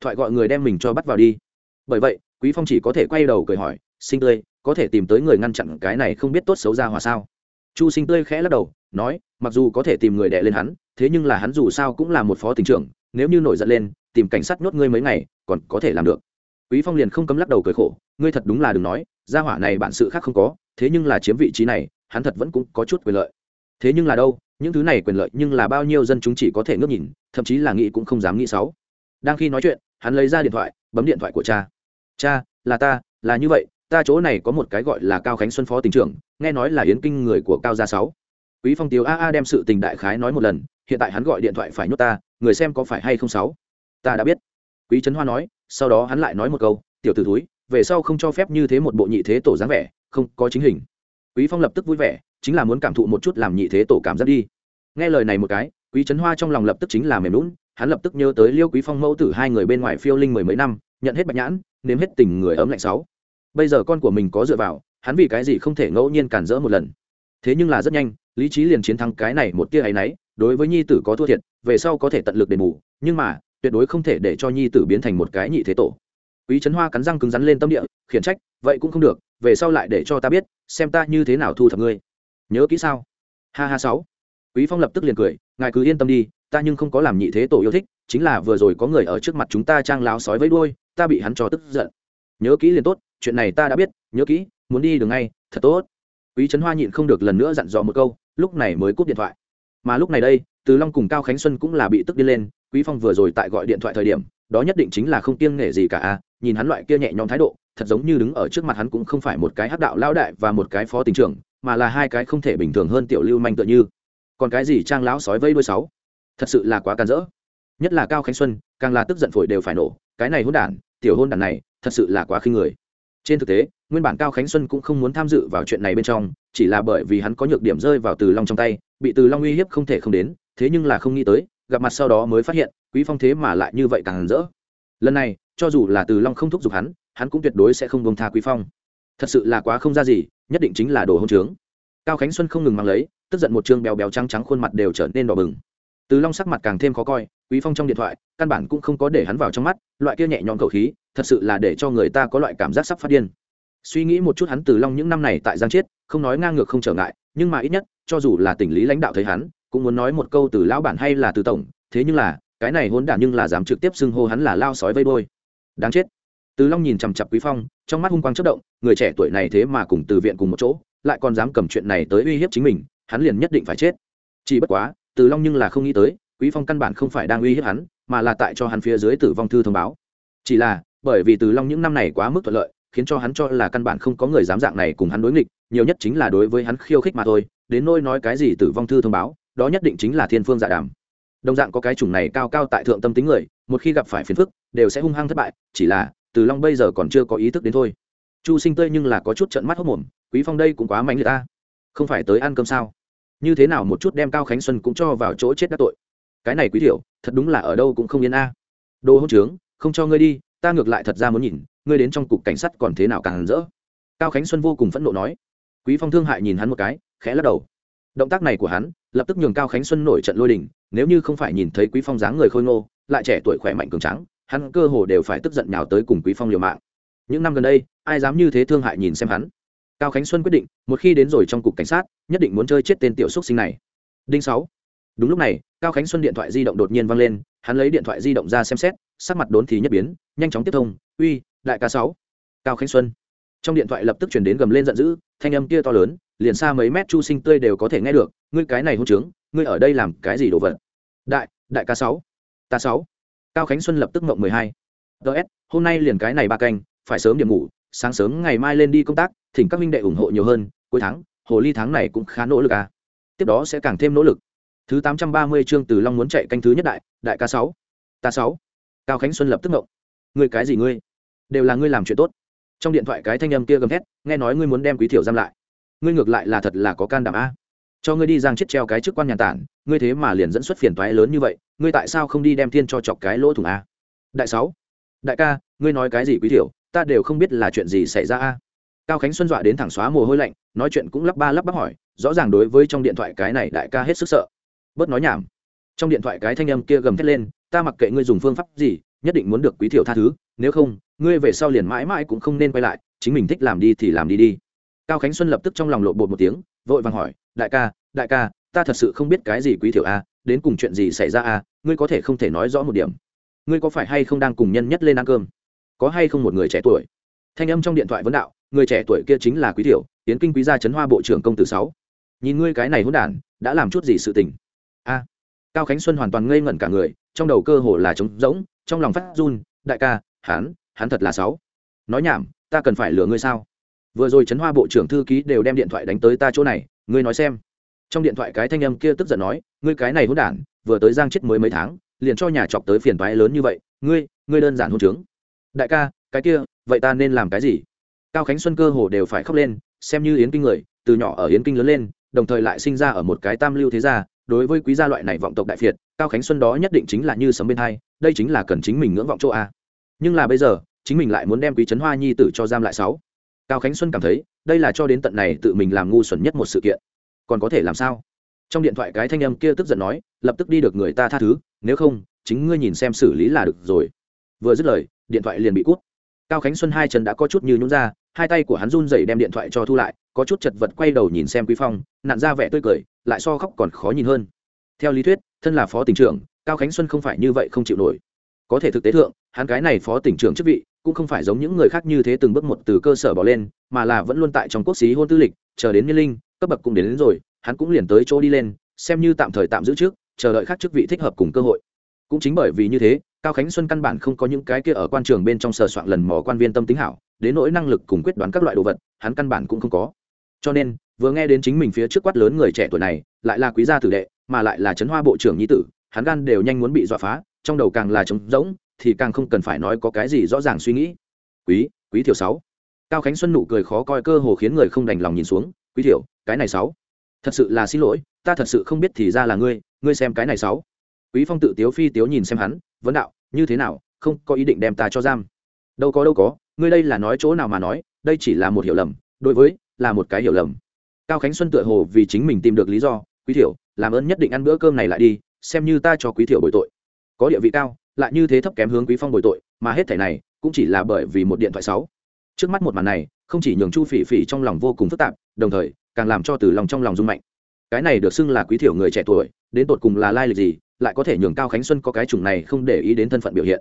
thoại gọi người đem mình cho bắt vào đi. Bởi vậy, quý phong chỉ có thể quay đầu cười hỏi, sinh tươi, có thể tìm tới người ngăn chặn cái này không biết tốt xấu ra hòa sao? Chu sinh tươi khẽ lắc đầu, nói, mặc dù có thể tìm người đẻ lên hắn, thế nhưng là hắn dù sao cũng là một phó tỉnh trưởng, nếu như nổi giận lên, tìm cảnh sát nhốt ngươi mấy ngày, còn có thể làm được. Quý phong liền không cấm lắc đầu cười khổ, ngươi thật đúng là đừng nói gia hỏa này bản sự khác không có, thế nhưng là chiếm vị trí này, hắn thật vẫn cũng có chút quyền lợi. Thế nhưng là đâu, những thứ này quyền lợi nhưng là bao nhiêu dân chúng chỉ có thể ngước nhìn, thậm chí là nghĩ cũng không dám nghĩ sáu đang khi nói chuyện hắn lấy ra điện thoại, bấm điện thoại của cha. Cha, là ta, là như vậy, ta chỗ này có một cái gọi là cao khánh xuân phó tỉnh trưởng, nghe nói là yến kinh người của cao gia sáu. Quý phong tiếu a a đem sự tình đại khái nói một lần, hiện tại hắn gọi điện thoại phải nhốt ta, người xem có phải hay không sáu? Ta đã biết. Quý trấn hoa nói, sau đó hắn lại nói một câu, tiểu tử thúi, về sau không cho phép như thế một bộ nhị thế tổ dáng vẻ, không có chính hình. Quý phong lập tức vui vẻ, chính là muốn cảm thụ một chút làm nhị thế tổ cảm giác đi. Nghe lời này một cái, quý trấn hoa trong lòng lập tức chính là mềm lún hắn lập tức nhớ tới liêu quý phong mẫu tử hai người bên ngoài phiêu linh mười mấy năm, nhận hết bạch nhãn, nếm hết tình người ấm lạnh sáu. Bây giờ con của mình có dựa vào, hắn vì cái gì không thể ngẫu nhiên cản rỡ một lần? Thế nhưng là rất nhanh, lý trí liền chiến thắng cái này một tia ấy nấy đối với nhi tử có thua thiệt, về sau có thể tận lực đền bù, nhưng mà, tuyệt đối không thể để cho nhi tử biến thành một cái nhị thế tổ. Quý trấn hoa cắn răng cứng rắn lên tâm địa, khiển trách, vậy cũng không được, về sau lại để cho ta biết, xem ta như thế nào thu thập ngươi. Nhớ kỹ sao? Ha ha sáu. Quý phong lập tức liền cười, ngài cứ yên tâm đi ta nhưng không có làm nhị thế tổ yêu thích, chính là vừa rồi có người ở trước mặt chúng ta trang láo sói với đuôi, ta bị hắn cho tức giận. Nhớ kỹ liền tốt, chuyện này ta đã biết, nhớ kỹ, muốn đi đường ngay, thật tốt. Quý trấn hoa nhịn không được lần nữa dặn dò một câu, lúc này mới cúp điện thoại. Mà lúc này đây, từ long cùng cao khánh xuân cũng là bị tức đi lên, quý phong vừa rồi tại gọi điện thoại thời điểm, đó nhất định chính là không kiêng nể gì cả a, nhìn hắn loại kia nhẹ nhõm thái độ, thật giống như đứng ở trước mặt hắn cũng không phải một cái hắc đạo lão đại và một cái phó tỉnh trưởng, mà là hai cái không thể bình thường hơn tiểu lưu manh tựa như. Còn cái gì trang lão sói vây đuôi sáu? Thật sự là quá can dỡ nhất là cao khánh xuân, càng là tức giận phổi đều phải nổ, cái này hôn đản, tiểu hôn đản này, thật sự là quá khinh người. Trên thực tế, nguyên bản cao khánh xuân cũng không muốn tham dự vào chuyện này bên trong, chỉ là bởi vì hắn có nhược điểm rơi vào từ long trong tay, bị từ long uy hiếp không thể không đến, thế nhưng là không nghĩ tới, gặp mặt sau đó mới phát hiện, quý phong thế mà lại như vậy càng rỡ. Lần này, cho dù là từ long không thúc giục hắn hắn cũng tuyệt đối sẽ không bông tha quý phong. Thật sự là quá không ra gì, nhất định chính là đồ hôn trướng. Cao khánh xuân không ngừng mang lấy, tức giận một chương béo béo trắng trắng khuôn mặt đều trở nên đỏ bừng từ long sắc mặt càng thêm khó coi, quý phong trong điện thoại, căn bản cũng không có để hắn vào trong mắt, loại kia nhẹ nhõm khẩu khí, thật sự là để cho người ta có loại cảm giác sắp phát điên. Suy nghĩ một chút hắn từ long những năm này tại giang chiết, không nói ngang ngược không trở ngại, nhưng mà ít nhất, cho dù là tỉnh lý lãnh đạo thấy hắn, cũng muốn nói một câu từ lão bản hay là từ tổng, thế nhưng là, cái này hỗn đản nhưng là dám trực tiếp xưng hô hắn là lao sói vây đôi đáng chết. Từ long nhìn chằm chặp quý phong, trong mắt hung quang chất động, người trẻ tuổi này thế mà cùng từ viện cùng một chỗ, lại còn dám cầm chuyện này tới uy hiếp chính mình, hắn liền nhất định phải chết. Chỉ bất quá từ long nhưng là không nghĩ tới, quý phong căn bản không phải đang uy hiếp hắn, mà là tại cho hắn phía dưới tử vong thư thông báo. Chỉ là, bởi vì từ long những năm này quá mức thuận lợi, khiến cho hắn cho là căn bản không có người dám dạng này cùng hắn đối nghịch, nhiều nhất chính là đối với hắn khiêu khích mà thôi, đến nôi nói cái gì tử vong thư thông báo, đó nhất định chính là thiên phương dạ đàm. Đồng dạng có cái chủng này cao cao tại thượng tâm tính người, một khi gặp phải phiền phức, đều sẽ hung hăng thất bại, chỉ là, từ long bây giờ còn chưa có ý thức đến thôi. Chu sinh tươi nhưng là có chút trận mắt hốc mồm, quý phong đây cũng quá mạnh người ta. Không phải tới ăn cơm sao? Như thế nào một chút đem cao khánh xuân cũng cho vào chỗ chết đắc tội cái này quý thiểu thật đúng là ở đâu cũng không yên a à. đồ hỗn trướng không cho ngươi đi ta ngược lại thật ra muốn nhìn ngươi đến trong cục cảnh sát còn thế nào càng rỡ cao khánh xuân vô cùng phẫn nộ nói quý phong thương hại nhìn hắn một cái khẽ lắc đầu động tác này của hắn lập tức nhường cao khánh xuân nổi trận lôi đình nếu như không phải nhìn thấy quý phong dáng người khôi ngô lại trẻ tuổi khỏe mạnh cường trắng hắn cơ hồ đều phải tức giận nhào tới cùng quý phong liều mạng những năm gần đây ai dám như thế thương hại nhìn xem hắn cao khánh xuân quyết định, một khi đến rồi trong cục cảnh sát, nhất định muốn chơi chết tên tiểu xúc sinh này. Đinh sáu. Đúng lúc này, cao khánh xuân điện thoại di động đột nhiên vang lên, hắn lấy điện thoại di động ra xem xét, sắc mặt đốn thì nhất biến, nhanh chóng tiếp thông, uy, đại ca sáu. Cao khánh xuân. Trong điện thoại lập tức chuyển đến gầm lên giận dữ, thanh âm kia to lớn, liền xa mấy mét chu sinh tươi đều có thể nghe được, ngươi cái này hôn trướng, ngươi ở đây làm cái gì đồ vật? Đại đại ca sáu. Ta sáu. Cao khánh xuân lập tức mộng mười hai. Ts hôm nay liền cái này ba canh, phải sớm điểm ngủ, sáng sớm ngày mai lên đi công tác thỉnh các minh đệ ủng hộ nhiều hơn, cuối tháng, hồ ly tháng này cũng khá nỗ lực à. Tiếp đó sẽ càng thêm nỗ lực. Thứ tám trăm ba mươi chương từ long muốn chạy canh thứ nhất đại đại ca sáu. Ta sáu. Cao khánh xuân lập tức ngộng. Ngươi cái gì ngươi? Đều là ngươi làm chuyện tốt. Trong điện thoại cái thanh âm kia gầm thét, nghe nói ngươi muốn đem quý thiểu giam lại. Ngươi ngược lại là thật là có can đảm a cho ngươi đi giang chết treo cái chức quan nhà tản, ngươi thế mà liền dẫn xuất phiền toái lớn như vậy, ngươi tại sao không đi đem thiên cho chọc cái lỗ thủng a đại sáu. Đại ca, ngươi nói cái gì quý thiểu? Ta đều không biết là chuyện gì xảy ra a cao khánh xuân dọa đến thẳng xóa mồ hôi lạnh, nói chuyện cũng lắp ba lắp bắp hỏi, rõ ràng đối với trong điện thoại cái này đại ca hết sức sợ. Bớt nói nhảm. Trong điện thoại cái thanh âm kia gầm thét lên, ta mặc kệ ngươi dùng phương pháp gì, nhất định muốn được quý thiểu tha thứ, nếu không, ngươi về sau liền mãi mãi cũng không nên quay lại, chính mình thích làm đi thì làm đi đi. Cao khánh xuân lập tức trong lòng lộ bột một tiếng, vội vàng hỏi, đại ca đại ca, ta thật sự không biết cái gì quý thiểu a, đến cùng chuyện gì xảy ra a, ngươi có thể không thể nói rõ một điểm. Ngươi có phải hay không đang cùng nhân nhất lên ăn cơm? Có hay không một người trẻ tuổi? Thanh âm trong điện thoại vấn đạo người trẻ tuổi kia chính là quý tiểu, tiến kinh quý gia trấn hoa bộ trưởng công tử sáu. Nhìn ngươi cái này hỗn đản đã làm chút gì sự tình? A. Cao khánh xuân hoàn toàn ngây ngẩn cả người trong đầu cơ hồ là trống rỗng trong lòng phát run đại ca hắn hắn thật là sáu. Nói nhảm ta cần phải lừa ngươi sao? Vừa rồi trấn hoa bộ trưởng thư ký đều đem điện thoại đánh tới ta chỗ này ngươi nói xem. Trong điện thoại cái thanh âm kia tức giận nói ngươi cái này hỗn đản vừa tới giang chết mới mấy tháng liền cho nhà chọc tới phiền toái lớn như vậy ngươi ngươi đơn giản hôn trướng. Đại ca cái kia vậy ta nên làm cái gì? Cao khánh xuân cơ hồ đều phải khóc lên, xem như yến kinh người, từ nhỏ ở yến kinh lớn lên, đồng thời lại sinh ra ở một cái tam lưu thế gia, đối với quý gia loại này vọng tộc đại phiệt, cao khánh xuân đó nhất định chính là như sấm bên hai, đây chính là cần chính mình ngưỡng vọng chỗ a. Nhưng là bây giờ, chính mình lại muốn đem quý trấn hoa nhi tử cho giam lại sáu. Cao khánh xuân cảm thấy, đây là cho đến tận này tự mình làm ngu xuẩn nhất một sự kiện. Còn có thể làm sao? Trong điện thoại cái thanh âm kia tức giận nói, lập tức đi được người ta tha thứ, nếu không, chính ngươi nhìn xem xử lý là được rồi. Vừa dứt lời, điện thoại liền bị cút. Cao khánh xuân hai chân đã có chút như nhún ra hai tay của hắn run rẩy đem điện thoại cho thu lại có chút chật vật quay đầu nhìn xem quý phong nạn ra vẻ tươi cười lại so khóc còn khó nhìn hơn. Theo lý thuyết thân là phó tỉnh trưởng cao khánh xuân không phải như vậy không chịu nổi. Có thể thực tế thượng hắn cái này phó tỉnh trưởng chức vị cũng không phải giống những người khác như thế từng bước một từ cơ sở bỏ lên mà là vẫn luôn tại trong quốc xí hôn tư lịch chờ đến nhân linh cấp bậc cũng đến, đến rồi hắn cũng liền tới chỗ đi lên xem như tạm thời tạm giữ trước chờ đợi khác chức vị thích hợp cùng cơ hội. Cũng chính bởi vì như thế cao khánh xuân căn bản không có những cái kia ở quan trường bên trong sờ soạn lần mò quan viên tâm tính hảo đến nỗi năng lực cùng quyết đoán các loại đồ vật, hắn căn bản cũng không có. Cho nên, vừa nghe đến chính mình phía trước quát lớn người trẻ tuổi này, lại là quý gia tử đệ, mà lại là trấn hoa bộ trưởng nhi tử, hắn gan đều nhanh muốn bị dọa phá, trong đầu càng là trống rỗng, thì càng không cần phải nói có cái gì rõ ràng suy nghĩ. Quý quý thiểu sáu. Cao khánh xuân nụ cười khó coi cơ hồ khiến người không đành lòng nhìn xuống. Quý thiểu cái này sáu. Thật sự là xin lỗi, ta thật sự không biết thì ra là ngươi ngươi xem cái này sáu. Quý phong tự tiếu phi tiếu nhìn xem hắn, vấn đạo, như thế nào, không có ý định đem ta cho giam. Đâu có đâu có ngươi đây là nói chỗ nào mà nói, đây chỉ là một hiểu lầm, đối với, là một cái hiểu lầm. Cao khánh xuân tựa hồ vì chính mình tìm được lý do, quý thiểu, làm ơn nhất định ăn bữa cơm này lại đi, xem như ta cho quý thiểu bồi tội. Có địa vị cao, lại như thế thấp kém hướng quý phong bồi tội, mà hết thảy này cũng chỉ là bởi vì một điện thoại sáu trước mắt một màn này, không chỉ nhường chu phỉ phỉ trong lòng vô cùng phức tạp, đồng thời, càng làm cho từ lòng trong lòng rung mạnh. Cái này được xưng là quý thiểu người trẻ tuổi, đến tột cùng là lai lịch gì, lại có thể nhường cao khánh xuân có cái chủng này không để ý đến thân phận biểu hiện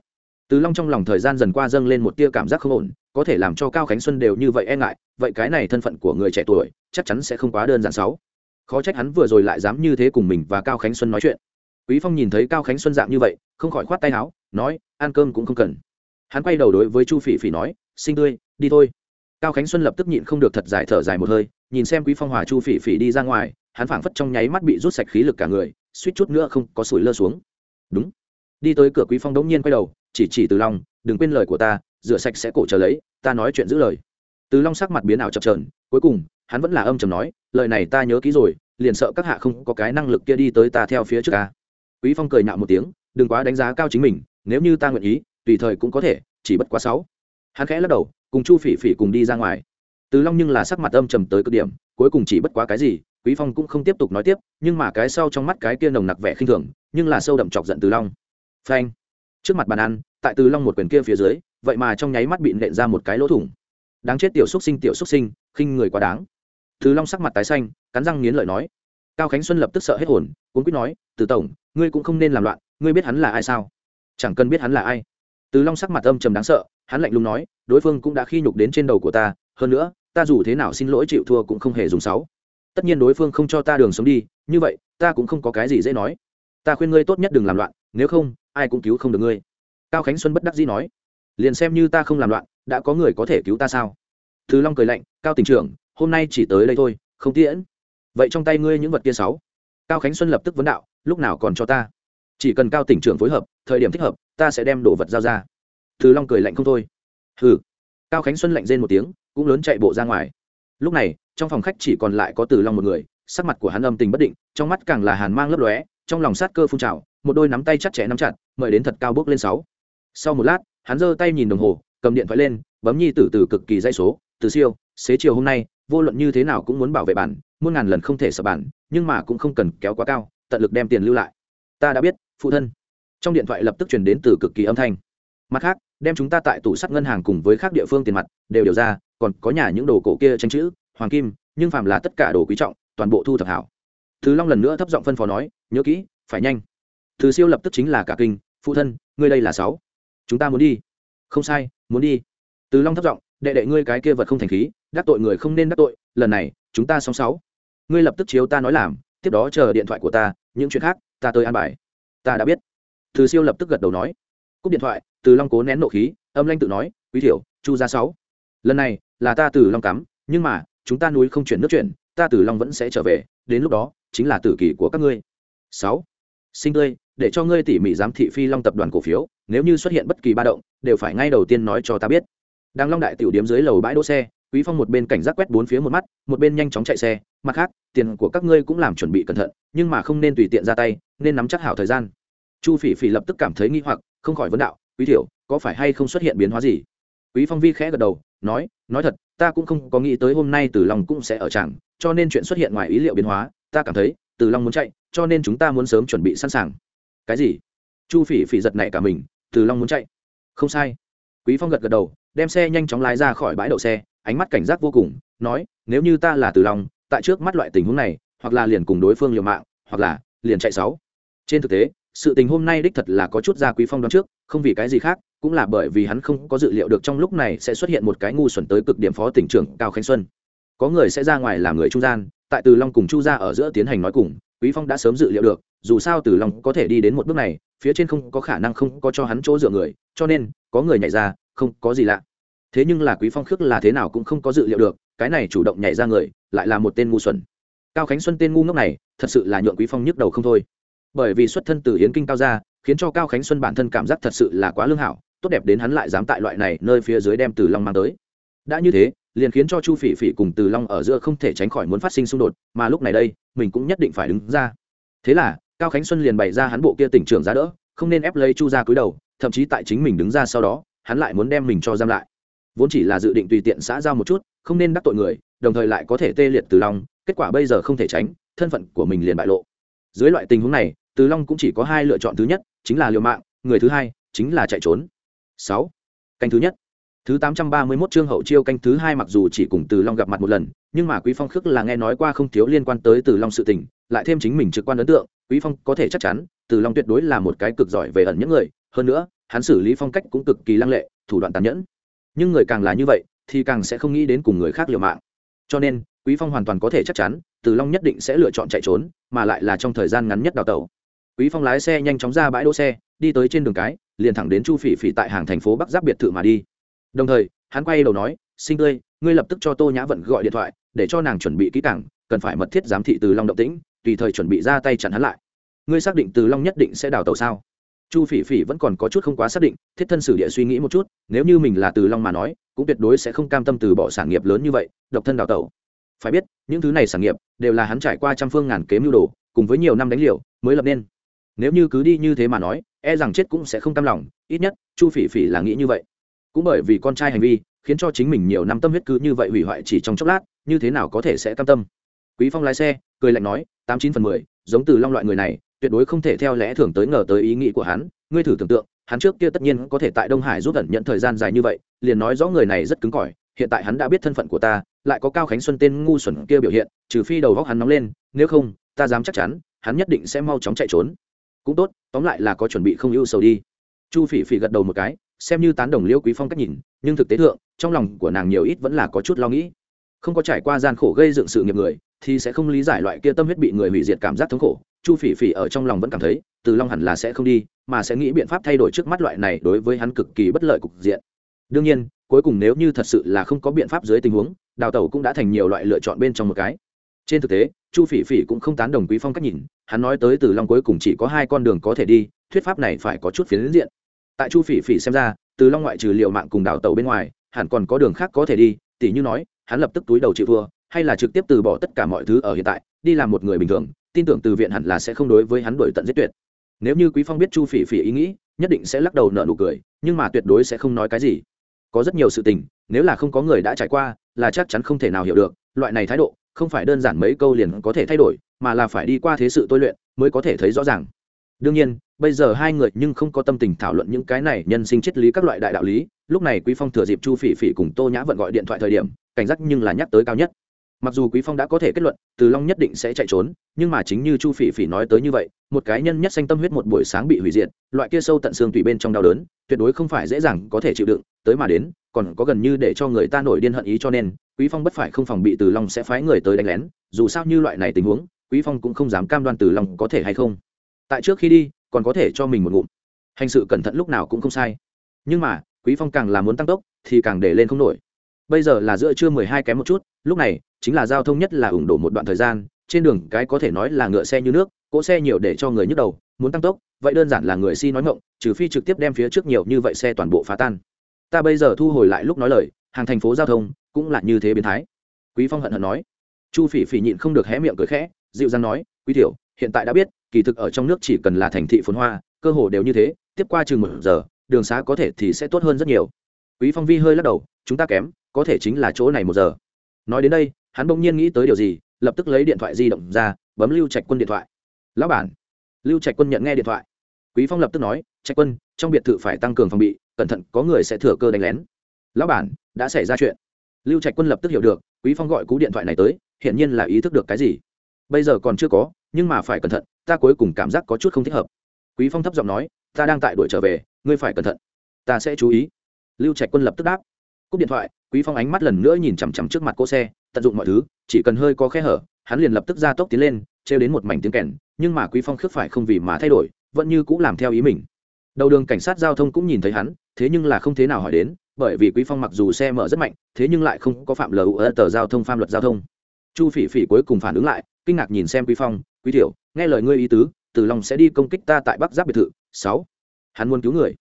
từ long trong lòng thời gian dần qua dâng lên một tia cảm giác không ổn, có thể làm cho cao khánh xuân đều như vậy e ngại, vậy cái này thân phận của người trẻ tuổi, chắc chắn sẽ không quá đơn giản sáu. Khó trách hắn vừa rồi lại dám như thế cùng mình và cao khánh xuân nói chuyện. Quý phong nhìn thấy cao khánh xuân dạng như vậy, không khỏi khoát tay áo, nói, ăn cơm cũng không cần. Hắn quay đầu đối với chu phỉ phỉ nói sinh tươi đi thôi. Cao khánh xuân lập tức nhịn không được thật dài thở dài một hơi, nhìn xem quý phong hòa chu phỉ phỉ đi ra ngoài, hắn phảng phất trong nháy mắt bị rút sạch khí lực cả người, suýt chút nữa không có sủi lơ xuống. Đúng đi tới cửa quý phong đống nhiên quay đầu, chỉ chỉ từ long, đừng quên lời của ta, rửa sạch sẽ cổ chờ lấy, ta nói chuyện giữ lời. Từ long sắc mặt biến ảo chập trờn cuối cùng, hắn vẫn là âm trầm nói, lời này ta nhớ kỹ rồi, liền sợ các hạ không có cái năng lực kia đi tới ta theo phía trước ta. Quý phong cười nhạo một tiếng, đừng quá đánh giá cao chính mình, nếu như ta nguyện ý, tùy thời cũng có thể, chỉ bất quá sáu. Hắn khẽ lắc đầu, cùng chu phỉ phỉ cùng đi ra ngoài. Từ long nhưng là sắc mặt âm trầm tới cực điểm, cuối cùng chỉ bất quá cái gì, quý phong cũng không tiếp tục nói tiếp, nhưng mà cái sau trong mắt cái kia nồng nặc vẻ khinh thường, nhưng là sâu đậm chọc giận từ long phanh. Trước mặt bàn ăn, tại từ long một quyền kia phía dưới, vậy mà trong nháy mắt bị nện ra một cái lỗ thủng. Đáng chết tiểu xúc sinh, tiểu xúc sinh, khinh người quá đáng. Từ long sắc mặt tái xanh, cắn răng nghiến lợi nói. Cao khánh xuân lập tức sợ hết hồn cuốn quýt nói, từ tổng, ngươi cũng không nên làm loạn, ngươi biết hắn là ai sao? Chẳng cần biết hắn là ai. Từ long sắc mặt âm trầm đáng sợ, hắn lạnh lùng nói, đối phương cũng đã khi nhục đến trên đầu của ta, hơn nữa, ta dù thế nào xin lỗi chịu thua cũng không hề dùng sáu. Tất nhiên đối phương không cho ta đường sống đi, như vậy, ta cũng không có cái gì dễ nói. Ta khuyên ngươi tốt nhất đừng làm loạn, nếu không ai cũng cứu không được ngươi. Cao khánh xuân bất đắc dĩ nói, liền xem như ta không làm loạn, đã có người có thể cứu ta sao? Thứ long cười lạnh, cao tỉnh trưởng, hôm nay chỉ tới đây thôi, không tiễn. Vậy trong tay ngươi những vật kia sáu. Cao khánh xuân lập tức vấn đạo, lúc nào còn cho ta? Chỉ cần cao tỉnh trưởng phối hợp, thời điểm thích hợp, ta sẽ đem đồ vật giao ra. Thứ long cười lạnh không thôi. Hừ. Cao khánh xuân lạnh rên một tiếng, cũng lớn chạy bộ ra ngoài. Lúc này, trong phòng khách chỉ còn lại có từ long một người, sắc mặt của hắn âm tình bất định, trong mắt càng là hàn mang lấp lóe, trong lòng sát cơ phun trào, một đôi nắm tay chặt chẽ nắm chặt mời đến thật cao bước lên sáu. Sau một lát, hắn giơ tay nhìn đồng hồ, cầm điện thoại lên, bấm nhi tử từ cực kỳ dây số, từ siêu, xế chiều hôm nay, vô luận như thế nào cũng muốn bảo vệ bản, muôn ngàn lần không thể sợ bản, nhưng mà cũng không cần kéo quá cao, tận lực đem tiền lưu lại. Ta đã biết, phụ thân. Trong điện thoại lập tức truyền đến từ cực kỳ âm thanh. Mặt khác, đem chúng ta tại tủ sắt ngân hàng cùng với các địa phương tiền mặt, đều điều ra, còn có nhà những đồ cổ kia tranh chữ, hoàng kim, nhưng phàm là tất cả đồ quý trọng, toàn bộ thu thập hảo. Thứ long lần nữa thấp giọng phân phó nói, nhớ kỹ, phải nhanh. Thứ siêu lập tức chính là cả kinh phụ thân, ngươi đây là sáu. Chúng ta muốn đi. Không sai, muốn đi. Từ long thấp giọng, đệ đệ ngươi cái kia vật không thành khí, đắc tội người không nên đắc tội, lần này, chúng ta song sáu. Ngươi lập tức chiếu ta nói làm, tiếp đó chờ điện thoại của ta, những chuyện khác, ta tới an bài. Ta đã biết. Từ siêu lập tức gật đầu nói. Cúp điện thoại, từ long cố nén nộ khí, âm lanh tự nói, quý thiểu, chu ra sáu. Lần này, là ta từ long cắm, nhưng mà, chúng ta núi không chuyển nước chuyển, ta từ long vẫn sẽ trở về, đến lúc đó, chính là tử kỳ của các ngươi. Sáu sinh tươi, để cho ngươi tỉ mỉ giám thị phi long tập đoàn cổ phiếu, nếu như xuất hiện bất kỳ ba động, đều phải ngay đầu tiên nói cho ta biết. Đang long đại tiểu điếm dưới lầu bãi đỗ xe, quý phong một bên cảnh giác quét bốn phía một mắt, một bên nhanh chóng chạy xe, mặt khác, tiền của các ngươi cũng làm chuẩn bị cẩn thận, nhưng mà không nên tùy tiện ra tay, nên nắm chắc hảo thời gian. Chu phỉ phỉ lập tức cảm thấy nghi hoặc, không khỏi vấn đạo, quý tiểu, có phải hay không xuất hiện biến hóa gì? Quý phong vi khẽ gật đầu, nói nói thật, ta cũng không có nghĩ tới hôm nay từ long cũng sẽ ở chẳng cho nên chuyện xuất hiện ngoài ý liệu biến hóa, ta cảm thấy, từ long muốn chạy cho nên chúng ta muốn sớm chuẩn bị sẵn sàng. Cái gì? Chu phỉ phỉ giật này cả mình, từ long muốn chạy. Không sai. Quý phong gật gật đầu, đem xe nhanh chóng lái ra khỏi bãi đậu xe, ánh mắt cảnh giác vô cùng, nói, nếu như ta là từ long, tại trước mắt loại tình huống này, hoặc là liền cùng đối phương liều mạng, hoặc là liền chạy sáu. Trên thực tế, sự tình hôm nay đích thật là có chút ra quý phong đoán trước, không vì cái gì khác, cũng là bởi vì hắn không có dự liệu được trong lúc này sẽ xuất hiện một cái ngu xuẩn tới cực điểm phó tỉnh trưởng cao khánh xuân. Có người sẽ ra ngoài làm người trung gian, tại từ long cùng chu gia ở giữa tiến hành nói cùng quý phong đã sớm dự liệu được, dù sao từ long có thể đi đến một bước này, phía trên không có khả năng không có cho hắn chỗ dựa người, cho nên, có người nhảy ra, không có gì lạ. Thế nhưng là quý phong khước là thế nào cũng không có dự liệu được, cái này chủ động nhảy ra người, lại là một tên ngu xuẩn. Cao khánh xuân tên ngu ngốc này, thật sự là nhượng quý phong nhức đầu không thôi. Bởi vì xuất thân từ yến kinh cao gia, khiến cho cao khánh xuân bản thân cảm giác thật sự là quá lương hảo, tốt đẹp đến hắn lại dám tại loại này nơi phía dưới đem từ long mang tới. Đã như thế liền khiến cho chu phỉ phỉ cùng từ long ở giữa không thể tránh khỏi muốn phát sinh xung đột, mà lúc này đây, mình cũng nhất định phải đứng ra. Thế là, cao khánh xuân liền bày ra hắn bộ kia tỉnh trưởng giá đỡ, không nên ép lấy chu ra cúi đầu, thậm chí tại chính mình đứng ra sau đó, hắn lại muốn đem mình cho giam lại. Vốn chỉ là dự định tùy tiện xã giao một chút, không nên đắc tội người, đồng thời lại có thể tê liệt từ long, kết quả bây giờ không thể tránh, thân phận của mình liền bại lộ. Dưới loại tình huống này, từ long cũng chỉ có hai lựa chọn thứ nhất, chính là liều mạng, người thứ hai, chính là chạy trốn. Sáu, canh thứ nhất thứ tám trăm ba mươi 831 chương hậu chiêu canh thứ hai mặc dù chỉ cùng từ long gặp mặt một lần, nhưng mà quý phong khước là nghe nói qua không thiếu liên quan tới từ long sự tình, lại thêm chính mình trực quan ấn tượng, quý phong có thể chắc chắn, từ long tuyệt đối là một cái cực giỏi về ẩn những người, hơn nữa, hắn xử lý phong cách cũng cực kỳ lăng lệ, thủ đoạn tàn nhẫn. Nhưng người càng là như vậy, thì càng sẽ không nghĩ đến cùng người khác liều mạng. Cho nên, quý phong hoàn toàn có thể chắc chắn, từ long nhất định sẽ lựa chọn chạy trốn, mà lại là trong thời gian ngắn nhất đào tẩu. Quý phong lái xe nhanh chóng ra bãi đỗ xe, đi tới trên đường cái, liền thẳng đến chu phỉ phỉ tại hàng thành phố bắc giáp biệt thự mà đi đồng thời, hắn quay đầu nói, sinh tươi ngươi lập tức cho tô nhã vận gọi điện thoại, để cho nàng chuẩn bị kỹ càng, cần phải mật thiết giám thị từ long động tĩnh, tùy thời chuẩn bị ra tay chặn hắn lại. Ngươi xác định từ long nhất định sẽ đào tàu sao? Chu phỉ phỉ vẫn còn có chút không quá xác định, thiết thân sử địa suy nghĩ một chút, nếu như mình là từ long mà nói, cũng tuyệt đối sẽ không cam tâm từ bỏ sản nghiệp lớn như vậy, độc thân đào tẩu. Phải biết, những thứ này sản nghiệp, đều là hắn trải qua trăm phương ngàn kế mưu đồ, cùng với nhiều năm đánh liều, mới lập nên. Nếu như cứ đi như thế mà nói e rằng chết cũng sẽ không cam lòng, ít nhất, chu phỉ phỉ là nghĩ như vậy cũng bởi vì con trai hành vi, khiến cho chính mình nhiều năm tâm huyết cứ như vậy hủy hoại chỉ trong chốc lát, như thế nào có thể sẽ cam tâm? Quý phong lái xe, cười lạnh nói, tám chín phần mười, giống từ long loại người này, tuyệt đối không thể theo lẽ thường tới ngờ tới ý nghĩ của hắn. Ngươi thử tưởng tượng, hắn trước kia tất nhiên có thể tại đông hải rút ẩn nhận thời gian dài như vậy, liền nói rõ người này rất cứng cỏi, hiện tại hắn đã biết thân phận của ta, lại có cao khánh xuân tên ngu xuẩn kia biểu hiện, trừ phi đầu góc hắn nóng lên, nếu không, ta dám chắc chắn, hắn nhất định sẽ mau chóng chạy trốn. Cũng tốt, tóm lại là có chuẩn bị không ưu sầu đi. Chu phỉ phỉ gật đầu một cái xem như tán đồng liêu quý phong cách nhìn, nhưng thực tế thượng, trong lòng của nàng nhiều ít vẫn là có chút lo nghĩ. Không có trải qua gian khổ gây dựng sự nghiệp người, thì sẽ không lý giải loại kia tâm huyết bị người hủy diệt cảm giác thống khổ. Chu phỉ phỉ ở trong lòng vẫn cảm thấy, từ long hẳn là sẽ không đi, mà sẽ nghĩ biện pháp thay đổi trước mắt loại này đối với hắn cực kỳ bất lợi cục diện. Đương nhiên, cuối cùng nếu như thật sự là không có biện pháp dưới tình huống, đào tẩu cũng đã thành nhiều loại lựa chọn bên trong một cái. Trên thực tế, chu phỉ phỉ cũng không tán đồng quý phong cách nhìn, hắn nói tới từ long cuối cùng chỉ có hai con đường có thể đi, thuyết pháp này phải có chút phiến diện tại chu phỉ phỉ xem ra, từ long ngoại trừ liệu mạng cùng đào tẩu bên ngoài, hẳn còn có đường khác có thể đi, Tỉ như nói, hắn lập tức túi đầu chịu thua, hay là trực tiếp từ bỏ tất cả mọi thứ ở hiện tại, đi làm một người bình thường, tin tưởng từ viện hẳn là sẽ không đối với hắn đổi tận giết tuyệt. Nếu như quý phong biết chu phỉ phỉ ý nghĩ, nhất định sẽ lắc đầu nở nụ cười, nhưng mà tuyệt đối sẽ không nói cái gì. Có rất nhiều sự tình, nếu là không có người đã trải qua, là chắc chắn không thể nào hiểu được, loại này thái độ, không phải đơn giản mấy câu liền có thể thay đổi, mà là phải đi qua thế sự tôi luyện mới có thể thấy rõ ràng. Đương nhiên bây giờ hai người nhưng không có tâm tình thảo luận những cái này nhân sinh triết lý các loại đại đạo lý, lúc này quý phong thừa dịp chu phỉ phỉ cùng tô nhã vận gọi điện thoại thời điểm, cảnh giác nhưng là nhắc tới cao nhất. Mặc dù quý phong đã có thể kết luận, từ long nhất định sẽ chạy trốn, nhưng mà chính như chu phỉ phỉ nói tới như vậy, một cái nhân nhất sanh tâm huyết một buổi sáng bị hủy diệt, loại kia sâu tận xương tùy bên trong đau đớn, tuyệt đối không phải dễ dàng có thể chịu đựng, tới mà đến, còn có gần như để cho người ta nổi điên hận ý cho nên, quý phong bất phải không phòng bị từ long sẽ phái người tới đánh lén, dù sao như loại này tình huống, quý phong cũng không dám cam đoan từ long có thể hay không. Tại trước khi đi còn có thể cho mình một ngụm. Hành sự cẩn thận lúc nào cũng không sai. Nhưng mà, quý phong càng là muốn tăng tốc, thì càng để lên không nổi. Bây giờ là giữa trưa mười hai kém một chút, lúc này, chính là giao thông nhất là ủng đổ một đoạn thời gian, trên đường cái có thể nói là ngựa xe như nước, cỗ xe nhiều để cho người nhức đầu, muốn tăng tốc, vậy đơn giản là người si nói ngộng trừ phi trực tiếp đem phía trước nhiều như vậy xe toàn bộ phá tan. Ta bây giờ thu hồi lại lúc nói lời, hàng thành phố giao thông cũng là như thế biến thái. Quý phong hận hận nói. Chu phỉ phỉ nhịn không được hé miệng cười khẽ, dịu dàng nói, quý tiểu, hiện tại đã biết kỳ thực ở trong nước chỉ cần là thành thị phồn hoa, cơ hồ đều như thế, tiếp qua chừng một giờ, đường xá có thể thì sẽ tốt hơn rất nhiều. Quý phong vi hơi lắc đầu, chúng ta kém, có thể chính là chỗ này một giờ. Nói đến đây, hắn bỗng nhiên nghĩ tới điều gì, lập tức lấy điện thoại di động ra, bấm lưu trạch quân điện thoại. Lão bản. Lưu trạch quân nhận nghe điện thoại. Quý phong lập tức nói, trạch quân, trong biệt thự phải tăng cường phòng bị, cẩn thận, có người sẽ thừa cơ đánh lén. Lão bản, đã xảy ra chuyện. Lưu trạch quân lập tức hiểu được, quý phong gọi cú điện thoại này tới, hiển nhiên là ý thức được cái gì. Bây giờ còn chưa có nhưng mà phải cẩn thận, ta cuối cùng cảm giác có chút không thích hợp. Quý phong thấp giọng nói, ta đang tại đuổi trở về, ngươi phải cẩn thận. Ta sẽ chú ý. Lưu trạch quân lập tức đáp. Cúp điện thoại, quý phong ánh mắt lần nữa nhìn chằm chằm trước mặt cô xe, tận dụng mọi thứ, chỉ cần hơi có khe hở, hắn liền lập tức ra tốc tiến lên, trêu đến một mảnh tiếng kèn, nhưng mà quý phong khước phải không vì mà thay đổi, vẫn như cũng làm theo ý mình. Đầu đường cảnh sát giao thông cũng nhìn thấy hắn, thế nhưng là không thế nào hỏi đến, bởi vì quý phong mặc dù xe mở rất mạnh, thế nhưng lại không có phạm lờ tờ giao thông, phạm luật giao thông. Chu phỉ phỉ cuối cùng phản ứng lại, kinh ngạc nhìn xem quý phong quý tiểu, nghe lời ngươi ý tứ từ Long sẽ đi công kích ta tại bắc giáp biệt thự. Sáu. Hắn muốn cứu người.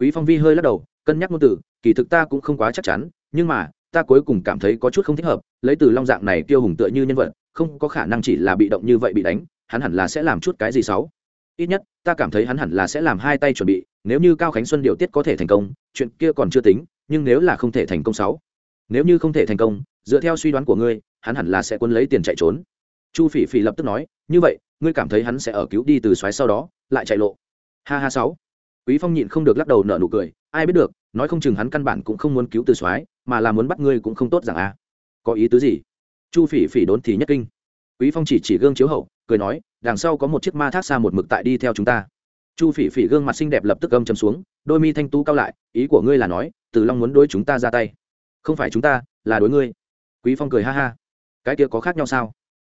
Quý phong vi hơi lắc đầu, cân nhắc ngôn từ, kỳ thực ta cũng không quá chắc chắn, nhưng mà, ta cuối cùng cảm thấy có chút không thích hợp, lấy từ long dạng này tiêu hùng tựa như nhân vật, không có khả năng chỉ là bị động như vậy bị đánh, hắn hẳn là sẽ làm chút cái gì xấu ít nhất, ta cảm thấy hắn hẳn là sẽ làm hai tay chuẩn bị, nếu như cao khánh xuân điều tiết có thể thành công, chuyện kia còn chưa tính, nhưng nếu là không thể thành công sáu? Nếu như không thể thành công, dựa theo suy đoán của ngươi, hắn hẳn là sẽ quân lấy tiền chạy trốn chu phỉ phỉ lập tức nói, như vậy, ngươi cảm thấy hắn sẽ ở cứu đi từ xoáy sau đó, lại chạy lộ? Ha ha sáu. Quý phong nhịn không được lắc đầu nở nụ cười, ai biết được, nói không chừng hắn căn bản cũng không muốn cứu từ xoáy mà là muốn bắt ngươi cũng không tốt rằng a có ý tứ gì? Chu phỉ phỉ đốn thì nhất kinh. Quý phong chỉ chỉ gương chiếu hậu, cười nói, đằng sau có một chiếc ma thác xa một mực tại đi theo chúng ta. Chu phỉ phỉ gương mặt xinh đẹp lập tức gâm chầm xuống, đôi mi thanh tú cao lại, ý của ngươi là nói, từ long muốn đối chúng ta ra tay. Không phải chúng ta, là đối ngươi. Quý phong cười ha ha. Cái kia có khác nhau sao?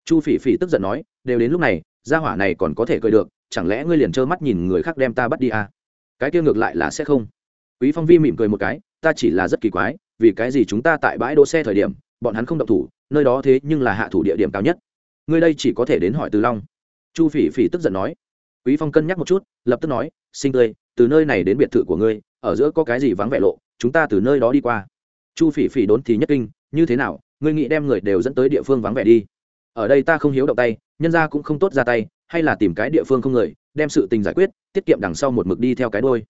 Chu phỉ phỉ tức giận nói, đều đến lúc này, gia hỏa này còn có thể cười được, chẳng lẽ ngươi liền trơ mắt nhìn người khác đem ta bắt đi à? cái kia ngược lại là sẽ không. Quý phong vi mỉm cười một cái, ta chỉ là rất kỳ quái, vì cái gì chúng ta tại bãi đỗ xe thời điểm, bọn hắn không động thủ, nơi đó thế nhưng là hạ thủ địa điểm cao nhất. Ngươi đây chỉ có thể đến hỏi từ long. Chu phỉ phỉ tức giận nói. Quý phong cân nhắc một chút, lập tức nói sinh tươi từ nơi này đến biệt thự của ngươi, ở giữa có cái gì vắng vẻ lộ, chúng ta từ nơi đó đi qua. Chu phỉ phỉ đốn thì nhất kinh, như thế nào, ngươi nghĩ đem người đều dẫn tới địa phương vắng vẻ đi? Ở đây ta không hiếu động tay, nhân ra cũng không tốt ra tay, hay là tìm cái địa phương không người, đem sự tình giải quyết, tiết kiệm đằng sau một mực đi theo cái đôi.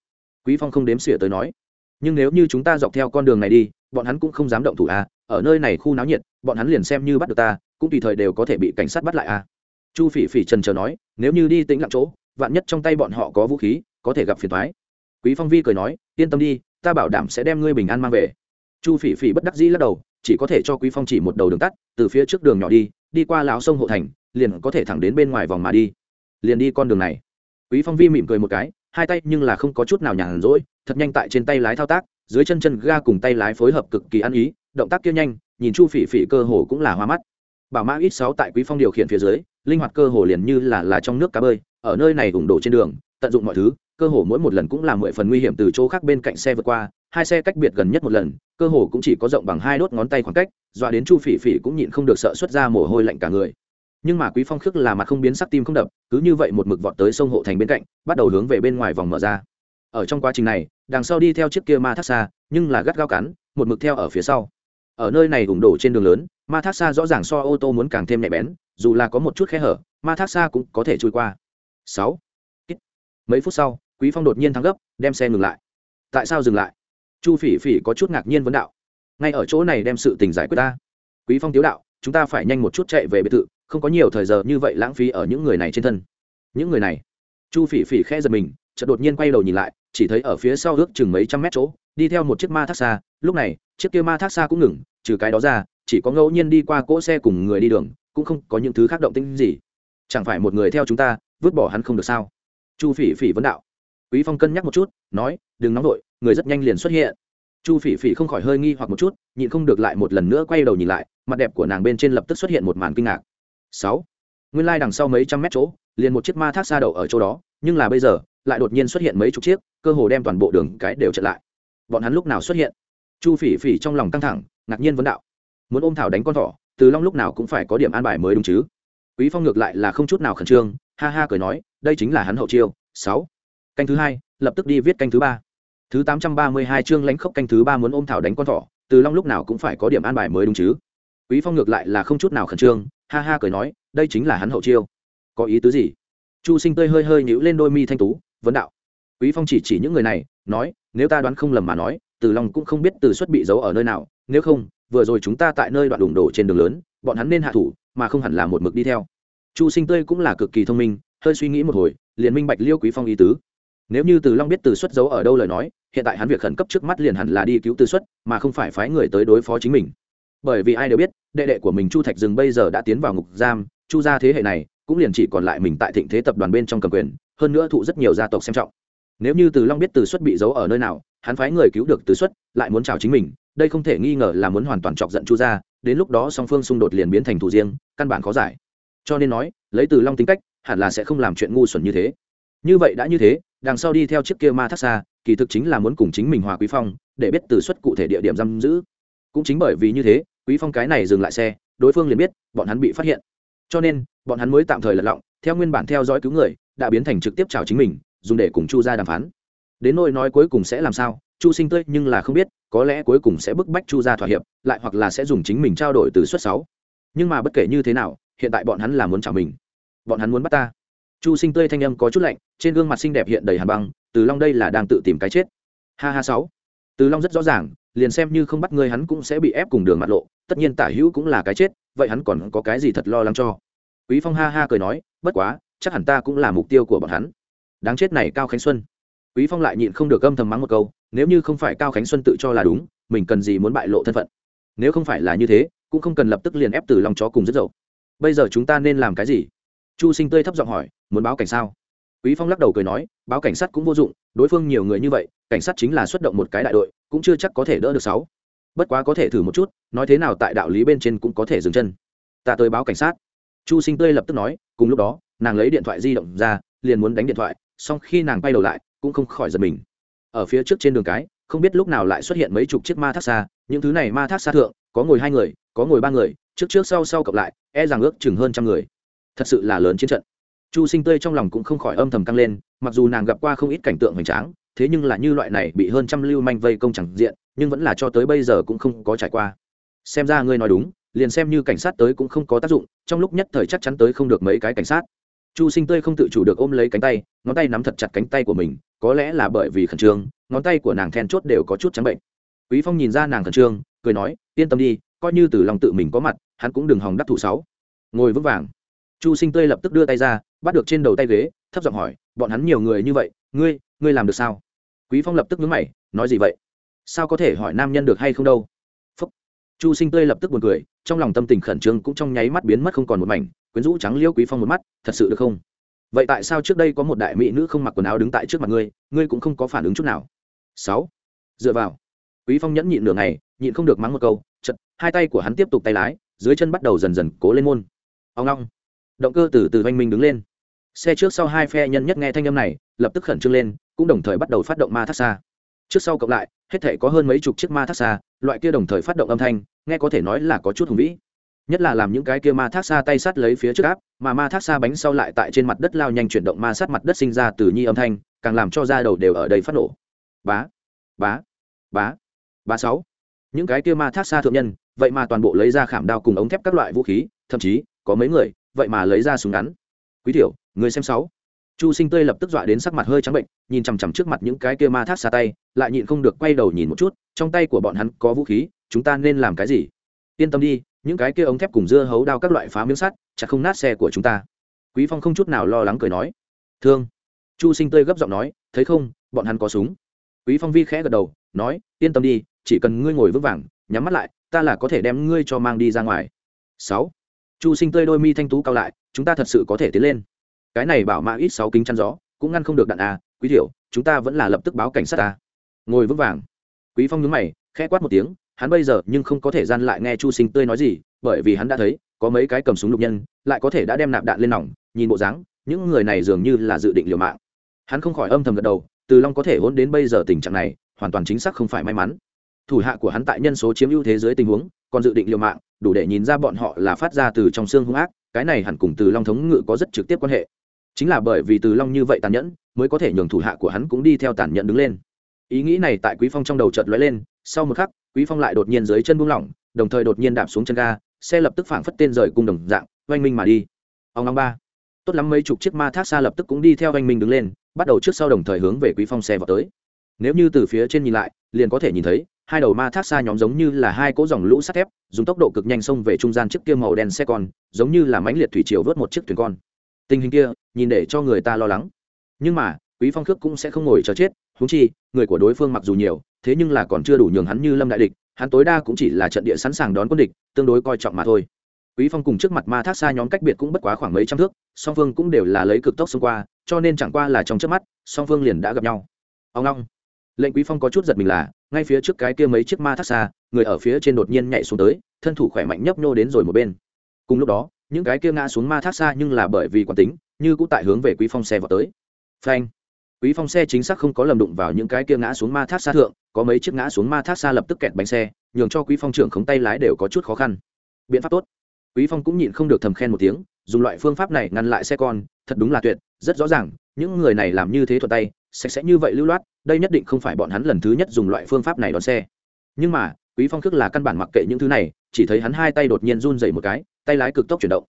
Quý phong không đếm xỉa tới nói. Nhưng nếu như chúng ta dọc theo con đường này đi, bọn hắn cũng không dám động thủ à ở nơi này khu náo nhiệt, bọn hắn liền xem như bắt được ta, cũng tùy thời đều có thể bị cảnh sát bắt lại à. Chu phỉ phỉ trần chờ nói, nếu như đi tĩnh lặng chỗ, vạn nhất trong tay bọn họ có vũ khí, có thể gặp phiền thoái quý phong vi cười nói, yên tâm đi, ta bảo đảm sẽ đem ngươi bình an mang về. Chu phỉ phỉ bất đắc dĩ lắc đầu chỉ có thể cho quý phong chỉ một đầu đường tắt, từ phía trước đường nhỏ đi đi qua lão sông hộ thành, liền có thể thẳng đến bên ngoài vòng mà đi. Liền đi con đường này. Quý phong vi mỉm cười một cái, hai tay nhưng là không có chút nào nhàn rỗi, thật nhanh tại trên tay lái thao tác, dưới chân chân ga cùng tay lái phối hợp cực kỳ ăn ý, động tác kia nhanh, nhìn chu phỉ phỉ cơ hồ cũng là hoa mắt. Bảo mã ít sáu tại quý phong điều khiển phía dưới, linh hoạt cơ hồ liền như là là trong nước cá bơi, ở nơi này ủng đổ trên đường tận dụng mọi thứ, cơ hồ mỗi một lần cũng là mười phần nguy hiểm từ chỗ khác bên cạnh xe vượt qua, hai xe cách biệt gần nhất một lần, cơ hồ cũng chỉ có rộng bằng hai đốt ngón tay khoảng cách, dọa đến chu phỉ phỉ cũng nhịn không được sợ xuất ra mồ hôi lạnh cả người. Nhưng mà quý phong khước là mặt không biến sắc tim không đập, cứ như vậy một mực vọt tới sông hộ thành bên cạnh, bắt đầu hướng về bên ngoài vòng mở ra. Ở trong quá trình này, đằng sau đi theo chiếc kia ma thác xa nhưng là gắt gao cắn, một mực theo ở phía sau. Ở nơi này ủng đổ trên đường lớn, ma thác xa rõ ràng so ô tô muốn càng thêm nhạy bén, dù là có một chút khe hở, ma thác xa cũng có thể trôi qua. Sáu mấy phút sau, quý phong đột nhiên thắng gấp, đem xe ngừng lại. Tại sao dừng lại? Chu phỉ phỉ có chút ngạc nhiên vấn đạo. Ngay ở chỗ này đem sự tình giải quyết ta. Quý phong tiếu đạo, chúng ta phải nhanh một chút chạy về biệt thự, không có nhiều thời giờ như vậy lãng phí ở những người này trên thân. Những người này? Chu phỉ phỉ khẽ giật mình, chợt đột nhiên quay đầu nhìn lại, chỉ thấy ở phía sau ước chừng mấy trăm mét chỗ, đi theo một chiếc ma thác xa. Lúc này, chiếc kia ma thác xa cũng ngừng, trừ cái đó ra, chỉ có ngẫu nhiên đi qua cỗ xe cùng người đi đường, cũng không có những thứ khác động tĩnh gì. Chẳng phải một người theo chúng ta, vứt bỏ hắn không được sao? Chu phỉ phỉ vấn đạo. Quý phong cân nhắc một chút, nói, đừng nóng vội, người rất nhanh liền xuất hiện. Chu phỉ phỉ không khỏi hơi nghi hoặc một chút, nhịn không được lại một lần nữa quay đầu nhìn lại, mặt đẹp của nàng bên trên lập tức xuất hiện một màn kinh ngạc. Sáu, nguyên lai đằng sau mấy trăm mét chỗ, liền một chiếc ma thác xa đậu ở chỗ đó, nhưng là bây giờ, lại đột nhiên xuất hiện mấy chục chiếc, cơ hồ đem toàn bộ đường cái đều chặn lại. Bọn hắn lúc nào xuất hiện? Chu phỉ phỉ trong lòng căng thẳng, ngạc nhiên vấn đạo. Muốn ôm thảo đánh con thỏ, từ long lúc nào cũng phải có điểm an bài mới đúng chứ? Quý phong ngược lại là không chút nào khẩn trương ha ha cười nói, đây chính là hắn hậu chiêu, sáu. Canh thứ hai, lập tức đi viết canh thứ ba. Thứ tám trăm ba mươi hai chương lãnh khốc canh thứ ba muốn ôm thảo đánh con thỏ, từ long lúc nào cũng phải có điểm an bài mới đúng chứ. Quý phong ngược lại là không chút nào khẩn trương, ha ha cười nói, đây chính là hắn hậu chiêu. Có ý tứ gì? Chu sinh tươi hơi hơi nhíu lên đôi mi thanh tú, vấn đạo. Quý phong chỉ chỉ những người này, nói, nếu ta đoán không lầm mà nói, từ long cũng không biết từ xuất bị giấu ở nơi nào, nếu không, vừa rồi chúng ta tại nơi đoạn đụng đổ trên đường lớn, bọn hắn nên hạ thủ, mà không hẳn là một mực đi theo chu sinh tươi cũng là cực kỳ thông minh, hơi suy nghĩ một hồi, liền minh bạch liêu quý phong ý tứ. Nếu như từ long biết từ xuất giấu ở đâu lời nói, hiện tại hắn việc khẩn cấp trước mắt liền hẳn là đi cứu từ xuất, mà không phải phái người tới đối phó chính mình. Bởi vì ai đều biết, đệ đệ của mình chu thạch Dừng bây giờ đã tiến vào ngục giam, chu gia thế hệ này, cũng liền chỉ còn lại mình tại thịnh thế tập đoàn bên trong cầm quyền, hơn nữa thụ rất nhiều gia tộc xem trọng. Nếu như từ long biết từ xuất bị giấu ở nơi nào, hắn phái người cứu được từ xuất, lại muốn chào chính mình, đây không thể nghi ngờ là muốn hoàn toàn chọc giận chu gia, đến lúc đó song phương xung đột liền biến thành thủ riêng, căn bản khó giải cho nên nói, lấy từ long tính cách, hẳn là sẽ không làm chuyện ngu xuẩn như thế. Như vậy đã như thế, đằng sau đi theo chiếc kia ma thác xa, kỳ thực chính là muốn cùng chính mình hòa quý phong, để biết từ suất cụ thể địa điểm giam giữ. Cũng chính bởi vì như thế, quý phong cái này dừng lại xe, đối phương liền biết, bọn hắn bị phát hiện. Cho nên, bọn hắn mới tạm thời lật lọng, theo nguyên bản theo dõi cứu người, đã biến thành trực tiếp chào chính mình, dùng để cùng chu ra đàm phán. Đến nỗi nói cuối cùng sẽ làm sao, chu sinh tươi nhưng là không biết, có lẽ cuối cùng sẽ bức bách chu ra thỏa hiệp, lại hoặc là sẽ dùng chính mình trao đổi từ suất sáu. Nhưng mà bất kể như thế nào hiện tại bọn hắn là muốn trả mình. Bọn hắn muốn bắt ta. Chu sinh tươi thanh âm có chút lạnh, trên gương mặt xinh đẹp hiện đầy hàn băng, từ long đây là đang tự tìm cái chết. Ha ha sáu. Từ long rất rõ ràng, liền xem như không bắt ngươi hắn cũng sẽ bị ép cùng đường mặt lộ, tất nhiên tả hữu cũng là cái chết, vậy hắn còn có cái gì thật lo lắng cho? Quý phong ha ha cười nói, bất quá, chắc hẳn ta cũng là mục tiêu của bọn hắn. Đáng chết này cao khánh xuân. Quý phong lại nhịn không được âm thầm mắng một câu, nếu như không phải cao khánh xuân tự cho là đúng, mình cần gì muốn bại lộ thân phận? Nếu không phải là như thế, cũng không cần lập tức liền ép từ lòng chó cùng rất dậu bây giờ chúng ta nên làm cái gì? Chu sinh tươi thấp giọng hỏi, muốn báo cảnh sao? Quý phong lắc đầu cười nói, báo cảnh sát cũng vô dụng, đối phương nhiều người như vậy, cảnh sát chính là xuất động một cái đại đội, cũng chưa chắc có thể đỡ được sáu. Bất quá có thể thử một chút, nói thế nào tại đạo lý bên trên cũng có thể dừng chân. Ta tới báo cảnh sát. Chu sinh tươi lập tức nói, cùng lúc đó, nàng lấy điện thoại di động ra, liền muốn đánh điện thoại, song khi nàng quay đầu lại, cũng không khỏi giật mình. Ở phía trước trên đường cái, không biết lúc nào lại xuất hiện mấy chục chiếc ma thác xa, những thứ này ma thác xa thượng, có ngồi hai người, có ngồi ba người trước trước sau sau cộng lại e rằng ước chừng hơn trăm người. Thật sự là lớn chiến trận. Chu sinh tươi trong lòng cũng không khỏi âm thầm căng lên, mặc dù nàng gặp qua không ít cảnh tượng hoành tráng, thế nhưng là như loại này bị hơn trăm lưu manh vây công chẳng diện, nhưng vẫn là cho tới bây giờ cũng không có trải qua. Xem ra ngươi nói đúng, liền xem như cảnh sát tới cũng không có tác dụng, trong lúc nhất thời chắc chắn tới không được mấy cái cảnh sát. Chu sinh tươi không tự chủ được ôm lấy cánh tay, ngón tay nắm thật chặt cánh tay của mình, có lẽ là bởi vì khẩn trương, ngón tay của nàng then chốt đều có chút trắng bệnh. Quý phong nhìn ra nàng khẩn trương, cười nói, yên tâm đi, coi như từ lòng tự mình có mặt hắn cũng đừng hòng đắc thủ sáu. Ngồi vững vàng. Chu sinh tươi lập tức đưa tay ra, bắt được trên đầu tay ghế, thấp giọng hỏi, bọn hắn nhiều người như vậy, ngươi ngươi làm được sao? Quý phong lập tức nhướng mày, nói gì vậy? Sao có thể hỏi nam nhân được hay không đâu? Phúc. chu sinh tươi lập tức buồn cười, trong lòng tâm tình khẩn trương cũng trong nháy mắt biến mất không còn một mảnh, quyến rũ trắng liêu quý phong một mắt, thật sự được không? Vậy tại sao trước đây có một đại mỹ nữ không mặc quần áo đứng tại trước mặt ngươi ngươi cũng không có phản ứng chút nào? Sáu. Dựa vào. Quý phong nhẫn nhịn nửa ngày, nhịn không được mắng một câu, chật, hai tay của hắn tiếp tục tay lái dưới chân bắt đầu dần dần cố lên môn. Ông long động cơ từ từ oanh minh đứng lên. Xe trước sau hai phe nhân nhất nghe thanh âm này, lập tức khẩn trương lên, cũng đồng thời bắt đầu phát động ma thác xa. Trước sau cộng lại, hết thể có hơn mấy chục chiếc ma thác xa, loại kia đồng thời phát động âm thanh, nghe có thể nói là có chút hùng vĩ. Nhất là làm những cái kia ma thác xa tay sát lấy phía trước áp, mà ma thác xa bánh sau lại tại trên mặt đất lao nhanh chuyển động ma sát mặt đất sinh ra từ nhi âm thanh, càng làm cho da đầu đều ở đây phát nổ. Bá bá bá bá sáu. Những cái kia ma thác xa thượng nhân vậy mà toàn bộ lấy ra khảm đao cùng ống thép các loại vũ khí, thậm chí có mấy người, vậy mà lấy ra súng ngắn. Quý tiểu, người xem sáu. Chu sinh tươi lập tức dọa đến sắc mặt hơi trắng bệnh, nhìn chằm chằm trước mặt những cái kia ma thác xa tay, lại nhịn không được quay đầu nhìn một chút, trong tay của bọn hắn có vũ khí, chúng ta nên làm cái gì? Yên tâm đi, những cái kia ống thép cùng dưa hấu đao các loại phá miếng sắt, chặt không nát xe của chúng ta. Quý phong không chút nào lo lắng cười nói. Thương. Chu sinh tươi gấp giọng nói, thấy không, bọn hắn có súng. Quý phong vi khẽ gật đầu, nói, yên tâm đi, chỉ cần ngươi ngồi vững vàng, nhắm mắt lại ta là có thể đem ngươi cho mang đi ra ngoài. Sáu. Chu sinh tươi đôi mi thanh tú cao lại, chúng ta thật sự có thể tiến lên. Cái này bảo mã ít sáu kính chắn gió, cũng ngăn không được đạn à quý thiểu, chúng ta vẫn là lập tức báo cảnh sát ta ngồi vững vàng. Quý phong nhướng mày, khẽ quát một tiếng, hắn bây giờ nhưng không có thể gian lại nghe chu sinh tươi nói gì, bởi vì hắn đã thấy, có mấy cái cầm súng lục nhân, lại có thể đã đem nạp đạn lên nòng, nhìn bộ dáng, những người này dường như là dự định liều mạng. Hắn không khỏi âm thầm gật đầu, từ long có thể hôn đến bây giờ tình trạng này, hoàn toàn chính xác không phải may mắn thủ hạ của hắn tại nhân số chiếm ưu thế dưới tình huống, còn dự định liều mạng, đủ để nhìn ra bọn họ là phát ra từ trong xương hung ác, cái này hẳn cùng từ long thống ngự có rất trực tiếp quan hệ. Chính là bởi vì từ long như vậy tàn nhẫn, mới có thể nhường thủ hạ của hắn cũng đi theo tàn nhẫn đứng lên. Ý nghĩ này tại quý phong trong đầu chợt lóe lên, sau một khắc, quý phong lại đột nhiên dưới chân buông lỏng, đồng thời đột nhiên đạp xuống chân ga, xe lập tức phảng phất tên rời cung đồng dạng, oanh minh mà đi. Ông long ba. Tốt lắm mấy chục chiếc ma thác xa lập tức cũng đi theo oanh minh đứng lên, bắt đầu trước sau đồng thời hướng về quý phong xe vào tới. Nếu như từ phía trên nhìn lại, liền có thể nhìn thấy hai đầu ma thác xa nhóm giống như là hai cỗ dòng lũ sắt thép, dùng tốc độ cực nhanh xông về trung gian chiếc kia màu đen xe con, giống như là mãnh liệt thủy triều vớt một chiếc thuyền con. Tình hình kia, nhìn để cho người ta lo lắng. Nhưng mà, quý phong khước cũng sẽ không ngồi chờ chết húng chi, người của đối phương mặc dù nhiều, thế nhưng là còn chưa đủ nhường hắn như lâm đại địch, hắn tối đa cũng chỉ là trận địa sẵn sàng đón quân địch, tương đối coi trọng mà thôi. Quý phong cùng trước mặt ma thác xa nhóm cách biệt cũng bất quá khoảng mấy trăm thước, song phương cũng đều là lấy cực tốc xông qua, cho nên chẳng qua là trong trước mắt, song phương liền đã gặp nhau. Ông long lệnh quý phong có chút giật mình là, ngay phía trước cái kia mấy chiếc ma thác xa, người ở phía trên đột nhiên nhảy xuống tới, thân thủ khỏe mạnh nhấp nhô đến rồi một bên. Cùng lúc đó, những cái kia ngã xuống ma thác xa nhưng là bởi vì quán tính, như cũng tại hướng về quý phong xe vào tới. Phanh! Quý phong xe chính xác không có lầm đụng vào những cái kia ngã xuống ma thác xa thượng, có mấy chiếc ngã xuống ma thác xa lập tức kẹt bánh xe, nhường cho quý phong trưởng khống tay lái đều có chút khó khăn. Biện pháp tốt. Quý phong cũng nhịn không được thầm khen một tiếng, dùng loại phương pháp này ngăn lại xe con, thật đúng là tuyệt, rất rõ ràng những người này làm như thế thuận tay sạch sẽ như vậy lưu loát, đây nhất định không phải bọn hắn lần thứ nhất dùng loại phương pháp này đón xe. Nhưng mà, quý phong thức là căn bản mặc kệ những thứ này, chỉ thấy hắn hai tay đột nhiên run dày một cái, tay lái cực tốc chuyển động.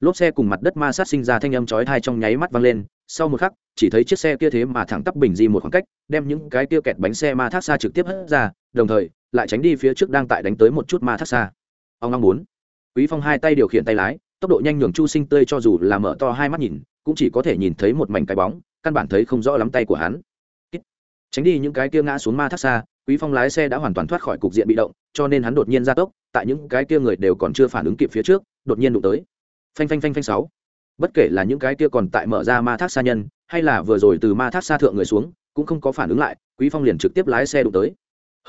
Lốp xe cùng mặt đất ma sát sinh ra thanh âm chói thai trong nháy mắt vang lên, sau một khắc, chỉ thấy chiếc xe kia thế mà thẳng tắp bình di một khoảng cách, đem những cái kia kẹt bánh xe ma thác xa trực tiếp hất ra, đồng thời, lại tránh đi phía trước đang tại đánh tới một chút ma thác xa. Ông mong muốn quý phong hai tay điều khiển tay lái, tốc độ nhanh nhường chu sinh tươi cho dù là mở to hai mắt nhìn cũng chỉ có thể nhìn thấy một mảnh cái bóng, căn bản thấy không rõ lắm tay của hắn. Tránh đi những cái kia ngã xuống ma thác xa, quý phong lái xe đã hoàn toàn thoát khỏi cục diện bị động, cho nên hắn đột nhiên ra tốc, tại những cái kia người đều còn chưa phản ứng kịp phía trước, đột nhiên đụng tới. Phanh phanh phanh phanh sáu. Bất kể là những cái kia còn tại mở ra ma thác xa nhân, hay là vừa rồi từ ma thác xa thượng người xuống, cũng không có phản ứng lại, quý phong liền trực tiếp lái xe đụng tới.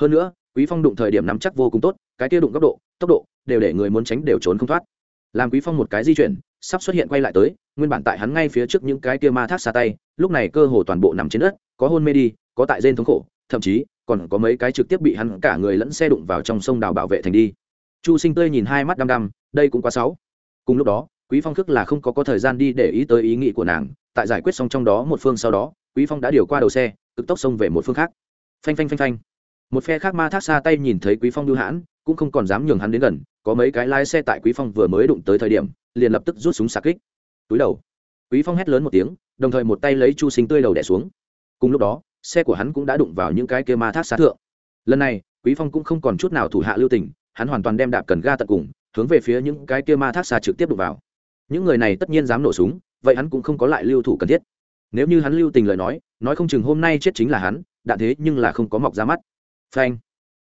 Hơn nữa, quý phong đụng thời điểm nắm chắc vô cùng tốt, cái kia đụng góc độ, tốc độ, đều để người muốn tránh đều trốn không thoát. Làm quý phong một cái di chuyển, sắp xuất hiện quay lại tới nguyên bản tại hắn ngay phía trước những cái kia ma thác xa tay, lúc này cơ hồ toàn bộ nằm trên đất, có hôn mê đi, có tại rên thống khổ, thậm chí còn có mấy cái trực tiếp bị hắn cả người lẫn xe đụng vào trong sông đào bảo vệ thành đi. Chu sinh tươi nhìn hai mắt đăm đăm, đây cũng quá xấu. Cùng lúc đó, quý phong thức là không có có thời gian đi để ý tới ý nghĩ của nàng, tại giải quyết xong trong đó một phương sau đó, quý phong đã điều qua đầu xe, cực tốc xông về một phương khác. Phanh phanh phanh phanh. Một phe khác ma thác xa tay nhìn thấy quý phong đưa hãn, cũng không còn dám nhường hắn đến gần, có mấy cái lái xe tại quý phong vừa mới đụng tới thời điểm, liền lập tức rút súng xạ kích túi đầu. Quý phong hét lớn một tiếng, đồng thời một tay lấy chu sinh tươi đầu đẻ xuống. Cùng lúc đó, xe của hắn cũng đã đụng vào những cái kia ma thác xá thượng. Lần này, quý phong cũng không còn chút nào thủ hạ lưu tình, hắn hoàn toàn đem đạp cần ga tận cùng, hướng về phía những cái kia ma thác xa trực tiếp đụng vào. Những người này tất nhiên dám nổ súng, vậy hắn cũng không có lại lưu thủ cần thiết. Nếu như hắn lưu tình lời nói nói không chừng hôm nay chết chính là hắn đạn thế nhưng là không có mọc ra mắt. Phanh.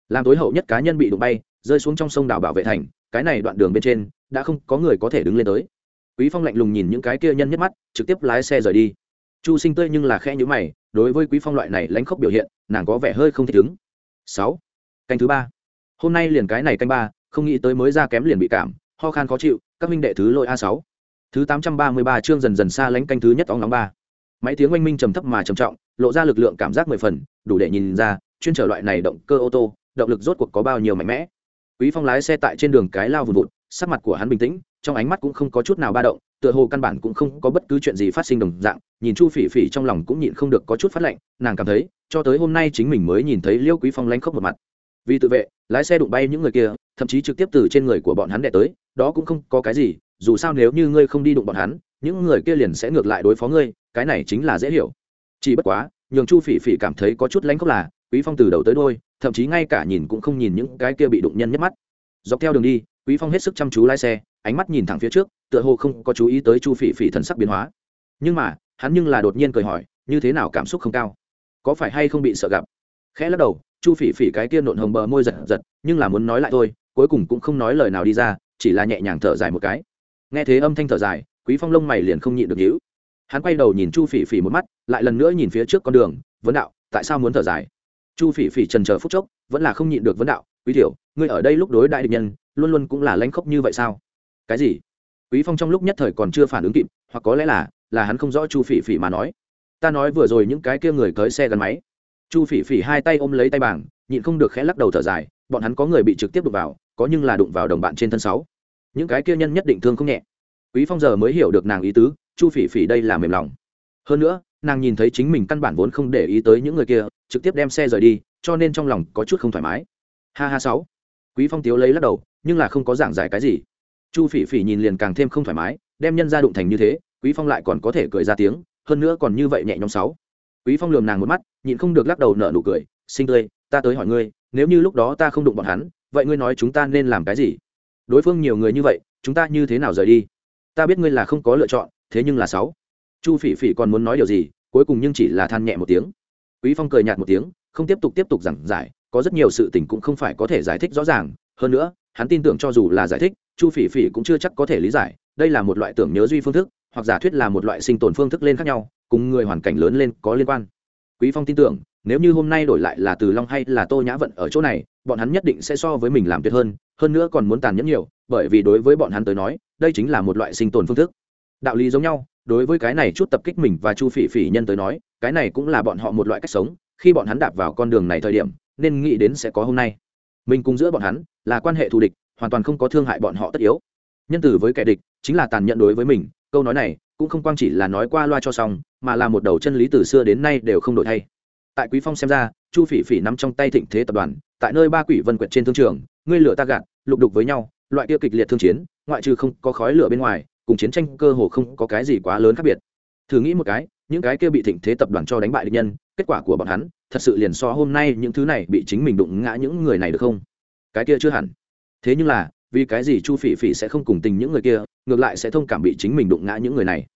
Làm tối hậu nhất cá nhân bị đụng bay, rơi xuống trong sông đảo bảo vệ thành, cái này đoạn đường bên trên, đã không có người có thể đứng lên tới quý phong lạnh lùng nhìn những cái kia nhân nhất mắt, trực tiếp lái xe rời đi. Chu sinh tươi nhưng là khe nhữ mày, đối với quý phong loại này lãnh khốc biểu hiện, nàng có vẻ hơi không thích ứng. Sáu, canh thứ ba. Hôm nay liền cái này canh ba, không nghĩ tới mới ra kém liền bị cảm, ho khan khó chịu, các minh đệ thứ lỗi a sáu. Thứ tám trăm ba mươi ba chương dần dần xa lánh canh thứ nhất óng nóng ba. Máy tiếng oanh minh trầm thấp mà trầm trọng, lộ ra lực lượng cảm giác mười phần, đủ để nhìn ra, chuyên trở loại này động cơ ô tô, động lực rốt cuộc có bao nhiêu mạnh mẽ. Quý phong lái xe tại trên đường cái lao vùn vụt, sắc mặt của hắn bình tĩnh trong ánh mắt cũng không có chút nào ba động, tựa hồ căn bản cũng không có bất cứ chuyện gì phát sinh đồng dạng, nhìn chu phỉ phỉ trong lòng cũng nhịn không được có chút phát lạnh nàng cảm thấy, cho tới hôm nay chính mình mới nhìn thấy liêu quý phong lánh khóc một mặt. Vì tự vệ, lái xe đụng bay những người kia, thậm chí trực tiếp từ trên người của bọn hắn đẻ tới, đó cũng không có cái gì, dù sao nếu như ngươi không đi đụng bọn hắn, những người kia liền sẽ ngược lại đối phó ngươi, cái này chính là dễ hiểu. Chỉ bất quá, nhường chu phỉ phỉ cảm thấy có chút lánh khóc là, quý phong từ đầu tới đôi, thậm chí ngay cả nhìn cũng không nhìn những cái kia bị đụng nhân nhất mắt. Dọc theo đường đi, quý phong hết sức chăm chú lái xe ánh mắt nhìn thẳng phía trước, tựa hồ không có chú ý tới chu phỉ phỉ thần sắc biến hóa. Nhưng mà, hắn nhưng là đột nhiên cười hỏi, như thế nào cảm xúc không cao? Có phải hay không bị sợ gặp? Khẽ lắc đầu, chu phỉ phỉ cái kia nộn hồng bờ môi giật giật, nhưng là muốn nói lại thôi, cuối cùng cũng không nói lời nào đi ra, chỉ là nhẹ nhàng thở dài một cái. Nghe thế âm thanh thở dài, quý phong lông mày liền không nhịn được nhíu. Hắn quay đầu nhìn chu phỉ phỉ một mắt, lại lần nữa nhìn phía trước con đường, vấn đạo, tại sao muốn thở dài? Chu phỉ phỉ trần chờ phút chốc, vẫn là không nhịn được vấn đạo, quý tiểu, ngươi ở đây lúc đối đại địch nhân, luôn luôn cũng là lãnh khốc như vậy sao? Cái gì? Quý phong trong lúc nhất thời còn chưa phản ứng kịp, hoặc có lẽ là là hắn không rõ chu phỉ phỉ mà nói. Ta nói vừa rồi những cái kia người tới xe gắn máy. Chu phỉ phỉ hai tay ôm lấy tay bảng, nhịn không được khẽ lắc đầu thở dài, bọn hắn có người bị trực tiếp đụng vào, có nhưng là đụng vào đồng bạn trên thân sáu. Những cái kia nhân nhất định thương không nhẹ. Quý phong giờ mới hiểu được nàng ý tứ, chu phỉ phỉ đây là mềm lòng. Hơn nữa, nàng nhìn thấy chính mình căn bản vốn không để ý tới những người kia, trực tiếp đem xe rời đi, cho nên trong lòng có chút không thoải mái. Ha ha sáu. Quý phong tiếu lấy lắc đầu, nhưng là không có giảng giải cái gì chu phỉ phỉ nhìn liền càng thêm không thoải mái, đem nhân ra đụng thành như thế, quý phong lại còn có thể cười ra tiếng, hơn nữa còn như vậy nhẹ nhõm sáu. Quý phong lườm nàng một mắt, nhịn không được lắc đầu nở nụ cười, sinh tươi, ta tới hỏi ngươi, nếu như lúc đó ta không đụng bọn hắn, vậy ngươi nói chúng ta nên làm cái gì? Đối phương nhiều người như vậy, chúng ta như thế nào rời đi? Ta biết ngươi là không có lựa chọn, thế nhưng là sáu. Chu phỉ phỉ còn muốn nói điều gì, cuối cùng nhưng chỉ là than nhẹ một tiếng. Quý phong cười nhạt một tiếng, không tiếp tục tiếp tục giảng giải, có rất nhiều sự tình cũng không phải có thể giải thích rõ ràng, hơn nữa hắn tin tưởng cho dù là giải thích, chu phỉ phỉ cũng chưa chắc có thể lý giải, đây là một loại tưởng nhớ duy phương thức, hoặc giả thuyết là một loại sinh tồn phương thức lên khác nhau, cùng người hoàn cảnh lớn lên có liên quan. Quý phong tin tưởng, nếu như hôm nay đổi lại là từ long hay là tô nhã vận ở chỗ này, bọn hắn nhất định sẽ so với mình làm tuyệt hơn hơn nữa còn muốn tàn nhẫn nhiều, bởi vì đối với bọn hắn tới nói, đây chính là một loại sinh tồn phương thức. Đạo lý giống nhau, đối với cái này chút tập kích mình và chu phỉ phỉ nhân tới nói, cái này cũng là bọn họ một loại cách sống, khi bọn hắn đạp vào con đường này thời điểm, nên nghĩ đến sẽ có hôm nay mình cùng giữa bọn hắn là quan hệ thù địch, hoàn toàn không có thương hại bọn họ tất yếu. Nhân từ với kẻ địch chính là tàn nhẫn đối với mình, câu nói này cũng không quang chỉ là nói qua loa cho xong, mà là một đầu chân lý từ xưa đến nay đều không đổi thay. Tại quý phong xem ra, chu phỉ phỉ nắm trong tay thịnh thế tập đoàn, tại nơi ba quỷ vân quyệt trên thương trường, ngươi lửa ta gạt, lục đục với nhau, loại kia kịch liệt thương chiến, ngoại trừ không có khói lửa bên ngoài, cùng chiến tranh cơ hồ không có cái gì quá lớn khác biệt. Thử nghĩ một cái, những cái kia bị thịnh thế tập đoàn cho đánh bại địch nhân kết quả của bọn hắn, thật sự liền so hôm nay những thứ này bị chính mình đụng ngã những người này được không? Cái kia chưa hẳn. Thế nhưng là, vì cái gì chu phỉ phỉ sẽ không cùng tình những người kia, ngược lại sẽ thông cảm bị chính mình đụng ngã những người này?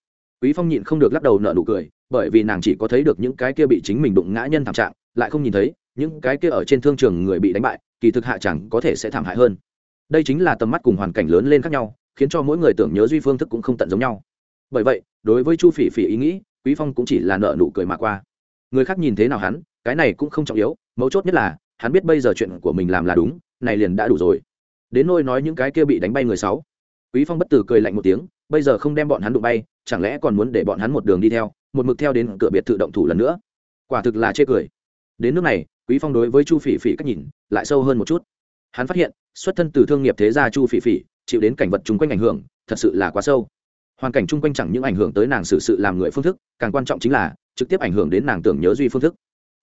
Quý phong nhịn không được lắc đầu nợ nụ cười, bởi vì nàng chỉ có thấy được những cái kia bị chính mình đụng ngã nhân thảm trạng, lại không nhìn thấy, những cái kia ở trên thương trường người bị đánh bại, kỳ thực hạ chẳng có thể sẽ thảm hại hơn. Đây chính là tầm mắt cùng hoàn cảnh lớn lên khác nhau, khiến cho mỗi người tưởng nhớ duy phương thức cũng không tận giống nhau. Bởi vậy, đối với chu phỉ phỉ ý nghĩ, quý phong cũng chỉ là nợ nụ cười mà qua người khác nhìn thế nào hắn, cái này cũng không trọng yếu, mấu chốt nhất là, hắn biết bây giờ chuyện của mình làm là đúng, này liền đã đủ rồi. Đến nôi nói những cái kia bị đánh bay người sáu. Quý phong bất tử cười lạnh một tiếng, bây giờ không đem bọn hắn đụng bay, chẳng lẽ còn muốn để bọn hắn một đường đi theo, một mực theo đến cửa biệt thự động thủ lần nữa? Quả thực là chê cười. Đến nước này, quý phong đối với chu phỉ phỉ cách nhìn, lại sâu hơn một chút. Hắn phát hiện, xuất thân từ thương nghiệp thế gia chu phỉ phỉ, chịu đến cảnh vật chung quanh ảnh hưởng, thật sự là quá sâu. Hoàn cảnh chung quanh chẳng những ảnh hưởng tới nàng xử sự làm người phương thức, càng quan trọng chính là trực tiếp ảnh hưởng đến nàng tưởng nhớ duy phương thức.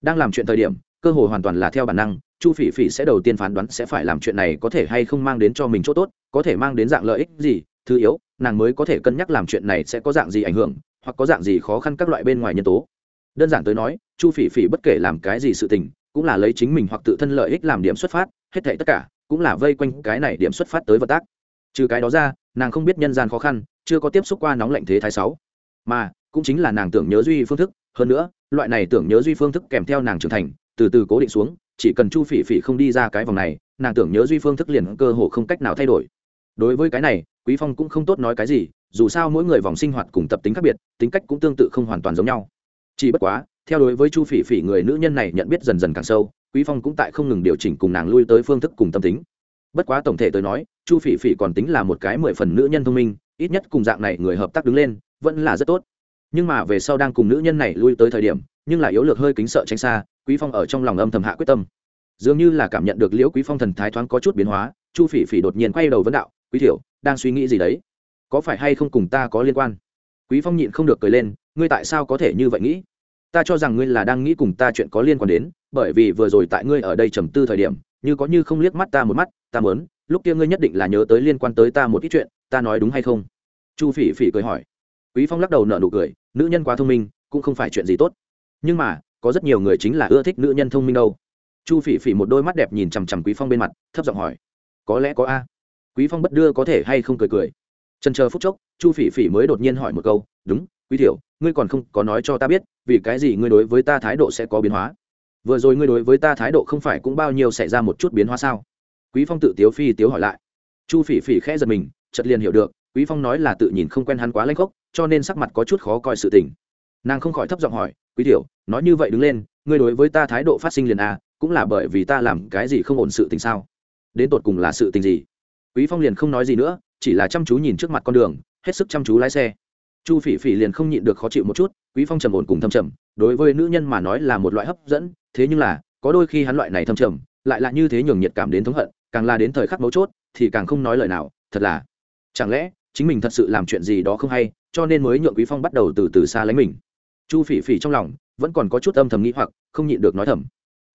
Đang làm chuyện thời điểm, cơ hội hoàn toàn là theo bản năng, chu phỉ phỉ sẽ đầu tiên phán đoán sẽ phải làm chuyện này có thể hay không mang đến cho mình chỗ tốt, có thể mang đến dạng lợi ích gì, thứ yếu, nàng mới có thể cân nhắc làm chuyện này sẽ có dạng gì ảnh hưởng, hoặc có dạng gì khó khăn các loại bên ngoài nhân tố. Đơn giản tới nói, chu phỉ phỉ bất kể làm cái gì sự tình, cũng là lấy chính mình hoặc tự thân lợi ích làm điểm xuất phát, hết thảy tất cả, cũng là vây quanh cái này điểm xuất phát tới vật tác. Trừ cái đó ra, nàng không biết nhân gian khó khăn, chưa có tiếp xúc qua nóng lạnh thế thái sáu. Mà, cũng chính là nàng tưởng nhớ duy phương thức hơn nữa, loại này tưởng nhớ duy phương thức kèm theo nàng trưởng thành, từ từ cố định xuống, chỉ cần chu phỉ phỉ không đi ra cái vòng này, nàng tưởng nhớ duy phương thức liền cơ hồ không cách nào thay đổi. Đối với cái này, quý phong cũng không tốt nói cái gì, dù sao mỗi người vòng sinh hoạt cùng tập tính khác biệt, tính cách cũng tương tự không hoàn toàn giống nhau. Chỉ bất quá, theo đối với chu phỉ phỉ người nữ nhân này nhận biết dần dần càng sâu, quý phong cũng tại không ngừng điều chỉnh cùng nàng lui tới phương thức cùng tâm tính. Bất quá tổng thể tới nói, chu phỉ phỉ còn tính là một cái mười phần nữ nhân thông minh, ít nhất cùng dạng này người hợp tác đứng lên, vẫn là rất tốt nhưng mà về sau đang cùng nữ nhân này lui tới thời điểm, nhưng lại yếu lược hơi kính sợ tránh xa, quý phong ở trong lòng âm thầm hạ quyết tâm. Dường như là cảm nhận được liễu quý phong thần thái thoáng có chút biến hóa, chu phỉ phỉ đột nhiên quay đầu vấn đạo, quý thiểu đang suy nghĩ gì đấy? Có phải hay không cùng ta có liên quan? Quý phong nhịn không được cười lên, ngươi tại sao có thể như vậy nghĩ? Ta cho rằng ngươi là đang nghĩ cùng ta chuyện có liên quan đến, bởi vì vừa rồi tại ngươi ở đây trầm tư thời điểm, như có như không liếc mắt ta một mắt, ta muốn, lúc kia ngươi nhất định là nhớ tới liên quan tới ta một ít chuyện, ta nói đúng hay không? Chu phỉ phỉ cười hỏi quý phong lắc đầu nở nụ cười, nữ nhân quá thông minh, cũng không phải chuyện gì tốt. Nhưng mà, có rất nhiều người chính là ưa thích nữ nhân thông minh đâu. Chu phỉ phỉ một đôi mắt đẹp nhìn chằm chằm quý phong bên mặt, thấp giọng hỏi, có lẽ có a? Quý phong bất đưa có thể hay không cười cười. Trần chờ phút chốc, chu phỉ phỉ mới đột nhiên hỏi một câu, đúng, quý thiểu, ngươi còn không có nói cho ta biết, vì cái gì ngươi đối với ta thái độ sẽ có biến hóa? Vừa rồi ngươi đối với ta thái độ không phải cũng bao nhiêu xảy ra một chút biến hóa sao? Quý phong tự tiếu phi tiếu hỏi lại. Chu phỉ phỉ khẽ giật mình, chợt liền hiểu được, quý phong nói là tự nhìn không quen hắn quá lanh khốc cho nên sắc mặt có chút khó coi sự tình. Nàng không khỏi thấp giọng hỏi quý tiểu nói như vậy đứng lên ngươi đối với ta thái độ phát sinh liền a à, cũng là bởi vì ta làm cái gì không ổn sự tình sao? Đến tột cùng là sự tình gì? Quý phong liền không nói gì nữa chỉ là chăm chú nhìn trước mặt con đường hết sức chăm chú lái xe. Chu phỉ phỉ liền không nhịn được khó chịu một chút quý phong trầm ổn cùng thâm trầm đối với nữ nhân mà nói là một loại hấp dẫn thế nhưng là có đôi khi hắn loại này thâm trầm lại là như thế nhường nhiệt cảm đến thống hận càng là đến thời khắc mấu chốt thì càng không nói lời nào thật là chẳng lẽ chính mình thật sự làm chuyện gì đó không hay, cho nên mới nhượng quý phong bắt đầu từ từ xa lánh mình. Chu phỉ phỉ trong lòng vẫn còn có chút âm thầm nghĩ hoặc, không nhịn được nói thầm.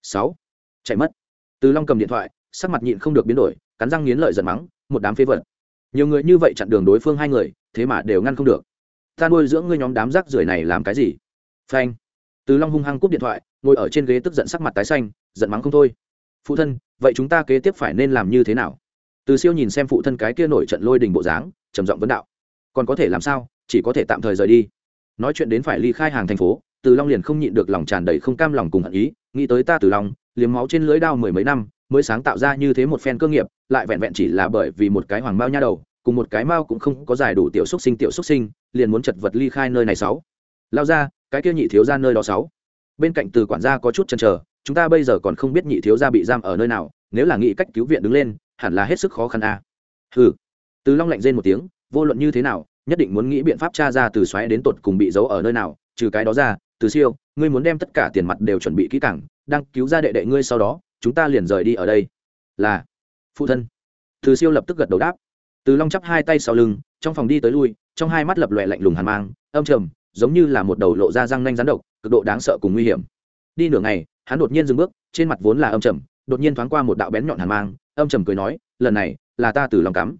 Sáu, chạy mất. Từ long cầm điện thoại, sắc mặt nhịn không được biến đổi, cắn răng nghiến lợi giận mắng, một đám phế vật. Nhiều người như vậy chặn đường đối phương hai người, thế mà đều ngăn không được. Ta nuôi dưỡng ngươi nhóm đám rác rưởi này làm cái gì? Phanh. Từ long hung hăng cúp điện thoại, ngồi ở trên ghế tức giận sắc mặt tái xanh, giận mắng không thôi. Phụ thân, vậy chúng ta kế tiếp phải nên làm như thế nào? Từ siêu nhìn xem phụ thân cái kia nổi trận lôi đình bộ dáng, trầm giọng vấn đạo. Còn có thể làm sao? Chỉ có thể tạm thời rời đi. Nói chuyện đến phải ly khai hàng thành phố, từ long liền không nhịn được lòng tràn đầy không cam lòng cùng hận ý, nghĩ tới ta từ long, liếm máu trên lưỡi đao mười mấy năm, mới sáng tạo ra như thế một phen cơ nghiệp, lại vẹn vẹn chỉ là bởi vì một cái hoàng mao nha đầu, cùng một cái mao cũng không có giải đủ tiểu xúc sinh tiểu xúc sinh, liền muốn chật vật ly khai nơi này sáu. Lao ra, cái kia nhị thiếu ra nơi đó sáu. Bên cạnh từ quản gia có chút chần chờ, chúng ta bây giờ còn không biết nhị thiếu gia bị giam ở nơi nào, nếu là nghĩ cách cứu viện đứng lên hẳn là hết sức khó khăn a. À. hừ. Từ long lạnh rên một tiếng, vô luận như thế nào, nhất định muốn nghĩ biện pháp tra ra từ xoáy đến tột cùng bị giấu ở nơi nào, trừ cái đó ra, từ siêu, ngươi muốn đem tất cả tiền mặt đều chuẩn bị kỹ càng, đang cứu ra đệ đệ ngươi sau đó, chúng ta liền rời đi ở đây. Là. Phụ thân. Từ siêu lập tức gật đầu đáp. Từ long chắp hai tay sau lưng, trong phòng đi tới lui, trong hai mắt lập lòe lạnh lùng hàn mang, âm trầm, giống như là một đầu lộ ra răng nanh rắn độc, cực độ đáng sợ cùng nguy hiểm. Đi nửa ngày, hắn đột nhiên dừng bước, trên mặt vốn là âm trầm, đột nhiên thoáng qua một đạo bén nhọn hàn mang âm trầm cười nói, lần này là ta từ lòng cắm.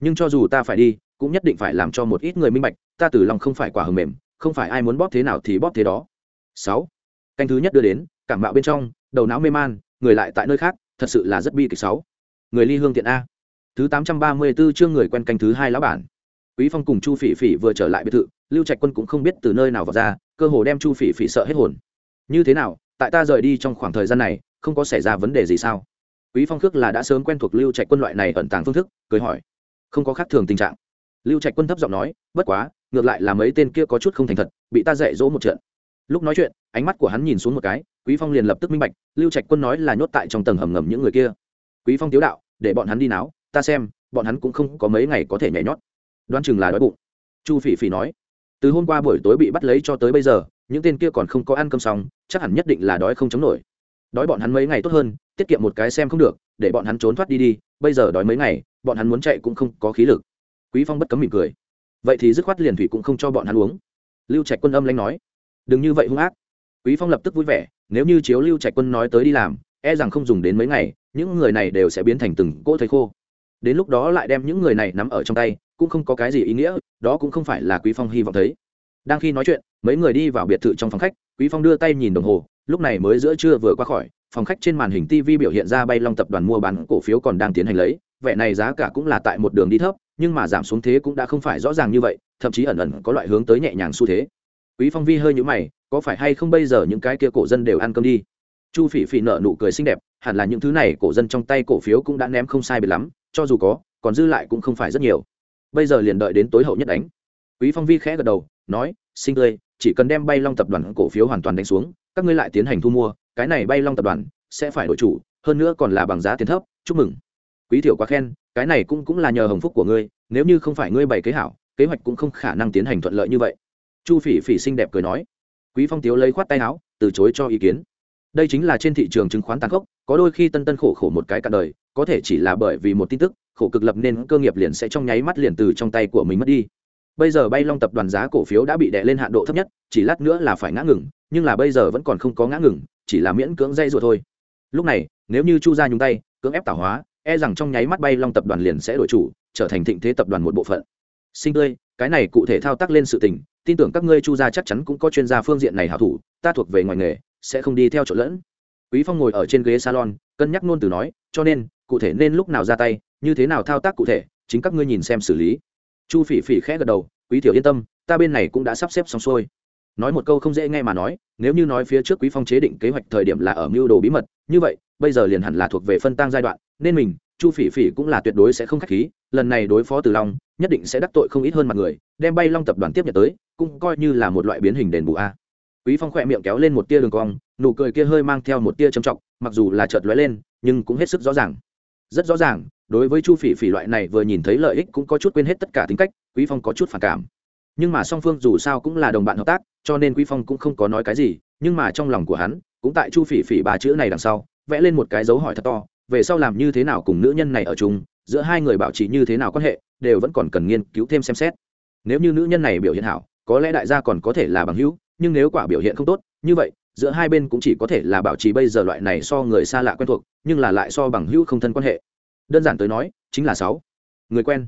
Nhưng cho dù ta phải đi, cũng nhất định phải làm cho một ít người minh bạch, ta từ lòng không phải quả hầm mềm, không phải ai muốn bóp thế nào thì bóp thế đó. Sáu. Canh thứ nhất đưa đến, cảm mạo bên trong, đầu não mê man, người lại tại nơi khác, thật sự là rất bi kịch sáu. Người ly hương tiện a. Thứ tám trăm ba mươi 834 chương người quen canh thứ hai lão bản. Quý phong cùng chu phỉ phỉ vừa trở lại biệt thự, lưu trạch quân cũng không biết từ nơi nào vào ra, cơ hồ đem chu phỉ phỉ sợ hết hồn. Như thế nào, tại ta rời đi trong khoảng thời gian này, không có xảy ra vấn đề gì sao? Quý phong khước là đã sớm quen thuộc lưu trạch quân loại này ẩn tàng phương thức, cười hỏi. Không có khác thường tình trạng. Lưu trạch quân thấp giọng nói, bất quá, ngược lại là mấy tên kia có chút không thành thật, bị ta dạy dỗ một trận. Lúc nói chuyện, ánh mắt của hắn nhìn xuống một cái, quý phong liền lập tức minh bạch, lưu trạch quân nói là nhốt tại trong tầng hầm ngầm những người kia. Quý phong tiếu đạo, để bọn hắn đi náo, ta xem, bọn hắn cũng không có mấy ngày có thể nhảy nhót. Đoán chừng là đói bụng. Chu phỉ phỉ nói, từ hôm qua buổi tối bị bắt lấy cho tới bây giờ, những tên kia còn không có ăn cơm xong, chắc hẳn nhất định là đói không chống nổi. Đói bọn hắn mấy ngày tốt hơn tiết kiệm một cái xem không được, để bọn hắn trốn thoát đi đi, bây giờ đói mấy ngày, bọn hắn muốn chạy cũng không có khí lực. Quý phong bất cấm mỉm cười. Vậy thì dứt khoát liền thủy cũng không cho bọn hắn uống. Lưu trạch quân âm lanh nói. Đừng như vậy hung ác. Quý phong lập tức vui vẻ, nếu như chiếu lưu trạch quân nói tới đi làm e rằng không dùng đến mấy ngày, những người này đều sẽ biến thành từng cỗ thầy khô. Đến lúc đó lại đem những người này nắm ở trong tay, cũng không có cái gì ý nghĩa, đó cũng không phải là quý phong hy vọng thấy. Đang khi nói chuyện, mấy người đi vào biệt thự trong phòng khách, quý phong đưa tay nhìn đồng hồ, lúc này mới giữa trưa vừa qua khỏi phòng khách trên màn hình tv biểu hiện ra bay long tập đoàn mua bán cổ phiếu còn đang tiến hành lấy vẻ này giá cả cũng là tại một đường đi thấp nhưng mà giảm xuống thế cũng đã không phải rõ ràng như vậy thậm chí ẩn ẩn có loại hướng tới nhẹ nhàng xu thế. Quý phong vi hơi nhũ mày có phải hay không bây giờ những cái kia cổ dân đều ăn cơm đi? Chu phỉ phỉ nở nụ cười xinh đẹp hẳn là những thứ này cổ dân trong tay cổ phiếu cũng đã ném không sai biệt lắm cho dù có còn dư lại cũng không phải rất nhiều. Bây giờ liền đợi đến tối hậu nhất đánh. Quý phong vi khẽ gật đầu nói sinh ngươi, chỉ cần đem bay long tập đoàn cổ phiếu hoàn toàn đánh xuống các ngươi lại tiến hành thu mua cái này bay long tập đoàn sẽ phải đổi chủ, hơn nữa còn là bằng giá tiền thấp, chúc mừng. Quý thiểu quá khen, cái này cũng cũng là nhờ hồng phúc của ngươi, nếu như không phải ngươi bày kế hảo, kế hoạch cũng không khả năng tiến hành thuận lợi như vậy. Chu phỉ phỉ xinh đẹp cười nói. Quý phong tiếu lấy khoát tay áo, từ chối cho ý kiến. Đây chính là trên thị trường chứng khoán tàn khốc, có đôi khi tân tân khổ khổ một cái cả đời, có thể chỉ là bởi vì một tin tức, khổ cực lập nên cơ nghiệp liền sẽ trong nháy mắt liền từ trong tay của mình mất đi. Bây giờ bay long tập đoàn giá cổ phiếu đã bị đè lên hạn độ thấp nhất, chỉ lát nữa là phải ngã ngừng, nhưng là bây giờ vẫn còn không có ngã ngừng chỉ là miễn cưỡng dây rồi thôi. Lúc này, nếu như chu Gia nhúng tay, cưỡng ép tảo hóa e rằng trong nháy mắt bay long tập đoàn liền sẽ đổi chủ, trở thành thịnh thế tập đoàn một bộ phận. Sinh tươi, cái này cụ thể thao tác lên sự tình, tin tưởng các ngươi chu gia chắc chắn cũng có chuyên gia phương diện này hảo thủ, ta thuộc về ngoài nghề, sẽ không đi theo chỗ lẫn. Quý phong ngồi ở trên ghế salon, cân nhắc nôn từ nói, cho nên, cụ thể nên lúc nào ra tay, như thế nào thao tác cụ thể, chính các ngươi nhìn xem xử lý. Chu phỉ phỉ khẽ gật đầu, quý tiểu yên tâm, ta bên này cũng đã sắp xếp xong xuôi nói một câu không dễ nghe mà nói, nếu như nói phía trước quý phong chế định kế hoạch thời điểm là ở mưu đồ bí mật, như vậy, bây giờ liền hẳn là thuộc về phân tang giai đoạn, nên mình, chu phỉ phỉ cũng là tuyệt đối sẽ không khách khí, lần này đối phó từ long, nhất định sẽ đắc tội không ít hơn mặt người, đem bay long tập đoàn tiếp nhận tới, cũng coi như là một loại biến hình đền bù a. Quý phong khỏe miệng kéo lên một tia đường cong, nụ cười kia hơi mang theo một tia trầm trọng, mặc dù là chợt lóe lên, nhưng cũng hết sức rõ ràng. Rất rõ ràng, đối với chu phỉ phỉ loại này vừa nhìn thấy lợi ích cũng có chút quên hết tất cả tính cách, quý phong có chút phản cảm nhưng mà song phương dù sao cũng là đồng bạn hợp tác, cho nên quý phong cũng không có nói cái gì, nhưng mà trong lòng của hắn, cũng tại chu phỉ phỉ ba chữ này đằng sau, vẽ lên một cái dấu hỏi thật to, về sau làm như thế nào cùng nữ nhân này ở chung, giữa hai người bảo trì như thế nào quan hệ, đều vẫn còn cần nghiên cứu thêm xem xét. Nếu như nữ nhân này biểu hiện hảo, có lẽ đại gia còn có thể là bằng hữu, nhưng nếu quả biểu hiện không tốt, như vậy, giữa hai bên cũng chỉ có thể là bảo trì bây giờ loại này so người xa lạ quen thuộc, nhưng là lại so bằng hữu không thân quan hệ. Đơn giản tới nói, chính là sáu. Người quen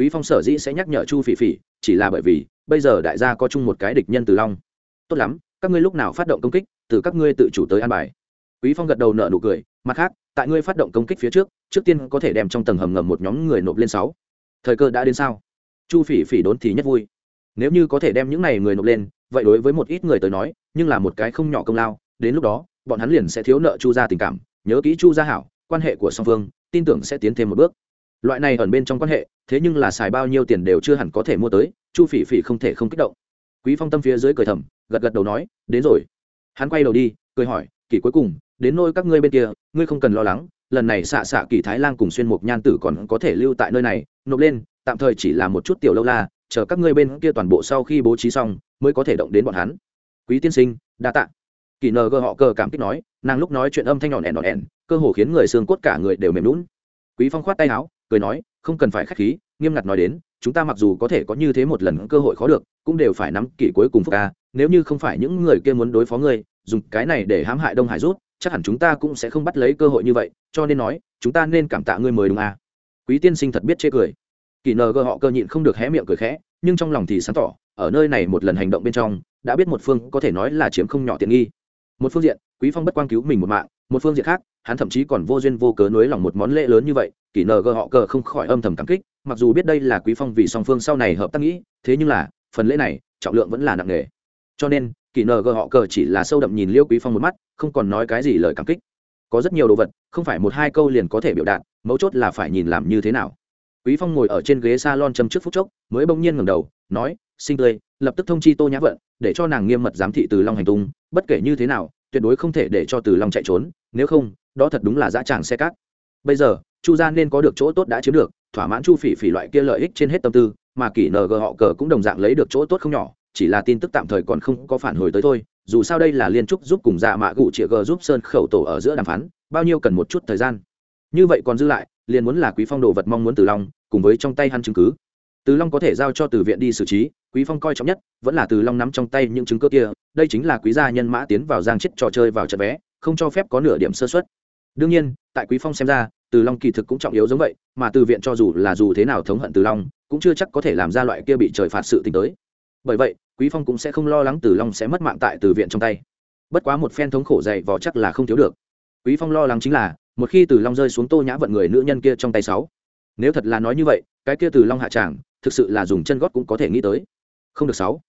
quý phong sở dĩ sẽ nhắc nhở chu phỉ phỉ, chỉ là bởi vì, bây giờ đại gia có chung một cái địch nhân từ long. Tốt lắm, các ngươi lúc nào phát động công kích, từ các ngươi tự chủ tới an bài. Quý phong gật đầu nợ nụ cười, mặt khác, tại ngươi phát động công kích phía trước trước tiên có thể đem trong tầng hầm ngầm một nhóm người nộp lên sáu. Thời cơ đã đến sao? Chu phỉ phỉ đốn thì nhất vui. Nếu như có thể đem những này người nộp lên, vậy đối với một ít người tới nói, nhưng là một cái không nhỏ công lao, đến lúc đó, bọn hắn liền sẽ thiếu nợ chu gia tình cảm, nhớ kỹ chu gia hảo, quan hệ của song phương, tin tưởng sẽ tiến thêm một bước loại này ẩn bên trong quan hệ, thế nhưng là xài bao nhiêu tiền đều chưa hẳn có thể mua tới, chu phỉ phỉ không thể không kích động. Quý phong tâm phía dưới cười thầm, gật gật đầu nói, đến rồi. Hắn quay đầu đi, cười hỏi kỳ cuối cùng, đến nôi các ngươi bên kia, ngươi không cần lo lắng, lần này xạ xạ kỳ thái lan cùng xuyên mục nhan tử còn có thể lưu tại nơi này, nộp lên, tạm thời chỉ là một chút tiểu lâu la, chờ các ngươi bên kia toàn bộ sau khi bố trí xong, mới có thể động đến bọn hắn. Quý tiên sinh, đa tạ. Kỳ nờ gờ họ cờ cảm kích nói, nàng lúc nói chuyện âm thanh nhọn ẻn nhọn ẻn cơ hồ khiến người xương cốt cả người đều mềm lún quý phong khoát tay áo cười nói, không cần phải khách khí, nghiêm ngặt nói đến, chúng ta mặc dù có thể có như thế một lần cơ hội khó được, cũng đều phải nắm kỷ cuối cùng phúc ca. Nếu như không phải những người kia muốn đối phó ngươi, dùng cái này để hãm hại đông hải rút, chắc hẳn chúng ta cũng sẽ không bắt lấy cơ hội như vậy, cho nên nói, chúng ta nên cảm tạ ngươi mời đúng à. quý tiên sinh thật biết chê cười. Kỳ nờ gờ họ cơ nhịn không được hé miệng cười khẽ, nhưng trong lòng thì sáng tỏ, ở nơi này một lần hành động bên trong, đã biết một phương có thể nói là chiếm không nhỏ tiện nghi. Một phương diện, quý phong bất quang cứu mình một mạng, một phương diện khác, hắn thậm chí còn vô duyên vô cớ nuối lòng một món lễ lớn như vậy kỳ nờ gờ họ cờ không khỏi âm thầm cảm kích, mặc dù biết đây là quý phong vì song phương sau này hợp tác nghĩ, thế nhưng là, phần lễ này, trọng lượng vẫn là nặng nề. Cho nên kỳ nờ gờ họ cờ chỉ là sâu đậm nhìn liêu quý phong một mắt, không còn nói cái gì lời cảm kích. Có rất nhiều đồ vật, không phải một hai câu liền có thể biểu đạt, mấu chốt là phải nhìn làm như thế nào. Quý phong ngồi ở trên ghế salon châm trước phút chốc, mới bỗng nhiên ngẩng đầu, nói sinh tươi, lập tức thông chi tô nhã vận, để cho nàng nghiêm mật giám thị từ long hành tung, bất kể như thế nào, tuyệt đối không thể để cho từ long chạy trốn, nếu không, đó thật đúng là dã tràng xe cát bây giờ, chu gia nên có được chỗ tốt đã chiếm được, thỏa mãn chu phỉ phỉ loại kia lợi ích trên hết tâm tư, mà kỷ ng họ cờ cũng đồng dạng lấy được chỗ tốt không nhỏ, chỉ là tin tức tạm thời còn không có phản hồi tới thôi, dù sao đây là liên trúc giúp cùng dạ mạ gụ chĩa g giúp sơn khẩu tổ ở giữa đàm phán, bao nhiêu cần một chút thời gian. Như vậy còn dư lại, liền muốn là quý phong đồ vật mong muốn từ long, cùng với trong tay hắn chứng cứ. Từ long có thể giao cho từ viện đi xử trí, quý phong coi trọng nhất, vẫn là từ long nắm trong tay những chứng cứ kia, đây chính là quý gia nhân mã tiến vào giang chết trò chơi vào trận vé, không cho phép có nửa điểm sơ xuất đương nhiên, tại quý phong xem ra, từ long kỳ thực cũng trọng yếu giống vậy, mà từ viện cho dù là dù thế nào thống hận từ long, cũng chưa chắc có thể làm ra loại kia bị trời phạt sự tình tới. Bởi vậy, quý phong cũng sẽ không lo lắng từ long sẽ mất mạng tại từ viện trong tay. Bất quá một phen thống khổ dày vò chắc là không thiếu được. Quý phong lo lắng chính là, một khi từ long rơi xuống tô nhã vận người nữ nhân kia trong tay sáu. Nếu thật là nói như vậy, cái kia từ long hạ tràng, thực sự là dùng chân gót cũng có thể nghĩ tới. Không được sáu.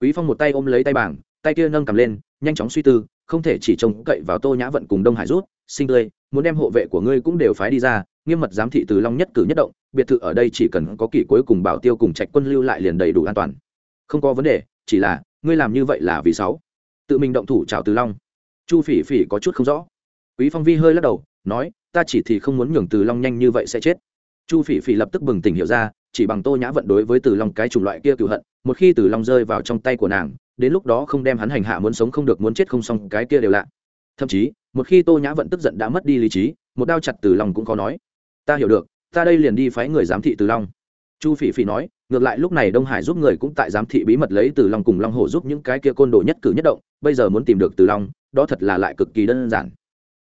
Quý phong một tay ôm lấy tay bảng, tay kia nâng cầm lên, nhanh chóng suy tư, không thể chỉ trông cậy vào tô nhã vận cùng đông hải rút sinh tươi, muốn đem hộ vệ của ngươi cũng đều phái đi ra, nghiêm mật giám thị từ long nhất cử nhất động, biệt thự ở đây chỉ cần có kỷ cuối cùng bảo tiêu cùng trạch quân lưu lại liền đầy đủ an toàn. Không có vấn đề, chỉ là, ngươi làm như vậy là vì sáu. Tự mình động thủ chào từ long. Chu phỉ phỉ có chút không rõ. Quý phong vi hơi lắc đầu, nói, ta chỉ thì không muốn nhường từ long nhanh như vậy sẽ chết. Chu phỉ phỉ lập tức bừng tỉnh hiểu ra, chỉ bằng tô nhã vận đối với từ long cái chủng loại kia cựu hận, một khi từ long rơi vào trong tay của nàng, đến lúc đó không đem hắn hành hạ muốn sống không được muốn chết không xong, cái kia đều lạ. Thậm chí một khi tô nhã vận tức giận đã mất đi lý trí, một đao chặt từ long cũng khó nói. Ta hiểu được, ta đây liền đi phái người giám thị từ long. Chu phỉ phỉ nói, ngược lại lúc này đông hải giúp người cũng tại giám thị bí mật lấy từ long cùng long hổ giúp những cái kia côn đồ nhất cử nhất động, bây giờ muốn tìm được từ long, đó thật là lại cực kỳ đơn giản.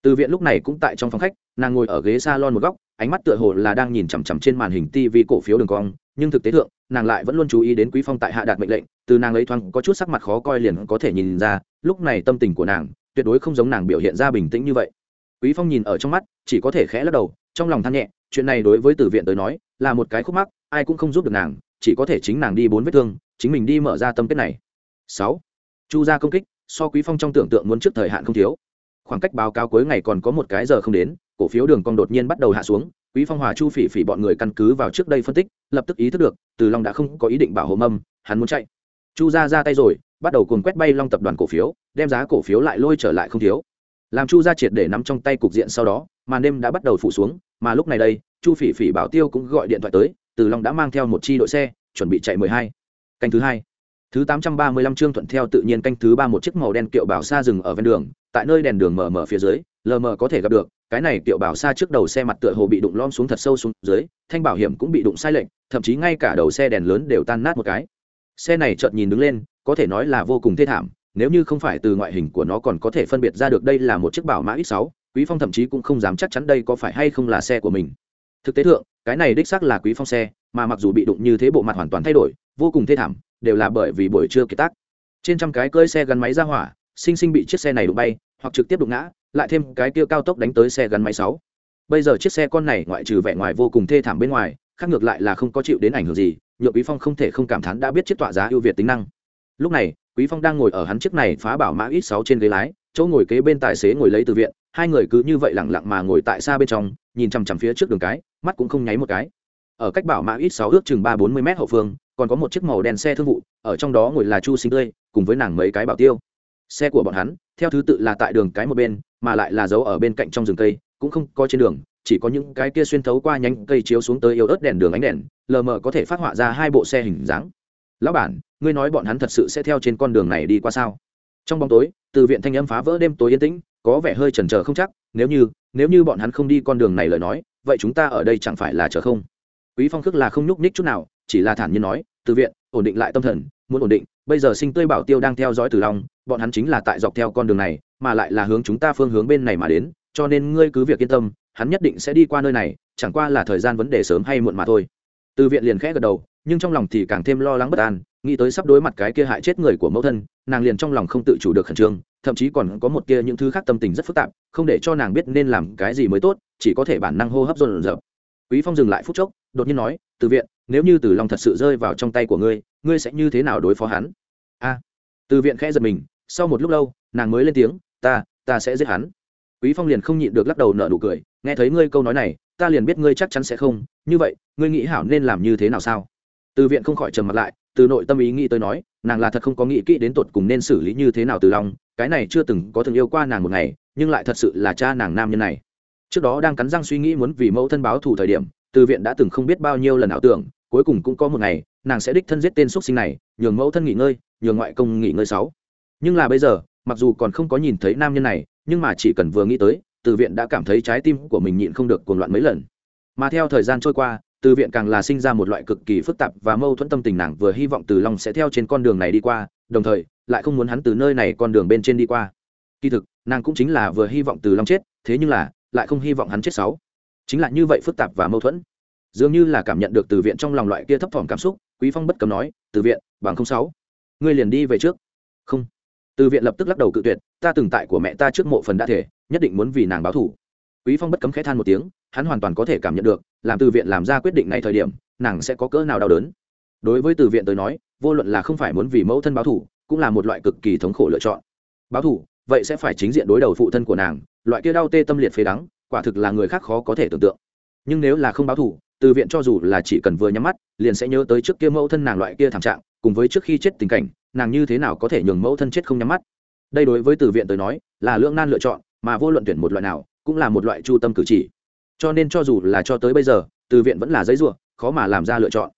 Từ viện lúc này cũng tại trong phòng khách, nàng ngồi ở ghế s a lon một góc, ánh mắt tựa hồ là đang nhìn chằm chằm trên màn hình tv cổ phiếu đường cong, nhưng thực tế thượng, nàng lại vẫn luôn chú ý đến quý phong tại hạ đạt mệnh lệnh, từ nàng ấy thoáng có chút sắc mặt khó coi liền có thể nhìn ra lúc này tâm tình của nàng tuyệt đối không giống nàng biểu hiện ra bình tĩnh như vậy. Quý phong nhìn ở trong mắt, chỉ có thể khẽ lắc đầu, trong lòng than nhẹ, chuyện này đối với từ viện tới nói, là một cái khúc mắc, ai cũng không giúp được nàng, chỉ có thể chính nàng đi bốn vết thương, chính mình đi mở ra tâm kết này. Sáu, chu Gia công kích, so quý phong trong tưởng tượng muốn trước thời hạn không thiếu. Khoảng cách báo cáo cuối ngày còn có một cái giờ không đến, cổ phiếu đường cong đột nhiên bắt đầu hạ xuống, quý phong hòa chu phỉ phỉ bọn người căn cứ vào trước đây phân tích, lập tức ý thức được, từ long đã không có ý định bảo hộ mâm, hắn muốn chạy. Chu ra ra tay rồi bắt đầu cuồng quét bay long tập đoàn cổ phiếu, đem giá cổ phiếu lại lôi trở lại không thiếu. Làm chu gia triệt để nắm trong tay cục diện sau đó, màn đêm đã bắt đầu phủ xuống, mà lúc này đây, chu phỉ phỉ bảo tiêu cũng gọi điện thoại tới, từ long đã mang theo một chi đội xe, chuẩn bị chạy mười hai. Canh thứ hai. Thứ tám trăm ba mươi lăm chương thuận theo tự nhiên canh thứ ba một chiếc màu đen kiệu bảo xa dừng ở ven đường, tại nơi đèn đường mờ mờ phía dưới, lờ mờ có thể gặp được, cái này kiệu bảo xa trước đầu xe mặt tựa hồ bị đụng lom xuống thật sâu xuống dưới, thanh bảo hiểm cũng bị đụng sai lệch, thậm chí ngay cả đầu xe đèn lớn đều tan nát một cái. Xe này chợt nhìn đứng lên có thể nói là vô cùng thê thảm, nếu như không phải từ ngoại hình của nó còn có thể phân biệt ra được đây là một chiếc bảo mã x 6 quý phong thậm chí cũng không dám chắc chắn đây có phải hay không là xe của mình. Thực tế thượng, cái này đích xác là quý phong xe, mà mặc dù bị đụng như thế bộ mặt hoàn toàn thay đổi, vô cùng thê thảm, đều là bởi vì buổi trưa kiệt tác. Trên trăm cái cơi xe gắn máy ra hỏa, sinh sinh bị chiếc xe này đụng bay, hoặc trực tiếp đụng ngã, lại thêm cái kia cao tốc đánh tới xe gắn máy sáu. Bây giờ chiếc xe con này ngoại trừ vẻ ngoài vô cùng thê thảm bên ngoài, khác ngược lại là không có chịu đến ảnh hưởng gì, nhượng quý phong không thể không cảm thán đã biết chiếc tọa giá ưu việt tính năng lúc này, quý phong đang ngồi ở hắn chiếc này phá bảo mã ít sáu trên ghế lái, chỗ ngồi kế bên tài xế ngồi lấy từ viện, hai người cứ như vậy lặng lặng mà ngồi tại xa bên trong, nhìn chằm chằm phía trước đường cái, mắt cũng không nháy một cái. Ở cách bảo mã ít sáu ước chừng ba bốn mươi m hậu phương, còn có một chiếc màu đen xe thương vụ, ở trong đó ngồi là chu sinh tươi, cùng với nàng mấy cái bảo tiêu. Xe của bọn hắn, theo thứ tự là tại đường cái một bên, mà lại là giấu ở bên cạnh trong rừng cây, cũng không có trên đường, chỉ có những cái kia xuyên thấu qua nhánh cây chiếu xuống tới yếu ớt đèn đường ánh đèn, lờ mờ có thể phát họa ra hai bộ xe hình dáng lão bản, ngươi nói bọn hắn thật sự sẽ theo trên con đường này đi qua sao? Trong bóng tối, từ viện thanh âm phá vỡ đêm tối yên tĩnh, có vẻ hơi chần chờ không chắc, nếu như nếu như bọn hắn không đi con đường này lời nói, vậy chúng ta ở đây chẳng phải là chờ không? Quý phong khước là không nhúc nhích chút nào, chỉ là thản nhiên nói, từ viện, ổn định lại tâm thần, muốn ổn định, bây giờ sinh tươi bảo tiêu đang theo dõi từ long, bọn hắn chính là tại dọc theo con đường này, mà lại là hướng chúng ta phương hướng bên này mà đến, cho nên ngươi cứ việc yên tâm, hắn nhất định sẽ đi qua nơi này, chẳng qua là thời gian vấn đề sớm hay muộn mà thôi. Từ viện liền khẽ gật đầu nhưng trong lòng thì càng thêm lo lắng bất an, nghĩ tới sắp đối mặt cái kia hại chết người của mẫu thân, nàng liền trong lòng không tự chủ được khẩn trương, thậm chí còn có một kia những thứ khác tâm tình rất phức tạp, không để cho nàng biết nên làm cái gì mới tốt, chỉ có thể bản năng hô hấp dồn dập. Quý phong dừng lại phút chốc, đột nhiên nói, từ viện, nếu như từ long thật sự rơi vào trong tay của ngươi ngươi sẽ như thế nào đối phó hắn? A. Từ viện khẽ giật mình, sau một lúc lâu, nàng mới lên tiếng, ta ta sẽ giết hắn. Quý phong liền không nhịn được lắc đầu nở nụ cười, nghe thấy ngươi câu nói này, ta liền biết ngươi chắc chắn sẽ không, như vậy, ngươi nghĩ hảo nên làm như thế nào sao? Từ viện không khỏi trầm mặt lại, từ nội tâm ý nghĩ tới nói, nàng là thật không có nghĩ kỹ đến tột cùng nên xử lý như thế nào từ long, cái này chưa từng có từng yêu qua nàng một ngày, nhưng lại thật sự là cha nàng nam nhân này. Trước đó đang cắn răng suy nghĩ muốn vì mẫu thân báo thù thời điểm, từ viện đã từng không biết bao nhiêu lần ảo tưởng, cuối cùng cũng có một ngày, nàng sẽ đích thân giết tên x sinh này, nhường mẫu thân nghỉ ngơi, nhường ngoại công nghỉ ngơi sáu. Nhưng là bây giờ, mặc dù còn không có nhìn thấy nam nhân này, nhưng mà chỉ cần vừa nghĩ tới, từ viện đã cảm thấy trái tim của mình nhịn không được cuồng loạn mấy lần. Mà theo thời gian trôi qua từ viện càng là sinh ra một loại cực kỳ phức tạp và mâu thuẫn tâm tình, nàng vừa hy vọng từ long sẽ theo trên con đường này đi qua, đồng thời lại không muốn hắn từ nơi này con đường bên trên đi qua. Kỳ thực, nàng cũng chính là vừa hy vọng từ long chết, thế nhưng là lại không hy vọng hắn chết sáu. Chính là như vậy phức tạp và mâu thuẫn. Dường như là cảm nhận được từ viện trong lòng loại kia thấp thỏm cảm xúc, quý phong bất cầm nói, từ viện, bằng không sáu, ngươi liền đi về trước. Không. Từ viện lập tức lắc đầu cự tuyệt, ta từng tại của mẹ ta trước mộ phần đã thể, nhất định muốn vì nàng báo thủ quý phong bất cấm khẽ than một tiếng, hắn hoàn toàn có thể cảm nhận được, làm từ viện làm ra quyết định này thời điểm, nàng sẽ có cỡ nào đau đớn. Đối với từ viện tới nói, vô luận là không phải muốn vì mẫu thân báo thủ, cũng là một loại cực kỳ thống khổ lựa chọn. Báo thủ, vậy sẽ phải chính diện đối đầu phụ thân của nàng, loại kia đau tê tâm liệt phế đắng, quả thực là người khác khó có thể tưởng tượng. Nhưng nếu là không báo thủ, từ viện cho dù là chỉ cần vừa nhắm mắt, liền sẽ nhớ tới trước kia mẫu thân nàng loại kia thảm trạng, cùng với trước khi chết tình cảnh, nàng như thế nào có thể nhường mẫu thân chết không nhắm mắt. Đây đối với từ viện tới nói, là lưỡng nan lựa chọn, mà vô luận tuyển một loại nào cũng là một loại chu tâm cử chỉ. Cho nên cho dù là cho tới bây giờ, từ viện vẫn là giấy ruộng khó mà làm ra lựa chọn.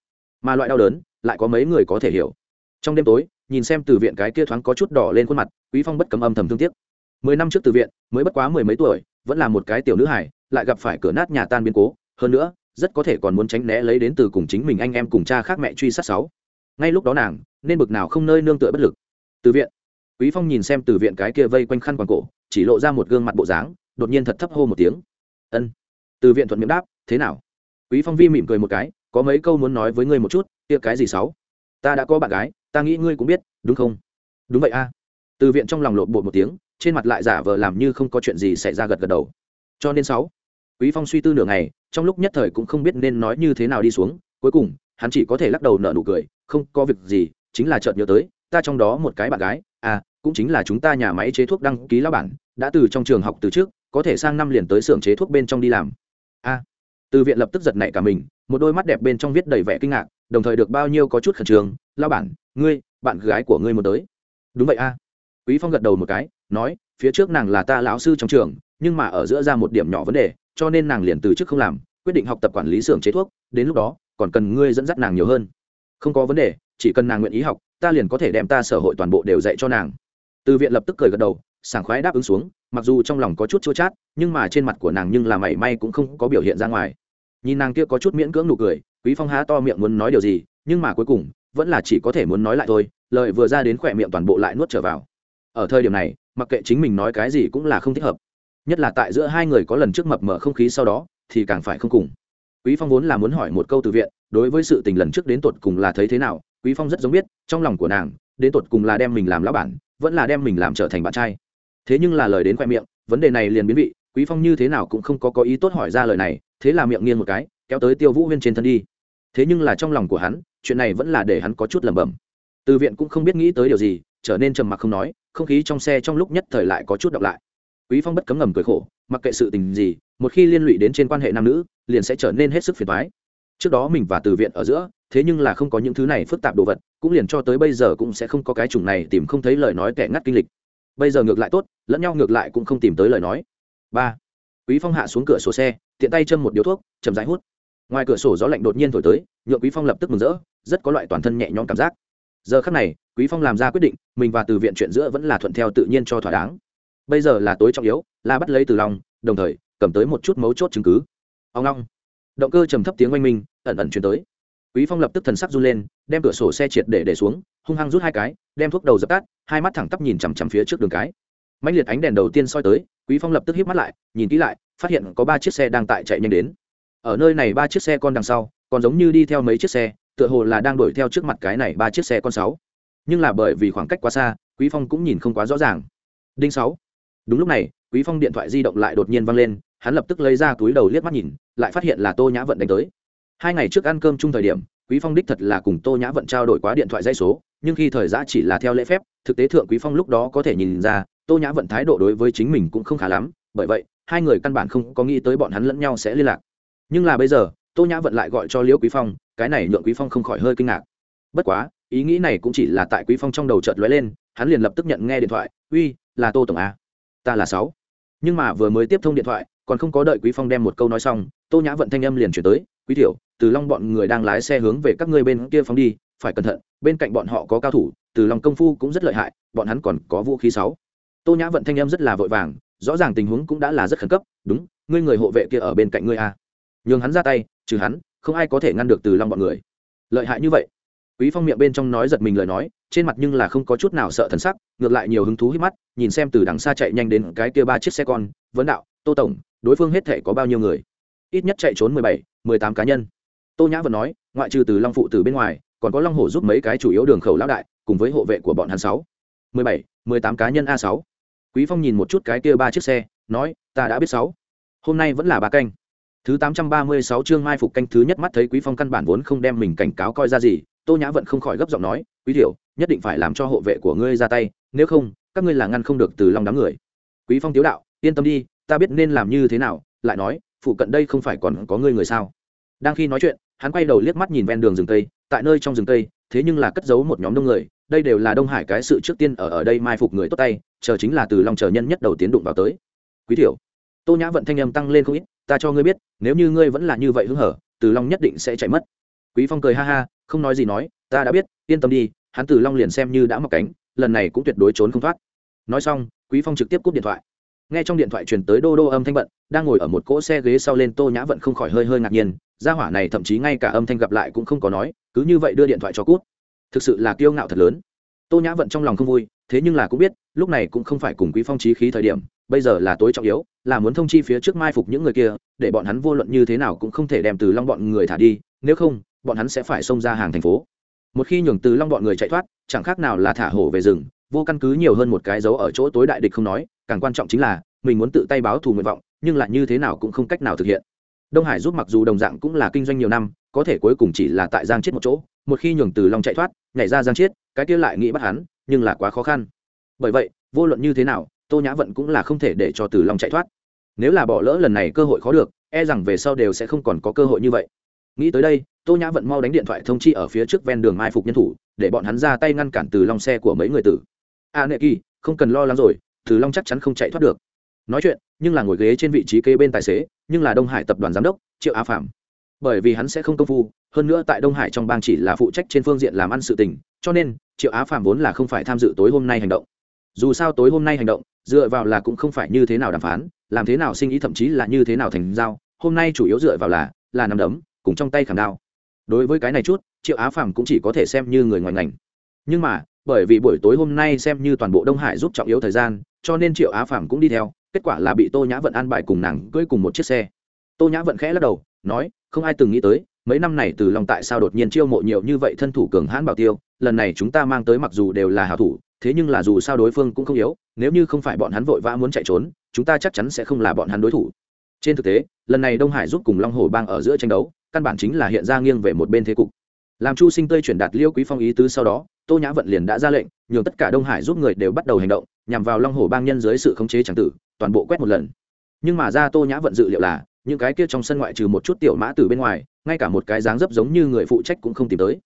Mà loại đau đớn lại có mấy người có thể hiểu. Trong đêm tối, nhìn xem từ viện cái kia thoáng có chút đỏ lên khuôn mặt, quý phong bất cấm âm thầm thương tiếc. Mười năm trước từ viện, mới bất quá mười mấy tuổi, vẫn là một cái tiểu nữ hải lại gặp phải cửa nát nhà tan biến cố. Hơn nữa, rất có thể còn muốn tránh né lấy đến từ cùng chính mình anh em cùng cha khác mẹ truy sát sáu. Ngay lúc đó nàng, nên bực nào không nơi nương tựa bất lực. Từ viện. Quý phong nhìn xem từ viện cái kia vây quanh khăn quàng cổ, chỉ lộ ra một gương mặt bộ dáng đột nhiên thật thấp hô một tiếng. Ân. Từ viện thuận miệng đáp, thế nào? Quý phong vi mỉm cười một cái, có mấy câu muốn nói với ngươi một chút, kia cái gì sáu? Ta đã có bạn gái, ta nghĩ ngươi cũng biết, đúng không? Đúng vậy a. Từ viện trong lòng lộn bột một tiếng, trên mặt lại giả vờ làm như không có chuyện gì xảy ra gật gật đầu. Cho nên sáu? Quý phong suy tư nửa ngày, trong lúc nhất thời cũng không biết nên nói như thế nào đi xuống, cuối cùng, hắn chỉ có thể lắc đầu nở nụ cười, không có việc gì, chính là chợt nhớ tới, ta trong đó một cái bạn gái à cũng chính là chúng ta nhà máy chế thuốc đăng ký lão bản, đã từ trong trường học từ trước có thể sang năm liền tới xưởng chế thuốc bên trong đi làm. A à, từ viện lập tức giật nảy cả mình một đôi mắt đẹp bên trong viết đầy vẻ kinh ngạc đồng thời được bao nhiêu có chút khẩn trương. Lao bản ngươi bạn gái của ngươi muốn tới. Đúng vậy a. Quý phong gật đầu một cái nói phía trước nàng là ta lão sư trong trường nhưng mà ở giữa ra một điểm nhỏ vấn đề cho nên nàng liền từ chức không làm quyết định học tập quản lý xưởng chế thuốc đến lúc đó còn cần ngươi dẫn dắt nàng nhiều hơn. Không có vấn đề chỉ cần nàng nguyện ý học ta liền có thể đem ta sở hội toàn bộ đều dạy cho nàng. Từ viện lập tức cười gật đầu sảng khoái đáp ứng xuống, mặc dù trong lòng có chút chua chát, nhưng mà trên mặt của nàng nhưng là mảy may cũng không có biểu hiện ra ngoài. Nhìn nàng kia có chút miễn cưỡng nụ cười, quý phong há to miệng muốn nói điều gì, nhưng mà cuối cùng, vẫn là chỉ có thể muốn nói lại thôi, lời vừa ra đến khỏe miệng toàn bộ lại nuốt trở vào. Ở thời điểm này, mặc kệ chính mình nói cái gì cũng là không thích hợp. Nhất là tại giữa hai người có lần trước mập mở không khí sau đó, thì càng phải không cùng. Quý phong vốn là muốn hỏi một câu từ viện, đối với sự tình lần trước đến tột cùng là thấy thế nào, quý phong rất giống biết, trong lòng của nàng, đến tột cùng là đem mình làm lão bản, vẫn là đem mình làm trở thành bạn trai thế nhưng là lời đến khoe miệng, vấn đề này liền biến vị, quý phong như thế nào cũng không có có ý tốt hỏi ra lời này, thế là miệng nghiêng một cái, kéo tới tiêu vũ huyên trên thân đi. Thế nhưng là trong lòng của hắn, chuyện này vẫn là để hắn có chút lẩm bẩm. Từ viện cũng không biết nghĩ tới điều gì, trở nên trầm mặc không nói, không khí trong xe trong lúc nhất thời lại có chút đọc lại. Quý phong bất cấm ngầm cười khổ, mặc kệ sự tình gì, một khi liên lụy đến trên quan hệ nam nữ, liền sẽ trở nên hết sức phiền toái. Trước đó mình và từ viện ở giữa, thế nhưng là không có những thứ này phức tạp đồ vật, cũng liền cho tới bây giờ cũng sẽ không có cái chủng này tìm không thấy lời nói kẻ ngắt kinh lịch bây giờ ngược lại tốt, lẫn nhau ngược lại cũng không tìm tới lời nói. Ba, quý phong hạ xuống cửa sổ xe, tiện tay châm một điếu thuốc chầm rãi hút. Ngoài cửa sổ gió lạnh đột nhiên thổi tới, nhượng quý phong lập tức mừng rỡ, rất có loại toàn thân nhẹ nhõm cảm giác. Giờ khắc này, quý phong làm ra quyết định, mình và từ viện chuyện giữa vẫn là thuận theo tự nhiên cho thỏa đáng. Bây giờ là tối trọng yếu, là bắt lấy từ lòng đồng thời, cầm tới một chút mấu chốt chứng cứ. Ông long. Động cơ trầm thấp tiếng oanh minh, ẩn ẩn chuyển tới. Quý phong lập tức thần sắc run lên, đem cửa sổ xe triệt để để xuống, hung hăng rút hai cái đem thuốc đầu dập tắt, hai mắt thẳng tắp nhìn chằm chằm phía trước đường cái. Mạnh liệt ánh đèn đầu tiên soi tới, quý phong lập tức híp mắt lại, nhìn kỹ lại, phát hiện có ba chiếc xe đang tại chạy nhanh đến. Ở nơi này ba chiếc xe con đằng sau, còn giống như đi theo mấy chiếc xe, tựa hồ là đang đuổi theo trước mặt cái này ba chiếc xe con sáu. Nhưng là bởi vì khoảng cách quá xa, quý phong cũng nhìn không quá rõ ràng. Đinh sáu. Đúng lúc này, quý phong điện thoại di động lại đột nhiên vang lên, hắn lập tức lấy ra túi đầu liếc mắt nhìn, lại phát hiện là tô nhã vận đánh tới. Hai ngày trước ăn cơm chung thời điểm, quý phong đích thật là cùng tô nhã vận trao đổi quá điện thoại dây số nhưng khi thời gian chỉ là theo lễ phép, thực tế thượng quý phong lúc đó có thể nhìn ra, tô nhã vận thái độ đối với chính mình cũng không khá lắm, bởi vậy, hai người căn bản không có nghĩ tới bọn hắn lẫn nhau sẽ liên lạc. Nhưng là bây giờ, tô nhã vận lại gọi cho liễu quý phong, cái này nhượng quý phong không khỏi hơi kinh ngạc. Bất quá, ý nghĩ này cũng chỉ là tại quý phong trong đầu chợt lóe lên, hắn liền lập tức nhận nghe điện thoại, uy, là tô tổng a, ta là sáu. Nhưng mà vừa mới tiếp thông điện thoại, còn không có đợi quý phong đem một câu nói xong, tô nhã vận thanh âm liền chuyển tới, quý tiểu, từ long bọn người đang lái xe hướng về các ngươi bên kia phóng đi phải cẩn thận, bên cạnh bọn họ có cao thủ, từ long công phu cũng rất lợi hại, bọn hắn còn có vũ khí sáu. Tô nhã vận thanh em rất là vội vàng, rõ ràng tình huống cũng đã là rất khẩn cấp, đúng, ngươi người hộ vệ kia ở bên cạnh ngươi a. Nhường hắn ra tay, trừ hắn, không ai có thể ngăn được từ long bọn người. Lợi hại như vậy. Quý phong miệng bên trong nói giật mình lời nói, trên mặt nhưng là không có chút nào sợ thần sắc, ngược lại nhiều hứng thú hít mắt, nhìn xem từ đằng xa chạy nhanh đến cái kia ba chiếc xe con, vấn đạo, tô tổng, đối phương hết thể có bao nhiêu người? Ít nhất chạy trốn mười bảy, mười tám cá nhân. Tô nhã vẫn nói, ngoại trừ từ long phụ từ bên ngoài còn có long hổ giúp mấy cái chủ yếu đường khẩu lão đại, cùng với hộ vệ của bọn hắn sáu. Mười bảy, mười tám cá nhân a sáu. Quý phong nhìn một chút cái kia ba chiếc xe, nói, ta đã biết sáu. Hôm nay vẫn là ba canh. Thứ tám trăm ba mươi sáu chương mai phục canh thứ nhất mắt thấy quý phong căn bản vốn không đem mình cảnh cáo coi ra gì, tô nhã vẫn không khỏi gấp giọng nói, quý thiểu nhất định phải làm cho hộ vệ của ngươi ra tay, nếu không, các ngươi là ngăn không được từ long đám người. Quý phong tiếu đạo, yên tâm đi, ta biết nên làm như thế nào. Lại nói, phụ cận đây không phải còn có ngươi người sao? Đang khi nói chuyện, hắn quay đầu liếc mắt nhìn ven đường rừng tây tại nơi trong rừng tây thế nhưng là cất giấu một nhóm đông người, đây đều là đông hải cái sự trước tiên ở ở đây mai phục người tốt tay, chờ chính là từ long chờ nhân nhất đầu tiến đụng vào tới. Quý tiểu, tô nhã vận thanh âm tăng lên không ít, ta cho ngươi biết, nếu như ngươi vẫn là như vậy hứng hở, từ long nhất định sẽ chạy mất. Quý phong cười ha ha, không nói gì nói, ta đã biết, yên tâm đi, hắn từ long liền xem như đã mọc cánh, lần này cũng tuyệt đối trốn không thoát. Nói xong, quý phong trực tiếp cúp điện thoại. Nghe trong điện thoại truyền tới đô đô âm thanh bận, đang ngồi ở một cỗ xe ghế sau lên, tô nhã vận không khỏi hơi hơi ngạc nhiên gia hỏa này thậm chí ngay cả âm thanh gặp lại cũng không có nói, cứ như vậy đưa điện thoại cho cút. Thực sự là kiêu ngạo thật lớn. Tô nhã vận trong lòng không vui, thế nhưng là cũng biết, lúc này cũng không phải cùng quý phong trí khí thời điểm, bây giờ là tối trọng yếu, là muốn thông chi phía trước mai phục những người kia, để bọn hắn vô luận như thế nào cũng không thể đem từ long bọn người thả đi, nếu không, bọn hắn sẽ phải xông ra hàng thành phố. Một khi nhường từ long bọn người chạy thoát, chẳng khác nào là thả hổ về rừng, vô căn cứ nhiều hơn một cái dấu ở chỗ tối đại địch không nói, càng quan trọng chính là, mình muốn tự tay báo thù nguyện vọng, nhưng lại như thế nào cũng không cách nào thực hiện đông hải giúp mặc dù đồng dạng cũng là kinh doanh nhiều năm có thể cuối cùng chỉ là tại giang chết một chỗ một khi nhường từ long chạy thoát nhảy ra giang chết, cái kia lại nghĩ bắt hắn nhưng là quá khó khăn. Bởi vậy vô luận như thế nào tô nhã vận cũng là không thể để cho từ long chạy thoát. Nếu là bỏ lỡ lần này cơ hội khó được e rằng về sau đều sẽ không còn có cơ hội như vậy. Nghĩ tới đây tô nhã vận mau đánh điện thoại thông chi ở phía trước ven đường mai phục nhân thủ để bọn hắn ra tay ngăn cản từ long xe của mấy người tử. A à, nệ kỳ không cần lo lắng rồi từ long chắc chắn không chạy thoát được nói chuyện, nhưng là ngồi ghế trên vị trí kế bên tài xế, nhưng là đông hải tập đoàn giám đốc, triệu á phạm. Bởi vì hắn sẽ không công phu, hơn nữa tại đông hải trong bang chỉ là phụ trách trên phương diện làm ăn sự tình, cho nên, triệu á phạm vốn là không phải tham dự tối hôm nay hành động. Dù sao tối hôm nay hành động, dựa vào là cũng không phải như thế nào đàm phán, làm thế nào sinh ý thậm chí là như thế nào thành giao, hôm nay chủ yếu dựa vào là là nằm đấm, cùng trong tay khảm đao. Đối với cái này chút, triệu á phạm cũng chỉ có thể xem như người ngoài ngành. Nhưng mà, bởi vì buổi tối hôm nay xem như toàn bộ đông hải giúp trọng yếu thời gian, cho nên triệu á phạm cũng đi theo kết quả là bị tô nhã vận an bài cùng nàng cưỡi cùng một chiếc xe tô nhã vận khẽ lắc đầu nói không ai từng nghĩ tới mấy năm này từ lòng tại sao đột nhiên chiêu mộ nhiều như vậy thân thủ cường hãn bảo tiêu lần này chúng ta mang tới mặc dù đều là hảo thủ thế nhưng là dù sao đối phương cũng không yếu nếu như không phải bọn hắn vội vã muốn chạy trốn chúng ta chắc chắn sẽ không là bọn hắn đối thủ trên thực tế lần này đông hải giúp cùng long hồ bang ở giữa tranh đấu căn bản chính là hiện ra nghiêng về một bên thế cục làm chu sinh tươi chuyển đạt liêu quý phong ý tứ sau đó tô nhã vận liền đã ra lệnh nhường tất cả đông hải giúp người đều bắt đầu hành động nhằm vào long hồ bang nhân dưới sự khống chế tràng tử, toàn bộ quét một lần. Nhưng mà ra tô nhã vận dự liệu là, những cái kia trong sân ngoại trừ một chút tiểu mã từ bên ngoài, ngay cả một cái dáng dấp giống như người phụ trách cũng không tìm tới.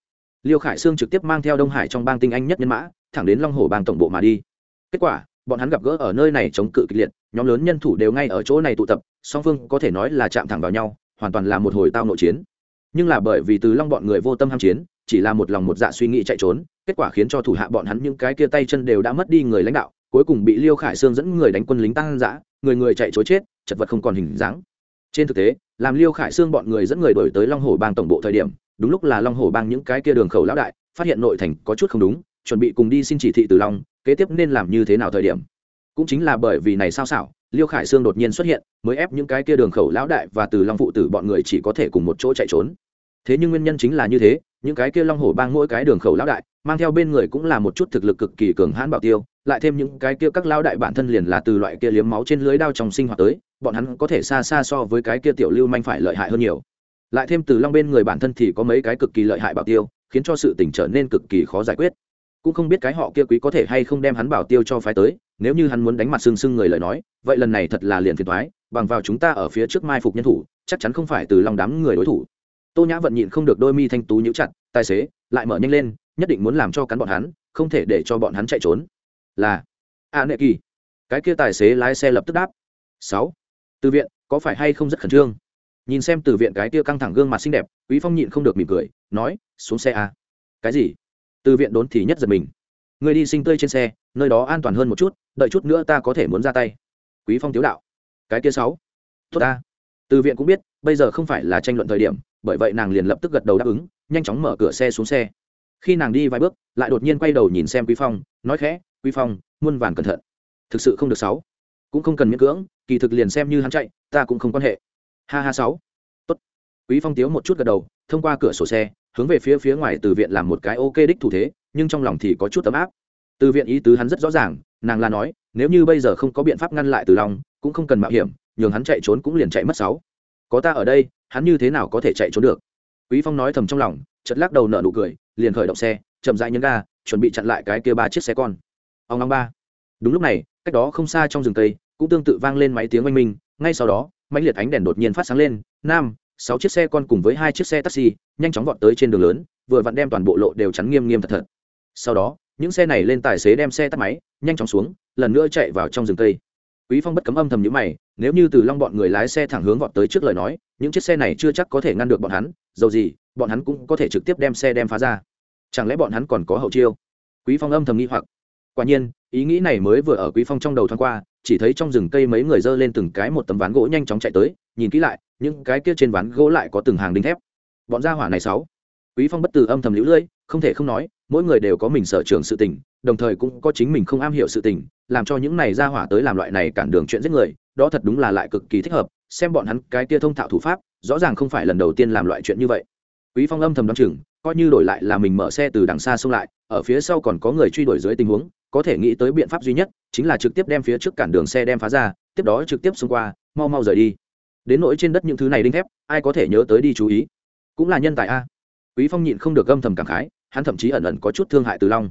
Liêu khải sương trực tiếp mang theo đông hải trong bang tinh anh nhất nhân mã, thẳng đến long hồ bang tổng bộ mà đi. Kết quả, bọn hắn gặp gỡ ở nơi này chống cự kịch liệt, nhóm lớn nhân thủ đều ngay ở chỗ này tụ tập, song phương có thể nói là chạm thẳng vào nhau, hoàn toàn là một hồi tao nội chiến. Nhưng là bởi vì từ long bọn người vô tâm ham chiến, chỉ là một lòng một dạ suy nghĩ chạy trốn, kết quả khiến cho thủ hạ bọn hắn những cái kia tay chân đều đã mất đi người lãnh đạo cuối cùng bị liêu khải sương dẫn người đánh quân lính tăng dã người người chạy chối chết, chật vật không còn hình dáng. Trên thực tế, làm liêu khải sương bọn người dẫn người đổi tới long hồ bang tổng bộ thời điểm, đúng lúc là long hồ bang những cái kia đường khẩu lão đại, phát hiện nội thành có chút không đúng, chuẩn bị cùng đi xin chỉ thị từ long, kế tiếp nên làm như thế nào thời điểm. Cũng chính là bởi vì này sao xảo, liêu khải sương đột nhiên xuất hiện, mới ép những cái kia đường khẩu lão đại và từ long phụ tử bọn người chỉ có thể cùng một chỗ chạy trốn. Thế nhưng nguyên nhân chính là như thế, những cái kia long hổ bang mỗi cái đường khẩu lão đại mang theo bên người cũng là một chút thực lực cực kỳ cường hãn bảo tiêu, lại thêm những cái kia các lao đại bản thân liền là từ loại kia liếm máu trên lưới đao trong sinh hoạt tới, bọn hắn có thể xa xa so với cái kia tiểu lưu manh phải lợi hại hơn nhiều. Lại thêm từ long bên người bản thân thì có mấy cái cực kỳ lợi hại bảo tiêu, khiến cho sự tình trở nên cực kỳ khó giải quyết. Cũng không biết cái họ kia quý có thể hay không đem hắn bảo tiêu cho phái tới, nếu như hắn muốn đánh mặt sưng sưng người lời nói, vậy lần này thật là liền phiền thoái bằng vào chúng ta ở phía trước mai phục nhân thủ, chắc chắn không phải từ lòng đám người đối thủ. Tô nhã vận nhịn không được đôi mi thanh tú nhíu chặt, tài xế, lại mở nhanh lên nhất định muốn làm cho cắn bọn hắn, không thể để cho bọn hắn chạy trốn. Là, a nệ kỳ. Cái kia tài xế lái xe lập tức đáp. Sáu. Từ viện, có phải hay không rất khẩn trương? Nhìn xem từ viện cái kia căng thẳng gương mặt xinh đẹp, quý phong nhịn không được mỉm cười, nói, xuống xe a. Cái gì? Từ viện đốn thì nhất giật mình. Người đi sinh tươi trên xe, nơi đó an toàn hơn một chút, đợi chút nữa ta có thể muốn ra tay. Quý phong tiếu đạo. Cái kia sáu. Tốt ta. Từ viện cũng biết, bây giờ không phải là tranh luận thời điểm, bởi vậy nàng liền lập tức gật đầu đáp ứng, nhanh chóng mở cửa xe xuống xe khi nàng đi vài bước, lại đột nhiên quay đầu nhìn xem quý phong, nói khẽ, quý phong, muôn vàn cẩn thận. Thực sự không được sáu. Cũng không cần miễn cưỡng, kỳ thực liền xem như hắn chạy, ta cũng không quan hệ. Ha ha sáu. Tốt. Quý phong tiếu một chút gật đầu, thông qua cửa sổ xe, hướng về phía phía ngoài từ viện làm một cái ok đích thủ thế, nhưng trong lòng thì có chút ấm áp. Từ viện ý tứ hắn rất rõ ràng, nàng là nói, nếu như bây giờ không có biện pháp ngăn lại từ lòng cũng không cần mạo hiểm, nhường hắn chạy trốn cũng liền chạy mất sáu. Có ta ở đây, hắn như thế nào có thể chạy trốn được? Quý phong nói thầm trong lòng chật lắc đầu nở nụ cười, liền khởi động xe, chậm rãi nhấn ga, chuẩn bị chặn lại cái kia ba chiếc xe con. Ông năm ba. Đúng lúc này, cách đó không xa trong rừng tây cũng tương tự vang lên máy tiếng oanh minh, ngay sau đó mãnh liệt ánh đèn đột nhiên phát sáng lên, nam, sáu chiếc xe con cùng với hai chiếc xe taxi, nhanh chóng vọt tới trên đường lớn, vừa vặn đem toàn bộ lộ đều chắn nghiêm nghiêm thật thật. Sau đó, những xe này lên tài xế đem xe tắt máy, nhanh chóng xuống, lần nữa chạy vào trong rừng tây. quý phong bất cấm âm thầm nhíu mày, nếu như từ long bọn người lái xe thẳng hướng vọt tới trước lời nói, những chiếc xe này chưa chắc có thể ngăn được bọn hắn, dầu gì bọn hắn cũng có thể trực tiếp đem xe đem phá ra. Chẳng lẽ bọn hắn còn có hậu chiêu? Quý phong âm thầm nghi hoặc. Quả nhiên, ý nghĩ này mới vừa ở quý phong trong đầu thoáng qua, chỉ thấy trong rừng cây mấy người dơ lên từng cái một tấm ván gỗ nhanh chóng chạy tới, nhìn kỹ lại, những cái kia trên ván gỗ lại có từng hàng đinh thép. Bọn gia hỏa này sáu. Quý phong bất từ âm thầm lũ lưỡi không thể không nói, mỗi người đều có mình sở trường sự tình, đồng thời cũng có chính mình không am hiểu sự tình, làm cho những này gia hỏa tới làm loại này cản đường chuyện giết người, đó thật đúng là lại cực kỳ thích hợp, xem bọn hắn cái kia thông thạo thủ pháp, rõ ràng không phải lần đầu tiên làm loại chuyện như vậy quý phong âm thầm đoán chừng, coi như đổi lại là mình mở xe từ đằng xa xông lại, ở phía sau còn có người truy đuổi dưới tình huống, có thể nghĩ tới biện pháp duy nhất chính là trực tiếp đem phía trước cản đường xe đem phá ra, tiếp đó trực tiếp xông qua, mau mau rời đi. Đến nỗi trên đất những thứ này đinh thép, ai có thể nhớ tới đi chú ý? Cũng là nhân tài a. Quý phong nhịn không được âm thầm cảm khái, hắn thậm chí ẩn ẩn có chút thương hại từ long.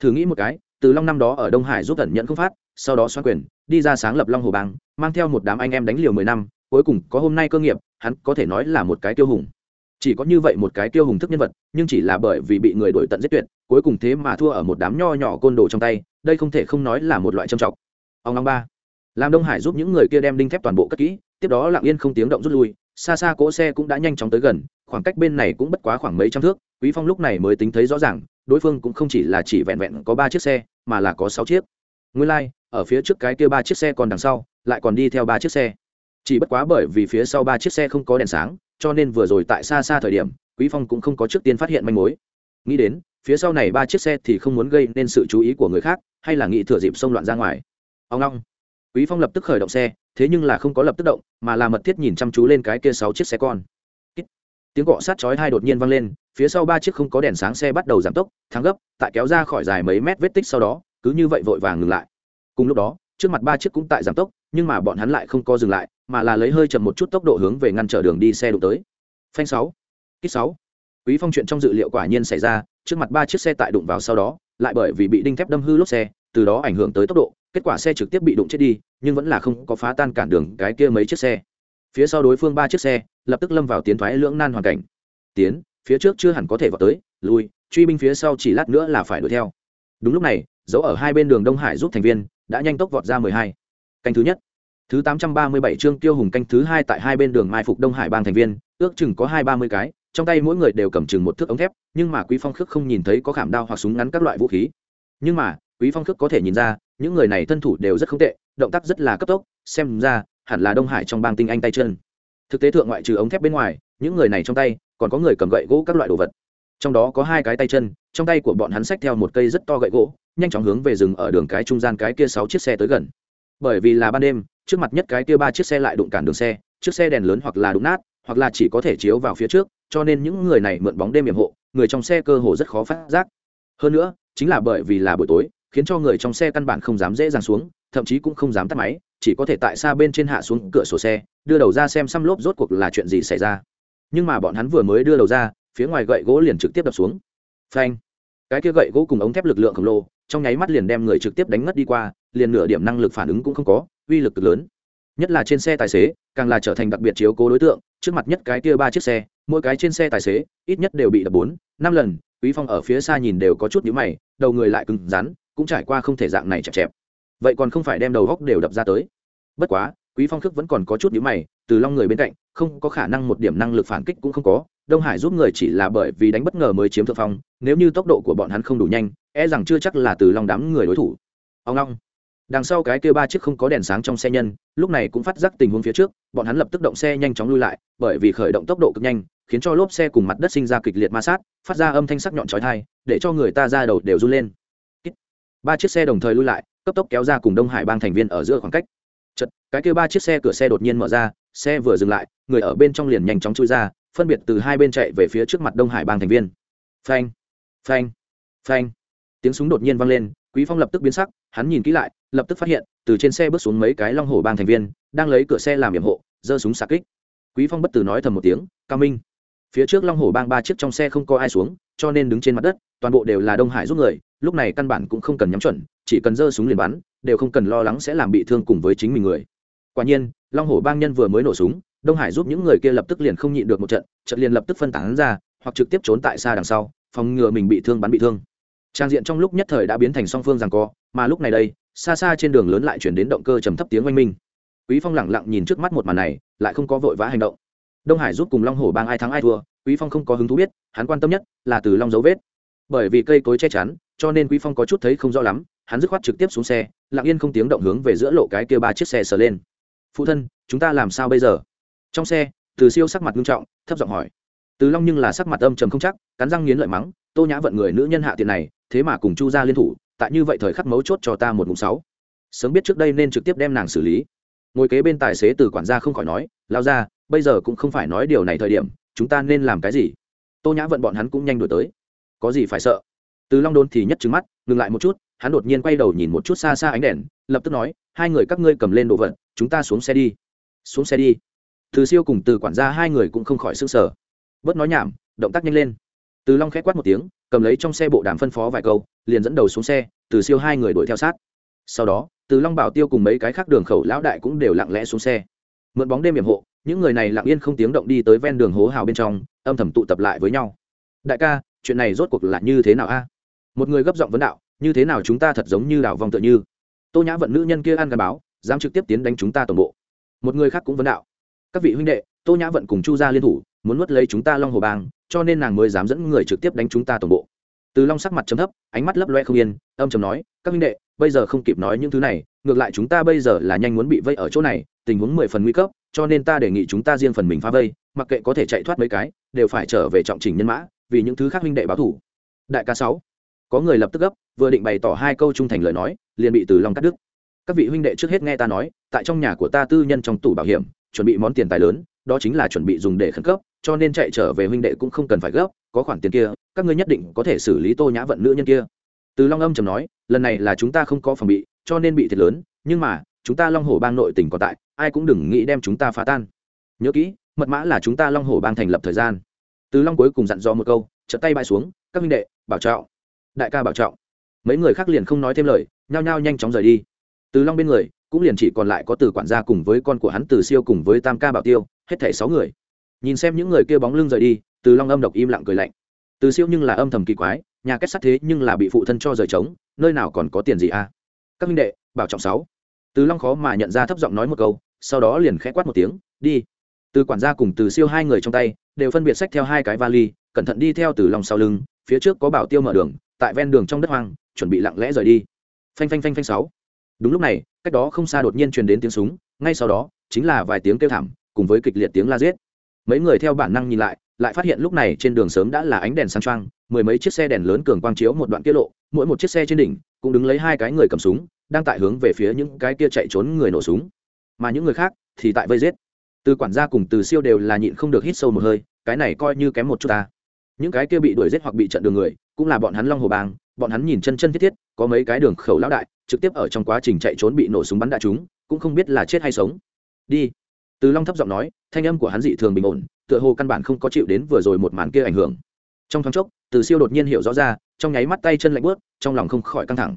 Thử nghĩ một cái, từ long năm đó ở đông hải giúp ẩn nhận không phát, sau đó xoan quyền, đi ra sáng lập long hồ bang, mang theo một đám anh em đánh liều mười năm, cuối cùng có hôm nay cơ nghiệp, hắn có thể nói là một cái tiêu hùng chỉ có như vậy một cái tiêu hùng thức nhân vật nhưng chỉ là bởi vì bị người đổi tận giết tuyệt cuối cùng thế mà thua ở một đám nho nhỏ côn đồ trong tay đây không thể không nói là một loại trầm trọng ông long ba. Làm đông hải giúp những người kia đem đinh thép toàn bộ cất kỹ tiếp đó lặng yên không tiếng động rút lui xa xa cỗ xe cũng đã nhanh chóng tới gần khoảng cách bên này cũng bất quá khoảng mấy trăm thước quý phong lúc này mới tính thấy rõ ràng đối phương cũng không chỉ là chỉ vẹn vẹn có ba chiếc xe mà là có sáu chiếc. Nguyên lai、like, ở phía trước cái kia ba chiếc xe còn đằng sau lại còn đi theo ba chiếc xe. Chỉ bất quá bởi vì phía sau ba chiếc xe không có đèn sáng cho nên vừa rồi tại xa xa thời điểm, quý phong cũng không có trước tiên phát hiện manh mối. Nghĩ đến, phía sau này ba chiếc xe thì không muốn gây nên sự chú ý của người khác, hay là nghĩ thừa dịp xông loạn ra ngoài. Ông long. Quý phong lập tức khởi động xe, thế nhưng là không có lập tức động, mà là mật thiết nhìn chăm chú lên cái kia sáu chiếc xe con. Tiếng cọ sát chói hai đột nhiên vang lên, phía sau ba chiếc không có đèn sáng xe bắt đầu giảm tốc, thắng gấp, tại kéo ra khỏi dài mấy mét vết tích sau đó, cứ như vậy vội vàng ngừng lại. Cùng lúc đó, trước mặt ba chiếc cũng tại giảm tốc, nhưng mà bọn hắn lại không có dừng lại mà là lấy hơi chậm một chút tốc độ hướng về ngăn trở đường đi xe đụng tới. Phanh sáu, kích sáu. Quý phong chuyện trong dự liệu quả nhiên xảy ra, trước mặt ba chiếc xe tại đụng vào sau đó, lại bởi vì bị đinh thép đâm hư lốp xe, từ đó ảnh hưởng tới tốc độ, kết quả xe trực tiếp bị đụng chết đi, nhưng vẫn là không có phá tan cản đường cái kia mấy chiếc xe. Phía sau đối phương ba chiếc xe, lập tức lâm vào tiến thoái lưỡng nan hoàn cảnh. Tiến, phía trước chưa hẳn có thể vào tới, lui, truy binh phía sau chỉ lát nữa là phải đuổi theo. Đúng lúc này, dấu ở hai bên đường đông hải giúp thành viên, đã nhanh tốc vọt ra mười hai. Canh thứ nhất thứ tám trăm ba mươi bảy chương tiêu hùng canh thứ hai tại hai bên đường mai phục đông hải bang thành viên, ước chừng có hai ba mươi cái, trong tay mỗi người đều cầm chừng một thước ống thép, nhưng mà quý phong khước không nhìn thấy có khảm đao hoặc súng ngắn các loại vũ khí. Nhưng mà, quý phong khước có thể nhìn ra, những người này thân thủ đều rất không tệ, động tác rất là cấp tốc, xem ra, hẳn là đông hải trong bang tinh anh tay chân. Thực tế thượng ngoại trừ ống thép bên ngoài, những người này trong tay, còn có người cầm gậy gỗ các loại đồ vật. Trong đó có hai cái tay chân, trong tay của bọn hắn xách theo một cây rất to gậy gỗ, nhanh chóng hướng về rừng ở đường cái trung gian cái kia sáu chiếc xe tới gần. Bởi vì là ban đêm trước mặt nhất cái kia ba chiếc xe lại đụng cản đường xe chiếc xe đèn lớn hoặc là đụng nát, hoặc là chỉ có thể chiếu vào phía trước, cho nên những người này mượn bóng đêm hiểm hộ, người trong xe cơ hồ rất khó phát giác. Hơn nữa, chính là bởi vì là buổi tối, khiến cho người trong xe căn bản không dám dễ dàng xuống, thậm chí cũng không dám tắt máy, chỉ có thể tại xa bên trên hạ xuống cửa sổ xe, đưa đầu ra xem xăm lốp rốt cuộc là chuyện gì xảy ra. Nhưng mà bọn hắn vừa mới đưa đầu ra, phía ngoài gậy gỗ liền trực tiếp đập xuống. Phanh! Cái kia gậy gỗ cùng ống thép lực lượng khổng lồ, trong nháy mắt liền đem người trực tiếp đánh ngất đi qua, liền nửa điểm năng lực phản ứng cũng không có uy lực cực lớn. Nhất là trên xe tài xế, càng là trở thành đặc biệt chiếu cố đối tượng. Trước mặt nhất cái kia ba chiếc xe, mỗi cái trên xe tài xế, ít nhất đều bị đập bốn, năm lần. Quý phong ở phía xa nhìn đều có chút nhíu mày, đầu người lại cứng rắn, cũng trải qua không thể dạng này chẹp chẹp. Vậy còn không phải đem đầu góc đều đập ra tới. Bất quá, quý phong khước vẫn còn có chút nhíu mày, từ long người bên cạnh, không có khả năng một điểm năng lực phản kích cũng không có. Đông hải giúp người chỉ là bởi vì đánh bất ngờ mới chiếm thượng phong, nếu như tốc độ của bọn hắn không đủ nhanh e rằng chưa chắc là từ long đám người đối thủ. Ông long đằng sau cái kia ba chiếc không có đèn sáng trong xe nhân, lúc này cũng phát giác tình huống phía trước, bọn hắn lập tức động xe nhanh chóng lui lại, bởi vì khởi động tốc độ cực nhanh, khiến cho lốp xe cùng mặt đất sinh ra kịch liệt ma sát, phát ra âm thanh sắc nhọn chói tai, để cho người ta ra đầu đều run lên. Ba chiếc xe đồng thời lui lại, cấp tốc kéo ra cùng đông hải bang thành viên ở giữa khoảng cách. Chật cái kia ba chiếc xe cửa xe đột nhiên mở ra, xe vừa dừng lại, người ở bên trong liền nhanh chóng chui ra, phân biệt từ hai bên chạy về phía trước mặt đông hải bang thành viên. Phanh phanh phanh. Tiếng súng đột nhiên vang lên, quý phong lập tức biến sắc, hắn nhìn kỹ lại lập tức phát hiện, từ trên xe bước xuống mấy cái long hổ bang thành viên, đang lấy cửa xe làm nhiệm hộ, giơ súng xạ kích. Quý phong bất từ nói thầm một tiếng, cao minh, phía trước long hổ bang ba chiếc trong xe không có ai xuống, cho nên đứng trên mặt đất, toàn bộ đều là đông hải giúp người, lúc này căn bản cũng không cần nhắm chuẩn, chỉ cần giơ súng liền bắn, đều không cần lo lắng sẽ làm bị thương cùng với chính mình người. Quả nhiên, long hổ bang nhân vừa mới nổ súng, đông hải giúp những người kia lập tức liền không nhịn được một trận trận liền lập tức phân tán ra, hoặc trực tiếp trốn tại xa đằng sau, phòng ngừa mình bị thương bắn bị thương trang diện trong lúc nhất thời đã biến thành song phương rằng co, mà lúc này đây, xa xa trên đường lớn lại chuyển đến động cơ trầm thấp tiếng oanh minh. Quý phong lẳng lặng nhìn trước mắt một màn này, lại không có vội vã hành động. Đông hải giúp cùng long hổ bang ai thắng ai thua, quý phong không có hứng thú biết, hắn quan tâm nhất là từ long dấu vết. Bởi vì cây cối che chắn, cho nên quý phong có chút thấy không rõ lắm, hắn dứt khoát trực tiếp xuống xe, lặng yên không tiếng động hướng về giữa lộ cái kia ba chiếc xe sờ lên. Phụ thân, chúng ta làm sao bây giờ? Trong xe, từ siêu sắc mặt nghiêm trọng, thấp giọng hỏi. Từ long nhưng là sắc mặt âm trầm không chắc, cắn răng nghiến lợi mắng, tô nhã vận người nữ nhân hạ tiện này thế mà cùng chu gia liên thủ, tại như vậy thời khắc mấu chốt cho ta một mùng sáu. Sớm biết trước đây nên trực tiếp đem nàng xử lý. Ngồi kế bên tài xế từ quản gia không khỏi nói lao ra bây giờ cũng không phải nói điều này thời điểm, chúng ta nên làm cái gì? Tô nhã vận bọn hắn cũng nhanh đổi tới. Có gì phải sợ? Từ long đôn thì nhất trứng mắt, ngừng lại một chút, hắn đột nhiên quay đầu nhìn một chút xa xa ánh đèn, lập tức nói, hai người các ngươi cầm lên đồ vật, chúng ta xuống xe đi. Xuống xe đi. Từ siêu cùng từ quản gia hai người cũng không khỏi s ư n g sở bớt nói nhảm, động tác nhanh lên từ long k h ẽ quát một tiếng, cầm lấy trong xe bộ đàm phân phó vài câu, liền dẫn đầu xuống xe, từ siêu hai người đuổi theo sát. Sau đó, từ long bảo tiêu cùng mấy cái khác đường khẩu lão đại cũng đều lặng lẽ xuống xe. Mượn bóng đêm hiểm hộ, những người này lặng yên không tiếng động đi tới ven đường hố hào bên trong, âm thầm tụ tập lại với nhau. Đại ca, chuyện này rốt cuộc là như thế nào a? Một người gấp giọng vấn đạo, như thế nào chúng ta thật giống như đảo vòng tựa như? Tô nhã vận nữ nhân kia ăn gà báo, dám trực tiếp tiến đánh chúng ta toàn bộ. Một người khác cũng vấn đạo, các vị huynh đệ, tô nhã vận cùng chu gia liên thủ, muốn nuốt lấy chúng ta long hồ bang cho nên nàng mới dám dẫn người trực tiếp đánh chúng ta tổng bộ. Từ long sắc mặt chấm thấp, ánh mắt lấp loe không yên, âm chấm nói, các huynh đệ, bây giờ không kịp nói những thứ này, ngược lại chúng ta bây giờ là nhanh muốn bị vây ở chỗ này, tình huống mười phần nguy cấp, cho nên ta đề nghị chúng ta riêng phần mình phá vây, mặc kệ có thể chạy thoát mấy cái, đều phải trở về trọng trình nhân mã, vì những thứ khác huynh đệ báo thủ. Đại ca sáu, có người lập tức gấp, vừa định bày tỏ hai câu trung thành lời nói, liền bị từ long cắt đứt. Các vị huynh đệ trước hết nghe ta nói, tại trong nhà của ta tư nhân trong tủ bảo hiểm, chuẩn bị món tiền tài lớn, đó chính là chuẩn bị dùng để khẩn cấp cho nên chạy trở về huynh đệ cũng không cần phải gấp, có khoản tiền kia, các ngươi nhất định có thể xử lý tô nhã vận nữ nhân kia. Từ long âm trầm nói, lần này là chúng ta không có phòng bị, cho nên bị thiệt lớn, nhưng mà, chúng ta long hồ bang nội tỉnh còn tại, ai cũng đừng nghĩ đem chúng ta phá tan. Nhớ kỹ, mật mã là chúng ta long hồ bang thành lập thời gian. Từ long cuối cùng dặn dò một câu, chợt tay bay xuống, các huynh đệ, bảo trọng. Đại ca bảo trọng. Mấy người khác liền không nói thêm lời, nhao nhao nhanh chóng rời đi. Từ long bên người, cũng liền chỉ còn lại có từ quản gia cùng với con của hắn từ siêu cùng với tam ca bảo tiêu, hết thảy sáu người nhìn xem những người kia bóng lưng rời đi, từ long âm độc im lặng cười lạnh. Từ siêu nhưng là âm thầm kỳ quái, nhà kết sắt thế nhưng là bị phụ thân cho rời trống, nơi nào còn có tiền gì à? Các minh đệ, bảo trọng sáu. Từ long khó mà nhận ra thấp giọng nói một câu, sau đó liền khẽ quát một tiếng, đi. Từ quản gia cùng từ siêu hai người trong tay, đều phân biệt xách theo hai cái vali, cẩn thận đi theo từ long sau lưng, phía trước có bảo tiêu mở đường, tại ven đường trong đất hoang, chuẩn bị lặng lẽ rời đi. Phanh phanh phanh phanh sáu. Đúng lúc này, cách đó không xa đột nhiên truyền đến tiếng súng, ngay sau đó, chính là vài tiếng kêu thảm, cùng với kịch liệt tiếng la giết mấy người theo bản năng nhìn lại lại phát hiện lúc này trên đường sớm đã là ánh đèn sang trang mười mấy chiếc xe đèn lớn cường quang chiếu một đoạn tiết lộ, mỗi một chiếc xe trên đỉnh cũng đứng lấy hai cái người cầm súng, đang tại hướng về phía những cái kia chạy trốn người nổ súng. Mà những người khác thì tại vây giết. Từ quản gia cùng từ siêu đều là nhịn không được hít sâu một hơi, cái này coi như kém một chút ta. Những cái kia bị đuổi giết hoặc bị trận đường người, cũng là bọn hắn long hồ bang, bọn hắn nhìn chân chân thiết thiết, có mấy cái đường khẩu lão đại, trực tiếp ở trong quá trình chạy trốn bị nổ súng bắn đại chúng, cũng không biết là chết hay sống. Đi từ long thấp giọng nói, thanh âm của hắn dị thường bình ổn, tựa hồ căn bản không có chịu đến vừa rồi một màn kia ảnh hưởng. Trong thoáng chốc, từ siêu đột nhiên hiểu rõ ra, trong nháy mắt tay chân lạnh bớt trong lòng không khỏi căng thẳng.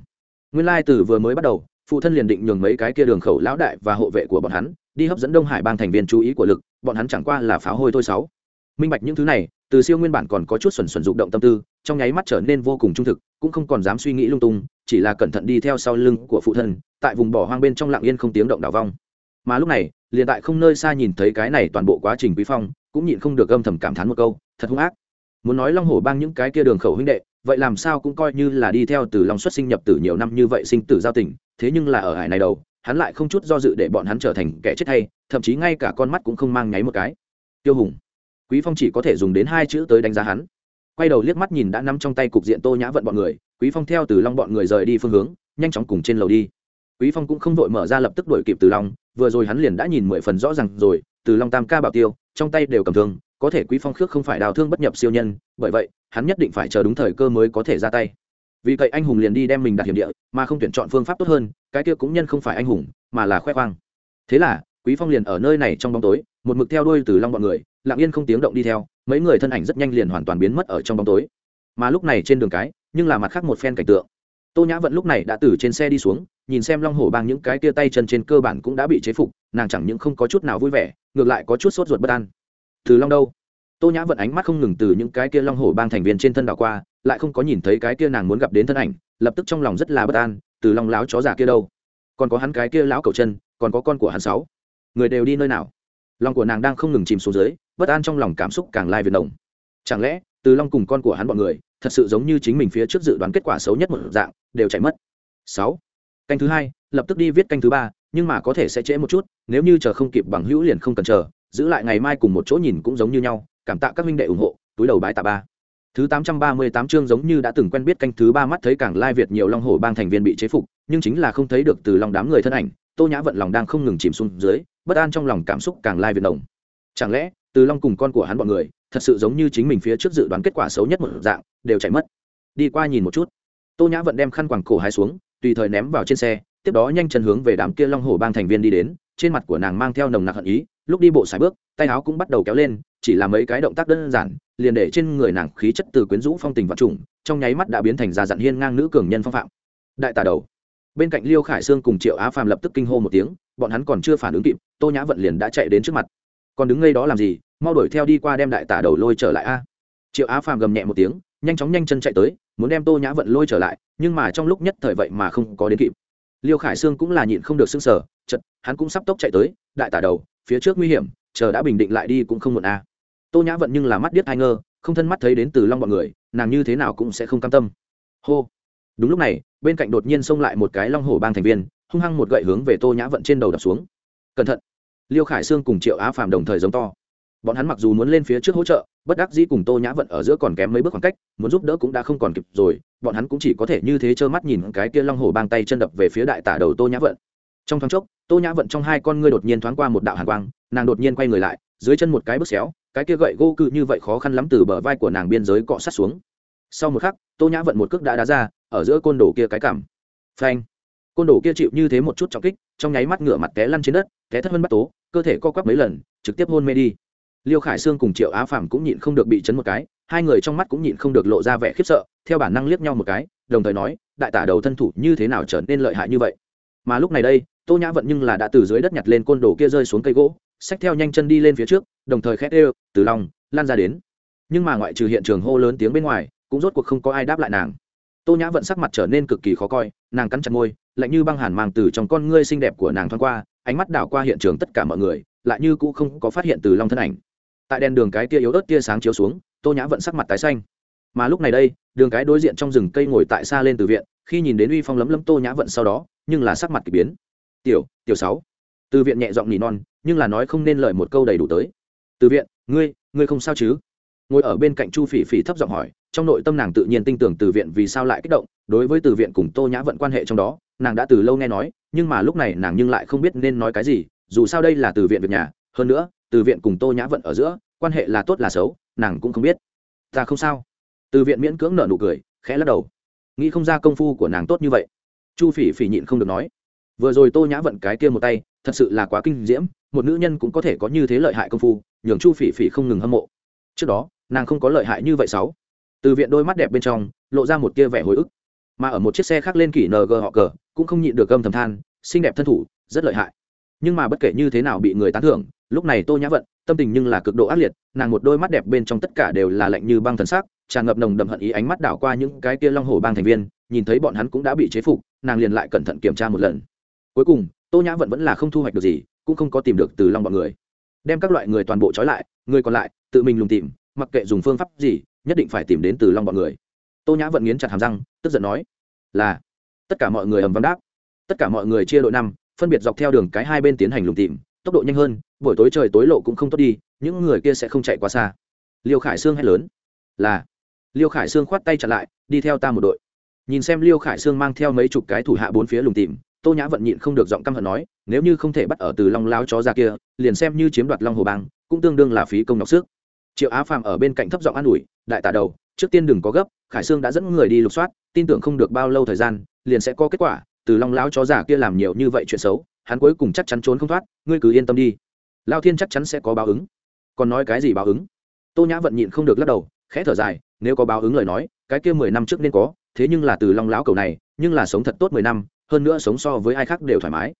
Nguyên lai từ vừa mới bắt đầu, phụ thân liền định nhường mấy cái kia đường khẩu lão đại và hộ vệ của bọn hắn, đi hấp dẫn đông hải bang thành viên chú ý của lực, bọn hắn chẳng qua là pháo hôi thôi sáu. Minh bạch những thứ này, từ siêu nguyên bản còn có chút xuẩn xuẩn dục động tâm tư, trong nháy mắt trở nên vô cùng trung thực, cũng không còn dám suy nghĩ lung tung, chỉ là cẩn thận đi theo sau lưng của phụ thân, tại vùng bỏ hoang bên trong lặng yên không tiếng động đảo vong mà lúc này, liền tại không nơi xa nhìn thấy cái này toàn bộ quá trình quý phong, cũng nhịn không được âm thầm cảm thán một câu, thật hung ác. Muốn nói long hổ bang những cái kia đường khẩu huynh đệ, vậy làm sao cũng coi như là đi theo từ long xuất sinh nhập tử nhiều năm như vậy sinh tử giao tình, thế nhưng là ở hải này đầu, hắn lại không chút do dự để bọn hắn trở thành kẻ chết hay, thậm chí ngay cả con mắt cũng không mang nháy một cái. Tiêu hùng, quý phong chỉ có thể dùng đến hai chữ tới đánh giá hắn. Quay đầu liếc mắt nhìn đã nắm trong tay cục diện tô nhã vận bọn người, quý phong theo từ long bọn người rời đi phương hướng, nhanh chóng cùng trên lầu đi. Quý phong cũng không vội mở ra lập tức đuổi kịp từ long vừa rồi hắn liền đã nhìn mười phần rõ ràng rồi, từ long tam ca bảo tiêu, trong tay đều cầm thương, có thể quý phong khước không phải đào thương bất nhập siêu nhân, bởi vậy, hắn nhất định phải chờ đúng thời cơ mới có thể ra tay. Vì vậy anh hùng liền đi đem mình đặt hiểm địa, mà không tuyển chọn phương pháp tốt hơn, cái kia cũng nhân không phải anh hùng, mà là khoe khoang. Thế là, quý phong liền ở nơi này trong bóng tối, một mực theo đuôi từ long bọn người, lặng yên không tiếng động đi theo, mấy người thân ảnh rất nhanh liền hoàn toàn biến mất ở trong bóng tối. Mà lúc này trên đường cái, nhưng là mặt khác một phen cảnh tượng tô nhã vận lúc này đã từ trên xe đi xuống, nhìn xem long hổ bang những cái tia tay chân trên cơ bản cũng đã bị chế phục, nàng chẳng những không có chút nào vui vẻ, ngược lại có chút sốt ruột bất an. Từ long đâu? Tô nhã vận ánh mắt không ngừng từ những cái kia long hổ bang thành viên trên thân đảo qua, lại không có nhìn thấy cái kia nàng muốn gặp đến thân ảnh, lập tức trong lòng rất là bất an, từ long láo chó giả kia đâu? Còn có hắn cái kia lão cầu chân, còn có con của hắn sáu. Người đều đi nơi nào? Lòng của nàng đang không ngừng chìm xuống dưới, bất an trong lòng cảm xúc càng lai việt đồng chẳng lẽ từ long cùng con của hắn bọn người, thật sự giống như chính mình phía trước dự đoán kết quả xấu nhất một dạng, đều chạy mất. Sáu. Canh thứ hai, lập tức đi viết canh thứ ba, nhưng mà có thể sẽ trễ một chút, nếu như chờ không kịp bằng hữu liền không cần chờ, giữ lại ngày mai cùng một chỗ nhìn cũng giống như nhau, cảm tạ các minh đệ ủng hộ, túi đầu bái tạ ba. Thứ tám trăm ba mươi tám chương giống như đã từng quen biết canh thứ ba mắt thấy càng lai việt nhiều long hổ bang thành viên bị chế phục, nhưng chính là không thấy được từ lòng đám người thân ảnh, tô nhã vận lòng đang không ngừng chìm xuống dưới, bất an trong lòng cảm xúc càng lai việt đồng. Chẳng lẽ từ long cùng con của hắn bọn người, thật sự giống như chính mình phía trước dự đoán kết quả xấu nhất một dạng, đều chạy mất. Đi qua nhìn một chút, tô nhã vận đem khăn quàng cổ hai xuống, tùy thời ném vào trên xe, tiếp đó nhanh chân hướng về đám kia long hổ bang thành viên đi đến, trên mặt của nàng mang theo nồng nặc hận ý, lúc đi bộ xài bước, tay áo cũng bắt đầu kéo lên, chỉ là mấy cái động tác đơn giản, liền để trên người nàng khí chất từ quyến rũ, phong tình vật trùng, trong nháy mắt đã biến thành già dặn hiên ngang nữ cường nhân phong phạm. Đại tà đầu. Bên cạnh liêu khải sương cùng triệu á phàm lập tức kinh hô một tiếng, bọn hắn còn chưa phản ứng kịp, tô nhã vận liền đã chạy đến trước mặt. Còn đứng ngay đó làm gì? Mau đuổi theo đi qua đem đại tả đầu lôi trở lại a. Triệu á phàm gầm nhẹ một tiếng, nhanh chóng nhanh chân chạy tới, muốn đem tô nhã vận lôi trở lại, nhưng mà trong lúc nhất thời vậy mà không có đến kịp. Liêu khải sương cũng là nhịn không được s ư n g sở chật hắn cũng sắp tốc chạy tới, đại tả đầu, phía trước nguy hiểm, chờ đã bình định lại đi cũng không muộn a. Tô nhã vận nhưng là mắt biết ai ngơ không thân mắt thấy đến từ long b ọ n người, nàng như thế nào cũng sẽ không cam tâm. Hô. Đúng lúc này, bên cạnh đột nhiên xông lại một cái long hổ bang thành viên, hung hăng một gậy hướng về tô nhã vận trên đầu đập xuống. Cẩn thận. Liêu khải sương cùng triệu á phàm đồng thời giống to bọn hắn mặc dù muốn lên phía trước hỗ trợ, bất đắc dĩ cùng tô nhã vận ở giữa còn kém mấy bước khoảng cách, muốn giúp đỡ cũng đã không còn kịp rồi, bọn hắn cũng chỉ có thể như thế trơ mắt nhìn cái kia long hổ bang tay chân đập về phía đại tả đầu tô nhã vận. Trong thoáng chốc, tô nhã vận trong hai con ngươi đột nhiên thoáng qua một đạo hàn quang, nàng đột nhiên quay người lại, dưới chân một cái bước xéo, cái kia gậy gô cự như vậy khó khăn lắm từ bờ vai của nàng biên giới cọ sát xuống. Sau một khắc, tô nhã vận một cước đã đá ra, ở giữa côn đồ kia cái cảm phanh! Côn đồ kia chịu như thế một chút trọng kích, trong nháy mắt ngửa mặt té lăn trên đất, té thất hơn bắt tố, cơ thể co quắp mấy lần, trực tiếp hôn mê đi liêu khải sương cùng triệu á phàm cũng nhịn không được bị chấn một cái, hai người trong mắt cũng nhịn không được lộ ra vẻ khiếp sợ, theo bản năng liếc nhau một cái, đồng thời nói, đại tả đầu thân thủ như thế nào trở nên lợi hại như vậy? Mà lúc này đây, tô nhã vận nhưng là đã từ dưới đất nhặt lên côn đồ kia rơi xuống cây gỗ, xách theo nhanh chân đi lên phía trước, đồng thời khét ê từ lòng lan ra đến. Nhưng mà ngoại trừ hiện trường hô lớn tiếng bên ngoài, cũng rốt cuộc không có ai đáp lại nàng. Tô nhã vận sắc mặt trở nên cực kỳ khó coi, nàng cắn chặt môi, lạnh như băng hàn mang từ trong con ngươi xinh đẹp của nàng thoáng qua, ánh mắt đảo qua hiện trường tất cả mọi người, lại như cũng không có phát hiện từ long thân ảnh tại đèn đường cái tia yếu ớt tia sáng chiếu xuống, tô nhã vận sắc mặt tái xanh. Mà lúc này đây, đường cái đối diện trong rừng cây ngồi tại xa lên từ viện, khi nhìn đến uy phong lấm lấm tô nhã vận sau đó, nhưng là sắc mặt k ỳ biến. Tiểu tiểu sáu. Từ viện nhẹ giọng nỉ non, nhưng là nói không nên lời một câu đầy đủ tới. Từ viện, ngươi ngươi không sao chứ? Ngồi ở bên cạnh chu phỉ phỉ thấp giọng hỏi, trong nội tâm nàng tự nhiên tin tưởng từ viện vì sao lại kích động, đối với từ viện cùng tô nhã vận quan hệ trong đó, nàng đã từ lâu nghe nói, nhưng mà lúc này nàng nhưng lại không biết nên nói cái gì, dù sao đây là từ viện việc nhà hơn nữa, từ viện cùng tô nhã vận ở giữa, quan hệ là tốt là xấu, nàng cũng không biết. Ta không sao. Từ viện miễn cưỡng nở nụ cười, khẽ lắc đầu. Nghĩ không ra công phu của nàng tốt như vậy. Chu phỉ phỉ nhịn không được nói. Vừa rồi tô nhã vận cái kia một tay, thật sự là quá kinh diễm, một nữ nhân cũng có thể có như thế lợi hại công phu, nhường chu phỉ phỉ không ngừng hâm mộ. Trước đó, nàng không có lợi hại như vậy sáu. Từ viện đôi mắt đẹp bên trong, lộ ra một tia vẻ hồi ức. Mà ở một chiếc xe khác lên kỷ ng họ cờ, cũng không nhịn được gâm thầm than, xinh đẹp thân thủ, rất lợi hại. Nhưng mà bất kể như thế nào bị người tán thưởng lúc này tô nhã vận, tâm tình nhưng là cực độ ác liệt, nàng một đôi mắt đẹp bên trong tất cả đều là lạnh như băng thần sắc, tràn ngập nồng đậm hận ý ánh mắt đảo qua những cái kia long hổ bang thành viên, nhìn thấy bọn hắn cũng đã bị chế phục, nàng liền lại cẩn thận kiểm tra một lần. Cuối cùng, tô nhã vận vẫn là không thu hoạch được gì, cũng không có tìm được từ long bọn người. Đem các loại người toàn bộ trói lại, người còn lại, tự mình lùng tìm, mặc kệ dùng phương pháp gì, nhất định phải tìm đến từ long bọn người. Tô nhã vận nghiến chặt hàm răng, tức giận nói, là, tất cả mọi người ầm vắng đáp. Tất cả mọi người chia đội năm, phân biệt dọc theo đường cái hai bên tiến hành lùng tìm tốc độ nhanh hơn, buổi tối trời tối lộ cũng không tốt đi, những người kia sẽ không chạy quá xa. Liêu khải sương hét lớn. Là. Liêu khải sương khoát tay chặn lại, đi theo ta một đội. Nhìn xem liêu khải sương mang theo mấy chục cái thủ hạ bốn phía lùng tìm, tô nhã vận nhịn không được giọng căm hận nói, nếu như không thể bắt ở từ long lao chó ra kia, liền xem như chiếm đoạt long hồ bang, cũng tương đương là phí công nhọc sức. Triệu á phàm ở bên cạnh thấp giọng an ủi, đại tả đầu, trước tiên đừng có gấp, khải sương đã dẫn người đi lục soát, tin tưởng không được bao lâu thời gian, liền sẽ có kết quả, từ long lão chó giả kia làm nhiều như vậy chuyện xấu hắn cuối cùng chắc chắn trốn không thoát, ngươi cứ yên tâm đi. Lao thiên chắc chắn sẽ có báo ứng. Còn nói cái gì báo ứng? Tô nhã vận nhịn không được lắc đầu, khẽ thở dài, nếu có báo ứng lời nói, cái kia mười năm trước nên có, thế nhưng là từ long lão cầu này, nhưng là sống thật tốt mười năm, hơn nữa sống so với ai khác đều thoải mái.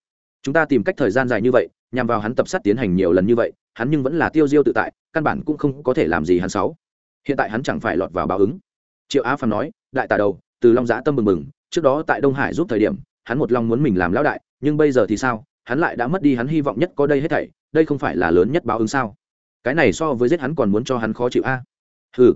Chúng ta tìm cách thời gian dài như vậy, nhằm vào hắn tập sát tiến hành nhiều lần như vậy, hắn nhưng vẫn là tiêu diêu tự tại, căn bản cũng không có thể làm gì hắn sáu hiện tại hắn chẳng phải lọt vào báo ứng. Triệu á phàm nói, đại tà đầu, từ long giã tâm mừng mừng trước đó tại đông hải giúp thời điểm, hắn một long muốn mình làm lão đại nhưng bây giờ thì sao? Hắn lại đã mất đi hắn hy vọng nhất có đây hết thảy, đây không phải là lớn nhất báo ứng sao? Cái này so với giết hắn còn muốn cho hắn khó chịu a. À? hừ.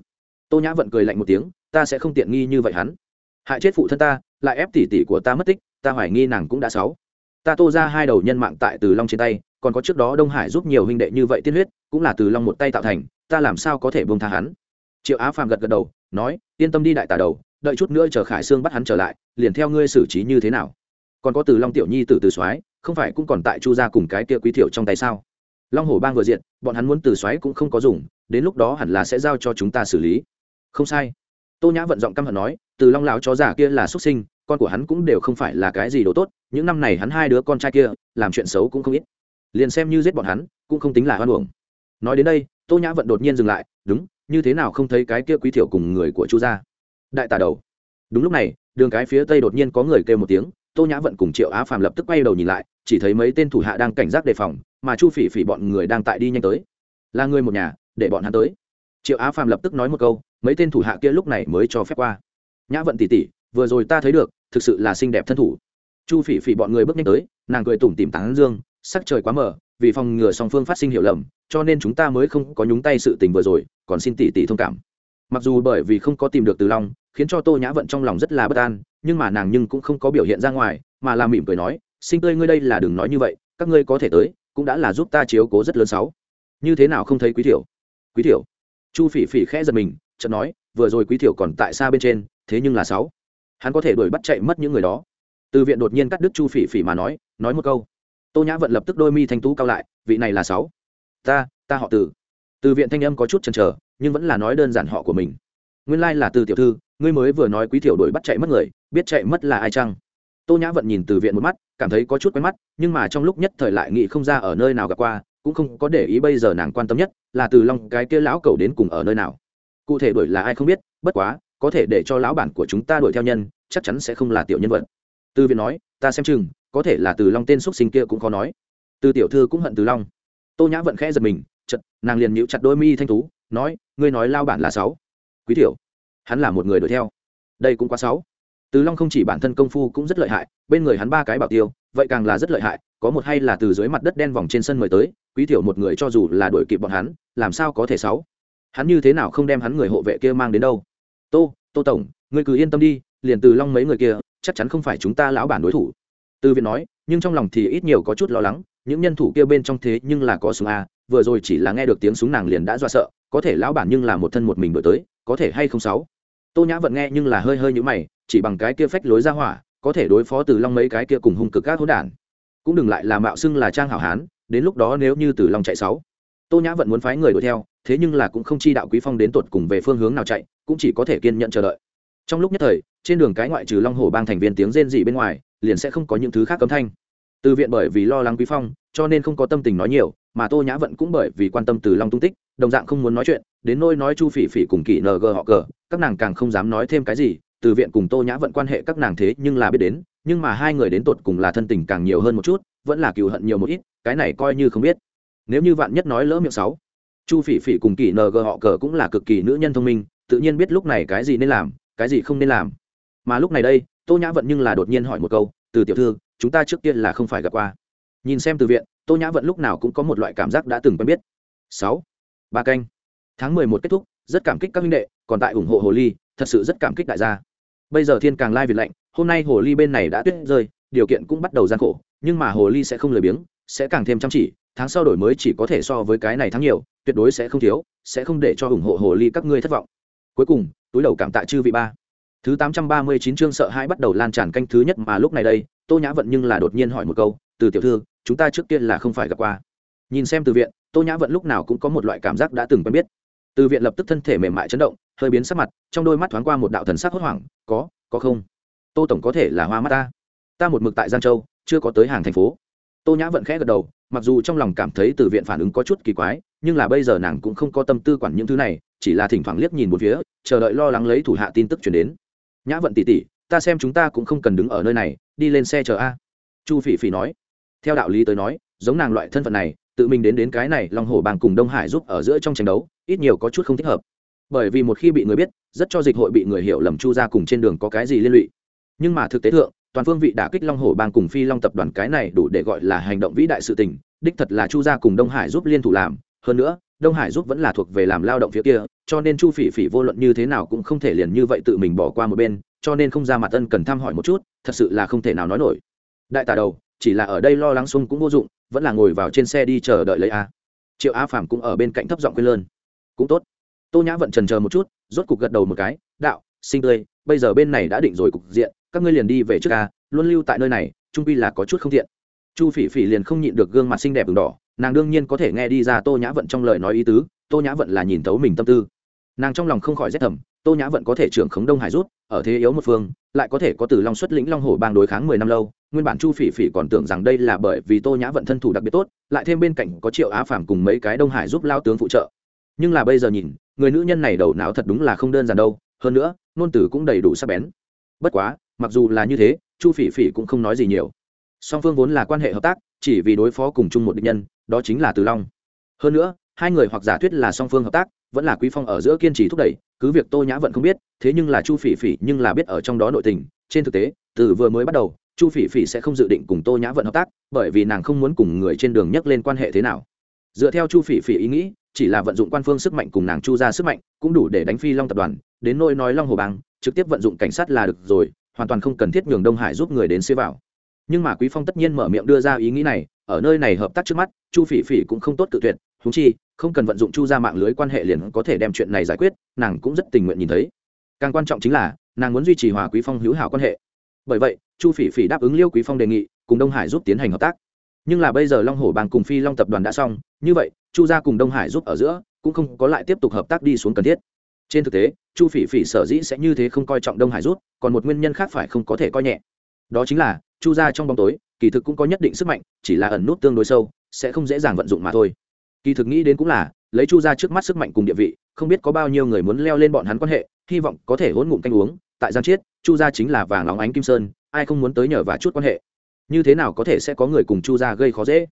Tô nhã vận cười lạnh một tiếng, ta sẽ không tiện nghi như vậy hắn. Hại chết phụ thân ta, lại ép tỉ tỉ của ta mất tích, ta hoài nghi nàng cũng đã sáu. Ta tô ra hai đầu nhân mạng tại từ long trên tay, còn có trước đó đông hải giúp nhiều huynh đệ như vậy tiên huyết, cũng là từ long một tay tạo thành, ta làm sao có thể buông tha hắn? Triệu á phàm gật gật đầu, nói, yên tâm đi đại tà đầu, đợi chút nữa chờ khải sương bắt hắn trở lại, liền theo ngươi xử trí như thế nào còn có từ long tiểu nhi từ từ soái, không phải cũng còn tại chu gia cùng cái kia quý thiểu trong tay sao? Long hổ bang vừa diện bọn hắn muốn từ xoáy cũng không có dùng, đến lúc đó hẳn là sẽ giao cho chúng ta xử lý. Không sai. Tô nhã vận giọng căm hận nói, từ long lão chó giả kia là xuất sinh, con của hắn cũng đều không phải là cái gì đồ tốt, những năm này hắn hai đứa con trai kia, làm chuyện xấu cũng không ít. Liền xem như giết bọn hắn, cũng không tính là hoan uổng. Nói đến đây, tô nhã vận đột nhiên dừng lại, đúng, như thế nào không thấy cái kia quý thiểu cùng người của chu gia? Đại tà đầu. Đúng lúc này, đường cái phía tây đột nhiên có người kêu một tiếng tô nhã vận cùng triệu á phàm lập tức quay đầu nhìn lại, chỉ thấy mấy tên thủ hạ đang cảnh giác đề phòng, mà chu phỉ phỉ bọn người đang tại đi nhanh tới. Là người một nhà, để bọn hắn tới. Triệu á phàm lập tức nói một câu, mấy tên thủ hạ kia lúc này mới cho phép qua. Nhã vận tỉ tỉ, vừa rồi ta thấy được, thực sự là xinh đẹp thân thủ. Chu phỉ phỉ bọn người bước nhanh tới, nàng cười tủm tìm tán dương, sắc trời quá mờ, vì phòng ngừa song phương phát sinh hiểu lầm, cho nên chúng ta mới không có nhúng tay sự tình vừa rồi, còn xin tỷ tỷ thông cảm. Mặc dù bởi vì không có tìm được từ long, khiến cho tô nhã vận trong lòng rất là bất an nhưng mà nàng nhưng cũng không có biểu hiện ra ngoài, mà là mỉm cười nói, sinh tươi ngươi đây là đừng nói như vậy, các ngươi có thể tới, cũng đã là giúp ta chiếu cố rất lớn sáu. Như thế nào không thấy quý thiểu? Quý thiểu? Chu phỉ phỉ khẽ giật mình, chợt nói, vừa rồi quý thiểu còn tại xa bên trên, thế nhưng là sáu. Hắn có thể đuổi bắt chạy mất những người đó. Từ viện đột nhiên cắt đứt chu phỉ phỉ mà nói nói một câu. Tô nhã vận lập tức đôi mi thanh tú cao lại, vị này là sáu. Ta ta họ từ. Từ viện thanh âm có chút chần chờ, nhưng vẫn là nói đơn giản họ của mình. Nguyên lai là từ tiểu thư ngươi mới vừa nói quý thiểu đuổi bắt chạy mất người, biết chạy mất là ai chăng? Tô nhã vận nhìn từ viện một mắt, cảm thấy có chút quen mắt, nhưng mà trong lúc nhất thời lại nghĩ không ra ở nơi nào gặp qua, cũng không có để ý bây giờ nàng quan tâm nhất là từ long, cái kia lão cầu đến cùng ở nơi nào. Cụ thể đuổi là ai không biết, bất quá, có thể để cho lão bản của chúng ta đuổi theo nhân, chắc chắn sẽ không là tiểu nhân vật. Từ viện nói, ta xem chừng, có thể là từ long tên x sinh kia cũng khó nói. Từ tiểu thư cũng hận từ long. Tô nhã vận khẽ giật mình chật nàng liền nhíu chặt đôi mi thanh tú, nói, ngươi nói lao bản là sáu. Quý tiểu hắn là một người đuổi theo. Đây cũng quá sáu từ long không chỉ bản thân công phu cũng rất lợi hại, bên người hắn ba cái bảo tiêu, vậy càng là rất lợi hại, có một hay là từ dưới mặt đất đen vòng trên sân mời tới, quý tiểu một người cho dù là đuổi kịp bọn hắn, làm sao có thể sáu hắn như thế nào không đem hắn người hộ vệ kia mang đến đâu? Tô tô tổng, ngươi cứ yên tâm đi, liền từ long mấy người kia, chắc chắn không phải chúng ta lão bản đối thủ. Từ viện nói, nhưng trong lòng thì ít nhiều có chút lo lắng, những nhân thủ kia bên trong thế nhưng là có súng a, vừa rồi chỉ là nghe được tiếng súng nàng liền đã dọa sợ, có thể lão bản nhưng là một thân một mình đổi tới, có thể hay không sáu tô nhã Vận nghe nhưng là hơi hơi nhữ mày, chỉ bằng cái kia phách lối ra hỏa, có thể đối phó từ long mấy cái kia cùng hung cực các hỗn đản. Cũng đừng lại là mạo xưng là trang hảo hán, đến lúc đó nếu như từ long chạy sáu, tô nhã vẫn muốn phái người đuổi theo, thế nhưng là cũng không chi đạo quý phong đến tột cùng về phương hướng nào chạy, cũng chỉ có thể kiên nhận chờ đợi. Trong lúc nhất thời, trên đường cái ngoại trừ long hồ bang thành viên tiếng rên dị bên ngoài, liền sẽ không có những thứ khác cấm thanh. Từ viện bởi vì lo lắng quý phong, cho nên không có tâm tình nói nhiều mà tô nhã vận cũng bởi vì quan tâm từ long tung tích, đồng dạng không muốn nói chuyện, đến nôi nói chu phỉ phỉ cùng kỷ ng họ cờ, các nàng càng không dám nói thêm cái gì, từ viện cùng tô nhã vận quan hệ các nàng thế nhưng là biết đến, nhưng mà hai người đến tột cùng là thân tình càng nhiều hơn một chút, vẫn là cựu hận nhiều một ít, cái này coi như không biết. Nếu như vạn nhất nói lỡ miệng sáu, chu phỉ phỉ cùng kỷ ng họ cờ cũng là cực kỳ nữ nhân thông minh, tự nhiên biết lúc này cái gì nên làm, cái gì không nên làm. Mà lúc này đây, tô nhã vận nhưng là đột nhiên hỏi một câu, từ tiểu thư, chúng ta trước tiên là không phải gặp qua. Nhìn xem từ viện tô nhã vận lúc nào cũng có một loại cảm giác đã từng quen biết. Sáu. Ba canh. Tháng mười một kết thúc, rất cảm kích các minh đệ, còn tại ủng hộ hồ ly, thật sự rất cảm kích đại gia. Bây giờ thiên càng lai việt lạnh, hôm nay hồ ly bên này đã tuyết rơi, điều kiện cũng bắt đầu gian khổ, nhưng mà hồ ly sẽ không lười biếng, sẽ càng thêm chăm chỉ, tháng sau đổi mới chỉ có thể so với cái này tháng nhiều, tuyệt đối sẽ không thiếu, sẽ không để cho ủng hộ hồ ly các ngươi thất vọng. Cuối cùng, túi đầu cảm tạ chư vị ba. Thứ tám trăm ba mươi chín chương sợ hãi bắt đầu lan tràn canh thứ nhất mà lúc này đây, tô nhã vận nhưng là đột nhiên hỏi một câu, từ tiểu thư chúng ta trước tiên là không phải gặp qua. Nhìn xem từ viện, tô nhã vận lúc nào cũng có một loại cảm giác đã từng quen biết. Từ viện lập tức thân thể mềm mại chấn động, hơi biến sắc mặt, trong đôi mắt thoáng qua một đạo thần sắc hốt hoảng, có có không? Tô tổng có thể là hoa mắt ta. Ta một mực tại giang châu, chưa có tới hàng thành phố. Tô nhã vận khẽ gật đầu, mặc dù trong lòng cảm thấy từ viện phản ứng có chút kỳ quái, nhưng là bây giờ nàng cũng không có tâm tư quản những thứ này, chỉ là thỉnh thoảng liếc nhìn một phía, chờ đợi lo lắng lấy thủ hạ tin tức chuyển đến. Nhã vận tỉ tỉ ta xem chúng ta cũng không cần đứng ở nơi này, đi lên xe chờ a. Chu phỉ phỉ nói theo đạo lý tới nói, giống nàng loại thân phận này, tự mình đến đến cái này long hồ bang cùng đông hải giúp ở giữa trong tranh đấu, ít nhiều có chút không thích hợp. Bởi vì một khi bị người biết, rất cho dịch hội bị người hiểu lầm chu ra cùng trên đường có cái gì liên lụy. Nhưng mà thực tế thượng, toàn phương vị đả kích long hồ bang cùng phi long tập đoàn cái này đủ để gọi là hành động vĩ đại sự tình, đích thật là chu gia cùng đông hải giúp liên thủ làm. Hơn nữa, đông hải giúp vẫn là thuộc về làm lao động phía kia, cho nên chu phỉ phỉ vô luận như thế nào cũng không thể liền như vậy tự mình bỏ qua một bên, cho nên không ra mặt ân cần thăm hỏi một chút, thật sự là không thể nào nói nổi. Đại tà đầu chỉ là ở đây lo lắng xung cũng vô dụng, vẫn là ngồi vào trên xe đi chờ đợi lấy a. Triệu a phàm cũng ở bên cạnh thấp giọng quên lơn. Cũng tốt. Tô nhã vận trần chờ một chút, rốt cục gật đầu một cái, đạo sinh tươi bây giờ bên này đã định rồi cục diện, các ngươi liền đi về trước a, luôn lưu tại nơi này, trung pi là có chút không thiện chu phỉ phỉ liền không nhịn được gương mặt xinh đẹp đường đỏ, nàng đương nhiên có thể nghe đi ra tô nhã vận trong lời nói ý tứ, tô nhã vận là nhìn thấu mình tâm tư. Nàng trong lòng không khỏi rét thầm tô nhã vận có thể trưởng khống đông hải rút, ở thế yếu một phương, lại có thể có từ long xuất lĩnh long hồ bang đối kháng mười năm lâu, nguyên bản chu phỉ phỉ còn tưởng rằng đây là bởi vì tô nhã vận thân thủ đặc biệt tốt, lại thêm bên cạnh có triệu á phàm cùng mấy cái đông hải giúp lao tướng phụ trợ. Nhưng là bây giờ nhìn, người nữ nhân này đầu não thật đúng là không đơn giản đâu, hơn nữa, ngôn từ cũng đầy đủ sắc bén. Bất quá, mặc dù là như thế, chu phỉ phỉ cũng không nói gì nhiều. Song phương vốn là quan hệ hợp tác, chỉ vì đối phó cùng chung một định nhân, đó chính là từ long. Hơn nữa, hai người hoặc giả thuyết là song phương hợp tác vẫn là quý phong ở giữa kiên trì thúc đẩy, cứ việc tô nhã vẫn không biết, thế nhưng là chu phỉ phỉ nhưng là biết ở trong đó nội tình. Trên thực tế, từ vừa mới bắt đầu, chu phỉ phỉ sẽ không dự định cùng tô nhã vận hợp tác, bởi vì nàng không muốn cùng người trên đường nhắc lên quan hệ thế nào. Dựa theo chu phỉ phỉ ý nghĩ, chỉ là vận dụng quan phương sức mạnh cùng nàng chu ra sức mạnh, cũng đủ để đánh phi long tập đoàn, đến nôi nói long hồ bang, trực tiếp vận dụng cảnh sát là được rồi, hoàn toàn không cần thiết nhường đông hải giúp người đến xế vào. Nhưng mà quý phong tất nhiên mở miệng đưa ra ý nghĩ này, ở nơi này hợp tác trước mắt, chu phỉ phỉ cũng không tốt tự tuyệt húng chi, không cần vận dụng chu ra mạng lưới quan hệ liền có thể đem chuyện này giải quyết, nàng cũng rất tình nguyện nhìn thấy. Càng quan trọng chính là, nàng muốn duy trì hòa quý phong hữu hảo quan hệ. Bởi vậy, chu phỉ phỉ đáp ứng liêu quý phong đề nghị, cùng đông hải giúp tiến hành hợp tác. Nhưng là bây giờ long hổ bang cùng phi long tập đoàn đã xong, như vậy, chu gia cùng đông hải giúp ở giữa, cũng không có lại tiếp tục hợp tác đi xuống cần thiết. Trên thực tế, chu phỉ phỉ sở dĩ sẽ như thế không coi trọng đông hải rút còn một nguyên nhân khác phải không có thể coi nhẹ. Đó chính là, chu gia trong bóng tối, kỳ thực cũng có nhất định sức mạnh, chỉ là ẩn nút tương đối sâu, sẽ không dễ dàng vận dụng mà thôi kỳ thực nghĩ đến cũng là, lấy chu gia trước mắt sức mạnh cùng địa vị, không biết có bao nhiêu người muốn leo lên bọn hắn quan hệ, hy vọng có thể hỗn ngụm canh uống. Tại giang chiết, chu gia chính là vàng óng ánh kim sơn, ai không muốn tới nhờ và chút quan hệ. Như thế nào có thể sẽ có người cùng chu gia gây khó dễ?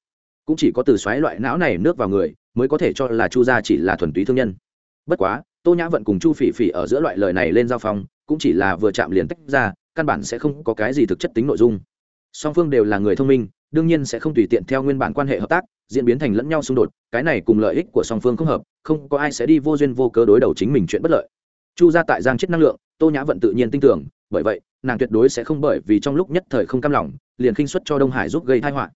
Cũng chỉ có từ xoáy loại não này nước vào người, mới có thể cho là chu gia chỉ là thuần túy thương nhân. Bất quá, tô nhã vận cùng chu phỉ phỉ ở giữa loại lời này lên giao phong, cũng chỉ là vừa chạm liền tách ra, căn bản sẽ không có cái gì thực chất tính nội dung. Song phương đều là người thông minh đương nhiên sẽ không tùy tiện theo nguyên bản quan hệ hợp tác, diễn biến thành lẫn nhau xung đột, cái này cùng lợi ích của song phương không hợp, không có ai sẽ đi vô duyên vô cớ đối đầu chính mình chuyện bất lợi. Chu ra tại giang chết năng lượng, tô nhã vận tự nhiên tin tưởng, bởi vậy, nàng tuyệt đối sẽ không bởi vì trong lúc nhất thời không cam lòng, liền khinh xuất cho đông hải giúp gây thai họa.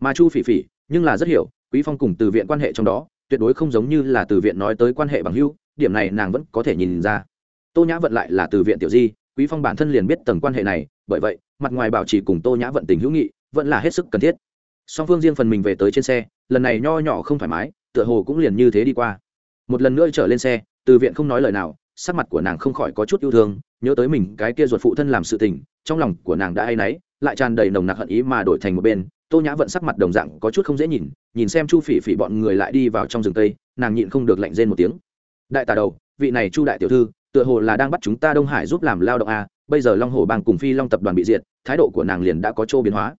Mà chu phỉ phỉ, nhưng là rất hiểu, quý phong cùng từ viện quan hệ trong đó, tuyệt đối không giống như là từ viện nói tới quan hệ bằng hữu, điểm này nàng vẫn có thể nhìn ra. Tô nhã vận lại là từ viện tiểu di, quý phong bản thân liền biết tầng quan hệ này, bởi vậy, mặt ngoài bảo trì cùng tô nhã vận tình hữu nghị vẫn là hết sức cần thiết. Song phương riêng phần mình về tới trên xe, lần này nho nhỏ không thoải mái, tựa hồ cũng liền như thế đi qua. Một lần nữa trở lên xe, từ viện không nói lời nào, sắc mặt của nàng không khỏi có chút yêu thương, nhớ tới mình cái kia ruột phụ thân làm sự tình, trong lòng của nàng đã ai náy, lại tràn đầy nồng nặc hận ý mà đổi thành một bên, tô nhã vận sắc mặt đồng dạng có chút không dễ nhìn nhìn xem chu phỉ phỉ bọn người lại đi vào trong rừng tây, nàng nhịn không được lạnh rên một tiếng. Đại tà đầu, vị này chu đại tiểu thư, tựa hồ là đang bắt chúng ta đông hải giúp làm lao động a bây giờ long hồ bang cùng phi long tập đoàn bị diệt, thái độ của nàng liền đã có chỗ biến hóa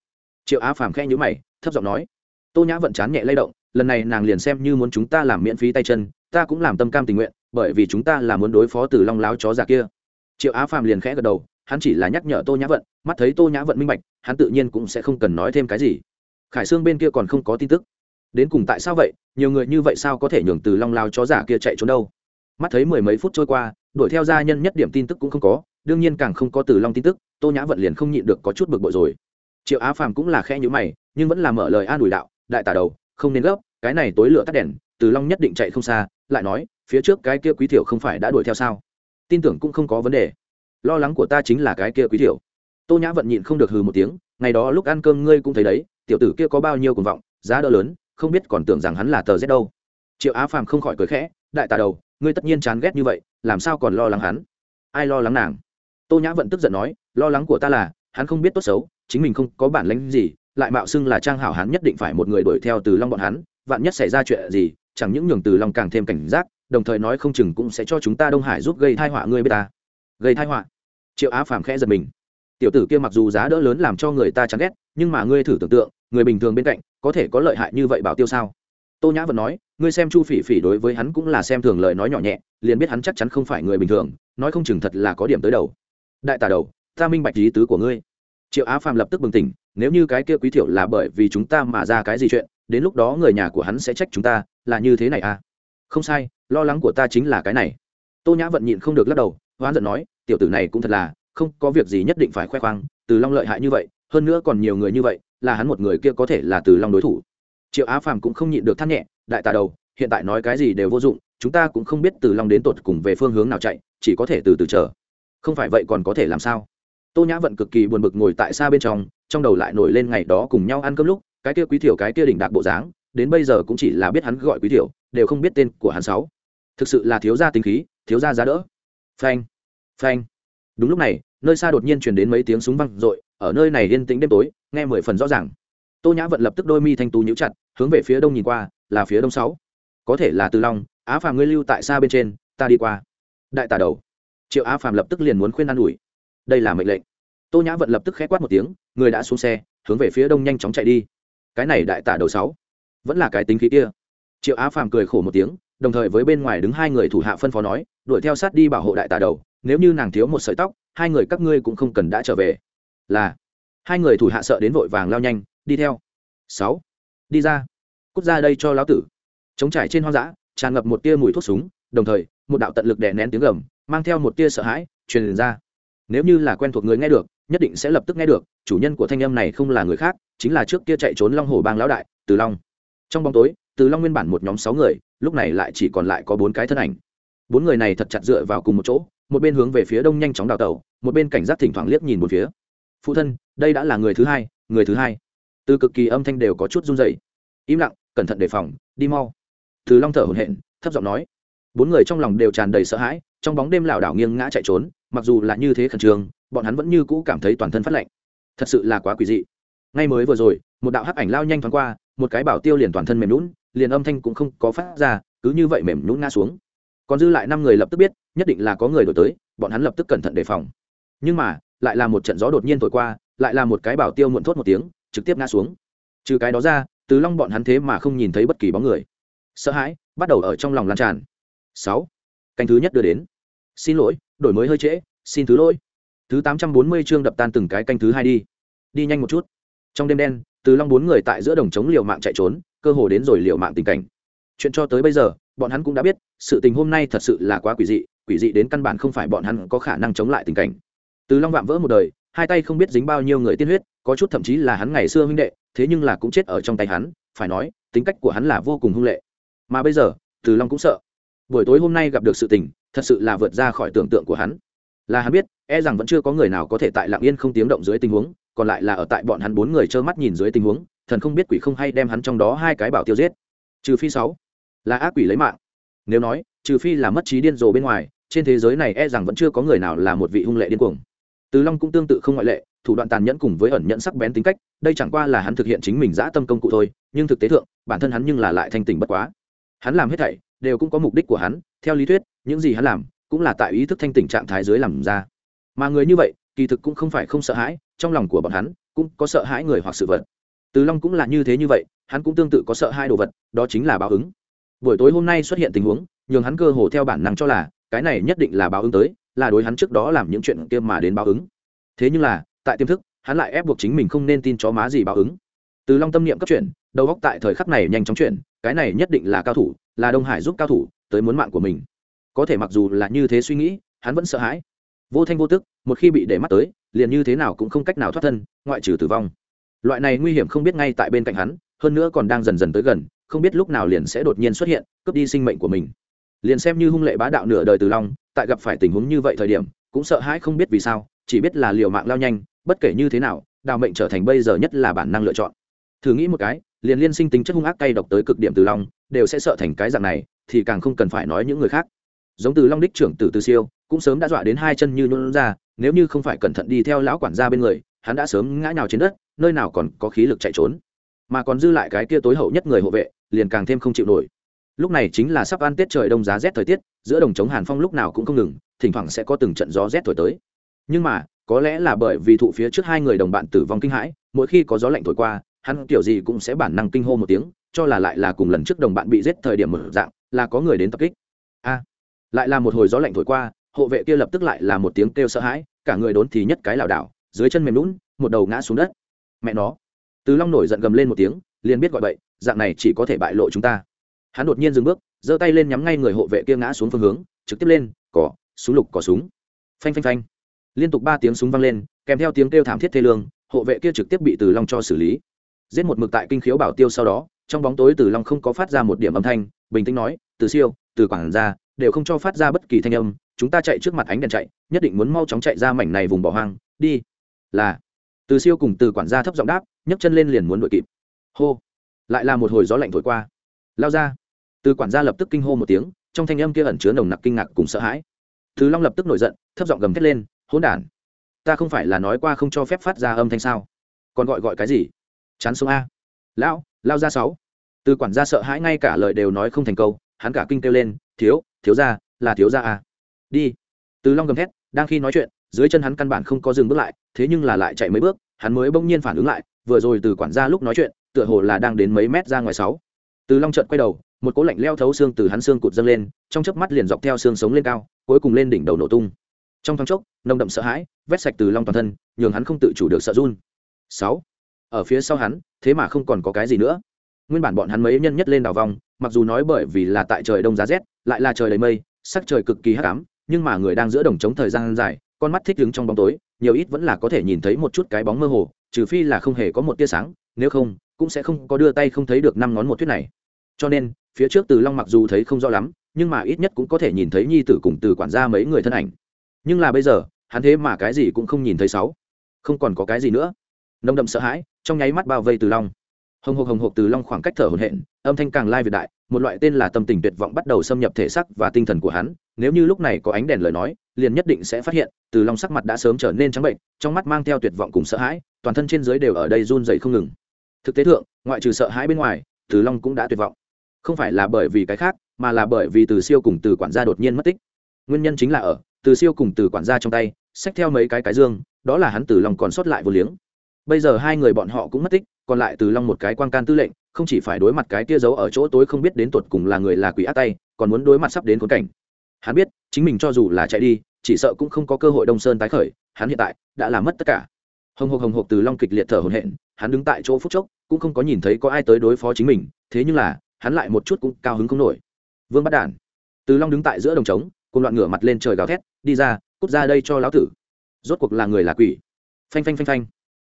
triệu á phàm khẽ nhữ mày, thấp giọng nói, tô nhã vận chán nhẹ lay động, lần này nàng liền xem như muốn chúng ta làm miễn phí tay chân, ta cũng làm tâm cam tình nguyện, bởi vì chúng ta là muốn đối phó từ long láo chó già kia. Triệu á phàm liền khẽ gật đầu, hắn chỉ là nhắc nhở tô nhã vận, mắt thấy tô nhã vận minh bạch, hắn tự nhiên cũng sẽ không cần nói thêm cái gì. Khải sương bên kia còn không có tin tức. Đến cùng tại sao vậy, nhiều người như vậy sao có thể nhường từ long lao chó giả kia chạy trốn đâu? Mắt thấy mười mấy phút trôi qua, đuổi theo gia nhân nhất điểm tin tức cũng không có, đương nhiên càng không có từ long tin tức, tô nhã vận liền không nhịn được có chút bực bội rồi triệu á phàm cũng là khe nhữ mày, nhưng vẫn là mở lời an ủi đạo, đại tả đầu, không nên gấp, cái này tối lửa tắt đèn, từ long nhất định chạy không xa, lại nói, phía trước cái kia quý thiểu không phải đã đuổi theo sao? Tin tưởng cũng không có vấn đề. Lo lắng của ta chính là cái kia quý thiểu. Tô nhã vận nhịn không được hừ một tiếng, ngày đó lúc ăn cơm ngươi cũng thấy đấy, tiểu tử kia có bao nhiêu cuồng vọng, giá đỡ lớn, không biết còn tưởng rằng hắn là tờ rét đâu. Triệu á phàm không khỏi cười khẽ, đại tà đầu, ngươi tất nhiên chán ghét như vậy, làm sao còn lo lắng hắn? Ai lo lắng nàng? Tô nhã vận tức giận nói, lo lắng của ta là, hắn không biết tốt xấu chính mình không có bản lĩnh gì, lại mạo xưng là trang hảo hán nhất định phải một người đuổi theo từ long bọn hắn, vạn nhất xảy ra chuyện gì, chẳng những nhường từ long càng thêm cảnh giác, đồng thời nói không chừng cũng sẽ cho chúng ta đông hải giúp gây thai họa ngươi bê ta. Gây thai họa? Triệu á phàm khẽ giật mình. Tiểu tử kia mặc dù giá đỡ lớn làm cho người ta chán ghét, nhưng mà ngươi thử tưởng tượng, người bình thường bên cạnh, có thể có lợi hại như vậy bảo tiêu sao? Tô nhã vẫn nói, ngươi xem chu phỉ phỉ đối với hắn cũng là xem thường lời nói nhỏ nhẹ, liền biết hắn chắc chắn không phải người bình thường, nói không chừng thật là có điểm tới đầu. Đại tà đầu, ta minh bạch lý tứ của ngươi triệu á phàm lập tức bừng tỉnh, nếu như cái kia quý thiểu là bởi vì chúng ta mà ra cái gì chuyện, đến lúc đó người nhà của hắn sẽ trách chúng ta, là như thế này à? Không sai, lo lắng của ta chính là cái này. Tô nhã vận nhịn không được lắc đầu, hoán giận nói, tiểu tử này cũng thật là, không có việc gì nhất định phải khoe khoang, từ long lợi hại như vậy, hơn nữa còn nhiều người như vậy, là hắn một người kia có thể là từ long đối thủ. Triệu á phàm cũng không nhịn được thắt nhẹ, đại tà đầu, hiện tại nói cái gì đều vô dụng, chúng ta cũng không biết từ long đến tột cùng về phương hướng nào chạy, chỉ có thể từ từ chờ. Không phải vậy còn có thể làm sao? Tô nhã vận cực kỳ buồn bực ngồi tại xa bên trong trong đầu lại nổi lên ngày đó cùng nhau ăn cơm lúc, cái kia quý thiểu cái kia đỉnh đạc bộ dáng, đến bây giờ cũng chỉ là biết hắn gọi quý thiểu, đều không biết tên của hắn sáu. Thực sự là thiếu gia tính khí, thiếu gia giá đỡ. Phanh phanh. Đúng lúc này, nơi xa đột nhiên chuyển đến mấy tiếng súng văng r ộ i ở nơi này yên tĩnh đêm tối, nghe mười phần rõ ràng. Tô nhã vận lập tức đôi mi thanh tú nhíu chặt, hướng về phía đông nhìn qua, là phía đông sáu. Có thể là từ long, á phàm ngươi lưu tại xa bên trên, ta đi qua. Đại tả đầu. Triệu á phàm lập tức liền muốn khuyên an ủi đây là mệnh lệnh. Tô nhã vận lập tức khẽ quát một tiếng, người đã xuống xe, hướng về phía đông nhanh chóng chạy đi. Cái này đại tả đầu sáu, vẫn là cái tính khí kia. Triệu á phàm cười khổ một tiếng, đồng thời với bên ngoài đứng hai người thủ hạ phân phó nói, đuổi theo sát đi bảo hộ đại tả đầu, nếu như nàng thiếu một sợi tóc, hai người các ngươi cũng không cần đã trở về. Là, hai người thủ hạ sợ đến vội vàng lao nhanh, đi theo. Sáu, đi ra, cút ra đây cho lão tử. Chống trải trên hoang dã, tràn ngập một tia mùi thuốc súng, đồng thời, một đạo tận lực đè nén tiếng gầm, mang theo một tia sợ hãi, truyền ra nếu như là quen thuộc người nghe được, nhất định sẽ lập tức nghe được, chủ nhân của thanh âm này không là người khác, chính là trước kia chạy trốn long hồ bang lão đại, từ long. Trong bóng tối, từ long nguyên bản một nhóm sáu người, lúc này lại chỉ còn lại có bốn cái thân ảnh. Bốn người này thật chặt dựa vào cùng một chỗ, một bên hướng về phía đông nhanh chóng đào tẩu, một bên cảnh giác thỉnh thoảng liếc nhìn một phía. Phụ thân, đây đã là người thứ hai, người thứ hai. Từ cực kỳ âm thanh đều có chút run dày im lặng, cẩn thận đề phòng, đi mau. Từ long thở hổn hển, thấp giọng nói. Bốn người trong lòng đều tràn đầy sợ hãi, trong bóng đêm lảo đảo nghiêng ngã chạy trốn mặc dù là như thế khẩn trương, bọn hắn vẫn như cũ cảm thấy toàn thân phát lạnh. Thật sự là quá quỷ dị. Ngay mới vừa rồi, một đạo hắc ảnh lao nhanh thoáng qua, một cái bảo tiêu liền toàn thân mềm lún liền âm thanh cũng không có phát ra, cứ như vậy mềm nhún ngã xuống. Còn dư lại năm người lập tức biết, nhất định là có người đổi tới, bọn hắn lập tức cẩn thận đề phòng. Nhưng mà, lại là một trận gió đột nhiên thổi qua, lại là một cái bảo tiêu muộn thốt một tiếng, trực tiếp ngã xuống. Trừ cái đó ra, từ long bọn hắn thế mà không nhìn thấy bất kỳ bóng người. Sợ hãi bắt đầu ở trong lòng lan tràn. Sáu. Canh thứ nhất đưa đến. Xin lỗi đổi mới hơi trễ, xin thứ lỗi. Thứ tám trăm bốn mươi chương đập tan từng cái canh thứ hai đi. Đi nhanh một chút. Trong đêm đen, từ long bốn người tại giữa đồng trống liều mạng chạy trốn, cơ hồ đến rồi liều mạng tình cảnh. Chuyện cho tới bây giờ, bọn hắn cũng đã biết, sự tình hôm nay thật sự là quá quỷ dị quỷ dị đến căn bản không phải bọn hắn có khả năng chống lại tình cảnh. Từ long vạm vỡ một đời, hai tay không biết dính bao nhiêu người tiên huyết, có chút thậm chí là hắn ngày xưa huynh đệ, thế nhưng là cũng chết ở trong tay hắn, phải nói, tính cách của hắn là vô cùng hung lệ. Mà bây giờ, từ long cũng sợ. Buổi tối hôm nay gặp được sự tình thật sự là vượt ra khỏi tưởng tượng của hắn. Là hắn biết e rằng vẫn chưa có người nào có thể tại lạng yên không tiếng động dưới tình huống, còn lại là ở tại bọn hắn bốn người trơ mắt nhìn dưới tình huống, thần không biết quỷ không hay đem hắn trong đó hai cái bảo tiêu giết. Trừ phi sáu, là ác quỷ lấy mạng. Nếu nói, trừ phi là mất trí điên rồ bên ngoài, trên thế giới này e rằng vẫn chưa có người nào là một vị hung lệ điên cuồng. Từ long cũng tương tự không ngoại lệ, thủ đoạn tàn nhẫn cùng với ẩn nhẫn sắc bén tính cách, đây chẳng qua là hắn thực hiện chính mình dã tâm công cụ thôi, nhưng thực tế thượng, bản thân hắn nhưng là lại thanh tỉnh bất quá. Hắn làm hết thảy, đều cũng có mục đích của hắn theo lý thuyết, những gì hắn làm cũng là tại ý thức thanh tỉnh trạng thái dưới làm ra. Mà người như vậy, kỳ thực cũng không phải không sợ hãi, trong lòng của bọn hắn cũng có sợ hãi người hoặc sự vật. Từ long cũng là như thế như vậy, hắn cũng tương tự có sợ hai đồ vật, đó chính là báo ứng. Buổi tối hôm nay xuất hiện tình huống, nhường hắn cơ hồ theo bản năng cho là, cái này nhất định là báo ứng tới, là đối hắn trước đó làm những chuyện kia mà đến báo ứng. Thế nhưng là, tại tiềm thức, hắn lại ép buộc chính mình không nên tin chó má gì báo ứng. Từ long tâm niệm cấp chuyển, đầu góc tại thời khắc này nhanh chóng chuyển, cái này nhất định là cao thủ, là đông hải giúp cao thủ tới muốn mạng của mình. Có thể mặc dù là như thế suy nghĩ, hắn vẫn sợ hãi. Vô thanh vô tức, một khi bị để mắt tới, liền như thế nào cũng không cách nào thoát thân, ngoại trừ tử vong. Loại này nguy hiểm không biết ngay tại bên cạnh hắn, hơn nữa còn đang dần dần tới gần, không biết lúc nào liền sẽ đột nhiên xuất hiện, cướp đi sinh mệnh của mình. Liền xem như hung lệ bá đạo nửa đời từ long, tại gặp phải tình huống như vậy thời điểm, cũng sợ hãi không biết vì sao, chỉ biết là liều mạng lao nhanh, bất kể như thế nào, đào mệnh trở thành bây giờ nhất là bản năng lựa chọn. Thử nghĩ một cái, liền liên sinh tính chất hung ác cay độc tới cực điểm từ long đều sẽ sợ thành cái dạng này, thì càng không cần phải nói những người khác. Giống từ long đích trưởng tử từ siêu, cũng sớm đã dọa đến hai chân như nôn ra, nếu như không phải cẩn thận đi theo lão quản gia bên người, hắn đã sớm ngã nhào trên đất, nơi nào còn có khí lực chạy trốn. Mà còn dư lại cái kia tối hậu nhất người hộ vệ, liền càng thêm không chịu nổi. Lúc này chính là sắp ăn tết trời đông giá rét thời tiết, giữa đồng trống hàn phong lúc nào cũng không ngừng, thỉnh thoảng sẽ có từng trận gió rét thổi tới. Nhưng mà, có lẽ là bởi vì thụ phía trước hai người đồng bạn tử vong kinh hãi, mỗi khi có gió lạnh thổi qua hắn kiểu gì cũng sẽ bản năng kinh hô một tiếng, cho là lại là cùng lần trước đồng bạn bị giết thời điểm mở dạng, là có người đến tập kích. A, lại là một hồi gió lạnh thổi qua, hộ vệ kia lập tức lại là một tiếng kêu sợ hãi, cả người đốn thì nhất cái lảo đảo, dưới chân mềm lún một đầu ngã xuống đất. Mẹ nó. Từ long nổi giận gầm lên một tiếng, liền biết gọi bậy, dạng này chỉ có thể bại lộ chúng ta. Hắn đột nhiên dừng bước, giơ tay lên nhắm ngay người hộ vệ kia ngã xuống phương hướng, trực tiếp lên, cỏ, súng lục, cỏ súng. Phanh phanh phanh. Liên tục ba tiếng súng vang lên, kèm theo tiếng kêu thảm thiết thê lương, hộ vệ kia trực tiếp bị từ long cho xử lý giết một mực tại kinh khiếu bảo tiêu sau đó, trong bóng tối từ long không có phát ra một điểm âm thanh, bình tĩnh nói, từ siêu, từ quảng ra đều không cho phát ra bất kỳ thanh âm, chúng ta chạy trước mặt ánh đèn chạy, nhất định muốn mau chóng chạy ra mảnh này vùng bỏ hoang, đi. Là, từ siêu cùng từ quản gia thấp giọng đáp, nhấc chân lên liền muốn đuổi kịp. Hô, lại là một hồi gió lạnh thổi qua. Lao ra. Từ quản gia lập tức kinh hô một tiếng, trong thanh âm kia ẩn chứa nồng nặc kinh ngạc cùng sợ hãi. Thứ long lập tức nổi giận, thấp giọng gầm thét lên, hỗn đản, ta không phải là nói qua không cho phép phát ra âm thanh sao? Còn gọi gọi cái gì? Chán sống a. Lão, lao ra sáu. Từ quản gia sợ hãi ngay cả lời đều nói không thành câu, hắn cả kinh kêu lên, thiếu thiếu gia, là thiếu gia a. Đi. Từ long gầm thét, đang khi nói chuyện, dưới chân hắn căn bản không có dừng bước lại, thế nhưng là lại chạy mấy bước, hắn mới bỗng nhiên phản ứng lại, vừa rồi từ quản gia lúc nói chuyện, tựa hồ là đang đến mấy mét ra ngoài sáu. Từ long trận quay đầu, một cố lạnh leo thấu xương từ hắn xương cụt dâng lên, trong chớp mắt liền dọc theo xương sống lên cao, cuối cùng lên đỉnh đầu nổ tung. Trong thoáng chốc, nồng đậm sợ hãi, vét sạch từ long toàn thân, nhường hắn không tự chủ được sợ run. Sáu ở phía sau hắn, thế mà không còn có cái gì nữa. Nguyên bản bọn hắn mấy nhân nhất lên đào vòng, mặc dù nói bởi vì là tại trời đông giá rét, lại là trời đầy mây, sắc trời cực kỳ hắc ám, nhưng mà người đang giữa đồng trống thời gian dài, con mắt thích đứng trong bóng tối, nhiều ít vẫn là có thể nhìn thấy một chút cái bóng mơ hồ, trừ phi là không hề có một tia sáng, nếu không, cũng sẽ không có đưa tay không thấy được năm ngón một thuyết này. Cho nên, phía trước từ long mặc dù thấy không rõ lắm, nhưng mà ít nhất cũng có thể nhìn thấy nhi tử cùng từ quản gia mấy người thân ảnh. Nhưng là bây giờ, hắn thế mà cái gì cũng không nhìn thấy sáu. Không còn có cái gì nữa. Nông đậm sợ hãi trong nháy mắt bao vây từ long. Hồng hộc hồng hộc từ long khoảng cách thở hồn hện âm thanh càng lai việt đại, một loại tên là tâm tình tuyệt vọng bắt đầu xâm nhập thể xác và tinh thần của hắn. Nếu như lúc này có ánh đèn lời nói, liền nhất định sẽ phát hiện, từ long sắc mặt đã sớm trở nên trắng bệnh, trong mắt mang theo tuyệt vọng cùng sợ hãi, toàn thân trên dưới đều ở đây run dày không ngừng. Thực tế thượng, ngoại trừ sợ hãi bên ngoài, từ long cũng đã tuyệt vọng. Không phải là bởi vì cái khác, mà là bởi vì từ siêu cùng từ quản gia đột nhiên mất tích. Nguyên nhân chính là ở, từ siêu cùng từ quản gia trong tay, xách theo mấy cái cái dương, đó là hắn từ long còn sót lại vô liếng bây giờ hai người bọn họ cũng mất tích, còn lại từ long một cái quan can tư lệnh, không chỉ phải đối mặt cái kia giấu ở chỗ tối không biết đến tuột cùng là người là quỷ ác tay, còn muốn đối mặt sắp đến khốn cảnh. Hắn biết, chính mình cho dù là chạy đi, chỉ sợ cũng không có cơ hội đông sơn tái khởi, hắn hiện tại đã làm mất tất cả. Hồng hộc hồng hộc từ long kịch liệt thở hồn hện hắn đứng tại chỗ phút chốc, cũng không có nhìn thấy có ai tới đối phó chính mình, thế nhưng là, hắn lại một chút cũng cao hứng không nổi. Vương bắt đản. Từ long đứng tại giữa đồng trống cùng loạn ngửa mặt lên trời gào thét, đi ra, cút ra đây cho lão tử. Rốt cuộc là người là quỷ. Phanh phanh phanh phanh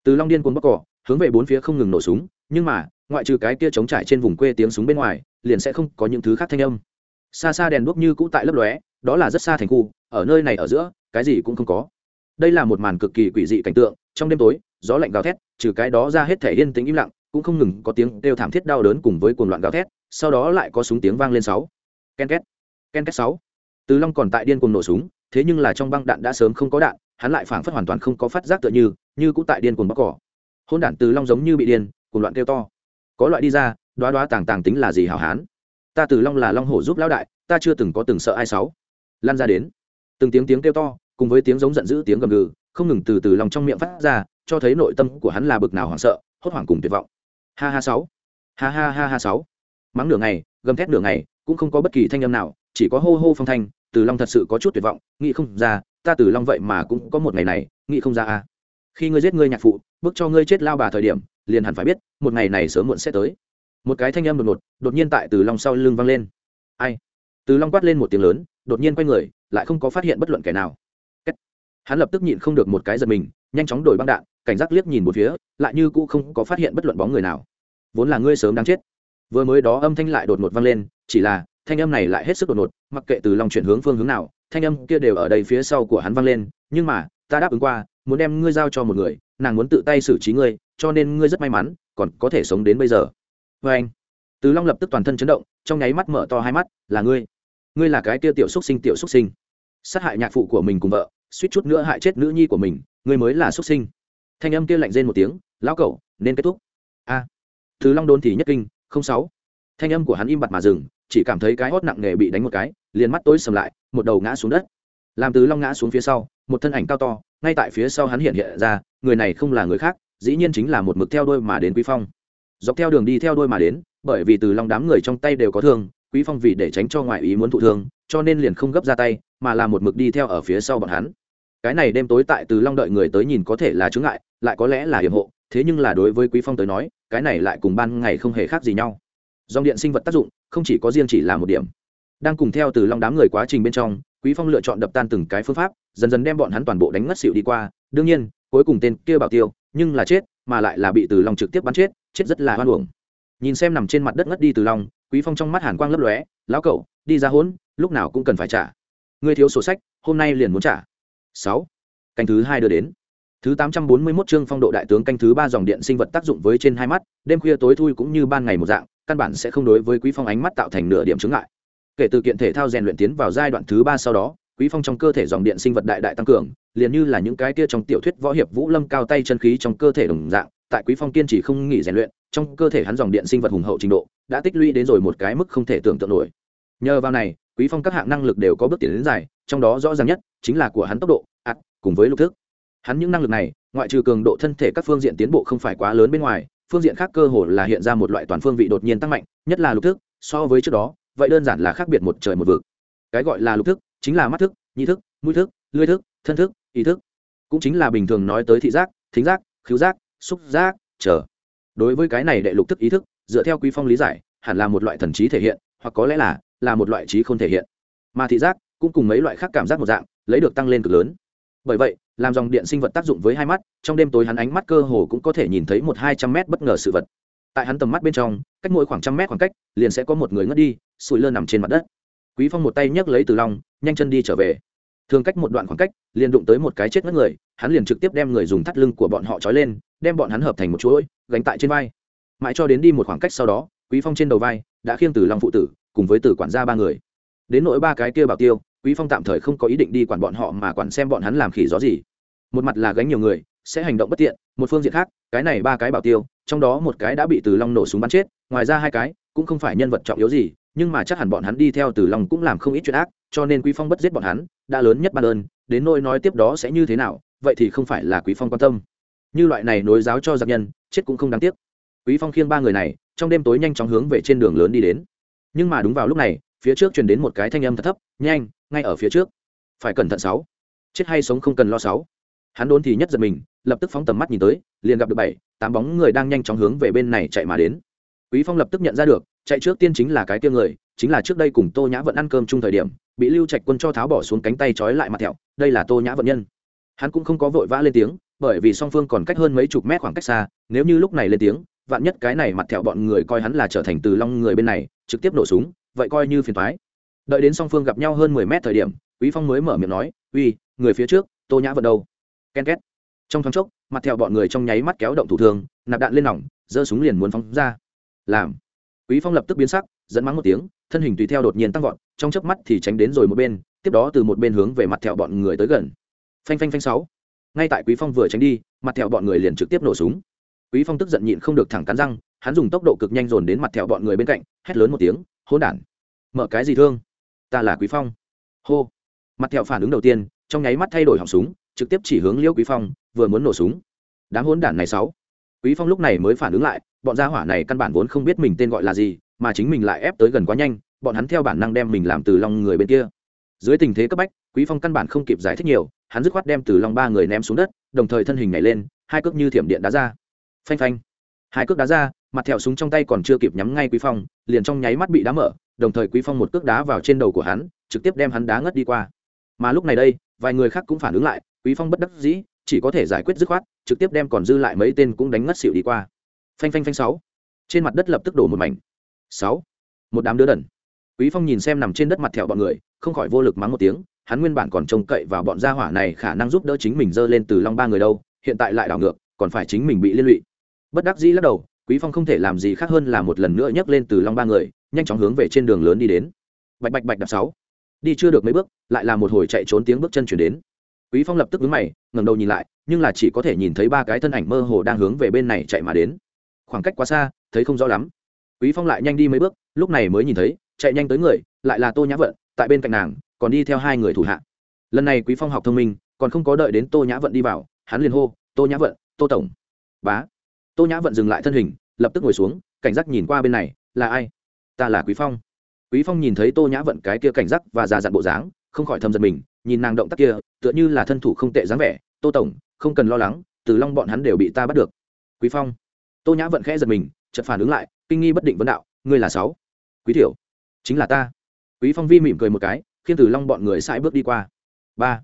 từ long điên cuồng bóc cỏ, hướng về bốn phía không ngừng nổ súng, nhưng mà, ngoại trừ cái kia chống trải trên vùng quê tiếng súng bên ngoài, liền sẽ không có những thứ khác thanh âm. Xa xa đèn đuốc như cũ tại lấp lóe, đó là rất xa thành khu, ở nơi này ở giữa, cái gì cũng không có. Đây là một màn cực kỳ quỷ dị cảnh tượng, trong đêm tối, gió lạnh gào thét, trừ cái đó ra hết thể yên tĩnh im lặng, cũng không ngừng có tiếng đều thảm thiết đau đớn cùng với cuồng loạn gào thét, sau đó lại có súng tiếng vang lên sáu. Ken két ken két sáu. Từ long còn tại điên cuồng nổ súng, thế nhưng là trong băng đạn đã sớm không có đạn hắn lại phảng phất hoàn toàn không có phát giác tựa như như cũng tại điên cuồng bóc cỏ. Hôn đản từ long giống như bị điên, cuồng loạn kêu to. Có loại đi ra đoá đoá tàng tàng tính là gì hảo hán? Ta từ long là long hổ giúp lão đại, ta chưa từng có từng sợ ai sáu lan ra đến. Từng tiếng tiếng kêu to, cùng với tiếng giống giận dữ tiếng gầm gừ, không ngừng từ từ lòng trong miệng phát ra, cho thấy nội tâm của hắn là bực nào hoảng sợ, hốt hoảng cùng tuyệt vọng. Ha ha sáu. Ha ha ha ha sáu. Mắng nửa ngày, gầm thét nửa ngày, cũng không có bất kỳ thanh âm nào, chỉ có hô hô phong thanh, từ long thật sự có chút tuyệt vọng, nghĩ không ra ta tử long vậy mà cũng có một ngày này, nghĩ không ra à. Khi ngươi giết ngươi nhạc phụ, bước cho ngươi chết lao bà thời điểm, liền hẳn phải biết, một ngày này sớm muộn sẽ tới. Một cái thanh âm đột ngột, đột nhiên tại từ long sau lưng vang lên. Ai? Từ long quát lên một tiếng lớn, đột nhiên quay người, lại không có phát hiện bất luận kẻ nào. Hắn lập tức nhịn không được một cái giật mình, nhanh chóng đổi băng đạn, cảnh giác liếc nhìn một phía, lại như cũ không có phát hiện bất luận bóng người nào. Vốn là ngươi sớm đáng chết. Vừa mới đó âm thanh lại đột ngột vang lên, chỉ là, thanh âm này lại hết sức đột ngột, mặc kệ từ long chuyển hướng phương hướng nào thanh âm kia đều ở đây phía sau của hắn vang lên, nhưng mà, ta đáp ứng qua, muốn đem ngươi giao cho một người, nàng muốn tự tay xử trí ngươi, cho nên ngươi rất may mắn, còn có thể sống đến bây giờ. Vê anh. Từ long lập tức toàn thân chấn động, trong nháy mắt mở to hai mắt, là ngươi. Ngươi là cái kia tiểu xúc sinh, tiểu xúc sinh. Sát hại nhạc phụ của mình cùng vợ, suýt chút nữa hại chết nữ nhi của mình, ngươi mới là xúc sinh. Thanh âm kia lạnh rên một tiếng, lão cẩu, nên kết thúc. A. Từ long đôn thì nhất kinh, không sáu. Thanh âm của hắn im bặt mà dừng chỉ cảm thấy cái hót nặng nề bị đánh một cái, liền mắt tối sầm lại, một đầu ngã xuống đất. Làm từ long ngã xuống phía sau, một thân ảnh cao to, ngay tại phía sau hắn hiện hiện ra, người này không là người khác, dĩ nhiên chính là một mực theo đôi mà đến quý phong. Dọc theo đường đi theo đôi mà đến, bởi vì từ long đám người trong tay đều có thương, quý phong vì để tránh cho ngoại ý muốn thụ thương, cho nên liền không gấp ra tay, mà là một mực đi theo ở phía sau bọn hắn. Cái này đêm tối tại từ long đợi người tới nhìn có thể là chướng ngại, lại có lẽ là hiểm hộ, thế nhưng là đối với quý phong tới nói, cái này lại cùng ban ngày không hề khác gì nhau dòng điện sinh vật tác dụng không chỉ có riêng chỉ là một điểm. Đang cùng theo từ long đám người quá trình bên trong, quý phong lựa chọn đập tan từng cái phương pháp, dần dần đem bọn hắn toàn bộ đánh ngất xỉu đi qua. Đương nhiên, cuối cùng tên kia bảo tiêu, nhưng là chết, mà lại là bị từ long trực tiếp bắn chết chết rất là hoan uổng. Nhìn xem nằm trên mặt đất ngất đi từ long, quý phong trong mắt hàn quang lấp lóe, lão cậu, đi ra hỗn lúc nào cũng cần phải trả. Ngươi thiếu sổ sách, hôm nay liền muốn trả. Sáu. Canh thứ hai đưa đến. Thứ tám trăm bốn mươi 841 chương phong độ đại tướng canh thứ ba dòng điện sinh vật tác dụng với trên hai mắt, đêm khuya tối thui cũng như ban ngày một dạng căn bản sẽ không đối với quý phong ánh mắt tạo thành nửa điểm chứng ngại. Kể từ kiện thể thao rèn luyện tiến vào giai đoạn thứ ba sau đó quý phong trong cơ thể dòng điện sinh vật đại đại tăng cường liền như là những cái kia trong tiểu thuyết võ hiệp vũ lâm cao tay chân khí trong cơ thể đồng dạng tại quý phong kiên trì không nghỉ rèn luyện trong cơ thể hắn dòng điện sinh vật hùng hậu trình độ đã tích lũy đến rồi một cái mức không thể tưởng tượng nổi. Nhờ vào này quý phong các hạng năng lực đều có bước tiến đến dài trong đó rõ ràng nhất chính là của hắn tốc độ à, cùng với lục thức. Hắn những năng lực này ngoại trừ cường độ thân thể các phương diện tiến bộ không phải quá lớn bên ngoài phương diện khác cơ hồ là hiện ra một loại toàn phương vị đột nhiên tăng mạnh, nhất là lục thức, so với trước đó, vậy đơn giản là khác biệt một trời một vực. Cái gọi là lục thức, chính là mắt thức, nhị thức, mũi thức, lưỡi thức, thân thức, ý thức. Cũng chính là bình thường nói tới thị giác, thính giác, khứu giác, xúc giác, chờ. Đối với cái này đệ lục thức ý thức, dựa theo quý phong lý giải, hẳn là một loại thần trí thể hiện, hoặc có lẽ là là một loại trí không thể hiện. Mà thị giác cũng cùng mấy loại khác cảm giác một dạng, lấy được tăng lên cực lớn. Bởi vậy làm dòng điện sinh vật tác dụng với hai mắt, trong đêm tối hắn ánh mắt cơ hồ cũng có thể nhìn thấy một hai trăm mét bất ngờ sự vật. Tại hắn tầm mắt bên trong, cách mỗi khoảng trăm mét khoảng cách, liền sẽ có một người ngất đi sụi lơ nằm trên mặt đất. Quý phong một tay nhấc lấy từ long, nhanh chân đi trở về. Thường cách một đoạn khoảng cách, liền đụng tới một cái chết ngất người, hắn liền trực tiếp đem người dùng thắt lưng của bọn họ trói lên, đem bọn hắn hợp thành một chuỗi, gánh tại trên vai. Mãi cho đến đi một khoảng cách sau đó, quý phong trên đầu vai, đã khiêng từ long phụ tử, cùng với tử quản gia ba người. Đến nỗi ba cái kia bảo tiêu quý phong tạm thời không có ý định đi quản bọn họ mà quản xem bọn hắn làm khỉ gió gì. Một mặt là gánh nhiều người, sẽ hành động bất tiện, một phương diện khác, cái này ba cái bảo tiêu, trong đó một cái đã bị từ long nổ súng bắn chết, ngoài ra hai cái cũng không phải nhân vật trọng yếu gì, nhưng mà chắc hẳn bọn hắn đi theo từ long cũng làm không ít chuyện ác, cho nên quý phong bất giết bọn hắn, đã lớn nhất ban ơn, đến nỗi nói tiếp đó sẽ như thế nào, vậy thì không phải là quý phong quan tâm. Như loại này nối giáo cho giặc nhân, chết cũng không đáng tiếc. Quý phong khiêng ba người này, trong đêm tối nhanh chóng hướng về trên đường lớn đi đến. Nhưng mà đúng vào lúc này, phía trước truyền đến một cái thanh âm thật thấp, nhanh ngay ở phía trước. Phải cẩn thận sáu. Chết hay sống không cần lo sáu. Hắn đốn thì nhất giật mình, lập tức phóng tầm mắt nhìn tới, liền gặp được bảy, tám bóng người đang nhanh chóng hướng về bên này chạy mà đến. Quý phong lập tức nhận ra được, chạy trước tiên chính là cái kia người, chính là trước đây cùng tô nhã vận ăn cơm chung thời điểm, bị lưu trạch quân cho tháo bỏ xuống cánh tay trói lại mặt thẹo, đây là tô nhã vận nhân. Hắn cũng không có vội vã lên tiếng, bởi vì song phương còn cách hơn mấy chục mét khoảng cách xa, nếu như lúc này lên tiếng, vạn nhất cái này mặt thẹo bọn người coi hắn là trở thành từ long người bên này, trực tiếp nổ súng, vậy coi như phiền thoái đợi đến song phương gặp nhau hơn mười mét thời điểm, quý phong mới mở miệng nói, uy, người phía trước, tô nhã vận đâu? Ken két. Trong thoáng chốc, mặt theo bọn người trong nháy mắt kéo động thủ thường nạp đạn lên nòng, giơ súng liền muốn phóng ra. Làm. Quý phong lập tức biến sắc dẫn mắng một tiếng, thân hình tùy theo đột nhiên tăng vọt, trong chớp mắt thì tránh đến rồi một bên, tiếp đó từ một bên hướng về mặt thẹo bọn người tới gần. Phanh phanh phanh sáu. Ngay tại quý phong vừa tránh đi, mặt thẹo bọn người liền trực tiếp nổ súng. Quý phong tức giận nhịn không được thẳng cắn răng, hắn dùng tốc độ cực nhanh dồn đến mặt thẹo bọn người bên cạnh, hét lớn một tiếng, hỗn đản! Mở cái gì thương? Ta là quý phong. Hô. Mặt thẹo phản ứng đầu tiên, trong nháy mắt thay đổi họng súng, trực tiếp chỉ hướng liêu quý phong, vừa muốn nổ súng. Đám hỗn đản này sáu. Quý phong lúc này mới phản ứng lại, bọn gia hỏa này căn bản vốn không biết mình tên gọi là gì, mà chính mình lại ép tới gần quá nhanh, bọn hắn theo bản năng đem mình làm từ long người bên kia. Dưới tình thế cấp bách, quý phong căn bản không kịp giải thích nhiều, hắn dứt khoát đem từ long ba người ném xuống đất, đồng thời thân hình nhảy lên, hai cước như thiểm điện đá ra. Phanh phanh. Hai cước đá ra, mặt thẹo súng trong tay còn chưa kịp nhắm ngay quý phong, liền trong nháy mắt bị đá mở đồng thời quý phong một cước đá vào trên đầu của hắn, trực tiếp đem hắn đá ngất đi qua. Mà lúc này đây, vài người khác cũng phản ứng lại, quý phong bất đắc dĩ, chỉ có thể giải quyết dứt khoát, trực tiếp đem còn dư lại mấy tên cũng đánh ngất xỉu đi qua. Phanh phanh phanh sáu. Trên mặt đất lập tức đổ một mảnh. Sáu. Một đám đứa đần. Quý phong nhìn xem nằm trên đất mặt thẹo bọn người, không khỏi vô lực mắng một tiếng, hắn nguyên bản còn trông cậy vào bọn gia hỏa này khả năng giúp đỡ chính mình dơ lên từ long ba người đâu, hiện tại lại đảo ngược, còn phải chính mình bị liên lụy. Bất đắc dĩ lắc đầu quý phong không thể làm gì khác hơn là một lần nữa nhấc lên từ long ba người, nhanh chóng hướng về trên đường lớn đi đến. Bạch bạch bạch đạp sáu. Đi chưa được mấy bước, lại là một hồi chạy trốn tiếng bước chân chuyển đến. Quý phong lập tức đứng mày, ngẩng đầu nhìn lại, nhưng là chỉ có thể nhìn thấy ba cái thân ảnh mơ hồ đang hướng về bên này chạy mà đến. Khoảng cách quá xa, thấy không rõ lắm. Quý phong lại nhanh đi mấy bước, lúc này mới nhìn thấy, chạy nhanh tới người, lại là tô nhã vận, tại bên cạnh nàng, còn đi theo hai người thủ hạ. Lần này quý phong học thông minh, còn không có đợi đến tô nhã vận đi vào, hắn liền hô, tô nhã vận, tô tổng. Bá tô nhã vận dừng lại thân hình, lập tức ngồi xuống, cảnh giác nhìn qua bên này, là ai? Ta là quý phong. Quý phong nhìn thấy tô nhã vận cái kia cảnh giác và già dặn bộ dáng, không khỏi thầm giật mình, nhìn nàng động tác kia, tựa như là thân thủ không tệ dáng vẻ, tô tổng, không cần lo lắng, từ long bọn hắn đều bị ta bắt được. Quý phong. Tô nhã vận khẽ giật mình, chợt phản ứng lại, kinh nghi bất định vấn đạo, ngươi là sáu? Quý thiểu chính là ta. Quý phong vi mỉm cười một cái, khiến từ long bọn người sải bước đi qua. Ba.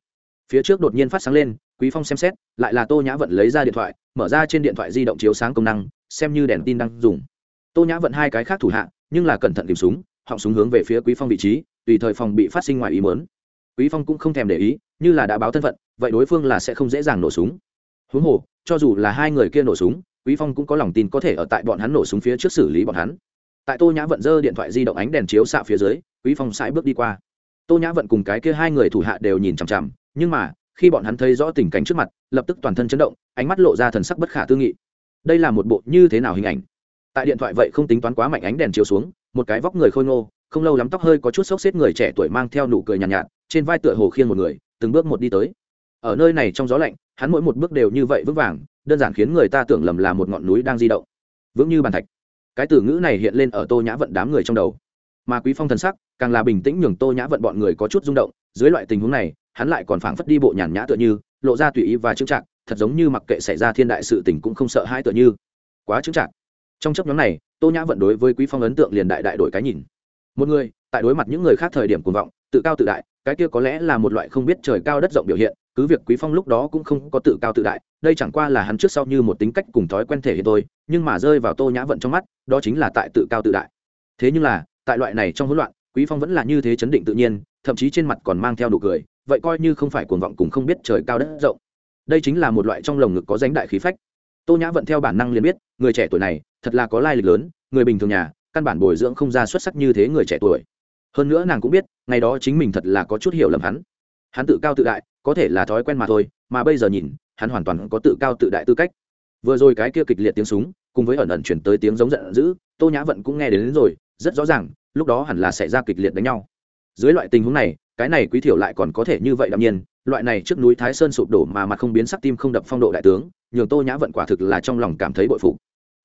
Phía trước đột nhiên phát sáng lên, quý phong xem xét, lại là tô nhã vận lấy ra điện thoại mở ra trên điện thoại di động chiếu sáng công năng, xem như đèn tin đang dùng. Tô nhã vận hai cái khác thủ hạ, nhưng là cẩn thận tìm súng, họng súng hướng về phía quý phong vị trí, tùy thời phòng bị phát sinh ngoài ý muốn. Quý phong cũng không thèm để ý, như là đã báo thân phận, vậy đối phương là sẽ không dễ dàng nổ súng. Huống hồ, cho dù là hai người kia nổ súng, quý phong cũng có lòng tin có thể ở tại bọn hắn nổ súng phía trước xử lý bọn hắn. Tại tô nhã vận dơ điện thoại di động ánh đèn chiếu xạ phía dưới, quý phong sải bước đi qua. Tô nhã vận cùng cái kia hai người thủ hạ đều nhìn chằm chằm, nhưng mà khi bọn hắn thấy rõ tình cảnh trước mặt lập tức toàn thân chấn động ánh mắt lộ ra thần sắc bất khả tư nghị. Đây là một bộ như thế nào hình ảnh? Tại điện thoại vậy không tính toán quá mạnh ánh đèn chiếu xuống một cái vóc người khôi ngô không lâu lắm tóc hơi có chút xốc xếp người trẻ tuổi mang theo nụ cười nhàn nhạt, nhạt trên vai tựa hồ khiên một người từng bước một đi tới. Ở nơi này trong gió lạnh hắn mỗi một bước đều như vậy vững vàng đơn giản khiến người ta tưởng lầm là một ngọn núi đang di động. Vững như bàn thạch. Cái từ ngữ này hiện lên ở tô nhã vận đám người trong đầu. Mà quý phong thần sắc càng là bình tĩnh nhường tô nhã vận bọn người có chút rung động dưới loại tình huống này hắn lại còn phảng phất đi bộ nhàn nhã tựa như, lộ ra tùy ý và trưng trạng thật giống như mặc kệ xảy ra thiên đại sự tình cũng không sợ hãi tựa như. Quá trưng trạng trong chấp nhóm này, tô nhã vận đối với quý phong ấn tượng liền đại đại đổi cái nhìn. Một người, tại đối mặt những người khác thời điểm cuồng vọng, tự cao tự đại, cái kia có lẽ là một loại không biết trời cao đất rộng biểu hiện, cứ việc quý phong lúc đó cũng không có tự cao tự đại, đây chẳng qua là hắn trước sau như một tính cách cùng thói quen thể hiện tôi nhưng mà rơi vào tô nhã vận trong mắt, đó chính là tại tự cao tự đại. Thế nhưng là, tại loại này trong hỗn loạn, quý phong vẫn là như thế chấn định tự nhiên, thậm chí trên mặt còn mang theo nụ cười vậy coi như không phải cuồng vọng cùng không biết trời cao đất rộng. Đây chính là một loại trong lồng ngực có danh đại khí phách. Tô nhã vận theo bản năng liền biết người trẻ tuổi này thật là có lai lịch lớn người bình thường nhà căn bản bồi dưỡng không ra xuất sắc như thế người trẻ tuổi. Hơn nữa nàng cũng biết ngày đó chính mình thật là có chút hiểu lầm hắn. Hắn tự cao tự đại có thể là thói quen mà thôi mà bây giờ nhìn hắn hoàn toàn có tự cao tự đại tư cách. Vừa rồi cái kia kịch liệt tiếng súng cùng với ẩn ẩn chuyển tới tiếng giống giận dữ tô nhã vận cũng nghe đến, đến rồi rất rõ ràng lúc đó hẳn là xảy ra kịch liệt đánh nhau. Dưới loại tình huống này cái này quý thiểu lại còn có thể như vậy đạm nhiên, loại này trước núi thái sơn sụp đổ mà mặt không biến sắc tim không đập phong độ đại tướng, nhường tô nhã vận quả thực là trong lòng cảm thấy bội phục.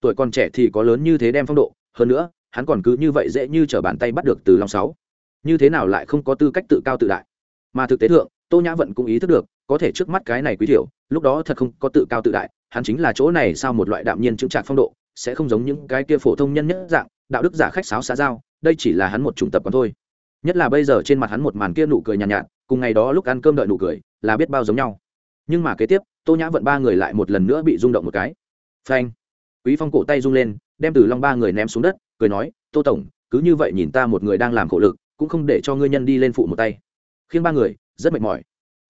Tuổi còn trẻ thì có lớn như thế đem phong độ, hơn nữa, hắn còn cứ như vậy dễ như t bàn tay bắt được từ long sáu. Như thế nào lại không có tư cách tự cao tự đại? Mà thực tế thượng, tô nhã vận cũng ý thức được, có thể trước mắt cái này quý thiểu, lúc đó thật không có tự cao tự đại, hắn chính là chỗ này sao một loại đạm nhiên chững trạc phong độ, sẽ không giống những cái kia phổ thông nhân nhất dạng, đạo đức giả khách sáo xã giao, đây chỉ là hắn một chủng tập còn thôi nhất là bây giờ trên mặt hắn một màn kia nụ cười nhàn nhạt, nhạt cùng ngày đó lúc ăn cơm đợi nụ cười là biết bao giống nhau. Nhưng mà kế tiếp tô nhã vận ba người lại một lần nữa bị rung động một cái. Phanh! Quý phong cổ tay rung lên đem từ long ba người ném xuống đất cười nói tô tổng cứ như vậy nhìn ta một người đang làm khổ lực cũng không để cho ngươi nhân đi lên phụ một tay. Khiêng ba người rất mệt mỏi.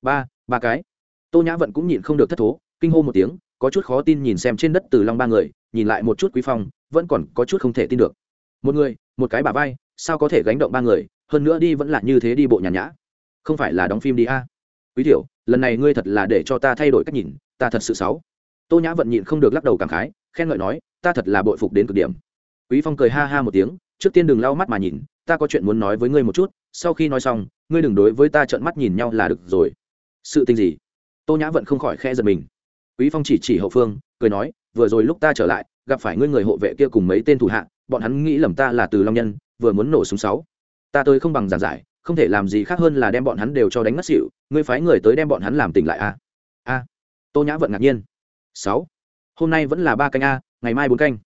Ba ba cái. Tô nhã vận cũng nhìn không được thất thố kinh hô một tiếng có chút khó tin nhìn xem trên đất từ long ba người nhìn lại một chút quý phong vẫn còn có chút không thể tin được. Một người một cái bà vai sao có thể gánh động ba người hơn nữa đi vẫn là như thế đi bộ nhàn nhã. Không phải là đóng phim đi a. Quý tiểu, lần này ngươi thật là để cho ta thay đổi cách nhìn, ta thật sự xấu. Tô nhã vận nhịn không được lắc đầu cảm khái, khen ngợi nói, ta thật là bội phục đến cực điểm. Quý phong cười ha ha một tiếng, trước tiên đừng lau mắt mà nhìn, ta có chuyện muốn nói với ngươi một chút, sau khi nói xong, ngươi đừng đối với ta trợn mắt nhìn nhau là được rồi. Sự tình gì? Tô nhã vận không khỏi khe giật mình. Quý phong chỉ chỉ hậu phương, cười nói, vừa rồi lúc ta trở lại, gặp phải ngươi người hộ vệ kia cùng mấy tên thủ hạ, bọn hắn nghĩ lầm ta là từ long nhân, vừa muốn nổ súng sáu ta tới không bằng giảng giải, không thể làm gì khác hơn là đem bọn hắn đều cho đánh mất xỉu, ngươi phái người tới đem bọn hắn làm tỉnh lại a a. Tô nhã vận ngạc nhiên. Sáu. Hôm nay vẫn là ba canh a, ngày mai bốn canh.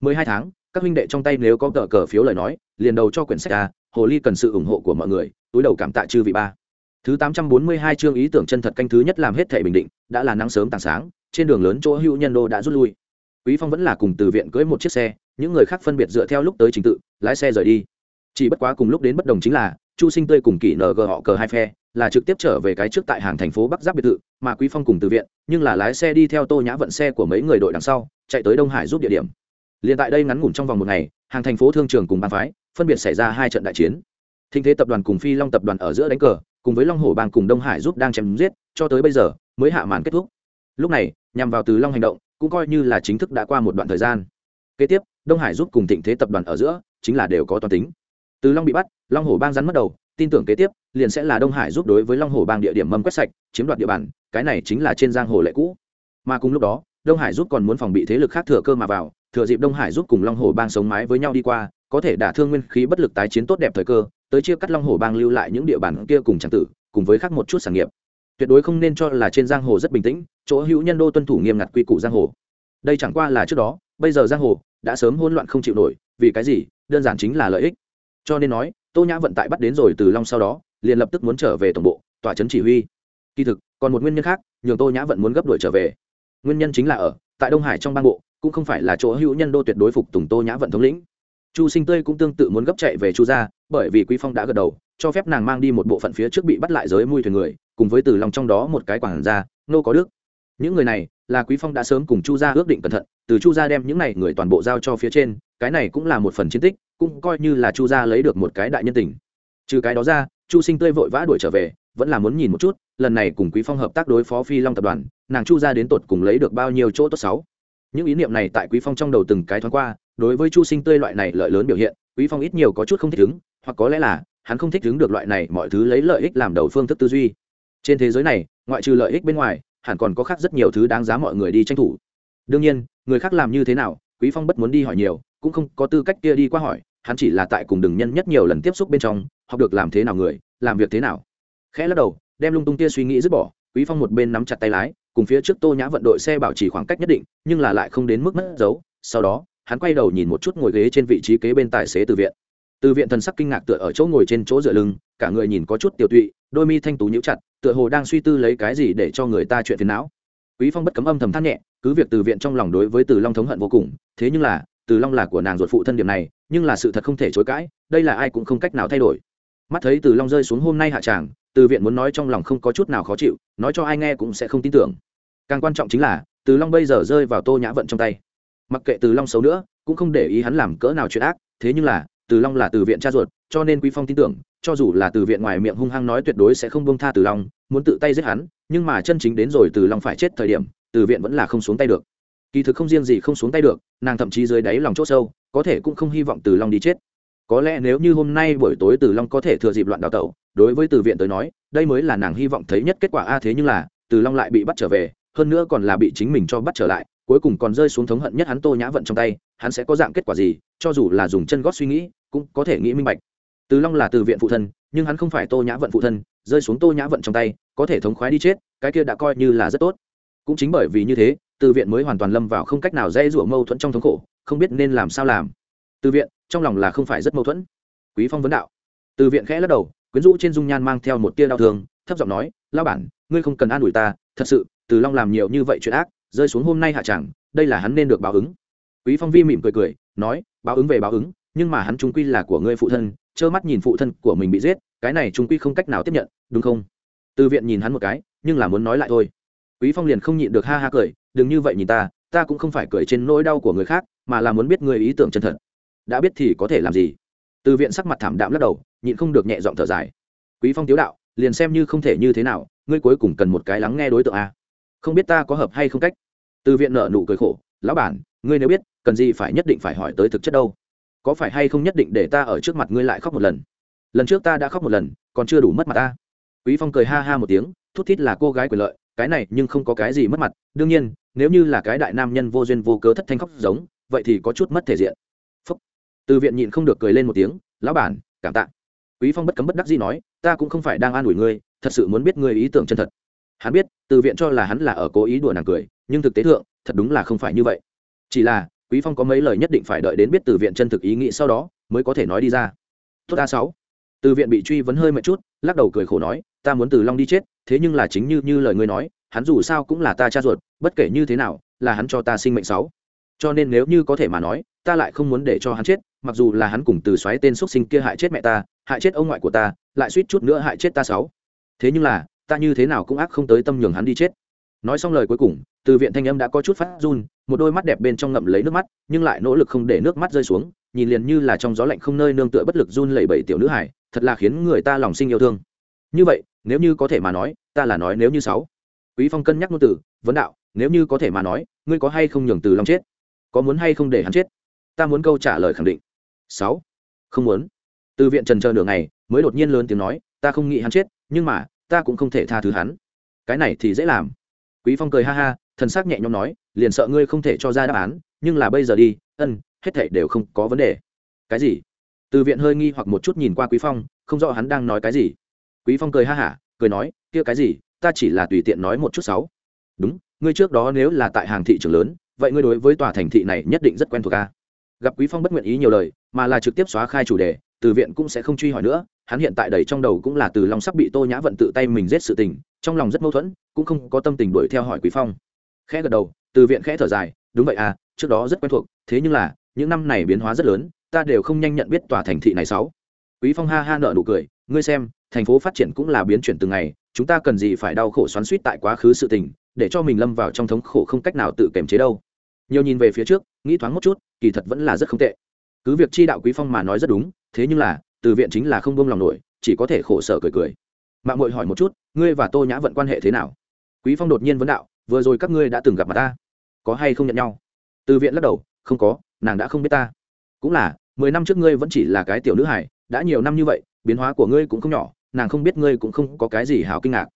Mười hai tháng, các huynh đệ trong tay nếu có tờ cờ phiếu lời nói, liền đầu cho quyển sách a, hồ ly cần sự ủng hộ của mọi người, túi đầu cảm tạ chư vị ba. Thứ tám trăm bốn mươi hai chương ý tưởng chân thật canh thứ nhất làm hết thể bình định, đã là nắng sớm tàng sáng, trên đường lớn chỗ hữu nhân đô đã rút lui. Quý phong vẫn là cùng từ viện cưới một chiếc xe, những người khác phân biệt dựa theo lúc tới trình tự, lái xe rời đi chỉ bất quá cùng lúc đến bất đồng chính là, chu sinh tươi cùng kỷ ng họ cờ hai phe là trực tiếp trở về cái trước tại hàng thành phố bắc giáp biệt thự, mà quý phong cùng từ viện, nhưng là lái xe đi theo tô nhã vận xe của mấy người đội đằng sau, chạy tới đông hải giúp địa điểm. Liền tại đây ngắn ngủn trong vòng một ngày, hàng thành phố thương trường cùng ban phái phân biệt xảy ra hai trận đại chiến. Thinh thế tập đoàn cùng phi long tập đoàn ở giữa đánh cờ, cùng với long hổ bang cùng đông hải giúp đang chém giết, cho tới bây giờ mới hạ màn kết thúc. Lúc này, nhằm vào từ long hành động, cũng coi như là chính thức đã qua một đoạn thời gian. Kế tiếp, đông hải giúp cùng thịnh thế tập đoàn ở giữa chính là đều có toàn tính từ long bị bắt, long hồ bang rắn mất đầu, tin tưởng kế tiếp, liền sẽ là đông hải giúp đối với long hồ bang địa điểm mâm quét sạch, chiếm đoạt địa bàn, cái này chính là trên giang hồ lệ cũ. Mà cùng lúc đó, đông hải giúp còn muốn phòng bị thế lực khác thừa cơ mà vào, thừa dịp đông hải giúp cùng long hồ bang sống mái với nhau đi qua, có thể đả thương nguyên khí bất lực tái chiến tốt đẹp thời cơ, tới chia cắt long hồ bang lưu lại những địa bàn kia cùng tràng tử, cùng với khác một chút sản nghiệp. Tuyệt đối không nên cho là trên giang hồ rất bình tĩnh, chỗ hữu nhân đô tuân thủ nghiêm ngặt quy củ giang hồ. Đây chẳng qua là trước đó, bây giờ giang hồ đã sớm hỗn loạn không chịu nổi, vì cái gì? Đơn giản chính là lợi ích cho nên nói, tô nhã vận tải bắt đến rồi từ long sau đó, liền lập tức muốn trở về tổng bộ, tòa trấn chỉ huy. Kỳ thực, còn một nguyên nhân khác, nhường tô nhã vận muốn gấp đuổi trở về. Nguyên nhân chính là ở, tại đông hải trong bang bộ, cũng không phải là chỗ hữu nhân đô tuyệt đối phục tùng tô nhã vận thống lĩnh. Chu sinh tươi cũng tương tự muốn gấp chạy về chu gia, bởi vì quý phong đã gật đầu, cho phép nàng mang đi một bộ phận phía trước bị bắt lại giới mui thuyền người, cùng với từ lòng trong đó một cái quản gia, nô có đức. Những người này, là quý phong đã sớm cùng chu gia ước định cẩn thận, từ chu gia đem những này người toàn bộ giao cho phía trên, cái này cũng là một phần chiến tích cũng coi như là chu gia lấy được một cái đại nhân tình. Trừ cái đó ra, chu sinh tươi vội vã đuổi trở về, vẫn là muốn nhìn một chút, lần này cùng quý phong hợp tác đối phó phi long tập đoàn, nàng chu gia đến tột cùng lấy được bao nhiêu chỗ tốt sáu những ý niệm này tại quý phong trong đầu từng cái thoáng qua, đối với chu sinh tươi loại này lợi lớn biểu hiện, quý phong ít nhiều có chút không thích ứng, hoặc có lẽ là, hắn không thích ứng được loại này mọi thứ lấy lợi ích làm đầu phương thức tư duy. Trên thế giới này, ngoại trừ lợi ích bên ngoài, hẳn còn có khác rất nhiều thứ đáng giá mọi người đi tranh thủ. Đương nhiên, người khác làm như thế nào, quý phong bất muốn đi hỏi nhiều cũng không có tư cách kia đi qua hỏi, hắn chỉ là tại cùng đừng nhân nhất nhiều lần tiếp xúc bên trong, học được làm thế nào người, làm việc thế nào. Khẽ lắc đầu, đem lung tung tia suy nghĩ dứt bỏ, quý phong một bên nắm chặt tay lái, cùng phía trước tô nhã vận đội xe bảo trì khoảng cách nhất định, nhưng là lại không đến mức mất dấu. Sau đó, hắn quay đầu nhìn một chút ngồi ghế trên vị trí kế bên tài xế từ viện. Từ viện thần sắc kinh ngạc tựa ở chỗ ngồi trên chỗ dựa lưng, cả người nhìn có chút tiểu tụy, đôi mi thanh tú nhíu chặt, tựa hồ đang suy tư lấy cái gì để cho người ta chuyện phiền não. Quý phong bất cấm âm thầm than nhẹ, cứ việc từ viện trong lòng đối với từ long thống hận vô cùng, thế nhưng là từ long là của nàng ruột phụ thân điểm này, nhưng là sự thật không thể chối cãi, đây là ai cũng không cách nào thay đổi. Mắt thấy từ long rơi xuống hôm nay hạ tràng, từ viện muốn nói trong lòng không có chút nào khó chịu, nói cho ai nghe cũng sẽ không tin tưởng. Càng quan trọng chính là, từ long bây giờ rơi vào tô nhã vận trong tay. Mặc kệ từ long xấu nữa, cũng không để ý hắn làm cỡ nào chuyện ác, thế nhưng là, từ long là từ viện cha ruột, cho nên quý phong tin tưởng, cho dù là từ viện ngoài miệng hung hăng nói tuyệt đối sẽ không bông tha từ long, muốn tự tay giết hắn, nhưng mà chân chính đến rồi từ long phải chết thời điểm, từ viện vẫn là không xuống tay được kỳ thực không riêng gì không xuống tay được, nàng thậm chí dưới đáy lòng c h ỗ sâu, có thể cũng không hy vọng từ long đi chết. Có lẽ nếu như hôm nay buổi tối từ long có thể thừa dịp loạn đào tẩu, đối với từ viện tới nói, đây mới là nàng hy vọng thấy nhất kết quả. A, thế nhưng là, từ long lại bị bắt trở về, hơn nữa còn là bị chính mình cho bắt trở lại, cuối cùng còn rơi xuống thống hận nhất hắn tô nhã vận trong tay, hắn sẽ có dạng kết quả gì, cho dù là dùng chân gót suy nghĩ, cũng có thể nghĩ minh bạch. Từ long là từ viện phụ thân, nhưng hắn không phải tô nhã vận phụ thân, rơi xuống tô nhã vận trong tay, có thể thống khoái đi chết, cái kia đã coi như là rất tốt. Cũng chính bởi vì như thế từ viện mới hoàn toàn lâm vào không cách nào dễ dụa mâu thuẫn trong thống khổ, không biết nên làm sao làm. Từ viện, trong lòng là không phải rất mâu thuẫn. Quý phong vấn đạo. Từ viện khẽ lắc đầu, quyến rũ trên dung nhan mang theo một tia đau thương, thấp giọng nói lao bản, ngươi không cần an ủi ta, thật sự, từ long làm nhiều như vậy chuyện ác, rơi xuống hôm nay hạ chẳng, đây là hắn nên được báo ứng. Quý phong vi mỉm cười cười, nói, báo ứng về báo ứng, nhưng mà hắn trung quy là của ngươi phụ thân, trơ mắt nhìn phụ thân của mình bị giết, cái này trung quy không cách nào tiếp nhận, đúng không? Từ viện nhìn hắn một cái, nhưng là muốn nói lại thôi. Quý phong liền không nhịn được ha ha cười đừng như vậy nhìn ta ta cũng không phải cười trên nỗi đau của người khác, mà là muốn biết người ý tưởng chân thật. Đã biết thì có thể làm gì? Từ viện sắc mặt thảm đạm lắc đầu, nhịn không được nhẹ giọng thở dài. Quý phong tiếu đạo, liền xem như không thể như thế nào, ngươi cuối cùng cần một cái lắng nghe đối tượng a. Không biết ta có hợp hay không cách? Từ viện nợ nụ cười khổ, lão bản, ngươi nếu biết, cần gì phải nhất định phải hỏi tới thực chất đâu. Có phải hay không nhất định để ta ở trước mặt ngươi lại khóc một lần? Lần trước ta đã khóc một lần, còn chưa đủ mất mặt ta. Quý phong cười ha ha một tiếng, thút thít là cô gái quyền lợi cái này nhưng không có cái gì mất mặt, đương nhiên, nếu như là cái đại nam nhân vô duyên vô cớ thất thanh khóc giống, vậy thì có chút mất thể diện. Phúc. từ viện nhịn không được cười lên một tiếng, lão bản, cảm tạ. Quý phong bất cấm bất đắc gì nói, ta cũng không phải đang an ủi ngươi, thật sự muốn biết ngươi ý tưởng chân thật. Hắn biết, từ viện cho là hắn là ở cố ý đùa nàng cười, nhưng thực tế thượng, thật đúng là không phải như vậy. Chỉ là, quý phong có mấy lời nhất định phải đợi đến biết từ viện chân thực ý nghĩ sau đó, mới có thể nói đi ra. Tốt a sáu từ viện bị truy vấn hơi mệt chút, lắc đầu cười khổ nói, ta muốn từ long đi chết, thế nhưng là chính như như lời ngươi nói, hắn dù sao cũng là ta cha ruột, bất kể như thế nào, là hắn cho ta sinh mệnh sáu. Cho nên nếu như có thể mà nói, ta lại không muốn để cho hắn chết, mặc dù là hắn cùng từ xoáy tên xuất sinh kia hại chết mẹ ta, hại chết ông ngoại của ta, lại suýt chút nữa hại chết ta sáu. Thế nhưng là, ta như thế nào cũng ác không tới tâm nhường hắn đi chết. Nói xong lời cuối cùng, từ viện thanh âm đã có chút phát run, một đôi mắt đẹp bên trong ngậm lấy nước mắt, nhưng lại nỗ lực không để nước mắt rơi xuống, nhìn liền như là trong gió lạnh không nơi nương tựa bất lực run lẩy bẩy tiểu nữ hải thật là khiến người ta lòng sinh yêu thương. Như vậy, nếu như có thể mà nói, ta là nói nếu như sáu. Quý phong cân nhắc ngôn từ, vấn đạo, nếu như có thể mà nói, ngươi có hay không nhường từ long chết? Có muốn hay không để hắn chết? Ta muốn câu trả lời khẳng định. Sáu. Không muốn. Từ viện trần chờ nửa ngày, mới đột nhiên lớn tiếng nói, ta không nghĩ hắn chết, nhưng mà, ta cũng không thể tha thứ hắn. Cái này thì dễ làm. Quý phong cười ha ha, thần sắc nhẹ nhõm nói, liền sợ ngươi không thể cho ra đáp án, nhưng là bây giờ đi, ân, hết thảy đều không có vấn đề. Cái gì? Từ viện hơi nghi hoặc một chút nhìn qua quý phong, không rõ hắn đang nói cái gì. Quý phong cười ha hả, cười nói, kia cái gì, ta chỉ là tùy tiện nói một chút sáu đúng, ngươi trước đó nếu là tại hàng thị trường lớn, vậy ngươi đối với tòa thành thị này nhất định rất quen thuộc a. Gặp quý phong bất nguyện ý nhiều lời, mà là trực tiếp xóa khai chủ đề, từ viện cũng sẽ không truy hỏi nữa, hắn hiện tại đầy trong đầu cũng là từ lòng sắp bị tô nhã vận tự tay mình giết sự tình, trong lòng rất mâu thuẫn, cũng không có tâm tình đuổi theo hỏi quý phong. Khẽ gật đầu, từ viện khẽ thở dài, đúng vậy à trước đó rất quen thuộc, thế nhưng là, những năm này biến hóa rất lớn ta đều không nhanh nhận biết tòa thành thị này sáu. Quý phong ha ha nợ nụ cười, ngươi xem, thành phố phát triển cũng là biến chuyển từng ngày, chúng ta cần gì phải đau khổ xoắn suýt tại quá khứ sự tình, để cho mình lâm vào trong thống khổ không cách nào tự kiềm chế đâu. Nhiều nhìn về phía trước, nghĩ thoáng một chút, kỳ thật vẫn là rất không tệ. Cứ việc chi đạo quý phong mà nói rất đúng, thế nhưng là, từ viện chính là không buông lòng nổi, chỉ có thể khổ sở cười cười. Mạng muội hỏi một chút, ngươi và tô nhã vận quan hệ thế nào? Quý phong đột nhiên vấn đạo, vừa rồi các ngươi đã từng gặp mặt ta, có hay không nhận nhau? Từ viện lắc đầu, không có, nàng đã không biết ta. Cũng là mười năm trước ngươi vẫn chỉ là cái tiểu nữ hải đã nhiều năm như vậy, biến hóa của ngươi cũng không nhỏ, nàng không biết ngươi cũng không có cái gì hào kinh ngạc.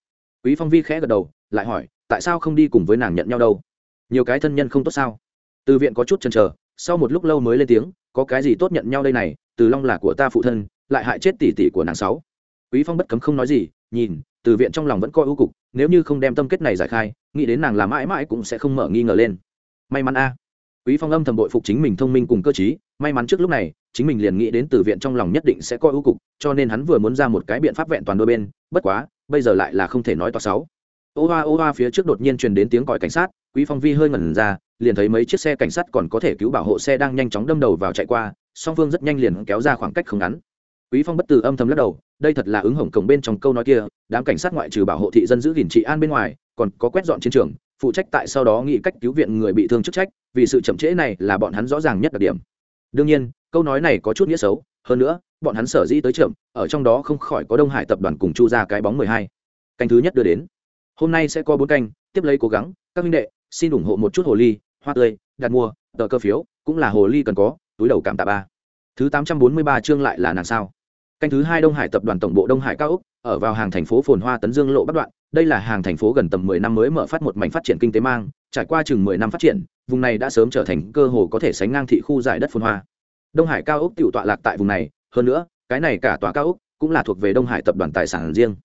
Quý phong vi khẽ gật đầu, lại hỏi, tại sao không đi cùng với nàng nhận nhau đâu? Nhiều cái thân nhân không tốt sao? Từ viện có chút chần chờ, sau một lúc lâu mới lên tiếng, có cái gì tốt nhận nhau đây này, từ long là của ta phụ thân, lại hại chết tỷ tỷ của nàng sáu. Quý phong bất cấm không nói gì, nhìn, từ viện trong lòng vẫn coi ưu cục, nếu như không đem tâm kết này giải khai, nghĩ đến nàng là mãi mãi cũng sẽ không mở nghi ngờ lên. May mắn a quý phong âm thầm bội phục chính mình thông minh cùng cơ trí, may mắn trước lúc này, chính mình liền nghĩ đến từ viện trong lòng nhất định sẽ coi ưu cục, cho nên hắn vừa muốn ra một cái biện pháp vẹn toàn đôi bên, bất quá, bây giờ lại là không thể nói to sáu. Ô hoa ô hoa phía trước đột nhiên truyền đến tiếng còi cảnh sát, quý phong vi hơi ngẩn ra, liền thấy mấy chiếc xe cảnh sát còn có thể cứu bảo hộ xe đang nhanh chóng đâm đầu vào chạy qua, song phương rất nhanh liền kéo ra khoảng cách không ngắn. Quý phong bất từ âm thầm lắc đầu, đây thật là ứng hổng cổng bên trong câu nói kia, đám cảnh sát ngoại trừ bảo hộ thị dân giữ gìn trị an bên ngoài, còn có quét dọn chiến trường phụ trách tại sau đó nghĩ cách cứu viện người bị thương chức trách, vì sự chậm trễ này là bọn hắn rõ ràng nhất đặc điểm. Đương nhiên, câu nói này có chút nghĩa xấu, hơn nữa, bọn hắn sở dĩ tới chậm, ở trong đó không khỏi có đông hải tập đoàn cùng chu ra cái bóng mười hai. Canh thứ nhất đưa đến. Hôm nay sẽ có bốn canh, tiếp lấy cố gắng, các minh đệ, xin ủng hộ một chút hồ ly, hoa tươi, đặt mua, tờ cơ phiếu, cũng là hồ ly cần có, túi đầu cảm tạ ba. Thứ tám trăm bốn mươi ba chương lại là nàng sao? Canh thứ hai đông hải tập đoàn tổng bộ đông hải cao úc ở vào hàng thành phố phồn hoa tấn dương lộ bắc đoạn đây là hàng thành phố gần tầm mười năm mới mở phát một mảnh phát triển kinh tế mang, trải qua chừng mười năm phát triển, vùng này đã sớm trở thành cơ hồ có thể sánh ngang thị khu giải đất phồn hoa. Đông hải cao úc tiểu tọa lạc tại vùng này, hơn nữa, cái này cả tòa cao úc cũng là thuộc về đông hải tập đoàn tài sản riêng.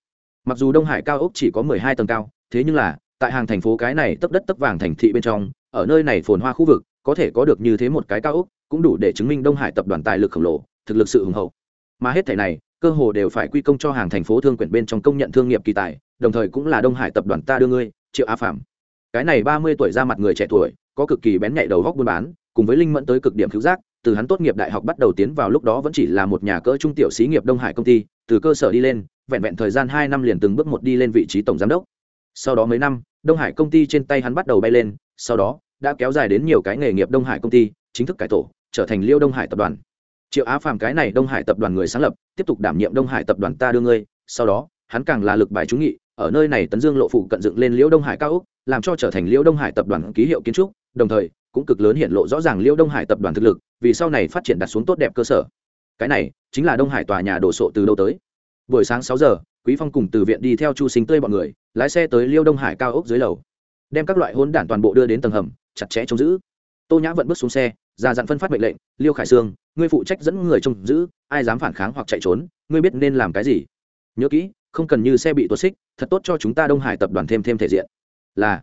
Mặc dù đông hải cao úc chỉ có mười hai tầng cao, thế nhưng là, tại hàng thành phố cái này tấp đất tấp vàng thành thị bên trong, ở nơi này phồn hoa khu vực, có thể có được như thế một cái cao úc cũng đủ để chứng minh đông hải tập đoàn tài lực khổng lồ, thực lực sự hùng hậu. Mà hết thảy này cơ hồ đều phải quy công cho hàng thành phố thương quyển bên trong công nhận thương nghiệp kỳ tài, đồng thời cũng là đông hải tập đoàn ta đưa ngươi, triệu a phạm. Cái này ba mươi tuổi ra mặt người trẻ tuổi, có cực kỳ bén nhạy đầu góc buôn bán, cùng với linh mẫn tới cực điểm cứu giác, từ hắn tốt nghiệp đại học bắt đầu tiến vào lúc đó vẫn chỉ là một nhà cỡ trung tiểu xí nghiệp đông hải công ty, từ cơ sở đi lên, vẹn vẹn thời gian hai năm liền từng bước một đi lên vị trí tổng giám đốc. Sau đó mấy năm, đông hải công ty trên tay hắn bắt đầu bay lên, sau đó, đã kéo dài đến nhiều cái nghề nghiệp đông hải công ty, chính thức cải tổ, trở thành liêu đông hải tập đoàn triệu á phàm cái này đông hải tập đoàn người sáng lập, tiếp tục đảm nhiệm đông hải tập đoàn ta đưa ngươi, sau đó, hắn càng là lực bài trúng nghị, ở nơi này tấn dương lộ phụ cận dựng lên liễu đông hải cao úc làm cho trở thành liễu đông hải tập đoàn ký hiệu kiến trúc, đồng thời, cũng cực lớn hiện lộ rõ ràng liễu đông hải tập đoàn thực lực, vì sau này phát triển đặt xuống tốt đẹp cơ sở. Cái này, chính là đông hải tòa nhà đổ sộ từ đâu tới. Buổi sáng sáu giờ, quý phong cùng từ viện đi theo chu sinh tươi bọn người, lái xe tới liêu đông hải cao ốc dưới lầu, đem các loại hôn đản toàn bộ đưa đến tầng hầm, chặt chẽ trông giữ. Tô nhã vận bước xuống xe ra dặn phân phát mệnh lệnh, liêu khải sương, ngươi phụ trách dẫn người trông giữ, ai dám phản kháng hoặc chạy trốn, ngươi biết nên làm cái gì. Nhớ kỹ, không cần như xe bị tuột xích, thật tốt cho chúng ta đông hải tập đoàn thêm thêm thể diện. Là.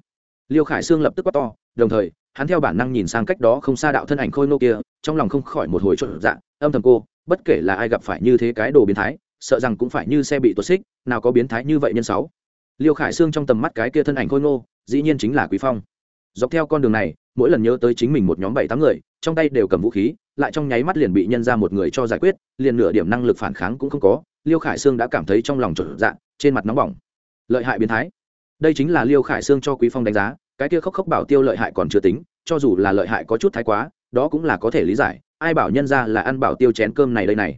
Liêu khải sương lập tức quát to, đồng thời, hắn theo bản năng nhìn sang cách đó không xa đạo thân ảnh khôi nô kia, trong lòng không khỏi một hồi trộn dạ âm thầm cô, bất kể là ai gặp phải như thế cái đồ biến thái, sợ rằng cũng phải như xe bị tuột xích, nào có biến thái như vậy nhân sáu. Liêu khải sương trong tầm mắt cái kia thân ảnh khôi ngô, dĩ nhiên chính là quý phong. Dọc theo con đường này mỗi lần nhớ tới chính mình một nhóm bảy tám người, trong tay đều cầm vũ khí, lại trong nháy mắt liền bị nhân ra một người cho giải quyết, liền nửa điểm năng lực phản kháng cũng không có, liêu khải sương đã cảm thấy trong lòng trở dạng trên mặt nóng bỏng. Lợi hại biến thái. Đây chính là liêu khải sương cho quý phong đánh giá, cái kia khóc khóc bảo tiêu lợi hại còn chưa tính, cho dù là lợi hại có chút thái quá, đó cũng là có thể lý giải, ai bảo nhân ra là ăn bảo tiêu chén cơm này đây này.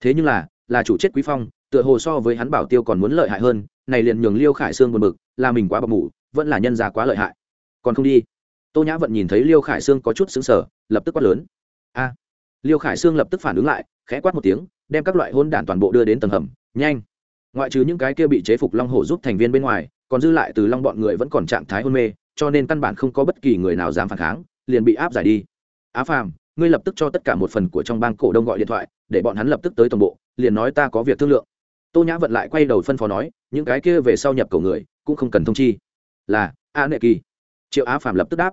Thế nhưng là là chủ chết quý phong, tựa hồ so với hắn bảo tiêu còn muốn lợi hại hơn, này liền nhường liêu khải sương buồn bực, là mình quá bọc mủ, vẫn là nhân gia quá lợi hại. Còn không đi tô nhã vận nhìn thấy liêu khải sương có chút xứng sở lập tức quát lớn. A! Liêu khải sương lập tức phản ứng lại, khẽ quát một tiếng, đem các loại hôn đản toàn bộ đưa đến tầng hầm, nhanh. Ngoại trừ những cái kia bị chế phục long hổ giúp thành viên bên ngoài, còn dư lại từ long bọn người vẫn còn trạng thái hôn mê, cho nên căn bản không có bất kỳ người nào dám phản kháng, liền bị áp giải đi. Á phàm, ngươi lập tức cho tất cả một phần của trong bang cổ đông gọi điện thoại, để bọn hắn lập tức tới tổng bộ, liền nói ta có việc thương lượng. Tô nhã vận lại quay đầu phân phó nói, những cái kia về sau nhập cầu người, cũng không cần thông chi. Là, a nệ kỳ. Triệu á Phàm lập tức đáp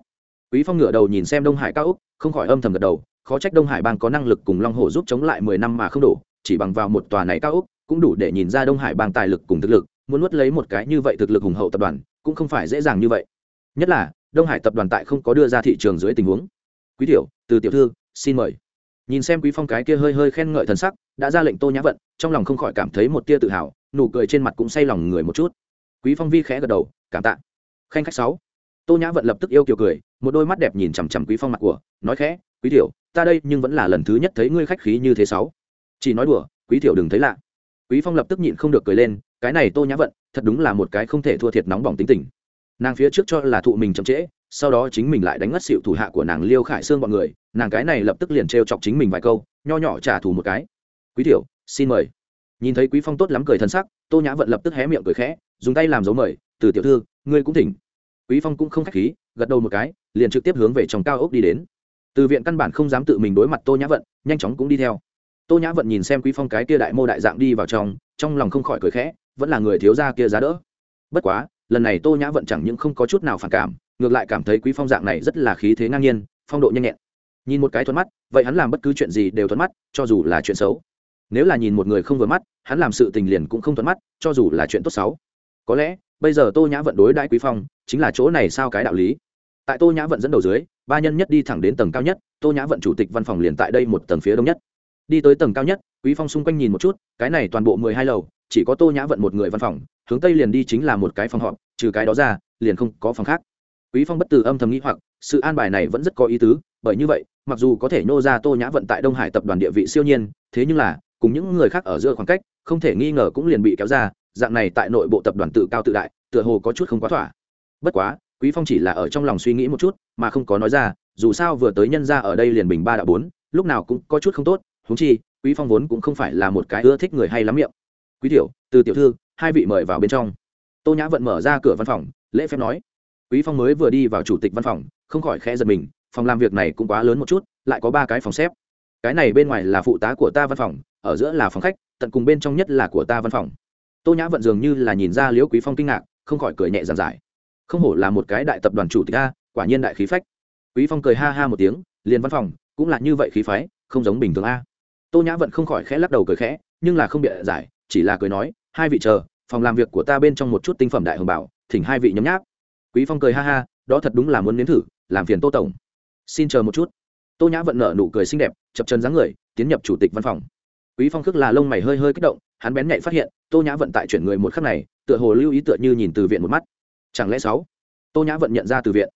quý phong ngửa đầu nhìn xem đông hải cao úc không khỏi âm thầm gật đầu, khó trách đông hải bang có năng lực cùng long hồ giúp chống lại mười năm mà không đủ chỉ bằng vào một tòa này cao úc cũng đủ để nhìn ra đông hải bang tài lực cùng thực lực, muốn nuốt lấy một cái như vậy thực lực hùng hậu tập đoàn, cũng không phải dễ dàng như vậy. Nhất là, đông hải tập đoàn tại không có đưa ra thị trường dưới tình huống. Quý tiểu, từ tiểu thư, xin mời. Nhìn xem quý phong cái kia hơi hơi khen ngợi thần sắc, đã ra lệnh tô nhã vận, trong lòng không khỏi cảm thấy một tia tự hào, nụ cười trên mặt cũng say lòng người một chút. Quý phong vi khẽ gật đầu, cảm tạ. Khanh khách sáu tô nhã vận lập tức yêu kiều cười, một đôi mắt đẹp nhìn chằm chằm quý phong mặt của, nói khẽ, quý tiểu, ta đây nhưng vẫn là lần thứ nhất thấy ngươi khách khí như thế sáu. Chỉ nói đùa, quý tiểu đừng thấy lạ. Quý phong lập tức nhịn không được cười lên, cái này tô nhã vận, thật đúng là một cái không thể thua thiệt nóng bỏng tính tình. Nàng phía trước cho là thụ mình chậm trễ, sau đó chính mình lại đánh ngất xịu thủ hạ của nàng liêu khải xương bọn người, nàng cái này lập tức liền trêu chọc chính mình vài câu, nho nhỏ trả thù một cái. Quý tiểu, xin mời. Nhìn thấy quý phong tốt lắm cười thân sắc, tô nhã vận lập tức hé miệng cười khẽ, dùng tay làm dấu mời, từ tiểu thư, ngươi cũng thỉnh quý phong cũng không khách khí, gật đầu một cái, liền trực tiếp hướng về trong cao ốc đi đến. Từ viện căn bản không dám tự mình đối mặt tô nhã vận, nhanh chóng cũng đi theo. Tô nhã vận nhìn xem quý phong cái kia đại mô đại dạng đi vào trong trong lòng không khỏi cười khẽ, vẫn là người thiếu gia kia giá đỡ. Bất quá, lần này tô nhã vận chẳng những không có chút nào phản cảm, ngược lại cảm thấy quý phong dạng này rất là khí thế ngang nhiên, phong độ nhanh nhẹn. Nhìn một cái thuận mắt, vậy hắn làm bất cứ chuyện gì đều thuận mắt, cho dù là chuyện xấu. Nếu là nhìn một người không vừa mắt, hắn làm sự tình liền cũng không thuận mắt, cho dù là chuyện tốt xấu. Có lẽ bây giờ tô nhã vận đối đãi quý phong chính là chỗ này sao cái đạo lý tại tô nhã vận dẫn đầu dưới ba nhân nhất đi thẳng đến tầng cao nhất tô nhã vận chủ tịch văn phòng liền tại đây một tầng phía đông nhất đi tới tầng cao nhất quý phong xung quanh nhìn một chút cái này toàn bộ mười hai lầu chỉ có tô nhã vận một người văn phòng hướng tây liền đi chính là một cái phòng họp trừ cái đó ra liền không có phòng khác quý phong bất từ âm thầm nghĩ hoặc sự an bài này vẫn rất có ý tứ bởi như vậy mặc dù có thể nô ra tô nhã vận tại đông hải tập đoàn địa vị siêu nhiên thế nhưng là cùng những người khác ở giữa khoảng cách không thể nghi ngờ cũng liền bị kéo ra dạng này tại nội bộ tập đoàn tự cao tự đại, tựa hồ có chút không quá thỏa. Bất quá, quý phong chỉ là ở trong lòng suy nghĩ một chút, mà không có nói ra, dù sao vừa tới nhân ra ở đây liền bình ba đạo bốn, lúc nào cũng có chút không tốt, huống chi, quý phong vốn cũng không phải là một cái ưa thích người hay lắm miệng. Quý tiểu, từ tiểu thư, hai vị mời vào bên trong. Tô nhã vận mở ra cửa văn phòng, lễ phép nói. Quý phong mới vừa đi vào chủ tịch văn phòng, không khỏi khẽ giật mình, phòng làm việc này cũng quá lớn một chút, lại có ba cái phòng xếp. Cái này bên ngoài là phụ tá của ta văn phòng, ở giữa là phòng khách, tận cùng bên trong nhất là của ta văn phòng tô nhã vận dường như là nhìn ra liễu quý phong kinh ngạc, không khỏi cười nhẹ giàn giải. Không hổ là một cái đại tập đoàn chủ tịch a, quả nhiên đại khí phách. Quý phong cười ha ha một tiếng, liền văn phòng, cũng là như vậy khí phái, không giống bình thường a. Tô nhã vận không khỏi khẽ lắc đầu cười khẽ, nhưng là không bịa giải, chỉ là cười nói, hai vị chờ, phòng làm việc của ta bên trong một chút tinh phẩm đại hồng bảo, thỉnh hai vị nhấm nháp. Quý phong cười ha ha, đó thật đúng là muốn nếm thử, làm phiền tô tổng. Xin chờ một chút. Tô nhã vận nở nụ cười xinh đẹp, chập chân dáng người, tiến nhập chủ tịch văn phòng. Quý phong khước là lông mày hơi hơi kích động hắn bén nhạy phát hiện, tô nhã vận tại chuyển người một khắc này, tựa hồ lưu ý tựa như nhìn từ viện một mắt. Chẳng lẽ sáu? Tô nhã vận nhận ra từ viện.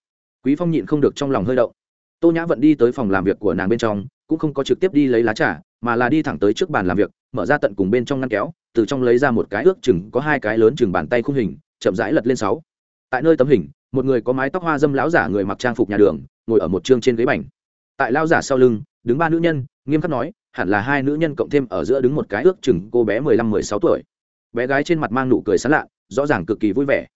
Quý phong nhịn không được trong lòng hơi động. Tô nhã vận đi tới phòng làm việc của nàng bên trong, cũng không có trực tiếp đi lấy lá trà, mà là đi thẳng tới trước bàn làm việc, mở ra tận cùng bên trong ngăn kéo, từ trong lấy ra một cái ước chừng có hai cái lớn chừng bàn tay khung hình, chậm rãi lật lên sáu. Tại nơi tấm hình, một người có mái tóc hoa dâm lão giả người mặc trang phục nhà đường, ngồi ở một chương trên ghế bành. Tại lao giả sau lưng, đứng ba nữ nhân, nghiêm khắc nói hẳn là hai nữ nhân cộng thêm ở giữa đứng một cái ước chừng cô bé mười lăm, mười sáu tuổi. Bé gái trên mặt mang nụ cười sán lạ rõ ràng cực kỳ vui vẻ.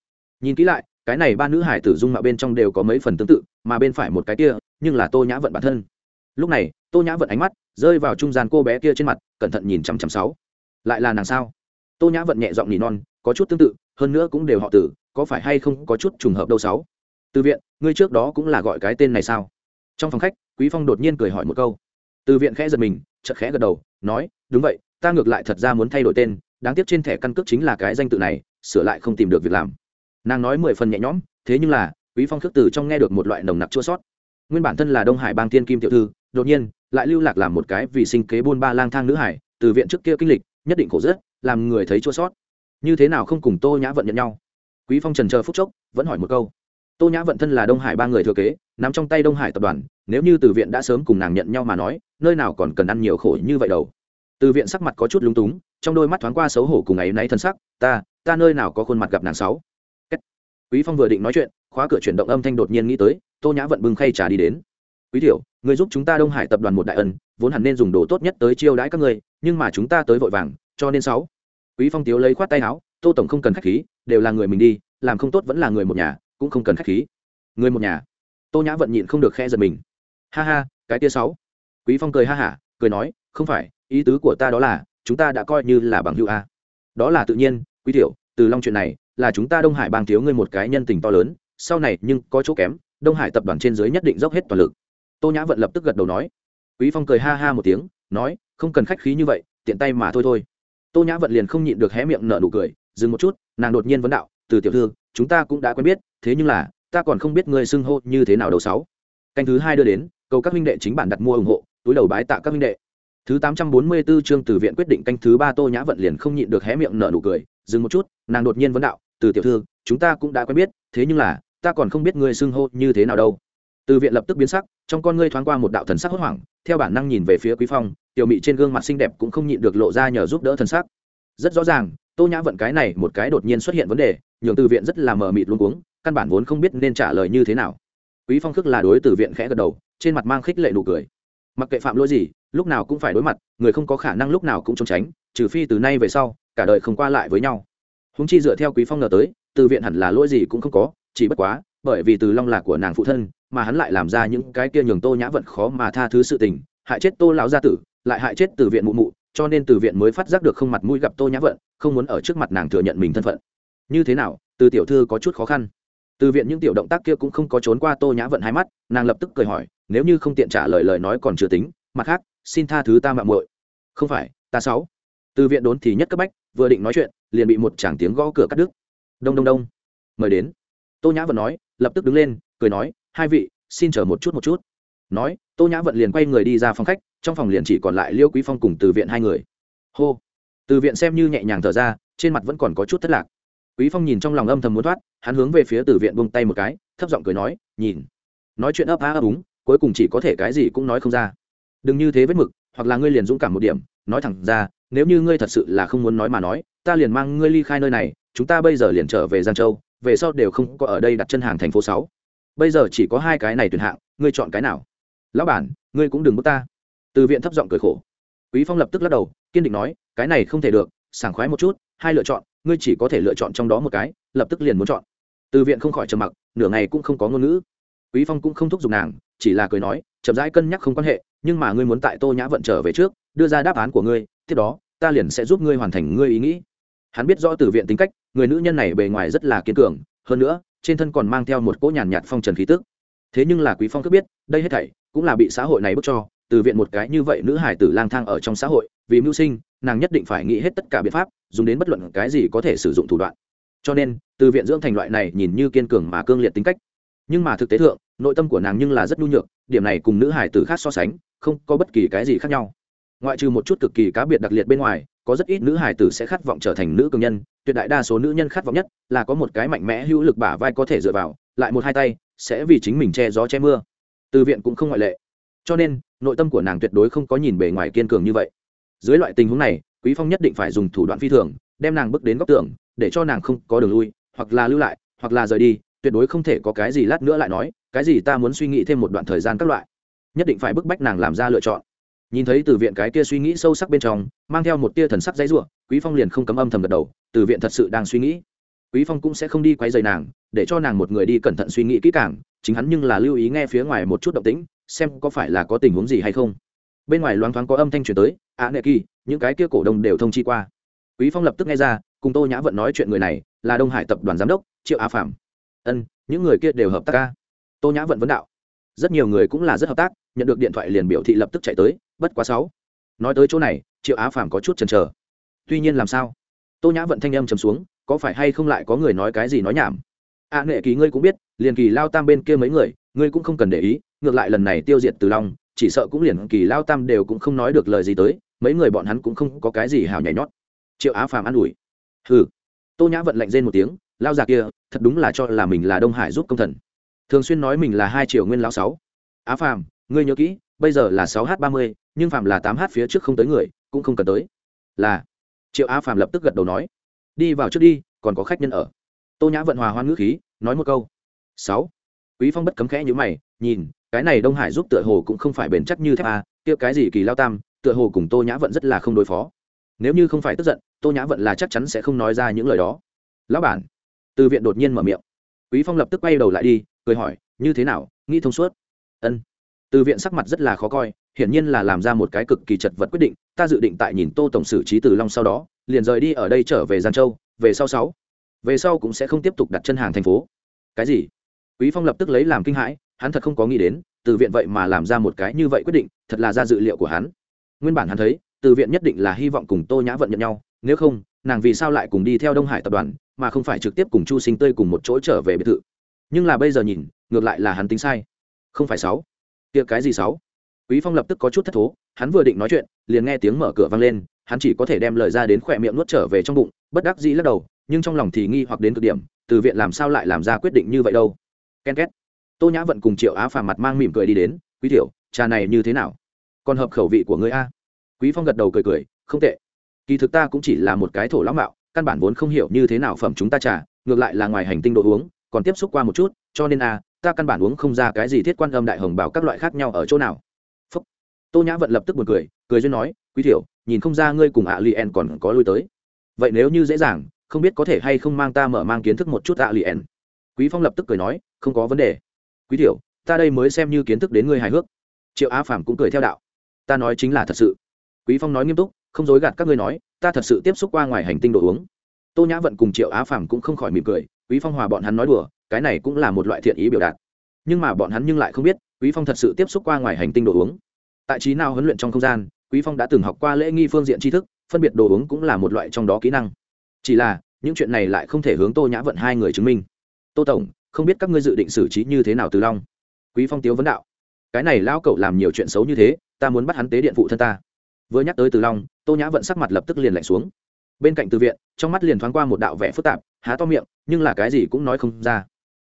Nhìn kỹ lại, cái này ba nữ hải tử dung mạo bên trong đều có mấy phần tương tự, mà bên phải một cái kia, nhưng là tô nhã vận bản thân. Lúc này, tô nhã vận ánh mắt rơi vào trung gian cô bé kia trên mặt, cẩn thận nhìn chằm chằm sáu. Lại là nàng sao? Tô nhã vận nhẹ giọng nỉ non, có chút tương tự, hơn nữa cũng đều họ tử, có phải hay không có chút trùng hợp đâu sáu? Từ viện, ngươi trước đó cũng là gọi cái tên này sao? Trong phòng khách, quý phong đột nhiên cười hỏi một câu. Từ viện khẽ giật mình chật khẽ gật đầu, nói, đúng vậy, ta ngược lại thật ra muốn thay đổi tên, đáng tiếc trên thẻ căn cước chính là cái danh tự này, sửa lại không tìm được việc làm. Nàng nói mười phần nhẹ nhõm, thế nhưng là, quý phong khước từ trong nghe được một loại nồng nặc chua sót. Nguyên bản thân là đông hải bang thiên kim tiểu thư, đột nhiên, lại lưu lạc làm một cái vì sinh kế buôn ba lang thang nữ hải, từ viện trước kia kinh lịch, nhất định khổ rất, làm người thấy chua sót. Như thế nào không cùng tô nhã vận nhận nhau? Quý phong trần chờ phút chốc, vẫn hỏi một câu tô nhã vận thân là đông hải ba người thừa kế nằm trong tay đông hải tập đoàn nếu như từ viện đã sớm cùng nàng nhận nhau mà nói nơi nào còn cần ăn nhiều khổ như vậy đâu. Từ viện sắc mặt có chút lúng túng trong đôi mắt thoáng qua xấu hổ cùng ngày nay thân sắc ta ta nơi nào có khuôn mặt gặp nàng sáu? Quý phong vừa định nói chuyện khóa cửa chuyển động âm thanh đột nhiên nghĩ tới tô nhã vận bưng khay trà đi đến. Quý tiểu người giúp chúng ta đông hải tập đoàn một đại ân vốn hẳn nên dùng đồ tốt nhất tới chiêu đãi các người, nhưng mà chúng ta tới vội vàng cho nên sáu. Quý phong tiếu lấy khoát tay áo tô tổng không cần khách khí đều là người mình đi làm không tốt vẫn là người một nhà cũng không cần khách khí. Người một nhà. Tô nhã vận nhịn không được khe giật mình. Ha ha, cái tia sáu. Quý phong cười ha hả, cười nói, không phải, ý tứ của ta đó là, chúng ta đã coi như là bằng hữu a. Đó là tự nhiên, quý tiểu, từ long chuyện này, là chúng ta đông hải bang thiếu ngươi một cái nhân tình to lớn, sau này nhưng có chỗ kém, đông hải tập đoàn trên dưới nhất định dốc hết toàn lực. Tô nhã vận lập tức gật đầu nói. Quý phong cười ha ha một tiếng, nói, không cần khách khí như vậy, tiện tay mà thôi thôi. Tô nhã vận liền không nhịn được hé miệng nở nụ cười, dừng một chút, nàng đột nhiên vấn đạo, từ tiểu thư, chúng ta cũng đã quen biết thế nhưng là, ta còn không biết ngươi xưng hô như thế nào đâu sáu. Canh thứ hai đưa đến, cầu các minh đệ chính bản đặt mua ủng hộ, túi đầu bái tạ các minh đệ. Thứ tám trăm bốn mươi 844 chương từ viện quyết định canh thứ ba tô nhã vận liền không nhịn được hé miệng nở nụ cười, dừng một chút, nàng đột nhiên vấn đạo, từ tiểu thư, chúng ta cũng đã quen biết, thế nhưng là, ta còn không biết ngươi xưng hô như thế nào đâu. Từ viện lập tức biến sắc, trong con ngươi thoáng qua một đạo thần sắc hốt hoảng, theo bản năng nhìn về phía quý phong, tiểu mị trên gương mặt xinh đẹp cũng không nhịn được lộ ra nhờ giúp đỡ thần sắc. Rất rõ ràng tô nhã vận cái này một cái đột nhiên xuất hiện vấn đề, nhường từ viện rất là mờ mịt luôn uống căn bản vốn không biết nên trả lời như thế nào. Quý phong khước là đối từ viện khẽ gật đầu, trên mặt mang khích lệ nụ cười. Mặc kệ phạm lỗi gì, lúc nào cũng phải đối mặt, người không có khả năng lúc nào cũng trốn tránh, trừ phi từ nay về sau, cả đời không qua lại với nhau. Húng chi dựa theo quý phong ngờ tới, từ viện hẳn là lỗi gì cũng không có, chỉ bất quá, bởi vì từ long là của nàng phụ thân, mà hắn lại làm ra những cái kia nhường tô nhã vận khó mà tha thứ sự tình, hại chết tô lão gia tử, lại hại chết từ viện mụ mụ cho nên từ viện mới phát giác được không mặt mũi gặp tô nhã vận, không muốn ở trước mặt nàng thừa nhận mình thân phận. Như thế nào, từ tiểu thư có chút khó khăn. Từ viện những tiểu động tác kia cũng không có trốn qua tô nhã vận hai mắt, nàng lập tức cười hỏi, nếu như không tiện trả lời lời nói còn chưa tính, mặt khác, xin tha thứ ta mạng muội. Không phải, ta sáu. Từ viện đốn thì nhất cấp bách, vừa định nói chuyện, liền bị một chàng tiếng gõ cửa cắt đứt. Đông đông đông. Mời đến. Tô nhã vận nói, lập tức đứng lên, cười nói, hai vị, xin chờ một chút một chút nói, tô nhã vận liền quay người đi ra phòng khách, trong phòng liền chỉ còn lại liêu quý phong cùng từ viện hai người. Hô. Từ viện xem như nhẹ nhàng thở ra, trên mặt vẫn còn có chút thất lạc. Quý phong nhìn trong lòng âm thầm muốn thoát, hắn hướng về phía từ viện buông tay một cái, thấp giọng cười nói, nhìn. Nói chuyện ấp á ấp úng, cuối cùng chỉ có thể cái gì cũng nói không ra. Đừng như thế vết mực, hoặc là ngươi liền dũng cảm một điểm, nói thẳng ra, nếu như ngươi thật sự là không muốn nói mà nói, ta liền mang ngươi ly khai nơi này, chúng ta bây giờ liền trở về giang châu, về sau đều không có ở đây đặt chân hàng thành phố sáu. Bây giờ chỉ có hai cái này tuyển hạng, ngươi chọn cái nào? Lão bản, ngươi cũng đừng bước ta. Từ viện thấp giọng cười khổ. Quý phong lập tức lắc đầu, kiên định nói, cái này không thể được, sảng khoái một chút, hai lựa chọn, ngươi chỉ có thể lựa chọn trong đó một cái, lập tức liền muốn chọn. Từ viện không khỏi trầm mặc, nửa ngày cũng không có ngôn ngữ. Quý phong cũng không thúc giục nàng, chỉ là cười nói, chậm rãi cân nhắc không quan hệ, nhưng mà ngươi muốn tại tô nhã vận trở về trước, đưa ra đáp án của ngươi, tiếp đó, ta liền sẽ giúp ngươi hoàn thành ngươi ý nghĩ. Hắn biết rõ từ viện tính cách, người nữ nhân này bề ngoài rất là kiên cường, hơn nữa, trên thân còn mang theo một cỗ nhàn nhạt phong trần khí tức. Thế nhưng là quý phong cứ biết, đây hết thảy cũng là bị xã hội này bức cho, từ viện một cái như vậy nữ hải tử lang thang ở trong xã hội, vì mưu sinh, nàng nhất định phải nghĩ hết tất cả biện pháp, dùng đến bất luận cái gì có thể sử dụng thủ đoạn. Cho nên, từ viện dưỡng thành loại này nhìn như kiên cường mà cương liệt tính cách. Nhưng mà thực tế thượng, nội tâm của nàng nhưng là rất nhu nhược, điểm này cùng nữ hải tử khác so sánh, không có bất kỳ cái gì khác nhau. Ngoại trừ một chút cực kỳ cá biệt đặc liệt bên ngoài, có rất ít nữ hải tử sẽ khát vọng trở thành nữ cường nhân, tuyệt đại đa số nữ nhân khát vọng nhất là có một cái mạnh mẽ hữu lực bả vai có thể dựa vào, lại một hai tay, sẽ vì chính mình che gió che mưa từ viện cũng không ngoại lệ. Cho nên, nội tâm của nàng tuyệt đối không có nhìn bề ngoài kiên cường như vậy. Dưới loại tình huống này, quý phong nhất định phải dùng thủ đoạn phi thường, đem nàng bước đến góc tường, để cho nàng không có đường lui, hoặc là lưu lại, hoặc là rời đi, tuyệt đối không thể có cái gì lát nữa lại nói, cái gì ta muốn suy nghĩ thêm một đoạn thời gian các loại. Nhất định phải bức bách nàng làm ra lựa chọn. Nhìn thấy từ viện cái kia suy nghĩ sâu sắc bên trong, mang theo một tia thần sắc dãy rủa, quý phong liền không cấm âm thầm gật đầu, từ viện thật sự đang suy nghĩ. Quý phong cũng sẽ không đi quay dày nàng, để cho nàng một người đi cẩn thận suy nghĩ kỹ càng chính hắn nhưng là lưu ý nghe phía ngoài một chút động tĩnh xem có phải là có tình huống gì hay không. Bên ngoài loáng thoáng có âm thanh truyền tới ạ à, nệ kỳ những cái kia cổ đông đều thông chi qua. Quý phong lập tức nghe ra cùng tô nhã vận nói chuyện người này là đông hải tập đoàn giám đốc triệu á phạm. Ân những người kia đều hợp tác ca tô nhã vận vấn đạo. Rất nhiều người cũng là rất hợp tác nhận được điện thoại liền biểu thị lập tức chạy tới bất quá sáu. Nói tới chỗ này triệu á phạm có chút chần chờ. Tuy nhiên làm sao? Tô nhã vận thanh âm trầm xuống có phải hay không lại có người nói cái gì nói nhảm? A à, nghệ kỳ ngươi cũng biết liền kỳ lao tam bên kia mấy người, ngươi cũng không cần để ý, ngược lại lần này tiêu diệt từ long, chỉ sợ cũng liền kỳ lao tam đều cũng không nói được lời gì tới, mấy người bọn hắn cũng không có cái gì hào nhảy nhót. Triệu á phàm an ủi. Hừ. Tô nhã vận lạnh rên một tiếng, lao già kia, thật đúng là cho là mình là đông hải giúp công thần. Thường xuyên nói mình là hai triệu nguyên lao sáu. Á phàm, ngươi nhớ kỹ, bây giờ là sáu h ba mươi, nhưng phàm là tám h phía trước không tới người, cũng không cần tới. Là. Triệu á phàm lập tức gật đầu nói. Đi vào trước đi, còn có khách nhân ở. Tô nhã vận hòa hoan ngữ khí, nói một câu sáu. Quý phong bất cấm khẽ như mày, nhìn, cái này đông hải giúp tựa hồ cũng không phải bền chắc như thép a à, kia cái gì kỳ lao tam, tựa hồ cùng tô nhã vận rất là không đối phó. Nếu như không phải tức giận, tô nhã vận là chắc chắn sẽ không nói ra những lời đó. Lão bản. Từ viện đột nhiên mở miệng. Quý phong lập tức quay đầu lại đi, cười hỏi, như thế nào, nghĩ thông suốt? Ân. Từ viện sắc mặt rất là khó coi, hiển nhiên là làm ra một cái cực kỳ chật vật quyết định, ta dự định tại nhìn tô tổng xử trí từ long sau đó, liền rời đi ở đây trở về giang châu, về sau sáu. Về sau cũng sẽ không tiếp tục đặt chân hàng thành phố. Cái gì? Quý phong lập tức lấy làm kinh hãi, hắn thật không có nghĩ đến, từ viện vậy mà làm ra một cái như vậy quyết định, thật là ra dự liệu của hắn. Nguyên bản hắn thấy, từ viện nhất định là hy vọng cùng tô nhã vận nhận nhau, nếu không, nàng vì sao lại cùng đi theo đông hải tập đoàn, mà không phải trực tiếp cùng chu sinh tươi cùng một chỗ trở về biệt thự. Nhưng là bây giờ nhìn, ngược lại là hắn tính sai. Không phải sáu. Tiệc cái gì sáu? Quý phong lập tức có chút thất thố, hắn vừa định nói chuyện, liền nghe tiếng mở cửa vang lên, hắn chỉ có thể đem lời ra đến khỏe miệng nuốt trở về trong bụng, bất đắc dĩ lắc đầu, nhưng trong lòng thì nghi hoặc đến cực điểm, từ viện làm sao lại làm ra quyết định như vậy đâu? Ken két. Tô nhã vận cùng triệu á phàm mặt mang mỉm cười đi đến quý tiểu trà này như thế nào? Còn hợp khẩu vị của ngươi a? Quý phong gật đầu cười cười không tệ. Kỳ thực ta cũng chỉ là một cái thổ lão mạo căn bản vốn không hiểu như thế nào phẩm chúng ta trà ngược lại là ngoài hành tinh đồ uống còn tiếp xúc qua một chút cho nên a ta căn bản uống không ra cái gì thiết quan âm đại hồng bảo các loại khác nhau ở chỗ nào. Phúc. tô nhã vận lập tức buồn cười cười duyên nói quý tiểu, nhìn không ra ngươi cùng ạ lien còn có lui tới. Vậy nếu như dễ dàng không biết có thể hay không mang ta mở mang kiến thức một chút ạ lien? quý phong lập tức cười nói không có vấn đề. Quý tiểu, ta đây mới xem như kiến thức đến ngươi hài hước. Triệu á phàm cũng cười theo đạo. Ta nói chính là thật sự. Quý phong nói nghiêm túc không dối gạt các ngươi nói ta thật sự tiếp xúc qua ngoài hành tinh đồ uống. Tô nhã vận cùng triệu á phàm cũng không khỏi mỉm cười quý phong hòa bọn hắn nói đùa cái này cũng là một loại thiện ý biểu đạt. Nhưng mà bọn hắn nhưng lại không biết quý phong thật sự tiếp xúc qua ngoài hành tinh đồ uống. Tại trí nào huấn luyện trong không gian quý phong đã từng học qua lễ nghi phương diện tri thức phân biệt đồ uống cũng là một loại trong đó kỹ năng. Chỉ là những chuyện này lại không thể hướng tô nhã vận hai người chứng minh. Tô tổng không biết các ngươi dự định xử trí như thế nào từ long quý phong tiếu vấn đạo cái này lao cậu làm nhiều chuyện xấu như thế ta muốn bắt hắn tế điện phụ thân ta vừa nhắc tới từ long tô nhã vận sắc mặt lập tức liền lạnh xuống bên cạnh từ viện trong mắt liền thoáng qua một đạo vẻ phức tạp há to miệng nhưng là cái gì cũng nói không ra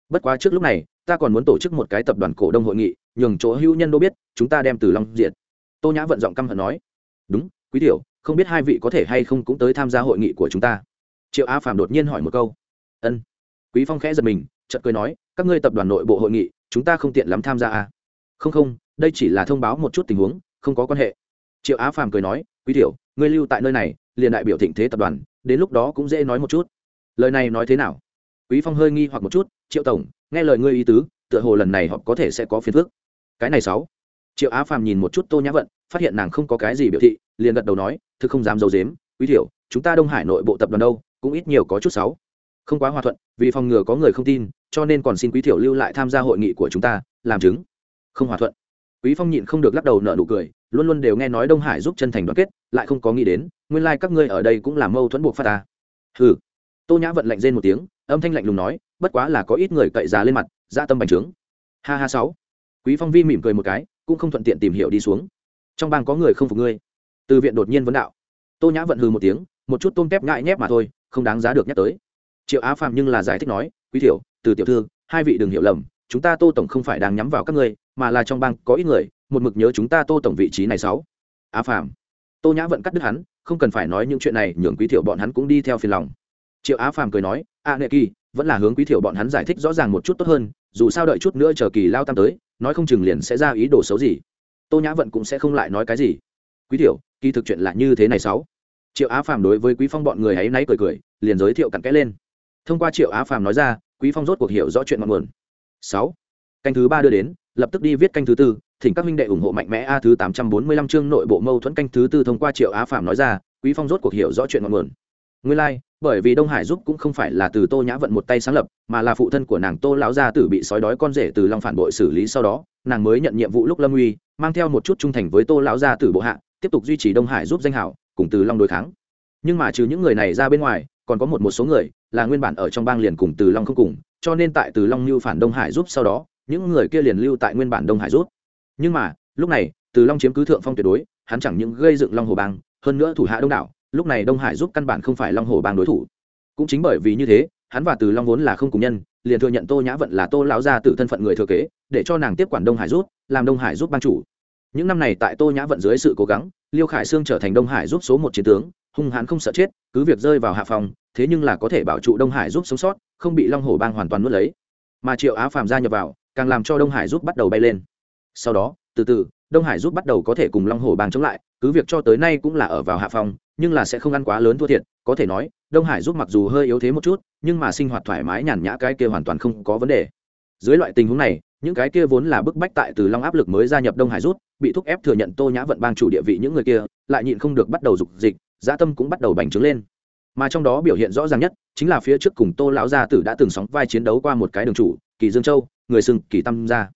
bất quá trước lúc này ta còn muốn tổ chức một cái tập đoàn cổ đông hội nghị nhường chỗ hữu nhân đô biết chúng ta đem từ long diệt tô nhã vận giọng căm hận nói đúng quý tiểu không biết hai vị có thể hay không cũng tới tham gia hội nghị của chúng ta triệu a phàm đột nhiên hỏi một câu ân quý phong khẽ giật mình chợt cười nói các ngươi tập đoàn nội bộ hội nghị chúng ta không tiện lắm tham gia à? Không không đây chỉ là thông báo một chút tình huống không có quan hệ. Triệu á phàm cười nói quý tiểu ngươi lưu tại nơi này liền đại biểu thịnh thế tập đoàn đến lúc đó cũng dễ nói một chút. Lời này nói thế nào? Quý phong hơi nghi hoặc một chút triệu tổng nghe lời ngươi ý tứ tựa hồ lần này họ có thể sẽ có phiền phức. Cái này sáu. Triệu á phàm nhìn một chút tô nhã vận phát hiện nàng không có cái gì biểu thị liền gật đầu nói thực không dám giấu i dếm quý tiểu, chúng ta đông hải nội bộ tập đoàn đâu cũng ít nhiều có chút sáu. Không quá hòa thuận vì phòng ngừa có người không tin, cho nên còn xin quý thiểu lưu lại tham gia hội nghị của chúng ta, làm chứng. Không hòa thuận. Quý phong nhịn không được lắc đầu nợ nụ cười, luôn luôn đều nghe nói đông hải giúp chân thành đoàn kết, lại không có nghĩ đến, nguyên lai các ngươi ở đây cũng là mâu thuẫn buộc phát ta. Hừ. Tô nhã vận lạnh rên một tiếng, âm thanh lạnh lùng nói, bất quá là có ít người cậy giá lên mặt dạ tâm bành trướng. Ha ha sáu. Quý phong vi mỉm cười một cái, cũng không thuận tiện tìm hiểu đi xuống. Trong bang có người không phục ngươi. Từ viện đột nhiên vấn đạo. Tô nhã vận hừ một tiếng, một chút tôm tép ngại nhép mà thôi, không đáng giá được nhắc tới triệu á phạm nhưng là giải thích nói, quý tiểu, từ tiểu thư, hai vị đừng hiểu lầm, chúng ta tô tổng không phải đang nhắm vào các ngươi, mà là trong bang có ít người, một mực nhớ chúng ta tô tổng vị trí này sáu. Á phạm tô nhã vận cắt đứt hắn, không cần phải nói những chuyện này, nhường quý tiểu bọn hắn cũng đi theo phiền lòng. Triệu á phàm cười nói, a nệ kỳ, vẫn là hướng quý thiểu bọn hắn giải thích rõ ràng một chút tốt hơn, dù sao đợi chút nữa chờ kỳ lao tam tới, nói không chừng liền sẽ ra ý đồ xấu gì. Tô nhã vận cũng sẽ không lại nói cái gì. Quý thiểu kỳ thực chuyện là như thế này sáu. Triệu á phàm đối với quý phong bọn người ấy náy cười cười, liền giới thiệu cặn kẽ lên thông qua triệu á phàm nói ra quý phong rốt cuộc hiểu rõ chuyện ngọn nguồn. Sáu. Canh thứ ba đưa đến lập tức đi viết canh thứ tư thỉnh các minh đệ ủng hộ mạnh mẽ a thứ tám trăm bốn mươi lăm chương nội bộ mâu thuẫn canh thứ tư thông qua triệu á phàm nói ra quý phong rốt cuộc hiểu rõ chuyện ngọn nguồn. Nguyên lai like, bởi vì đông hải giúp cũng không phải là từ tô nhã vận một tay sáng lập mà là phụ thân của nàng tô lão gia tử bị sói đói con rể từ long phản bội xử lý sau đó nàng mới nhận nhiệm vụ lúc lâm uy mang theo một chút trung thành với tô lão gia tử bộ hạ tiếp tục duy trì đông hải giúp danh hảo cùng từ long đối kháng. Nhưng mà trừ những người này ra bên ngoài còn có một một số người là nguyên bản ở trong bang liền cùng từ long không cùng, cho nên tại từ long lưu phản đông hải giúp sau đó, những người kia liền lưu tại nguyên bản đông hải giúp. Nhưng mà, lúc này, từ long chiếm cứ thượng phong tuyệt đối, hắn chẳng những gây dựng long hồ bang, hơn nữa thủ hạ đông đảo, lúc này đông hải giúp căn bản không phải long hồ bang đối thủ. Cũng chính bởi vì như thế, hắn và từ long vốn là không cùng nhân, liền thừa nhận tô nhã vận là tô lão gia tự thân phận người thừa kế, để cho nàng tiếp quản đông hải giúp, làm đông hải giúp ban chủ. Những năm này tại tô nhã vận dưới sự cố gắng, liêu khải sương trở thành đông hải giúp số một chiến tướng, hung hãn không sợ chết, cứ việc rơi vào hạ phòng thế nhưng là có thể bảo trụ đông hải giúp sống sót, không bị long hồ bang hoàn toàn nuốt lấy. Mà triệu á phàm gia nhập vào, càng làm cho đông hải giúp bắt đầu bay lên. Sau đó, từ từ, đông hải giúp bắt đầu có thể cùng long hồ bang chống lại, cứ việc cho tới nay cũng là ở vào hạ phòng nhưng là sẽ không ăn quá lớn thua thiệt, có thể nói, đông hải giúp mặc dù hơi yếu thế một chút, nhưng mà sinh hoạt thoải mái nhàn nhã cái kia hoàn toàn không có vấn đề. Dưới loại tình huống này, những cái kia vốn là bức bách tại từ long áp lực mới gia nhập đông hải rút bị thúc ép thừa nhận tô nhã vận bang chủ địa vị những người kia, lại nhịn không được bắt đầu dục dịch dã tâm cũng bắt đầu bành trướng lên mà trong đó biểu hiện rõ ràng nhất chính là phía trước cùng tô lão gia tử đã từng sóng vai chiến đấu qua một cái đường chủ, kỳ dương châu, người xưng kỳ tam gia.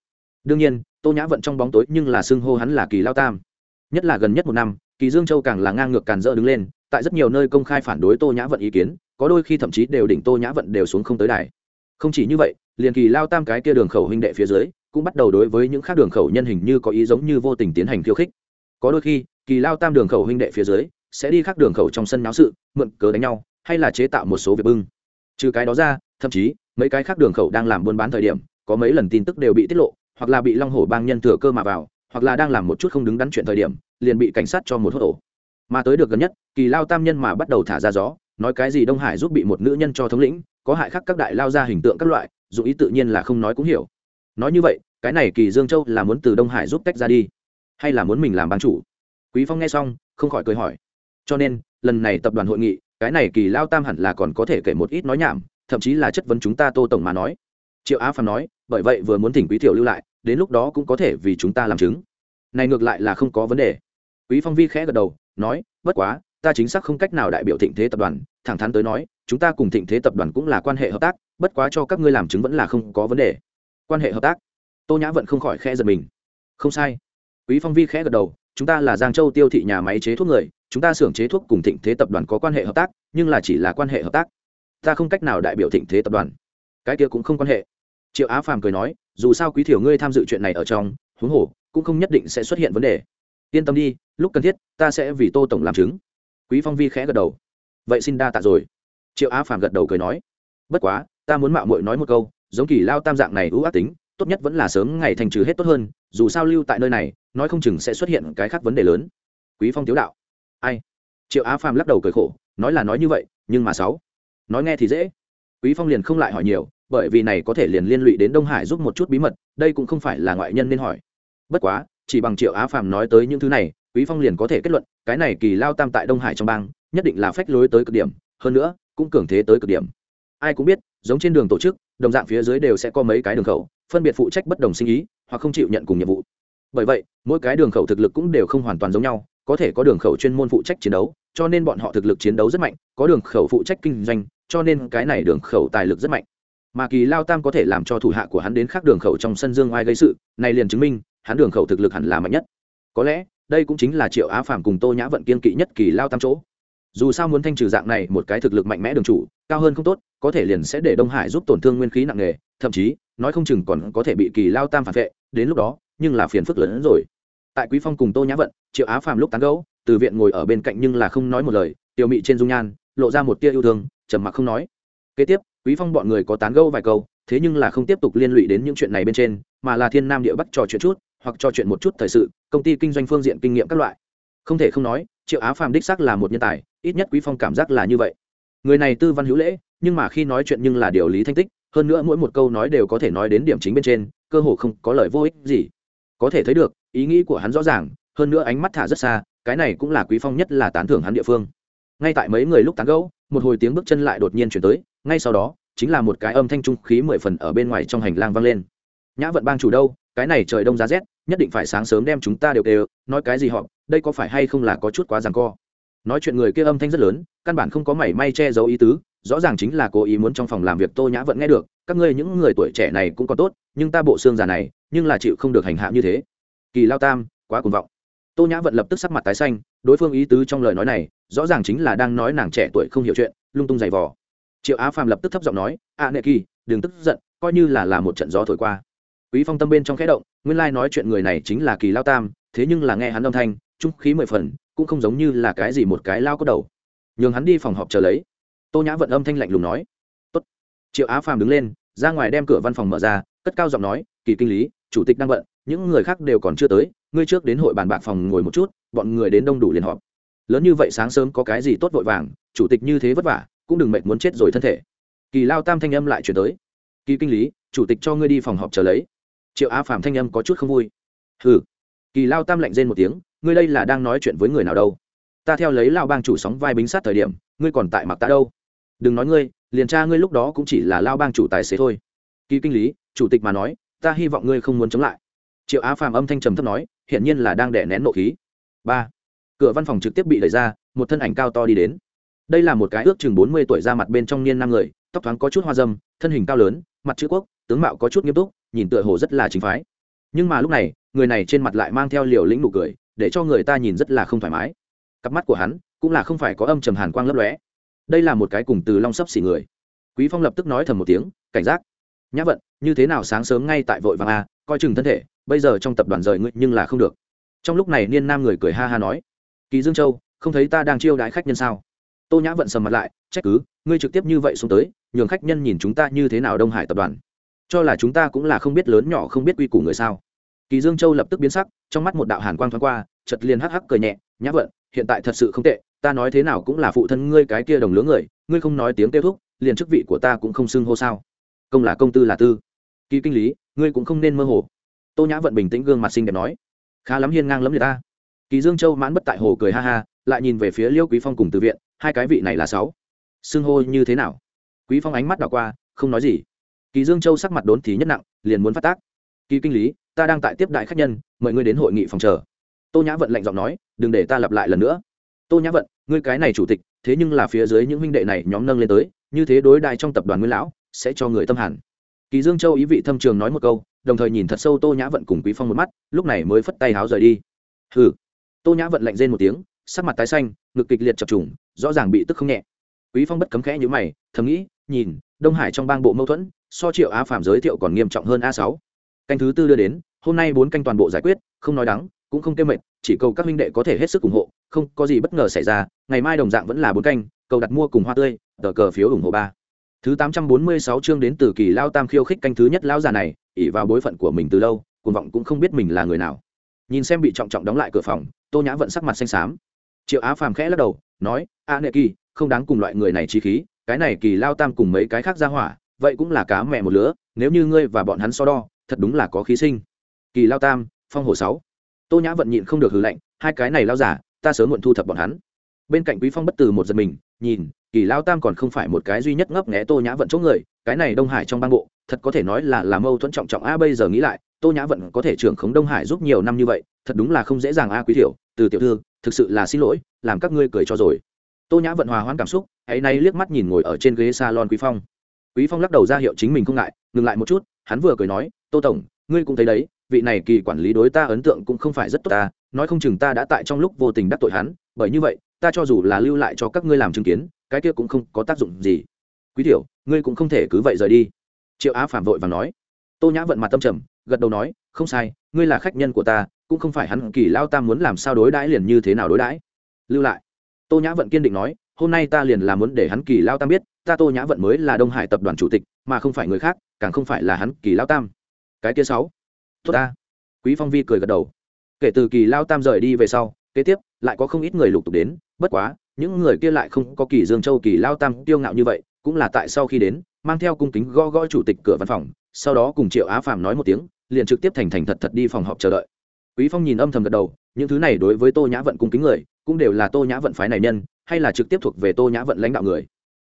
Đương nhiên, tô nhã vận trong bóng tối nhưng là xưng hô hắn là kỳ lao tam. Nhất là gần nhất một năm, kỳ dương châu càng là ngang ngược càn dỡ đứng lên, tại rất nhiều nơi công khai phản đối tô nhã vận ý kiến, có đôi khi thậm chí đều đỉnh tô nhã vận đều xuống không tới đài. Không chỉ như vậy, liền kỳ lao tam cái kia đường khẩu huynh đệ phía dưới, cũng bắt đầu đối với những khác đường khẩu nhân hình như có ý giống như vô tình tiến hành khiêu khích. Có đôi khi, kỳ lao tam đường khẩu huynh đệ phía dưới sẽ đi khác đường khẩu trong sân náo sự, mượn cớ đánh nhau, hay là chế tạo một số việc bưng. Trừ cái đó ra, thậm chí, mấy cái khác đường khẩu đang làm buôn bán thời điểm, có mấy lần tin tức đều bị tiết lộ, hoặc là bị long hổ bang nhân thừa cơ mà vào, hoặc là đang làm một chút không đứng đắn chuyện thời điểm, liền bị cảnh sát cho một hốt ổ mà tới được gần nhất, kỳ lao tam nhân mà bắt đầu thả ra gió, nói cái gì đông hải giúp bị một nữ nhân cho thống lĩnh, có hại khác các đại lao ra hình tượng các loại, dù ý tự nhiên là không nói cũng hiểu. Nói như vậy, cái này kỳ dương châu là muốn từ đông hải giúp tách ra đi, hay là muốn mình làm ban chủ? Quý phong nghe xong, không khỏi cười hỏi cho nên, lần này tập đoàn hội nghị, cái này kỳ lao tam hẳn là còn có thể kể một ít nói nhảm, thậm chí là chất vấn chúng ta tô tổng mà nói. Triệu á phàm nói, bởi vậy vừa muốn thỉnh quý thiểu lưu lại, đến lúc đó cũng có thể vì chúng ta làm chứng. Này ngược lại là không có vấn đề. Quý phong vi khẽ gật đầu, nói, bất quá, ta chính xác không cách nào đại biểu thịnh thế tập đoàn. Thẳng thắn tới nói, chúng ta cùng thịnh thế tập đoàn cũng là quan hệ hợp tác, bất quá cho các ngươi làm chứng vẫn là không có vấn đề. Quan hệ hợp tác? Tô nhã vẫn không khỏi khẽ giật mình. Không sai. Quý phong vi khẽ gật đầu chúng ta là giang châu tiêu thị nhà máy chế thuốc người, chúng ta xưởng chế thuốc cùng thịnh thế tập đoàn có quan hệ hợp tác, nhưng là chỉ là quan hệ hợp tác. Ta không cách nào đại biểu thịnh thế tập đoàn. Cái kia cũng không quan hệ. Triệu á phàm cười nói, dù sao quý thiểu ngươi tham dự chuyện này ở trong, huống hồ, cũng không nhất định sẽ xuất hiện vấn đề. Yên tâm đi, lúc cần thiết, ta sẽ vì tô tổng làm chứng. Quý phong vi khẽ gật đầu. Vậy xin đa tạ rồi. Triệu á phàm gật đầu cười nói. Bất quá, ta muốn mạo muội nói một câu, giống kỳ lao tam dạng này ưu ác tính, tốt nhất vẫn là sớm ngày thành trừ hết tốt hơn, dù sao lưu tại nơi này nói không chừng sẽ xuất hiện cái khác vấn đề lớn. Quý phong tiếu đạo. Ai? Triệu á phàm lắc đầu cười khổ, nói là nói như vậy, nhưng mà sáu. Nói nghe thì dễ. Quý phong liền không lại hỏi nhiều, bởi vì này có thể liền liên lụy đến đông hải giúp một chút bí mật, đây cũng không phải là ngoại nhân nên hỏi. Bất quá, chỉ bằng triệu á phàm nói tới những thứ này, quý phong liền có thể kết luận, cái này kỳ lao tam tại đông hải trong bang, nhất định là phách lối tới cực điểm, hơn nữa, cũng cường thế tới cực điểm. Ai cũng biết, giống trên đường tổ chức, đồng dạng phía dưới đều sẽ có mấy cái đường khẩu, phân biệt phụ trách bất đồng sinh ý, hoặc không chịu nhận cùng nhiệm vụ bởi vậy, mỗi cái đường khẩu thực lực cũng đều không hoàn toàn giống nhau, có thể có đường khẩu chuyên môn phụ trách chiến đấu, cho nên bọn họ thực lực chiến đấu rất mạnh, có đường khẩu phụ trách kinh doanh, cho nên cái này đường khẩu tài lực rất mạnh. Mà kỳ lao tam có thể làm cho thủ hạ của hắn đến khác đường khẩu trong sân dương ai gây sự, này liền chứng minh, hắn đường khẩu thực lực hẳn là mạnh nhất. Có lẽ, đây cũng chính là triệu á phàm cùng tô nhã vận kiên kỵ nhất kỳ lao tam chỗ. Dù sao muốn thanh trừ dạng này một cái thực lực mạnh mẽ đường chủ, cao hơn không tốt, có thể liền sẽ để đông hải giúp tổn thương nguyên khí nặng nề, thậm chí, nói không chừng còn có thể bị kỳ lao tam phản vệ, đến lúc đó nhưng là phiền phức lớn hơn rồi. Tại quý phong cùng tô nhã vận triệu á phàm lúc tán gẫu, từ viện ngồi ở bên cạnh nhưng là không nói một lời tiểu mị trên dung nhan lộ ra một tia yêu thương trầm mặc không nói. Kế tiếp quý phong bọn người có tán gẫu vài câu thế nhưng là không tiếp tục liên lụy đến những chuyện này bên trên mà là thiên nam địa bắc trò chuyện chút hoặc trò chuyện một chút thời sự công ty kinh doanh phương diện kinh nghiệm các loại. Không thể không nói triệu á phàm đích xác là một nhân tài ít nhất quý phong cảm giác là như vậy. Người này tư văn hữu lễ nhưng mà khi nói chuyện nhưng là điều lý thanh tích hơn nữa mỗi một câu nói đều có thể nói đến điểm chính bên trên cơ hồ không có lời vô ích gì có thể thấy được, ý nghĩ của hắn rõ ràng, hơn nữa ánh mắt thả rất xa, cái này cũng là quý phong nhất là tán thưởng hắn địa phương. Ngay tại mấy người lúc tán gẫu, một hồi tiếng bước chân lại đột nhiên chuyển tới, ngay sau đó, chính là một cái âm thanh trung khí mười phần ở bên ngoài trong hành lang vang lên. Nhã vận bang chủ đâu, cái này trời đông giá rét, nhất định phải sáng sớm đem chúng ta đều đều, nói cái gì họ, đây có phải hay không là có chút quá ràng co. Nói chuyện người kia âm thanh rất lớn, căn bản không có mảy may che giấu ý tứ rõ ràng chính là cố ý muốn trong phòng làm việc tô nhã vẫn nghe được, các ngươi những người tuổi trẻ này cũng còn tốt, nhưng ta bộ xương già này, nhưng là chịu không được hành hạ như thế. Kỳ lao tam, quá cuồng vọng. Tô nhã vận lập tức sắc mặt tái xanh, đối phương ý tứ trong lời nói này, rõ ràng chính là đang nói nàng trẻ tuổi không hiểu chuyện, lung tung giày vò. Triệu á phàm lập tức thấp giọng nói, a nệ kỳ, đừng tức giận, coi như là là một trận gió thổi qua. Quý phong tâm bên trong khẽ động, nguyên lai nói chuyện người này chính là kỳ lao tam, thế nhưng là nghe hắn âm thanh, trung khí mười phần, cũng không giống như là cái gì một cái lao có đầu. Nhường hắn đi phòng họp chờ lấy tô nhã vận âm thanh lạnh lùng nói. Tốt. triệu á phàm đứng lên, ra ngoài đem cửa văn phòng mở ra, cất cao giọng nói, kỳ kinh lý, chủ tịch đang bận, những người khác đều còn chưa tới, ngươi trước đến hội bàn bạc phòng ngồi một chút, bọn người đến đông đủ liền họp. Lớn như vậy sáng sớm có cái gì tốt vội vàng, chủ tịch như thế vất vả, cũng đừng mệt muốn chết rồi thân thể. Kỳ lao tam thanh âm lại chuyển tới. Kỳ kinh lý, chủ tịch cho ngươi đi phòng họp chờ lấy. Triệu á Phàm thanh âm có chút không vui. Hừ. Kỳ lao tam lạnh rên một tiếng, ngươi đây là đang nói chuyện với người nào đâu? Ta theo lấy lao bang chủ sóng vai bính sát thời điểm, ngươi còn tại mặc ta đâu? Đừng nói ngươi, liền tra ngươi lúc đó cũng chỉ là lao bang chủ tài xế thôi. Kỳ kinh lý, chủ tịch mà nói, ta hy vọng ngươi không muốn chống lại. Triệu á phàm âm thanh trầm thấp nói, hiển nhiên là đang đẻ nén nộ khí. Ba, cửa văn phòng trực tiếp bị đẩy ra, một thân ảnh cao to đi đến. Đây là một cái ước chừng bốn mươi tuổi ra mặt bên trong niên năm người, tóc thoáng có chút hoa dâm, thân hình cao lớn, mặt chữ quốc, tướng mạo có chút nghiêm túc, nhìn tựa hồ rất là chính phái. Nhưng mà lúc này, người này trên mặt lại mang theo liều lĩnh nụ cười, để cho người ta nhìn rất là không thoải mái. Cặp mắt của hắn cũng là không phải có âm trầm hàn quang lấp lóe đây là một cái cùng từ long sấp xỉ người quý phong lập tức nói thầm một tiếng cảnh giác nhã vận như thế nào sáng sớm ngay tại vội vàng a coi chừng thân thể bây giờ trong tập đoàn rời ngươi nhưng là không được trong lúc này niên nam người cười ha ha nói kỳ dương châu không thấy ta đang chiêu đãi khách nhân sao tô nhã vận sầm mặt lại trách cứ ngươi trực tiếp như vậy xuống tới nhường khách nhân nhìn chúng ta như thế nào đông hải tập đoàn cho là chúng ta cũng là không biết lớn nhỏ không biết quy củ người sao kỳ dương châu lập tức biến sắc trong mắt một đạo hàn quang thoáng qua chật liền hắc hắc cười nhẹ nhã vận hiện tại thật sự không tệ ta nói thế nào cũng là phụ thân ngươi cái kia đồng lứa người, ngươi không nói tiếng tiêu thúc, liền chức vị của ta cũng không xưng hô sao? Công là công tư là tư. Kỳ kinh lý, ngươi cũng không nên mơ hồ. Tô nhã vận bình tĩnh gương mặt xinh đẹp nói. Khá lắm hiên ngang lắm người ta. Kỳ dương châu mãn bất tại hồ cười ha ha, lại nhìn về phía liêu quý phong cùng từ viện, hai cái vị này là sáu. Xưng hô như thế nào? Quý phong ánh mắt đảo qua, không nói gì. Kỳ dương châu sắc mặt đốn thì nhất nặng, liền muốn phát tác. Kỳ kinh lý, ta đang tại tiếp đại khách nhân, mời ngươi đến hội nghị phòng chờ. Tô nhã vận lạnh giọng nói, đừng để ta lặp lại lần nữa tô nhã vận, ngươi cái này chủ tịch, thế nhưng là phía dưới những huynh đệ này nhóm nâng lên tới, như thế đối đại trong tập đoàn nguyên lão, sẽ cho người tâm hẳn. Kỳ dương châu ý vị thâm trường nói một câu, đồng thời nhìn thật sâu tô nhã vận cùng quý phong một mắt, lúc này mới phất tay háo rời đi. Hừ. Tô nhã vận lạnh rên một tiếng, sắc mặt tái xanh, ngực kịch liệt chập trùng, rõ ràng bị tức không nhẹ. Quý phong bất cấm khẽ như mày, thầm nghĩ, nhìn, đông hải trong bang bộ mâu thuẫn, so triệu á phạm giới thiệu còn nghiêm trọng hơn a sáu. Canh thứ tư đưa đến, hôm nay bốn canh toàn bộ giải quyết, không nói đắng, cũng không kêu mệt, chỉ cầu các huynh đệ có thể hết sức ủng hộ không có gì bất ngờ xảy ra, ngày mai đồng dạng vẫn là bốn canh, cầu đặt mua cùng hoa tươi, tờ cờ phiếu ủng hộ ba. Thứ tám trăm bốn mươi sáu chương đến từ kỳ lao tam khiêu khích canh thứ nhất lao già này ỉ vào bối phận của mình từ lâu, cuồng vọng cũng không biết mình là người nào. Nhìn xem bị trọng trọng đóng lại cửa phòng, tô nhã vận sắc mặt xanh xám. Triệu á phàm khẽ lắc đầu, nói, a nệ kỳ, không đáng cùng loại người này trí khí, cái này kỳ lao tam cùng mấy cái khác ra hỏa, vậy cũng là cá mẹ một lứa, nếu như ngươi và bọn hắn so đo, thật đúng là có khí sinh. Kỳ lao tam, phong hồ sáu. Tô nhã vận nhịn không được hư lệnh hai cái này lao giả ta sớm muộn thu thập bọn hắn. Bên cạnh quý phong bất từ một giật mình, nhìn, kỳ lao tam còn không phải một cái duy nhất ngấp nghé tô nhã vận chỗ người, cái này đông hải trong bang bộ, thật có thể nói là làm mâu thuẫn trọng trọng a bây giờ nghĩ lại, tô nhã vận có thể trưởng khống đông hải giúp nhiều năm như vậy, thật đúng là không dễ dàng a quý tiểu, từ tiểu thư, thực sự là xin lỗi, làm các ngươi cười cho rồi. Tô nhã vận hòa hoãn cảm xúc hãy nay liếc mắt nhìn ngồi ở trên ghế salon quý phong. Quý phong lắc đầu ra hiệu chính mình không ngại, ngừng lại một chút, hắn vừa cười nói, tô tổng, ngươi cũng thấy đấy, vị này kỳ quản lý đối ta ấn tượng cũng không phải rất tốt ta nói không chừng ta đã tại trong lúc vô tình đắc tội hắn, bởi như vậy, ta cho dù là lưu lại cho các ngươi làm chứng kiến, cái kia cũng không có tác dụng gì. Quý tiểu, ngươi cũng không thể cứ vậy rời đi. Triệu á phản vội và nói. Tô nhã vận mặt tâm trầm, gật đầu nói, không sai, ngươi là khách nhân của ta, cũng không phải hắn kỳ lao tam muốn làm sao đối đãi liền như thế nào đối đãi. Lưu lại. Tô nhã vận kiên định nói, hôm nay ta liền là muốn để hắn kỳ lao tam biết, ta tô nhã vận mới là đông hải tập đoàn chủ tịch, mà không phải người khác, càng không phải là hắn kỳ lao tam. Cái kia sáu. Tốt ta. Quý phong vi cười gật đầu kể từ kỳ lao tam rời đi về sau, kế tiếp, lại có không ít người lục tục đến. Bất quá, những người kia lại không có kỳ dương châu, kỳ lao tam tiêu ngạo như vậy, cũng là tại sau khi đến, mang theo cung kính gõ gõ chủ tịch cửa văn phòng, sau đó cùng triệu á Phàm nói một tiếng, liền trực tiếp thành thành thật thật đi phòng họp chờ đợi. Quý phong nhìn âm thầm gật đầu, những thứ này đối với tô nhã vận cung kính người, cũng đều là tô nhã vận phái này nhân, hay là trực tiếp thuộc về tô nhã vận lãnh đạo người.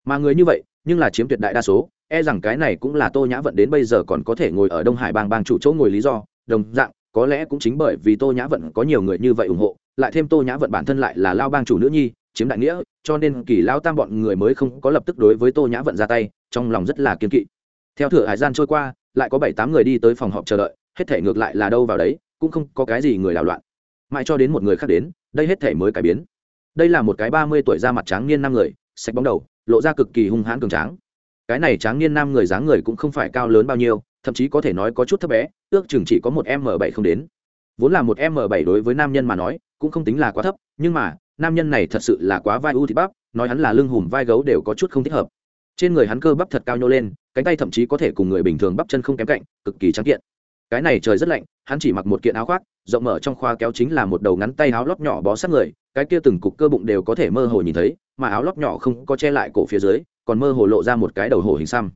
Mà người như vậy, nhưng là chiếm tuyệt đại đa số e rằng cái này cũng là tô nhã vận đến bây giờ còn có thể ngồi ở đông hải bang bang chủ chỗ ngồi lý do, đồng dạng có lẽ cũng chính bởi vì tô nhã vận có nhiều người như vậy ủng hộ, lại thêm tô nhã vận bản thân lại là lao bang chủ nữ nhi, chiếm đại nghĩa, cho nên kỳ lao tam bọn người mới không có lập tức đối với tô nhã vận ra tay, trong lòng rất là kiên kỵ. Theo thửa hải gian trôi qua, lại có bảy tám người đi tới phòng họp chờ đợi, hết thể ngược lại là đâu vào đấy, cũng không có cái gì người đảo loạn. Mãi cho đến một người khác đến, đây hết thể mới cải biến. Đây là một cái ba mươi tuổi ra mặt tráng niên năm người, sạch bóng đầu, lộ ra cực kỳ hung hãn cường tráng. Cái này tráng niên nam người dáng người cũng không phải cao lớn bao nhiêu, thậm chí có thể nói có chút thấp bé ước chừng chỉ có một m bảy không đến. Vốn là một m bảy đối với nam nhân mà nói, cũng không tính là quá thấp, nhưng mà, nam nhân này thật sự là quá vai u thịt bắp, nói hắn là lưng hùm vai gấu đều có chút không thích hợp. Trên người hắn cơ bắp thật cao nhô lên, cánh tay thậm chí có thể cùng người bình thường bắp chân không kém cạnh, cực kỳ trắng kiện. Cái này trời rất lạnh, hắn chỉ mặc một kiện áo khoác, rộng mở trong khoa kéo chính là một đầu ngắn tay áo lót nhỏ bó sát người, cái kia từng cục cơ bụng đều có thể mơ hồ nhìn thấy, mà áo lót nhỏ không có che lại cổ phía dưới, còn mơ hồ lộ ra một cái đầu hổ hình xăm.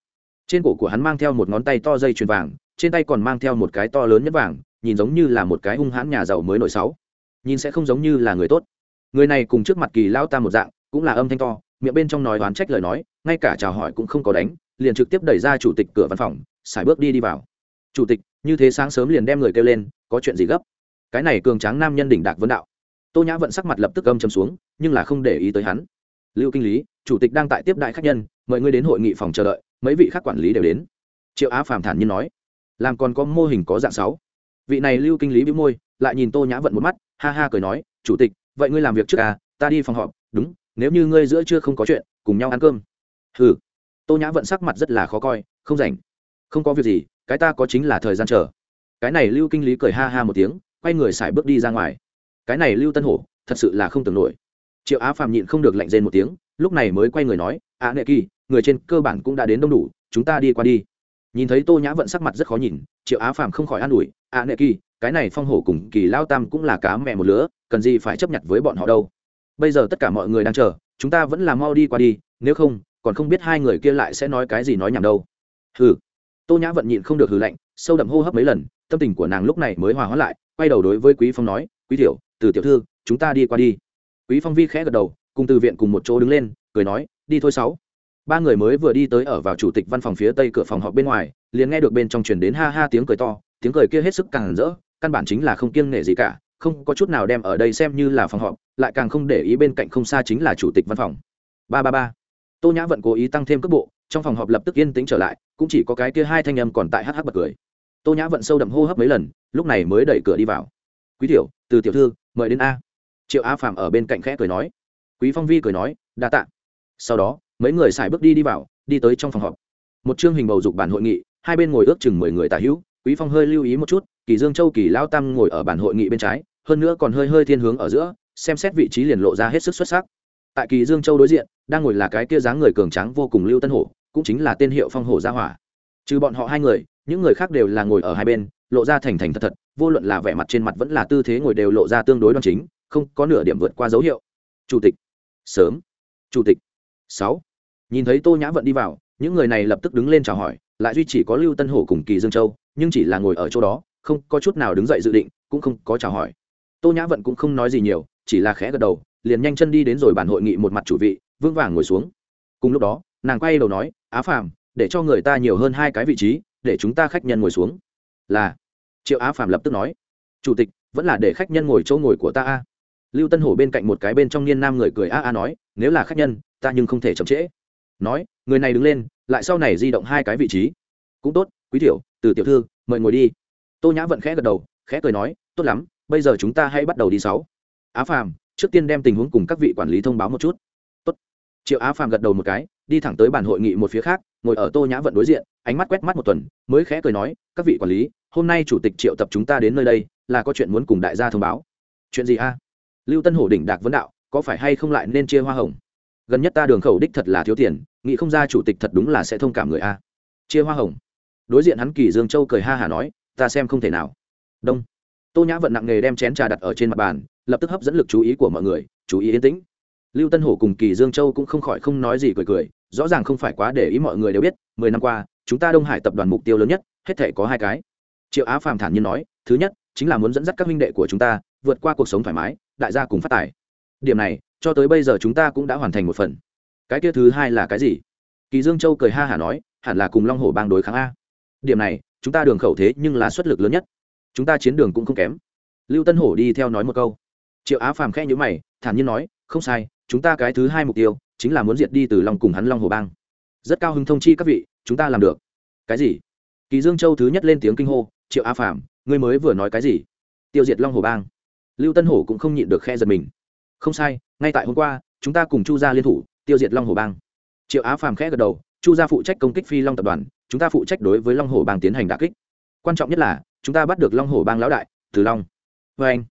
Trên cổ của hắn mang theo một ngón tay to dây chuyền vàng trên tay còn mang theo một cái to lớn nhất vàng, nhìn giống như là một cái hung hãn nhà giàu mới nổi sáu. Nhìn sẽ không giống như là người tốt. Người này cùng trước mặt kỳ lao ta một dạng, cũng là âm thanh to, miệng bên trong nói oán trách lời nói, ngay cả chào hỏi cũng không có đánh, liền trực tiếp đẩy ra chủ tịch cửa văn phòng, xài bước đi đi vào. Chủ tịch, như thế sáng sớm liền đem người kêu lên, có chuyện gì gấp? Cái này cường tráng nam nhân đỉnh đạc vấn đạo. Tô nhã vận sắc mặt lập tức âm chầm xuống, nhưng là không để ý tới hắn. Lưu kinh lý, chủ tịch đang tại tiếp đại khách nhân, mời ngươi đến hội nghị phòng chờ đợi, mấy vị khác quản lý đều đến. Triệu á phàm thản nhiên nói làm còn có mô hình có dạng sáu. Vị này lưu kinh lý bĩu môi lại nhìn tô nhã vận một mắt ha ha cười nói chủ tịch vậy ngươi làm việc trước à ta đi phòng họp đúng nếu như ngươi giữa chưa không có chuyện cùng nhau ăn cơm. Ừ tô nhã vận sắc mặt rất là khó coi không rảnh. Không có việc gì cái ta có chính là thời gian chờ. Cái này lưu kinh lý cười ha ha một tiếng quay người xài bước đi ra ngoài. Cái này lưu tân hổ thật sự là không tưởng nổi. Triệu á Phàm nhịn không được lạnh rên một tiếng lúc này mới quay người nói á à, nệ kỳ người trên cơ bản cũng đã đến đông đủ chúng ta đi qua đi nhìn thấy tô nhã vận sắc mặt rất khó nhìn triệu á phàm không khỏi an ủi a à, nệ kỳ cái này phong hổ cùng kỳ lao tam cũng là cá mẹ một lứa cần gì phải chấp nhận với bọn họ đâu? Bây giờ tất cả mọi người đang chờ chúng ta vẫn là mau đi qua đi nếu không còn không biết hai người kia lại sẽ nói cái gì nói nhảm đâu. Hừ. Tô nhã vận nhịn không được hừ lạnh sâu đậm hô hấp mấy lần tâm tình của nàng lúc này mới hòa hóa lại quay đầu đối với quý phong nói quý tiểu từ tiểu thư chúng ta đi qua đi. Quý phong vi khẽ gật đầu cùng từ viện cùng một chỗ đứng lên cười nói đi thôi sáu ba người mới vừa đi tới ở vào chủ tịch văn phòng phía tây cửa phòng họp bên ngoài, liền nghe được bên trong truyền đến ha ha tiếng cười to, tiếng cười kia hết sức càng rỡ, căn bản chính là không kiêng nể gì cả, không có chút nào đem ở đây xem như là phòng họp, lại càng không để ý bên cạnh không xa chính là chủ tịch văn phòng. Ba ba ba. Tô nhã vẫn cố ý tăng thêm cấp bộ, trong phòng họp lập tức yên tĩnh trở lại, cũng chỉ có cái kia hai thanh âm còn tại hh bật cười. Tô nhã vận sâu đậm hô hấp mấy lần, lúc này mới đẩy cửa đi vào. Quý tiểu, từ tiểu thư, mời đến a. Triệu a phạm ở bên cạnh khẽ cười nói. Quý phong vi cười nói, đa tạ. Sau đó mấy người xài bước đi đi vào, đi tới trong phòng họp. Một chương hình bầu dục bản hội nghị, hai bên ngồi ước chừng mười người tả hữu, quý phong hơi lưu ý một chút, kỳ dương châu, kỳ lao tam ngồi ở bản hội nghị bên trái, hơn nữa còn hơi hơi thiên hướng ở giữa, xem xét vị trí liền lộ ra hết sức xuất sắc. Tại kỳ dương châu đối diện, đang ngồi là cái kia dáng người cường tráng vô cùng lưu tân hổ, cũng chính là tên hiệu phong hổ gia hỏa. Trừ bọn họ hai người, những người khác đều là ngồi ở hai bên, lộ ra thành thành thật thật, vô luận là vẻ mặt trên mặt vẫn là tư thế ngồi đều lộ ra tương đối đoan chính, không có nửa điểm vượt qua dấu hiệu. Chủ tịch. Sớm. Chủ tịch. Sáu nhìn thấy tô nhã vận đi vào, những người này lập tức đứng lên chào hỏi, lại duy chỉ có lưu tân hổ cùng kỳ dương châu, nhưng chỉ là ngồi ở chỗ đó, không có chút nào đứng dậy dự định, cũng không có chào hỏi. Tô nhã vận cũng không nói gì nhiều, chỉ là khẽ gật đầu, liền nhanh chân đi đến rồi bàn hội nghị một mặt chủ vị vương vàng ngồi xuống. Cùng lúc đó, nàng quay đầu nói, á phàm, để cho người ta nhiều hơn hai cái vị trí, để chúng ta khách nhân ngồi xuống. Là. Triệu á phàm lập tức nói, chủ tịch, vẫn là để khách nhân ngồi chỗ ngồi của ta a. Lưu tân hổ bên cạnh một cái bên trong niên nam người cười a a nói, nếu là khách nhân, ta nhưng không thể chậm trễ nói, người này đứng lên, lại sau này di động hai cái vị trí. Cũng tốt, quý tiểu, từ tiểu thư, mời ngồi đi. Tô nhã vận khẽ gật đầu, khẽ cười nói, tốt lắm, bây giờ chúng ta hãy bắt đầu đi sáu. Á phàm, trước tiên đem tình huống cùng các vị quản lý thông báo một chút. Tốt. Triệu á phàm gật đầu một cái, đi thẳng tới bàn hội nghị một phía khác, ngồi ở tô nhã vận đối diện, ánh mắt quét mắt một tuần, mới khẽ cười nói, các vị quản lý, hôm nay chủ tịch triệu tập chúng ta đến nơi đây, là có chuyện muốn cùng đại gia thông báo. Chuyện gì a? Lưu tân hổ đỉnh đạc vấn đạo, có phải hay không lại nên chia hoa hồng? Gần nhất ta đường khẩu đích thật là thiếu tiền, nghĩ không ra chủ tịch thật đúng là sẽ thông cảm người a. Chia hoa hồng. Đối diện hắn kỳ dương châu cười ha hà nói, ta xem không thể nào. Đông. Tô nhã vận nặng nghề đem chén trà đặt ở trên mặt bàn, lập tức hấp dẫn lực chú ý của mọi người, chú ý yên tĩnh. Lưu tân hổ cùng kỳ dương châu cũng không khỏi không nói gì cười cười, rõ ràng không phải quá để ý mọi người đều biết, mười năm qua, chúng ta đông hải tập đoàn mục tiêu lớn nhất, hết thể có hai cái. Triệu á phàm thản nhiên nói, thứ nhất, chính là muốn dẫn dắt các minh đệ của chúng ta, vượt qua cuộc sống thoải mái, đại gia cùng phát tài. Điểm này cho tới bây giờ chúng ta cũng đã hoàn thành một phần. Cái kia thứ hai là cái gì? Kỳ dương châu cười ha hả nói, hẳn là cùng long hổ bang đối kháng a. Điểm này, chúng ta đường khẩu thế nhưng là xuất lực lớn nhất. Chúng ta chiến đường cũng không kém. Lưu tân hổ đi theo nói một câu. Triệu á phàm khẽ nhíu mày, thản nhiên nói, không sai, chúng ta cái thứ hai mục tiêu, chính là muốn diệt đi từ long cùng hắn long Hổ bang. Rất cao hứng thông chi các vị, chúng ta làm được. Cái gì? Kỳ dương châu thứ nhất lên tiếng kinh hô, triệu á phàm, ngươi mới vừa nói cái gì? Tiêu diệt long Hổ bang. Lưu tân hổ cũng không nhịn được khe giật mình. Không sai ngay tại hôm qua, chúng ta cùng chu gia liên thủ, tiêu diệt long hồ bang. Triệu á phàm khẽ gật đầu, chu gia phụ trách công kích phi long tập đoàn, chúng ta phụ trách đối với long hồ bang tiến hành đà kích. Quan trọng nhất là, chúng ta bắt được long hồ bang lão đại, từ long. Vê anh,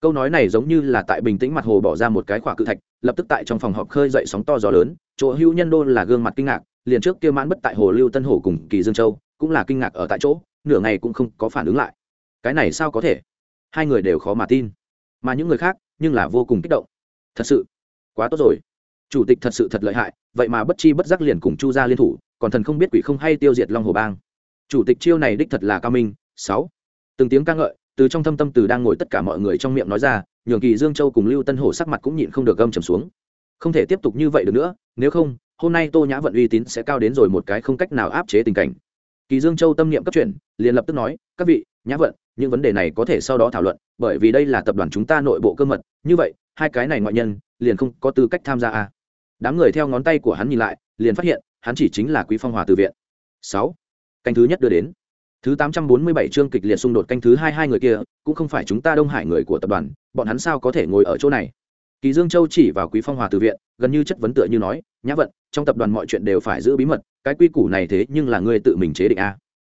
câu nói này giống như là tại bình tĩnh mặt hồ bỏ ra một cái khỏa cự thạch, lập tức tại trong phòng họp khơi dậy sóng to gió lớn, chỗ hữu nhân đô là gương mặt kinh ngạc, liền trước kia mãn bất tại hồ lưu tân hồ cùng kỳ dương châu, cũng là kinh ngạc ở tại chỗ, nửa ngày cũng không có phản ứng lại. Cái này sao có thể? Hai người đều khó mà tin. Mà những người khác, nhưng là vô cùng kích động thật sự? Quá tốt rồi. Chủ tịch thật sự thật lợi hại, vậy mà bất chi bất giác liền cùng chu gia liên thủ, còn thần không biết quỷ không hay tiêu diệt long hồ bang. Chủ tịch chiêu này đích thật là cao minh. Sáu. Từng tiếng ca ngợi, từ trong thâm tâm từ đang ngồi tất cả mọi người trong miệng nói ra, nhường kỳ dương châu cùng lưu tân hổ sắc mặt cũng nhịn không được gâm trầm xuống. Không thể tiếp tục như vậy được nữa, nếu không, hôm nay tô nhã vận uy tín sẽ cao đến rồi một cái không cách nào áp chế tình cảnh. Kỳ dương châu tâm niệm cấp chuyển, liền lập tức nói, các vị, nhã vận, những vấn đề này có thể sau đó thảo luận, bởi vì đây là tập đoàn chúng ta nội bộ cơ mật, như vậy hai cái này ngoại nhân, liền không có tư cách tham gia à. đám người theo ngón tay của hắn nhìn lại, liền phát hiện, hắn chỉ chính là quý phong hòa từ viện. Sáu. Canh thứ nhất đưa đến. Thứ tám trăm bốn mươi bảy chương kịch liệt xung đột canh thứ hai hai người kia, cũng không phải chúng ta đông hải người của tập đoàn, bọn hắn sao có thể ngồi ở chỗ này? Kỳ dương châu chỉ vào quý phong hòa từ viện, gần như chất vấn tựa như nói, nhã vận, trong tập đoàn mọi chuyện đều phải giữ bí mật, cái quy củ này thế nhưng là ngươi tự mình chế định a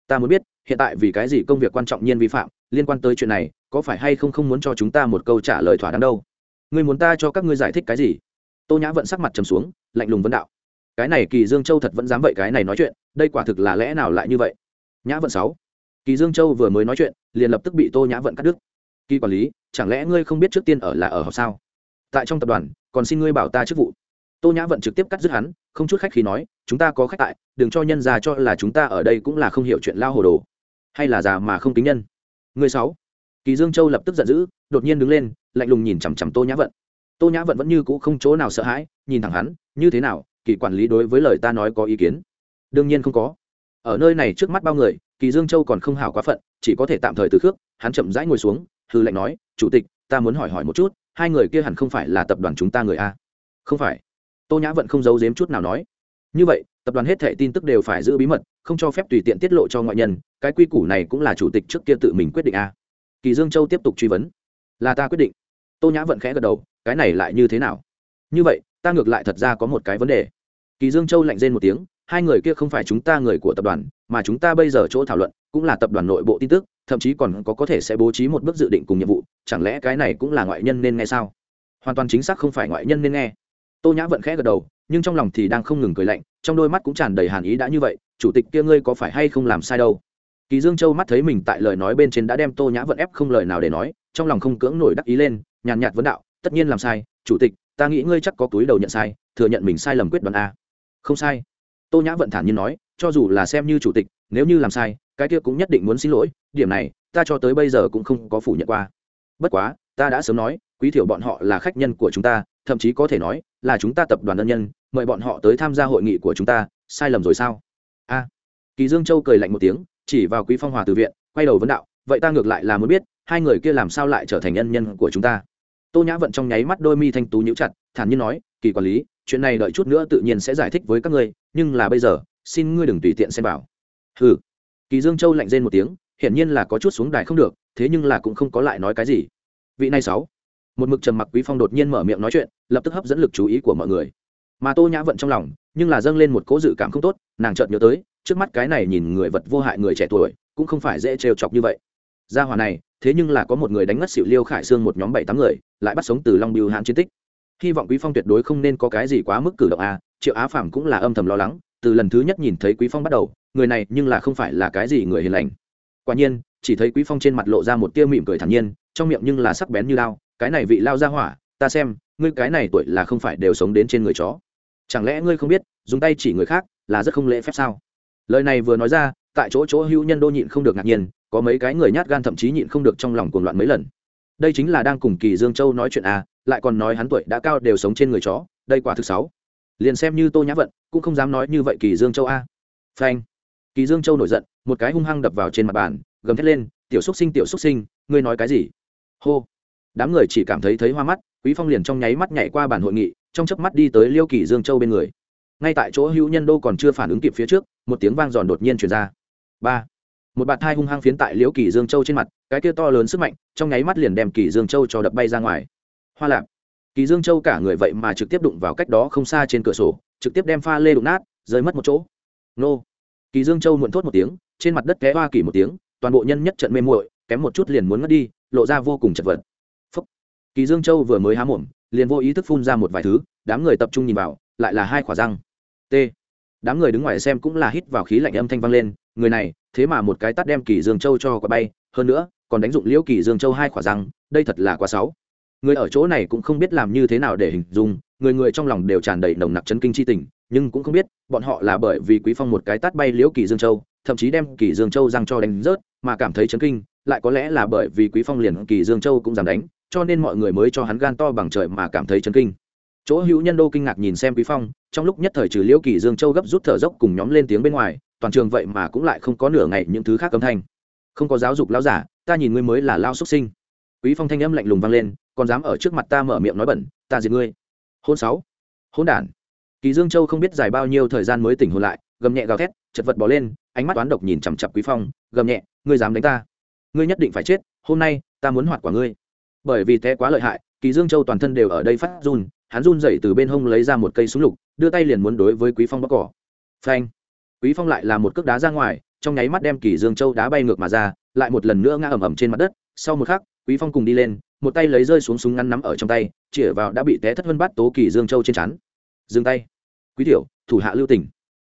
ta muốn biết, hiện tại vì cái gì công việc quan trọng nhiên vi phạm, liên quan tới chuyện này, có phải hay không không muốn cho chúng ta một câu trả lời thỏa đáng đâu? Ngươi muốn ta cho các ngươi giải thích cái gì? Tô nhã vận sắc mặt trầm xuống, lạnh lùng vấn đạo. Cái này kỳ dương châu thật vẫn dám vậy cái này nói chuyện, đây quả thực là lẽ nào lại như vậy? Nhã vận sáu. Kỳ dương châu vừa mới nói chuyện, liền lập tức bị tô nhã vận cắt đứt. Kỳ quản lý, chẳng lẽ ngươi không biết trước tiên ở là ở học sao? Tại trong tập đoàn, còn xin ngươi bảo ta chức vụ. Tô nhã vận trực tiếp cắt dứt hắn, không chút khách khi nói, chúng ta có khách tại, đừng cho nhân già cho là chúng ta ở đây cũng là không hiểu chuyện lao hồ đồ. Hay là già mà không tính nhân. Người sáu kỳ dương châu lập tức giận dữ, đột nhiên đứng lên, lạnh lùng nhìn chằm chằm tô nhã vận. Tô nhã vận vẫn như cũ không chỗ nào sợ hãi, nhìn thẳng hắn, như thế nào, kỳ quản lý đối với lời ta nói có ý kiến? Đương nhiên không có. Ở nơi này trước mắt bao người, kỳ dương châu còn không hảo quá phận, chỉ có thể tạm thời từ khước, hắn chậm rãi ngồi xuống, hư lệnh nói, chủ tịch, ta muốn hỏi hỏi một chút, hai người kia hẳn không phải là tập đoàn chúng ta người a? Không phải. Tô nhã vận không giấu giếm chút nào nói. Như vậy, tập đoàn hết thệ tin tức đều phải giữ bí mật, không cho phép tùy tiện tiết lộ cho ngoại nhân, cái quy củ này cũng là chủ tịch trước kia tự mình quyết định a kỳ dương châu tiếp tục truy vấn. Là ta quyết định. Tô nhã vận khẽ gật đầu, cái này lại như thế nào? Như vậy, ta ngược lại thật ra có một cái vấn đề. Kỳ dương châu lạnh rên một tiếng, hai người kia không phải chúng ta người của tập đoàn, mà chúng ta bây giờ chỗ thảo luận, cũng là tập đoàn nội bộ tin tức, thậm chí còn có có thể sẽ bố trí một bước dự định cùng nhiệm vụ, chẳng lẽ cái này cũng là ngoại nhân nên nghe sao? Hoàn toàn chính xác không phải ngoại nhân nên nghe. Tô nhã vận khẽ gật đầu, nhưng trong lòng thì đang không ngừng cười lạnh, trong đôi mắt cũng tràn đầy hàn ý đã như vậy, chủ tịch kia ngươi có phải hay không làm sai đâu? Kỳ dương châu mắt thấy mình tại lời nói bên trên đã đem tô nhã vận ép không lời nào để nói, trong lòng không cưỡng nổi đắc ý lên, nhàn nhạt vấn đạo, tất nhiên làm sai, chủ tịch, ta nghĩ ngươi chắc có túi đầu nhận sai, thừa nhận mình sai lầm quyết đoán a. Không sai. Tô nhã vận thản nhiên nói, cho dù là xem như chủ tịch, nếu như làm sai, cái kia cũng nhất định muốn xin lỗi, điểm này, ta cho tới bây giờ cũng không có phủ nhận qua. Bất quá, ta đã sớm nói, quý thiểu bọn họ là khách nhân của chúng ta, thậm chí có thể nói là chúng ta tập đoàn ân nhân, mời bọn họ tới tham gia hội nghị của chúng ta, sai lầm rồi sao? A. Kỳ dương châu cười lạnh một tiếng chỉ vào quý phong hòa từ viện, quay đầu vấn đạo, vậy ta ngược lại là muốn biết, hai người kia làm sao lại trở thành nhân nhân của chúng ta? Tô nhã vận trong nháy mắt đôi mi thanh tú nhíu chặt, thản nhiên nói, kỳ quản lý, chuyện này đợi chút nữa tự nhiên sẽ giải thích với các ngươi, nhưng là bây giờ, xin ngươi đừng tùy tiện xem bảo hừ. Kỳ dương châu lạnh rên một tiếng, hiển nhiên là có chút xuống đài không được, thế nhưng là cũng không có lại nói cái gì. Vị này sáu. Một mực trầm mặc quý phong đột nhiên mở miệng nói chuyện, lập tức hấp dẫn lực chú ý của mọi người. Mà tô nhã vận trong lòng, nhưng là dâng lên một cố dự cảm không tốt, nàng chợt nhớ tới trước mắt cái này nhìn người vật vô hại người trẻ tuổi, cũng không phải dễ trêu chọc như vậy. Gia hòa này, thế nhưng là có một người đánh ngất xỉu liêu khải xương một nhóm bảy tám người, lại bắt sống từ long biêu hãn chiến tích. Hy vọng quý phong tuyệt đối không nên có cái gì quá mức cử động a, triệu á phàm cũng là âm thầm lo lắng, từ lần thứ nhất nhìn thấy quý phong bắt đầu, người này nhưng là không phải là cái gì người hiền lành. Quả nhiên, chỉ thấy quý phong trên mặt lộ ra một tia mỉm cười thản nhiên, trong miệng nhưng là sắc bén như lao cái này vị lao ra hỏa, ta xem, ngươi cái này tuổi là không phải đều sống đến trên người chó. Chẳng lẽ ngươi không biết, dùng tay chỉ người khác là rất không lễ phép sao? Lời này vừa nói ra, tại chỗ chỗ hữu nhân đô nhịn không được ngạc nhiên, có mấy cái người nhát gan thậm chí nhịn không được trong lòng cuồng loạn mấy lần. Đây chính là đang cùng kỳ dương châu nói chuyện à lại còn nói hắn tuổi đã cao đều sống trên người chó, đây quả thực sáu liền xem như tô nhã vận, cũng không dám nói như vậy kỳ dương châu a. Phanh. Kỳ dương châu nổi giận, một cái hung hăng đập vào trên mặt bàn, gầm thét lên, tiểu xúc sinh, tiểu xúc sinh, ngươi nói cái gì? Hô. Đám người chỉ cảm thấy thấy hoa mắt, quý phong liền trong nháy mắt nhảy qua bàn hội nghị, trong chớp mắt đi tới liêu kỳ dương châu bên người ngay tại chỗ hữu nhân đô còn chưa phản ứng kịp phía trước, một tiếng vang giòn đột nhiên truyền ra. Ba. Một bạt thai hung hăng phiến tại liễu kỳ dương châu trên mặt, cái kia to lớn sức mạnh, trong nháy mắt liền đem kỳ dương châu cho đập bay ra ngoài. Hoa lạp. Kỳ dương châu cả người vậy mà trực tiếp đụng vào cách đó không xa trên cửa sổ, trực tiếp đem pha lê đụng nát, rơi mất một chỗ. Nô. Kỳ dương châu muộn thốt một tiếng, trên mặt đất té hoa kỳ một tiếng, toàn bộ nhân nhất trận mê muội, kém một chút liền muốn ngất đi, lộ ra vô cùng chật vật. Phúc. kỳ dương châu vừa mới há mồm, liền vô ý thức phun ra một vài thứ, đám người tập trung nhìn vào, lại là hai khỏa răng t. Đám người đứng ngoài xem cũng là hít vào khí lạnh âm thanh vang lên, người này, thế mà một cái tắt đem kỳ dương châu cho quả bay, hơn nữa, còn đánh dụng liễu kỳ dương châu hai quả răng, đây thật là quá sáu. Người ở chỗ này cũng không biết làm như thế nào để hình dung, người người trong lòng đều tràn đầy nồng nặc chấn kinh chi tình, nhưng cũng không biết, bọn họ là bởi vì quý phong một cái tát bay liễu kỳ dương châu, thậm chí đem kỳ dương châu răng cho đánh rớt, mà cảm thấy chấn kinh, lại có lẽ là bởi vì quý phong liền kỳ dương châu cũng giảm đánh, cho nên mọi người mới cho hắn gan to bằng trời mà cảm thấy chấn kinh chỗ hữu nhân đô kinh ngạc nhìn xem quý phong, trong lúc nhất thời trừ liễu kỳ dương châu gấp rút thở dốc cùng nhóm lên tiếng bên ngoài, toàn trường vậy mà cũng lại không có nửa ngày những thứ khác âm thanh. Không có giáo dục lão giả, ta nhìn ngươi mới là lao xuất sinh. Quý phong thanh âm lạnh lùng vang lên, còn dám ở trước mặt ta mở miệng nói bẩn, ta diệt ngươi. Hôn sáu. Hôn đản. Kỳ dương châu không biết dài bao nhiêu thời gian mới tỉnh hồn lại, gầm nhẹ gào thét, chật vật bỏ lên, ánh mắt toán độc nhìn chằm chặp quý phong, gầm nhẹ, ngươi dám đánh ta. Ngươi nhất định phải chết, hôm nay, ta muốn hoạt quả ngươi. Bởi vì té quá lợi hại, kỳ dương châu toàn thân đều ở đây phát run hắn run rẩy từ bên hông lấy ra một cây súng lục, đưa tay liền muốn đối với quý phong bóc cỏ. Phanh! Quý phong lại là một cước đá ra ngoài, trong nháy mắt đem kỳ dương châu đá bay ngược mà ra, lại một lần nữa ngã ầm ầm trên mặt đất. Sau một khắc, quý phong cùng đi lên, một tay lấy rơi xuống súng ngắn nắm ở trong tay, chĩa vào đã bị té thất vân bắt tố kỳ dương châu trên chắn dừng tay! Quý tiểu, thủ hạ lưu tình.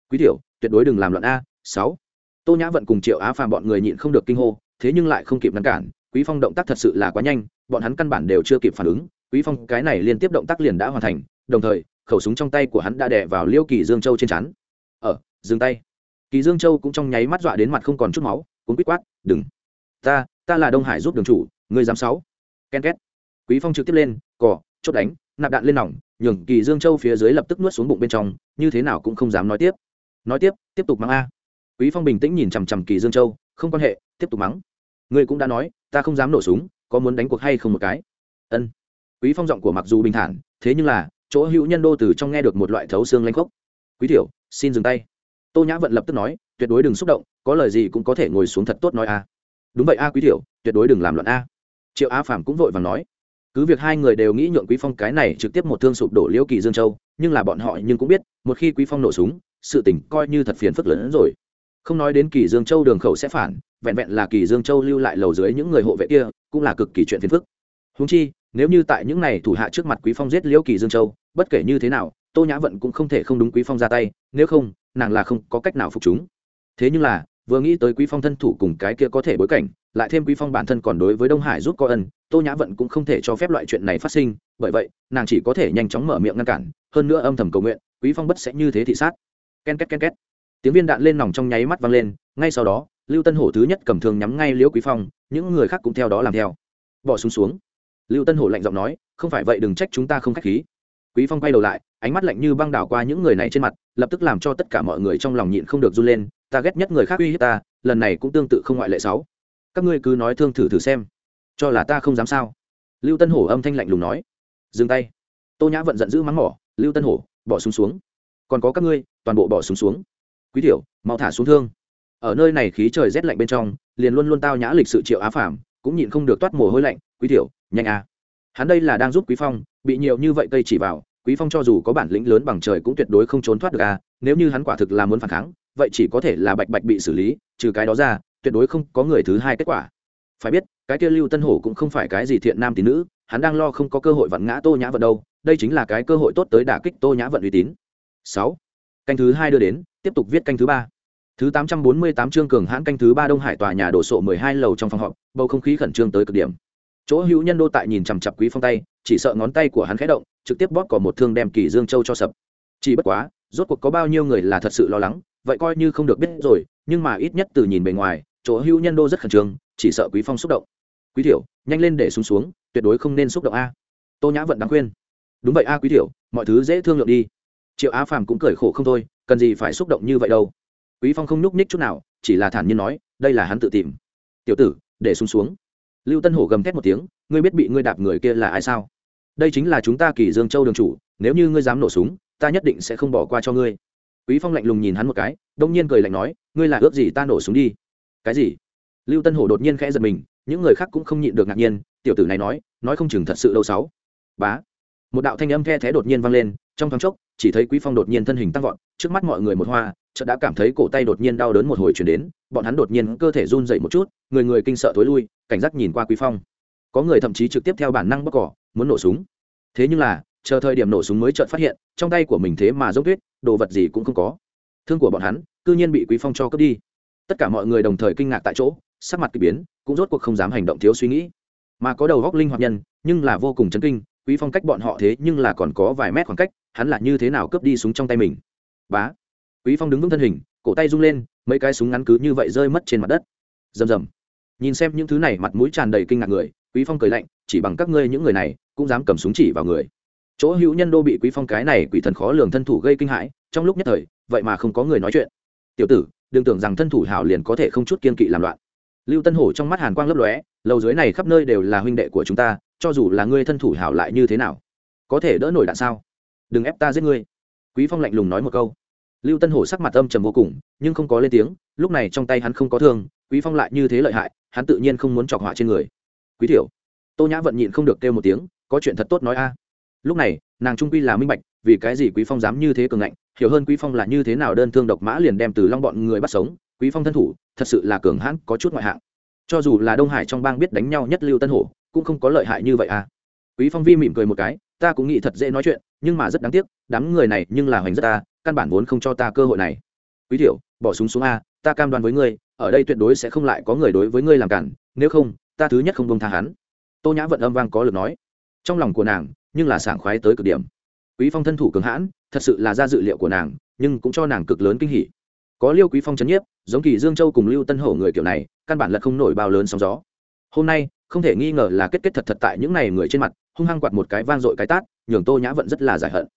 Quý tiểu, tuyệt đối đừng làm loạn a, sáu. Tô nhã vận cùng triệu á phàm bọn người nhịn không được kinh hô, thế nhưng lại không kịp ngăn cản. Quý phong động tác thật sự là quá nhanh, bọn hắn căn bản đều chưa kịp phản ứng quý phong, cái này liên tiếp động tác liền đã hoàn thành, đồng thời, khẩu súng trong tay của hắn đã đè vào liêu kỳ dương châu trên chắn ở ờ, dừng tay. Kỳ dương châu cũng trong nháy mắt dọa đến mặt không còn chút máu cuốn quýt quát, đừng. Ta ta là đông hải giúp đường chủ, ngươi dám sáu. Ken két. Quý phong trực tiếp lên, cò, chốt đánh, nạp đạn lên nòng, nhường kỳ dương châu phía dưới lập tức nuốt xuống bụng bên trong, như thế nào cũng không dám nói tiếp. Nói tiếp tiếp tục mắng a. Quý phong bình tĩnh nhìn chằm chằm kỳ dương châu, không quan hệ, tiếp tục mắng. Ngươi cũng đã nói, ta không dám nổ súng, có muốn đánh cuộc hay không một cái? Ân quý phong giọng của mặc dù bình thản, thế nhưng là, chỗ hữu nhân đô từ trong nghe được một loại thấu xương lanh khốc. Quý tiểu, xin dừng tay. Tô nhã vận lập tức nói, tuyệt đối đừng xúc động, có lời gì cũng có thể ngồi xuống thật tốt nói a. À. Đúng vậy a, quý tiểu, tuyệt đối đừng làm loạn a. Triệu a phạm cũng vội vàng nói, cứ việc hai người đều nghĩ nhượng quý phong cái này trực tiếp một thương sụp đổ liễu kỳ dương châu, nhưng là bọn họ nhưng cũng biết, một khi quý phong nổ súng, sự tình coi như thật phiền phức lớn hơn rồi. Không nói đến kỳ dương châu đường khẩu sẽ phản, vẹn vẹn là kỳ dương châu lưu lại lầu dưới những người hộ vệ kia, cũng là cực kỳ chuyện phiền phức. Huống chi nếu như tại những này thủ hạ trước mặt quý phong giết liễu kỳ dương châu bất kể như thế nào tô nhã vận cũng không thể không đúng quý phong ra tay nếu không nàng là không có cách nào phục chúng. Thế nhưng là vừa nghĩ tới quý phong thân thủ cùng cái kia có thể bối cảnh lại thêm quý phong bản thân còn đối với đông hải giúp có ân tô nhã vận cũng không thể cho phép loại chuyện này phát sinh bởi vậy nàng chỉ có thể nhanh chóng mở miệng ngăn cản hơn nữa âm thầm cầu nguyện quý phong bất sẽ như thế thị sát. Ken két ken két. Tiếng viên đạn lên nòng trong nháy mắt vang lên ngay sau đó lưu tân hổ thứ nhất cầm thương nhắm ngay liễu quý phong những người khác cũng theo đó làm theo. Bỏ súng xuống, xuống lưu tân hổ lạnh giọng nói không phải vậy đừng trách chúng ta không khách khí. Quý phong quay đầu lại ánh mắt lạnh như băng đảo qua những người này trên mặt lập tức làm cho tất cả mọi người trong lòng nhịn không được run lên ta ghét nhất người khác uy hiếp ta lần này cũng tương tự không ngoại lệ sáu. Các ngươi cứ nói thương thử thử xem cho là ta không dám sao? Lưu tân hổ âm thanh lạnh lùng nói dừng tay. Tô nhã vận giận dữ mắng mỏ lưu tân hổ bỏ súng xuống, xuống còn có các ngươi toàn bộ bỏ súng xuống, xuống. Quý tiểu mau thả xuống thương. Ở nơi này khí trời rét lạnh bên trong liền luôn luôn tao nhã lịch sự triệu á phàm cũng nhịn không được toát mồ hôi lạnh quý tiểu, nhanh à hắn đây là đang giúp quý phong, bị nhiều như vậy cây chỉ vào, quý phong cho dù có bản lĩnh lớn bằng trời cũng tuyệt đối không trốn thoát được à nếu như hắn quả thực là muốn phản kháng, vậy chỉ có thể là bạch bạch bị xử lý, trừ cái đó ra, tuyệt đối không có người thứ hai kết quả. Phải biết, cái kia lưu tân hổ cũng không phải cái gì thiện nam tín nữ, hắn đang lo không có cơ hội vặn ngã tô nhã vận đâu, đây chính là cái cơ hội tốt tới đả kích tô nhã vận uy tín. Sáu, canh thứ hai đưa đến, tiếp tục viết canh thứ ba. Thứ tám trăm bốn mươi tám chương cường hãn canh thứ ba đông hải tòa nhà đổ sộ mười hai lầu trong phòng họp, bầu không khí khẩn trương tới cực điểm chỗ hữu nhân đô tại nhìn chằm chặp quý phong tay, chỉ sợ ngón tay của hắn khẽ động, trực tiếp bóp cỏ một thương đem kỳ dương châu cho sập. Chỉ bất quá, rốt cuộc có bao nhiêu người là thật sự lo lắng, vậy coi như không được biết rồi, nhưng mà ít nhất từ nhìn bề ngoài, chỗ hữu nhân đô rất khẩn trương, chỉ sợ quý phong xúc động. Quý tiểu, nhanh lên để xuống xuống, tuyệt đối không nên xúc động a. Tô nhã vận đáng khuyên. Đúng vậy a, quý tiểu, mọi thứ dễ thương lượng đi. Triệu á phàm cũng cười khổ không thôi, cần gì phải xúc động như vậy đâu. Quý phong không nhúc ních chút nào, chỉ là thản nhiên nói, đây là hắn tự tìm. Tiểu tử, để xuống xuống lưu tân hổ gầm thét một tiếng, ngươi biết bị ngươi đạp người kia là ai sao? Đây chính là chúng ta kỳ dương châu đường chủ, nếu như ngươi dám nổ súng, ta nhất định sẽ không bỏ qua cho ngươi. Quý phong lạnh lùng nhìn hắn một cái, đông nhiên cười lạnh nói, ngươi là ước gì ta nổ súng đi? Cái gì? Lưu tân hổ đột nhiên khẽ giật mình, những người khác cũng không nhịn được ngạc nhiên, tiểu tử này nói nói không chừng thật sự đâu sáu. Bá. Một đạo thanh âm the thé đột nhiên vang lên, trong thoáng chốc, chỉ thấy quý phong đột nhiên thân hình tăng vọt, trước mắt mọi người một hoa chợt đã cảm thấy cổ tay đột nhiên đau đớn một hồi chuyển đến, bọn hắn đột nhiên cơ thể run dậy một chút, người người kinh sợ thối lui, cảnh giác nhìn qua quý phong. Có người thậm chí trực tiếp theo bản năng bóc cỏ muốn nổ súng. Thế nhưng là, chờ thời điểm nổ súng mới chợt phát hiện, trong tay của mình thế mà giống tuyết, đồ vật gì cũng không có. Thương của bọn hắn, cư nhiên bị quý phong cho cướp đi. Tất cả mọi người đồng thời kinh ngạc tại chỗ, sắc mặt kỳ biến, cũng rốt cuộc không dám hành động thiếu suy nghĩ. Mà có đầu góc linh hoạt nhân, nhưng là vô cùng chấn kinh, quý phong cách bọn họ thế nhưng là còn có vài mét khoảng cách, hắn là như thế nào cướp đi súng trong tay mình? Bá! Quý phong đứng vững thân hình, cổ tay rung lên, mấy cái súng ngắn cứ như vậy rơi mất trên mặt đất. Rầm rầm. Nhìn xem những thứ này mặt mũi tràn đầy kinh ngạc người, quý phong cười lạnh, chỉ bằng các ngươi những người này, cũng dám cầm súng chỉ vào người. Chỗ hữu nhân đô bị quý phong cái này quỷ thần khó lường thân thủ gây kinh hãi, trong lúc nhất thời, vậy mà không có người nói chuyện. Tiểu tử, đừng tưởng rằng thân thủ hảo liền có thể không chút kiên kỵ làm loạn. Lưu tân hổ trong mắt hàn quang lấp lóe, lầu dưới này khắp nơi đều là huynh đệ của chúng ta, cho dù là ngươi thân thủ hảo lại như thế nào, có thể đỡ nổi đạn sao? Đừng ép ta giết ngươi. Quý phong lạnh lùng nói một câu lưu tân hổ sắc mặt âm trầm vô cùng, nhưng không có lên tiếng, lúc này trong tay hắn không có thương, quý phong lại như thế lợi hại, hắn tự nhiên không muốn chọc họa trên người. Quý tiểu, tô nhã vận nhịn không được kêu một tiếng, có chuyện thật tốt nói a. Lúc này, nàng trung quy là minh bạch, vì cái gì quý phong dám như thế cường ngạnh, hiểu hơn quý phong là như thế nào đơn thương độc mã liền đem từ long bọn người bắt sống, quý phong thân thủ, thật sự là cường hãn, có chút ngoại hạng. Cho dù là đông hải trong bang biết đánh nhau nhất lưu tân hổ, cũng không có lợi hại như vậy à quý phong vi mỉm cười một cái, ta cũng nghĩ thật dễ nói chuyện, nhưng mà rất đáng tiếc, đám người này nhưng là hoành rất ta căn bản vốn không cho ta cơ hội này. Quý tiểu, bỏ súng xuống a, ta cam đoan với ngươi, ở đây tuyệt đối sẽ không lại có người đối với ngươi làm cản, nếu không, ta thứ nhất không bông tha hắn. Tô nhã vận âm vang có lực nói. Trong lòng của nàng, nhưng là sảng khoái tới cực điểm. Quý phong thân thủ cường hãn, thật sự là ra dự liệu của nàng, nhưng cũng cho nàng cực lớn kinh hỉ. Có liêu quý phong chấn nhiếp, giống kỳ dương châu cùng lưu tân hổ người kiểu này, căn bản là không nổi bao lớn sóng gió. Hôm nay, không thể nghi ngờ là kết kết thật thật tại những này người trên mặt, hung hăng quạt một cái vang dội cái tát, nhường tô nhã vận rất là giải hận.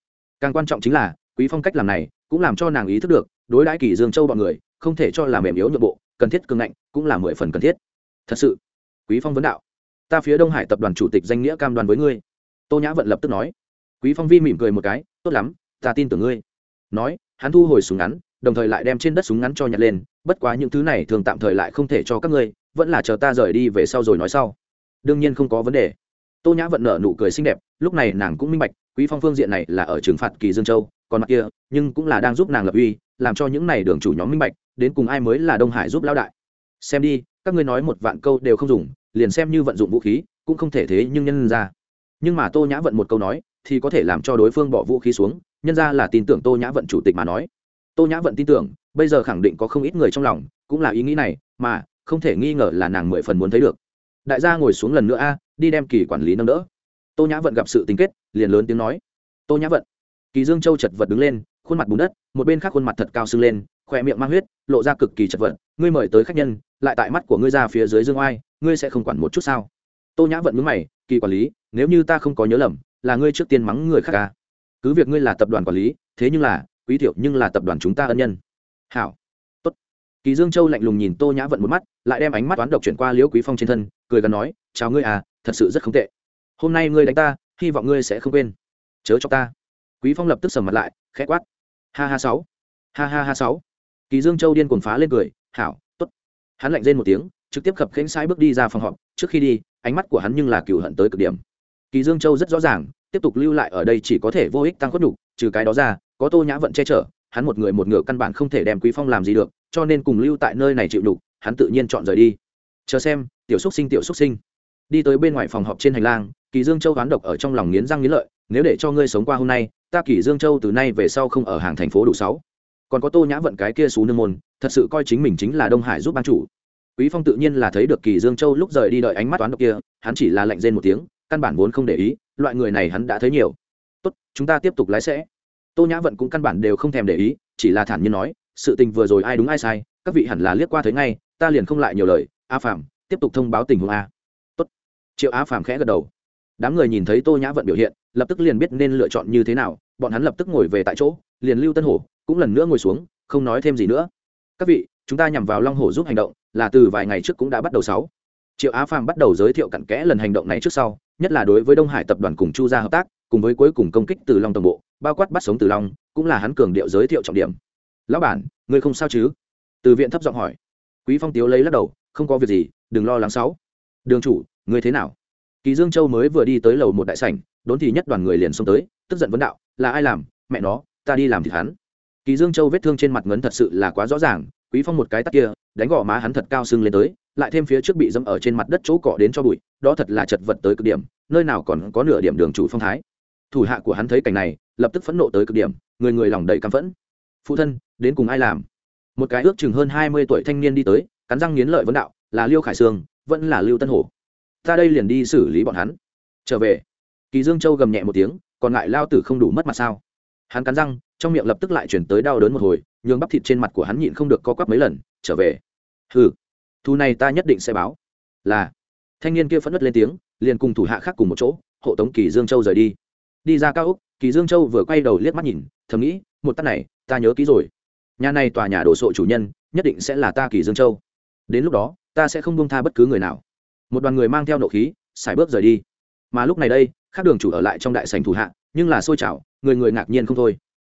Càng quan trọng chính là quý phong cách làm này cũng làm cho nàng ý thức được, đối đãi kỳ dương châu bọn người, không thể cho là mềm yếu nhược bộ, cần thiết cường ngạnh cũng là mười phần cần thiết. Thật sự, quý phong vấn đạo, ta phía đông hải tập đoàn chủ tịch danh nghĩa cam đoan với ngươi. Tô nhã vận lập tức nói. Quý phong vi mỉm cười một cái, tốt lắm, ta tin tưởng ngươi. Nói, hắn thu hồi súng ngắn, đồng thời lại đem trên đất súng ngắn cho nhặt lên, bất quá những thứ này thường tạm thời lại không thể cho các ngươi, vẫn là chờ ta rời đi về sau rồi nói sau. Đương nhiên không có vấn đề. Tô nhã vận nở nụ cười xinh đẹp, lúc này nàng cũng minh bạch, quý phong phương diện này là ở trừng phạt kỳ dương châu còn mặt kia, nhưng cũng là đang giúp nàng lập uy, làm cho những này đường chủ nhóm minh bạch, đến cùng ai mới là đông hải giúp lão đại. Xem đi, các ngươi nói một vạn câu đều không dùng, liền xem như vận dụng vũ khí, cũng không thể thế nhưng nhân ra. Nhưng mà tô nhã vận một câu nói, thì có thể làm cho đối phương bỏ vũ khí xuống, nhân ra là tin tưởng tô nhã vận chủ tịch mà nói. Tô nhã vận tin tưởng, bây giờ khẳng định có không ít người trong lòng, cũng là ý nghĩ này, mà không thể nghi ngờ là nàng mười phần muốn thấy được. Đại gia ngồi xuống lần nữa a, đi đem kỳ quản lý nâng đỡ. Tô nhã vận gặp sự tính kết, liền lớn tiếng nói. Tô nhã vận kỳ dương châu chật vật đứng lên, khuôn mặt bùn đất, một bên khác khuôn mặt thật cao sưng lên, khỏe miệng mang huyết, lộ ra cực kỳ chật vật. Ngươi mời tới khách nhân, lại tại mắt của ngươi ra phía dưới dương oai, ngươi sẽ không quản một chút sao? Tô nhã vận mướn mày, kỳ quản lý, nếu như ta không có nhớ lầm, là ngươi trước tiên mắng người khác ca à? cứ việc ngươi là tập đoàn quản lý, thế nhưng là, quý thiệu nhưng là tập đoàn chúng ta ân nhân. Hảo. Tốt. Kỳ dương châu lạnh lùng nhìn tô nhã vận một mắt, lại đem ánh mắt toán độc chuyển qua liễu quý phong trên thân, cười gần nói, chào ngươi à thật sự rất không tệ. Hôm nay ngươi đánh ta, hy vọng ngươi sẽ không quên. Chớ cho ta quý phong lập tức sầm mặt lại, khẽ quát. Ha ha sáu. Ha ha ha sáu. Kỳ dương châu điên cuồng phá lên cười, hảo, tốt. Hắn lạnh rên một tiếng, trực tiếp khập khẽnh sai bước đi ra phòng họp, trước khi đi, ánh mắt của hắn nhưng là cừu hận tới cực điểm. Kỳ dương châu rất rõ ràng, tiếp tục lưu lại ở đây chỉ có thể vô ích tăng khuất nhục, trừ cái đó ra, có tô nhã vận che chở, hắn một người một ngựa căn bản không thể đem quý phong làm gì được, cho nên cùng lưu tại nơi này chịu nhục, hắn tự nhiên chọn rời đi. Chờ xem, tiểu xúc sinh, tiểu xúc sinh. Đi tới bên ngoài phòng họp trên hành lang, kỳ dương châu đoán độc ở trong lòng nghiến răng nghiến lợi, nếu để cho ngươi sống qua hôm nay ta kỷ dương châu từ nay về sau không ở hàng thành phố đủ sáu. Còn có tô nhã vận cái kia xú nương môn, thật sự coi chính mình chính là đông hải giúp ban chủ. Quý phong tự nhiên là thấy được kỳ dương châu lúc rời đi đợi ánh mắt toán độc kia, hắn chỉ là lạnh rên một tiếng, căn bản vốn không để ý, loại người này hắn đã thấy nhiều. Tốt, chúng ta tiếp tục lái xe. Tô nhã vận cũng căn bản đều không thèm để ý, chỉ là thản nhiên nói, sự tình vừa rồi ai đúng ai sai, các vị hẳn là liếc qua thấy ngay, ta liền không lại nhiều lời, a phạm, tiếp tục thông báo tình huống a. Tốt. Triệu á phạm khẽ gật đầu. Đám người nhìn thấy tô nhã vận biểu hiện lập tức liền biết nên lựa chọn như thế nào, bọn hắn lập tức ngồi về tại chỗ, liền lưu tân hổ cũng lần nữa ngồi xuống, không nói thêm gì nữa. Các vị, chúng ta nhằm vào long hổ giúp hành động, là từ vài ngày trước cũng đã bắt đầu sáu. Triệu á phàm bắt đầu giới thiệu cặn kẽ lần hành động này trước sau, nhất là đối với đông hải tập đoàn cùng chu gia hợp tác, cùng với cuối cùng công kích từ long tổng bộ, bao quát bắt sống từ long, cũng là hắn cường điệu giới thiệu trọng điểm. Lão bản, ngươi không sao chứ? Từ viện thấp giọng hỏi. Quý phong tiếu lấy lắc đầu, không có việc gì, đừng lo lắng sáu. Đường chủ, ngươi thế nào? Kỳ dương châu mới vừa đi tới lầu một đại sảnh đốn thì nhất đoàn người liền xông tới, tức giận vấn đạo, là ai làm? Mẹ nó, ta đi làm thì hắn. Kỳ dương châu vết thương trên mặt ngấn thật sự là quá rõ ràng, quý phong một cái tắt kia, đánh gò má hắn thật cao sưng lên tới, lại thêm phía trước bị dẫm ở trên mặt đất chỗ cỏ đến cho bụi, đó thật là chật vật tới cực điểm, nơi nào còn có nửa điểm đường chủ phong thái. Thủ hạ của hắn thấy cảnh này, lập tức phẫn nộ tới cực điểm, người người lòng đầy căm phẫn. Phụ thân, đến cùng ai làm? Một cái ước chừng hơn hai mươi tuổi thanh niên đi tới, cắn răng nghiến lợi vấn đạo, là liêu khải sương, vẫn là lưu tân hổ. Ta đây liền đi xử lý bọn hắn. Trở về kỳ dương châu gầm nhẹ một tiếng, còn lại lao tử không đủ mất mặt sao? Hắn cắn răng, trong miệng lập tức lại chuyển tới đau đớn một hồi, nhường bắp thịt trên mặt của hắn nhịn không được co quắp mấy lần, trở về. Hừ thu này ta nhất định sẽ báo. Là, thanh niên kia phẫn nứt lên tiếng, liền cùng thủ hạ khác cùng một chỗ, hộ tống kỳ dương châu rời đi. Đi ra cao úc kỳ dương châu vừa quay đầu liếc mắt nhìn, thầm nghĩ, một tắt này, ta nhớ kỹ rồi. Nhà này tòa nhà đổ sộ chủ nhân, nhất định sẽ là ta kỳ dương châu. Đến lúc đó, ta sẽ không buông tha bất cứ người nào. Một đoàn người mang theo nộ khí xài bước rời đi. Mà lúc này đây khác đường chủ ở lại trong đại sành thủ hạ, nhưng là xôi chảo, người người ngạc nhiên không thôi.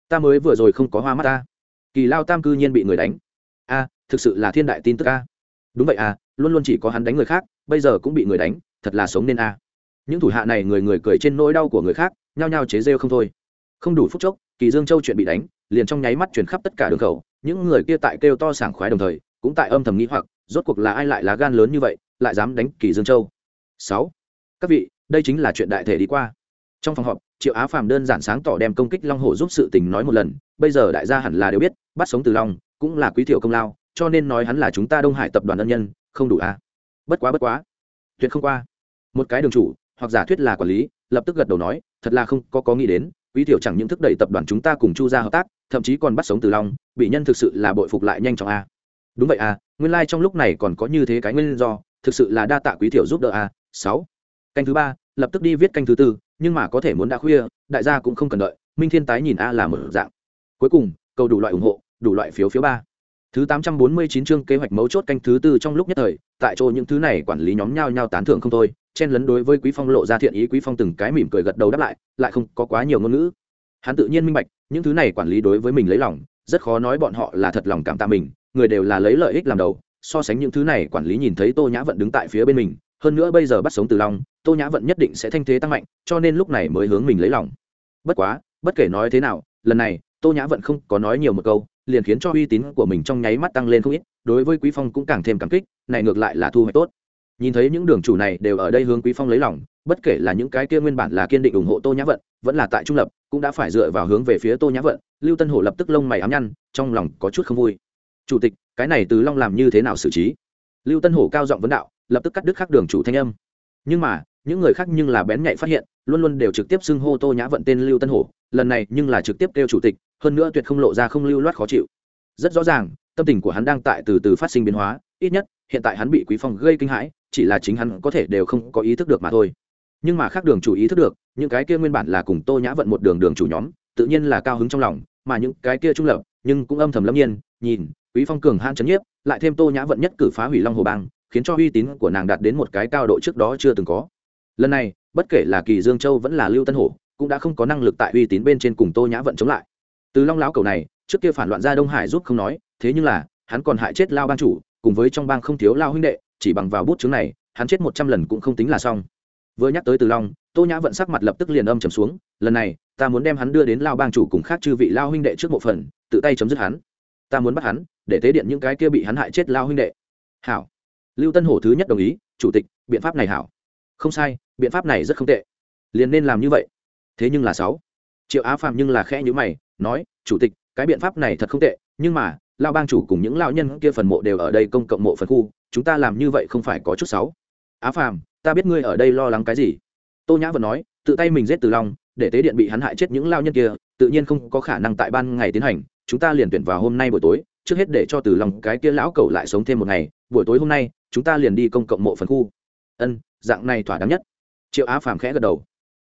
Ta mới vừa rồi không có hoa mắt ta. Kỳ lao tam cư nhiên bị người đánh. A, thực sự là thiên đại tin tức a. Đúng vậy à luôn luôn chỉ có hắn đánh người khác, bây giờ cũng bị người đánh, thật là sống nên a. Những thủ hạ này người người cười trên nỗi đau của người khác, nhao nhao chế rêu không thôi. Không đủ phút chốc, kỳ dương châu chuyện bị đánh, liền trong nháy mắt chuyển khắp tất cả đường khẩu, những người kia tại kêu to sảng khoái đồng thời, cũng tại âm thầm nghĩ hoặc, rốt cuộc là ai lại lá gan lớn như vậy, lại dám đánh kỳ dương châu? Sáu, các vị đây chính là chuyện đại thể đi qua. Trong phòng họp, triệu á phàm đơn giản sáng tỏ đem công kích long hồ giúp sự tình nói một lần, bây giờ đại gia hẳn là đều biết, bắt sống từ long cũng là quý thiệu công lao, cho nên nói hắn là chúng ta đông hải tập đoàn ân nhân, không đủ à? Bất quá bất quá, tuyệt không qua. Một cái đường chủ, hoặc giả thuyết là quản lý, lập tức gật đầu nói, thật là không có có nghĩ đến, quý thiệu chẳng những thúc đẩy tập đoàn chúng ta cùng chu ra hợp tác, thậm chí còn bắt sống từ long, bị nhân thực sự là bội phục lại nhanh chóng a đúng vậy à nguyên lai、like、trong lúc này còn có như thế cái nguyên do, thực sự là đa tạ quý thiệu giúp đỡ a sáu. Canh thứ ba lập tức đi viết canh thứ tư, nhưng mà có thể muốn đã khuya, đại gia cũng không cần đợi, minh thiên tái nhìn a là một dạng. Cuối cùng, cầu đủ loại ủng hộ, đủ loại phiếu phiếu ba. Thứ tám trăm bốn mươi chín chương kế hoạch mấu chốt canh thứ tư trong lúc nhất thời, tại chỗ những thứ này quản lý nhóm nhau nhau tán thưởng không thôi, chen lấn đối với quý phong lộ ra thiện ý, quý phong từng cái mỉm cười gật đầu đáp lại lại không có quá nhiều ngôn ngữ. Hắn tự nhiên minh bạch, những thứ này quản lý đối với mình lấy lòng, rất khó nói bọn họ là thật lòng cảm tạ mình, người đều là lấy lợi ích làm đầu, so sánh những thứ này quản lý nhìn thấy tô nhã vận đứng tại phía bên mình, hơn nữa bây giờ bắt sống từ long tô nhã vận nhất định sẽ thanh thế tăng mạnh, cho nên lúc này mới hướng mình lấy lòng. Bất quá, bất kể nói thế nào, lần này, tô nhã vận không có nói nhiều một câu, liền khiến cho uy tín của mình trong nháy mắt tăng lên không ít, đối với quý phong cũng càng thêm cảm kích, này ngược lại là thu hoạch tốt. Nhìn thấy những đường chủ này đều ở đây hướng quý phong lấy lòng, bất kể là những cái kia nguyên bản là kiên định ủng hộ tô nhã vận, vẫn là tại trung lập, cũng đã phải dựa vào hướng về phía tô nhã vận, lưu tân hổ lập tức lông mày ám nhăn, trong lòng có chút không vui. Chủ tịch, cái này từ long làm như thế nào xử trí? Lưu tân hổ cao giọng vấn đạo, lập tức cắt đứt khắc đường chủ thanh âm. Nhưng mà những người khác nhưng là bén nhạy phát hiện, luôn luôn đều trực tiếp xưng hô tô nhã vận tên lưu tân hổ, lần này nhưng là trực tiếp kêu chủ tịch, hơn nữa tuyệt không lộ ra không lưu loát khó chịu. Rất rõ ràng, tâm tình của hắn đang tại từ từ phát sinh biến hóa, ít nhất, hiện tại hắn bị quý phong gây kinh hãi, chỉ là chính hắn có thể đều không có ý thức được mà thôi. Nhưng mà khác đường chủ ý thức được, những cái kia nguyên bản là cùng tô nhã vận một đường đường chủ nhóm, tự nhiên là cao hứng trong lòng, mà những cái kia trung lập, nhưng cũng âm thầm lâm nhiên, nhìn, quý phong cường han chấn nhiếp, lại thêm tô nhã vận nhất cử phá hủy long hồ bang, khiến cho uy tín của nàng đạt đến một cái cao độ trước đó chưa từng có lần này, bất kể là kỳ dương châu vẫn là lưu tân hổ, cũng đã không có năng lực tại uy tín bên trên cùng tô nhã vận chống lại. Từ long lão cầu này, trước kia phản loạn ra đông hải giúp không nói, thế nhưng là, hắn còn hại chết lao bang chủ, cùng với trong bang không thiếu lao huynh đệ, chỉ bằng vào bút chứng này, hắn chết một trăm lần cũng không tính là xong. Vừa nhắc tới từ long, tô nhã vận sắc mặt lập tức liền âm trầm xuống, lần này, ta muốn đem hắn đưa đến lao bang chủ cùng khác chư vị lao huynh đệ trước một phần, tự tay chấm dứt hắn. Ta muốn bắt hắn, để tế điện những cái kia bị hắn hại chết lao huynh đệ. Hảo. Lưu tân hổ thứ nhất đồng ý, chủ tịch, biện pháp này hảo không sai, biện pháp này rất không tệ. Liền nên làm như vậy. Thế nhưng là sáu. Triệu á phạm nhưng là khẽ nhữ mày, nói, chủ tịch, cái biện pháp này thật không tệ, nhưng mà lao bang chủ cùng những lao nhân kia phần mộ đều ở đây công cộng mộ phần khu, chúng ta làm như vậy không phải có chút sáu. Á phàm, ta biết ngươi ở đây lo lắng cái gì. Tô nhã vẫn nói, tự tay mình giết từ long, để tế điện bị hắn hại chết những lao nhân kia, tự nhiên không có khả năng tại ban ngày tiến hành, chúng ta liền tuyển vào hôm nay buổi tối, trước hết để cho từ long cái kia lão cầu lại sống thêm một ngày, buổi tối hôm nay, chúng ta liền đi công cộng mộ phần khu. Ân dạng này thỏa đáng nhất. Triệu á phàm khẽ gật đầu.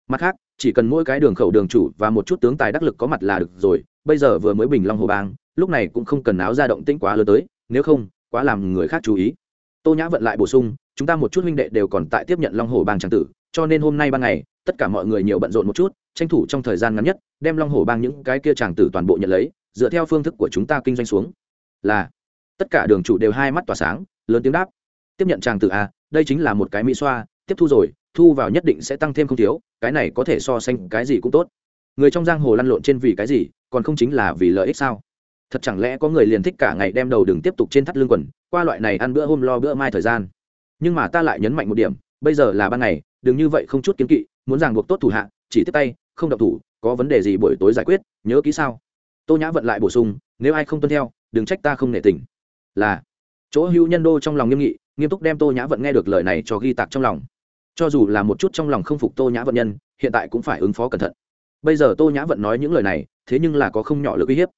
Mặt khác, chỉ cần mỗi cái đường khẩu đường chủ và một chút tướng tài đắc lực có mặt là được rồi, bây giờ vừa mới bình long hồ bang, lúc này cũng không cần áo ra động tĩnh quá lớn tới, nếu không, quá làm người khác chú ý. Tô nhã vận lại bổ sung, chúng ta một chút huynh đệ đều còn tại tiếp nhận long hồ bang trang tử, cho nên hôm nay ban ngày, tất cả mọi người nhiều bận rộn một chút, tranh thủ trong thời gian ngắn nhất, đem long hồ bang những cái kia tràng tử toàn bộ nhận lấy, dựa theo phương thức của chúng ta kinh doanh xuống. Là, tất cả đường chủ đều hai mắt tỏa sáng, lớn tiếng đáp. Tiếp nhận tràng tử a đây chính là một cái mỹ xoa, tiếp thu rồi, thu vào nhất định sẽ tăng thêm không thiếu, cái này có thể so sánh cái gì cũng tốt. Người trong giang hồ lăn lộn trên vì cái gì, còn không chính là vì lợi ích sao? Thật chẳng lẽ có người liền thích cả ngày đem đầu đừng tiếp tục trên thắt lưng quần, qua loại này ăn bữa hôm lo bữa mai thời gian? Nhưng mà ta lại nhấn mạnh một điểm, bây giờ là ban ngày, đừng như vậy không chút kiến kỵ, muốn ràng buộc tốt thủ hạ, chỉ tiếp tay, không độc thủ, có vấn đề gì buổi tối giải quyết, nhớ kỹ sao? Tô nhã vận lại bổ sung, nếu ai không tuân theo, đừng trách ta không nể tình. Là, chỗ hữu nhân đô trong lòng nghiêm nghị nghiêm túc đem tô nhã vận nghe được lời này cho ghi tạc trong lòng. Cho dù là một chút trong lòng không phục tô nhã vận nhân, hiện tại cũng phải ứng phó cẩn thận. Bây giờ tô nhã vận nói những lời này, thế nhưng là có không nhỏ lực uy hiếp.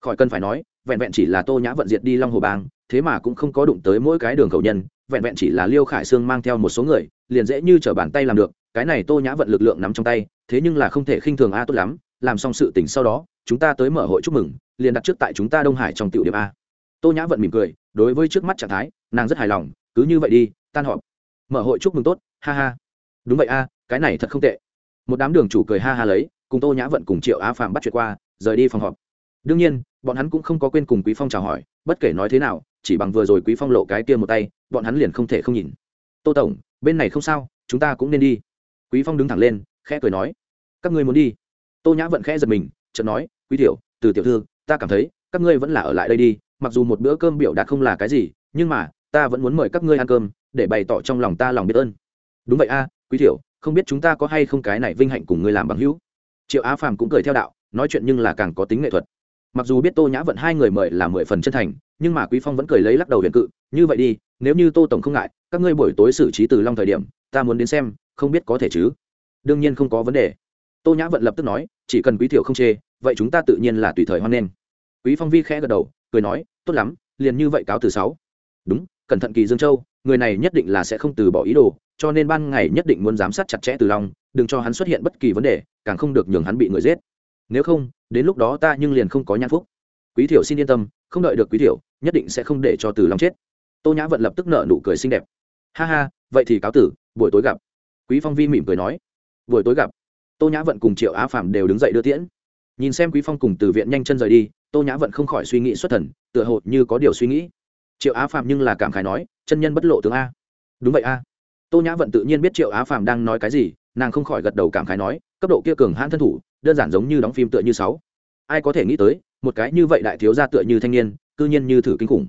Khỏi cần phải nói, vẹn vẹn chỉ là tô nhã vận diệt đi long hồ bang, thế mà cũng không có đụng tới mỗi cái đường khẩu nhân, vẹn vẹn chỉ là liêu khải sương mang theo một số người, liền dễ như t r ở bàn tay làm được, cái này tô nhã vận lực lượng nắm trong tay, thế nhưng là không thể khinh thường a tốt lắm, làm xong sự tỉnh sau đó, chúng ta tới mở hội chúc mừng, liền đặt trước tại chúng ta đông hải trong tiểu điểm a. Tô nhã vận mỉm cười, đối với trước mắt trạng thái, nàng rất hài lòng cứ như vậy đi, tan họp. Mở hội chúc mừng tốt, ha ha. Đúng vậy a, cái này thật không tệ. Một đám đường chủ cười ha ha lấy, cùng tô nhã vận cùng triệu á phạm bắt chuyện qua, rời đi phòng họp. Đương nhiên, bọn hắn cũng không có quên cùng quý phong chào hỏi, bất kể nói thế nào, chỉ bằng vừa rồi quý phong lộ cái kia một tay, bọn hắn liền không thể không nhìn. Tô tổng, bên này không sao, chúng ta cũng nên đi. Quý phong đứng thẳng lên, khẽ cười nói. Các ngươi muốn đi. Tô nhã vận khẽ giật mình, chợt nói, quý tiểu, từ tiểu thư, ta cảm thấy, các ngươi vẫn là ở lại đây đi, mặc dù một bữa cơm biểu đạt không là cái gì, nhưng mà ta vẫn muốn mời các ngươi ăn cơm, để bày tỏ trong lòng ta lòng biết ơn. Đúng vậy a, quý tiểu không biết chúng ta có hay không cái này vinh hạnh cùng ngươi làm bằng hữu? Triệu á phàm cũng cười theo đạo, nói chuyện nhưng là càng có tính nghệ thuật. Mặc dù biết tô nhã vận hai người mời là mười phần chân thành, nhưng mà quý phong vẫn cười lấy lắc đầu huyền cự, như vậy đi, nếu như tô tổng không ngại, các ngươi buổi tối xử trí từ long thời điểm, ta muốn đến xem, không biết có thể chứ? Đương nhiên không có vấn đề. Tô nhã vận lập tức nói, chỉ cần quý thiểu không chê, vậy chúng ta tự nhiên là tùy thời hoan nghênh. Quý phong vi khẽ gật đầu, cười nói, tốt lắm, liền như vậy cáo từ sáu. Đúng cẩn thận kỳ dương châu, người này nhất định là sẽ không từ bỏ ý đồ, cho nên ban ngày nhất định muốn giám sát chặt chẽ từ long, đừng cho hắn xuất hiện bất kỳ vấn đề, càng không được nhường hắn bị người giết. Nếu không, đến lúc đó ta nhưng liền không có nhan phúc. Quý thiểu xin yên tâm, không đợi được quý thiểu, nhất định sẽ không để cho từ long chết. Tô nhã vận lập tức nợ nụ cười xinh đẹp. Ha ha, vậy thì cáo tử, buổi tối gặp. Quý phong vi mỉm cười nói. Buổi tối gặp. Tô nhã vận cùng triệu á phạm đều đứng dậy đưa tiễn. Nhìn xem quý phong cùng từ viện nhanh chân rời đi, tô nhã vận không khỏi suy nghĩ xuất thần, tựa hồ như có điều suy nghĩ triệu á phạm nhưng là cảm khái nói, chân nhân bất lộ tướng a. Đúng vậy a. Tô nhã vận tự nhiên biết triệu á phạm đang nói cái gì, nàng không khỏi gật đầu cảm khái nói, cấp độ kia cường hãn thân thủ, đơn giản giống như đóng phim tựa như sáu. Ai có thể nghĩ tới, một cái như vậy đại thiếu gia tựa như thanh niên, cư nhiên như thử kinh khủng.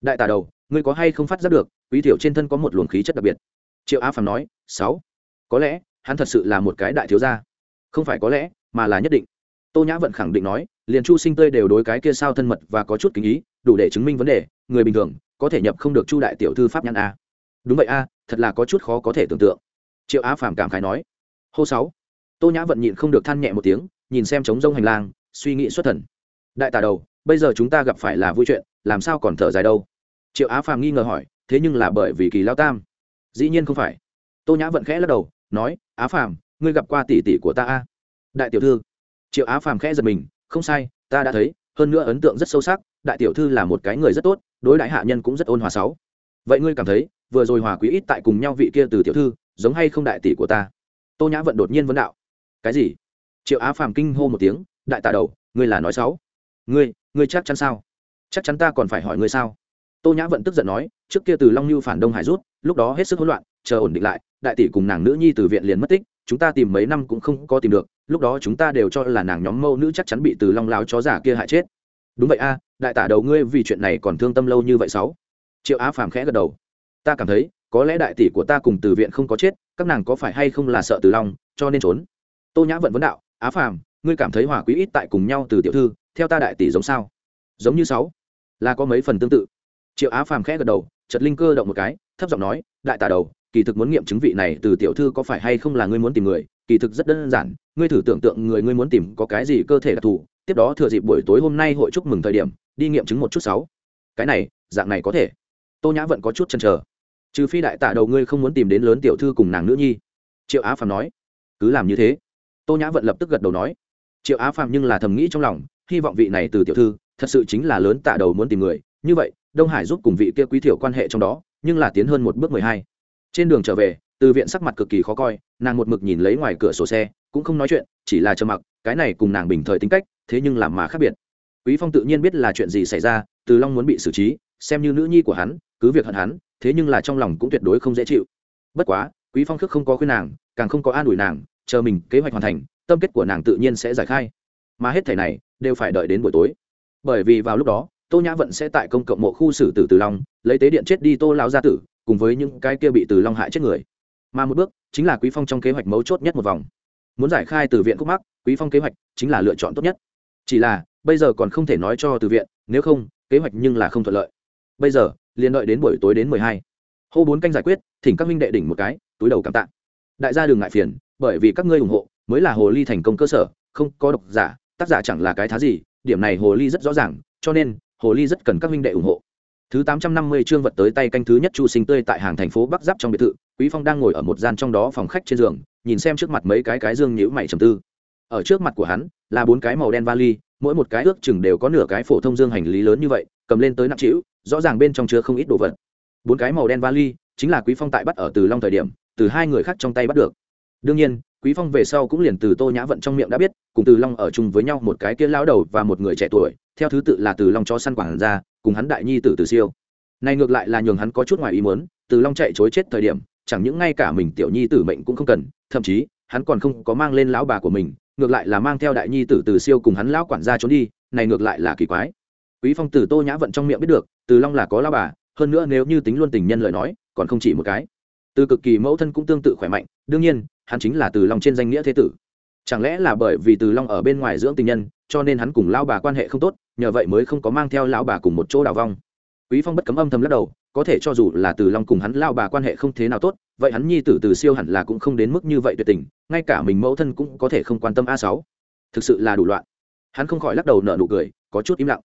Đại tả đầu, ngươi có hay không phát giác được, quý thiểu trên thân có một luồng khí chất đặc biệt. Triệu á phàm nói, sáu. Có lẽ, hắn thật sự là một cái đại thiếu gia. Không phải có lẽ, mà là nhất định. Tô nhã vận khẳng định nói, liền chu sinh tươi đều đối cái kia sao thân mật và có chút kính ý, đủ để chứng minh vấn đề người bình thường có thể nhập không được chu đại tiểu thư pháp nhãn a. Đúng vậy a, thật là có chút khó có thể tưởng tượng. Triệu á phàm cảm khái nói. Hô sáu. Tô nhã vận nhịn không được than nhẹ một tiếng, nhìn xem trống rông hành lang, suy nghĩ xuất thần. Đại tà đầu, bây giờ chúng ta gặp phải là vui chuyện, làm sao còn thở dài đâu? Triệu á phàm nghi ngờ hỏi, thế nhưng là bởi vì kỳ lao tam. Dĩ nhiên không phải. Tô nhã vận khẽ lắc đầu, nói, á phàm, ngươi gặp qua tỷ tỷ của ta a? Đại tiểu thư. Triệu á phàm khẽ giật mình, không sai, ta đã thấy, hơn nữa ấn tượng rất sâu sắc đại tiểu thư là một cái người rất tốt, đối đại hạ nhân cũng rất ôn hòa sáu. Vậy ngươi cảm thấy, vừa rồi hòa quý ít tại cùng nhau vị kia từ tiểu thư, giống hay không đại tỷ của ta? Tô nhã vận đột nhiên vấn đạo. Cái gì? Triệu á phàm kinh hô một tiếng, đại tạ đầu, ngươi là nói sáu ngươi ngươi chắc chắn sao? Chắc chắn ta còn phải hỏi ngươi sao? Tô nhã vận tức giận nói, trước kia từ long như phản đông hải rút, lúc đó hết sức hỗn loạn, chờ ổn định lại, đại tỷ cùng nàng nữ nhi từ viện liền mất tích, chúng ta tìm mấy năm cũng không có tìm được, lúc đó chúng ta đều cho là nàng nhóm mâu nữ chắc chắn bị từ long lao chó giả kia hại chết. Đúng vậy a đại tả đầu ngươi vì chuyện này còn thương tâm lâu như vậy sáu. Triệu á phàm khẽ gật đầu. Ta cảm thấy, có lẽ đại tỷ của ta cùng từ viện không có chết, các nàng có phải hay không là sợ từ long, cho nên trốn. Tô nhã vận vấn đạo, á phàm, ngươi cảm thấy hòa quý ít tại cùng nhau từ tiểu thư, theo ta đại tỷ giống sao? Giống như sáu. Là có mấy phần tương tự. Triệu á phàm khẽ gật đầu chật linh cơ động một cái, thấp giọng nói, đại tả đầu, kỳ thực muốn nghiệm chứng vị này từ tiểu thư có phải hay không là ngươi muốn tìm người, kỳ thực rất đơn giản, ngươi thử tưởng tượng người ngươi muốn tìm có cái gì cơ thể đặc thù, tiếp đó thừa dịp buổi tối hôm nay hội chúc mừng thời điểm đi nghiệm chứng một chút sáu. Cái này, dạng này có thể. Tô nhã vẫn có chút chăn trở trừ phi đại tạ đầu ngươi không muốn tìm đến lớn tiểu thư cùng nàng nữ nhi. Triệu á phàm nói. Cứ làm như thế. Tô nhã vận lập tức gật đầu nói. Triệu á phàm nhưng là thầm nghĩ trong lòng, hy vọng vị này từ tiểu thư, thật sự chính là lớn tạ đầu muốn tìm người. Như vậy, đông hải giúp cùng vị kia quý thiểu quan hệ trong đó, nhưng là tiến hơn một bước mười hai. Trên đường trở về, từ viện sắc mặt cực kỳ khó coi, nàng một mực nhìn lấy ngoài cửa sổ xe, cũng không nói chuyện, chỉ là trơ mặc, cái này cùng nàng bình thời tính cách, thế nhưng làm mà khác biệt quý phong tự nhiên biết là chuyện gì xảy ra, từ long muốn bị xử trí, xem như nữ nhi của hắn, cứ việc hận hắn, thế nhưng là trong lòng cũng tuyệt đối không dễ chịu. Bất quá, quý phong khước không có khuyên nàng, càng không có an ủi nàng, chờ mình kế hoạch hoàn thành, tâm kết của nàng tự nhiên sẽ giải khai. Mà hết thảy này, đều phải đợi đến buổi tối. Bởi vì vào lúc đó, tô nhã vận sẽ tại công cộng mộ khu xử tử từ long, lấy tế điện chết đi tô lao gia tử, cùng với những cái kia bị từ long hại chết người. Mà một bước, chính là quý phong trong kế hoạch mấu chốt nhất một vòng. Muốn giải khai từ viện khúc mắc, quý phong kế hoạch chính là lựa chọn tốt nhất. Chỉ là bây giờ còn không thể nói cho từ viện, nếu không, kế hoạch nhưng là không thuận lợi. Bây giờ, liền đợi đến buổi tối đến mười hai. Hô bốn canh giải quyết, thỉnh các minh đệ đỉnh một cái, túi đầu cảm tạ. Đại gia đường ngại phiền, bởi vì các ngươi ủng hộ, mới là hồ ly thành công cơ sở, không có độc giả, tác giả chẳng là cái thá gì, điểm này hồ ly rất rõ ràng, cho nên, hồ ly rất cần các minh đệ ủng hộ. Thứ tám trăm năm mươi chương vật tới tay canh thứ nhất chu sinh tươi tại hàng thành phố bắc giáp trong biệt thự, quý phong đang ngồi ở một gian trong đó phòng khách trên giường, nhìn xem trước mặt mấy cái cái dương nhữ mày trầm tư. Ở trước mặt của hắn, là bốn cái màu đen vali mỗi một cái ước chừng đều có nửa cái phổ thông dương hành lý lớn như vậy, cầm lên tới nặng trĩu, rõ ràng bên trong chứa không ít đồ vật. Bốn cái màu đen vali chính là quý phong tại bắt ở từ long thời điểm, từ hai người khác trong tay bắt được. Đương nhiên, quý phong về sau cũng liền từ tô nhã vận trong miệng đã biết, cùng từ long ở chung với nhau một cái kia lão đầu và một người trẻ tuổi, theo thứ tự là từ long cho săn quản ra cùng hắn đại nhi tử từ siêu. Này ngược lại là nhường hắn có chút ngoài ý muốn, từ long chạy chối chết thời điểm, chẳng những ngay cả mình tiểu nhi tử mệnh cũng không cần, thậm chí, hắn còn không có mang lên lão bà của mình ngược lại là mang theo đại nhi tử từ siêu cùng hắn lão quản gia trốn đi, này ngược lại là kỳ quái. Quý phong từ tô nhã vận trong miệng biết được, từ long là có lão bà, hơn nữa nếu như tính luôn tình nhân lời nói, còn không chỉ một cái. Từ cực kỳ mẫu thân cũng tương tự khỏe mạnh, đương nhiên, hắn chính là từ long trên danh nghĩa thế tử. Chẳng lẽ là bởi vì từ long ở bên ngoài dưỡng tình nhân, cho nên hắn cùng lao bà quan hệ không tốt, nhờ vậy mới không có mang theo lão bà cùng một chỗ đào vong. Quý phong bất cấm âm thầm lắc đầu có thể cho dù là từ long cùng hắn lao bà quan hệ không thế nào tốt, vậy hắn nhi tử từ siêu hẳn là cũng không đến mức như vậy tuyệt tình, ngay cả mình mẫu thân cũng có thể không quan tâm a sáu. Thực sự là đủ loạn. Hắn không khỏi lắc đầu nở nụ cười, có chút im lặng.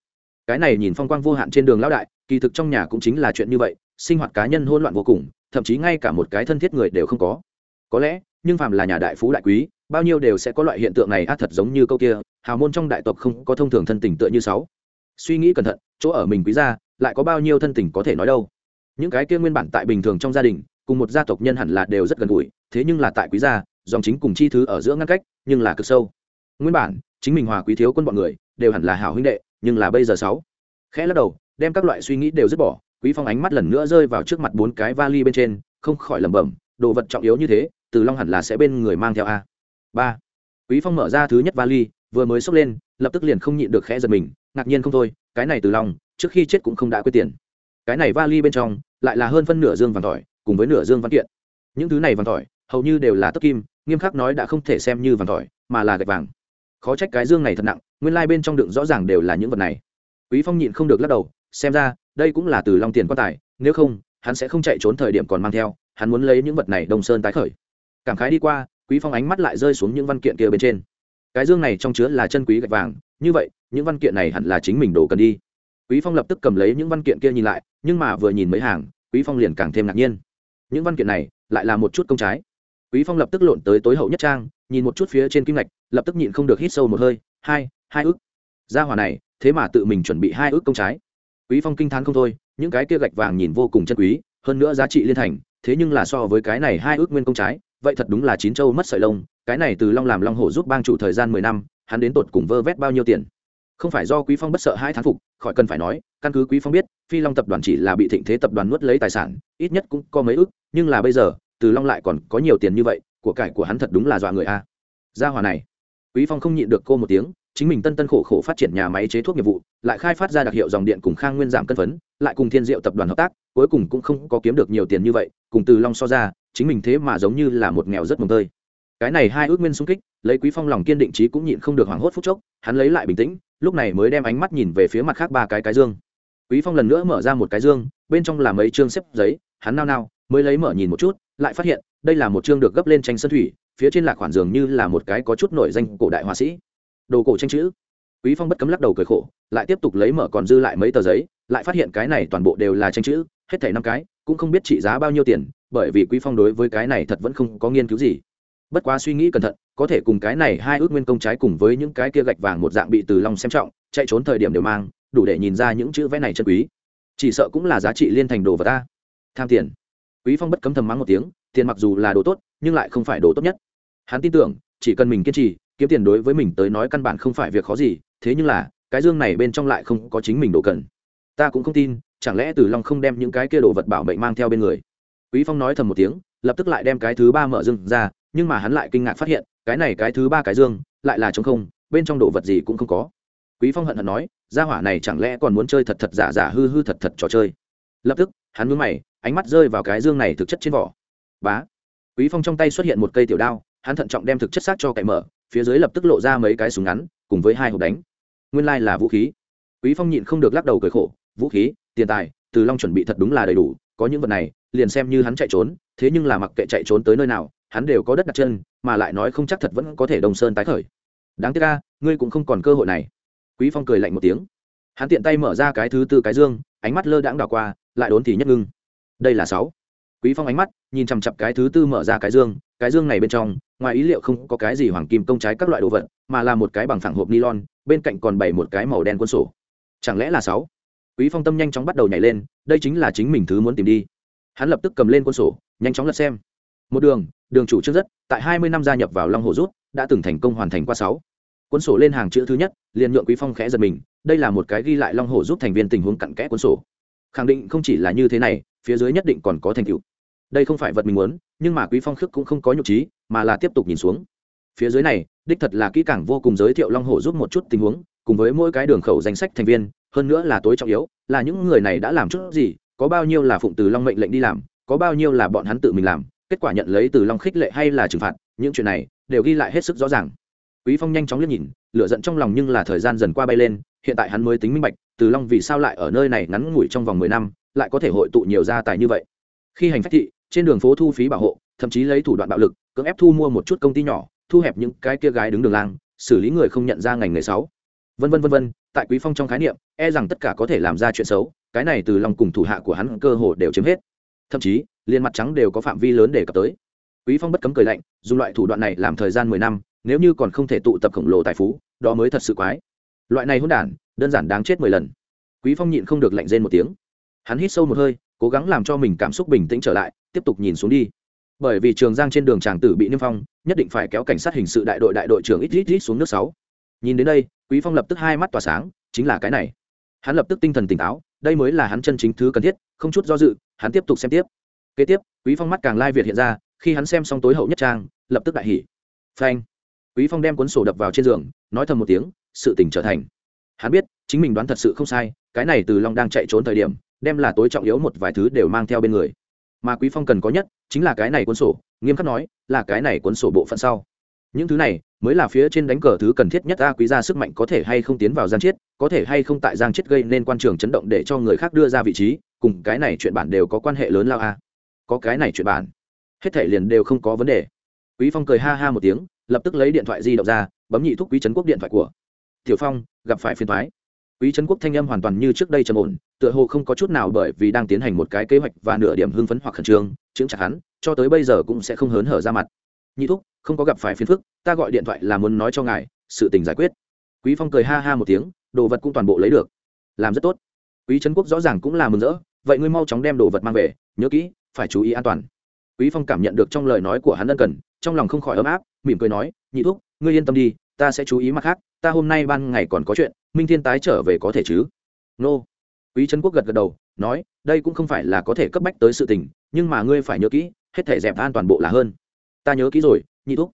Cái này nhìn phong quang vô hạn trên đường lão đại, kỳ thực trong nhà cũng chính là chuyện như vậy, sinh hoạt cá nhân hỗn loạn vô cùng, thậm chí ngay cả một cái thân thiết người đều không có. Có lẽ, nhưng phàm là nhà đại phú đại quý, bao nhiêu đều sẽ có loại hiện tượng này ác thật giống như câu kia, hào môn trong đại tộc không có thông thường thân tình tựa như sáu. Suy nghĩ cẩn thận, chỗ ở mình quý gia lại có bao nhiêu thân tình có thể nói đâu. Những cái kia nguyên bản tại bình thường trong gia đình, cùng một gia tộc nhân hẳn là đều rất gần gũi, thế nhưng là tại quý gia, dòng chính cùng chi thứ ở giữa ngăn cách, nhưng là cực sâu. Nguyên bản, chính mình hòa quý thiếu quân bọn người, đều hẳn là hảo huynh đệ, nhưng là bây giờ sáu. Khẽ lắc đầu, đem các loại suy nghĩ đều dứt bỏ, quý phong ánh mắt lần nữa rơi vào trước mặt bốn cái vali bên trên, không khỏi lẩm bẩm, đồ vật trọng yếu như thế, từ long hẳn là sẽ bên người mang theo a. Ba. Quý phong mở ra thứ nhất vali, vừa mới xốc lên, lập tức liền không nhịn được khẽ giật mình, ngạc nhiên không thôi, cái này từ long trước khi chết cũng không đã quyết tiền. Cái này vali bên trong lại là hơn phân nửa dương vàng tỏi, cùng với nửa dương văn kiện. Những thứ này vàng tỏi hầu như đều là tấc kim, nghiêm khắc nói đã không thể xem như vàng tỏi, mà là gạch vàng. Khó trách cái dương này thật nặng, nguyên lai bên trong đựng rõ ràng đều là những vật này. Quý phong nhịn không được lắc đầu, xem ra đây cũng là từ long tiền quan tài, nếu không, hắn sẽ không chạy trốn thời điểm còn mang theo, hắn muốn lấy những vật này đông sơn tái khởi. Cảm khái đi qua, quý phong ánh mắt lại rơi xuống những văn kiện kia bên trên. Cái dương này trong chứa là chân quý gạch vàng, như vậy, những văn kiện này hẳn là chính mình đồ cần đi quý phong lập tức cầm lấy những văn kiện kia nhìn lại, nhưng mà vừa nhìn mấy hàng, quý phong liền càng thêm ngạc nhiên. Những văn kiện này lại là một chút công trái. Quý phong lập tức lộn tới tối hậu nhất trang, nhìn một chút phía trên kim ngạch, lập tức nhịn không được hít sâu một hơi, hai hai ước gia hỏa này, thế mà tự mình chuẩn bị hai ước công trái. Quý phong kinh thán không thôi, những cái kia gạch vàng nhìn vô cùng chân quý, hơn nữa giá trị liên thành, thế nhưng là so với cái này hai ước nguyên công trái, vậy thật đúng là chín châu mất sợi lông, cái này từ long làm long hổ giúp bang chủ thời gian mười năm, hắn đến tột cùng vơ vét bao nhiêu tiền? Không phải do quý phong bất sợ hai thán phục, khỏi cần phải nói, căn cứ quý phong biết, phi long tập đoàn chỉ là bị thịnh thế tập đoàn nuốt lấy tài sản, ít nhất cũng có mấy ước nhưng là bây giờ, từ long lại còn có nhiều tiền như vậy, của cải của hắn thật đúng là dọa người a. À. Gia hòa này. Quý phong không nhịn được cô một tiếng, chính mình tân tân khổ khổ phát triển nhà máy chế thuốc nghiệp vụ, lại khai phát ra đặc hiệu dòng điện cùng khang nguyên giảm cân phấn, lại cùng thiên diệu tập đoàn hợp tác, cuối cùng cũng không có kiếm được nhiều tiền như vậy, cùng từ long so ra, chính mình thế mà giống như là một nghèo rất mồng tơi cái này hai ước nguyên xung kích, lấy quý phong lòng kiên định trí cũng nhịn không được hoảng hốt phút chốc, hắn lấy lại bình tĩnh, lúc này mới đem ánh mắt nhìn về phía mặt khác ba cái cái dương. Quý phong lần nữa mở ra một cái dương, bên trong là mấy chương xếp giấy, hắn nao nao, mới lấy mở nhìn một chút, lại phát hiện, đây là một chương được gấp lên tranh sân thủy, phía trên là khoản dường như là một cái có chút nổi danh cổ đại họa sĩ. Đồ cổ tranh chữ. Quý phong bất cấm lắc đầu cười khổ, lại tiếp tục lấy mở còn dư lại mấy tờ giấy, lại phát hiện cái này toàn bộ đều là tranh chữ, hết thảy năm cái, cũng không biết trị giá bao nhiêu tiền, bởi vì quý phong đối với cái này thật vẫn không có nghiên cứu gì bất quá suy nghĩ cẩn thận, có thể cùng cái này hai ước nguyên công trái cùng với những cái kia gạch vàng một dạng bị từ long xem trọng, chạy trốn thời điểm đều mang, đủ để nhìn ra những chữ vẽ này chân quý. Chỉ sợ cũng là giá trị liên thành đồ vật ta. Tham tiền. Quý phong bất cấm thầm mắng một tiếng, tiền mặc dù là đồ tốt, nhưng lại không phải đồ tốt nhất. Hắn tin tưởng, chỉ cần mình kiên trì, kiếm tiền đối với mình tới nói căn bản không phải việc khó gì, thế nhưng là, cái dương này bên trong lại không có chính mình đồ cần. Ta cũng không tin, chẳng lẽ từ long không đem những cái kia đồ vật bảo mệnh mang theo bên người? Quý phong nói thầm một tiếng, lập tức lại đem cái thứ ba mở dương ra nhưng mà hắn lại kinh ngạc phát hiện, cái này cái thứ ba cái dương, lại là trống không, bên trong đồ vật gì cũng không có. Quý phong hận hận nói, gia hỏa này chẳng lẽ còn muốn chơi thật thật giả giả hư hư thật thật trò chơi? Lập tức, hắn mướn mày, ánh mắt rơi vào cái dương này thực chất trên vỏ. Bá! Quý phong trong tay xuất hiện một cây tiểu đao, hắn thận trọng đem thực chất xác cho cậy mở, phía dưới lập tức lộ ra mấy cái súng ngắn, cùng với hai hộp đánh. Nguyên lai là vũ khí. Quý phong nhịn không được lắc đầu cười khổ, vũ khí, tiền tài, từ long chuẩn bị thật đúng là đầy đủ, có những vật này, liền xem như hắn chạy trốn, thế nhưng là mặc kệ chạy trốn tới nơi nào hắn đều có đất đặt chân, mà lại nói không chắc thật vẫn có thể đồng sơn tái khởi. Đáng tiếc ca ngươi cũng không còn cơ hội này. Quý phong cười lạnh một tiếng. Hắn tiện tay mở ra cái thứ tư cái dương, ánh mắt lơ đãng đảo qua, lại đốn thì nhất ngưng. Đây là sáu. Quý phong ánh mắt nhìn chằm chặp cái thứ tư mở ra cái dương cái dương này bên trong, ngoài ý liệu không có cái gì hoàng kim công trái các loại đồ vật, mà là một cái bằng phẳng hộp nylon, bên cạnh còn bày một cái màu đen quân sổ. Chẳng lẽ là sáu? Quý phong tâm nhanh chóng bắt đầu nhảy lên, đây chính là chính mình thứ muốn tìm đi. Hắn lập tức cầm lên quân sổ, nhanh chóng lật xem. Một đường đường chủ trước rất, tại hai mươi năm gia nhập vào long hồ rút, đã từng thành công hoàn thành qua sáu. Cuốn sổ lên hàng chữ thứ nhất, liền nhượng quý phong khẽ giật mình, đây là một cái ghi lại long hồ rút thành viên tình huống cặn kẽ cuốn sổ. Khẳng định không chỉ là như thế này, phía dưới nhất định còn có thành tựu. Đây không phải vật mình muốn, nhưng mà quý phong khước cũng không có nhục trí, mà là tiếp tục nhìn xuống. Phía dưới này, đích thật là kỹ càng vô cùng giới thiệu long hổ giúp một chút tình huống, cùng với mỗi cái đường khẩu danh sách thành viên, hơn nữa là tối trọng yếu, là những người này đã làm chút gì, có bao nhiêu là phụng từ long mệnh lệnh đi làm, có bao nhiêu là bọn hắn tự mình làm kết quả nhận lấy từ long khích lệ hay là trừng phạt, những chuyện này đều ghi lại hết sức rõ ràng. Quý phong nhanh chóng liếc nhìn, lửa giận trong lòng nhưng là thời gian dần qua bay lên, hiện tại hắn mới tính minh bạch, từ long vì sao lại ở nơi này ngắn ngủi trong vòng mười năm, lại có thể hội tụ nhiều gia tài như vậy. Khi hành phách thị, trên đường phố thu phí bảo hộ, thậm chí lấy thủ đoạn bạo lực, cưỡng ép thu mua một chút công ty nhỏ, thu hẹp những cái kia gái đứng đường lang, xử lý người không nhận ra ngành nghề sáu vân vân vân vân, tại quý phong trong khái niệm e rằng tất cả có thể làm ra chuyện xấu, cái này từ lòng cùng thủ hạ của hắn cơ hồ đều chiếm hết thậm chí liên mặt trắng đều có phạm vi lớn để cập tới. Quý phong bất cấm cười lạnh, dùng loại thủ đoạn này làm thời gian mười năm, nếu như còn không thể tụ tập khổng lồ tài phú, đó mới thật sự quái. Loại này hỗn đản, đơn giản đáng chết mười lần. Quý phong nhịn không được lạnh rên một tiếng. Hắn hít sâu một hơi, cố gắng làm cho mình cảm xúc bình tĩnh trở lại, tiếp tục nhìn xuống đi. Bởi vì trường giang trên đường tràng tử bị niêm phong, nhất định phải kéo cảnh sát hình sự đại đội đại đội trưởng ít ít ít xuống nước sáu. Nhìn đến đây, quý phong lập tức hai mắt tỏa sáng, chính là cái này. Hắn lập tức tinh thần tỉnh táo đây mới là hắn chân chính thứ cần thiết, không chút do dự, hắn tiếp tục xem tiếp. Kế tiếp, quý phong mắt càng lai việt hiện ra, khi hắn xem xong tối hậu nhất trang, lập tức đại hỉ. Phanh! Quý phong đem cuốn sổ đập vào trên giường, nói thầm một tiếng, sự tình trở thành. Hắn biết, chính mình đoán thật sự không sai, cái này từ long đang chạy trốn thời điểm, đem là tối trọng yếu một vài thứ đều mang theo bên người. Mà quý phong cần có nhất, chính là cái này cuốn sổ, nghiêm khắc nói, là cái này cuốn sổ bộ phận sau. Những thứ này mới là phía trên đánh cờ thứ cần thiết nhất a quý gia sức mạnh có thể hay không tiến vào giang chiết, có thể hay không tại giang chiết gây nên quan trường chấn động để cho người khác đưa ra vị trí, cùng cái này chuyện bản đều có quan hệ lớn lao a. Có cái này chuyện bản, hết thể liền đều không có vấn đề. Quý phong cười ha ha một tiếng, lập tức lấy điện thoại di động ra, bấm nhị thúc quý trấn quốc điện thoại của. Tiểu phong, gặp phải phiền thoái quý trấn quốc thanh âm hoàn toàn như trước đây trầm ổn, tựa hồ không có chút nào bởi vì đang tiến hành một cái kế hoạch và nửa điểm hưng phấn hoặc khẩn trương chứng chặt hắn, cho tới bây giờ cũng sẽ không hớn hở ra mặt nhị thúc, không có gặp phải phiền phức, ta gọi điện thoại là muốn nói cho ngài, sự tình giải quyết. Quý phong cười ha ha một tiếng, đồ vật cũng toàn bộ lấy được. Làm rất tốt. Quý trấn quốc rõ ràng cũng là mừng rỡ, vậy ngươi mau chóng đem đồ vật mang về, nhớ kỹ, phải chú ý an toàn. Quý phong cảm nhận được trong lời nói của hắn ân cần, trong lòng không khỏi ấm áp, mỉm cười nói, nhị thúc, ngươi yên tâm đi, ta sẽ chú ý mặt khác, ta hôm nay ban ngày còn có chuyện, minh thiên tái trở về có thể chứ? Nô. Quý trấn quốc gật gật đầu, nói, đây cũng không phải là có thể cấp bách tới sự tình, nhưng mà ngươi phải nhớ kỹ, hết thể dẹp an toàn bộ là hơn ta nhớ kỹ rồi, nhị thúc.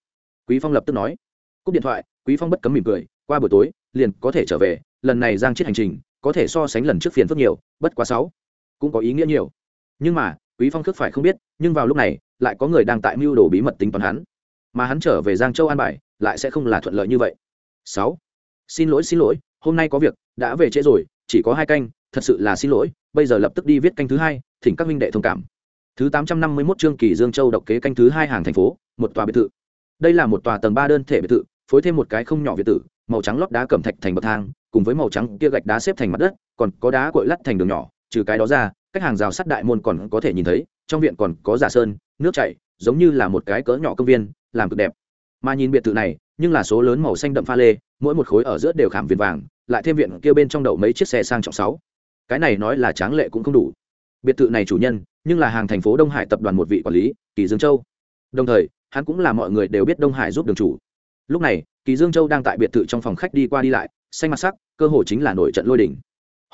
Quý phong lập tức nói. Cúp điện thoại, quý phong bất cấm mỉm cười, qua buổi tối, liền có thể trở về, lần này giang chết hành trình, có thể so sánh lần trước phiền phức nhiều, bất quá sáu, cũng có ý nghĩa nhiều. Nhưng mà, quý phong khước phải không biết, nhưng vào lúc này, lại có người đang tại mưu đồ bí mật tính toán hắn. Mà hắn trở về giang châu an bài, lại sẽ không là thuận lợi như vậy. Sáu, xin lỗi xin lỗi, hôm nay có việc, đã về trễ rồi, chỉ có hai canh, thật sự là xin lỗi, bây giờ lập tức đi viết canh thứ hai, thỉnh các minh đệ thông cảm thứ tám trăm năm mươi 851 chương kỳ dương châu độc kế canh thứ hai hàng thành phố, một tòa biệt thự. Đây là một tòa tầng ba đơn thể biệt thự, phối thêm một cái không nhỏ biệt thự, màu trắng lót đá cẩm thạch thành bậc thang, cùng với màu trắng kia gạch đá xếp thành mặt đất, còn có đá cuội lắt thành đường nhỏ, trừ cái đó ra, cách hàng rào sắt đại môn còn có thể nhìn thấy, trong viện còn có giả sơn, nước chảy, giống như là một cái cỡ nhỏ công viên, làm cực đẹp. Mà nhìn biệt thự này, nhưng là số lớn màu xanh đậm pha lê, mỗi một khối ở giữa đều khảm viền vàng, lại thêm viện kia bên trong đậu mấy chiếc xe sang trọng sáu. Cái này nói là tráng lệ cũng không đủ. Biệt thự này chủ nhân nhưng là hàng thành phố đông hải tập đoàn một vị quản lý, kỳ dương châu. Đồng thời, hắn cũng là mọi người đều biết đông hải giúp đường chủ. Lúc này, kỳ dương châu đang tại biệt thự trong phòng khách đi qua đi lại, xanh mặt sắc, cơ hồ chính là nổi trận lôi đỉnh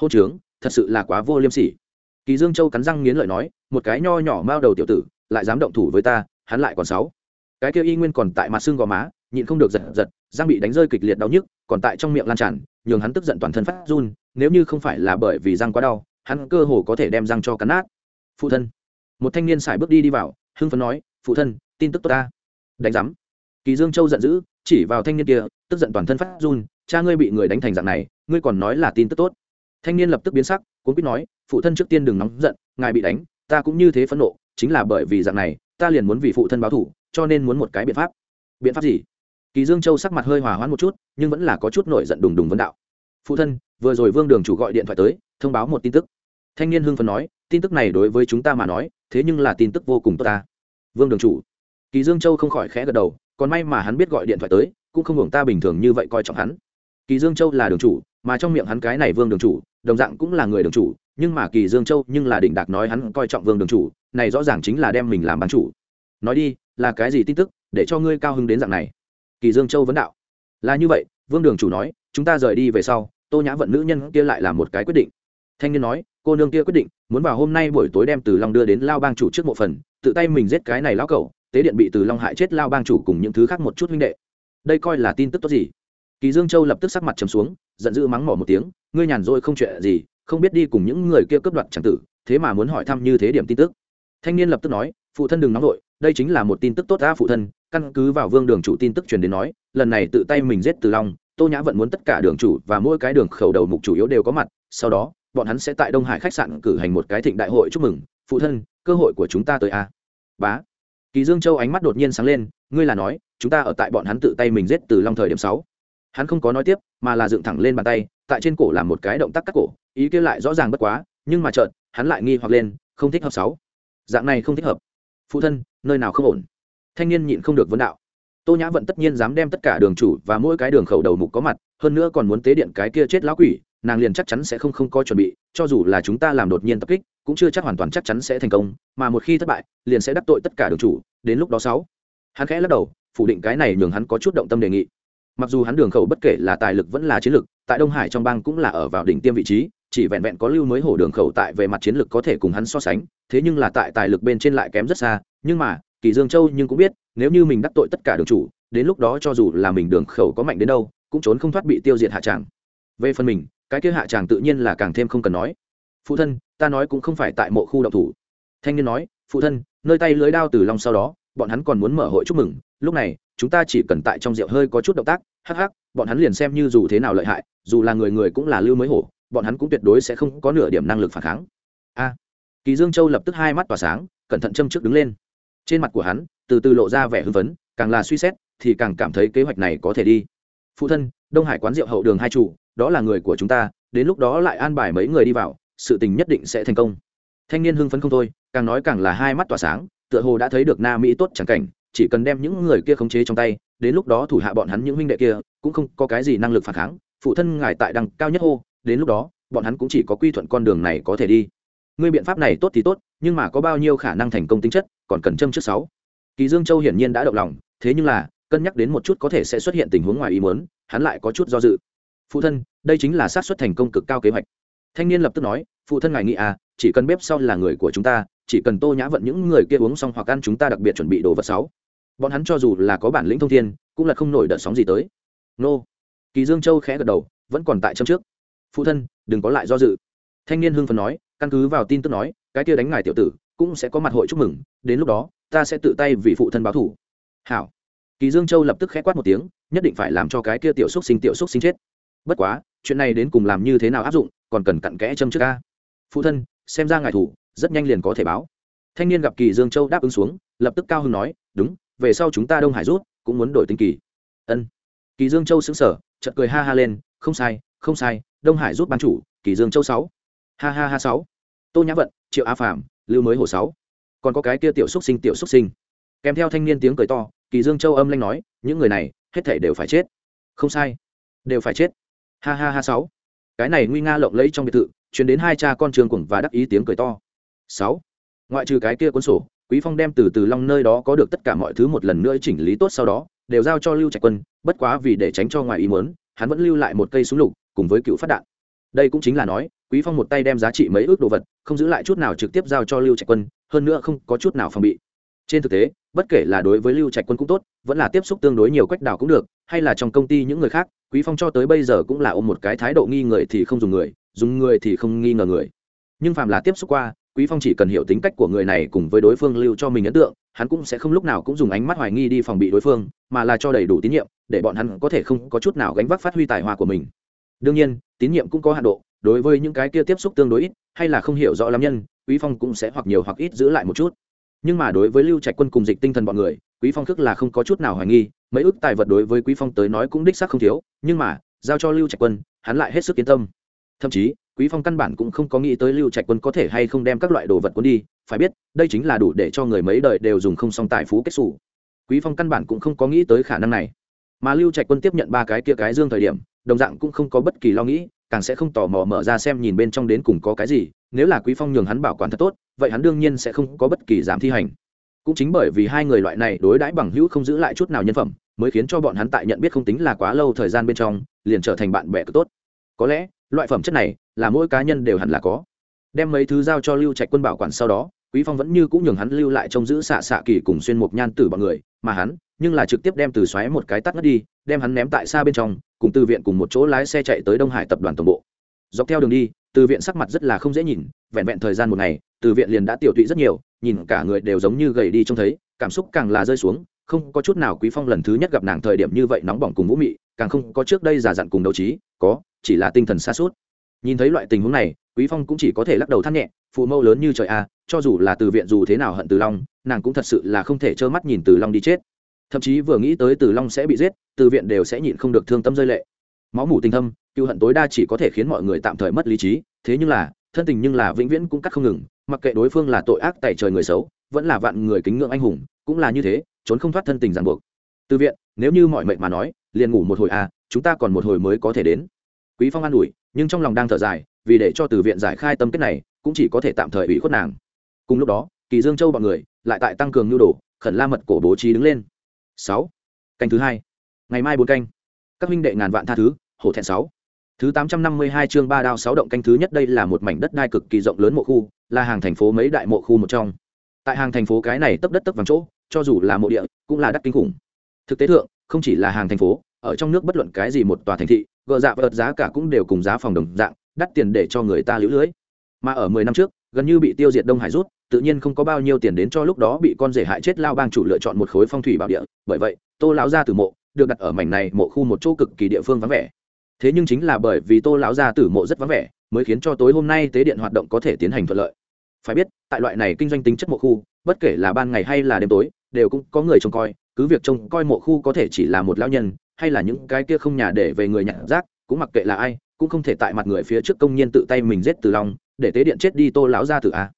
hô trướng, thật sự là quá vô liêm sỉ. Kỳ dương châu cắn răng nghiến lợi nói, một cái nho nhỏ mao đầu tiểu tử, lại dám động thủ với ta, hắn lại còn sáu. Cái kia y nguyên còn tại mặt xương gò má, nhịn không được giật giật, răng bị đánh rơi kịch liệt đau nhức, còn tại trong miệng lan tràn, nhường hắn tức giận toàn thân phát run, nếu như không phải là bởi vì răng quá đau, hắn cơ hồ có thể đem răng cho cắn nát phụ thân. Một thanh niên xài bước đi đi vào hưng phấn nói phụ thân tin tức tốt ta. Đánh giám. Kỳ dương châu giận dữ chỉ vào thanh niên kia tức giận toàn thân phát run cha ngươi bị người đánh thành dạng này ngươi còn nói là tin tức tốt. Thanh niên lập tức biến sắc cuốn quýt nói phụ thân trước tiên đừng nóng giận ngài bị đánh ta cũng như thế phẫn nộ chính là bởi vì dạng này ta liền muốn vì phụ thân báo thù, cho nên muốn một cái biện pháp. Biện pháp gì? Kỳ dương châu sắc mặt hơi hòa hoãn một chút nhưng vẫn là có chút nổi giận đùng đùng vấn đạo. Phụ thân vừa rồi vương đường chủ gọi điện thoại tới thông báo một tin tức. Thanh niên hưng phấn nói tin tức này đối với chúng ta mà nói, thế nhưng là tin tức vô cùng tốt ta. Vương đường chủ. Kỳ dương châu không khỏi khẽ gật đầu, còn may mà hắn biết gọi điện thoại tới, cũng không hưởng ta bình thường như vậy coi trọng hắn. Kỳ dương châu là đường chủ, mà trong miệng hắn cái này vương đường chủ, đồng dạng cũng là người đường chủ, nhưng mà kỳ dương châu nhưng là đỉnh đạc nói hắn coi trọng vương đường chủ, này rõ ràng chính là đem mình làm bán chủ. Nói đi, là cái gì tin tức, để cho ngươi cao hứng đến dạng này? Kỳ dương châu vấn đạo. Là như vậy, vương đường chủ nói, chúng ta rời đi về sau, tô nhã vận nữ nhân kia lại là một cái quyết định. Thanh niên nói cô nương kia quyết định, muốn vào hôm nay buổi tối đem từ long đưa đến lao bang chủ trước mộ phần, tự tay mình giết cái này lão cẩu, tế điện bị từ long hại chết lao bang chủ cùng những thứ khác một chút huynh đệ. Đây coi là tin tức tốt gì? Kỳ dương châu lập tức sắc mặt trầm xuống, giận dữ mắng mỏ một tiếng, ngươi nhàn rỗi không chuyện gì, không biết đi cùng những người kia cướp đoạt chẳng tử, thế mà muốn hỏi thăm như thế điểm tin tức. Thanh niên lập tức nói, phụ thân đừng nóng vội, đây chính là một tin tức tốt đã phụ thân, căn cứ vào vương đường chủ tin tức truyền đến nói, lần này tự tay mình giết từ long, tô nhã vẫn muốn tất cả đường chủ và mỗi cái đường khẩu đầu mục chủ yếu đều có mặt, sau đó bọn hắn sẽ tại đông hải khách sạn cử hành một cái thịnh đại hội chúc mừng. Phụ thân, cơ hội của chúng ta tới a. Bá. Kỳ dương châu ánh mắt đột nhiên sáng lên, ngươi là nói, chúng ta ở tại bọn hắn tự tay mình giết từ long thời điểm sáu. Hắn không có nói tiếp, mà là dựng thẳng lên bàn tay, tại trên cổ làm một cái động tác cắt cổ, ý kia lại rõ ràng bất quá, nhưng mà chợt, hắn lại nghi hoặc lên, không thích hợp sáu. Dạng này không thích hợp. Phụ thân, nơi nào không ổn? Thanh niên nhịn không được vấn đạo. Tô nhã vận tất nhiên dám đem tất cả đường chủ và mỗi cái đường khẩu đầu mục có mặt, hơn nữa còn muốn tế điện cái kia chết lão quỷ nàng liền chắc chắn sẽ không không có chuẩn bị, cho dù là chúng ta làm đột nhiên tập kích, cũng chưa chắc hoàn toàn chắc chắn sẽ thành công, mà một khi thất bại, liền sẽ đắc tội tất cả đường chủ, đến lúc đó sáu. Hắn khẽ lắc đầu, phủ định cái này nhường hắn có chút động tâm đề nghị. Mặc dù hắn đường khẩu bất kể là tài lực vẫn là chiến lực, tại đông hải trong bang cũng là ở vào đỉnh tiêm vị trí, chỉ vẹn vẹn có lưu mới hổ đường khẩu tại về mặt chiến lực có thể cùng hắn so sánh, thế nhưng là tại tài lực bên trên lại kém rất xa, nhưng mà, kỳ dương châu nhưng cũng biết, nếu như mình đắc tội tất cả đường chủ, đến lúc đó cho dù là mình đường khẩu có mạnh đến đâu, cũng trốn không thoát bị tiêu diệt hạ tràng về phần mình cái kia hạ chàng tự nhiên là càng thêm không cần nói. Phụ thân, ta nói cũng không phải tại mộ khu động thủ. Thanh niên nói, phụ thân, nơi tay lưới đao từ long sau đó, bọn hắn còn muốn mở hội chúc mừng. Lúc này, chúng ta chỉ cần tại trong rượu hơi có chút động tác, hắc hắc, bọn hắn liền xem như dù thế nào lợi hại, dù là người người cũng là lưu mới hổ, bọn hắn cũng tuyệt đối sẽ không có nửa điểm năng lực phản kháng. A. Kỳ dương châu lập tức hai mắt tỏa sáng, cẩn thận châm trước đứng lên. Trên mặt của hắn, từ từ lộ ra vẻ hưng phấn, càng là suy xét, thì càng cảm thấy kế hoạch này có thể đi. Phụ thân, đông hải quán rượu hậu đường hai chủ đó là người của chúng ta, đến lúc đó lại an bài mấy người đi vào, sự tình nhất định sẽ thành công. Thanh niên hưng phấn không thôi, càng nói càng là hai mắt tỏa sáng, tựa hồ đã thấy được na mỹ tốt chẳng cảnh, chỉ cần đem những người kia khống chế trong tay, đến lúc đó thủ hạ bọn hắn những huynh đệ kia, cũng không có cái gì năng lực phản kháng, phụ thân ngài tại đằng cao nhất hô, đến lúc đó, bọn hắn cũng chỉ có quy thuận con đường này có thể đi. Ngươi biện pháp này tốt thì tốt, nhưng mà có bao nhiêu khả năng thành công tính chất, còn cần châm trước sáu. Kỳ dương châu hiển nhiên đã động lòng, thế nhưng là, cân nhắc đến một chút có thể sẽ xuất hiện tình huống ngoài ý muốn, hắn lại có chút do dự phụ thân, đây chính là xác suất thành công cực cao kế hoạch. Thanh niên lập tức nói, phụ thân ngài nghĩ à chỉ cần bếp sau là người của chúng ta, chỉ cần tô nhã vận những người kia uống xong hoặc ăn chúng ta đặc biệt chuẩn bị đồ vật sáu. Bọn hắn cho dù là có bản lĩnh thông thiên, cũng là không nổi đợt sóng gì tới. Nô. Kỳ dương châu khẽ gật đầu, vẫn còn tại châm trước. Phụ thân, đừng có lại do dự. Thanh niên hưng phấn nói, căn cứ vào tin tức nói, cái kia đánh ngài tiểu tử cũng sẽ có mặt hội chúc mừng, đến lúc đó, ta sẽ tự tay vì phụ thân báo thủ hảo. Kỳ dương châu lập tức khẽ quát một tiếng, nhất định phải làm cho cái kia tiểu xúc sinh tiểu xúc sinh chết bất quá, chuyện này đến cùng làm như thế nào áp dụng, còn cần cặn kẽ châm trước ca. Phụ thân, xem ra ngài thủ, rất nhanh liền có thể báo. Thanh niên gặp kỳ dương châu đáp ứng xuống, lập tức cao hưng nói, đúng, về sau chúng ta đông hải rút, cũng muốn đổi tinh kỳ. Ân. Kỳ dương châu xứng sở chợt cười ha ha lên, không sai không sai, đông hải rút ban chủ, kỳ dương châu sáu. Ha ha ha sáu. Tô nhã vận, triệu a phạm lưu mới hồ sáu. Còn có cái kia tiểu xúc sinh, tiểu xúc sinh. Kèm theo thanh niên tiếng cười to, kỳ dương châu âm lanh nói, những người này, hết thể đều phải chết. Không sai, đều phải chết ha ha ha sáu. Cái này nguy nga lộng lẫy trong biệt thự chuyển đến hai cha con trường cùng và đắc ý tiếng cười to. Sáu. Ngoại trừ cái kia cuốn sổ, quý phong đem từ từ long nơi đó có được tất cả mọi thứ một lần nữa chỉnh lý tốt sau đó, đều giao cho lưu trạch quân, bất quá vì để tránh cho ngoài ý muốn, hắn vẫn lưu lại một cây súng lục, cùng với cựu phát đạn. Đây cũng chính là nói, quý phong một tay đem giá trị mấy ước đồ vật, không giữ lại chút nào trực tiếp giao cho lưu trạch quân, hơn nữa không có chút nào phòng bị. Trên thực tế bất kể là đối với lưu trạch quân cũng tốt, vẫn là tiếp xúc tương đối nhiều quách đảo cũng được, hay là trong công ty những người khác, quý phong cho tới bây giờ cũng là ôm một cái thái độ nghi người thì không dùng người dùng người thì không nghi ngờ người. Nhưng phàm là tiếp xúc qua, quý phong chỉ cần hiểu tính cách của người này cùng với đối phương lưu cho mình ấn tượng, hắn cũng sẽ không lúc nào cũng dùng ánh mắt hoài nghi đi phòng bị đối phương, mà là cho đầy đủ tín nhiệm, để bọn hắn có thể không có chút nào gánh vác phát huy tài hoa của mình. Đương nhiên, tín nhiệm cũng có hạn độ, đối với những cái kia tiếp xúc tương đối ít, hay là không hiểu rõ lắm nhân, quý phong cũng sẽ hoặc nhiều hoặc ít giữ lại một chút nhưng mà đối với lưu trạch quân cùng dịch tinh thần bọn người, quý phong thức là không có chút nào hoài nghi, mấy ước tài vật đối với quý phong tới nói cũng đích xác không thiếu, nhưng mà, giao cho lưu trạch quân, hắn lại hết sức yên tâm. Thậm chí, quý phong căn bản cũng không có nghĩ tới lưu trạch quân có thể hay không đem các loại đồ vật cuốn đi, phải biết, đây chính là đủ để cho người mấy đời đều dùng không xong tài phú kết xù. Quý phong căn bản cũng không có nghĩ tới khả năng này. Mà lưu trạch quân tiếp nhận ba cái kia cái dương thời điểm, đồng dạng cũng không có bất kỳ lo nghĩ, càng sẽ không tò mò mở ra xem nhìn bên trong đến cùng có cái gì, nếu là quý phong nhường hắn bảo quản thật tốt vậy hắn đương nhiên sẽ không có bất kỳ giảm thi hành. Cũng chính bởi vì hai người loại này đối đãi bằng hữu không giữ lại chút nào nhân phẩm, mới khiến cho bọn hắn tại nhận biết không tính là quá lâu thời gian bên trong, liền trở thành bạn bè cực tốt. Có lẽ, loại phẩm chất này, là mỗi cá nhân đều hẳn là có. Đem mấy thứ giao cho lưu trạch quân bảo quản sau đó, quý phong vẫn như cũng nhường hắn lưu lại trông giữ xạ xạ kỳ cùng xuyên mục nhan tử bọn người, mà hắn, nhưng là trực tiếp đem từ xoáy một cái tắt ngất đi, đem hắn ném tại xa bên trong, cùng từ viện cùng một chỗ lái xe chạy tới đông hải tập đoàn tổng bộ. Dọc theo đường đi, từ viện sắc mặt rất là không dễ nhìn, vẹn vẹn thời gian một ngày từ viện liền đã tiểu tụy rất nhiều, nhìn cả người đều giống như gầy đi trông thấy, cảm xúc càng là rơi xuống, không có chút nào quý phong lần thứ nhất gặp nàng thời điểm như vậy nóng bỏng cùng vũ mị, càng không có trước đây giả dặn cùng đấu trí, có, chỉ là tinh thần xa suốt nhìn thấy loại tình huống này, quý phong cũng chỉ có thể lắc đầu than nhẹ, phụ mâu lớn như trời a, cho dù là từ viện dù thế nào hận từ long, nàng cũng thật sự là không thể trơ mắt nhìn từ long đi chết. Thậm chí vừa nghĩ tới từ long sẽ bị giết, từ viện đều sẽ nhịn không được thương tâm rơi lệ. Máu mủ tình thâm, cựu hận tối đa chỉ có thể khiến mọi người tạm thời mất lý trí, thế nhưng là, thân tình nhưng là vĩnh viễn cũng cắt không ngừng mặc kệ đối phương là tội ác tại trời người xấu, vẫn là vạn người kính ngưỡng anh hùng, cũng là như thế, trốn không thoát thân tình ràng buộc. Từ viện, nếu như mọi mệnh mà nói, liền ngủ một hồi à chúng ta còn một hồi mới có thể đến. Quý phong an ủi, nhưng trong lòng đang thở dài, vì để cho từ viện giải khai tâm kết này, cũng chỉ có thể tạm thời ủy khuất nàng. Cùng lúc đó, kỳ dương châu bọn người lại tại tăng cường nhu đồ, khẩn la mật cổ bố trí đứng lên. Sáu. Canh thứ hai. Ngày mai bốn canh. Các huynh đệ ngàn vạn tha thứ, hổ thẹn sáu. Thứ tám trăm năm mươi hai chương ba đao sáu động canh thứ nhất đây là một mảnh đất đai cực kỳ rộng lớn mộ khu là hàng thành phố mấy đại mộ khu một trong. Tại hàng thành phố cái này tấp đất tấp vàng chỗ, cho dù là mộ địa, cũng là đắt kinh khủng. Thực tế thượng, không chỉ là hàng thành phố, ở trong nước bất luận cái gì một tòa thành thị, gợ dạ vật giá cả cũng đều cùng giá phòng đồng dạng, đắt tiền để cho người ta lũ lưới. Mà ở mười năm trước, gần như bị tiêu diệt đông hải rút, tự nhiên không có bao nhiêu tiền đến cho lúc đó bị con rể hại chết lao bang chủ lựa chọn một khối phong thủy bảo địa. Bởi vậy, tô lão gia tử mộ được đặt ở mảnh này mộ khu một chỗ cực kỳ địa phương vắng vẻ. Thế nhưng chính là bởi vì tô lão gia tử mộ rất vắng vẻ mới khiến cho tối hôm nay tế điện hoạt động có thể tiến hành thuận lợi. Phải biết, tại loại này kinh doanh tính chất mộ khu, bất kể là ban ngày hay là đêm tối, đều cũng có người trông coi, cứ việc trông coi mộ khu có thể chỉ là một lão nhân, hay là những cái kia không nhà để về người nhặt rác, cũng mặc kệ là ai, cũng không thể tại mặt người phía trước công nhân tự tay mình giết từ lòng để tế điện chết đi tô lão gia tử a.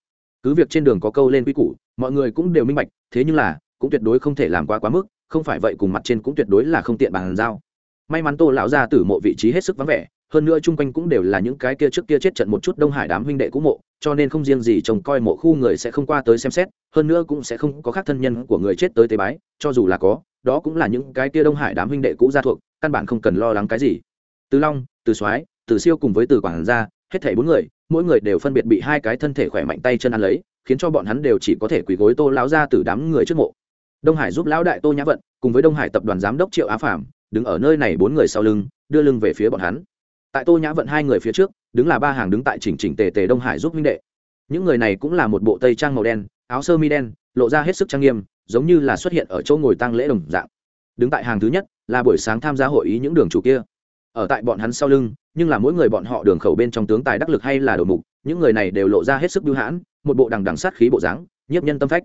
Cứ việc trên đường có câu lên quy củ, mọi người cũng đều minh bạch, thế nhưng là, cũng tuyệt đối không thể làm quá quá mức, không phải vậy cùng mặt trên cũng tuyệt đối là không tiện bàn giao. May mắn tô lão gia tử mộ vị trí hết sức vắng vẻ hơn nữa chung quanh cũng đều là những cái kia trước kia chết trận một chút đông hải đám huynh đệ cũ mộ, cho nên không riêng gì trông coi mộ khu người sẽ không qua tới xem xét, hơn nữa cũng sẽ không có khác thân nhân của người chết tới tế bái, cho dù là có, đó cũng là những cái kia đông hải đám huynh đệ cũ gia thuộc, căn bản không cần lo lắng cái gì. Từ long, từ soái, từ siêu cùng với từ quảng gia, hết thảy bốn người, mỗi người đều phân biệt bị hai cái thân thể khỏe mạnh tay chân ăn lấy, khiến cho bọn hắn đều chỉ có thể quỳ gối tô lão ra từ đám người trước mộ. Đông hải giúp lão đại tô nhã vận, cùng với đông hải tập đoàn giám đốc triệu á phạm đứng ở nơi này bốn người sau lưng, đưa lưng về phía bọn hắn tại tô nhã vận hai người phía trước, đứng là ba hàng đứng tại chỉnh chỉnh tề tề đông hải giúp minh đệ. Những người này cũng là một bộ tây trang màu đen, áo sơ mi đen, lộ ra hết sức trang nghiêm, giống như là xuất hiện ở chỗ ngồi tăng lễ đồng dạng. Đứng tại hàng thứ nhất, là buổi sáng tham gia hội ý những đường chủ kia. Ở tại bọn hắn sau lưng, nhưng là mỗi người bọn họ đường khẩu bên trong tướng tài đắc lực hay là đầu mục, những người này đều lộ ra hết sức bưu hãn, một bộ đằng đằng sát khí bộ dáng, nhiếp nhân tâm phách.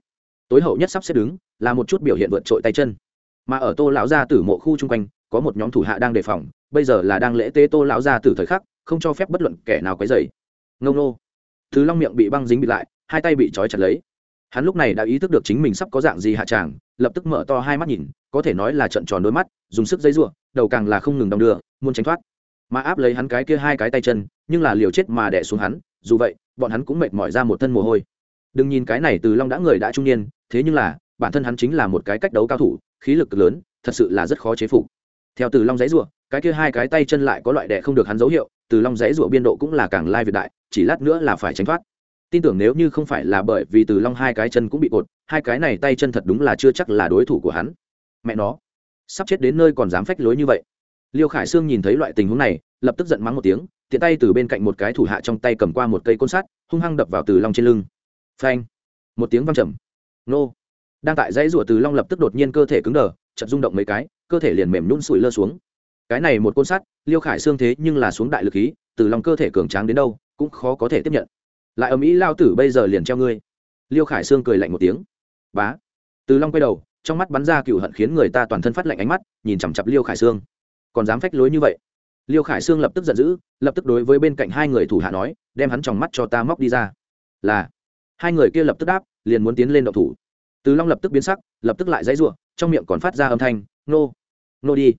Tối hậu nhất sắp xếp đứng, là một chút biểu hiện vượt trội tay chân. Mà ở tô lão gia tử mộ khu chung quanh, có một nhóm thủ hạ đang đề phòng bây giờ là đang lễ tế tô lão gia tử thời khắc, không cho phép bất luận kẻ nào quấy dày ngông nô. Thứ long miệng bị băng dính bịt lại, hai tay bị trói chặt lấy. Hắn lúc này đã ý thức được chính mình sắp có dạng gì hạ tràng, lập tức mở to hai mắt nhìn, có thể nói là trận tròn đôi mắt, dùng sức dây r đầu càng là không ngừng đong đưa, muốn tránh thoát. Mà áp lấy hắn cái kia hai cái tay chân, nhưng là liều chết mà đẻ xuống hắn, dù vậy, bọn hắn cũng mệt mỏi ra một thân mồ hôi. Đừng nhìn cái này từ long đã người đã trung niên, thế nhưng là, bản thân hắn chính là một cái cách đấu cao thủ, khí lực cực lớn, thật sự là rất khó chế phục. Theo từ long giấy rùa cái kia hai cái tay chân lại có loại đẻ không được hắn dấu hiệu, từ long giấy rủa biên độ cũng là càng lai việt đại, chỉ lát nữa là phải tránh thoát. Tin tưởng nếu như không phải là bởi vì từ long hai cái chân cũng bị cột, hai cái này tay chân thật đúng là chưa chắc là đối thủ của hắn. Mẹ nó, sắp chết đến nơi còn dám phách lối như vậy. Liêu khải sương nhìn thấy loại tình huống này, lập tức giận mắng một tiếng, tiện tay từ bên cạnh một cái thủ hạ trong tay cầm qua một cây côn sắt, hung hăng đập vào từ long trên lưng. Phanh, một tiếng văng trầm. Nô, đang tại dãy rủa từ long lập tức đột nhiên cơ thể cứng đờ chật rung động mấy cái, cơ thể liền mềm nhún sụi lơ xuống cái này một côn sắt, liêu khải xương thế nhưng là xuống đại lực khí, từ long cơ thể cường tráng đến đâu, cũng khó có thể tiếp nhận. Lại ở mỹ lao tử bây giờ liền treo ngươi. Liêu khải xương cười lạnh một tiếng. Bá. Từ long quay đầu, trong mắt bắn ra cựu hận khiến người ta toàn thân phát lạnh ánh mắt, nhìn chằm chặp liêu khải xương còn dám phách lối như vậy? Liêu khải sương lập tức giận dữ, lập tức đối với bên cạnh hai người thủ hạ nói, đem hắn tròng mắt cho ta móc đi ra. Là. Hai người kia lập tức đáp, liền muốn tiến lên động thủ. Từ long lập tức biến sắc, lập tức lại dãy ruộng trong miệng còn phát ra âm thanh, nô. Nô đi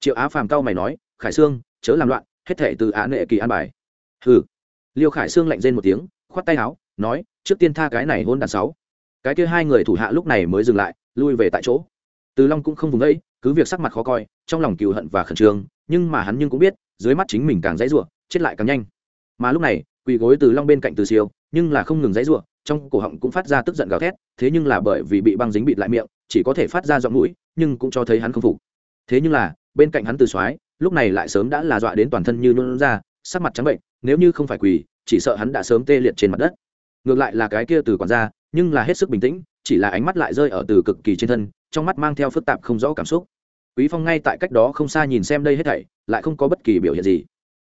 triệu á phàm cao mày nói, khải sương, chớ làm loạn, hết thể từ á nệ kỳ an bài. Hừ. Liêu khải sương lạnh rên một tiếng, khoát tay áo, nói, trước tiên tha cái này hôn đàn sáu. Cái kia hai người thủ hạ lúc này mới dừng lại, lui về tại chỗ. Từ long cũng không vùng ấy cứ việc sắc mặt khó coi, trong lòng cừu hận và khẩn trương, nhưng mà hắn nhưng cũng biết, dưới mắt chính mình càng dãy rủa, chết lại càng nhanh. Mà lúc này, quỳ gối từ long bên cạnh từ siêu, nhưng là không ngừng dãy rủa, trong cổ họng cũng phát ra tức giận gào thét, thế nhưng là bởi vì bị băng dính bịt lại miệng, chỉ có thể phát ra giọng mũi, nhưng cũng cho thấy hắn không phục. Thế nhưng là bên cạnh hắn từ soái, lúc này lại sớm đã là dọa đến toàn thân như luôn ra, sắc mặt trắng bệnh, nếu như không phải quỳ, chỉ sợ hắn đã sớm tê liệt trên mặt đất. Ngược lại là cái kia từ quản gia, nhưng là hết sức bình tĩnh, chỉ là ánh mắt lại rơi ở từ cực kỳ trên thân, trong mắt mang theo phức tạp không rõ cảm xúc. Quý phong ngay tại cách đó không xa nhìn xem đây hết thảy, lại không có bất kỳ biểu hiện gì.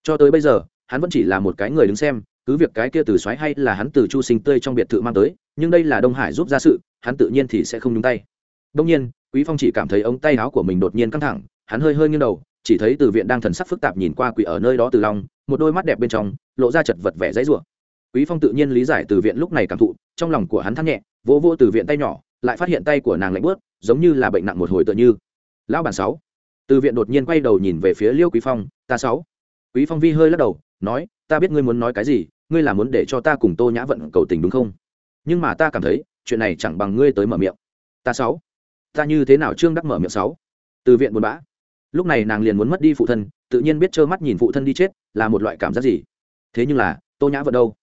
Cho tới bây giờ, hắn vẫn chỉ là một cái người đứng xem, cứ việc cái kia từ xoáy hay là hắn từ chu sinh tươi trong biệt thự mang tới, nhưng đây là đông hải giúp ra sự, hắn tự nhiên thì sẽ không nhúng tay. Đông nhiên, quý phong chỉ cảm thấy ống tay áo của mình đột nhiên căng thẳng hắn hơi hơi nghiêng đầu, chỉ thấy từ viện đang thần sắc phức tạp nhìn qua quỷ ở nơi đó từ long, một đôi mắt đẹp bên trong, lộ ra chật vật vẻ dãy rủa. Quý phong tự nhiên lý giải từ viện lúc này cảm thụ, trong lòng của hắn thắt nhẹ, vỗ vỗ từ viện tay nhỏ, lại phát hiện tay của nàng lạnh bớt giống như là bệnh nặng một hồi tựa như. Lão bản sáu. Từ viện đột nhiên quay đầu nhìn về phía liêu quý phong, ta sáu. Quý phong vi hơi lắc đầu, nói, ta biết ngươi muốn nói cái gì, ngươi là muốn để cho ta cùng tô nhã vận cầu tình đúng không? Nhưng mà ta cảm thấy, chuyện này chẳng bằng ngươi tới mở miệng. Ta sáu. Ta như thế nào trương đắc mở miệng sáu? Từ viện buồn bã lúc này nàng liền muốn mất đi phụ thân, tự nhiên biết trơ mắt nhìn phụ thân đi chết là một loại cảm giác gì. Thế nhưng là, tô nhã vận đâu?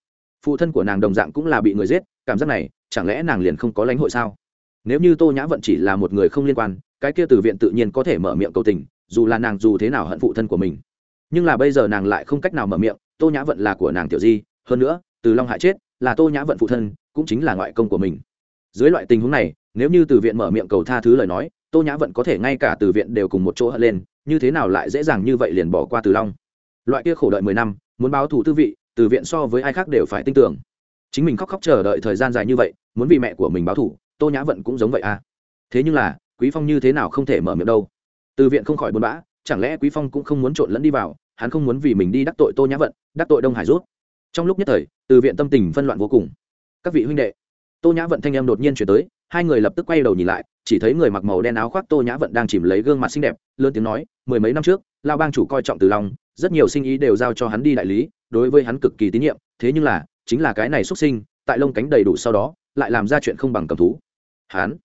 Phụ thân của nàng đồng dạng cũng là bị người giết, cảm giác này, chẳng lẽ nàng liền không có lãnh hội sao? Nếu như tô nhã vận chỉ là một người không liên quan, cái kia từ viện tự nhiên có thể mở miệng cầu tình, dù là nàng dù thế nào hận phụ thân của mình. Nhưng là bây giờ nàng lại không cách nào mở miệng, tô nhã vận là của nàng tiểu di, hơn nữa, từ long hại chết, là tô nhã vận phụ thân, cũng chính là ngoại công của mình. Dưới loại tình huống này, nếu như từ viện mở miệng cầu tha thứ lời nói tô nhã vận có thể ngay cả từ viện đều cùng một chỗ hận lên, như thế nào lại dễ dàng như vậy liền bỏ qua từ long? Loại kia khổ đợi mười năm, muốn báo thù tư vị, từ viện so với ai khác đều phải tin tưởng. Chính mình khóc khóc chờ đợi thời gian dài như vậy, muốn vì mẹ của mình báo thù, tô nhã vận cũng giống vậy à. Thế nhưng là, quý phong như thế nào không thể mở miệng đâu. Từ viện không khỏi buồn bã, chẳng lẽ quý phong cũng không muốn trộn lẫn đi vào, hắn không muốn vì mình đi đắc tội tô nhã vận, đắc tội đông hải rút. Trong lúc nhất thời, từ viện tâm tình phân loạn vô cùng. Các vị huynh đệ, tô nhã vận thanh em đột nhiên chuyển tới hai người lập tức quay đầu nhìn lại, chỉ thấy người mặc màu đen áo khoác tô nhã vận đang chìm lấy gương mặt xinh đẹp, lớn tiếng nói, mười mấy năm trước lao bang chủ coi trọng từ long, rất nhiều sinh ý đều giao cho hắn đi đại lý, đối với hắn cực kỳ tín nhiệm, thế nhưng là, chính là cái này xuất sinh, tại lông cánh đầy đủ sau đó, lại làm ra chuyện không bằng cầm thú. Hắn,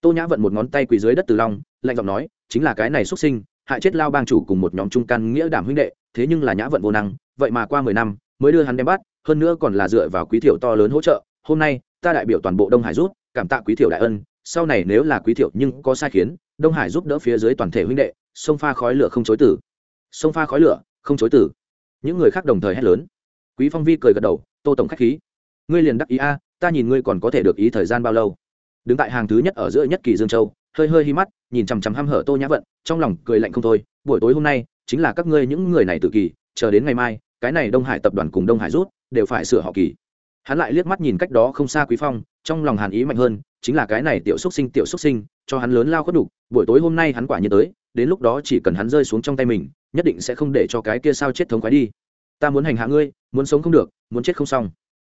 tô nhã vận một ngón tay quỳ dưới đất từ long, lạnh giọng nói, chính là cái này xuất sinh, hại chết lao bang chủ cùng một nhóm trung căn nghĩa đảm huynh đệ, thế nhưng là nhã vận vô năng, vậy mà qua mười năm, mới đưa hắn đem bắt, hơn nữa còn là dựa vào quý thiểu to lớn hỗ trợ, hôm nay, ta đại biểu toàn bộ đông hải rút cảm tạ quý thiểu đại ân, sau này nếu là quý thiểu nhưng có sai khiến, đông hải giúp đỡ phía dưới toàn thể huynh đệ, sông pha khói lửa không chối tử sông pha khói lửa, không chối tử những người khác đồng thời hét lớn. Quý phong vi cười gật đầu, tô tổng khách khí. Ngươi liền đắc ý a, ta nhìn ngươi còn có thể được ý thời gian bao lâu? Đứng tại hàng thứ nhất ở giữa nhất kỳ dương châu, hơi hơi hi mắt, nhìn chằm chằm hăm hở tô nhã vận, trong lòng cười lạnh không thôi, buổi tối hôm nay, chính là các ngươi những người này tự kỳ, chờ đến ngày mai, cái này đông hải tập đoàn cùng đông hải rút, đều phải sửa họ kỳ hắn lại liếc mắt nhìn cách đó không xa quý phong, trong lòng hàn ý mạnh hơn, chính là cái này tiểu xúc sinh, tiểu xúc sinh, cho hắn lớn lao khuất đủ, buổi tối hôm nay hắn quả nhiên tới, đến lúc đó chỉ cần hắn rơi xuống trong tay mình, nhất định sẽ không để cho cái kia sao chết thống khoái đi. Ta muốn hành hạ ngươi, muốn sống không được, muốn chết không xong.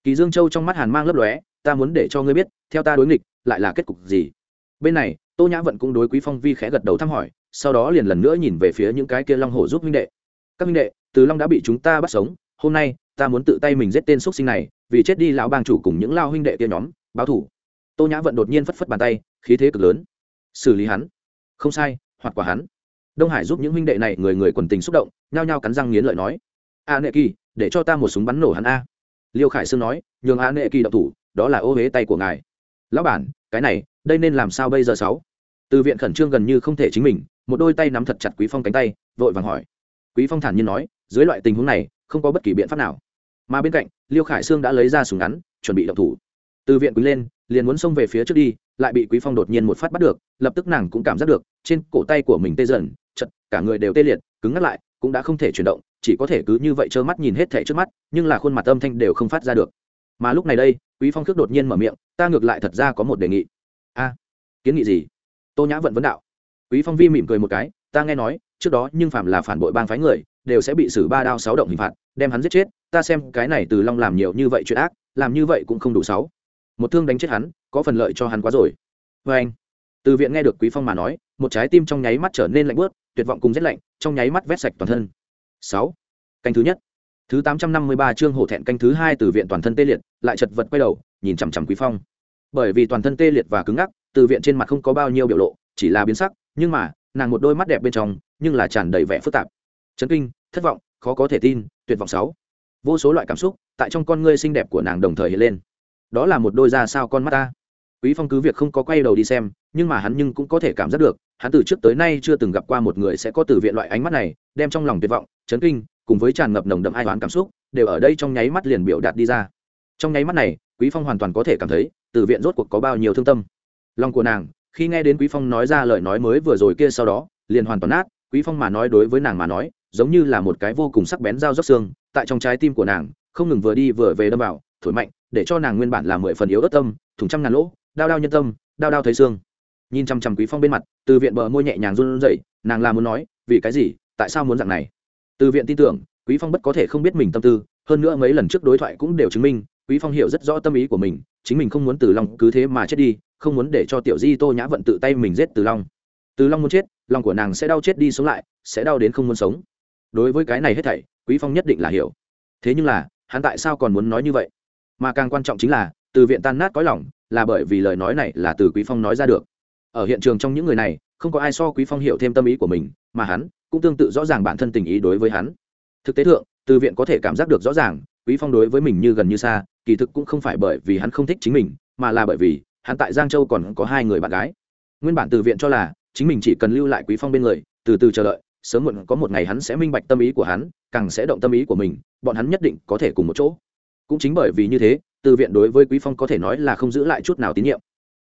Kỳ dương châu trong mắt hàn mang lấp lóe, ta muốn để cho ngươi biết, theo ta đối nghịch, lại là kết cục gì? Bên này, tô nhã vận cũng đối quý phong vi khẽ gật đầu thăm hỏi, sau đó liền lần nữa nhìn về phía những cái kia long hổ giúp huynh đệ. Các huynh đệ, từ long đã bị chúng ta bắt sống, hôm nay, ta muốn tự tay mình giết tên xuất sinh này vì chết đi lão bang chủ cùng những lao huynh đệ kia nhóm, báo thủ. Tô nhã vận đột nhiên phất phất bàn tay, khí thế cực lớn. Xử lý hắn. Không sai, hoặc quả hắn. Đông hải giúp những huynh đệ này người người quần tình xúc động, nhao nhao cắn răng nghiến lợi nói, a nệ kỳ, để cho ta một súng bắn nổ hắn a. Liêu khải sương nói, nhường a nệ kỳ động thủ, đó là ô huế tay của ngài. Lão bản, cái này, đây nên làm sao bây giờ sáu? Từ viện khẩn trương gần như không thể chính mình, một đôi tay nắm thật chặt quý phong cánh tay, vội vàng hỏi. Quý phong thản nhiên nói, dưới loại tình huống này, không có bất kỳ biện pháp nào mà bên cạnh, liêu khải sương đã lấy ra súng ngắn, chuẩn bị động thủ. Từ viện quý lên, liền muốn xông về phía trước đi, lại bị quý phong đột nhiên một phát bắt được, lập tức nàng cũng cảm giác được, trên cổ tay của mình tê dần, chật, cả người đều tê liệt, cứng ngắt lại, cũng đã không thể chuyển động, chỉ có thể cứ như vậy trơ mắt nhìn hết thể trước mắt, nhưng là khuôn mặt âm thanh đều không phát ra được. Mà lúc này đây, quý phong khước đột nhiên mở miệng, ta ngược lại thật ra có một đề nghị. A, kiến nghị gì? Tô nhã vận vấn đạo. Quý phong vi mỉm cười một cái, ta nghe nói, trước đó nhưng phạm là phản bội bang phái người đều sẽ bị xử ba đao sáu động hình phạt, đem hắn giết chết. Ta xem cái này từ long làm nhiều như vậy chuyện ác, làm như vậy cũng không đủ sáu. Một thương đánh chết hắn, có phần lợi cho hắn quá rồi. Vê anh, từ viện nghe được quý phong mà nói, một trái tim trong nháy mắt trở nên lạnh bớt tuyệt vọng cùng rét lạnh, trong nháy mắt vét sạch toàn thân. Sáu, canh thứ nhất. Thứ tám trăm năm mươi ba chương hổ thẹn canh thứ hai từ viện toàn thân tê liệt, lại chật vật quay đầu, nhìn chằm chằm quý phong. Bởi vì toàn thân tê liệt và cứng ngắc, từ viện trên mặt không có bao nhiêu biểu lộ, chỉ là biến sắc, nhưng mà, nàng một đôi mắt đẹp bên trong, nhưng là tràn đầy vẻ phức tạp chấn kinh, thất vọng, khó có thể tin, tuyệt vọng sáu. Vô số loại cảm xúc tại trong con ngươi xinh đẹp của nàng đồng thời hiện lên. Đó là một đôi da sao con mắt ta. Quý phong cứ việc không có quay đầu đi xem, nhưng mà hắn nhưng cũng có thể cảm giác được, hắn từ trước tới nay chưa từng gặp qua một người sẽ có từ viện loại ánh mắt này, đem trong lòng tuyệt vọng, chấn kinh, cùng với tràn ngập nồng đậm ai toán cảm xúc, đều ở đây trong nháy mắt liền biểu đạt đi ra. Trong nháy mắt này, quý phong hoàn toàn có thể cảm thấy, từ viện rốt cuộc có bao nhiêu thương tâm. Lòng của nàng, khi nghe đến quý phong nói ra lời nói mới vừa rồi kia sau đó, liền hoàn toàn nát, quý phong mà nói đối với nàng mà nói giống như là một cái vô cùng sắc bén dao róc xương, tại trong trái tim của nàng, không ngừng vừa đi vừa về đâm vào, thổi mạnh, để cho nàng nguyên bản là mười phần yếu ớt tâm thủng trăm ngàn lỗ đau đau nhân tâm đau đau thấy xương. Nhìn chăm chăm quý phong bên mặt, từ viện bờ môi nhẹ nhàng run rẩy, nàng là muốn nói, vì cái gì? Tại sao muốn dạng này? Từ viện tin tưởng, quý phong bất có thể không biết mình tâm tư, hơn nữa mấy lần trước đối thoại cũng đều chứng minh, quý phong hiểu rất rõ tâm ý của mình, chính mình không muốn từ long cứ thế mà chết đi, không muốn để cho tiểu di tô nhã vận tự tay mình giết từ long. Từ long muốn chết, lòng của nàng sẽ đau chết đi sống lại, sẽ đau đến không muốn sống đối với cái này hết thảy, quý phong nhất định là hiểu. Thế nhưng là, hắn tại sao còn muốn nói như vậy? Mà càng quan trọng chính là, từ viện tan nát cõi lòng là bởi vì lời nói này là từ quý phong nói ra được. Ở hiện trường trong những người này, không có ai so quý phong hiểu thêm tâm ý của mình, mà hắn cũng tương tự rõ ràng bản thân tình ý đối với hắn. Thực tế thượng, từ viện có thể cảm giác được rõ ràng, quý phong đối với mình như gần như xa, kỳ thực cũng không phải bởi vì hắn không thích chính mình, mà là bởi vì hắn tại giang châu còn có hai người bạn gái. Nguyên bản từ viện cho là chính mình chỉ cần lưu lại quý phong bên người, từ từ chờ đợi sớm muộn có một ngày hắn sẽ minh bạch tâm ý của hắn, càng sẽ động tâm ý của mình, bọn hắn nhất định có thể cùng một chỗ. Cũng chính bởi vì như thế, từ viện đối với quý phong có thể nói là không giữ lại chút nào tín nhiệm.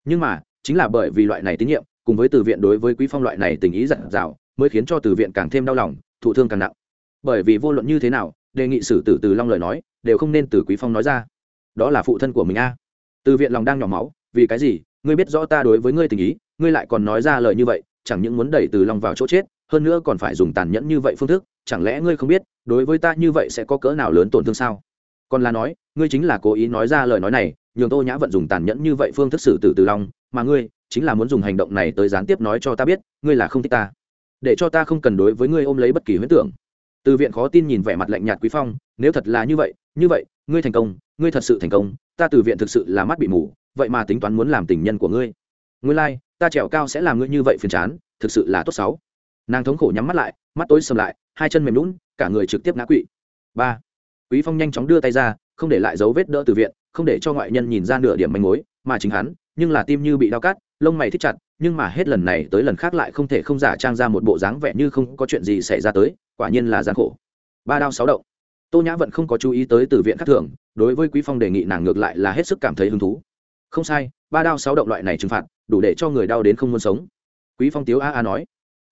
Nhưng mà, chính là bởi vì loại này tín nhiệm, cùng với từ viện đối với quý phong loại này tình ý dặn dào, mới khiến cho từ viện càng thêm đau lòng, thụ thương càng nặng. Bởi vì vô luận như thế nào, đề nghị xử tử từ long lời nói, đều không nên từ quý phong nói ra. Đó là phụ thân của mình a. Từ viện lòng đang nhỏ máu, vì cái gì? Ngươi biết rõ ta đối với ngươi tình ý, ngươi lại còn nói ra lời như vậy, chẳng những muốn đẩy từ long vào chỗ chết hơn nữa còn phải dùng tàn nhẫn như vậy phương thức chẳng lẽ ngươi không biết đối với ta như vậy sẽ có cỡ nào lớn tổn thương sao? Còn là nói ngươi chính là cố ý nói ra lời nói này nhường tô nhã vận dùng tàn nhẫn như vậy phương thức xử tử từ long mà ngươi chính là muốn dùng hành động này tới gián tiếp nói cho ta biết ngươi là không thích ta. Để cho ta không cần đối với ngươi ôm lấy bất kỳ huyết tưởng. Từ viện khó tin nhìn vẻ mặt lạnh nhạt quý phong nếu thật là như vậy như vậy ngươi thành công ngươi thật sự thành công ta từ viện thực sự là mắt bị mù vậy mà tính toán muốn làm tình nhân của ngươi. Ngươi lai、like, ta trèo cao sẽ làm ngươi như vậy phiền chán thực sự là tốt xấu nàng thống khổ nhắm mắt lại, mắt tối sầm lại, hai chân mềm lún cả người trực tiếp ngã quỵ. Ba. Quý phong nhanh chóng đưa tay ra, không để lại dấu vết đỡ từ viện, không để cho ngoại nhân nhìn ra nửa điểm manh mối, mà chính hắn, nhưng là tim như bị đau cắt, lông mày thích chặt, nhưng mà hết lần này tới lần khác lại không thể không giả trang ra một bộ dáng vẻ như không có chuyện gì xảy ra tới, quả nhiên là gian khổ. Ba đao sáu động. Tô nhã vẫn không có chú ý tới từ viện khắc thường, đối với quý phong đề nghị nàng ngược lại là hết sức cảm thấy hứng thú. Không sai, ba đao sáu động loại này trừng phạt, đủ để cho người đau đến không muốn sống. Quý phong tiếu a a nói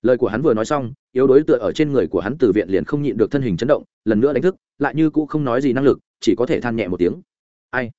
lời của hắn vừa nói xong yếu đối tựa ở trên người của hắn từ viện liền không nhịn được thân hình chấn động lần nữa đánh thức lại như cũ không nói gì năng lực chỉ có thể than nhẹ một tiếng. Ai?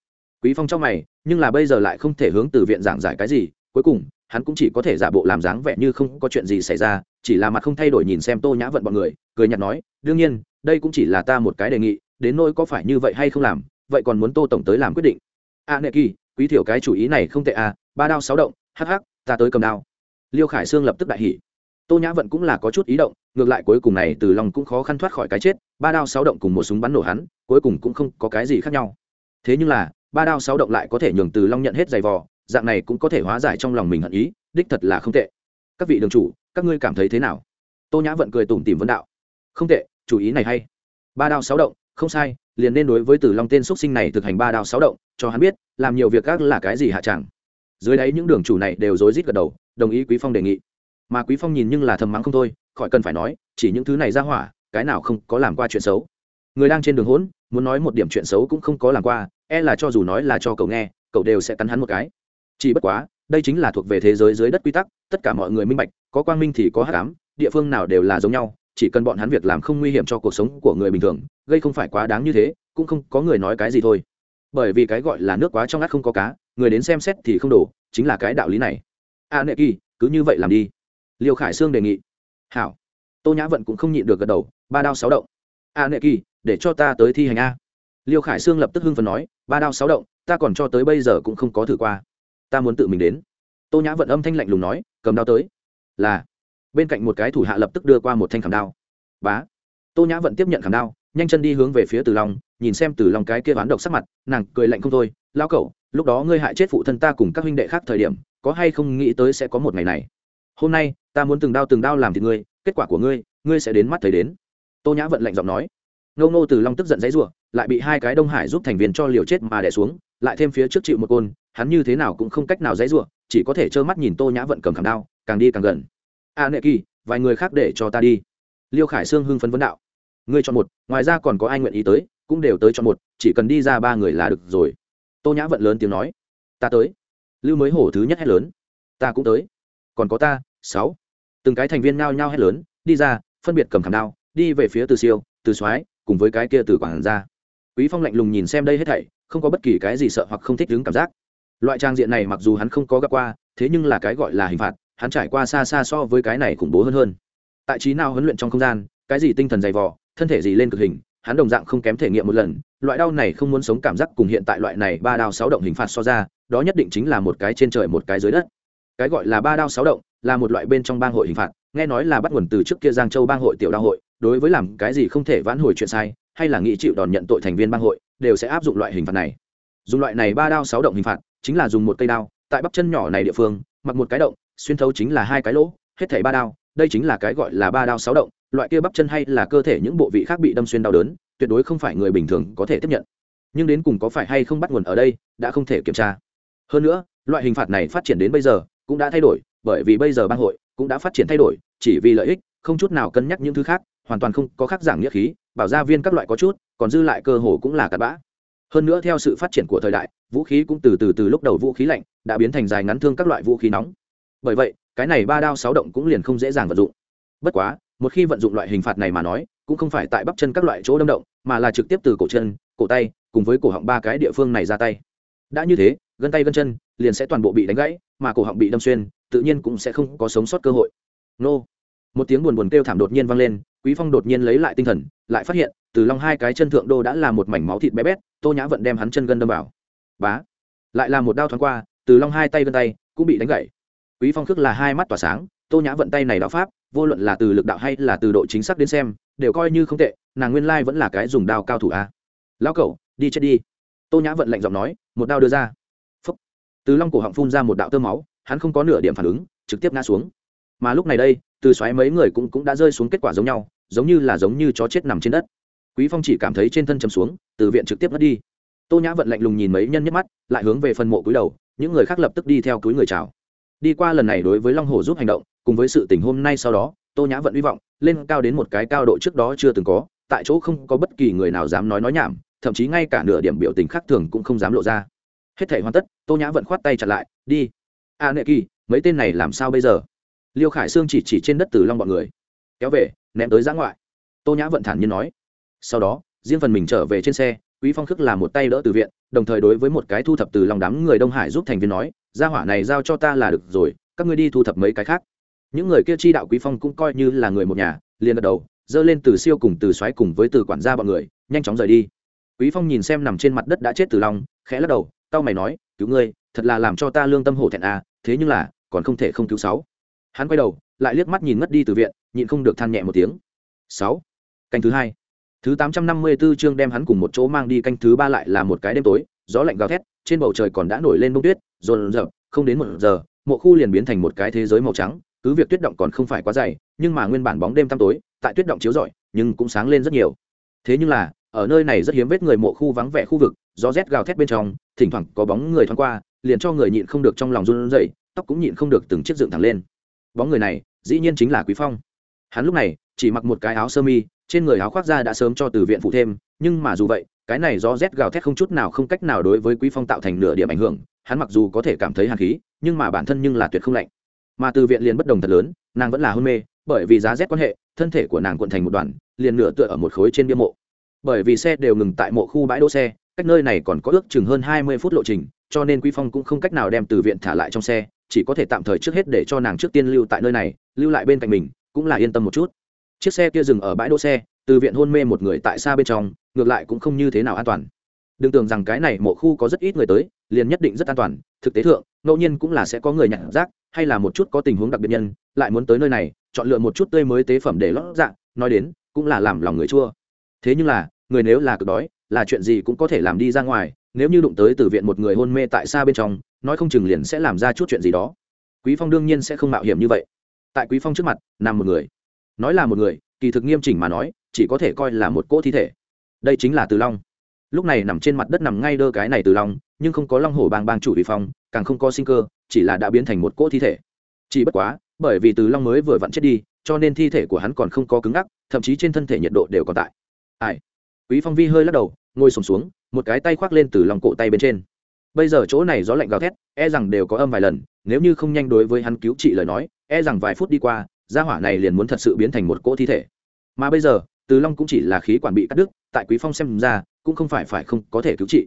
Quý phong trong mày nhưng là bây giờ lại không thể hướng từ viện giảng giải cái gì cuối cùng hắn cũng chỉ có thể giả bộ làm dáng vẻ như không có chuyện gì xảy ra chỉ là mặt không thay đổi nhìn xem tô nhã vận bọn người cười nhạt nói đương nhiên đây cũng chỉ là ta một cái đề nghị đến nỗi có phải như vậy hay không làm vậy còn muốn tô tổng tới làm quyết định. A à, nệ kỳ quý thiểu cái chủ ý này không tệ à ba đao sáu động hắc hắc ta tới cầm đao. Liêu khải sương lập tức đại hỉ tô nhã vận cũng là có chút ý động, ngược lại cuối cùng này từ lòng cũng khó khăn thoát khỏi cái chết, ba đao sáu động cùng một súng bắn nổ hắn, cuối cùng cũng không có cái gì khác nhau. Thế nhưng là, ba đao sáu động lại có thể nhường từ long nhận hết giày vò, dạng này cũng có thể hóa giải trong lòng mình hận ý, đích thật là không tệ. Các vị đường chủ, các ngươi cảm thấy thế nào? Tô nhã vận cười tủm tìm vấn đạo. Không tệ, chủ ý này hay. Ba đao sáu động, không sai, liền nên đối với từ long tên x sinh này thực hành ba đao sáu động, cho hắn biết, làm nhiều việc các là cái gì hạ chẳng. Dưới đấy những đường chủ này đều rối rít gật đầu, đồng ý quý phong đề nghị mà quý phong nhìn nhưng là thầm mắng không thôi khỏi cần phải nói chỉ những thứ này ra hỏa cái nào không có làm qua chuyện xấu. Người đang trên đường hỗn muốn nói một điểm chuyện xấu cũng không có làm qua e là cho dù nói là cho cậu nghe cậu đều sẽ cắn hắn một cái. Chỉ bất quá đây chính là thuộc về thế giới dưới đất quy tắc tất cả mọi người minh bạch có quang minh thì có hát ám địa phương nào đều là giống nhau chỉ cần bọn hắn việc làm không nguy hiểm cho cuộc sống của người bình thường gây không phải quá đáng như thế cũng không có người nói cái gì thôi. Bởi vì cái gọi là nước quá trong ngắt không có cá người đến xem xét thì không đủ, chính là cái đạo lý này. A à, nệ kỳ cứ như vậy làm đi liêu khải sương đề nghị. Hảo. Tô nhã vận cũng không nhịn được gật đầu ba đao sáu động. A à, nệ kỳ để cho ta tới thi hành a. Liêu khải sương lập tức hưng phần nói ba đao sáu động ta còn cho tới bây giờ cũng không có thử qua. Ta muốn tự mình đến. Tô nhã vận âm thanh lạnh lùng nói cầm đao tới. Là. Bên cạnh một cái thủ hạ lập tức đưa qua một thanh khảm đao. Bá. Tô nhã vận tiếp nhận khảm đao nhanh chân đi hướng về phía từ long nhìn xem từ long cái kia bán độc sắc mặt nàng cười lạnh không thôi lao cẩu lúc đó ngươi hại chết phụ thân ta cùng các huynh đệ khác thời điểm có hay không nghĩ tới sẽ có một ngày này? Hôm nay ta muốn từng đao từng đao làm thì ngươi kết quả của ngươi ngươi sẽ đến mắt thấy đến. Tô nhã vận lạnh giọng nói. Ngâu nô từ long tức giận dãy rủa lại bị hai cái đông hải giúp thành viên cho liều chết mà đẻ xuống lại thêm phía trước chịu một côn hắn như thế nào cũng không cách nào dãy rủa chỉ có thể trơ mắt nhìn tô nhã vận cầm khảm đao càng đi càng gần. A à, nệ kỳ vài người khác để cho ta đi. Liêu khải sương hưng phấn vấn đạo. Ngươi chọn một ngoài ra còn có ai nguyện ý tới cũng đều tới chọn một chỉ cần đi ra ba người là được rồi. Tô nhã vận lớn tiếng nói. Ta tới. Lưu mới hổ thứ nhất hét lớn. Ta cũng tới. Còn có ta sáu từng cái thành viên nao nhao hét lớn, đi ra, phân biệt cầm khảm đao, đi về phía từ siêu, từ soái, cùng với cái kia từ quảng ra quý phong lạnh lùng nhìn xem đây hết thảy, không có bất kỳ cái gì sợ hoặc không thích đứng cảm giác. Loại trang diện này mặc dù hắn không có gặp qua, thế nhưng là cái gọi là hình phạt, hắn trải qua xa xa so với cái này khủng bố hơn hơn. Tại trí nào huấn luyện trong không gian, cái gì tinh thần dày vò, thân thể gì lên cực hình, hắn đồng dạng không kém thể nghiệm một lần, loại đau này không muốn sống cảm giác cùng hiện tại loại này ba đao sáu động hình phạt so ra, đó nhất định chính là một cái trên trời một cái dưới đất. Cái gọi là ba đao sáu động là một loại bên trong bang hội hình phạt, nghe nói là bắt nguồn từ trước kia giang châu bang hội tiểu đao hội, đối với làm cái gì không thể vãn hồi chuyện sai, hay là nghị chịu đòn nhận tội thành viên bang hội, đều sẽ áp dụng loại hình phạt này. Dùng loại này ba đao sáu động hình phạt, chính là dùng một cây đao, tại bắp chân nhỏ này địa phương, mặc một cái động, xuyên thấu chính là hai cái lỗ, hết thảy ba đao, đây chính là cái gọi là ba đao sáu động, loại kia bắp chân hay là cơ thể những bộ vị khác bị đâm xuyên đau đớn, tuyệt đối không phải người bình thường có thể tiếp nhận. Nhưng đến cùng có phải hay không bắt nguồn ở đây, đã không thể kiểm tra. Hơn nữa, loại hình phạt này phát triển đến bây giờ, cũng đã thay đổi bởi vì bây giờ bang hội cũng đã phát triển thay đổi, chỉ vì lợi ích, không chút nào cân nhắc những thứ khác, hoàn toàn không có khác giảng nghĩa khí, bảo gia viên các loại có chút, còn dư lại cơ hồ cũng là cặn bã. Hơn nữa theo sự phát triển của thời đại, vũ khí cũng từ từ từ lúc đầu vũ khí lạnh đã biến thành dài ngắn thương các loại vũ khí nóng. Bởi vậy, cái này ba đao sáu động cũng liền không dễ dàng vận dụng. Bất quá, một khi vận dụng loại hình phạt này mà nói, cũng không phải tại bắp chân các loại chỗ đâm động, mà là trực tiếp từ cổ chân, cổ tay, cùng với cổ họng ba cái địa phương này ra tay. Đã như thế, gân tay gân chân liền sẽ toàn bộ bị đánh gãy, mà cổ họng bị đâm xuyên, tự nhiên cũng sẽ không có sống sót cơ hội. Nô. Một tiếng buồn buồn kêu thảm đột nhiên vang lên, quý phong đột nhiên lấy lại tinh thần, lại phát hiện, từ long hai cái chân thượng đô đã là một mảnh máu thịt bé bét, tô nhã vận đem hắn chân gân đâm vào. Bá. Lại là một đao thoáng qua, từ long hai tay gân tay, cũng bị đánh gãy. Quý phong khước là hai mắt tỏa sáng, tô nhã vận tay này đạo pháp, vô luận là từ lực đạo hay là từ độ chính xác đến xem, đều coi như không tệ, nàng nguyên lai vẫn là cái dùng đao cao thủ a. Lão cẩu đi chết đi. Tô nhã vận lạnh giọng nói, một đao đưa ra từ long cổ họng phun ra một đạo tơ máu, hắn không có nửa điểm phản ứng, trực tiếp ngã xuống. Mà lúc này đây, từ xoáy mấy người cũng cũng đã rơi xuống kết quả giống nhau, giống như là giống như chó chết nằm trên đất. Quý phong chỉ cảm thấy trên thân chầm xuống, từ viện trực tiếp mất đi. Tô nhã vận lạnh lùng nhìn mấy nhân nhất mắt, lại hướng về phần mộ cúi đầu, những người khác lập tức đi theo túi người chào. Đi qua lần này đối với long hồ giúp hành động, cùng với sự tình hôm nay sau đó, tô nhã vận hy vọng, lên cao đến một cái cao độ trước đó chưa từng có, tại chỗ không có bất kỳ người nào dám nói nói nhảm, thậm chí ngay cả nửa điểm biểu tình khác thường cũng không dám lộ ra hết thể hoàn tất tô nhã vận khoát tay chặt lại đi. A à, nệ kỳ mấy tên này làm sao bây giờ? Liêu khải sương chỉ chỉ trên đất từ long bọn người. Kéo về ném tới giã ngoại. Tô nhã vận thản nhiên nói. Sau đó riêng phần mình trở về trên xe quý phong khước là một tay đỡ từ viện đồng thời đối với một cái thu thập từ lòng đám người đông hải giúp thành viên nói gia hỏa này giao cho ta là được rồi các ngươi đi thu thập mấy cái khác. Những người kia chi đạo quý phong cũng coi như là người một nhà liền gật đầu dơ lên từ siêu cùng từ xoáy cùng với từ quản gia bọn người nhanh chóng rời đi. Quý phong nhìn xem nằm trên mặt đất đã chết từ long khẽ lắc đầu tao mày nói, cứu ngươi, thật là làm cho ta lương tâm hổ thẹn à thế nhưng là, còn không thể không cứu sáu. Hắn quay đầu, lại liếc mắt nhìn ngất đi từ viện, nhịn không được than nhẹ một tiếng. Sáu. Canh thứ hai. Thứ tám trăm năm mươi 854 chương đem hắn cùng một chỗ mang đi, canh thứ ba lại là một cái đêm tối, gió lạnh gào thét, trên bầu trời còn đã nổi lên bông tuyết rồn rợp không đến một giờ, mộ khu liền biến thành một cái thế giới màu trắng, cứ việc tuyết động còn không phải quá dày, nhưng mà nguyên bản bóng đêm tăm tối, tại tuyết động chiếu rọi, nhưng cũng sáng lên rất nhiều. Thế nhưng là, ở nơi này rất hiếm vết người mộ khu vắng vẻ khu vực, gió rét gào thét bên trong thỉnh thoảng có bóng người thoáng qua, liền cho người nhịn không được trong lòng run rẩy, tóc cũng nhịn không được từng chiếc dựng thẳng lên. Bóng người này, dĩ nhiên chính là quý phong. Hắn lúc này, chỉ mặc một cái áo sơ mi, trên người áo khoác da đã sớm cho từ viện phụ thêm, nhưng mà dù vậy, cái này do rét gào thét không chút nào không cách nào đối với quý phong tạo thành nửa điểm ảnh hưởng, hắn mặc dù có thể cảm thấy hàn khí, nhưng mà bản thân nhưng là tuyệt không lạnh. Mà từ viện liền bất đồng thật lớn, nàng vẫn là hôn mê, bởi vì giá rét quan hệ, thân thể của nàng cuộn thành một đoàn, liền nửa tựa ở một khối trên bia mộ. Bởi vì xe đều ngừng tại mộ khu bãi đỗ xe cách nơi này còn có ước chừng hơn hai mươi phút lộ trình cho nên quý phong cũng không cách nào đem từ viện thả lại trong xe chỉ có thể tạm thời trước hết để cho nàng trước tiên lưu tại nơi này lưu lại bên cạnh mình cũng là yên tâm một chút. Chiếc xe kia dừng ở bãi đỗ xe từ viện hôn mê một người tại xa bên trong ngược lại cũng không như thế nào an toàn. Đừng tưởng rằng cái này mộ khu có rất ít người tới liền nhất định rất an toàn thực tế thượng ngẫu nhiên cũng là sẽ có người nhặt rác hay là một chút có tình huống đặc biệt nhân lại muốn tới nơi này chọn lựa một chút tươi mới tế phẩm để lót dạ, nói đến cũng là làm lòng người chua. Thế nhưng là người nếu là cực đói, là chuyện gì cũng có thể làm đi ra ngoài, nếu như đụng tới từ viện một người hôn mê tại xa bên trong, nói không chừng liền sẽ làm ra chút chuyện gì đó. Quý phong đương nhiên sẽ không mạo hiểm như vậy. Tại quý phong trước mặt, nằm một người. Nói là một người, kỳ thực nghiêm chỉnh mà nói, chỉ có thể coi là một cỗ thi thể. Đây chính là từ long. Lúc này nằm trên mặt đất nằm ngay đơ cái này từ long, nhưng không có long hổ bang bang chủ vi phong, càng không có sinh cơ, chỉ là đã biến thành một cỗ thi thể. Chỉ bất quá, bởi vì từ long mới vừa vặn chết đi, cho nên thi thể của hắn còn không có cứng ngắc, thậm chí trên thân thể nhiệt độ đều còn tại. Ai? Quý phong vi hơi lắc đầu ngồi sùng xuống, xuống một cái tay khoác lên từ lòng cổ tay bên trên. Bây giờ chỗ này gió lạnh gào thét e rằng đều có âm vài lần nếu như không nhanh đối với hắn cứu trị lời nói e rằng vài phút đi qua gia hỏa này liền muốn thật sự biến thành một cỗ thi thể. Mà bây giờ từ long cũng chỉ là khí quản bị cắt đứt tại quý phong xem ra cũng không phải phải không có thể cứu trị.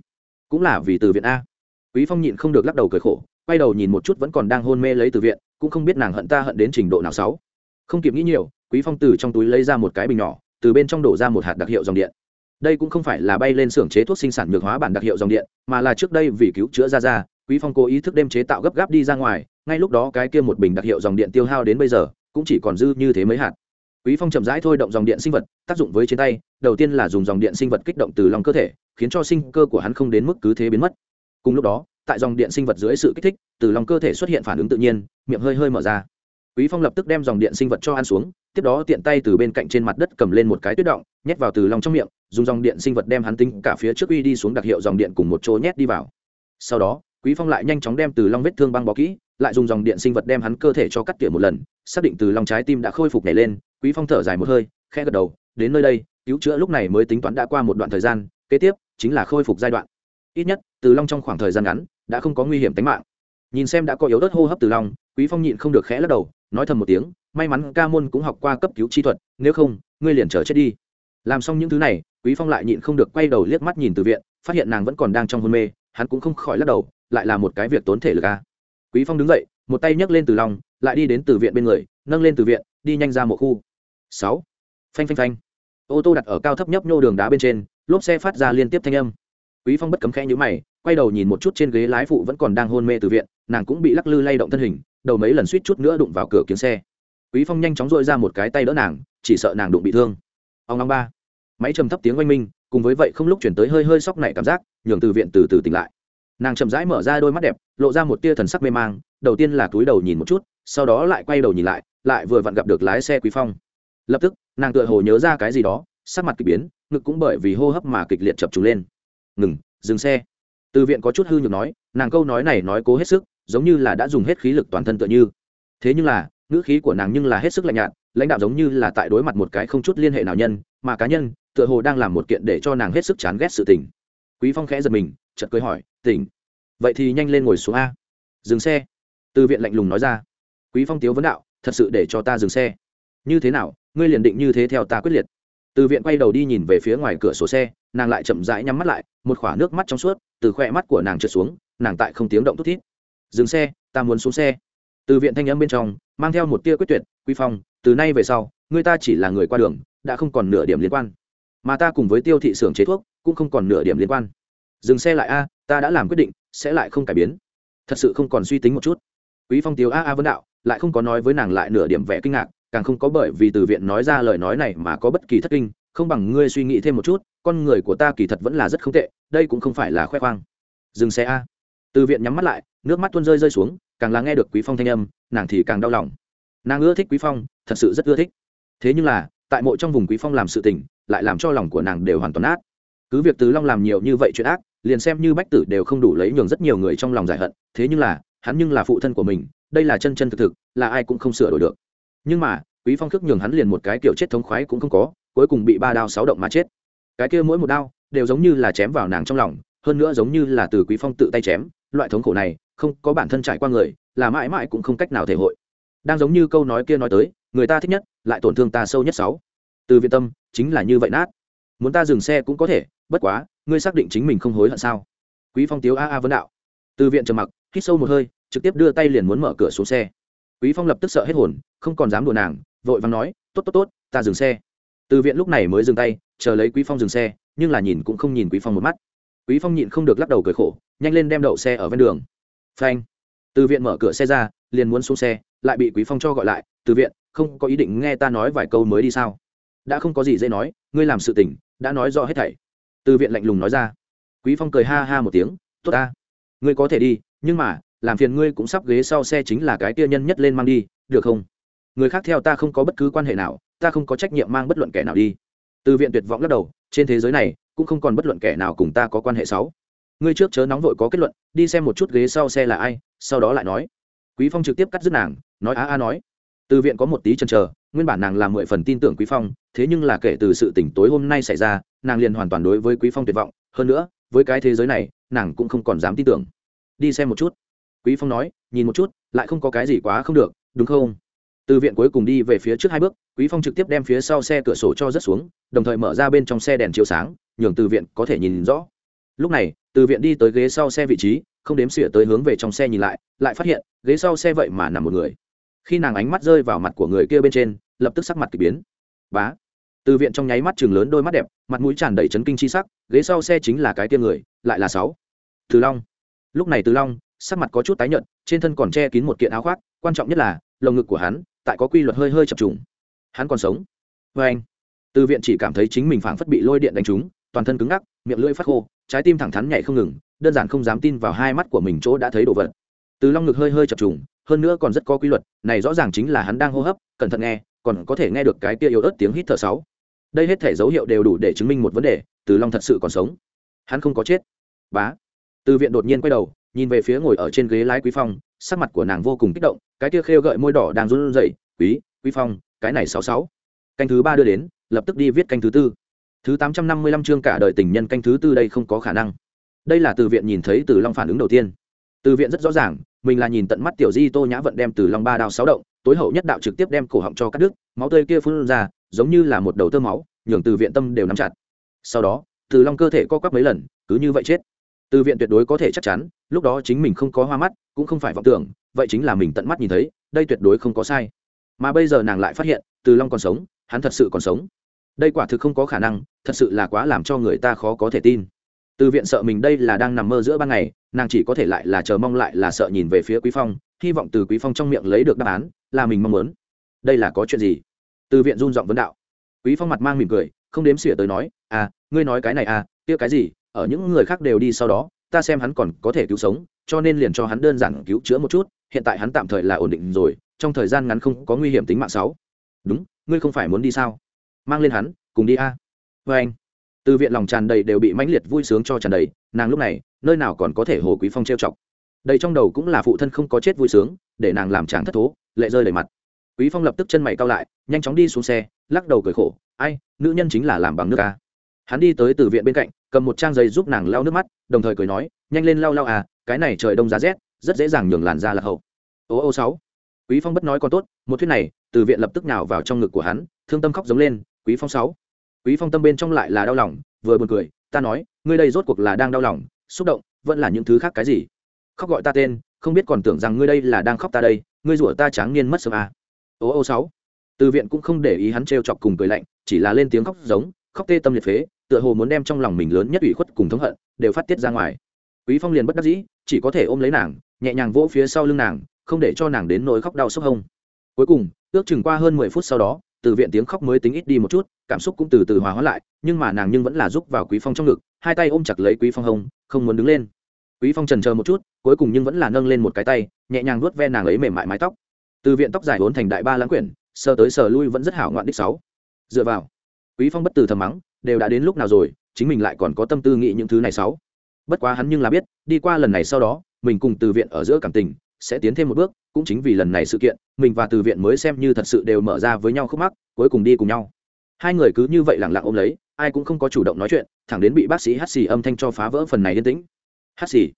Cũng là vì từ viện a. Quý phong nhịn không được lắc đầu cười khổ quay đầu nhìn một chút vẫn còn đang hôn mê lấy từ viện cũng không biết nàng hận ta hận đến trình độ nào sáu. Không kịp nghĩ nhiều quý phong từ trong túi lấy ra một cái bình nhỏ từ bên trong đổ ra một hạt đặc hiệu dòng điện đây cũng không phải là bay lên xưởng chế thuốc sinh sản nhược hóa bản đặc hiệu dòng điện, mà là trước đây vì cứu chữa ra ra quý phong cố ý thức đêm chế tạo gấp gáp đi ra ngoài, ngay lúc đó cái kia một bình đặc hiệu dòng điện tiêu hao đến bây giờ, cũng chỉ còn dư như thế mấy hạt. Quý phong chậm rãi thôi động dòng điện sinh vật, tác dụng với trên tay, đầu tiên là dùng dòng điện sinh vật kích động từ lòng cơ thể, khiến cho sinh cơ của hắn không đến mức cứ thế biến mất. Cùng lúc đó, tại dòng điện sinh vật dưới sự kích thích, từ lòng cơ thể xuất hiện phản ứng tự nhiên, miệng hơi hơi mở ra quý phong lập tức đem dòng điện sinh vật cho ăn xuống, tiếp đó tiện tay từ bên cạnh trên mặt đất cầm lên một cái tuyết động, nhét vào từ lòng trong miệng, dùng dòng điện sinh vật đem hắn tính cả phía trước uy đi xuống đặc hiệu dòng điện cùng một chỗ nhét đi vào. Sau đó, quý phong lại nhanh chóng đem từ long vết thương băng bó kỹ, lại dùng dòng điện sinh vật đem hắn cơ thể cho cắt tỉa một lần, xác định từ lòng trái tim đã khôi phục nhảy lên, quý phong thở dài một hơi, khẽ gật đầu, đến nơi đây, cứu chữa lúc này mới tính toán đã qua một đoạn thời gian, kế tiếp chính là khôi phục giai đoạn. Ít nhất, từ long trong khoảng thời gian ngắn, đã không có nguy hiểm tính mạng. Nhìn xem đã có yếu đất hô hấp từ long, quý phong nhịn không được khẽ lắc đầu nói thầm một tiếng, may mắn ca môn cũng học qua cấp cứu chi thuật, nếu không, ngươi liền chờ chết đi. Làm xong những thứ này, quý phong lại nhịn không được quay đầu liếc mắt nhìn từ viện, phát hiện nàng vẫn còn đang trong hôn mê, hắn cũng không khỏi lắc đầu, lại là một cái việc tốn thể lực a. Quý phong đứng dậy, một tay nhấc lên từ long lại đi đến từ viện bên người, nâng lên từ viện, đi nhanh ra một khu. Sáu. Phanh phanh phanh. Ô tô đặt ở cao thấp nhấp nhô đường đá bên trên, lốp xe phát ra liên tiếp thanh âm. Quý phong bất cấm khẽ nhíu mày, quay đầu nhìn một chút trên ghế lái phụ vẫn còn đang hôn mê từ viện, nàng cũng bị lắc lư lay động thân hình đầu mấy lần suýt chút nữa đụng vào cửa kiếng xe. Quý phong nhanh chóng dội ra một cái tay đỡ nàng, chỉ sợ nàng đụng bị thương. Ông ông ba. Máy trầm thấp tiếng oanh minh, cùng với vậy không lúc chuyển tới hơi hơi sóc nảy cảm giác, nhường từ viện từ từ tỉnh lại. Nàng chậm rãi mở ra đôi mắt đẹp, lộ ra một tia thần sắc mê mang, đầu tiên là túi đầu nhìn một chút, sau đó lại quay đầu nhìn lại lại vừa vặn gặp được lái xe quý phong. Lập tức, nàng tựa hồ nhớ ra cái gì đó, sắc mặt kịch biến, ngực cũng bởi vì hô hấp mà kịch liệt chập trùng lên. Ngừng, dừng xe. Từ viện có chút hư nhược nói, nàng câu nói này nói cố hết sức giống như là đã dùng hết khí lực toàn thân tựa như. Thế nhưng là, ngữ khí của nàng nhưng là hết sức lạnh nhạt, lãnh đạo giống như là tại đối mặt một cái không chút liên hệ nào nhân, mà cá nhân, tựa hồ đang làm một kiện để cho nàng hết sức chán ghét sự tình. Quý phong khẽ giật mình, chợt cười hỏi, tỉnh, vậy thì nhanh lên ngồi xuống a. Dừng xe. Từ viện lạnh lùng nói ra. Quý phong tiếu vấn đạo, thật sự để cho ta dừng xe. Như thế nào, ngươi liền định như thế theo ta quyết liệt. Từ viện quay đầu đi nhìn về phía ngoài cửa sổ xe, nàng lại chậm rãi nhắm mắt lại, một khỏa nước mắt trong suốt, từ khoe mắt của nàng trượt xuống, nàng tại không tiếng động thút thít dừng xe, ta muốn xuống xe. Từ viện thanh âm bên trong, mang theo một tia quyết tuyệt quy phong, từ nay về sau người ta chỉ là người qua đường, đã không còn nửa điểm liên quan. Mà ta cùng với tiêu thị xưởng chế thuốc, cũng không còn nửa điểm liên quan. Dừng xe lại a, ta đã làm quyết định, sẽ lại không cải biến. Thật sự không còn suy tính một chút. Quý phong tiếu a a vấn đạo, lại không có nói với nàng lại nửa điểm vẻ kinh ngạc, càng không có bởi vì từ viện nói ra lời nói này mà có bất kỳ thất kinh, không bằng ngươi suy nghĩ thêm một chút, con người của ta kỳ thật vẫn là rất không tệ, đây cũng không phải là khoe khoang. Dừng xe a từ viện nhắm mắt lại, nước mắt tuôn rơi rơi xuống, càng là nghe được quý phong thanh âm, nàng thì càng đau lòng. Nàng ưa thích quý phong, thật sự rất ưa thích. Thế nhưng là, tại mộ trong vùng quý phong làm sự tình, lại làm cho lòng của nàng đều hoàn toàn ác. cứ việc từ long làm nhiều như vậy chuyện ác, liền xem như bách tử đều không đủ lấy nhường rất nhiều người trong lòng giải hận, thế nhưng là, hắn nhưng là phụ thân của mình, đây là chân chân thực thực, là ai cũng không sửa đổi được. Nhưng mà, quý phong khước nhường hắn liền một cái kiểu chết thống khoái cũng không có, cuối cùng bị ba đao sáu động mà chết. Cái kia mỗi một đao, đều giống như là chém vào nàng trong lòng, hơn nữa giống như là từ quý phong tự tay chém loại thống khổ này không có bản thân trải qua người, là mãi mãi cũng không cách nào thể hội. Đang giống như câu nói kia nói tới, người ta thích nhất, lại tổn thương ta sâu nhất sáu. Từ viện tâm, chính là như vậy nát. Muốn ta dừng xe cũng có thể, bất quá, ngươi xác định chính mình không hối hận sao? Quý phong tiếu a a vấn đạo. Từ viện trầm mặc, hít sâu một hơi, trực tiếp đưa tay liền muốn mở cửa xuống xe. Quý phong lập tức sợ hết hồn, không còn dám đùa nàng, vội vàng nói, tốt tốt tốt, ta dừng xe. Từ viện lúc này mới dừng tay, chờ lấy quý phong dừng xe, nhưng là nhìn cũng không nhìn quý phong một mắt quý phong nhịn không được lắc đầu cười khổ, nhanh lên đem đậu xe ở ven đường. Phanh. Từ viện mở cửa xe ra, liền muốn xuống xe, lại bị quý phong cho gọi lại, từ viện, không có ý định nghe ta nói vài câu mới đi sao? Đã không có gì dễ nói, ngươi làm sự tình, đã nói rõ hết thảy. Từ viện lạnh lùng nói ra. Quý phong cười ha ha một tiếng, tốt ta, ngươi có thể đi, nhưng mà, làm phiền ngươi cũng sắp ghế sau xe chính là cái tia nhân nhất lên mang đi, được không? Người khác theo ta không có bất cứ quan hệ nào, ta không có trách nhiệm mang bất luận kẻ nào đi. Từ viện tuyệt vọng lắc đầu, trên thế giới này cũng không còn bất luận kẻ nào cùng ta có quan hệ xấu ngươi trước chớ nóng vội có kết luận, đi xem một chút ghế sau xe là ai, sau đó lại nói. Quý phong trực tiếp cắt dứt nàng, nói á a nói. Từ viện có một tí chần chờ, nguyên bản nàng là mười phần tin tưởng quý phong, thế nhưng là kể từ sự tỉnh tối hôm nay xảy ra, nàng liền hoàn toàn đối với quý phong tuyệt vọng. Hơn nữa, với cái thế giới này, nàng cũng không còn dám tin tưởng. Đi xem một chút. Quý phong nói, nhìn một chút, lại không có cái gì quá không được, đúng không? Từ viện cuối cùng đi về phía trước hai bước, quý phong trực tiếp đem phía sau xe cửa sổ cho rất xuống, đồng thời mở ra bên trong xe đèn chiếu sáng, nhường từ viện có thể nhìn rõ. Lúc này, từ viện đi tới ghế sau xe vị trí, không đếm xỉa tới hướng về trong xe nhìn lại lại phát hiện, ghế sau xe vậy mà nằm một người. Khi nàng ánh mắt rơi vào mặt của người kia bên trên, lập tức sắc mặt k ỳ biến. Bá. Từ viện trong nháy mắt chừng lớn đôi mắt đẹp, mặt mũi tràn đầy chấn kinh chi sắc, ghế sau xe chính là cái kia người, lại là sáu. Từ long. Lúc này từ long, sắc mặt có chút tái nhợt, trên thân còn che kín một kiện áo khoác, quan trọng nhất là, lồng ngực của hắn tại có quy luật hơi hơi chập trùng. Hắn còn sống. Vê anh, từ viện chỉ cảm thấy chính mình phảng phất bị lôi điện đánh trúng, toàn thân cứng ngắc, miệng lưỡi phát khô, trái tim thẳng thắn nhảy không ngừng, đơn giản không dám tin vào hai mắt của mình chỗ đã thấy đồ vật. Từ long ngực hơi hơi chập trùng, hơn nữa còn rất có quy luật, này rõ ràng chính là hắn đang hô hấp, cẩn thận nghe, còn có thể nghe được cái tia yếu ớt tiếng hít thở sáu. Đây hết thể dấu hiệu đều đủ để chứng minh một vấn đề, từ long thật sự còn sống. Hắn không có chết. Bá. Từ viện đột nhiên quay đầu nhìn về phía ngồi ở trên ghế lái quý phong, sắc mặt của nàng vô cùng kích động, cái tia khêu gợi môi đỏ đang run rẩy, quý quý phong, cái này sáu sáu. Canh thứ ba đưa đến, lập tức đi viết canh thứ tư. Thứ tám trăm năm mươi lăm chương cả đời tình nhân canh thứ tư đây không có khả năng. Đây là từ viện nhìn thấy từ long phản ứng đầu tiên. Từ viện rất rõ ràng, mình là nhìn tận mắt tiểu di tô nhã vận đem từ long ba đao sáu động, tối hậu nhất đạo trực tiếp đem cổ họng cho cắt đứt, máu tươi kia phun ra, giống như là một đầu tơ máu, nhường từ viện tâm đều nắm chặt. Sau đó, từ long cơ thể co quắp mấy lần, cứ như vậy chết từ viện tuyệt đối có thể chắc chắn, lúc đó chính mình không có hoa mắt, cũng không phải vọng tưởng, vậy chính là mình tận mắt nhìn thấy, đây tuyệt đối không có sai. Mà bây giờ nàng lại phát hiện, từ long còn sống, hắn thật sự còn sống. Đây quả thực không có khả năng, thật sự là quá làm cho người ta khó có thể tin. Từ viện sợ mình đây là đang nằm mơ giữa ban ngày, nàng chỉ có thể lại là chờ mong lại là sợ nhìn về phía quý phong, hy vọng từ quý phong trong miệng lấy được đáp án, là mình mong muốn. Đây là có chuyện gì? Từ viện run giọng vấn đạo. Quý phong mặt mang mỉm cười, không đếm xỉa tới nói à ngươi nói cái này à kia cái gì? Ở những người khác đều đi sau đó, ta xem hắn còn có thể cứu sống, cho nên liền cho hắn đơn giản cứu chữa một chút, hiện tại hắn tạm thời là ổn định rồi, trong thời gian ngắn không có nguy hiểm tính mạng sáu. Đúng, ngươi không phải muốn đi sao? Mang lên hắn, cùng đi a. À. vê anh, từ viện lòng tràn đầy đều bị mãnh liệt vui sướng cho tràn đầy, nàng lúc này, nơi nào còn có thể hồ quý phong trêu chọc. Đầy trong đầu cũng là phụ thân không có chết vui sướng, để nàng làm chàng thất thố, lệ rơi đầy mặt. Quý phong lập tức chân mày cao lại, nhanh chóng đi xuống xe, lắc đầu cười khổ, ai, nữ nhân chính là làm bằng nước a hắn đi tới từ viện bên cạnh, cầm một trang giấy giúp nàng lau nước mắt, đồng thời cười nói, nhanh lên lau lau à cái này trời đông giá rét, rất dễ dàng nhường làn da là hậu. Ô ô, sáu. Quý phong bất nói còn tốt, một thuyết này, từ viện lập tức nào vào trong ngực của hắn, thương tâm khóc giống lên, quý phong sáu. Quý phong tâm bên trong lại là đau lòng, vừa buồn cười, ta nói, ngươi đây rốt cuộc là đang đau lòng, xúc động, vẫn là những thứ khác cái gì? Khóc gọi ta tên, không biết còn tưởng rằng ngươi đây là đang khóc ta đây, ngươi rủa ta tráng niên mất sớm à. ô ô, sáu. Từ viện cũng không để ý hắn trêu chọc cùng cười lạnh, chỉ là lên tiếng khóc giống khóc tê tâm liệt phế, tựa hồ muốn đem trong lòng mình lớn nhất ủy khuất cùng thống hận đều phát tiết ra ngoài. Quý phong liền bất đắc dĩ, chỉ có thể ôm lấy nàng, nhẹ nhàng vỗ phía sau lưng nàng, không để cho nàng đến nỗi khóc đau sốc hông. Cuối cùng, ước chừng qua hơn mười phút sau đó, từ viện tiếng khóc mới tính ít đi một chút, cảm xúc cũng từ từ hòa hóa lại, nhưng mà nàng nhưng vẫn là giúp vào quý phong trong ngực, hai tay ôm chặt lấy quý phong hông, không muốn đứng lên. Quý phong trần chờ một chút, cuối cùng nhưng vẫn là nâng lên một cái tay, nhẹ nhàng nuốt ve nàng ấy mềm mại mái tóc. Từ viện tóc dài vốn thành đại ba lãng quyển, sờ tới sờ lui vẫn rất hảo ngoạn đích sáu. Dựa vào quý phong bất từ thầm mắng, đều đã đến lúc nào rồi, chính mình lại còn có tâm tư nghĩ những thứ này sáu bất quá hắn nhưng là biết, đi qua lần này sau đó, mình cùng từ viện ở giữa cảm tình, sẽ tiến thêm một bước, cũng chính vì lần này sự kiện, mình và từ viện mới xem như thật sự đều mở ra với nhau khúc mắc, cuối cùng đi cùng nhau. Hai người cứ như vậy lặng lặng ôm lấy, ai cũng không có chủ động nói chuyện, thẳng đến bị bác sĩ hát xì âm thanh cho phá vỡ phần này yên tĩnh. Hát xì.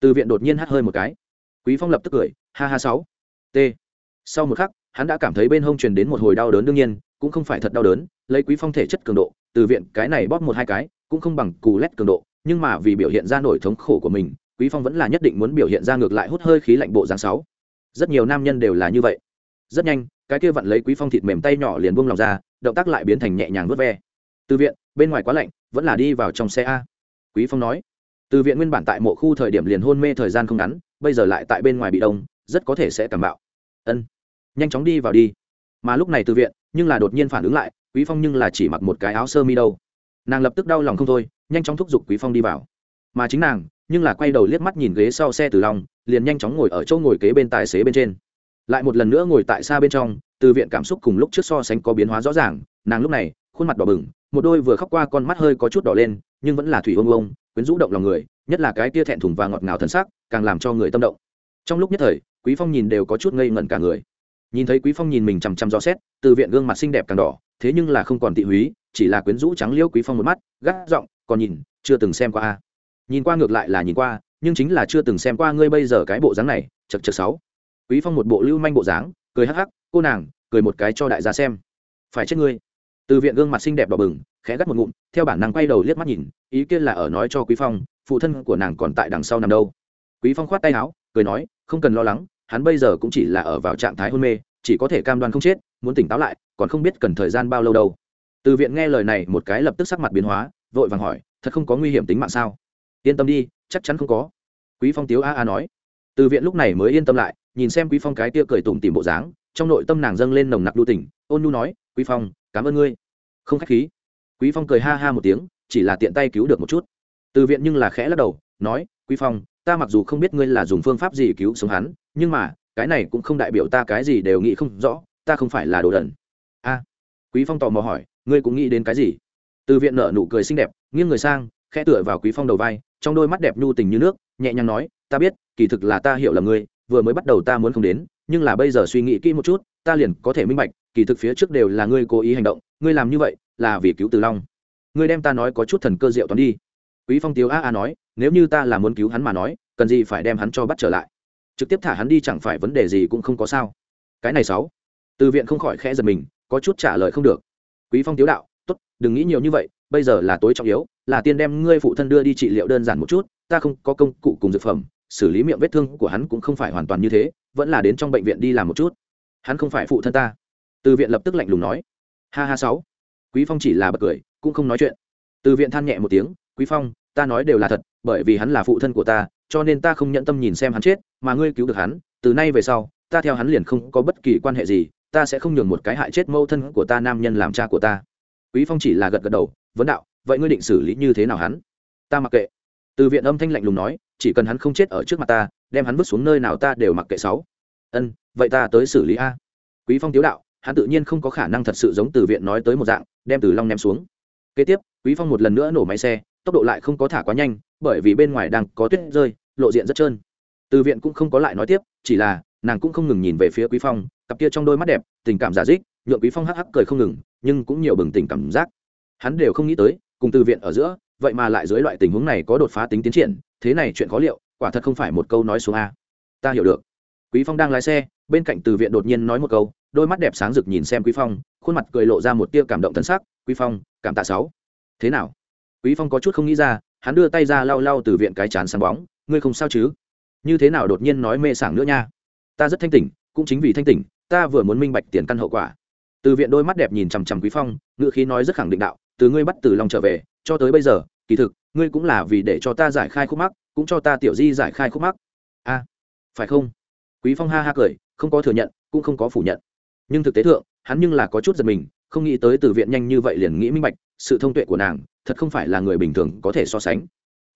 Từ viện đột nhiên hát hơi một cái. Quý phong lập tức cười, ha ha sáu. T. Sau một khắc, hắn đã cảm thấy bên hông truyền đến một hồi đau đớn đương nhiên cũng không phải thật đau đớn, lấy quý phong thể chất cường độ, từ viện cái này bóp một hai cái, cũng không bằng cù lét cường độ, nhưng mà vì biểu hiện ra nổi thống khổ của mình, quý phong vẫn là nhất định muốn biểu hiện ra ngược lại hút hơi khí lạnh bộ dáng sáu. Rất nhiều nam nhân đều là như vậy. Rất nhanh, cái kia vặn lấy quý phong thịt mềm tay nhỏ liền buông lòng ra, động tác lại biến thành nhẹ nhàng vớt ve. Từ viện, bên ngoài quá lạnh, vẫn là đi vào trong xe a. Quý phong nói. Từ viện nguyên bản tại mộ khu thời điểm liền hôn mê thời gian không ngắn, bây giờ lại tại bên ngoài bị đông, rất có thể sẽ cảm bạo. Ân. Nhanh chóng đi vào đi mà lúc này từ viện, nhưng là đột nhiên phản ứng lại, quý phong nhưng là chỉ mặc một cái áo sơ mi đâu. Nàng lập tức đau lòng không thôi, nhanh chóng thúc giục quý phong đi vào. Mà chính nàng, nhưng là quay đầu liếc mắt nhìn ghế sau xe từ long, liền nhanh chóng ngồi ở chỗ ngồi kế bên tài xế bên trên. Lại một lần nữa ngồi tại xa bên trong, từ viện cảm xúc cùng lúc trước so sánh có biến hóa rõ ràng, nàng lúc này, khuôn mặt đỏ bừng, một đôi vừa khóc qua con mắt hơi có chút đỏ lên, nhưng vẫn là thủy ông ông quyến rũ động lòng người, nhất là cái tia thẹn thùng và ngọt ngào thần sắc, càng làm cho người tâm động. Trong lúc nhất thời, quý phong nhìn đều có chút ngây ngẩn cả người nhìn thấy quý phong nhìn mình chằm chằm do xét, từ viện gương mặt xinh đẹp càng đỏ, thế nhưng là không còn tị húy, chỉ là quyến rũ trắng liêu quý phong một mắt, gắt giọng, còn nhìn, chưa từng xem qua a. Nhìn qua ngược lại là nhìn qua, nhưng chính là chưa từng xem qua ngươi bây giờ cái bộ dáng này chật chật sáu. Quý phong một bộ lưu manh bộ dáng, cười hắc hắc, cô nàng, cười một cái cho đại gia xem. Phải chết ngươi. Từ viện gương mặt xinh đẹp đỏ bừng, khẽ gắt một ngụm, theo bản năng quay đầu liếc mắt nhìn, ý kiến là ở nói cho quý phong, phụ thân của nàng còn tại đằng sau nằm đâu? Quý phong khoát tay áo, cười nói, không cần lo lắng hắn bây giờ cũng chỉ là ở vào trạng thái hôn mê, chỉ có thể cam đoan không chết, muốn tỉnh táo lại, còn không biết cần thời gian bao lâu đâu. Từ viện nghe lời này, một cái lập tức sắc mặt biến hóa, vội vàng hỏi, thật không có nguy hiểm tính mạng sao? Yên tâm đi, chắc chắn không có. Quý phong tiếu a a nói. Từ viện lúc này mới yên tâm lại, nhìn xem quý phong cái tia cười tủm tìm bộ dáng, trong nội tâm nàng dâng lên nồng nặc đu tỉnh ôn nhu nói, quý phong, cảm ơn ngươi. Không khách khí. Quý phong cười ha ha một tiếng, chỉ là tiện tay cứu được một chút. Từ viện nhưng là khẽ lắc đầu, nói, quý phong, ta mặc dù không biết ngươi là dùng phương pháp gì cứu sống hắn nhưng mà, cái này cũng không đại biểu ta cái gì đều nghĩ không rõ, ta không phải là đồ đần. A, quý phong tò mò hỏi, ngươi cũng nghĩ đến cái gì? Từ viện nở nụ cười xinh đẹp, nghiêng người sang, khẽ tựa vào quý phong đầu vai, trong đôi mắt đẹp nhu tình như nước, nhẹ nhàng nói, ta biết, kỳ thực là ta hiểu là ngươi, vừa mới bắt đầu ta muốn không đến, nhưng là bây giờ suy nghĩ kỹ một chút, ta liền có thể minh bạch, kỳ thực phía trước đều là ngươi cố ý hành động, ngươi làm như vậy là vì cứu từ long. Ngươi đem ta nói có chút thần cơ diệu toán đi. Quý phong tiếu a a nói, nếu như ta là muốn cứu hắn mà nói, cần gì phải đem hắn cho bắt trở lại? Trực tiếp thả hắn đi chẳng phải vấn đề gì cũng không có sao. Cái này sáu. Từ viện không khỏi khẽ giật mình, có chút trả lời không được. Quý phong tiếu đạo, tốt, đừng nghĩ nhiều như vậy, bây giờ là tối trọng yếu, là tiên đem ngươi phụ thân đưa đi trị liệu đơn giản một chút, ta không có công cụ cùng dược phẩm, xử lý miệng vết thương của hắn cũng không phải hoàn toàn như thế, vẫn là đến trong bệnh viện đi làm một chút. Hắn không phải phụ thân ta. Từ viện lập tức lạnh lùng nói. Ha ha, sáu. Quý phong chỉ là bật cười, cũng không nói chuyện. Từ viện than nhẹ một tiếng, quý phong, ta nói đều là thật, bởi vì hắn là phụ thân của ta cho nên ta không nhận tâm nhìn xem hắn chết, mà ngươi cứu được hắn, từ nay về sau, ta theo hắn liền không có bất kỳ quan hệ gì, ta sẽ không nhường một cái hại chết mâu thân của ta nam nhân làm cha của ta. Quý phong chỉ là gật gật đầu, vấn đạo, vậy ngươi định xử lý như thế nào hắn? Ta mặc kệ. Từ viện âm thanh lạnh lùng nói, chỉ cần hắn không chết ở trước mặt ta, đem hắn vứt xuống nơi nào ta đều mặc kệ sáu. Ân, vậy ta tới xử lý a. Quý phong tiếu đạo, hắn tự nhiên không có khả năng thật sự giống từ viện nói tới một dạng, đem từ long ném xuống. Kế tiếp, quý phong một lần nữa nổ máy xe, tốc độ lại không có thả quá nhanh bởi vì bên ngoài đang có tuyết rơi lộ diện rất trơn. Từ viện cũng không có lại nói tiếp chỉ là nàng cũng không ngừng nhìn về phía quý phong cặp kia trong đôi mắt đẹp tình cảm giả dích nhượng quý phong hắc hắc cười không ngừng nhưng cũng nhiều bừng tỉnh cảm giác. Hắn đều không nghĩ tới cùng từ viện ở giữa vậy mà lại dưới loại tình huống này có đột phá tính tiến triển thế này chuyện khó liệu quả thật không phải một câu nói xuống a. Ta hiểu được. Quý phong đang lái xe bên cạnh từ viện đột nhiên nói một câu đôi mắt đẹp sáng rực nhìn xem quý phong khuôn mặt cười lộ ra một tia cảm động thân sắc. Quý phong cảm tạ sáu. Thế nào? Quý phong có chút không nghĩ ra hắn đưa tay ra lau lau từ viện cái chán sáng bóng, ngươi không sao chứ? Như thế nào đột nhiên nói mê sảng nữa nha? Ta rất thanh tỉnh, cũng chính vì thanh tỉnh, ta vừa muốn minh bạch tiền căn hậu quả. Từ viện đôi mắt đẹp nhìn chằm chằm quý phong ngựa khí nói rất khẳng định đạo, từ ngươi bắt từ long trở về, cho tới bây giờ, kỳ thực, ngươi cũng là vì để cho ta giải khai khúc mắc, cũng cho ta tiểu di giải khai khúc mắc. A, phải không? Quý phong ha ha cười, không có thừa nhận, cũng không có phủ nhận. Nhưng thực tế thượng, hắn nhưng là có chút giật mình, không nghĩ tới từ viện nhanh như vậy liền nghĩ minh bạch, sự thông tuệ của nàng thật không phải là người bình thường có thể so sánh.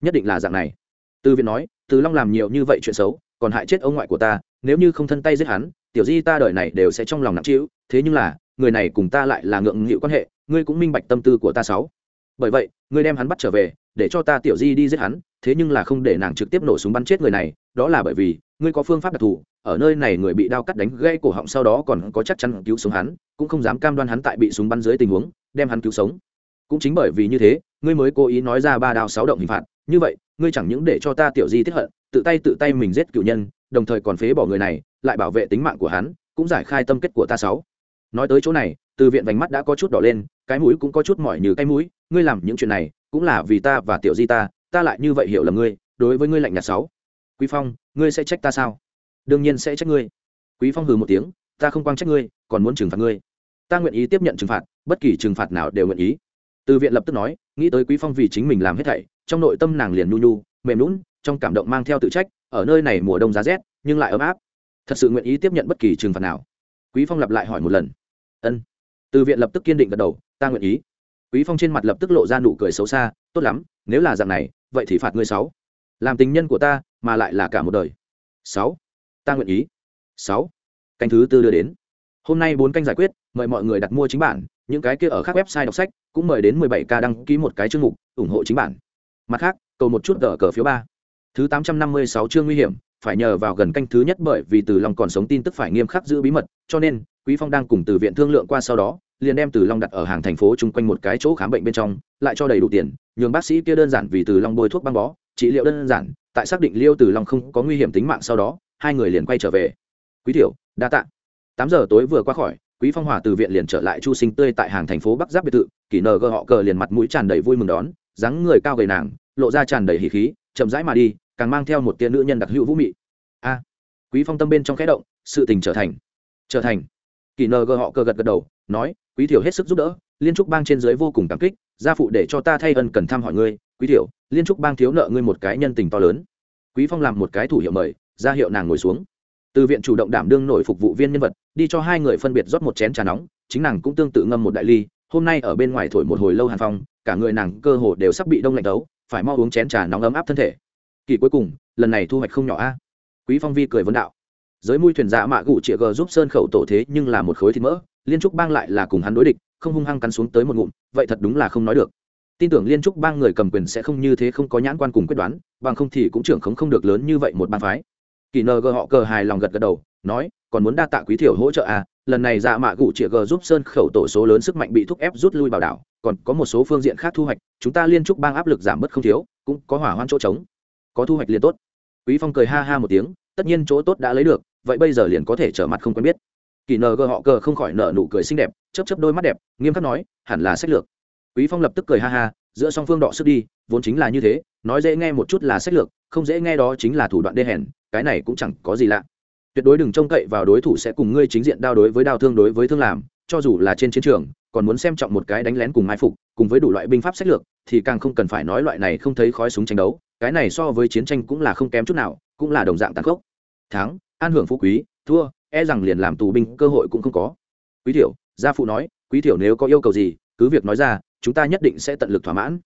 Nhất định là dạng này. Từ viện nói, từ long làm nhiều như vậy chuyện xấu, còn hại chết ông ngoại của ta, nếu như không thân tay giết hắn, tiểu di ta đời này đều sẽ trong lòng nặng trĩu, thế nhưng là, người này cùng ta lại là ngượng nghịu quan hệ, ngươi cũng minh bạch tâm tư của ta sáu. Bởi vậy, ngươi đem hắn bắt trở về, để cho ta tiểu di đi giết hắn, thế nhưng là không để nàng trực tiếp nổ súng bắn chết người này, đó là bởi vì, ngươi có phương pháp đặc thù, ở nơi này người bị đao cắt đánh gây cổ họng sau đó còn có chắc chắn cứu sống hắn, cũng không dám cam đoan hắn tại bị súng bắn dưới tình huống, đem hắn cứu sống cũng chính bởi vì như thế, ngươi mới cố ý nói ra ba đao sáu động hình phạt. Như vậy, ngươi chẳng những để cho ta tiểu di tiếp hận, tự tay tự tay mình giết cựu nhân, đồng thời còn phế bỏ người này, lại bảo vệ tính mạng của hắn, cũng giải khai tâm kết của ta sáu. Nói tới chỗ này, từ viện vành mắt đã có chút đỏ lên, cái mũi cũng có chút mỏi như cái mũi. Ngươi làm những chuyện này, cũng là vì ta và tiểu di ta ta lại như vậy hiểu là ngươi, đối với ngươi lạnh nhạt sáu. Quý phong, ngươi sẽ trách ta sao? Đương nhiên sẽ trách ngươi. Quý phong hừ một tiếng, ta không quang trách ngươi, còn muốn trừng phạt ngươi. Ta nguyện ý tiếp nhận trừng phạt, bất kỳ trừng phạt nào đều nguyện ý từ viện lập tức nói, nghĩ tới quý phong vì chính mình làm hết thảy, trong nội tâm nàng liền nhu nhu, mềm lún trong cảm động mang theo tự trách, ở nơi này mùa đông giá rét, nhưng lại ấm áp. Thật sự nguyện ý tiếp nhận bất kỳ trừng phạt nào. Quý phong lặp lại hỏi một lần. Ân. Từ viện lập tức kiên định gật đầu, ta nguyện ý. Quý phong trên mặt lập tức lộ ra nụ cười xấu xa, tốt lắm, nếu là dạng này, vậy thì phạt ngươi sáu. Làm tình nhân của ta, mà lại là cả một đời. Sáu. Ta nguyện ý. Sáu. Canh thứ tư đưa đến. Hôm nay bốn canh giải quyết, mời mọi người đặt mua chính bản, những cái kia ở các website đọc sách cũng mời đến 17 k đăng ký một cái chương mục, ủng hộ chính bản. Mặt khác, cầu một chút tờ cờ phiếu ba. Thứ 856 chương nguy hiểm, phải nhờ vào gần canh thứ nhất bởi vì từ long còn sống tin tức phải nghiêm khắc giữ bí mật, cho nên, quý phong đang cùng từ viện thương lượng qua sau đó, liền đem từ long đặt ở hàng thành phố chung quanh một cái chỗ khám bệnh bên trong, lại cho đầy đủ tiền, nhường bác sĩ kia đơn giản vì từ long bôi thuốc băng bó, trị liệu đơn giản, tại xác định liêu từ long không có nguy hiểm tính mạng sau đó, hai người liền quay trở về. Quý tiểu, đa tạ. Tám giờ tối vừa qua khỏi quý phong hòa từ viện liền trở lại chu sinh tươi tại hàng thành phố bắc giáp biệt thự, kỷ nờ gờ họ cờ liền mặt mũi tràn đầy vui mừng đón, dáng người cao gầy nàng, lộ ra tràn đầy hỉ khí, chậm rãi mà đi, càng mang theo một tia nữ nhân đặc hữu vũ mị. A! Quý phong tâm bên trong khẽ động, sự tình trở thành trở thành. Kỳ nờ gờ họ cờ gật gật đầu, nói, quý thiểu hết sức giúp đỡ, liên trúc bang trên dưới vô cùng cảm kích, gia phụ để cho ta thay ân cần thăm hỏi ngươi. Quý thiểu, liên trúc bang thiếu nợ ngươi một cái nhân tình to lớn. Quý phong làm một cái thủ hiệu mời, ra hiệu nàng ngồi xuống từ viện chủ động đảm đương nổi phục vụ viên nhân vật, đi cho hai người phân biệt rót một chén trà nóng, chính nàng cũng tương tự ngâm một đại ly, hôm nay ở bên ngoài thổi một hồi lâu hàn phong, cả người nàng cơ hồ đều sắp bị đông lạnh tấu phải mau uống chén trà nóng ấm áp thân thể. Kỳ cuối cùng, lần này thu hoạch không nhỏ a. Quý phong vi cười vấn đạo. Giới mui thuyền dạ mạ gụ chĩa g giúp sơn khẩu tổ thế nhưng là một khối thịt mỡ, liên trúc bang lại là cùng hắn đối địch, không hung hăng cắn xuống tới một ngụm, vậy thật đúng là không nói được. Tin tưởng liên trúc bang người cầm quyền sẽ không như thế không có nhãn quan cùng quyết đoán, bằng không thì cũng trưởng không không được lớn như vậy một bang phái kỳ nờ gờ họ cờ hài lòng gật gật đầu, nói, còn muốn đa tạ quý thiểu hỗ trợ à lần này dạ mạ gụ chĩa g giúp sơn khẩu tổ số lớn sức mạnh bị thúc ép rút lui bảo đảo, còn có một số phương diện khác thu hoạch, chúng ta liên trúc bang áp lực giảm bớt không thiếu, cũng có hỏa hoạn chỗ trống. Có thu hoạch liền tốt. Quý phong cười ha ha một tiếng, tất nhiên chỗ tốt đã lấy được, vậy bây giờ liền có thể trở mặt không quen biết. Kỳ nờ gờ họ cờ không khỏi nở nụ cười xinh đẹp, chớp chớp đôi mắt đẹp, nghiêm khắc nói, hẳn là sách lược. Quý phong lập tức cười ha ha, giữa song phương đọ sức đi, vốn chính là như thế, nói dễ nghe một chút là sách lược, không dễ nghe đó chính là thủ đoạn đê hèn cái này cũng chẳng có gì lạ. Tuyệt đối đừng trông cậy vào đối thủ sẽ cùng ngươi chính diện đao đối với đao thương đối với thương làm, cho dù là trên chiến trường, còn muốn xem trọng một cái đánh lén cùng mai phục, cùng với đủ loại binh pháp sách lược, thì càng không cần phải nói loại này không thấy khói súng tranh đấu, cái này so với chiến tranh cũng là không kém chút nào, cũng là đồng dạng tàn khốc. Thắng, an hưởng phú quý, thua e rằng liền làm tù binh cơ hội cũng không có. Quý thiểu, gia phụ nói, quý thiểu nếu có yêu cầu gì, cứ việc nói ra, chúng ta nhất định sẽ tận lực thỏa mãn.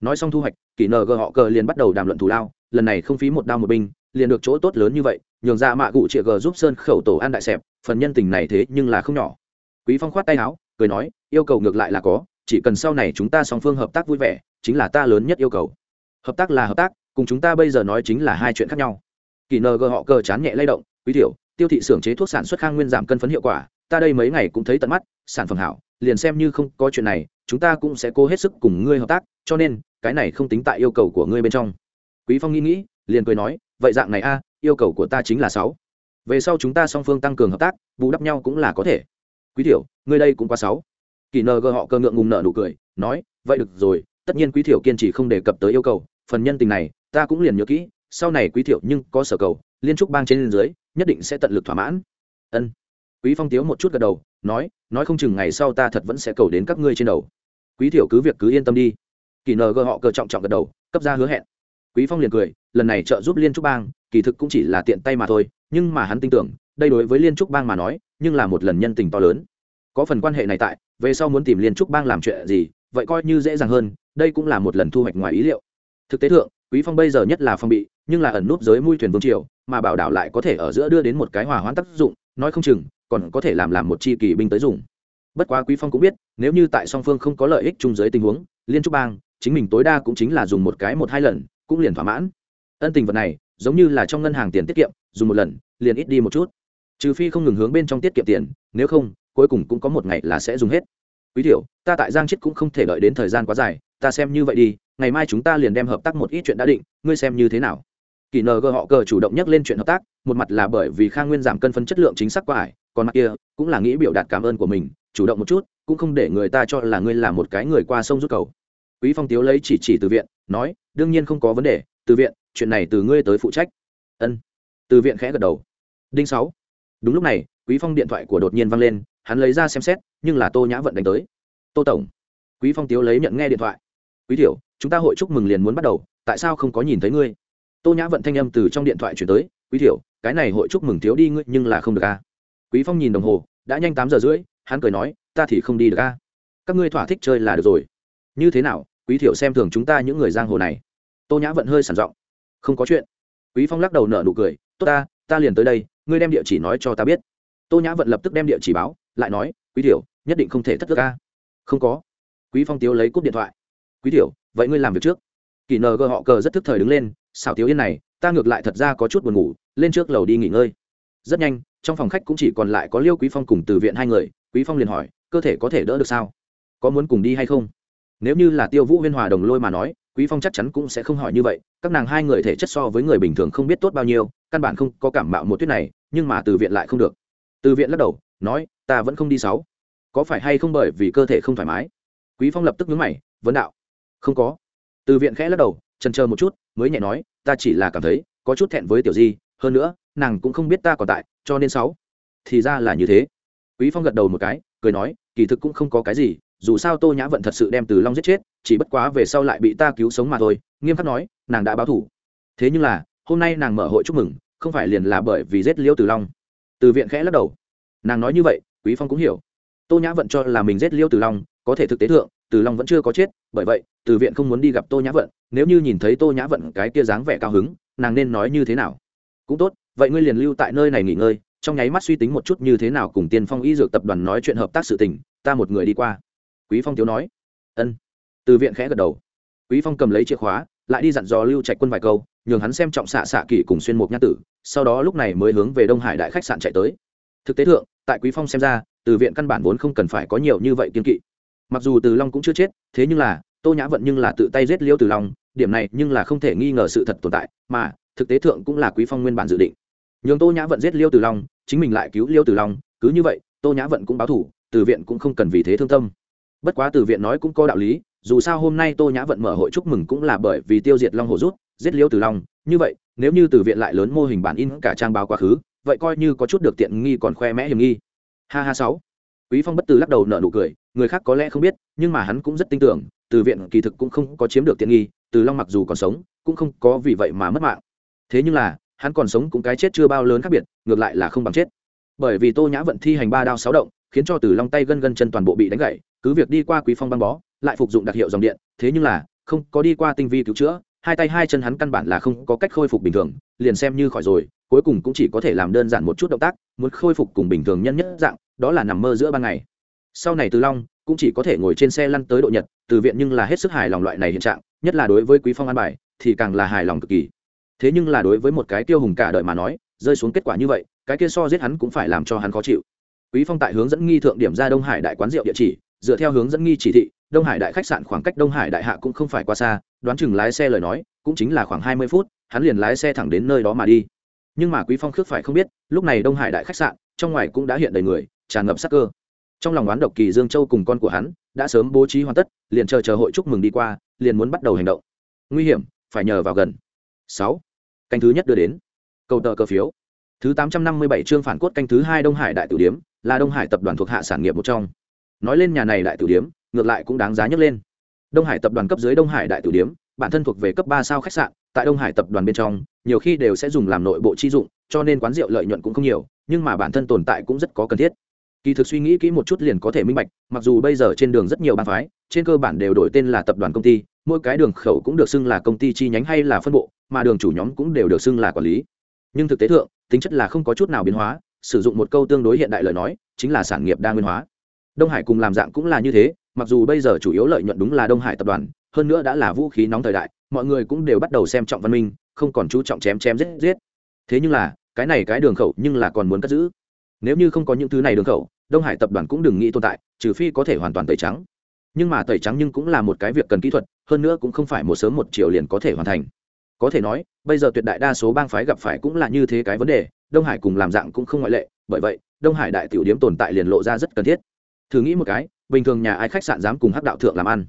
Nói xong thu hoạch, kỷ nờ gờ họ cờ liền bắt đầu đàm luận thù lao, lần này không phí một đao một binh liền được chỗ tốt lớn như vậy, nhường ra mạ cụ chịa g giúp sơn khẩu tổ an đại xẹp, phần nhân tình này thế nhưng là không nhỏ. Quý phong khoát tay áo, cười nói, yêu cầu ngược lại là có, chỉ cần sau này chúng ta song phương hợp tác vui vẻ, chính là ta lớn nhất yêu cầu. Hợp tác là hợp tác, cùng chúng ta bây giờ nói chính là hai chuyện khác nhau. Kỳ nờ gờ họ cờ chán nhẹ lay động, quý tiểu, tiêu thị xưởng chế thuốc sản xuất khang nguyên giảm cân phấn hiệu quả, ta đây mấy ngày cũng thấy tận mắt, sản phẩm hảo, liền xem như không có chuyện này, chúng ta cũng sẽ cố hết sức cùng ngươi hợp tác, cho nên, cái này không tính tại yêu cầu của ngươi bên trong. Quý phong nghĩ nghĩ, liền cười nói vậy dạng này a, yêu cầu của ta chính là sáu. Về sau chúng ta song phương tăng cường hợp tác, bù đắp nhau cũng là có thể. Quý tiểu, ngươi đây cũng quá sáu. Kỳ nờ gờ họ cơ ngượng ngùng nợ nụ cười, nói, vậy được rồi, tất nhiên quý thiểu kiên trì không đề cập tới yêu cầu, phần nhân tình này, ta cũng liền nhớ kỹ, sau này quý thiểu nhưng có sở cầu, liên trúc bang trên dưới, nhất định sẽ tận lực thỏa mãn. Ân. Quý phong tiếu một chút gật đầu, nói nói không chừng ngày sau ta thật vẫn sẽ cầu đến các ngươi trên đầu. Quý thiểu cứ việc cứ yên tâm đi. Kỳ nờ gờ họ cờ trọng trọng gật đầu, cấp ra hứa hẹn quý phong liền cười, lần này trợ giúp liên trúc bang, kỳ thực cũng chỉ là tiện tay mà thôi, nhưng mà hắn tin tưởng, đây đối với liên trúc bang mà nói, nhưng là một lần nhân tình to lớn. Có phần quan hệ này tại, về sau muốn tìm liên trúc bang làm chuyện gì, vậy coi như dễ dàng hơn, đây cũng là một lần thu hoạch ngoài ý liệu. Thực tế thượng, quý phong bây giờ nhất là phong bị, nhưng là ẩn núp giới mui thuyền vương triều, mà bảo đảo lại có thể ở giữa đưa đến một cái hòa hoãn tác dụng, nói không chừng, còn có thể làm làm một chi kỳ binh tới dùng. Bất quá quý phong cũng biết, nếu như tại song phương không có lợi ích chung giới tình huống, liên trúc bang, chính mình tối đa cũng chính là dùng một cái một hai lần cũng liền thỏa mãn. Ân tình vật này, giống như là trong ngân hàng tiền tiết kiệm, dùng một lần, liền ít đi một chút. Trừ phi không ngừng hướng bên trong tiết kiệm tiền, nếu không, cuối cùng cũng có một ngày là sẽ dùng hết. Quý tiểu, ta tại giang chết cũng không thể đợi đến thời gian quá dài, ta xem như vậy đi, ngày mai chúng ta liền đem hợp tác một ít chuyện đã định, ngươi xem như thế nào? Kỳ ng họ cờ chủ động nhắc lên chuyện hợp tác, một mặt là bởi vì khang nguyên giảm cân phân chất lượng chính xác quá ải, còn mặt kia, cũng là nghĩ biểu đạt cảm ơn của mình, chủ động một chút, cũng không để người ta cho là ngươi là một cái người qua sông rút cầu. Quý phong tiếu lấy chỉ chỉ từ viện nói, đương nhiên không có vấn đề, từ viện, chuyện này từ ngươi tới phụ trách. Ân. Từ viện khẽ gật đầu. Đinh sáu. Đúng lúc này, quý phong điện thoại của đột nhiên vang lên, hắn lấy ra xem xét, nhưng là tô nhã vận đánh tới. Tô tổng. Quý phong tiếu lấy nhận nghe điện thoại. Quý tiểu, chúng ta hội chúc mừng liền muốn bắt đầu, tại sao không có nhìn thấy ngươi? Tô nhã vận thanh âm từ trong điện thoại chuyển tới. Quý tiểu, cái này hội chúc mừng thiếu đi ngươi, nhưng là không được a quý phong nhìn đồng hồ, đã nhanh tám giờ rưỡi, hắn cười nói, ta thì không đi được a các ngươi thỏa thích chơi là được rồi. Như thế nào? Quý thiểu xem thường chúng ta những người giang hồ này. Tô nhã vận hơi sản giọng. Không có chuyện. Quý phong lắc đầu nở nụ cười. Tốt ta ta liền tới đây, ngươi đem địa chỉ nói cho ta biết. Tô nhã vận lập tức đem địa chỉ báo, lại nói, quý thiểu, nhất định không thể thất thức ca không có. Quý phong tiếu lấy cúp điện thoại. Quý thiểu, vậy ngươi làm việc trước. Kỳ nờ gờ họ cờ rất thức thời đứng lên, xảo tiếu yên này, ta ngược lại thật ra có chút buồn ngủ, lên trước lầu đi nghỉ ngơi. Rất nhanh, trong phòng khách cũng chỉ còn lại có liêu quý phong cùng từ viện hai người, quý phong liền hỏi, cơ thể có thể đỡ được sao? Có muốn cùng đi hay không? Nếu như là tiêu vũ huyên hòa đồng lôi mà nói, quý phong chắc chắn cũng sẽ không hỏi như vậy, các nàng hai người thể chất so với người bình thường không biết tốt bao nhiêu, căn bản không có cảm mạo một tuyết này, nhưng mà từ viện lại không được. Từ viện lắc đầu, nói, ta vẫn không đi sáu. Có phải hay không bởi vì cơ thể không thoải mái? Quý phong lập tức nhướng mày, vấn đạo. Không có. Từ viện khẽ lắc đầu, chần chờ một chút, mới nhẹ nói, ta chỉ là cảm thấy, có chút thẹn với tiểu di, hơn nữa, nàng cũng không biết ta còn tại, cho nên sáu. Thì ra là như thế. Quý phong gật đầu một cái, cười nói, kỳ thực cũng không có cái gì dù sao tô nhã vận thật sự đem từ long giết chết, chỉ bất quá về sau lại bị ta cứu sống mà thôi, nghiêm khắc nói, nàng đã báo thủ. Thế nhưng là, hôm nay nàng mở hội chúc mừng, không phải liền là bởi vì giết liêu từ long. Từ viện khẽ lắc đầu. Nàng nói như vậy, quý phong cũng hiểu. Tô nhã vận cho là mình giết liêu từ long, có thể thực tế thượng, từ long vẫn chưa có chết, bởi vậy, từ viện không muốn đi gặp tô nhã vận, nếu như nhìn thấy tô nhã vận cái kia dáng vẻ cao hứng, nàng nên nói như thế nào? Cũng tốt, vậy ngươi liền lưu tại nơi này nghỉ ngơi, trong nháy mắt suy tính một chút như thế nào cùng tiên phong y dược tập đoàn nói chuyện hợp tác sự tình, ta một người đi qua quý phong thiếu nói. Ân. Từ viện khẽ gật đầu. Quý phong cầm lấy chìa khóa, lại đi dặn dò lưu trạch quân vài câu, nhường hắn xem trọng xạ xạ kỳ cùng xuyên mục nhát tử, sau đó lúc này mới hướng về đông hải đại khách sạn chạy tới. Thực tế thượng, tại quý phong xem ra, từ viện căn bản vốn không cần phải có nhiều như vậy kiên kỵ. Mặc dù từ long cũng chưa chết, thế nhưng là, tô nhã vận nhưng là tự tay giết liêu từ long, điểm này nhưng là không thể nghi ngờ sự thật tồn tại, mà, thực tế thượng cũng là quý phong nguyên bản dự định. Nhường tô nhã vận giết liêu từ long, chính mình lại cứu liêu từ long, cứ như vậy, tô nhã vận cũng báo thủ, từ viện cũng không cần vì thế thương tâm bất quá từ viện nói cũng có đạo lý, dù sao hôm nay tô nhã vận mở hội chúc mừng cũng là bởi vì tiêu diệt long hồ rút, giết liêu từ long. Như vậy, nếu như từ viện lại lớn mô hình bản in cả trang báo quá khứ, vậy coi như có chút được tiện nghi còn khoe mẽ hiểm nghi. Ha ha sáu. Quý phong bất từ lắc đầu nở nụ cười, người khác có lẽ không biết, nhưng mà hắn cũng rất tin tưởng, từ viện kỳ thực cũng không có chiếm được tiện nghi, từ long mặc dù còn sống, cũng không có vì vậy mà mất mạng. Thế nhưng là, hắn còn sống cũng cái chết chưa bao lớn khác biệt, ngược lại là không bằng chết. Bởi vì tô nhã vận thi hành ba đao sáu động khiến cho từ long tay gân gân chân toàn bộ bị đánh gãy, cứ việc đi qua quý phong băng bó, lại phục dụng đặc hiệu dòng điện, thế nhưng là, không có đi qua tinh vi cứu chữa, hai tay hai chân hắn căn bản là không có cách khôi phục bình thường, liền xem như khỏi rồi, cuối cùng cũng chỉ có thể làm đơn giản một chút động tác, muốn khôi phục cùng bình thường nhân nhất dạng, đó là nằm mơ giữa ban ngày. Sau này từ long cũng chỉ có thể ngồi trên xe lăn tới độ nhật, từ viện nhưng là hết sức hài lòng loại này hiện trạng, nhất là đối với quý phong an bài, thì càng là hài lòng cực kỳ. Thế nhưng là đối với một cái tiêu hùng cả đời mà nói, rơi xuống kết quả như vậy, cái kia so giết hắn cũng phải làm cho hắn khó chịu quý phong tại hướng dẫn nghi thượng điểm ra đông hải đại quán rượu địa chỉ, dựa theo hướng dẫn nghi chỉ thị, đông hải đại khách sạn khoảng cách đông hải đại hạ cũng không phải quá xa, đoán chừng lái xe lời nói, cũng chính là khoảng hai mươi phút, hắn liền lái xe thẳng đến nơi đó mà đi. Nhưng mà quý phong khước phải không biết, lúc này đông hải đại khách sạn, trong ngoài cũng đã hiện đầy người, tràn ngập sắc cơ. Trong lòng oán độc kỳ dương châu cùng con của hắn, đã sớm bố trí hoàn tất, liền chờ chờ hội chúc mừng đi qua, liền muốn bắt đầu hành động. Nguy hiểm, phải nhờ vào gần. Sáu. Canh thứ nhất đưa đến. Cầu tờ cơ phiếu. Thứ tám trăm năm mươi bảy chương phản cốt canh thứ hai đông hải đại tử điếm là đông hải tập đoàn thuộc hạ sản nghiệp một trong. Nói lên nhà này đại tử điếm, ngược lại cũng đáng giá nhấc lên. Đông hải tập đoàn cấp dưới đông hải đại tử điếm, bản thân thuộc về cấp ba sao khách sạn, tại đông hải tập đoàn bên trong, nhiều khi đều sẽ dùng làm nội bộ chi dụng, cho nên quán rượu lợi nhuận cũng không nhiều, nhưng mà bản thân tồn tại cũng rất có cần thiết. Kỳ thực suy nghĩ kỹ một chút liền có thể minh bạch, mặc dù bây giờ trên đường rất nhiều bàn phái, trên cơ bản đều đổi tên là tập đoàn công ty, mỗi cái đường khẩu cũng được xưng là công ty chi nhánh hay là phân bộ, mà đường chủ nhóm cũng đều được xưng là quản lý. Nhưng thực tế thượng, tính chất là không có chút nào biến hóa sử dụng một câu tương đối hiện đại lời nói, chính là sản nghiệp đa nguyên hóa. Đông hải cùng làm dạng cũng là như thế, mặc dù bây giờ chủ yếu lợi nhuận đúng là đông hải tập đoàn, hơn nữa đã là vũ khí nóng thời đại, mọi người cũng đều bắt đầu xem trọng văn minh, không còn chú trọng chém chém giết giết. Thế nhưng là, cái này cái đường khẩu nhưng là còn muốn cất giữ. Nếu như không có những thứ này đường khẩu, đông hải tập đoàn cũng đừng nghĩ tồn tại, trừ phi có thể hoàn toàn tẩy trắng. Nhưng mà tẩy trắng nhưng cũng là một cái việc cần kỹ thuật, hơn nữa cũng không phải một sớm một chiều liền có thể hoàn thành. Có thể nói, bây giờ tuyệt đại đa số bang phái gặp phải cũng là như thế cái vấn đề đông hải cùng làm dạng cũng không ngoại lệ, bởi vậy, đông hải đại tiểu điếm tồn tại liền lộ ra rất cần thiết. Thử nghĩ một cái, bình thường nhà ai khách sạn dám cùng hắc đạo thượng làm ăn?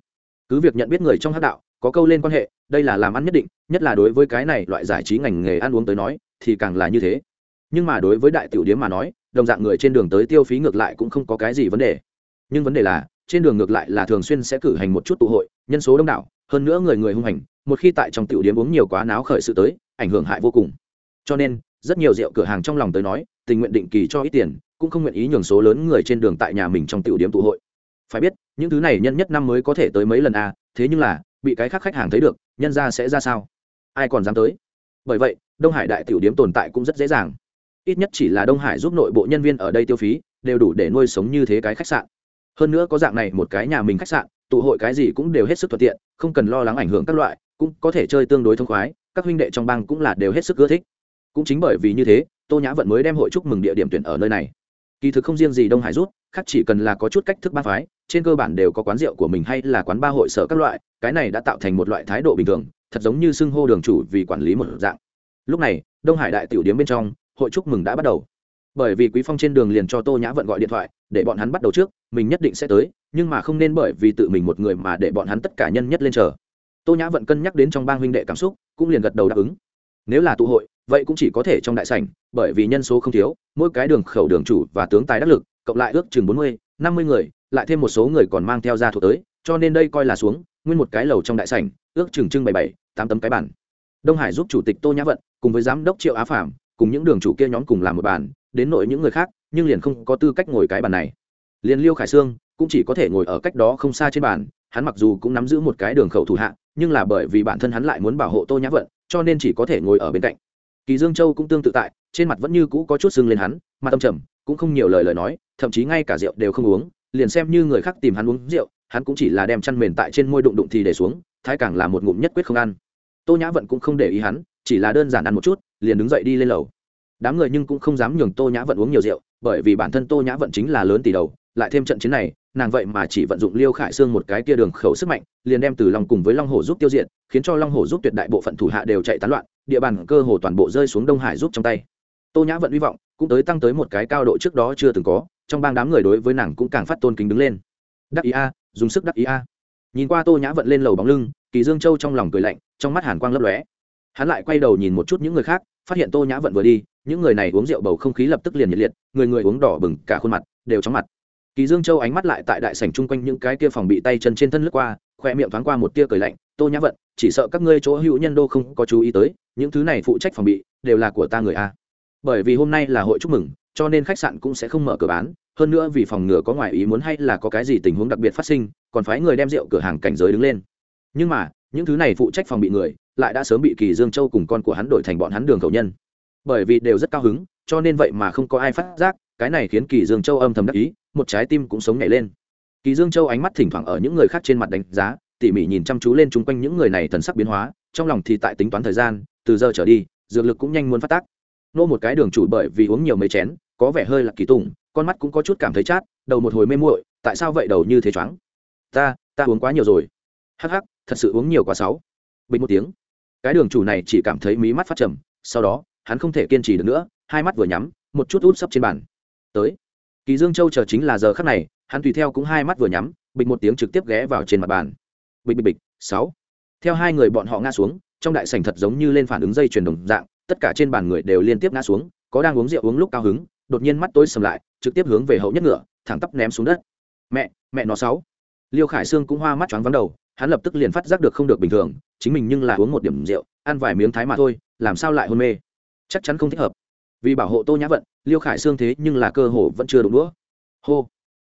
Cứ việc nhận biết người trong hắc đạo, có câu lên quan hệ, đây là làm ăn nhất định, nhất là đối với cái này loại giải trí ngành nghề ăn uống tới nói, thì càng là như thế. Nhưng mà đối với đại tiểu điếm mà nói, đồng dạng người trên đường tới tiêu phí ngược lại cũng không có cái gì vấn đề. Nhưng vấn đề là, trên đường ngược lại là thường xuyên sẽ cử hành một chút tụ hội, nhân số đông đảo, hơn nữa người người hung hành, một khi tại trong tiểu điếm uống nhiều quá náo khởi sự tới, ảnh hưởng hại vô cùng. Cho nên rất nhiều rượu cửa hàng trong lòng tới nói, tình nguyện định kỳ cho ít tiền, cũng không nguyện ý nhường số lớn người trên đường tại nhà mình trong tiểu điểm tụ hội. Phải biết, những thứ này nhân nhất năm mới có thể tới mấy lần à thế nhưng là, bị cái khác khách hàng thấy được, nhân ra sẽ ra sao? Ai còn dám tới? Bởi vậy, đông hải đại tiểu điểm tồn tại cũng rất dễ dàng. Ít nhất chỉ là đông hải giúp nội bộ nhân viên ở đây tiêu phí, đều đủ để nuôi sống như thế cái khách sạn. Hơn nữa có dạng này một cái nhà mình khách sạn, tụ hội cái gì cũng đều hết sức thuận tiện, không cần lo lắng ảnh hưởng các loại, cũng có thể chơi tương đối thông khoái, các huynh đệ trong bang cũng là đều hết sức ưa thích cũng chính bởi vì như thế, tô nhã vận mới đem hội chúc mừng địa điểm tuyển ở nơi này. Kỳ thực không riêng gì đông hải rút, khác chỉ cần là có chút cách thức ba phái, trên cơ bản đều có quán rượu của mình hay là quán ba hội sở các loại, cái này đã tạo thành một loại thái độ bình thường, thật giống như xưng hô đường chủ vì quản lý một dạng. Lúc này, đông hải đại tiểu điếm bên trong, hội chúc mừng đã bắt đầu. Bởi vì quý phong trên đường liền cho tô nhã vận gọi điện thoại, để bọn hắn bắt đầu trước, mình nhất định sẽ tới, nhưng mà không nên bởi vì tự mình một người mà để bọn hắn tất cả nhân nhất lên chờ. Tô nhã vận cân nhắc đến trong bang huynh đệ cảm xúc, cũng liền gật đầu đáp ứng. Nếu là tụ hội vậy cũng chỉ có thể trong đại sảnh, bởi vì nhân số không thiếu, mỗi cái đường khẩu đường chủ và tướng tài đắc lực, cộng lại ước chừng bốn mươi, năm mươi người, lại thêm một số người còn mang theo ra thuộc tới, cho nên đây coi là xuống, nguyên một cái lầu trong đại sảnh, ước chừng trưng bảy bảy, tám tấm cái bản đông hải giúp chủ tịch tô nhã vận, cùng với giám đốc triệu á phạm cùng những đường chủ kia nhóm cùng làm một bàn, đến nội những người khác, nhưng liền không có tư cách ngồi cái bàn này. Liền liêu khải sương cũng chỉ có thể ngồi ở cách đó không xa trên bàn, hắn mặc dù cũng nắm giữ một cái đường khẩu thủ hạ, nhưng là bởi vì bản thân hắn lại muốn bảo hộ tô nhã vận, cho nên chỉ có thể ngồi ở bên cạnh kỳ dương châu cũng tương tự tại, trên mặt vẫn như cũ có chút sưng lên hắn mặt tâm trầm, cũng không nhiều lời lời nói, thậm chí ngay cả rượu đều không uống, liền xem như người khác tìm hắn uống rượu, hắn cũng chỉ là đem chăn mền tại trên môi đụng đụng thì để xuống, thái càng là một ngụm nhất quyết không ăn. Tô nhã vận cũng không để ý hắn, chỉ là đơn giản ăn một chút, liền đứng dậy đi lên lầu. Đám người nhưng cũng không dám nhường tô nhã vận uống nhiều rượu, bởi vì bản thân tô nhã vận chính là lớn tỷ đầu, lại thêm trận chiến này, nàng vậy mà chỉ vận dụng liêu khải xương một cái kia đường khẩu sức mạnh, liền đem từ long cùng với long hổ giúp tiêu diệt, khiến cho long hổ giúp tuyệt đại bộ phận thủ hạ đều chạy tán loạn địa bàn cơ hồ toàn bộ rơi xuống đông hải giúp trong tay. Tô nhã vận hy vọng, cũng tới tăng tới một cái cao độ trước đó chưa từng có, trong bang đám người đối với nàng cũng càng phát tôn kính đứng lên. Đắc ý a, dùng sức đắc ý a. Nhìn qua tô nhã vận lên lầu bóng lưng, kỳ dương châu trong lòng cười lạnh, trong mắt hàn quang lấp lóe. Hắn lại quay đầu nhìn một chút những người khác, phát hiện tô nhã vận vừa đi, những người này uống rượu bầu không khí lập tức liền nhiệt liệt, người người uống đỏ bừng, cả khuôn mặt đều chóng mặt. Kỳ dương châu ánh mắt lại tại đại sảnh chung quanh những cái kia phòng bị tay chân trên thân lướt qua, khoe miệng thoáng qua một tia cười lạnh, tô nhã vận chỉ sợ các ngươi chỗ hữu nhân đô không có chú ý tới, những thứ này phụ trách phòng bị, đều là của ta người a. Bởi vì hôm nay là hội chúc mừng, cho nên khách sạn cũng sẽ không mở cửa bán. Hơn nữa vì phòng ngừa có ngoài ý muốn hay là có cái gì tình huống đặc biệt phát sinh, còn phái người đem rượu cửa hàng cảnh giới đứng lên. Nhưng mà, những thứ này phụ trách phòng bị người, lại đã sớm bị kỳ dương châu cùng con của hắn đổi thành bọn hắn đường cầu nhân. Bởi vì đều rất cao hứng, cho nên vậy mà không có ai phát giác, cái này khiến kỳ dương châu âm thầm đắc ý, một trái tim cũng sống nhảy lên. Kỳ dương châu ánh mắt thỉnh thoảng ở những người khác trên mặt đánh giá tỉ mỉ nhìn chăm chú lên chung quanh những người này thần sắc biến hóa, trong lòng thì tại tính toán thời gian, từ giờ trở đi, dược lực cũng nhanh muốn phát tác. Nô một cái đường chủ bởi vì uống nhiều mấy chén, có vẻ hơi là kỳ tùng con mắt cũng có chút cảm thấy chát, đầu một hồi mê muội, tại sao vậy đầu như thế choáng? Ta ta uống quá nhiều rồi. Hắc hắc, thật sự uống nhiều quá sáu. Bình một tiếng. Cái đường chủ này chỉ cảm thấy mí mắt phát trầm, sau đó, hắn không thể kiên trì được nữa, hai mắt vừa nhắm, một chút út sấp trên bàn. Tới. Kỳ dương châu chờ chính là giờ khắc này, hắn tùy theo cũng hai mắt vừa nhắm bịch một tiếng trực tiếp ghé vào trên mặt bàn bịch bịch bịch, sáu. Theo hai người bọn họ ngã xuống, trong đại sảnh thật giống như lên phản ứng dây chuyển đồng dạng, tất cả trên bàn người đều liên tiếp ngã xuống, có đang uống rượu uống lúc cao hứng, đột nhiên mắt tối sầm lại, trực tiếp hướng về hậu nhất ngựa, thẳng tắp ném xuống đất. Mẹ mẹ nó sáu. Liêu khải sương cũng hoa mắt choáng vắng đầu, hắn lập tức liền phát giác được không được bình thường, chính mình nhưng là uống một điểm rượu, ăn vài miếng thái mà thôi, làm sao lại hôn mê? Chắc chắn không thích hợp. Vì bảo hộ tô nhã vận, liêu khải sương thế nhưng là cơ hồ vẫn chưa đụng đũa. Hô.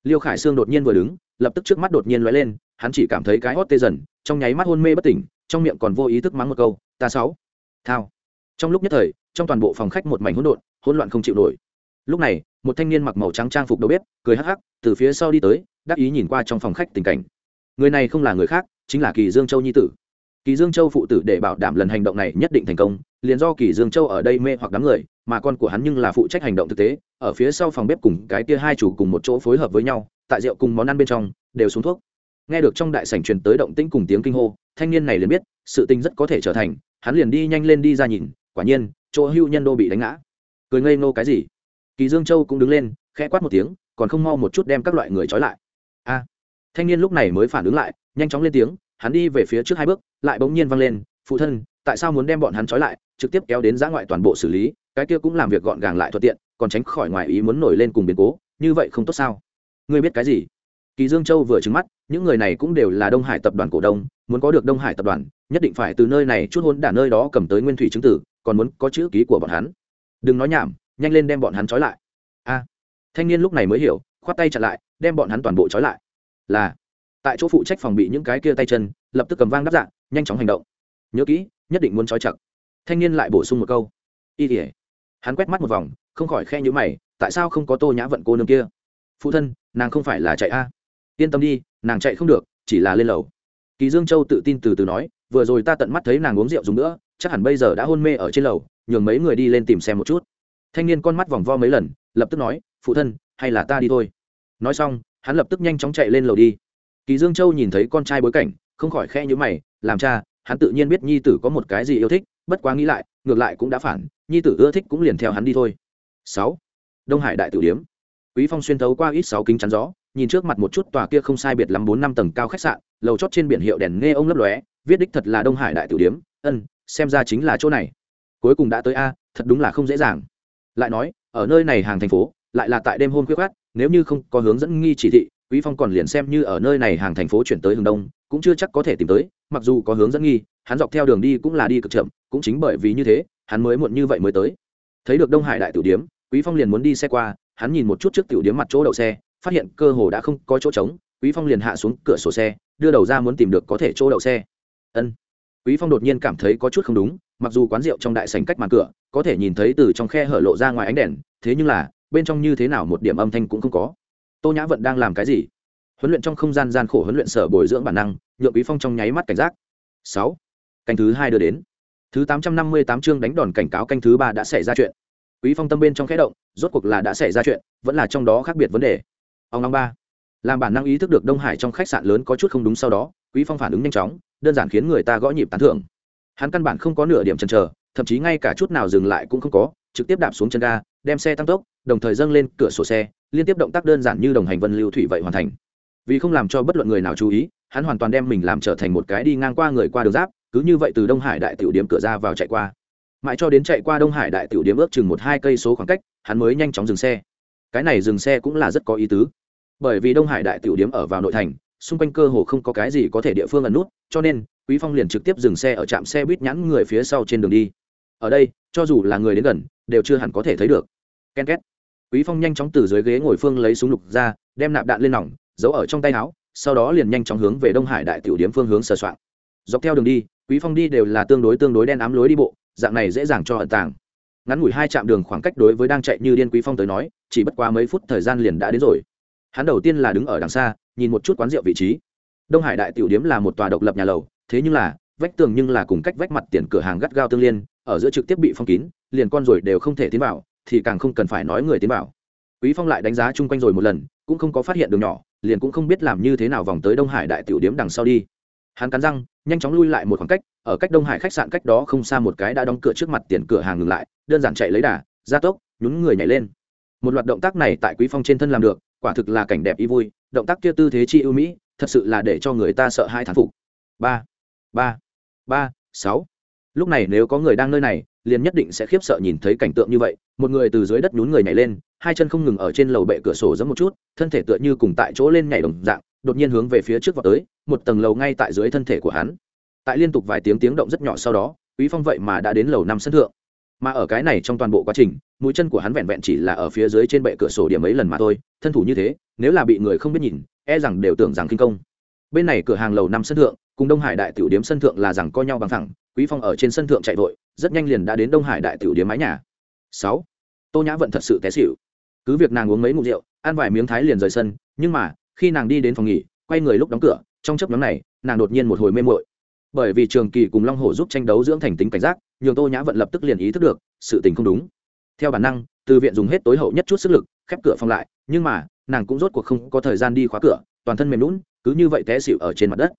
Liêu khải sương đột nhiên vừa đứng, lập tức trước mắt đột nhiên lóe lên hắn chỉ cảm thấy cái hót tê dần, trong nháy mắt hôn mê bất tỉnh, trong miệng còn vô ý thức mắng một câu, ta sáu thao. Trong lúc nhất thời, trong toàn bộ phòng khách một mảnh hỗn độn, hỗn loạn không chịu nổi. Lúc này, một thanh niên mặc màu trắng trang phục đầu bếp, cười hắc hắc, từ phía sau đi tới, đắc ý nhìn qua trong phòng khách tình cảnh. Người này không là người khác, chính là kỳ dương châu nhi tử. Kỳ dương châu phụ tử để bảo đảm lần hành động này nhất định thành công, liền do kỳ dương châu ở đây mê hoặc đám người, mà con của hắn nhưng là phụ trách hành động thực tế, ở phía sau phòng bếp cùng cái kia hai chủ cùng một chỗ phối hợp với nhau, tại rượu cùng món ăn bên trong, đều xuống thuốc nghe được trong đại sảnh truyền tới động tĩnh cùng tiếng kinh hô, thanh niên này liền biết, sự tình rất có thể trở thành, hắn liền đi nhanh lên đi ra nhìn, quả nhiên, chỗ hưu nhân đô bị đánh ngã. Cười ngây nô cái gì? Kỳ dương châu cũng đứng lên, khẽ quát một tiếng, còn không mau một chút đem các loại người trói lại. A! Thanh niên lúc này mới phản ứng lại, nhanh chóng lên tiếng, hắn đi về phía trước hai bước, lại bỗng nhiên văng lên, phụ thân, tại sao muốn đem bọn hắn trói lại, trực tiếp kéo đến giã ngoại toàn bộ xử lý, cái kia cũng làm việc gọn gàng lại thuận tiện, còn tránh khỏi ngoài ý muốn nổi lên cùng biến cố, như vậy không tốt sao? Ngươi biết cái gì? Kỳ dương châu vừa trứng mắt, những người này cũng đều là đông hải tập đoàn cổ đông, muốn có được đông hải tập đoàn, nhất định phải từ nơi này chút hôn đả nơi đó cầm tới nguyên thủy chứng tử, còn muốn có chữ ký của bọn hắn. Đừng nói nhảm, nhanh lên đem bọn hắn trói lại. A. Thanh niên lúc này mới hiểu, khoát tay chặn lại, đem bọn hắn toàn bộ trói lại. Là. Tại chỗ phụ trách phòng bị những cái kia tay chân, lập tức cầm vang đáp dạng, nhanh chóng hành động. Nhớ kỹ, nhất định muốn trói chặt. Thanh niên lại bổ sung một câu. Y tỉa hắn quét mắt một vòng, không khỏi khe nhữ mày, tại sao không có tô nhã vận cô nương kia? Phụ thân, nàng không phải là chạy a yên tâm đi, nàng chạy không được, chỉ là lên lầu. Kỳ dương châu tự tin từ từ nói, vừa rồi ta tận mắt thấy nàng uống rượu dùng nữa, chắc hẳn bây giờ đã hôn mê ở trên lầu, nhường mấy người đi lên tìm xem một chút. Thanh niên con mắt vòng vo mấy lần, lập tức nói, phụ thân, hay là ta đi thôi. Nói xong, hắn lập tức nhanh chóng chạy lên lầu đi. Kỳ dương châu nhìn thấy con trai bối cảnh, không khỏi khe nhíu mày, làm cha, hắn tự nhiên biết nhi tử có một cái gì yêu thích, bất quá nghĩ lại, ngược lại cũng đã phản, nhi tử ưa thích cũng liền theo hắn đi thôi. Sáu. Đông hải đại tử điếm. Quý phong xuyên thấu qua ít sáu kính chắn gió nhìn trước mặt một chút tòa kia không sai biệt lắm bốn năm tầng cao khách sạn, lầu chót trên biển hiệu đèn nghe ông lấp lóe, viết đích thật là đông hải đại tử điếm. Ân, xem ra chính là chỗ này. Cuối cùng đã tới a, thật đúng là không dễ dàng. Lại nói, ở nơi này hàng thành phố, lại là tại đêm hôm khuya khoát, nếu như không có hướng dẫn nghi chỉ thị, quý phong còn liền xem như ở nơi này hàng thành phố chuyển tới hướng đông, cũng chưa chắc có thể tìm tới, mặc dù có hướng dẫn nghi, hắn dọc theo đường đi cũng là đi cực chậm, cũng chính bởi vì như thế, hắn mới muộn như vậy mới tới. Thấy được đông hải đại tiểu điếm, quý phong liền muốn đi xe qua, hắn nhìn một chút trước tiểu điếm mặt chỗ đậu xe phát hiện cơ hồ đã không có chỗ trống, quý phong liền hạ xuống cửa sổ xe, đưa đầu ra muốn tìm được có thể chỗ đậu xe. Ân. Quý phong đột nhiên cảm thấy có chút không đúng, mặc dù quán rượu trong đại sảnh cách màn cửa, có thể nhìn thấy từ trong khe hở lộ ra ngoài ánh đèn, thế nhưng là, bên trong như thế nào một điểm âm thanh cũng không có. Tô nhã vận đang làm cái gì? Huấn luyện trong không gian gian khổ huấn luyện sở bồi dưỡng bản năng, nhượng quý phong trong nháy mắt cảnh giác. Sáu. Canh thứ hai đưa đến. Thứ tám trăm năm mươi tám chương đánh đòn cảnh cáo canh thứ ba đã xảy ra chuyện. Quý phong tâm bên trong khẽ động, rốt cuộc là đã xảy ra chuyện, vẫn là trong đó khác biệt vấn đề ông ông ba. Làm bản năng ý thức được đông hải trong khách sạn lớn có chút không đúng sau đó, quý phong phản ứng nhanh chóng, đơn giản khiến người ta gõ nhịp tán thưởng. Hắn căn bản không có nửa điểm chần chờ, thậm chí ngay cả chút nào dừng lại cũng không có, trực tiếp đạp xuống chân ga, đem xe tăng tốc, đồng thời dâng lên cửa sổ xe, liên tiếp động tác đơn giản như đồng hành vân lưu thủy vậy hoàn thành. Vì không làm cho bất luận người nào chú ý, hắn hoàn toàn đem mình làm trở thành một cái đi ngang qua người qua đường giáp, cứ như vậy từ đông hải đại tiểu điếm cửa ra vào chạy qua. Mãi cho đến chạy qua đông hải đại tiểu điếm ước chừng một hai cây số khoảng cách, hắn mới nhanh chóng dừng xe. Cái này dừng xe cũng là rất có ý tứ bởi vì đông hải đại tiểu điếm ở vào nội thành, xung quanh cơ hồ không có cái gì có thể địa phương ẩn nút, cho nên, quý phong liền trực tiếp dừng xe ở trạm xe buýt nhãn người phía sau trên đường đi. Ở đây, cho dù là người đến gần, đều chưa hẳn có thể thấy được. Ken két. Quý phong nhanh chóng từ dưới ghế ngồi phương lấy súng lục ra, đem nạp đạn lên nòng, giấu ở trong tay áo, sau đó liền nhanh chóng hướng về đông hải đại tiểu điếm phương hướng sờ soạn dọc theo đường đi, quý phong đi đều là tương đối tương đối đen ám lối đi bộ, dạng này dễ dàng cho ẩn tàng. Ngắn ngủi hai chạm đường khoảng cách đối với đang chạy như điên quý phong tới nói, chỉ bất quá mấy phút thời gian liền đã đến rồi hắn đầu tiên là đứng ở đằng xa, nhìn một chút quán rượu vị trí. Đông hải đại tiểu điếm là một tòa độc lập nhà lầu, thế nhưng là, vách tường nhưng là cùng cách vách mặt tiền cửa hàng gắt gao tương liên, ở giữa trực tiếp bị phong kín, liền con rồi đều không thể tiến vào, thì càng không cần phải nói người tiến vào. Quý phong lại đánh giá chung quanh rồi một lần, cũng không có phát hiện đường nhỏ, liền cũng không biết làm như thế nào vòng tới đông hải đại tiểu điếm đằng sau đi. Hắn cắn răng, nhanh chóng lui lại một khoảng cách, ở cách đông hải khách sạn cách đó không xa một cái đã đóng cửa trước mặt tiền cửa hàng ngừng lại, đơn giản chạy lấy đà gia tốc, nhún người nhảy lên. Một loạt động tác này tại quý phong trên thân làm được quả thực là cảnh đẹp ý vui, động tác kia tư thế chi ưu mỹ, thật sự là để cho người ta sợ hai thán phục. Ba ba ba, sáu. Lúc này nếu có người đang nơi này, liền nhất định sẽ khiếp sợ nhìn thấy cảnh tượng như vậy, một người từ dưới đất nhún người nhảy lên, hai chân không ngừng ở trên lầu bệ cửa sổ giẫm một chút, thân thể tựa như cùng tại chỗ lên nhảy đồng dạng, đột nhiên hướng về phía trước vào tới, một tầng lầu ngay tại dưới thân thể của hắn. Tại liên tục vài tiếng tiếng động rất nhỏ sau đó, quý phong vậy mà đã đến lầu năm sân thượng mà ở cái này trong toàn bộ quá trình, mũi chân của hắn vẹn vẹn chỉ là ở phía dưới trên bệ cửa sổ điểm mấy lần mà thôi, thân thủ như thế, nếu là bị người không biết nhìn e rằng đều tưởng rằng kinh công. Bên này cửa hàng lầu năm sân thượng, cùng đông hải đại tiểu điếm sân thượng là rằng co nhau bằng thẳng quý phong ở trên sân thượng chạy vội, rất nhanh liền đã đến đông hải đại tiểu điếm mái nhà. Sáu, tô nhã vận thật sự té xỉu. Cứ việc nàng uống mấy ngụm rượu, ăn vài miếng thái liền rời sân, nhưng mà, khi nàng đi đến phòng nghỉ, quay người lúc đóng cửa, trong chấp nhóm này, nàng đột nhiên một hồi mê muội. bởi vì trường kỳ cùng long hổ giúp tranh đấu dưỡng thành tính cảnh giác nhường tô nhã vận lập tức liền ý thức được sự tình không đúng. Theo bản năng, từ viện dùng hết tối hậu nhất chút sức lực, khép cửa phòng lại, nhưng mà, nàng cũng rốt cuộc không có thời gian đi khóa cửa, toàn thân mềm lún cứ như vậy té xịu ở trên mặt đất.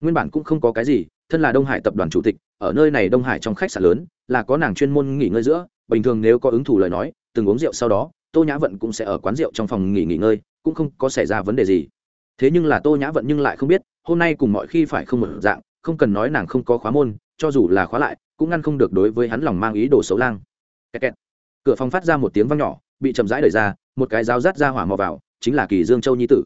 Nguyên bản cũng không có cái gì, thân là đông hải tập đoàn chủ tịch, ở nơi này đông hải trong khách sạn lớn, là có nàng chuyên môn nghỉ ngơi giữa, bình thường nếu có ứng thủ lời nói, từng uống rượu sau đó, tô nhã vận cũng sẽ ở quán rượu trong phòng nghỉ nghỉ ngơi, cũng không có xảy ra vấn đề gì. Thế nhưng là tô nhã vận nhưng lại không biết, hôm nay cùng mọi khi phải không một dạng, không cần nói nàng không có khóa môn, cho dù là khóa lại cũng ngăn không được đối với hắn lòng mang ý đồ xấu lang. Kẹt kẹt. cửa phòng phát ra một tiếng vang nhỏ, bị chậm rãi đẩy ra, một cái dao rát ra hỏa mò vào, chính là kỳ dương châu nhi tử.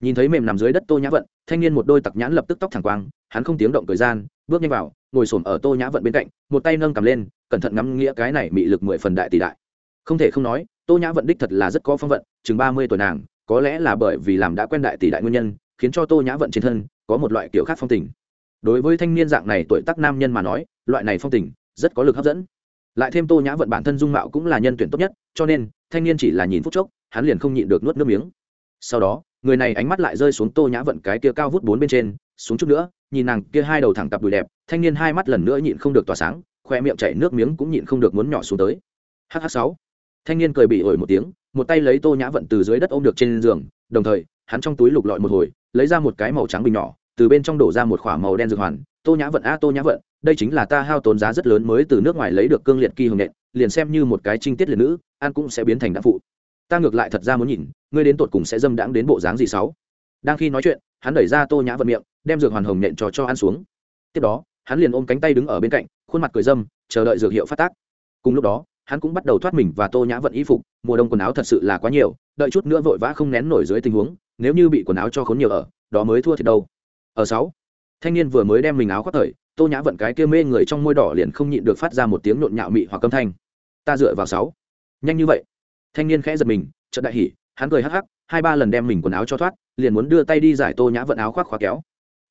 Nhìn thấy mềm nằm dưới đất tô nhã vận, thanh niên một đôi tặc nhãn lập tức tóc thẳng quang, hắn không tiếng động thời gian, bước nhanh vào, ngồi xổm ở tô nhã vận bên cạnh, một tay nâng cầm lên, cẩn thận ngắm nghĩa cái này bị lực mười phần đại tỷ đại. Không thể không nói, tô nhã vận đích thật là rất có phong vận, chừng ba mươi tuổi nàng, có lẽ là bởi vì làm đã quen đại tỷ đại nguyên nhân, khiến cho tô nhã vận trên thân có một loại kiểu khác phong tình đối với thanh niên dạng này tuổi tác nam nhân mà nói, loại này phong tình rất có lực hấp dẫn. Lại thêm tô nhã vận bản thân dung mạo cũng là nhân tuyển tốt nhất, cho nên thanh niên chỉ là nhìn phút chốc, hắn liền không nhịn được nuốt nước miếng. Sau đó, người này ánh mắt lại rơi xuống tô nhã vận cái kia cao vút bốn bên trên, xuống chút nữa, nhìn nàng kia hai đầu thẳng cặp đùi đẹp, thanh niên hai mắt lần nữa nhịn không được tỏa sáng, khoe miệng chảy nước miếng cũng nhịn không được muốn nhỏ xuống tới. Hh sáu. Thanh niên cười bị ổi một tiếng, một tay lấy tô nhã vận từ dưới đất ôm được trên giường, đồng thời, hắn trong túi lục lọi một hồi, lấy ra một cái màu trắng bình nhỏ từ bên trong đổ ra một k h ỏ a màu đen dược hoàn, tô nhã vận, a tô nhã vận, đây chính là ta hao tốn giá rất lớn mới từ nước ngoài lấy được cương liệt kỳ hồng nện, liền xem như một cái trinh tiết liệt nữ an cũng sẽ biến thành đã phụ. Ta ngược lại thật ra muốn nhìn, ngươi đến tột cùng sẽ dâm đãng đến bộ dáng gì sáu? Đang khi nói chuyện, hắn đẩy ra tô nhã vận miệng, đem dược hoàn hồng nện trò cho ăn xuống. Tiếp đó, hắn liền ôm cánh tay đứng ở bên cạnh, khuôn mặt cười dâm, chờ đợi dược hiệu phát tác. Cùng lúc đó, hắn cũng bắt đầu thoát mình và tô nhã vận y phục, mùa đông quần áo thật sự là quá nhiều, đợi chút nữa vội vã không nén nổi dưới tình huống, nếu như bị quần áo cho khốn nhiều ở, đó mới thua thiệt đâu ở sáu, thanh niên vừa mới đem mình áo khoác thời, tô nhã vận cái kia mê người trong môi đỏ liền không nhịn được phát ra một tiếng nhộn nhạo mị hoặc âm thanh. Ta dựa vào sáu. Nhanh như vậy. Thanh niên khẽ giật mình, chợt đại hỉ, hắn cười hắc hắc, hai ba lần đem mình quần áo cho thoát, liền muốn đưa tay đi giải tô nhã vận áo khoác khóa kéo.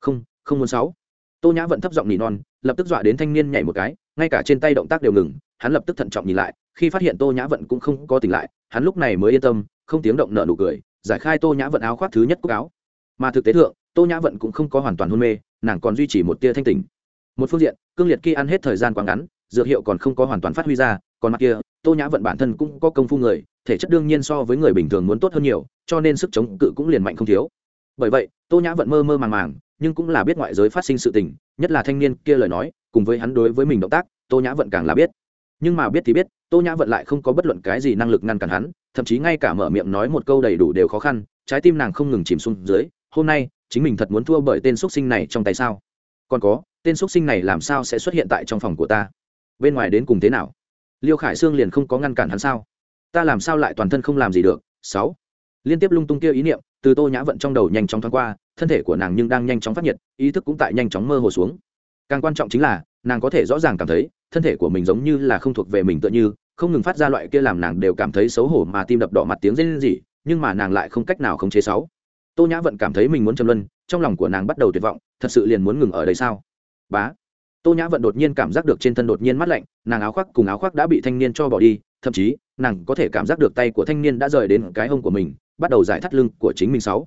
Không không muốn sáu. Tô nhã vận thấp giọng nỉ non, lập tức dọa đến thanh niên nhảy một cái, ngay cả trên tay động tác đều ngừng, hắn lập tức thận trọng nhìn lại, khi phát hiện tô nhã vận cũng không có tỉnh lại, hắn lúc này mới yên tâm, không tiếng động nợ nụ cười, giải khai tô nhã vận áo khoác thứ nhất cúc áo. Mà thực tế thượng tô nhã vận cũng không có hoàn toàn hôn mê, nàng còn duy trì một tia thanh tỉnh. Một phương diện, cương liệt kia ăn hết thời gian quá ngắn, dược hiệu còn không có hoàn toàn phát huy ra, còn mặt kia, tô nhã vận bản thân cũng có công phu người, thể chất đương nhiên so với người bình thường muốn tốt hơn nhiều, cho nên sức chống cự cũng liền mạnh không thiếu. Bởi vậy, tô nhã vận mơ mơ màng màng, nhưng cũng là biết ngoại giới phát sinh sự tình, nhất là thanh niên kia lời nói, cùng với hắn đối với mình động tác, tô nhã vận càng là biết. Nhưng mà biết thì biết, tô nhã vận lại không có bất luận cái gì năng lực ngăn cản hắn, thậm chí ngay cả mở miệng nói một câu đầy đủ đều khó khăn, trái tim nàng không ngừng chìm xuống dưới, hôm nay chính mình thật muốn thua bởi tên xuất sinh này trong tay sao? Còn có, tên xuất sinh này làm sao sẽ xuất hiện tại trong phòng của ta? Bên ngoài đến cùng thế nào? Liêu khải sương liền không có ngăn cản hắn sao? Ta làm sao lại toàn thân không làm gì được? Sáu. Liên tiếp lung tung kia ý niệm, từ tô nhã vận trong đầu nhanh chóng thoáng qua, thân thể của nàng nhưng đang nhanh chóng phát nhiệt, ý thức cũng tại nhanh chóng mơ hồ xuống. Càng quan trọng chính là, nàng có thể rõ ràng cảm thấy, thân thể của mình giống như là không thuộc về mình tựa như, không ngừng phát ra loại kia làm nàng đều cảm thấy xấu hổ mà tim đập đỏ mặt tiếng rên rỉ, nhưng mà nàng lại không cách nào khống chế sáu tô nhã vận cảm thấy mình muốn châm luân, trong lòng của nàng bắt đầu tuyệt vọng, thật sự liền muốn ngừng ở đây sao? Bá. Tô nhã vận đột nhiên cảm giác được trên thân đột nhiên mát lạnh, nàng áo khoác cùng áo khoác đã bị thanh niên cho bỏ đi, thậm chí, nàng có thể cảm giác được tay của thanh niên đã rời đến cái hông của mình, bắt đầu giải thắt lưng của chính mình sáu.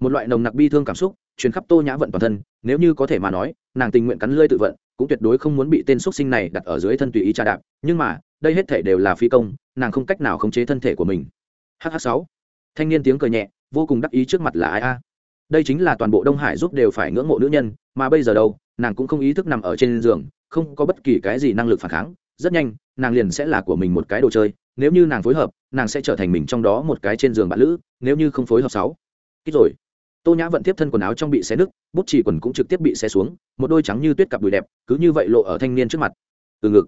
Một loại nồng nặc bi thương cảm xúc truyền khắp tô nhã vận toàn thân, nếu như có thể mà nói, nàng tình nguyện cắn lơi tự vận, cũng tuyệt đối không muốn bị tên xuất sinh này đặt ở dưới thân tùy ý trà đạp, nhưng mà, đây hết thể đều là phi công, nàng không cách nào khống chế thân thể của mình. Hh sáu. Thanh niên tiếng cười nhẹ vô cùng đắc ý trước mặt là ai a? Đây chính là toàn bộ đông hải giúp đều phải ngưỡng mộ nữ nhân, mà bây giờ đâu, nàng cũng không ý thức nằm ở trên giường, không có bất kỳ cái gì năng lực phản kháng. Rất nhanh, nàng liền sẽ là của mình một cái đồ chơi. Nếu như nàng phối hợp, nàng sẽ trở thành mình trong đó một cái trên giường bạn lữ, nếu như không phối hợp sáu. Ít rồi. Tô nhã vận tiếp thân quần áo trong bị xé nứt, bút chỉ quần cũng trực tiếp bị xé xuống, một đôi trắng như tuyết cặp đùi đẹp, cứ như vậy lộ ở thanh niên trước mặt. Từ ngực.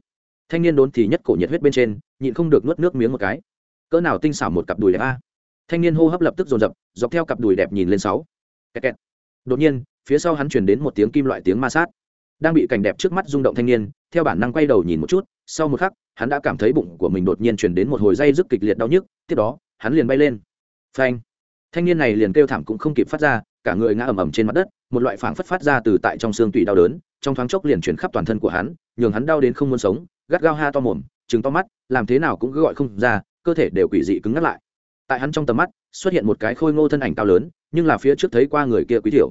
Thanh niên đốn thì nhất cổ nhiệt huyết bên trên, nhịn không được nuốt nước miếng một cái. Cỡ nào tinh xảo một cặp đùi đẹp a thanh niên hô hấp lập tức dồn dập, dọc theo cặp đùi đẹp nhìn lên sáu. Kẹt kẹt. đột nhiên, phía sau hắn truyền đến một tiếng kim loại tiếng ma sát. Đang bị cảnh đẹp trước mắt rung động thanh niên, theo bản năng quay đầu nhìn một chút, sau một khắc, hắn đã cảm thấy bụng của mình đột nhiên truyền đến một hồi dây rất kịch liệt đau nhức, tiếp đó, hắn liền bay lên. Phanh. Thanh niên này liền kêu thảm cũng không kịp phát ra, cả người ngã ầm ầm trên mặt đất, một loại phảng phất phát ra từ tại trong xương tủy đau đớn, trong thoáng chốc liền chuyển khắp toàn thân của hắn, nhường hắn đau đến không muốn sống, gắt gao ha to mồm, trừng to mắt, làm thế nào cũng cứ gọi không ra, cơ thể đều quỷ dị cứng ngắt lại tại hắn trong tầm mắt, xuất hiện một cái khôi ngô thân ảnh cao lớn, nhưng là phía trước thấy qua người kia quý thiểu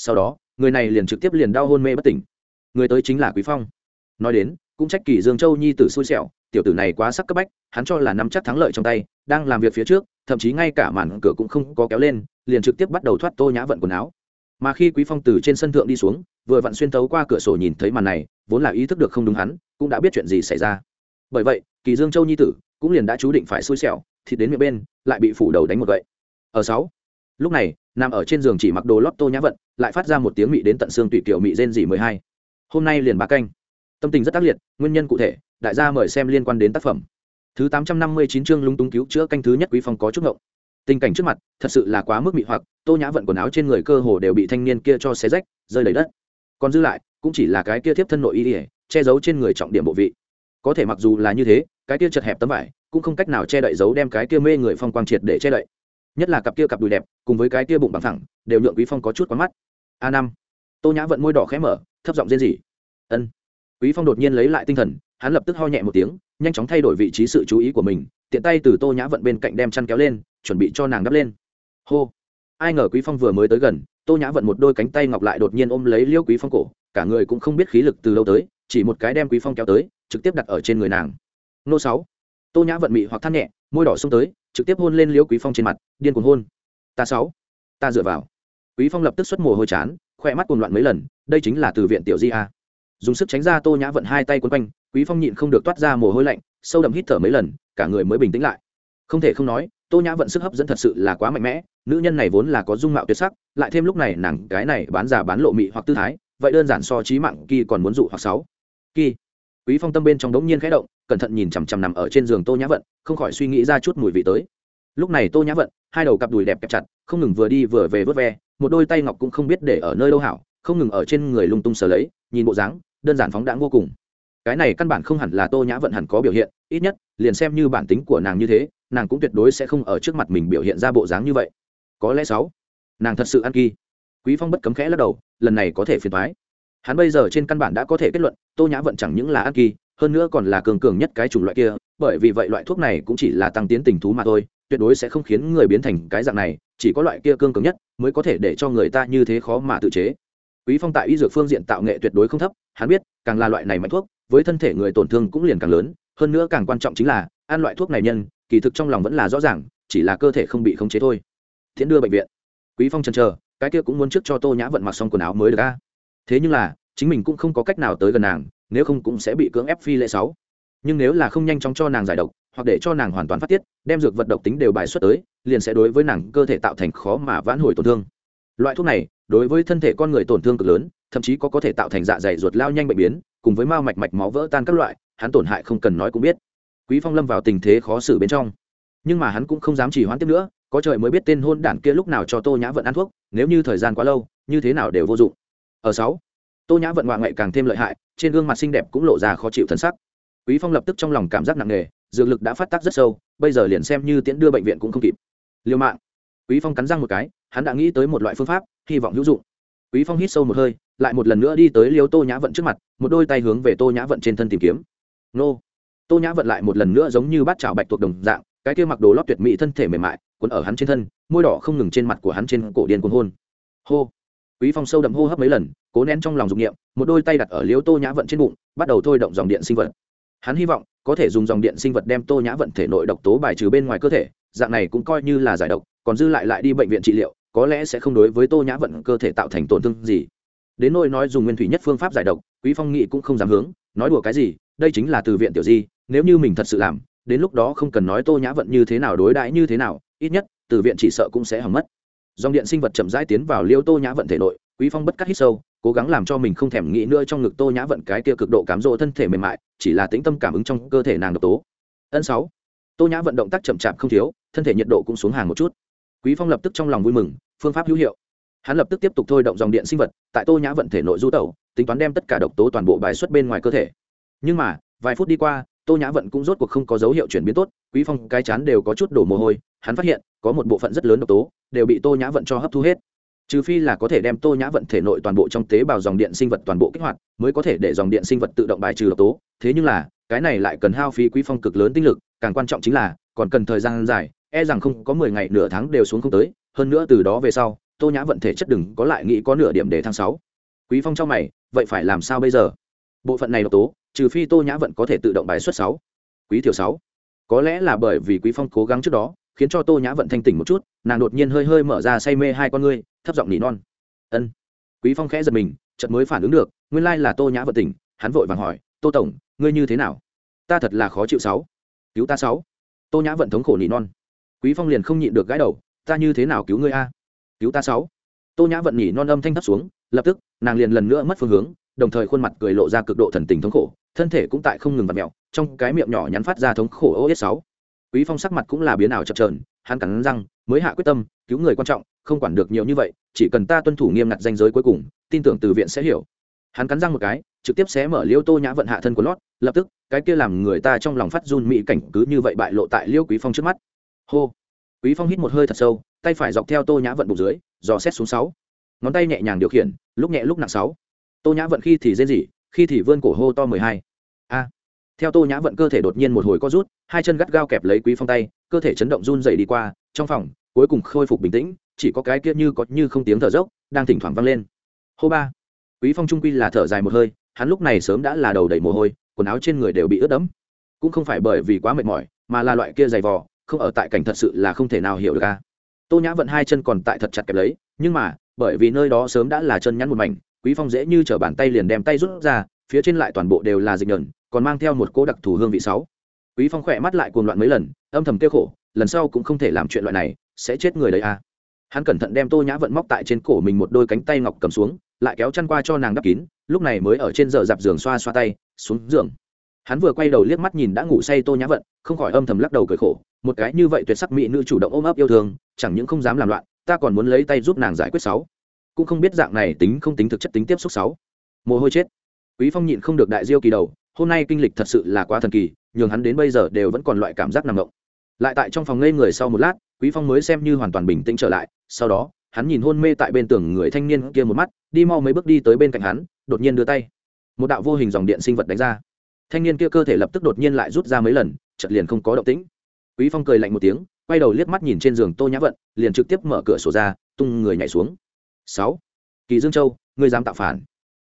sau đó, người này liền trực tiếp liền đau hôn mê bất tỉnh. Người tới chính là quý phong. Nói đến, cũng trách kỳ dương châu nhi tử xui xẻo, tiểu tử này quá sắc cấp bách, hắn cho là nắm chắc thắng lợi trong tay, đang làm việc phía trước, thậm chí ngay cả màn cửa cũng không có kéo lên, liền trực tiếp bắt đầu thoát tô nhã vận quần áo. Mà khi quý phong từ trên sân thượng đi xuống, vừa vặn xuyên tấu qua cửa sổ nhìn thấy màn này, vốn là ý thức được không đúng hắn, cũng đã biết chuyện gì xảy ra. Bởi vậy, kỳ dương châu nhi tử cũng liền đã chú định phải xui xẻo thì đến miệng bên, lại bị phủ đầu đánh một gậy. Ở sáu, lúc này, nằm ở trên giường chỉ mặc đồ lót tô nhã vận, lại phát ra một tiếng mị đến tận xương tụy kiểu mị rên dỉ mười hai. Hôm nay liền bà canh. Tâm tình rất tác liệt, nguyên nhân cụ thể, đại gia mời xem liên quan đến tác phẩm. Thứ tám trăm năm mươi chín chương lúng túng cứu chữa canh thứ nhất quý phong có chút ngộng. Tình cảnh trước mặt, thật sự là quá mức mị hoặc, tô nhã vận quần áo trên người cơ hồ đều bị thanh niên kia cho xé rách, rơi đầy đất. Còn dư lại, cũng chỉ là cái kia tiếp thân nội y ỉa che giấu trên người trọng điểm bộ vị có thể mặc dù là như thế, cái kia chật hẹp tấm vải cũng không cách nào che đậy giấu đem cái kia mê người phong quang triệt để che đậy. Nhất là cặp kia cặp đùi đẹp, cùng với cái kia bụng bằng thẳng đều nhượng quý phong có chút quán mắt. A năm, tô nhã vận môi đỏ khẽ mở, thấp giọng rên rỉ. Ân. Quý phong đột nhiên lấy lại tinh thần, hắn lập tức ho nhẹ một tiếng, nhanh chóng thay đổi vị trí sự chú ý của mình, tiện tay từ tô nhã vận bên cạnh đem chăn kéo lên, chuẩn bị cho nàng đắp lên. Hô. Ai ngờ quý phong vừa mới tới gần, tô nhã vận một đôi cánh tay ngọc lại đột nhiên ôm lấy liêu quý phong cổ, cả người cũng không biết khí lực từ lâu tới, chỉ một cái đem quý phong kéo tới trực tiếp đặt ở trên người nàng. Nô sáu. Tô nhã vận mị hoặc than nhẹ, môi đỏ xông tới, trực tiếp hôn lên liễu quý phong trên mặt, điên cuồng hôn. Ta sáu. Ta dựa vào. Quý phong lập tức xuất mồ hôi chán khoe mắt cuồng loạn mấy lần, đây chính là từ viện tiểu di a. Dùng sức tránh ra tô nhã vận hai tay quấn quanh, quý phong nhịn không được toát ra mồ hôi lạnh, sâu đậm hít thở mấy lần, cả người mới bình tĩnh lại. Không thể không nói, tô nhã vận sức hấp dẫn thật sự là quá mạnh mẽ, nữ nhân này vốn là có dung mạo tuyệt sắc, lại thêm lúc này nàng cái này bán giả bán lộ mị hoặc tư thái, vậy đơn giản so trí mạng kỳ còn muốn dụ hoặc sáu. Kỳ quý phong tâm bên trong đống nhiên khẽ động, cẩn thận nhìn chằm chằm nằm ở trên giường tô nhã vận, không khỏi suy nghĩ ra chút mùi vị tới. Lúc này tô nhã vận, hai đầu cặp đùi đẹp kẹp chặt, không ngừng vừa đi vừa về vớt ve, một đôi tay ngọc cũng không biết để ở nơi đâu hảo, không ngừng ở trên người lung tung sờ lấy, nhìn bộ dáng, đơn giản phóng đãng vô cùng. Cái này căn bản không hẳn là tô nhã vận hẳn có biểu hiện, ít nhất, liền xem như bản tính của nàng như thế, nàng cũng tuyệt đối sẽ không ở trước mặt mình biểu hiện ra bộ dáng như vậy. Có lẽ sáu, nàng thật sự ăn kỳ. Quý phong bất cấm khẽ lắc đầu, lần này có thể phiền thoái hắn bây giờ trên căn bản đã có thể kết luận, tô nhã vận chẳng những là ăn kỳ, hơn nữa còn là cường cường nhất cái chủng loại kia, bởi vì vậy loại thuốc này cũng chỉ là tăng tiến tình thú mà thôi, tuyệt đối sẽ không khiến người biến thành cái dạng này, chỉ có loại kia cương cường nhất mới có thể để cho người ta như thế khó mà tự chế. Quý phong tại y dược phương diện tạo nghệ tuyệt đối không thấp, hắn biết, càng là loại này mạnh thuốc, với thân thể người tổn thương cũng liền càng lớn, hơn nữa càng quan trọng chính là, ăn loại thuốc này nhân, kỳ thực trong lòng vẫn là rõ ràng, chỉ là cơ thể không bị khống chế thôi. Thiện đưa bệnh viện. Quý phong chần chờ, cái kia cũng muốn trước cho tô nhã vận mặc xong quần áo mới được a thế nhưng là, chính mình cũng không có cách nào tới gần nàng, nếu không cũng sẽ bị cưỡng ép phi lệ sáu. Nhưng nếu là không nhanh chóng cho nàng giải độc, hoặc để cho nàng hoàn toàn phát tiết, đem dược vật độc tính đều bài xuất tới, liền sẽ đối với nàng cơ thể tạo thành khó mà vãn hồi tổn thương. Loại thuốc này, đối với thân thể con người tổn thương cực lớn, thậm chí có có thể tạo thành dạ dày ruột lao nhanh bệnh biến, cùng với mao mạch mạch máu vỡ tan các loại, hắn tổn hại không cần nói cũng biết. Quý phong lâm vào tình thế khó xử bên trong. Nhưng mà hắn cũng không dám chỉ hoãn tiếp nữa, có trời mới biết tên hôn đản kia lúc nào cho tô nhã vận ăn thuốc, nếu như thời gian quá lâu, như thế nào đều vô dụng ở sáu, tô nhã vận ngoại ngoại càng thêm lợi hại, trên gương mặt xinh đẹp cũng lộ ra khó chịu thân sắc. Quý phong lập tức trong lòng cảm giác nặng nề, dược lực đã phát tác rất sâu, bây giờ liền xem như tiễn đưa bệnh viện cũng không kịp. Liêu mạng quý phong cắn răng một cái, hắn đã nghĩ tới một loại phương pháp, hy vọng hữu dụng. Quý phong hít sâu một hơi, lại một lần nữa đi tới liêu tô nhã vận trước mặt, một đôi tay hướng về tô nhã vận trên thân tìm kiếm. Nô, tô nhã vận lại một lần nữa giống như bát chảo bạch tuộc đồng dạng, cái kia mặc đồ lót tuyệt mỹ thân thể mềm mại, cuốn ở hắn trên thân, môi đỏ không ngừng trên mặt của hắn trên cổ điên cuồng hôn. Hô quý phong sâu đậm hô hấp mấy lần, cố nén trong lòng dục niệm, một đôi tay đặt ở liếu tô nhã vận trên bụng, bắt đầu thôi động dòng điện sinh vật. Hắn hy vọng có thể dùng dòng điện sinh vật đem tô nhã vận thể nội độc tố bài trừ bên ngoài cơ thể, dạng này cũng coi như là giải độc, còn dư lại lại đi bệnh viện trị liệu, có lẽ sẽ không đối với tô nhã vận cơ thể tạo thành tổn thương gì. Đến nôi nói dùng nguyên thủy nhất phương pháp giải độc, quý phong nghị cũng không dám hướng, nói đùa cái gì, đây chính là từ viện tiểu di, nếu như mình thật sự làm, đến lúc đó không cần nói tô nhã vận như thế nào đối đãi như thế nào, ít nhất từ viện chỉ sợ cũng sẽ hỏng mất dòng điện sinh vật chậm rãi tiến vào liêu tô nhã vận thể nội, quý phong bất cắt hít sâu, cố gắng làm cho mình không thèm nghĩ nữa trong ngực tô nhã vận cái kia cực độ cám dỗ thân thể mềm mại, chỉ là tĩnh tâm cảm ứng trong cơ thể nàng độc tố. Ân sáu, tô nhã vận động tác chậm chạp không thiếu, thân thể nhiệt độ cũng xuống hàng một chút. Quý phong lập tức trong lòng vui mừng, phương pháp hữu hiệu. Hắn lập tức tiếp tục thôi động dòng điện sinh vật, tại tô nhã vận thể nội du tẩu, tính toán đem tất cả độc tố toàn bộ bài xuất bên ngoài cơ thể. Nhưng mà, vài phút đi qua tô nhã vận cũng rốt cuộc không có dấu hiệu chuyển biến tốt, quý phong cái chán đều có chút đổ mồ hôi, hắn phát hiện, có một bộ phận rất lớn độc tố, đều bị tô nhã vận cho hấp thu hết. Trừ phi là có thể đem tô nhã vận thể nội toàn bộ trong tế bào dòng điện sinh vật toàn bộ kích hoạt, mới có thể để dòng điện sinh vật tự động bài trừ độc tố. Thế nhưng là, cái này lại cần hao phí quý phong cực lớn tinh lực, càng quan trọng chính là, còn cần thời gian dài e rằng không có mười ngày nửa tháng đều xuống không tới. Hơn nữa từ đó về sau, tô nhã vận thể chất đừng có lại nghĩ có nửa điểm để tháng sáu. Quý phong cho mày, vậy phải làm sao bây giờ? Bộ phận này độc tố, trừ phi tô nhã vận có thể tự động bài xuất sáu, quý thiểu sáu. Có lẽ là bởi vì quý phong cố gắng trước đó, khiến cho tô nhã vận thanh tỉnh một chút, nàng đột nhiên hơi hơi mở ra say mê hai con ngươi, thấp giọng nỉ non. Ân. Quý phong khẽ giật mình, chợt mới phản ứng được, nguyên lai là tô nhã vận tỉnh, hắn vội vàng hỏi, tô tổng, ngươi như thế nào? Ta thật là khó chịu sáu. Cứu ta sáu. Tô nhã vận thống khổ nỉ non. Quý phong liền không nhịn được gãi đầu, ta như thế nào cứu ngươi a? Cứu ta sáu. Tô nhã vận nỉ non âm thanh thấp xuống, lập tức, nàng liền lần nữa mất phương hướng đồng thời khuôn mặt cười lộ ra cực độ thần tình thống khổ, thân thể cũng tại không ngừng vặt mẹo trong cái miệng nhỏ nhắn phát ra thống khổ os sáu. Quý phong sắc mặt cũng là biến ảo chập trờn hắn cắn răng, mới hạ quyết tâm, cứu người quan trọng, không quản được nhiều như vậy, chỉ cần ta tuân thủ nghiêm ngặt danh giới cuối cùng, tin tưởng từ viện sẽ hiểu. Hắn cắn răng một cái, trực tiếp xé mở liêu tô nhã vận hạ thân của lót, lập tức, cái kia làm người ta trong lòng phát run mỹ cảnh cứ như vậy bại lộ tại liêu quý phong trước mắt. Hô! Quý phong hít một hơi thật sâu, tay phải dọc theo tô nhã vận bụng dưới, dò xét xuống sáu. Ngón tay nhẹ nhàng điều khiển, lúc nhẹ lúc nặng sáu tô nhã vận khi thì dễ gì khi thì vươn cổ hô to mười hai. A. Theo tô nhã vận cơ thể đột nhiên một hồi co rút, hai chân gắt gao kẹp lấy quý phong tay, cơ thể chấn động run dày đi qua, trong phòng, cuối cùng khôi phục bình tĩnh, chỉ có cái kia như có như không tiếng thở dốc, đang thỉnh thoảng vang lên. Hô ba. Quý phong trung quy là thở dài một hơi, hắn lúc này sớm đã là đầu đầy mồ hôi, quần áo trên người đều bị ướt đẫm. Cũng không phải bởi vì quá mệt mỏi, mà là loại kia dày vò, không ở tại cảnh thật sự là không thể nào hiểu được a. Tô nhã vận hai chân còn tại thật chặt kẹp lấy, nhưng mà, bởi vì nơi đó sớm đã là chân nhắn một mảnh quý phong dễ như trở bàn tay liền đem tay rút ra, phía trên lại toàn bộ đều là dịch nhờn, còn mang theo một cô đặc thù hương vị sáu. Quý phong khỏe mắt lại cuồng loạn mấy lần, âm thầm kêu khổ, lần sau cũng không thể làm chuyện loại này, sẽ chết người đấy à. Hắn cẩn thận đem tô nhã vận móc tại trên cổ mình một đôi cánh tay ngọc cầm xuống, lại kéo chăn qua cho nàng đắp kín, lúc này mới ở trên giờ dạp giường xoa xoa tay, xuống giường. Hắn vừa quay đầu liếc mắt nhìn đã ngủ say tô nhã vận, không khỏi âm thầm lắc đầu cười khổ, một cái như vậy tuyệt sắc mỹ nữ chủ động ôm ấp yêu thương, chẳng những không dám làm loạn, ta còn muốn lấy tay giúp nàng giải quyết sáu cũng không biết dạng này tính không tính thực chất tính tiếp xúc sáu. Mồ hôi chết. Quý phong nhịn không được đại diêu kỳ đầu, hôm nay kinh lịch thật sự là quá thần kỳ, nhường hắn đến bây giờ đều vẫn còn loại cảm giác nằm động. Lại tại trong phòng ngây người sau một lát, quý phong mới xem như hoàn toàn bình tĩnh trở lại, sau đó, hắn nhìn hôn mê tại bên tường người thanh niên kia một mắt, đi mau mấy bước đi tới bên cạnh hắn, đột nhiên đưa tay. Một đạo vô hình dòng điện sinh vật đánh ra. Thanh niên kia cơ thể lập tức đột nhiên lại rút ra mấy lần, chợt liền không có động tĩnh. Quý phong cười lạnh một tiếng, quay đầu liếc mắt nhìn trên giường tô nhã vận, liền trực tiếp mở cửa sổ ra, tung người nhảy xuống sáu. Kỳ dương châu, ngươi dám tạo phản.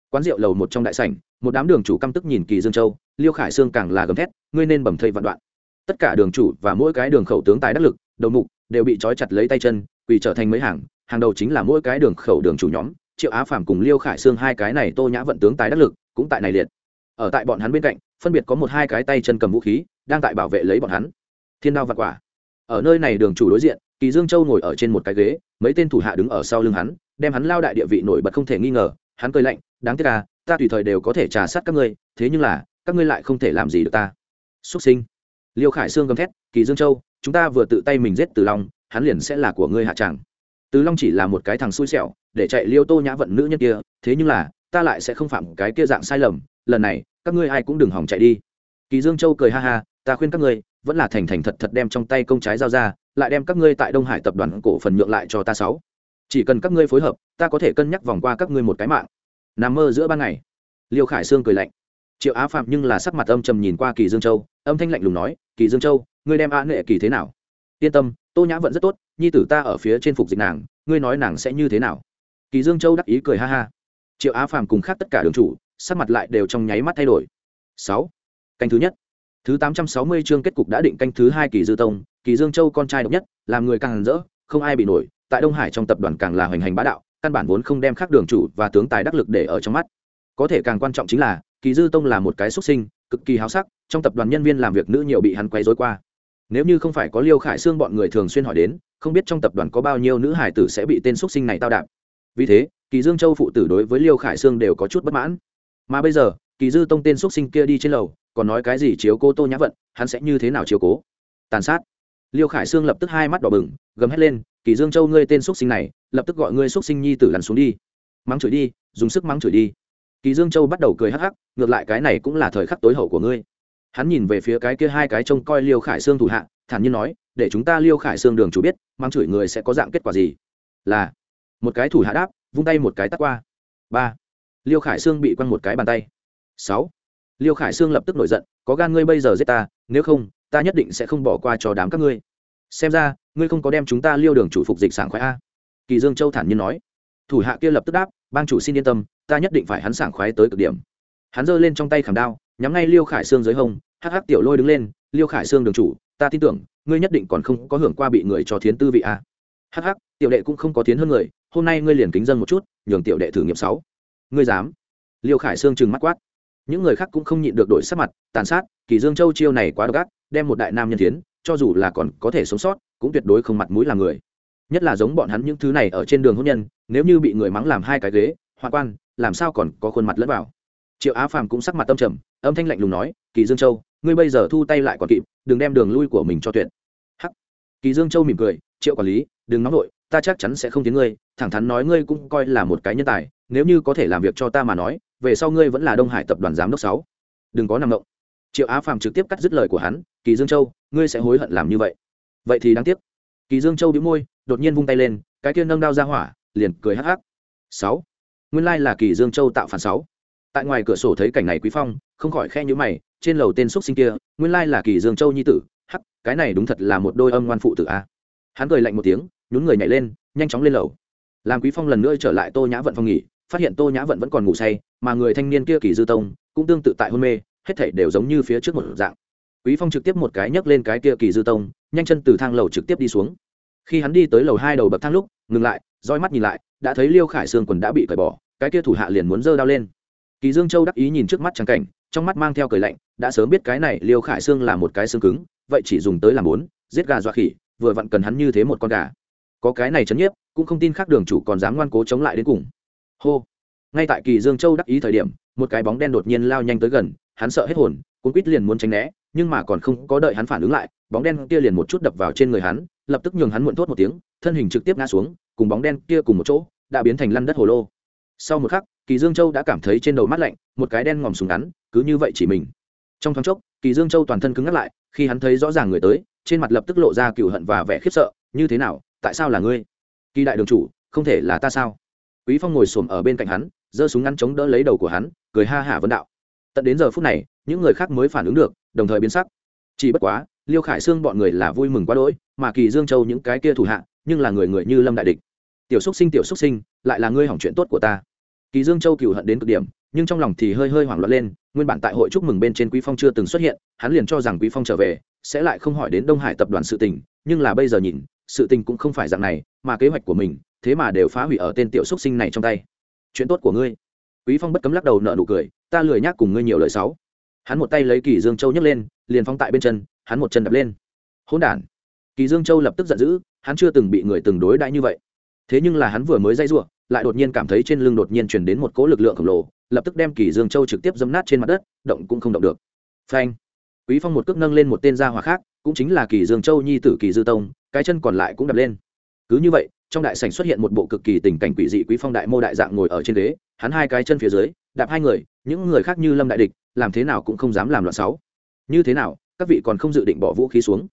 Quán rượu lầu một trong đại sảnh, một đám đường chủ căm tức nhìn kỳ dương châu, liêu khải sương càng là gầm thét, ngươi nên bầm thây vạn đoạn. Tất cả đường chủ và mỗi cái đường khẩu tướng tài đắc lực, đầu mục, đều bị trói chặt lấy tay chân, quỳ trở thành mấy hàng hàng đầu chính là mỗi cái đường khẩu đường chủ nhóm, triệu á phàm cùng liêu khải sương hai cái này tô nhã vận tướng tài đắc lực, cũng tại này liệt. Ở tại bọn hắn bên cạnh, phân biệt có một hai cái tay chân cầm vũ khí, đang tại bảo vệ lấy bọn hắn. Thiên đao vật quả. Ở nơi này đường chủ đối diện, kỳ dương châu ngồi ở trên một cái ghế, mấy tên thủ hạ đứng ở sau lưng hắn đem hắn lao đại địa vị nổi bật không thể nghi ngờ, hắn cười lạnh, đáng tiếc à ta tùy thời đều có thể trà sát các ngươi, thế nhưng là, các ngươi lại không thể làm gì được ta. Xuất sinh. Liêu khải sương gầm thét, kỳ dương châu, chúng ta vừa tự tay mình giết từ long, hắn liền sẽ là của ngươi hạ tràng. Từ long chỉ là một cái thằng xui xẻo, để chạy liêu tô nhã vận nữ nhân kia, thế nhưng là, ta lại sẽ không phạm cái kia dạng sai lầm, lần này, các ngươi ai cũng đừng hỏng chạy đi. Kỳ dương châu cười ha ha, ta khuyên các ngươi, vẫn là thành thành thật thật đem trong tay công trái giao ra, lại đem các ngươi tại đông hải tập đoàn cổ phần nhượng lại cho ta sáu chỉ cần các ngươi phối hợp, ta có thể cân nhắc vòng qua các ngươi một cái mạng. Nằm mơ giữa ban ngày. Liêu khải sương cười lạnh. Triệu á phạm nhưng là sắc mặt âm trầm nhìn qua kỳ dương châu, âm thanh lạnh lùng nói, kỳ dương châu, ngươi đem á nệ kỳ thế nào? Yên tâm, tô nhã vẫn rất tốt, nhi tử ta ở phía trên phục dịch nàng, ngươi nói nàng sẽ như thế nào? Kỳ dương châu đắc ý cười ha ha. Triệu á phàm cùng khác tất cả đường chủ, sắc mặt lại đều trong nháy mắt thay đổi. Sáu. Canh thứ nhất. Thứ tám trăm sáu mươi chương kết cục đã định canh thứ hai kỳ dư tông, kỳ dương châu con trai độc nhất, làm người càng rỡ, không ai bị nổi tại đông hải trong tập đoàn càng là hoành hành bá đạo, căn bản vốn không đem khác đường chủ và tướng tài đắc lực để ở trong mắt. Có thể càng quan trọng chính là, kỳ dư tông là một cái xuất sinh, cực kỳ háo sắc, trong tập đoàn nhân viên làm việc nữ nhiều bị hắn quấy rối qua. Nếu như không phải có liêu khải xương bọn người thường xuyên hỏi đến, không biết trong tập đoàn có bao nhiêu nữ hải tử sẽ bị tên xuất sinh này tao đạp. Vì thế, kỳ dương châu phụ tử đối với liêu khải xương đều có chút bất mãn. Mà bây giờ, kỳ dư tông tên xuất sinh kia đi trên lầu, còn nói cái gì chiếu cố tô nhã vận, hắn sẽ như thế nào chiếu cố? Tàn sát. Liêu khải sương lập tức hai mắt đỏ bừng, gầm hét lên kỳ dương châu ngươi tên xuất sinh này, lập tức gọi ngươi xuất sinh nhi tử lăn xuống đi. Mắng chửi đi, dùng sức mắng chửi đi. Kỳ dương châu bắt đầu cười hắc hắc, ngược lại cái này cũng là thời khắc tối hậu của ngươi. Hắn nhìn về phía cái kia hai cái trông coi liêu khải xương thủ hạ, thản nhiên nói, để chúng ta liêu khải xương đường chủ biết, mắng chửi người sẽ có dạng kết quả gì? Là, một cái thủ hạ đáp, vung tay một cái tắt qua. Ba, liêu khải xương bị quăng một cái bàn tay. Sáu, liêu khải xương lập tức nổi giận, có gan ngươi bây giờ giết ta, nếu không, ta nhất định sẽ không bỏ qua cho đám các ngươi. Xem ra ngươi không có đem chúng ta liêu đường chủ phục dịch sảng khoái a? Kỳ dương châu thản nhiên nói. Thủ hạ kia lập tức đáp, bang chủ xin yên tâm, ta nhất định phải hắn sảng khoái tới cực điểm. Hắn giơ lên trong tay khảm đao, nhắm ngay liêu khải xương dưới hông, hắc hắc tiểu lôi đứng lên, liêu khải xương đường chủ, ta tin tưởng, ngươi nhất định còn không có hưởng qua bị người cho thiến tư vị a. Hắc hắc, tiểu đệ cũng không có tiến hơn người, hôm nay ngươi liền kính dân một chút, nhường tiểu đệ thử nghiệm sáu. Ngươi dám? Liêu khải sương trừng mắt quát. Những người khác cũng không nhịn được đổi sắc mặt, tàn sát, kỳ dương châu chiêu này quá độc ác, đem một đại nam nhân tiến cho dù là còn có thể sống sót cũng tuyệt đối không mặt mũi làm người. Nhất là giống bọn hắn những thứ này ở trên đường hôn nhân, nếu như bị người mắng làm hai cái ghế hoa quan, làm sao còn có khuôn mặt lẫn vào? Triệu á phàm cũng sắc mặt tâm trầm, âm thanh lạnh lùng nói, kỳ dương châu, ngươi bây giờ thu tay lại còn kịp, đừng đem đường lui của mình cho tuyệt. Hắc. Kỳ dương châu mỉm cười, triệu quản lý, đừng nóng vội, ta chắc chắn sẽ không tiến ngươi, thẳng thắn nói ngươi cũng coi là một cái nhân tài, nếu như có thể làm việc cho ta mà nói, về sau ngươi vẫn là đông hải tập đoàn giám đốc sáu. Đừng có nằm động. Triệu á phàm trực tiếp cắt dứt lời của hắn, kỳ dương châu, ngươi sẽ hối hận làm như vậy vậy thì đáng tiếc. Kỳ dương châu bĩu môi, đột nhiên vung tay lên, cái kia nâng đao ra hỏa, liền cười hắc hắc. Sáu. Nguyên lai là kỳ dương châu tạo phản sáu. Tại ngoài cửa sổ thấy cảnh này quý phong, không khỏi khe nhíu mày, trên lầu tên xuất sinh kia, nguyên lai là kỳ dương châu nhi tử. Hắc, cái này đúng thật là một đôi âm ngoan phụ tử a. Hắn cười lạnh một tiếng, nhún người nhảy lên, nhanh chóng lên lầu. Làm quý phong lần nữa trở lại tô nhã vận phòng nghỉ, phát hiện tô nhã vận vẫn còn ngủ say, mà người thanh niên kia kỳ dư tông, cũng tương tự tại hôn mê, hết thảy đều giống như phía trước một dạng. Quý phong trực tiếp một cái nhấc lên cái kia kỳ dư tông nhanh chân từ thang lầu trực tiếp đi xuống. Khi hắn đi tới lầu hai đầu bậc thang lúc, ngừng lại, roi mắt nhìn lại, đã thấy liêu khải sương quần đã bị cởi bỏ, cái kia thủ hạ liền muốn giơ đao lên. Kỳ dương châu đắc ý nhìn trước mắt trắng cảnh, trong mắt mang theo cười lạnh, đã sớm biết cái này liêu khải sương là một cái xương cứng, vậy chỉ dùng tới làm bốn, giết gà dọa khỉ, vừa vặn cần hắn như thế một con gà. Có cái này chấn nhiếp, cũng không tin khác đường chủ còn dám ngoan cố chống lại đến cùng. Hô. Ngay tại kỳ dương châu đắc ý thời điểm, một cái bóng đen đột nhiên lao nhanh tới gần, hắn sợ hết hồn, cuốn quýt liền muốn tránh né, nhưng mà còn không có đợi hắn phản ứng lại bóng đen kia liền một chút đập vào trên người hắn, lập tức nhường hắn muộn thốt một tiếng, thân hình trực tiếp ngã xuống, cùng bóng đen kia cùng một chỗ, đã biến thành lăn đất hồ lô. Sau một khắc, kỳ dương châu đã cảm thấy trên đầu mắt lạnh, một cái đen ngòm súng ngắn, cứ như vậy chỉ mình. Trong thoáng chốc, kỳ dương châu toàn thân cứng ngắt lại, khi hắn thấy rõ ràng người tới, trên mặt lập tức lộ ra cựu hận và vẻ khiếp sợ, như thế nào? Tại sao là ngươi? Kỳ đại đường chủ, không thể là ta sao? Quý phong ngồi xổm ở bên cạnh hắn, giơ súng ngắn chống đỡ lấy đầu của hắn, cười ha hả vấn đạo. Tận đến giờ phút này, những người khác mới phản ứng được, đồng thời biến sắc. Chỉ bất quá liêu khải xương bọn người là vui mừng quá đỗi, mà kỳ dương châu những cái kia thủ hạ, nhưng là người người như lâm đại địch. Tiểu xúc sinh, tiểu xúc sinh, lại là ngươi hỏng chuyện tốt của ta. Kỳ dương châu cựu hận đến cực điểm, nhưng trong lòng thì hơi hơi hoảng loạn lên, nguyên bản tại hội chúc mừng bên trên quý phong chưa từng xuất hiện, hắn liền cho rằng quý phong trở về, sẽ lại không hỏi đến đông hải tập đoàn sự tình, nhưng là bây giờ nhìn, sự tình cũng không phải dạng này, mà kế hoạch của mình, thế mà đều phá hủy ở tên tiểu xúc sinh này trong tay. Chuyện tốt của ngươi. Quý phong bất cấm lắc đầu nợ nụ cười, ta lười nhác cùng ngươi nhiều lời xấu. Hắn một tay lấy kỳ dương châu nhấc lên, liền phóng tại bên chân hắn một chân đập lên. Hỗn đản. Kỳ dương châu lập tức giận dữ, hắn chưa từng bị người từng đối đãi như vậy. Thế nhưng là hắn vừa mới dây rủa, lại đột nhiên cảm thấy trên lưng đột nhiên truyền đến một cỗ lực lượng khổng lồ, lập tức đem kỳ dương châu trực tiếp dẫm nát trên mặt đất, động cũng không động được. Phanh. Quý phong một cước nâng lên một tên gia hỏa khác, cũng chính là kỳ dương châu nhi tử kỳ dư tông, cái chân còn lại cũng đập lên. Cứ như vậy, trong đại sảnh xuất hiện một bộ cực kỳ tình cảnh quỷ dị quý phong đại mô đại dạng ngồi ở trên ghế, hắn hai cái chân phía dưới, đạp hai người, những người khác như lâm đại địch, làm thế nào cũng không dám làm loạn sáu. Như thế nào các vị còn không dự định bỏ vũ khí xuống.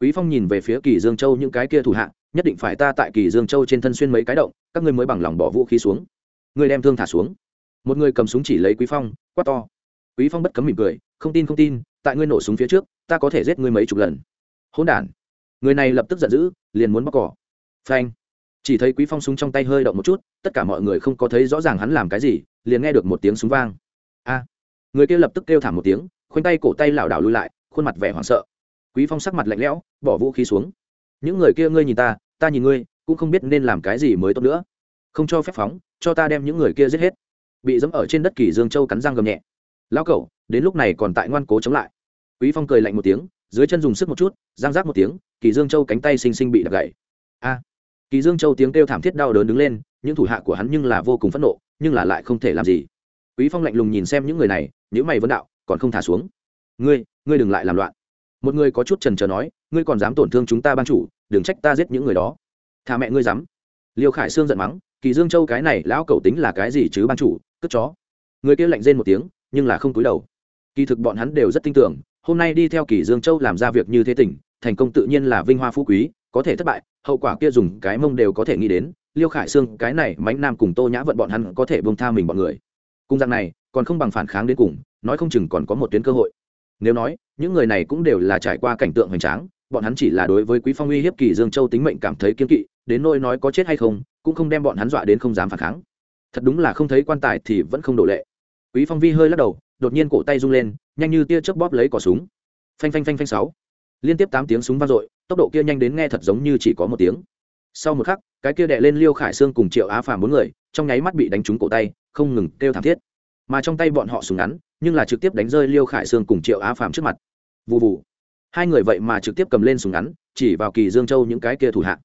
Quý phong nhìn về phía kỳ dương châu những cái kia thủ hạ, nhất định phải ta tại kỳ dương châu trên thân xuyên mấy cái động, các ngươi mới bằng lòng bỏ vũ khí xuống. Người đem thương thả xuống. Một người cầm súng chỉ lấy quý phong, quát to. Quý phong bất cấm mỉm cười, không tin không tin, tại ngươi nổ súng phía trước, ta có thể giết ngươi mấy chục lần. Hỗn đản. Người này lập tức giận dữ, liền muốn bóc cỏ. Phanh. Chỉ thấy quý phong súng trong tay hơi động một chút, tất cả mọi người không có thấy rõ ràng hắn làm cái gì, liền nghe được một tiếng súng vang. A. Người kia lập tức kêu thảm một tiếng, khoanh tay cổ tay lảo đảo lui lại khuôn mặt vẻ hoảng sợ. Quý phong sắc mặt lạnh lẽo, bỏ vũ khí xuống. Những người kia ngươi nhìn ta ta nhìn ngươi, cũng không biết nên làm cái gì mới tốt nữa. Không cho phép phóng, cho ta đem những người kia giết hết. Bị dẫm ở trên đất kỳ dương châu cắn răng gầm nhẹ. Lão cẩu đến lúc này còn tại ngoan cố chống lại. Quý phong cười lạnh một tiếng, dưới chân dùng sức một chút giang rác một tiếng, kỳ dương châu cánh tay xinh xinh bị đập gãy. A! Kỳ dương châu tiếng kêu thảm thiết đau đớn đứng lên, những thủ hạ của hắn nhưng là vô cùng phẫn nộ, nhưng là lại không thể làm gì. Quý phong lạnh lùng nhìn xem những người này nếu mày vẫn đạo, còn không thả xuống ngươi ngươi đừng lại làm loạn. Một người có chút trần trờ nói ngươi còn dám tổn thương chúng ta ban chủ đừng trách ta giết những người đó. Thà mẹ ngươi dám. Liêu khải sương giận mắng kỳ dương châu cái này lão cẩu tính là cái gì chứ ban chủ cất chó. Người kia lạnh rên một tiếng nhưng là không cúi đầu. Kỳ thực bọn hắn đều rất tin tưởng hôm nay đi theo kỳ dương châu làm ra việc như thế tỉnh, thành công tự nhiên là vinh hoa phú quý có thể thất bại hậu quả kia dùng cái mông đều có thể nghĩ đến. Liêu khải sương cái này mánh nam cùng tô nhã vận bọn hắn có thể bông tha mình bọn người. Cung dạng này còn không bằng phản kháng đến cùng nói không chừng còn có một tuyến cơ hội nếu nói, những người này cũng đều là trải qua cảnh tượng hoành tráng, bọn hắn chỉ là đối với quý phong uy hiếp kỳ dương châu tính mệnh cảm thấy kiên kỵ, đến nỗi nói có chết hay không, cũng không đem bọn hắn dọa đến không dám phản kháng. Thật đúng là không thấy quan tài thì vẫn không đổ lệ. Quý phong vi hơi lắc đầu, đột nhiên cổ tay rung lên, nhanh như tia chớp bóp lấy cò súng. Phanh phanh phanh phanh sáu. Liên tiếp tám tiếng súng vang dội, tốc độ kia nhanh đến nghe thật giống như chỉ có một tiếng. Sau một khắc, cái kia đè lên liêu khải sương cùng triệu á phàm bốn người, trong nháy mắt bị đánh trúng cổ tay, không ngừng kêu thảm thiết. Mà trong tay bọn họ súng ngắn nhưng là trực tiếp đánh rơi liêu khải sương cùng triệu á phàm trước mặt. Vụ vụ hai người vậy mà trực tiếp cầm lên súng ngắn, chỉ vào kỳ dương châu những cái kia thủ hạ.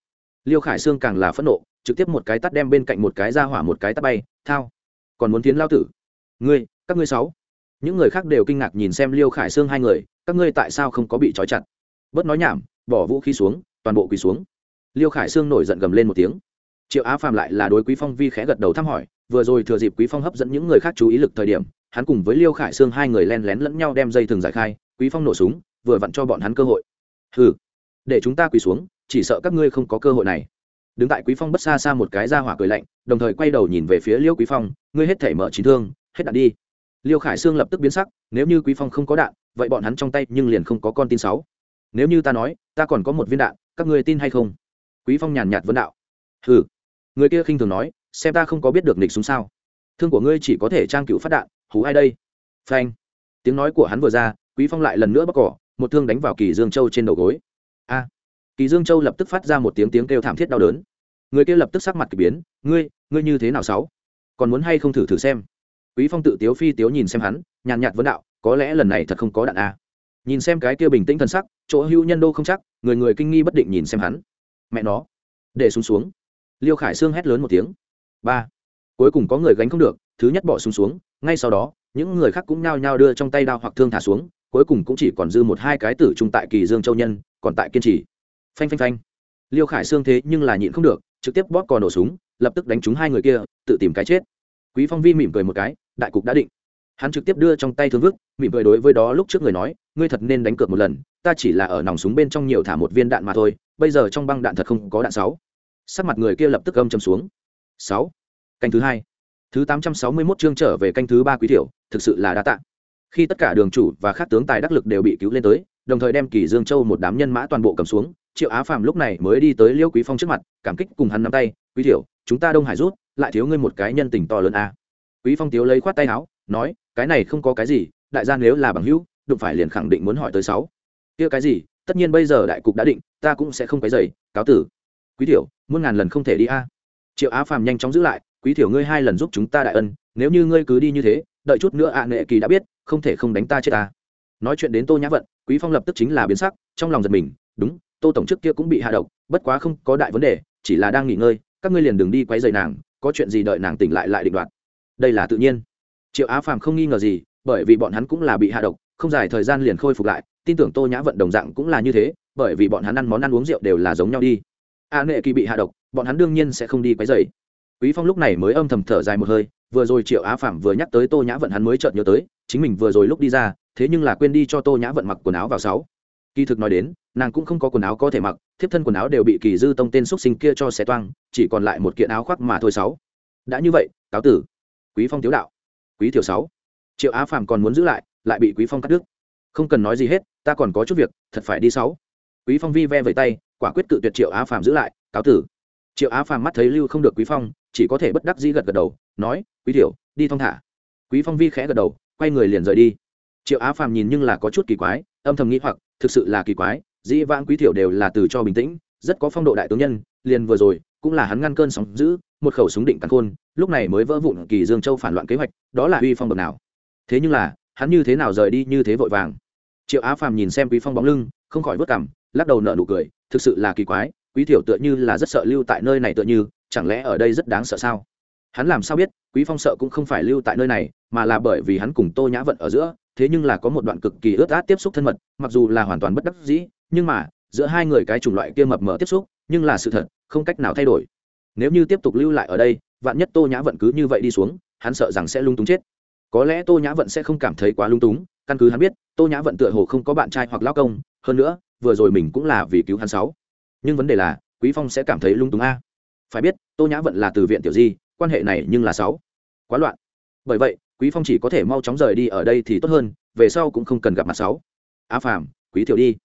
Liêu khải sương càng là phẫn nộ, trực tiếp một cái tắt đem bên cạnh một cái ra hỏa một cái tắt bay, thao. Còn muốn tiến lao tử. Ngươi, các ngươi sáu. Những người khác đều kinh ngạc nhìn xem liêu khải sương hai người, các ngươi tại sao không có bị trói chặt? Bớt nói nhảm, bỏ vũ khí xuống, toàn bộ quỳ xuống. Liêu khải sương nổi giận gầm lên một tiếng. Triệu á phàm lại là đối quý phong vi khẽ gật đầu thăm hỏi, vừa rồi thừa dịp quý phong hấp dẫn những người khác chú ý lực thời điểm hắn cùng với liêu khải sương hai người len lén lẫn nhau đem dây thừng giải khai, quý phong nổ súng, vừa vặn cho bọn hắn cơ hội. Hừ, để chúng ta quỳ xuống, chỉ sợ các ngươi không có cơ hội này. Đứng tại quý phong bất xa xa một cái ra hỏa cười lạnh, đồng thời quay đầu nhìn về phía liêu quý phong, ngươi hết thể mở chín thương, hết đạn đi. Liêu khải sương lập tức biến sắc, nếu như quý phong không có đạn, vậy bọn hắn trong tay nhưng liền không có con tin sáu. Nếu như ta nói, ta còn có một viên đạn, các ngươi tin hay không? Quý phong nhàn nhạt vấn đạo. Hừ. Người kia khinh thường nói, xem ta không có biết được nịch xuống sao. Thương của ngươi chỉ có thể trang cựu phát đạn hú ai đây? Phanh. Tiếng nói của hắn vừa ra, quý phong lại lần nữa bóc cỏ, một thương đánh vào kỳ dương châu trên đầu gối. A. Kỳ dương châu lập tức phát ra một tiếng tiếng kêu thảm thiết đau đớn. Người kia lập tức sắc mặt kỳ biến, ngươi ngươi như thế nào sáu? Còn muốn hay không thử thử xem? Quý phong tự tiếu phi tiếu nhìn xem hắn, nhàn nhạt vấn đạo, có lẽ lần này thật không có đạn a. Nhìn xem cái kia bình tĩnh thần sắc, chỗ hưu nhân đô không chắc, người người kinh nghi bất định nhìn xem hắn. Mẹ nó. Để xuống xuống. Liêu khải sương hét lớn một tiếng. Ba. Cuối cùng có người gánh không được, thứ nhất bỏ xuống xuống ngay sau đó, những người khác cũng nhao nhao đưa trong tay đao hoặc thương thả xuống, cuối cùng cũng chỉ còn dư một hai cái tử trung tại kỳ dương châu nhân, còn tại kiên trì. Phanh phanh phanh. Liêu khải xương thế nhưng là nhịn không được, trực tiếp bóp cò nổ súng, lập tức đánh trúng hai người kia, tự tìm cái chết. Quý phong vi mỉm cười một cái, đại cục đã định. Hắn trực tiếp đưa trong tay thương vức mỉm cười đối với đó lúc trước người nói, ngươi thật nên đánh cược một lần, ta chỉ là ở nòng súng bên trong nhiều thả một viên đạn mà thôi, bây giờ trong băng đạn thật không có đạn sáu. Sắc mặt người kia lập tức âm chầm xuống. Sáu. Canh thứ hai thứ tám trăm sáu mươi 861 chương trở về canh thứ ba quý tiểu thực sự là đa tạ. Khi tất cả đường chủ và các tướng tài đắc lực đều bị cứu lên tới, đồng thời đem kỳ dương châu một đám nhân mã toàn bộ cầm xuống, triệu á phàm lúc này mới đi tới liêu quý phong trước mặt, cảm kích cùng hắn nắm tay, quý tiểu chúng ta đông hải rút, lại thiếu ngươi một cái nhân tình to lớn a. Quý phong tiếu lấy khoát tay áo, nói, cái này không có cái gì, đại gia nếu là bằng hữu, đụng phải liền khẳng định muốn hỏi tới sáu. Kia cái gì? Tất nhiên bây giờ đại cục đã định, ta cũng sẽ không cái giày cáo tử. Quý tiểu muôn ngàn lần không thể đi a triệu á phàm nhanh chóng giữ lại, quý thiểu ngươi hai lần giúp chúng ta đại ân, nếu như ngươi cứ đi như thế, đợi chút nữa ạ à nệ kỳ đã biết, không thể không đánh ta chết ta. Nói chuyện đến tô nhã vận, quý phong lập tức chính là biến sắc, trong lòng giật mình, đúng, tô tổng trước kia cũng bị hạ độc, bất quá không có đại vấn đề, chỉ là đang nghỉ ngơi, các ngươi liền đừng đi quấy rầy nàng, có chuyện gì đợi nàng tỉnh lại lại định đoạt. Đây là tự nhiên. Triệu á phàm không nghi ngờ gì, bởi vì bọn hắn cũng là bị hạ độc, không dài thời gian liền khôi phục lại, tin tưởng tô nhã vận đồng dạng cũng là như thế, bởi vì bọn hắn ăn món ăn uống rượu đều là giống nhau đi. A nệ kỳ bị hạ độc bọn hắn đương nhiên sẽ không đi quấy rầy. Quý phong lúc này mới âm thầm thở dài một hơi, vừa rồi triệu á phạm vừa nhắc tới tô nhã vận hắn mới chợt nhớ tới, chính mình vừa rồi lúc đi ra, thế nhưng là quên đi cho tô nhã vận mặc quần áo vào sáu. Kỳ thực nói đến, nàng cũng không có quần áo có thể mặc, thiếp thân quần áo đều bị kỳ dư tông tên xúc sinh kia cho xé toang, chỉ còn lại một kiện áo khoác mà thôi sáu. Đã như vậy, cáo tử. Quý phong thiếu đạo. Quý tiểu sáu. Triệu á Phạm còn muốn giữ lại lại bị quý phong cắt đứt. Không cần nói gì hết, ta còn có chút việc, thật phải đi sáu. Quý phong vi ve vẩy tay, quả quyết cự tuyệt triệu á Phạm giữ lại, cáo tử triệu á phàm mắt thấy lưu không được quý phong, chỉ có thể bất đắc dĩ gật gật đầu, nói, quý tiểu, đi thong thả. Quý phong vi khẽ gật đầu, quay người liền rời đi. Triệu á phàm nhìn nhưng là có chút kỳ quái, âm thầm nghĩ hoặc, thực sự là kỳ quái, dĩ vãng quý tiểu đều là từ cho bình tĩnh, rất có phong độ đại tướng nhân, liền vừa rồi, cũng là hắn ngăn cơn sóng giữ một khẩu súng định cắn khôn, lúc này mới vỡ vụn kỳ dương châu phản loạn kế hoạch, đó là uy phong bậc nào. Thế nhưng là, hắn như thế nào rời đi như thế vội vàng? Triệu á phàm nhìn xem quý phong bóng lưng, không khỏi vớt cảm, lắc đầu nở nụ cười, thực sự là kỳ quái quý tiểu tựa như là rất sợ lưu tại nơi này tựa như, chẳng lẽ ở đây rất đáng sợ sao? Hắn làm sao biết, quý phong sợ cũng không phải lưu tại nơi này, mà là bởi vì hắn cùng tô nhã vận ở giữa, thế nhưng là có một đoạn cực kỳ ướt át tiếp xúc thân mật, mặc dù là hoàn toàn bất đắc dĩ, nhưng mà, giữa hai người cái chủng loại kia mập mờ tiếp xúc, nhưng là sự thật, không cách nào thay đổi. Nếu như tiếp tục lưu lại ở đây, vạn nhất tô nhã vận cứ như vậy đi xuống, hắn sợ rằng sẽ lung túng chết. Có lẽ tô nhã vận sẽ không cảm thấy quá lung túng, căn cứ hắn biết, tô nhã vận tựa hồ không có bạn trai hoặc lao công, hơn nữa, vừa rồi mình cũng là vì cứu hắn sáu nhưng vấn đề là, quý phong sẽ cảm thấy lung túng a. Phải biết, tô nhã vận là từ viện tiểu di, quan hệ này nhưng là sáu. Quá loạn. Bởi vậy, quý phong chỉ có thể mau chóng rời đi ở đây thì tốt hơn, về sau cũng không cần gặp mặt sáu. Á phàm, quý tiểu đi.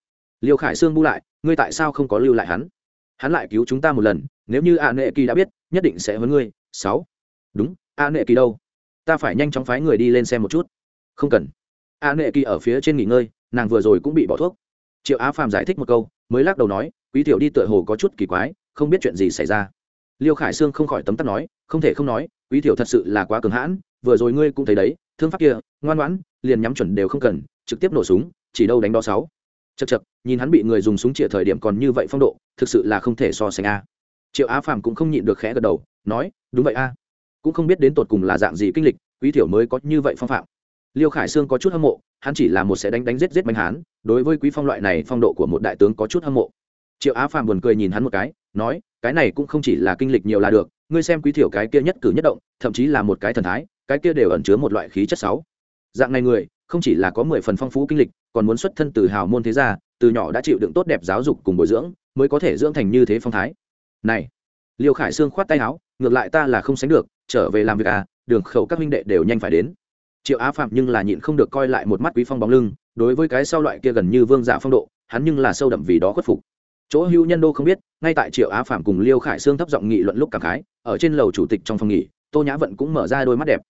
Liêu khải sương bu lại, ngươi tại sao không có lưu lại hắn? Hắn lại cứu chúng ta một lần, nếu như a nệ kỳ đã biết, nhất định sẽ với ngươi, sáu. Đúng, a nệ kỳ đâu? Ta phải nhanh chóng phái người đi lên xem một chút. Không cần. A nệ kỳ ở phía trên nghỉ ngơi, nàng vừa rồi cũng bị bỏ thuốc. Triệu á phàm giải thích một câu, mới lắc đầu nói quý tiểu đi tựa hồ có chút kỳ quái, không biết chuyện gì xảy ra. Liêu khải sương không khỏi tấm tắc nói, không thể không nói, quý tiểu thật sự là quá cường hãn, vừa rồi ngươi cũng thấy đấy, thương pháp kia, ngoan ngoãn, liền nhắm chuẩn đều không cần, trực tiếp nổ súng, chỉ đâu đánh đó sáu. Chật chật nhìn hắn bị người dùng súng chĩa thời điểm còn như vậy phong độ, thực sự là không thể so sánh a. Triệu á phàm cũng không nhịn được khẽ gật đầu, nói, đúng vậy a. Cũng không biết đến tột cùng là dạng gì kinh lịch, quý tiểu mới có như vậy phong phạm. Liêu khải sương có chút hâm mộ, hắn chỉ là một sẽ đánh đánh giết giết manh hán, đối với quý phong loại này phong độ của một đại tướng có chút hâm mộ triệu á phàm buồn cười nhìn hắn một cái, nói, cái này cũng không chỉ là kinh lịch nhiều là được, ngươi xem quý thiểu cái kia nhất cử nhất động, thậm chí là một cái thần thái, cái kia đều ẩn chứa một loại khí chất sáu dạng này người, không chỉ là có mười phần phong phú kinh lịch, còn muốn xuất thân từ hào môn thế gia, từ nhỏ đã chịu đựng tốt đẹp giáo dục cùng bồi dưỡng, mới có thể dưỡng thành như thế phong thái. Này, liêu khải sương khoát tay áo, ngược lại ta là không sánh được, trở về làm việc à đường khẩu các huynh đệ đều nhanh phải đến. Triệu á phạm nhưng là nhịn không được coi lại một mắt quý phong bóng lưng, đối với cái sau loại kia gần như vương giả phong độ, hắn nhưng là sâu đậm vì đó khuất phục chỗ hưu nhân đô không biết, ngay tại triệu á phạm cùng liêu khải sương thấp giọng nghị luận lúc cảm khái, ở trên lầu chủ tịch trong phòng nghỉ, tô nhã vận cũng mở ra đôi mắt đẹp.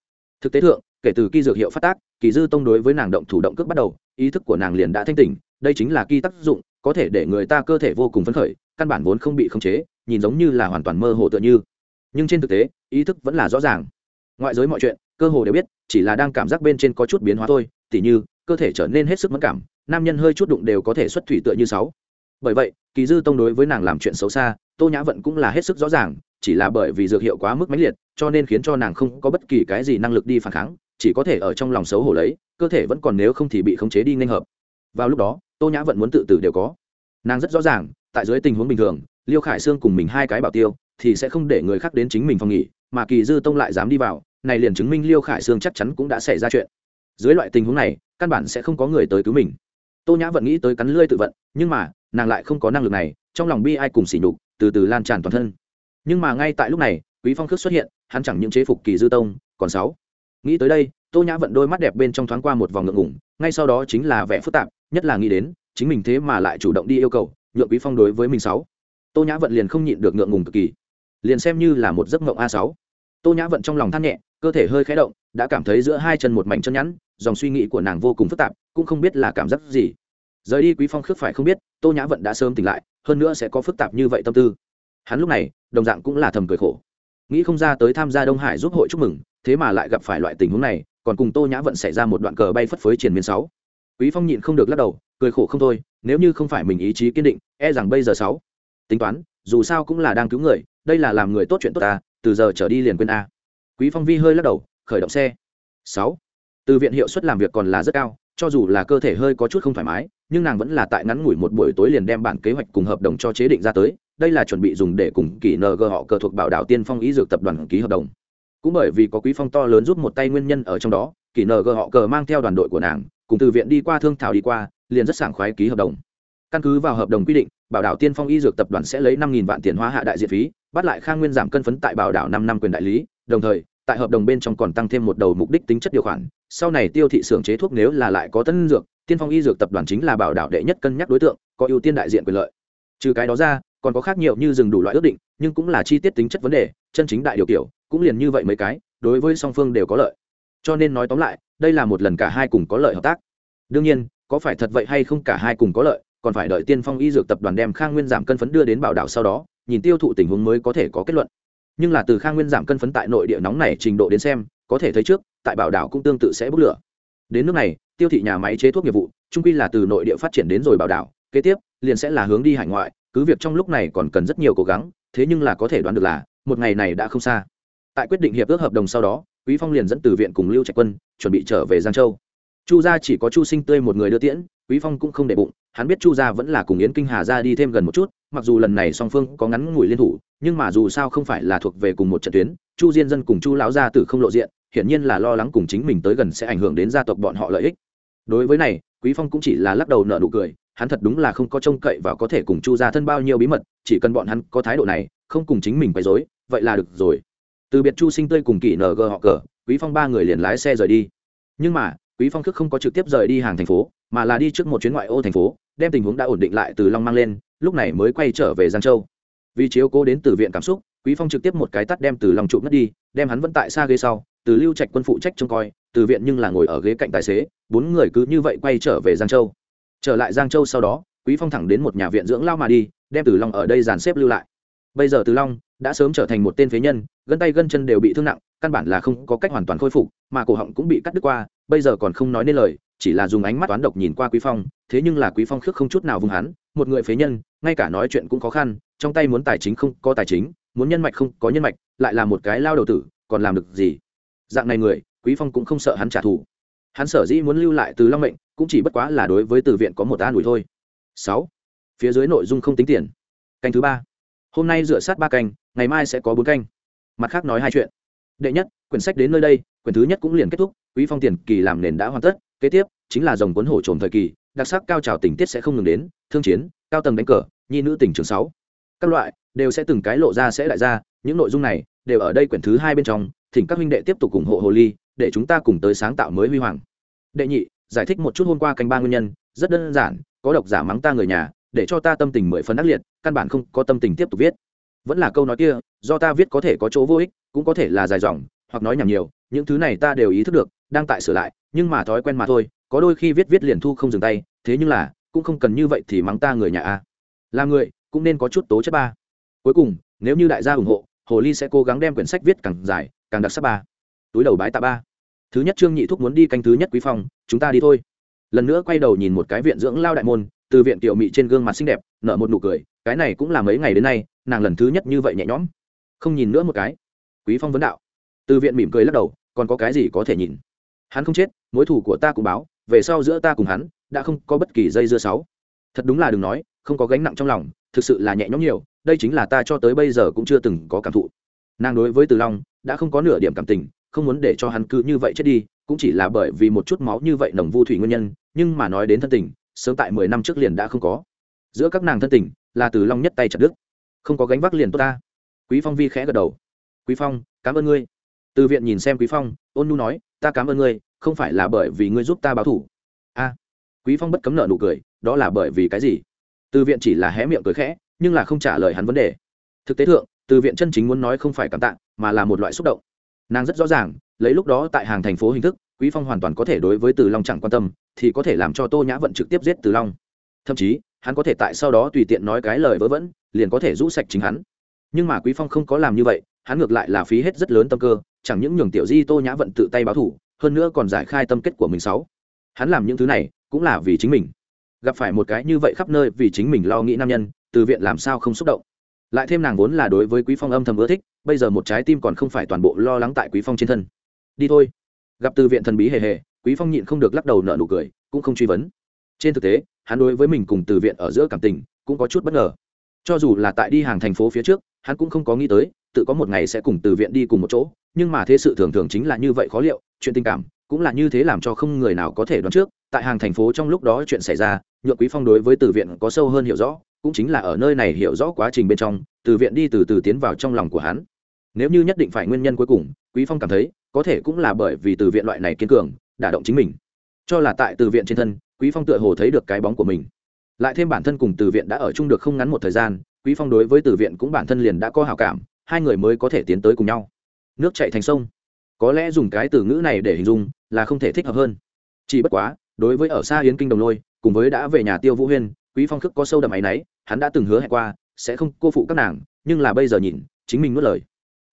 Thực tế thượng, kể từ khi dược hiệu phát tác, kỳ dư tông đối với nàng động thủ động cước bắt đầu, ý thức của nàng liền đã thanh tỉnh, đây chính là kỳ tác dụng, có thể để người ta cơ thể vô cùng phấn khởi, căn bản vốn không bị khống chế, nhìn giống như là hoàn toàn mơ hồ tựa như. Nhưng trên thực tế, ý thức vẫn là rõ ràng. Ngoại giới mọi chuyện, cơ hồ đều biết, chỉ là đang cảm giác bên trên có chút biến hóa thôi, tỉ như, cơ thể trở nên hết sức mất cảm, nam nhân hơi chút đụng đều có thể xuất thủy tựa như sáu bởi vậy, kỳ dư tông đối với nàng làm chuyện xấu xa, tô nhã vận cũng là hết sức rõ ràng, chỉ là bởi vì dược hiệu quá mức mãnh liệt, cho nên khiến cho nàng không có bất kỳ cái gì năng lực đi phản kháng, chỉ có thể ở trong lòng xấu hổ lấy, cơ thể vẫn còn nếu không thì bị khống chế đi nhanh hợp. Vào lúc đó, tô nhã vận muốn tự tử đều có. Nàng rất rõ ràng, tại dưới tình huống bình thường, liêu khải sương cùng mình hai cái bảo tiêu, thì sẽ không để người khác đến chính mình phòng nghỉ, mà kỳ dư tông lại dám đi vào, này liền chứng minh liêu khải sương chắc chắn cũng đã xảy ra chuyện. Dưới loại tình huống này, căn bản sẽ không có người tới cứu mình. Tô nhã vận nghĩ tới cắn lươi tự vận, nhưng mà nàng lại không có năng lực này, trong lòng bi ai cùng xỉ nhục, từ từ lan tràn toàn thân. Nhưng mà ngay tại lúc này, quý phong khước xuất hiện, hắn chẳng những chế phục kỳ dư tông, còn sáu. Nghĩ tới đây, tô nhã vận đôi mắt đẹp bên trong thoáng qua một vòng ngượng ngủng ngay sau đó chính là vẻ phức tạp, nhất là nghĩ đến, chính mình thế mà lại chủ động đi yêu cầu, nhượng quý phong đối với mình sáu. Tô nhã vận liền không nhịn được ngượng ngùng cực kỳ. Liền xem như là một giấc mộng a sáu. Tô nhã vận trong lòng than nhẹ, cơ thể hơi khẽ động, đã cảm thấy giữa hai chân một mảnh chân nhẵn, dòng suy nghĩ của nàng vô cùng phức tạp, cũng không biết là cảm giác gì rời đi quý phong khước phải không biết, tô nhã vận đã sớm tỉnh lại, hơn nữa sẽ có phức tạp như vậy tâm tư. Hắn lúc này, đồng dạng cũng là thầm cười khổ. Nghĩ không ra tới tham gia đông hải giúp hội chúc mừng, thế mà lại gặp phải loại tình huống này, còn cùng tô nhã vận xảy ra một đoạn cờ bay phất phới triển miên sáu. Quý phong nhịn không được lắc đầu, cười khổ không thôi, nếu như không phải mình ý chí kiên định e rằng bây giờ sáu. Tính toán, dù sao cũng là đang cứu người, đây là làm người tốt chuyện tốt ta, từ giờ trở đi liền quên a. Quý phong vi hơi lắc đầu, khởi động xe. Sáu. Từ viện hiệu suất làm việc còn là rất cao, cho dù là cơ thể hơi có chút không thoải mái nhưng nàng vẫn là tại ngắn ngủi một buổi tối liền đem bản kế hoạch cùng hợp đồng cho chế định ra tới, đây là chuẩn bị dùng để cùng kỳ ng họ cờ thuộc bảo đảo tiên phong ý dược tập đoàn ký hợp đồng. Cũng bởi vì có quý phong to lớn giúp một tay nguyên nhân ở trong đó kỳ ng họ cờ mang theo đoàn đội của nàng, cùng từ viện đi qua thương thảo đi qua, liền rất sảng khoái ký hợp đồng. Căn cứ vào hợp đồng quy định, bảo đảo tiên phong y dược tập đoàn sẽ lấy năm vạn tiền hóa hạ đại diện phí, bắt lại khang nguyên giảm cân phấn tại bảo đảo năm năm quyền đại lý, đồng thời, tại hợp đồng bên trong còn tăng thêm một đầu mục đích tính chất điều khoản, sau này tiêu thị xưởng chế thuốc nếu là lại có tân dược tiên phong y dược tập đoàn chính là bảo đảo đệ nhất cân nhắc đối tượng, có ưu tiên đại diện quyền lợi. Trừ cái đó ra, còn có khác nhiều như dừng đủ loại ước định, nhưng cũng là chi tiết tính chất vấn đề, chân chính đại điều kiểu, cũng liền như vậy mấy cái, đối với song phương đều có lợi. Cho nên nói tóm lại, đây là một lần cả hai cùng có lợi hợp tác. Đương nhiên, có phải thật vậy hay không cả hai cùng có lợi, còn phải đợi tiên phong y dược tập đoàn đem khang nguyên giảm cân phấn đưa đến bảo đảo sau đó, nhìn tiêu thụ tình huống mới có thể có kết luận. Nhưng là từ khang nguyên giảm cân phấn tại nội địa nóng này trình độ đến xem, có thể thấy trước, tại bảo đảo cũng tương tự sẽ bốc lửa. Đến nước này tiêu thị nhà máy chế thuốc nghiệp vụ trung quy là từ nội địa phát triển đến rồi bảo đảo kế tiếp, liền sẽ là hướng đi hải ngoại, cứ việc trong lúc này còn cần rất nhiều cố gắng, thế nhưng là có thể đoán được là, một ngày này đã không xa. Tại quyết định hiệp ước hợp đồng sau đó, quý phong liền dẫn từ viện cùng lưu trạch quân, chuẩn bị trở về giang châu. Chu gia chỉ có chu sinh tươi một người đưa tiễn, quý phong cũng không để bụng, hắn biết chu gia vẫn là cùng yến kinh hà ra đi thêm gần một chút, mặc dù lần này song phương có ngắn ngủi liên thủ, nhưng mà dù sao không phải là thuộc về cùng một trận tuyến, chu diên dân cùng chu lão gia tử không lộ diện, hiển nhiên là lo lắng cùng chính mình tới gần sẽ ảnh hưởng đến gia tộc bọn họ lợi ích đối với này, quý phong cũng chỉ là lắc đầu nở nụ cười, hắn thật đúng là không có trông cậy và có thể cùng chu ra thân bao nhiêu bí mật, chỉ cần bọn hắn có thái độ này, không cùng chính mình quấy rối, vậy là được rồi. Từ biệt chu sinh tươi cùng kỷ ng họ cờ, quý phong ba người liền lái xe rời đi. Nhưng mà, quý phong thức không có trực tiếp rời đi hàng thành phố, mà là đi trước một chuyến ngoại ô thành phố, đem tình huống đã ổn định lại từ long mang lên, lúc này mới quay trở về giang châu. Vì chiếu cố đến từ viện cảm xúc, quý phong trực tiếp một cái tắt đem từ lòng trụ ngất đi, đem hắn vẫn tại xa ghế sau, từ lưu trạch quân phụ trách trông coi từ viện nhưng là ngồi ở ghế cạnh tài xế, bốn người cứ như vậy quay trở về giang châu. Trở lại giang châu sau đó, quý phong thẳng đến một nhà viện dưỡng lao mà đi, đem từ long ở đây dàn xếp lưu lại. Bây giờ từ long đã sớm trở thành một tên phế nhân, gân tay gân chân đều bị thương nặng, căn bản là không có cách hoàn toàn khôi phục, mà cổ họng cũng bị cắt đứt qua, bây giờ còn không nói nên lời, chỉ là dùng ánh mắt toán độc nhìn qua quý phong, thế nhưng là quý phong khước không chút nào vùng hắn, một người phế nhân, ngay cả nói chuyện cũng khó khăn, trong tay muốn tài chính không có tài chính, muốn nhân mạch không có nhân mạch, lại là một cái lao đầu tử, còn làm được gì? Dạng này người quý phong cũng không sợ hắn trả thù. Hắn sở dĩ muốn lưu lại từ long mệnh cũng chỉ bất quá là đối với từ viện có một an ủi thôi. Sáu, phía dưới nội dung không tính tiền. Canh thứ ba. Hôm nay dựa sát ba canh ngày mai sẽ có bốn canh. Mặt khác nói hai chuyện. Đệ nhất quyển sách đến nơi đây quyển thứ nhất cũng liền kết thúc quý phong tiền kỳ làm nền đã hoàn tất kế tiếp chính là dòng cuốn hổ trồn thời kỳ đặc sắc cao trào tình tiết sẽ không ngừng đến thương chiến cao tầng đánh cờ nhi nữ tỉnh trường sáu. Các loại đều sẽ từng cái lộ ra sẽ đại ra những nội dung này đều ở đây quyển thứ hai bên trong thỉnh các huynh đệ tiếp tục ủng hộ hồ ly để chúng ta cùng tới sáng tạo mới huy hoàng. Đệ nhị, giải thích một chút hôm qua canh ba nguyên nhân, rất đơn giản, có độc giả mắng ta người nhà, để cho ta tâm tình mười phần ác liệt, căn bản không có tâm tình tiếp tục viết. Vẫn là câu nói kia, do ta viết có thể có chỗ vô ích, cũng có thể là dài dòng, hoặc nói nhảm nhiều, những thứ này ta đều ý thức được, đang tại sửa lại, nhưng mà thói quen mà thôi, có đôi khi viết viết liền thu không dừng tay, thế nhưng là, cũng không cần như vậy thì mắng ta người nhà a là người, cũng nên có chút tố chất ba. Cuối cùng, nếu như đại gia ủng hộ, hồ ly sẽ cố gắng đem quyển sách viết càng dài, càng đặc sắc ba. Túi đầu bái tạ ba thứ nhất trương nhị thúc muốn đi canh thứ nhất quý phòng chúng ta đi thôi. Lần nữa quay đầu nhìn một cái viện dưỡng lao đại môn, từ viện tiểu mị trên gương mặt xinh đẹp, nở một nụ cười, cái này cũng là mấy ngày đến nay, nàng lần thứ nhất như vậy nhẹ nhõm. Không nhìn nữa một cái. Quý phong vấn đạo. Từ viện mỉm cười lắc đầu, còn có cái gì có thể nhìn? Hắn không chết, mối thủ của ta cũng báo, về sau giữa ta cùng hắn, đã không có bất kỳ dây dưa sáu. Thật đúng là đừng nói, không có gánh nặng trong lòng, thực sự là nhẹ nhõm nhiều, đây chính là ta cho tới bây giờ cũng chưa từng có cảm thụ. Nàng đối với từ long, đã không có nửa điểm cảm tình không muốn để cho hắn cứ như vậy chết đi, cũng chỉ là bởi vì một chút máu như vậy nồng vu thủy nguyên nhân, nhưng mà nói đến thân tình, sớm tại mười năm trước liền đã không có. Giữa các nàng thân tình, là từ long nhất tay chặt đức không có gánh vác liền tốt ta. Quý phong vi khẽ gật đầu. Quý phong, cảm ơn ngươi. Từ viện nhìn xem quý phong, ôn nu nói, ta cảm ơn ngươi, không phải là bởi vì ngươi giúp ta báo thủ. A. Quý phong bất cấm nợ nụ cười, đó là bởi vì cái gì? Từ viện chỉ là hé miệng cười khẽ, nhưng là không trả lời hắn vấn đề. Thực tế thượng, từ viện chân chính muốn nói không phải cảm tạ, mà là một loại xúc động nàng rất rõ ràng, lấy lúc đó tại hàng thành phố hình thức, quý phong hoàn toàn có thể đối với từ long chẳng quan tâm, thì có thể làm cho tô nhã vận trực tiếp giết từ long. Thậm chí, hắn có thể tại sau đó tùy tiện nói cái lời vớ vẩn, liền có thể rũ sạch chính hắn. Nhưng mà quý phong không có làm như vậy, hắn ngược lại là phí hết rất lớn tâm cơ, chẳng những nhường tiểu di tô nhã vận tự tay báo thủ, hơn nữa còn giải khai tâm kết của mình sáu. Hắn làm những thứ này, cũng là vì chính mình. Gặp phải một cái như vậy khắp nơi vì chính mình lo nghĩ nam nhân, từ viện làm sao không xúc động? Lại thêm nàng vốn là đối với quý phong âm thầm ưa thích, bây giờ một trái tim còn không phải toàn bộ lo lắng tại quý phong trên thân. Đi thôi. Gặp từ viện thần bí hề hề, quý phong nhịn không được lắc đầu nở nụ cười, cũng không truy vấn. Trên thực tế, hắn đối với mình cùng từ viện ở giữa cảm tình cũng có chút bất ngờ. Cho dù là tại đi hàng thành phố phía trước, hắn cũng không có nghĩ tới, tự có một ngày sẽ cùng từ viện đi cùng một chỗ, nhưng mà thế sự thường thường chính là như vậy khó liệu, chuyện tình cảm cũng là như thế làm cho không người nào có thể đoán trước. Tại hàng thành phố trong lúc đó chuyện xảy ra, nhượng quý phong đối với từ viện có sâu hơn hiểu rõ cũng chính là ở nơi này hiểu rõ quá trình bên trong, từ viện đi từ từ tiến vào trong lòng của hắn. Nếu như nhất định phải nguyên nhân cuối cùng, quý phong cảm thấy, có thể cũng là bởi vì từ viện loại này kiên cường, đả động chính mình. Cho là tại từ viện trên thân, quý phong tựa hồ thấy được cái bóng của mình. Lại thêm bản thân cùng từ viện đã ở chung được không ngắn một thời gian, quý phong đối với từ viện cũng bản thân liền đã có hảo cảm, hai người mới có thể tiến tới cùng nhau. Nước chạy thành sông. Có lẽ dùng cái từ ngữ này để hình dung, là không thể thích hợp hơn. Chỉ bất quá, đối với ở xa yến kinh đồng lôi, cùng với đã về nhà tiêu vũ huyên quý phong khước có sâu đậm ấy nấy, hắn đã từng hứa hẹn qua sẽ không cô phụ các nàng nhưng là bây giờ nhìn chính mình nuốt lời.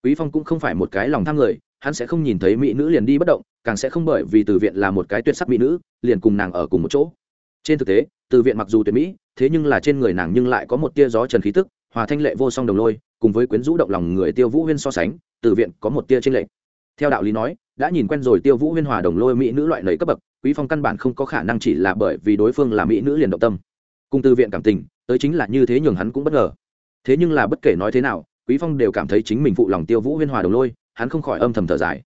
Quý phong cũng không phải một cái lòng tham người hắn sẽ không nhìn thấy mỹ nữ liền đi bất động càng sẽ không bởi vì từ viện là một cái tuyệt sắc mỹ nữ liền cùng nàng ở cùng một chỗ. Trên thực tế từ viện mặc dù tuyệt mỹ thế nhưng là trên người nàng nhưng lại có một tia gió trần khí tức hòa thanh lệ vô song đồng lôi cùng với quyến rũ động lòng người tiêu vũ huyên so sánh từ viện có một tia tranh lệch. Theo đạo lý nói đã nhìn quen rồi tiêu vũ huyên hòa đồng lôi mỹ nữ loại nầy cấp bậc quý phong căn bản không có khả năng chỉ là bởi vì đối phương là mỹ nữ liền động tâm cùng từ viện cảm tình, tới chính là như thế nhường hắn cũng bất ngờ. Thế nhưng là bất kể nói thế nào, quý phong đều cảm thấy chính mình phụ lòng tiêu vũ huyên hòa đồng lôi, hắn không khỏi âm thầm thở dài.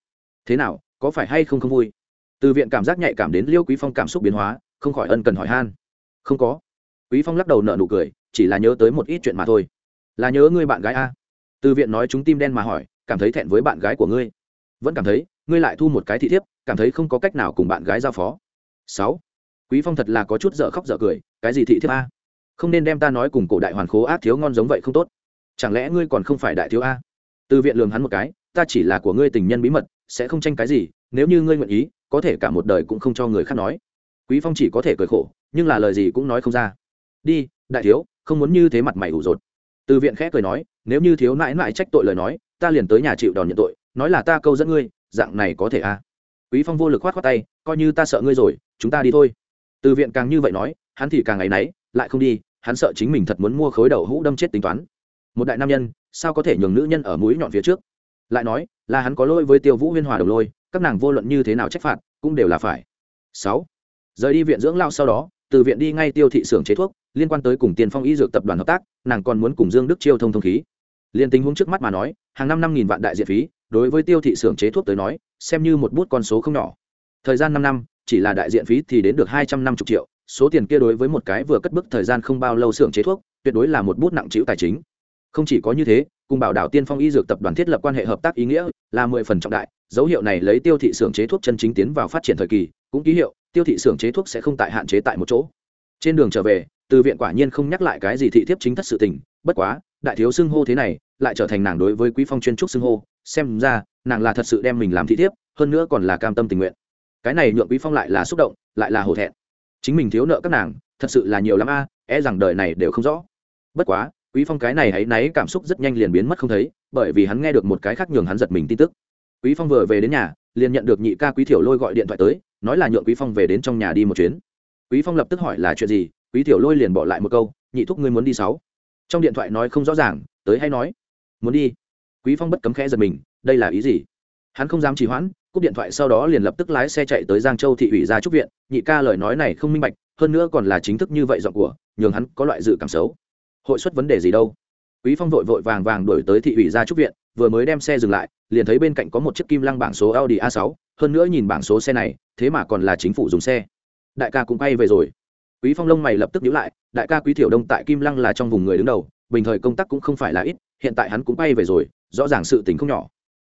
Thế nào, có phải hay không không vui? Từ viện cảm giác nhạy cảm đến liêu quý phong cảm xúc biến hóa, không khỏi ân cần hỏi han. Không có. Quý phong lắc đầu nợ nụ cười, chỉ là nhớ tới một ít chuyện mà thôi. Là nhớ ngươi bạn gái a? Từ viện nói chúng tim đen mà hỏi, cảm thấy thẹn với bạn gái của ngươi. Vẫn cảm thấy, ngươi lại thu một cái thị thiếp, cảm thấy không có cách nào cùng bạn gái giao phó. Sáu quý phong thật là có chút dở khóc dở cười, cái gì thị thiếp a? Không nên đem ta nói cùng cổ đại hoàn khố ác thiếu ngon giống vậy không tốt. Chẳng lẽ ngươi còn không phải đại thiếu a? Từ viện lường hắn một cái, ta chỉ là của ngươi tình nhân bí mật, sẽ không tranh cái gì, nếu như ngươi nguyện ý, có thể cả một đời cũng không cho người khác nói. Quý phong chỉ có thể cười khổ, nhưng là lời gì cũng nói không ra. Đi, đại thiếu, không muốn như thế mặt mày ủ rột. Từ viện khẽ cười nói, nếu như thiếu nãi nãi trách tội lời nói, ta liền tới nhà chịu đòn nhận tội, nói là ta câu dẫn ngươi, dạng này có thể à quý phong vô lực khoát khoát tay, coi như ta sợ ngươi rồi, chúng ta đi thôi từ viện càng như vậy nói, hắn thì càng ngày nấy lại không đi, hắn sợ chính mình thật muốn mua khối đầu hũ đâm chết tính toán. Một đại nam nhân, sao có thể nhường nữ nhân ở mũi nhọn phía trước? Lại nói, là hắn có lỗi với tiêu vũ huyên hòa đồng lôi, các nàng vô luận như thế nào trách phạt, cũng đều là phải. Sáu, rời đi viện dưỡng lao sau đó, từ viện đi ngay tiêu thị xưởng chế thuốc, liên quan tới cùng tiền phong y dược tập đoàn hợp tác, nàng còn muốn cùng dương đức chiêu thông thông khí. Liên tình huống trước mắt mà nói, hàng năm năm nghìn vạn đại diện phí, đối với tiêu thị xưởng chế thuốc tới nói, xem như một bút con số không nhỏ. Thời gian năm năm chỉ là đại diện phí thì đến được hai trăm năm mươi triệu, số tiền kia đối với một cái vừa cất bước thời gian không bao lâu xưởng chế thuốc, tuyệt đối là một bút nặng chịu tài chính. Không chỉ có như thế, cùng bảo đảo tiên phong y dược tập đoàn thiết lập quan hệ hợp tác ý nghĩa là mười phần trọng đại, dấu hiệu này lấy tiêu thị xưởng chế thuốc chân chính tiến vào phát triển thời kỳ, cũng ký hiệu, tiêu thị xưởng chế thuốc sẽ không tại hạn chế tại một chỗ. Trên đường trở về, từ viện quả nhiên không nhắc lại cái gì thị thiếp chính thất sự tình, bất quá, đại thiếu xưng hô thế này, lại trở thành nàng đối với quý phong chuyên trúc xưng hô, xem ra, nàng là thật sự đem mình làm thị thiếp, hơn nữa còn là cam tâm tình nguyện cái này nhượng quý phong lại là xúc động, lại là hổ thẹn. Chính mình thiếu nợ các nàng, thật sự là nhiều lắm a e rằng đời này đều không rõ. Bất quá, quý phong cái này hãy náy cảm xúc rất nhanh liền biến mất không thấy, bởi vì hắn nghe được một cái khác nhường hắn giật mình tin tức. Quý phong vừa về đến nhà, liền nhận được nhị ca quý thiểu lôi gọi điện thoại tới, nói là nhượng quý phong về đến trong nhà đi một chuyến. Quý phong lập tức hỏi là chuyện gì, quý tiểu lôi liền bỏ lại một câu, nhị thúc ngươi muốn đi sáu? Trong điện thoại nói không rõ ràng, tới hay nói, muốn đi. Quý phong bất cấm khẽ giật mình, đây là ý gì? Hắn không dám trì hoãn cúp điện thoại sau đó liền lập tức lái xe chạy tới giang châu thị ủy gia trúc viện. Nhị ca lời nói này không minh bạch, hơn nữa còn là chính thức như vậy giọng của, nhường hắn có loại dự cảm xấu. Hội xuất vấn đề gì đâu? Quý phong vội vội vàng vàng đuổi tới thị ủy gia trúc viện, vừa mới đem xe dừng lại, liền thấy bên cạnh có một chiếc kim lăng bảng số audi a 6 hơn nữa nhìn bảng số xe này, thế mà còn là chính phủ dùng xe. Đại ca cũng quay về rồi. Quý phong lông mày lập tức nhíu lại, đại ca quý thiểu đông tại kim lăng là trong vùng người đứng đầu, bình thời công tác cũng không phải là ít, hiện tại hắn cũng quay về rồi, rõ ràng sự tình không nhỏ.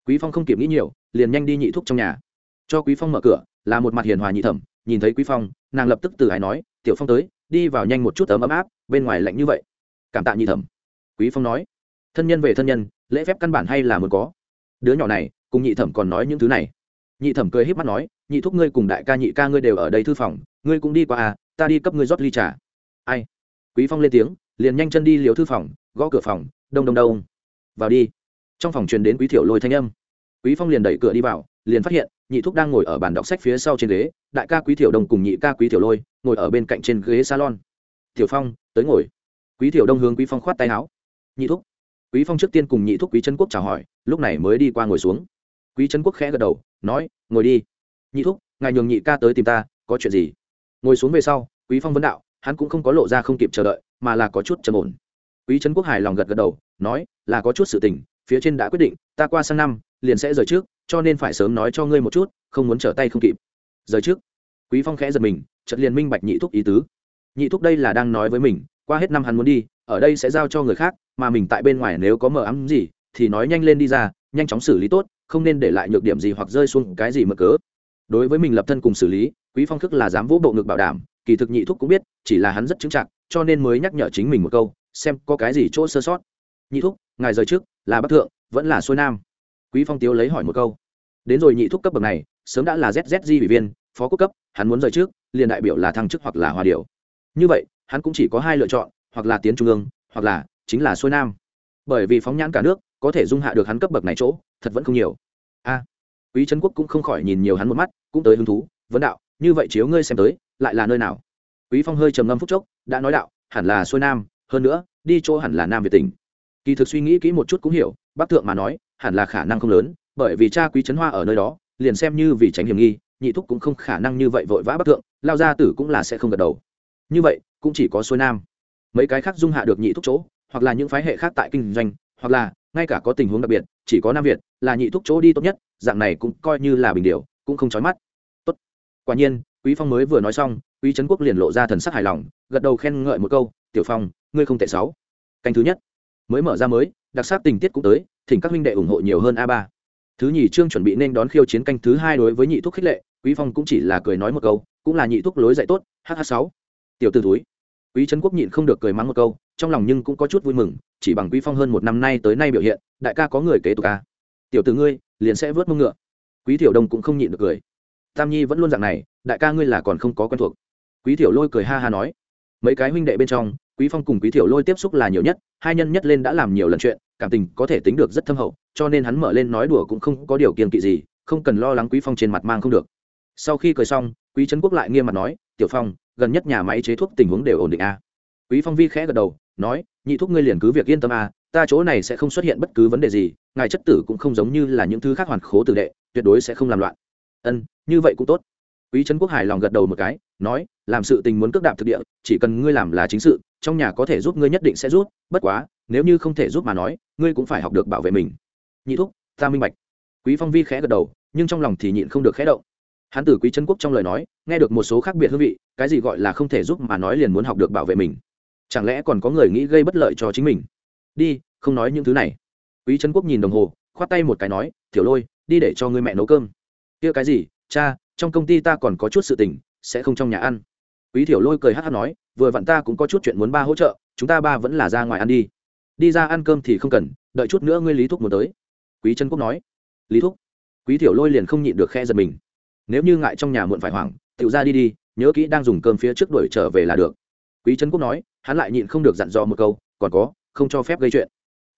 Quý phong không kịp nghĩ nhiều liền nhanh đi nhị thúc trong nhà. Cho quý phong mở cửa, là một mặt hiền hòa nhị thẩm, nhìn thấy quý phong, nàng lập tức từ ái nói, tiểu phong tới, đi vào nhanh một chút ấm ấm áp, bên ngoài lạnh như vậy. Cảm tạ nhị thẩm, quý phong nói. Thân nhân về thân nhân, lễ phép căn bản hay là muốn có. Đứa nhỏ này, cùng nhị thẩm còn nói những thứ này. Nhị thẩm cười híp mắt nói, nhị thúc ngươi cùng đại ca nhị ca ngươi đều ở đây thư phòng, ngươi cũng đi qua à ta đi cấp ngươi rót ly trà. Ai? Quý phong lên tiếng, liền nhanh chân đi liều thư phòng, gõ cửa phòng, đông đông đông. Vào đi. Trong phòng truyền đến quý thiểu lôi thanh âm quý phong liền đẩy cửa đi vào, liền phát hiện, nhị thúc đang ngồi ở bàn đọc sách phía sau trên ghế, đại ca quý tiểu đông cùng nhị ca quý tiểu lôi ngồi ở bên cạnh trên ghế salon. Tiểu phong, tới ngồi. Quý tiểu đông hướng quý phong khoát tay áo. Nhị thúc. Quý phong trước tiên cùng nhị thúc quý trấn quốc chào hỏi, lúc này mới đi qua ngồi xuống. Quý trấn quốc khẽ gật đầu, nói, ngồi đi. Nhị thúc, ngài nhường nhị ca tới tìm ta, có chuyện gì? Ngồi xuống về sau, quý phong vấn đạo, hắn cũng không có lộ ra không kịp chờ đợi, mà là có chút trầm ổn. Quý trấn quốc hài lòng gật gật đầu, nói, là có chút sự tình, phía trên đã quyết định, ta qua sang năm liền sẽ rời trước, cho nên phải sớm nói cho ngươi một chút, không muốn trở tay không kịp. Rời trước. Quý phong khẽ giật mình, chợt liền minh bạch nhị thúc ý tứ. Nhị thúc đây là đang nói với mình, qua hết năm hắn muốn đi, ở đây sẽ giao cho người khác, mà mình tại bên ngoài nếu có mờ ám gì, thì nói nhanh lên đi ra, nhanh chóng xử lý tốt, không nên để lại nhược điểm gì hoặc rơi xuống cái gì mờ cớ. Đối với mình lập thân cùng xử lý, quý phong thức là dám vỗ bộ ngực bảo đảm, kỳ thực nhị thúc cũng biết, chỉ là hắn rất chứng chặt, cho nên mới nhắc nhở chính mình một câu, xem có cái gì chỗ sơ sót. Nhị thúc, ngài rời trước, là bắc thượng, vẫn là xuôi nam quý phong tiếu lấy hỏi một câu. Đến rồi nhị thúc cấp bậc này, sớm đã là zzg ủy viên, phó quốc cấp, hắn muốn rời trước, liền đại biểu là thăng chức hoặc là hòa điều như vậy, hắn cũng chỉ có hai lựa chọn, hoặc là tiến trung ương, hoặc là chính là xuôi nam. Bởi vì phóng nhãn cả nước, có thể dung hạ được hắn cấp bậc này chỗ, thật vẫn không nhiều. A, quý trấn quốc cũng không khỏi nhìn nhiều hắn một mắt, cũng tới hứng thú, vấn đạo, như vậy chiếu ngươi xem tới, lại là nơi nào? Quý phong hơi trầm ngâm phút chốc, đã nói đạo, hẳn là xuôi nam, hơn nữa, đi chỗ hẳn là nam việt tỉnh. Kỳ thực suy nghĩ kỹ một chút cũng hiểu bác thượng mà nói hẳn là khả năng không lớn, bởi vì cha quý trấn hoa ở nơi đó, liền xem như vì tránh hiểm nghi, nhị thúc cũng không khả năng như vậy vội vã bắc thượng, lao ra tử cũng là sẽ không gật đầu. Như vậy, cũng chỉ có xuôi nam. Mấy cái khác dung hạ được nhị thúc chỗ, hoặc là những phái hệ khác tại kinh doanh, hoặc là, ngay cả có tình huống đặc biệt, chỉ có nam việt, là nhị thúc chỗ đi tốt nhất, dạng này cũng coi như là bình điều, cũng không chói mắt. Tốt. Quả nhiên, quý phong mới vừa nói xong, quý trấn quốc liền lộ ra thần sắc hài lòng, gật đầu khen ngợi một câu, tiểu phong, ngươi không tệ sáu. Canh thứ nhất. Mới mở ra mới, đặc sắc tình tiết cũng tới thỉnh các huynh đệ ủng hộ nhiều hơn a ba. Thứ nhì, trương chuẩn bị nên đón khiêu chiến canh thứ hai đối với nhị thuốc khích lệ, quý phong cũng chỉ là cười nói một câu, cũng là nhị thuốc lối dạy tốt hh sáu. Tiểu t túi quý trấn quốc nhịn không được cười mắng một câu, trong lòng nhưng cũng có chút vui mừng, chỉ bằng quý phong hơn một năm nay tới nay biểu hiện, đại ca có người kế tục ca tiểu t ngươi, liền sẽ vớt mông ngựa. Quý tiểu đông cũng không nhịn được cười. Tam nhi vẫn luôn dạng này, đại ca ngươi là còn không có quen thuộc. Quý tiểu lôi cười ha ha nói. Mấy cái huynh đệ bên trong, quý phong cùng quý tiểu lôi tiếp xúc là nhiều nhất, hai nhân nhất lên đã làm nhiều lần chuyện cảm tình có thể tính được rất thâm hậu, cho nên hắn mở lên nói đùa cũng không có điều kiện kỵ gì, không cần lo lắng quý phong trên mặt mang không được. Sau khi cười xong, quý trấn quốc lại nghiêm mặt nói, tiểu phong, gần nhất nhà máy chế thuốc tình huống đều ổn định a. Quý phong vi khẽ gật đầu, nói, nhị thuốc ngươi liền cứ việc yên tâm a, ta chỗ này sẽ không xuất hiện bất cứ vấn đề gì, ngài chất tử cũng không giống như là những thứ khác hoàn khố tử đệ, tuyệt đối sẽ không làm loạn. Ân, như vậy cũng tốt. Quý trấn quốc hài lòng gật đầu một cái, nói, làm sự tình muốn cước đạp thực địa, chỉ cần ngươi làm là chính sự trong nhà có thể giúp ngươi nhất định sẽ giúp, bất quá, nếu như không thể giúp mà nói, ngươi cũng phải học được bảo vệ mình. Nhị thúc, ta minh bạch. Quý phong vi khẽ gật đầu, nhưng trong lòng thì nhịn không được khẽ động. Hắn từ quý trấn quốc trong lời nói, nghe được một số khác biệt hương vị, cái gì gọi là không thể giúp mà nói liền muốn học được bảo vệ mình. Chẳng lẽ còn có người nghĩ gây bất lợi cho chính mình? Đi, không nói những thứ này. Quý trấn quốc nhìn đồng hồ, khoát tay một cái nói, tiểu lôi, đi để cho ngươi mẹ nấu cơm. Kia cái gì? Cha, trong công ty ta còn có chút sự tình, sẽ không trong nhà ăn. Quý tiểu lôi cười hát hát nói vừa vặn ta cũng có chút chuyện muốn ba hỗ trợ, chúng ta ba vẫn là ra ngoài ăn đi. Đi ra ăn cơm thì không cần, đợi chút nữa ngươi lý thúc muốn tới. Quý trấn quốc nói. Lý thúc? Quý thiểu lôi liền không nhịn được khe giật mình. Nếu như ngại trong nhà muộn phải hoảng tự ra đi đi, nhớ kỹ đang dùng cơm phía trước đuổi trở về là được. Quý trấn quốc nói, hắn lại nhịn không được dặn dò một câu, còn có, không cho phép gây chuyện.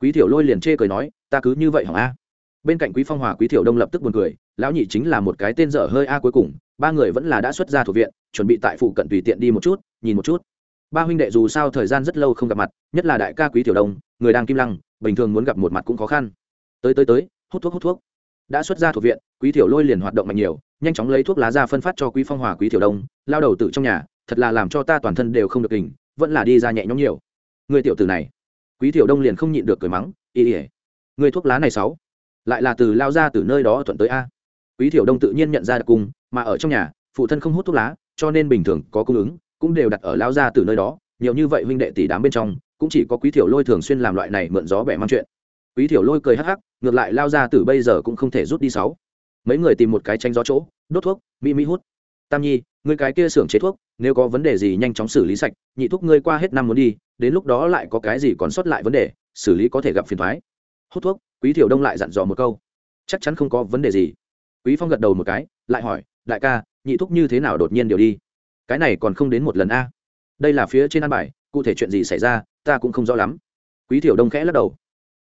Quý thiểu lôi liền chê cười nói, ta cứ như vậy hỏng a. Bên cạnh quý phong hòa, quý thiểu đông lập tức buồn cười, lão nhị chính là một cái tên dở hơi a cuối cùng ba người vẫn là đã xuất ra thuộc viện, chuẩn bị tại phụ cận tùy tiện đi một chút, nhìn một chút. Ba huynh đệ dù sao thời gian rất lâu không gặp mặt, nhất là đại ca quý tiểu đông, người đang kim lăng, bình thường muốn gặp một mặt cũng khó khăn. Tới tới tới, hút thuốc hút thuốc. Đã xuất ra thuộc viện, quý tiểu lôi liền hoạt động mạnh nhiều, nhanh chóng lấy thuốc lá ra phân phát cho quý phong hòa, quý tiểu đông, lao đầu tự trong nhà, thật là làm cho ta toàn thân đều không được tỉnh, vẫn là đi ra nhẹ nhõm nhiều. Người tiểu tử này. Quý tiểu đông liền không nhịn được cười mắng y ỉa người thuốc lá này sáu, lại là từ lao ra từ nơi đó thuận tới a. Quý tiểu đông tự nhiên nhận ra đặc cung mà ở trong nhà, phụ thân không hút thuốc lá, cho nên bình thường có cung ứng, cũng đều đặt ở lao ra từ nơi đó, nhiều như vậy huynh đệ tỷ đám bên trong, cũng chỉ có quý tiểu lôi thường xuyên làm loại này mượn gió bẻ mang chuyện. Quý tiểu lôi cười hắc hắc, ngược lại lao ra từ bây giờ cũng không thể rút đi sáu. Mấy người tìm một cái tranh gió chỗ, đốt thuốc mỹ mỹ hút. Tam nhi người cái kia xưởng chế thuốc, nếu có vấn đề gì nhanh chóng xử lý sạch, nhị thuốc ngươi qua hết năm muốn đi, đến lúc đó lại có cái gì còn sót lại vấn đề, xử lý có thể gặp phiền thoái. Hút thuốc, quý thiểu đông lại dặn dò một câu. Chắc chắn không có vấn đề gì. Quý phong gật đầu một cái, lại hỏi đại ca, nhị thúc như thế nào đột nhiên điều đi? Cái này còn không đến một lần a. Đây là phía trên an bài, cụ thể chuyện gì xảy ra, ta cũng không rõ lắm. Quý thiểu đông khẽ lắc đầu.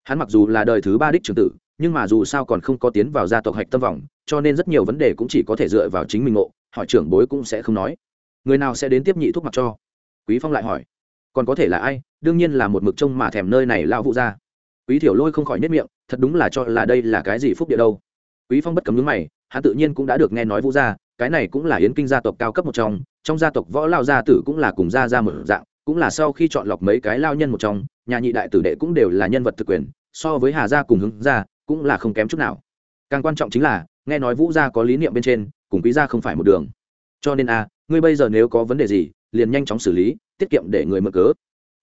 Hắn mặc dù là đời thứ ba đích trưởng tử, nhưng mà dù sao còn không có tiến vào gia tộc hạch tâm vọng cho nên rất nhiều vấn đề cũng chỉ có thể dựa vào chính mình ngộ, hỏi trưởng bối cũng sẽ không nói. Người nào sẽ đến tiếp nhị thuốc mặc cho? Quý phong lại hỏi. Còn có thể là ai? Đương nhiên là một mực trông mà thèm nơi này lao vụ ra quý thiểu lôi không khỏi nhất miệng, thật đúng là cho là đây là cái gì phúc địa đâu quý phong bất cấm nhướng mày, hắn tự nhiên cũng đã được nghe nói vũ gia, cái này cũng là yến kinh gia tộc cao cấp một trong trong gia tộc võ lao gia tử cũng là cùng gia gia một dạng, cũng là sau khi chọn lọc mấy cái lao nhân một trong, nhà nhị đại tử đệ cũng đều là nhân vật thực quyền, so với hà gia cùng hướng gia cũng là không kém chút nào. Càng quan trọng chính là, nghe nói vũ gia có lý niệm bên trên, cùng quý gia không phải một đường. Cho nên a ngươi bây giờ nếu có vấn đề gì, liền nhanh chóng xử lý, tiết kiệm để người mở cớ.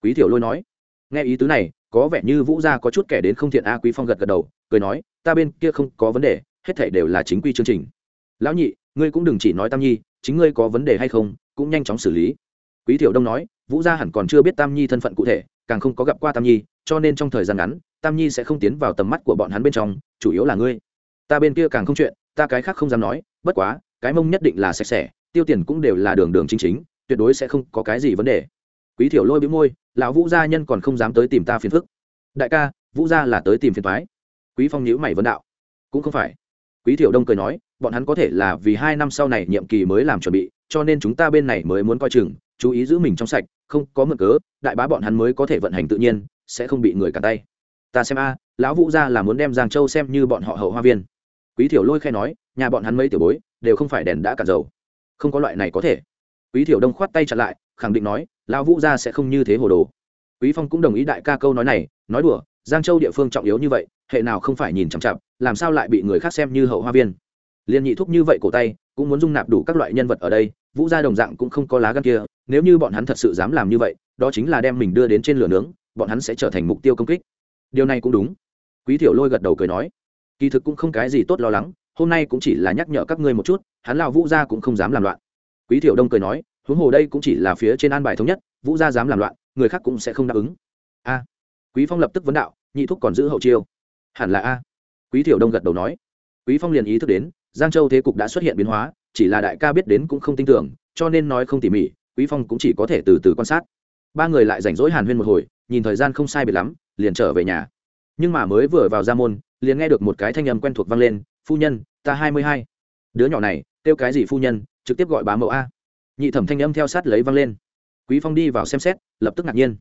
Quý thiểu lôi nói. Nghe ý tứ này, có vẻ như vũ gia có chút kẻ đến không thiện a, quý phong gật gật đầu, cười nói, ta bên kia không có vấn đề hết thảy đều là chính quy chương trình. Lão nhị, ngươi cũng đừng chỉ nói tam nhi, chính ngươi có vấn đề hay không, cũng nhanh chóng xử lý. Quý thiểu đông nói, vũ gia hẳn còn chưa biết tam nhi thân phận cụ thể, càng không có gặp qua tam nhi, cho nên trong thời gian ngắn, tam nhi sẽ không tiến vào tầm mắt của bọn hắn bên trong, chủ yếu là ngươi. Ta bên kia càng không chuyện, ta cái khác không dám nói, bất quá, cái mông nhất định là sạch sẽ, tiêu tiền cũng đều là đường đường chính chính, tuyệt đối sẽ không có cái gì vấn đề. Quý thiểu lôi bĩu môi, lão vũ gia nhân còn không dám tới tìm ta phiền phức. Đại ca, vũ gia là tới tìm phiền thoái quý phong nhíu mày vấn đạo. Cũng không phải quý thiểu đông cười nói, bọn hắn có thể là vì hai năm sau này nhiệm kỳ mới làm chuẩn bị, cho nên chúng ta bên này mới muốn coi chừng, chú ý giữ mình trong sạch, không có mượn cớ, đại bá bọn hắn mới có thể vận hành tự nhiên, sẽ không bị người cả tay. Ta xem a, lão vũ gia là muốn đem giang châu xem như bọn họ hậu hoa viên. Quý thiểu lôi khai nói, nhà bọn hắn mấy tiểu bối, đều không phải đèn đã cạn dầu. Không có loại này có thể. Quý thiểu đông khoát tay chặn lại, khẳng định nói, lão vũ gia sẽ không như thế hồ đồ. Quý phong cũng đồng ý đại ca câu nói này, nói đùa, giang châu địa phương trọng yếu như vậy hệ nào không phải nhìn chằm chặp làm sao lại bị người khác xem như hậu hoa viên? Liên nhị thúc như vậy cổ tay, cũng muốn dung nạp đủ các loại nhân vật ở đây, vũ gia đồng dạng cũng không có lá gan kia, nếu như bọn hắn thật sự dám làm như vậy, đó chính là đem mình đưa đến trên lửa nướng, bọn hắn sẽ trở thành mục tiêu công kích. Điều này cũng đúng. Quý thiểu lôi gật đầu cười nói, kỳ thực cũng không cái gì tốt lo lắng, hôm nay cũng chỉ là nhắc nhở các ngươi một chút, hắn lao vũ gia cũng không dám làm loạn. Quý thiểu đông cười nói, huống hồ đây cũng chỉ là phía trên an bài thống nhất, vũ gia dám làm loạn, người khác cũng sẽ không đáp ứng. A. Quý phong lập tức vấn đạo, nhị thúc còn giữ hậu chiêu hẳn là a. Quý thiểu đông gật đầu nói. Quý phong liền ý thức đến, giang châu thế cục đã xuất hiện biến hóa, chỉ là đại ca biết đến cũng không tin tưởng, cho nên nói không tỉ mỉ, quý phong cũng chỉ có thể từ từ quan sát. Ba người lại rảnh rỗi hàn huyên một hồi, nhìn thời gian không sai biệt lắm, liền trở về nhà. Nhưng mà mới vừa vào ra môn, liền nghe được một cái thanh âm quen thuộc vang lên, phu nhân, ta hai mươi hai. Đứa nhỏ này, kêu cái gì phu nhân, trực tiếp gọi bá mẫu a. Nhị thẩm thanh âm theo sát lấy vang lên. Quý phong đi vào xem xét, lập tức ngạc nhiên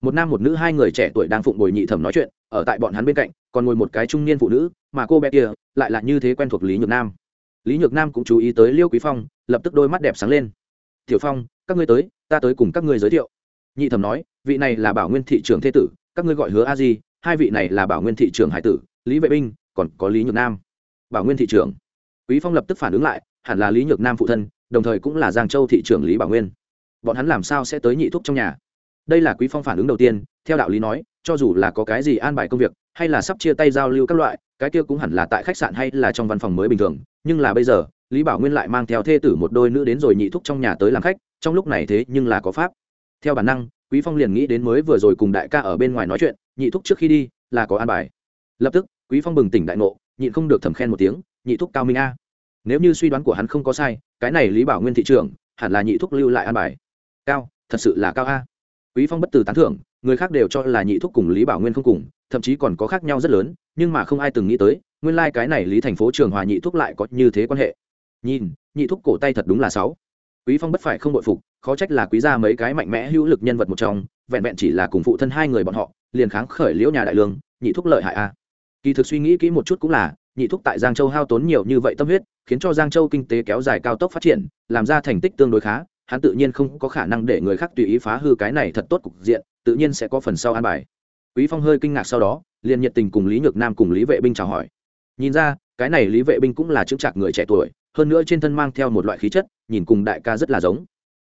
một nam một nữ hai người trẻ tuổi đang phụng bồi nhị thẩm nói chuyện, ở tại bọn hắn bên cạnh, còn ngồi một cái trung niên phụ nữ, mà cô bé kia lại là như thế quen thuộc lý nhược nam. Lý nhược nam cũng chú ý tới liêu quý phong, lập tức đôi mắt đẹp sáng lên. Tiểu phong, các ngươi tới, ta tới cùng các ngươi giới thiệu. Nhị thẩm nói, vị này là bảo nguyên thị trưởng thế tử, các ngươi gọi hứa a di, hai vị này là bảo nguyên thị trưởng hải tử, lý vệ binh, còn có lý nhược nam. Bảo nguyên thị trưởng? Quý phong lập tức phản ứng lại, hẳn là lý nhược nam phụ thân, đồng thời cũng là giang châu thị trưởng lý bảo nguyên. Bọn hắn làm sao sẽ tới nhị thúc trong nhà? Đây là quý phong phản ứng đầu tiên, theo đạo lý nói, cho dù là có cái gì an bài công việc, hay là sắp chia tay giao lưu các loại, cái kia cũng hẳn là tại khách sạn hay là trong văn phòng mới bình thường. Nhưng là bây giờ, lý bảo nguyên lại mang theo thê tử một đôi nữ đến rồi nhị thúc trong nhà tới làm khách, trong lúc này thế nhưng là có pháp. Theo bản năng, quý phong liền nghĩ đến mới vừa rồi cùng đại ca ở bên ngoài nói chuyện, nhị thúc trước khi đi, là có an bài. Lập tức, quý phong bừng tỉnh đại ngộ, nhịn không được thầm khen một tiếng, nhị thúc cao minh a. Nếu như suy đoán của hắn không có sai, cái này lý bảo nguyên thị trường hẳn là nhị thúc lưu lại an bài. Cao, thật sự là cao a quý phong bất từ tán thưởng, người khác đều cho là nhị thúc cùng lý bảo nguyên không cùng, thậm chí còn có khác nhau rất lớn, nhưng mà không ai từng nghĩ tới, nguyên lai like cái này lý thành phố trường hòa nhị thúc lại có như thế quan hệ. Nhìn, nhị thúc cổ tay thật đúng là sáu. Quý phong bất phải không bội phục, khó trách là quý gia mấy cái mạnh mẽ hữu lực nhân vật một trong, vẹn vẹn chỉ là cùng phụ thân hai người bọn họ, liền kháng khởi liễu nhà đại lương, nhị thúc lợi hại a. Kỳ thực suy nghĩ kỹ một chút cũng là, nhị thúc tại giang châu hao tốn nhiều như vậy tâm huyết, khiến cho giang châu kinh tế kéo dài cao tốc phát triển, làm ra thành tích tương đối khá hắn tự nhiên không có khả năng để người khác tùy ý phá hư cái này thật tốt cục diện, tự nhiên sẽ có phần sau an bài. Quý phong hơi kinh ngạc sau đó, liền nhiệt tình cùng lý nhược nam cùng lý vệ binh chào hỏi. Nhìn ra, cái này lý vệ binh cũng là chứng trạc người trẻ tuổi, hơn nữa trên thân mang theo một loại khí chất, nhìn cùng đại ca rất là giống.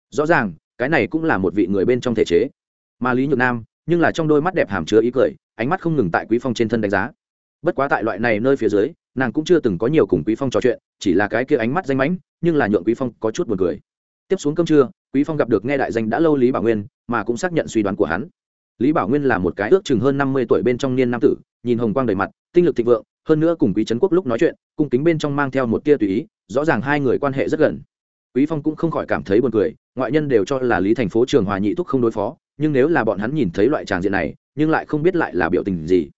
Rõ ràng, cái này cũng là một vị người bên trong thể chế. Mà lý nhược nam, nhưng là trong đôi mắt đẹp hàm chứa ý cười, ánh mắt không ngừng tại quý phong trên thân đánh giá. Bất quá tại loại này nơi phía dưới, nàng cũng chưa từng có nhiều cùng quý phong trò chuyện, chỉ là cái kia ánh mắt danh mãnh, nhưng là nhượng quý phong có chút buồn cười tiếp xuống cơm trưa, quý phong gặp được nghe đại danh đã lâu lý bảo nguyên, mà cũng xác nhận suy đoán của hắn. Lý bảo nguyên là một cái ước chừng hơn năm mươi tuổi bên trong niên nam tử, nhìn hồng quang đầy mặt, tinh lực thịnh vượng, hơn nữa cùng quý trấn quốc lúc nói chuyện, cung kính bên trong mang theo một tia tùy ý, rõ ràng hai người quan hệ rất gần. Quý phong cũng không khỏi cảm thấy buồn cười, ngoại nhân đều cho là lý thành phố trường hòa nhị thúc không đối phó, nhưng nếu là bọn hắn nhìn thấy loại tràng diện này, nhưng lại không biết lại là biểu tình gì.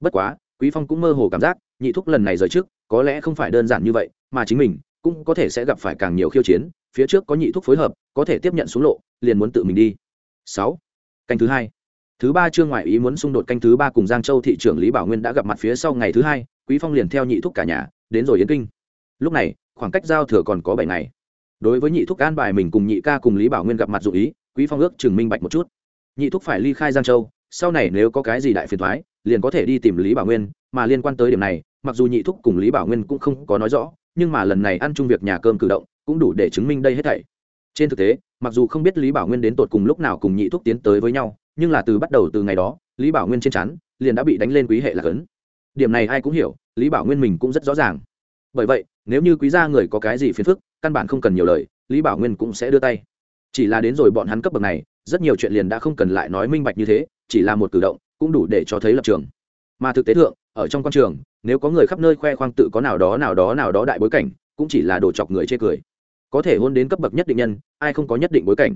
Bất quá, quý phong cũng mơ hồ cảm giác, nhị thúc lần này rời trước, có lẽ không phải đơn giản như vậy, mà chính mình cũng có thể sẽ gặp phải càng nhiều khiêu chiến, phía trước có nhị thúc phối hợp, có thể tiếp nhận xuống lộ, liền muốn tự mình đi. Sáu. Canh thứ hai. Thứ ba chương ngoại ý muốn xung đột canh thứ ba cùng giang châu thị trưởng lý bảo nguyên đã gặp mặt phía sau ngày thứ hai, quý phong liền theo nhị thúc cả nhà, đến rồi yến kinh. Lúc này, khoảng cách giao thừa còn có bảy ngày. Đối với nhị thúc an bài mình cùng nhị ca cùng lý bảo nguyên gặp mặt dụ ý, quý phong ước chừng minh bạch một chút. Nhị thúc phải ly khai giang châu, sau này nếu có cái gì đại phiền thoái liền có thể đi tìm lý bảo nguyên, mà liên quan tới điểm này, mặc dù nhị thúc cùng lý bảo nguyên cũng không có nói rõ nhưng mà lần này ăn chung việc nhà cơm cử động cũng đủ để chứng minh đây hết thảy. Trên thực tế, mặc dù không biết lý bảo nguyên đến tột cùng lúc nào cùng nhị thúc tiến tới với nhau, nhưng là từ bắt đầu từ ngày đó, lý bảo nguyên trên chắn liền đã bị đánh lên quý hệ là cấn. Điểm này ai cũng hiểu, lý bảo nguyên mình cũng rất rõ ràng. Bởi vậy, nếu như quý gia người có cái gì phiền phức, căn bản không cần nhiều lời, lý bảo nguyên cũng sẽ đưa tay. Chỉ là đến rồi bọn hắn cấp bậc này, rất nhiều chuyện liền đã không cần lại nói minh bạch như thế, chỉ là một cử động, cũng đủ để cho thấy lập trường. Mà thực tế thượng, ở trong quan trường nếu có người khắp nơi khoe khoang tự có nào đó nào đó nào đó đại bối cảnh, cũng chỉ là đồ chọc người chê cười. Có thể hôn đến cấp bậc nhất định nhân, ai không có nhất định bối cảnh?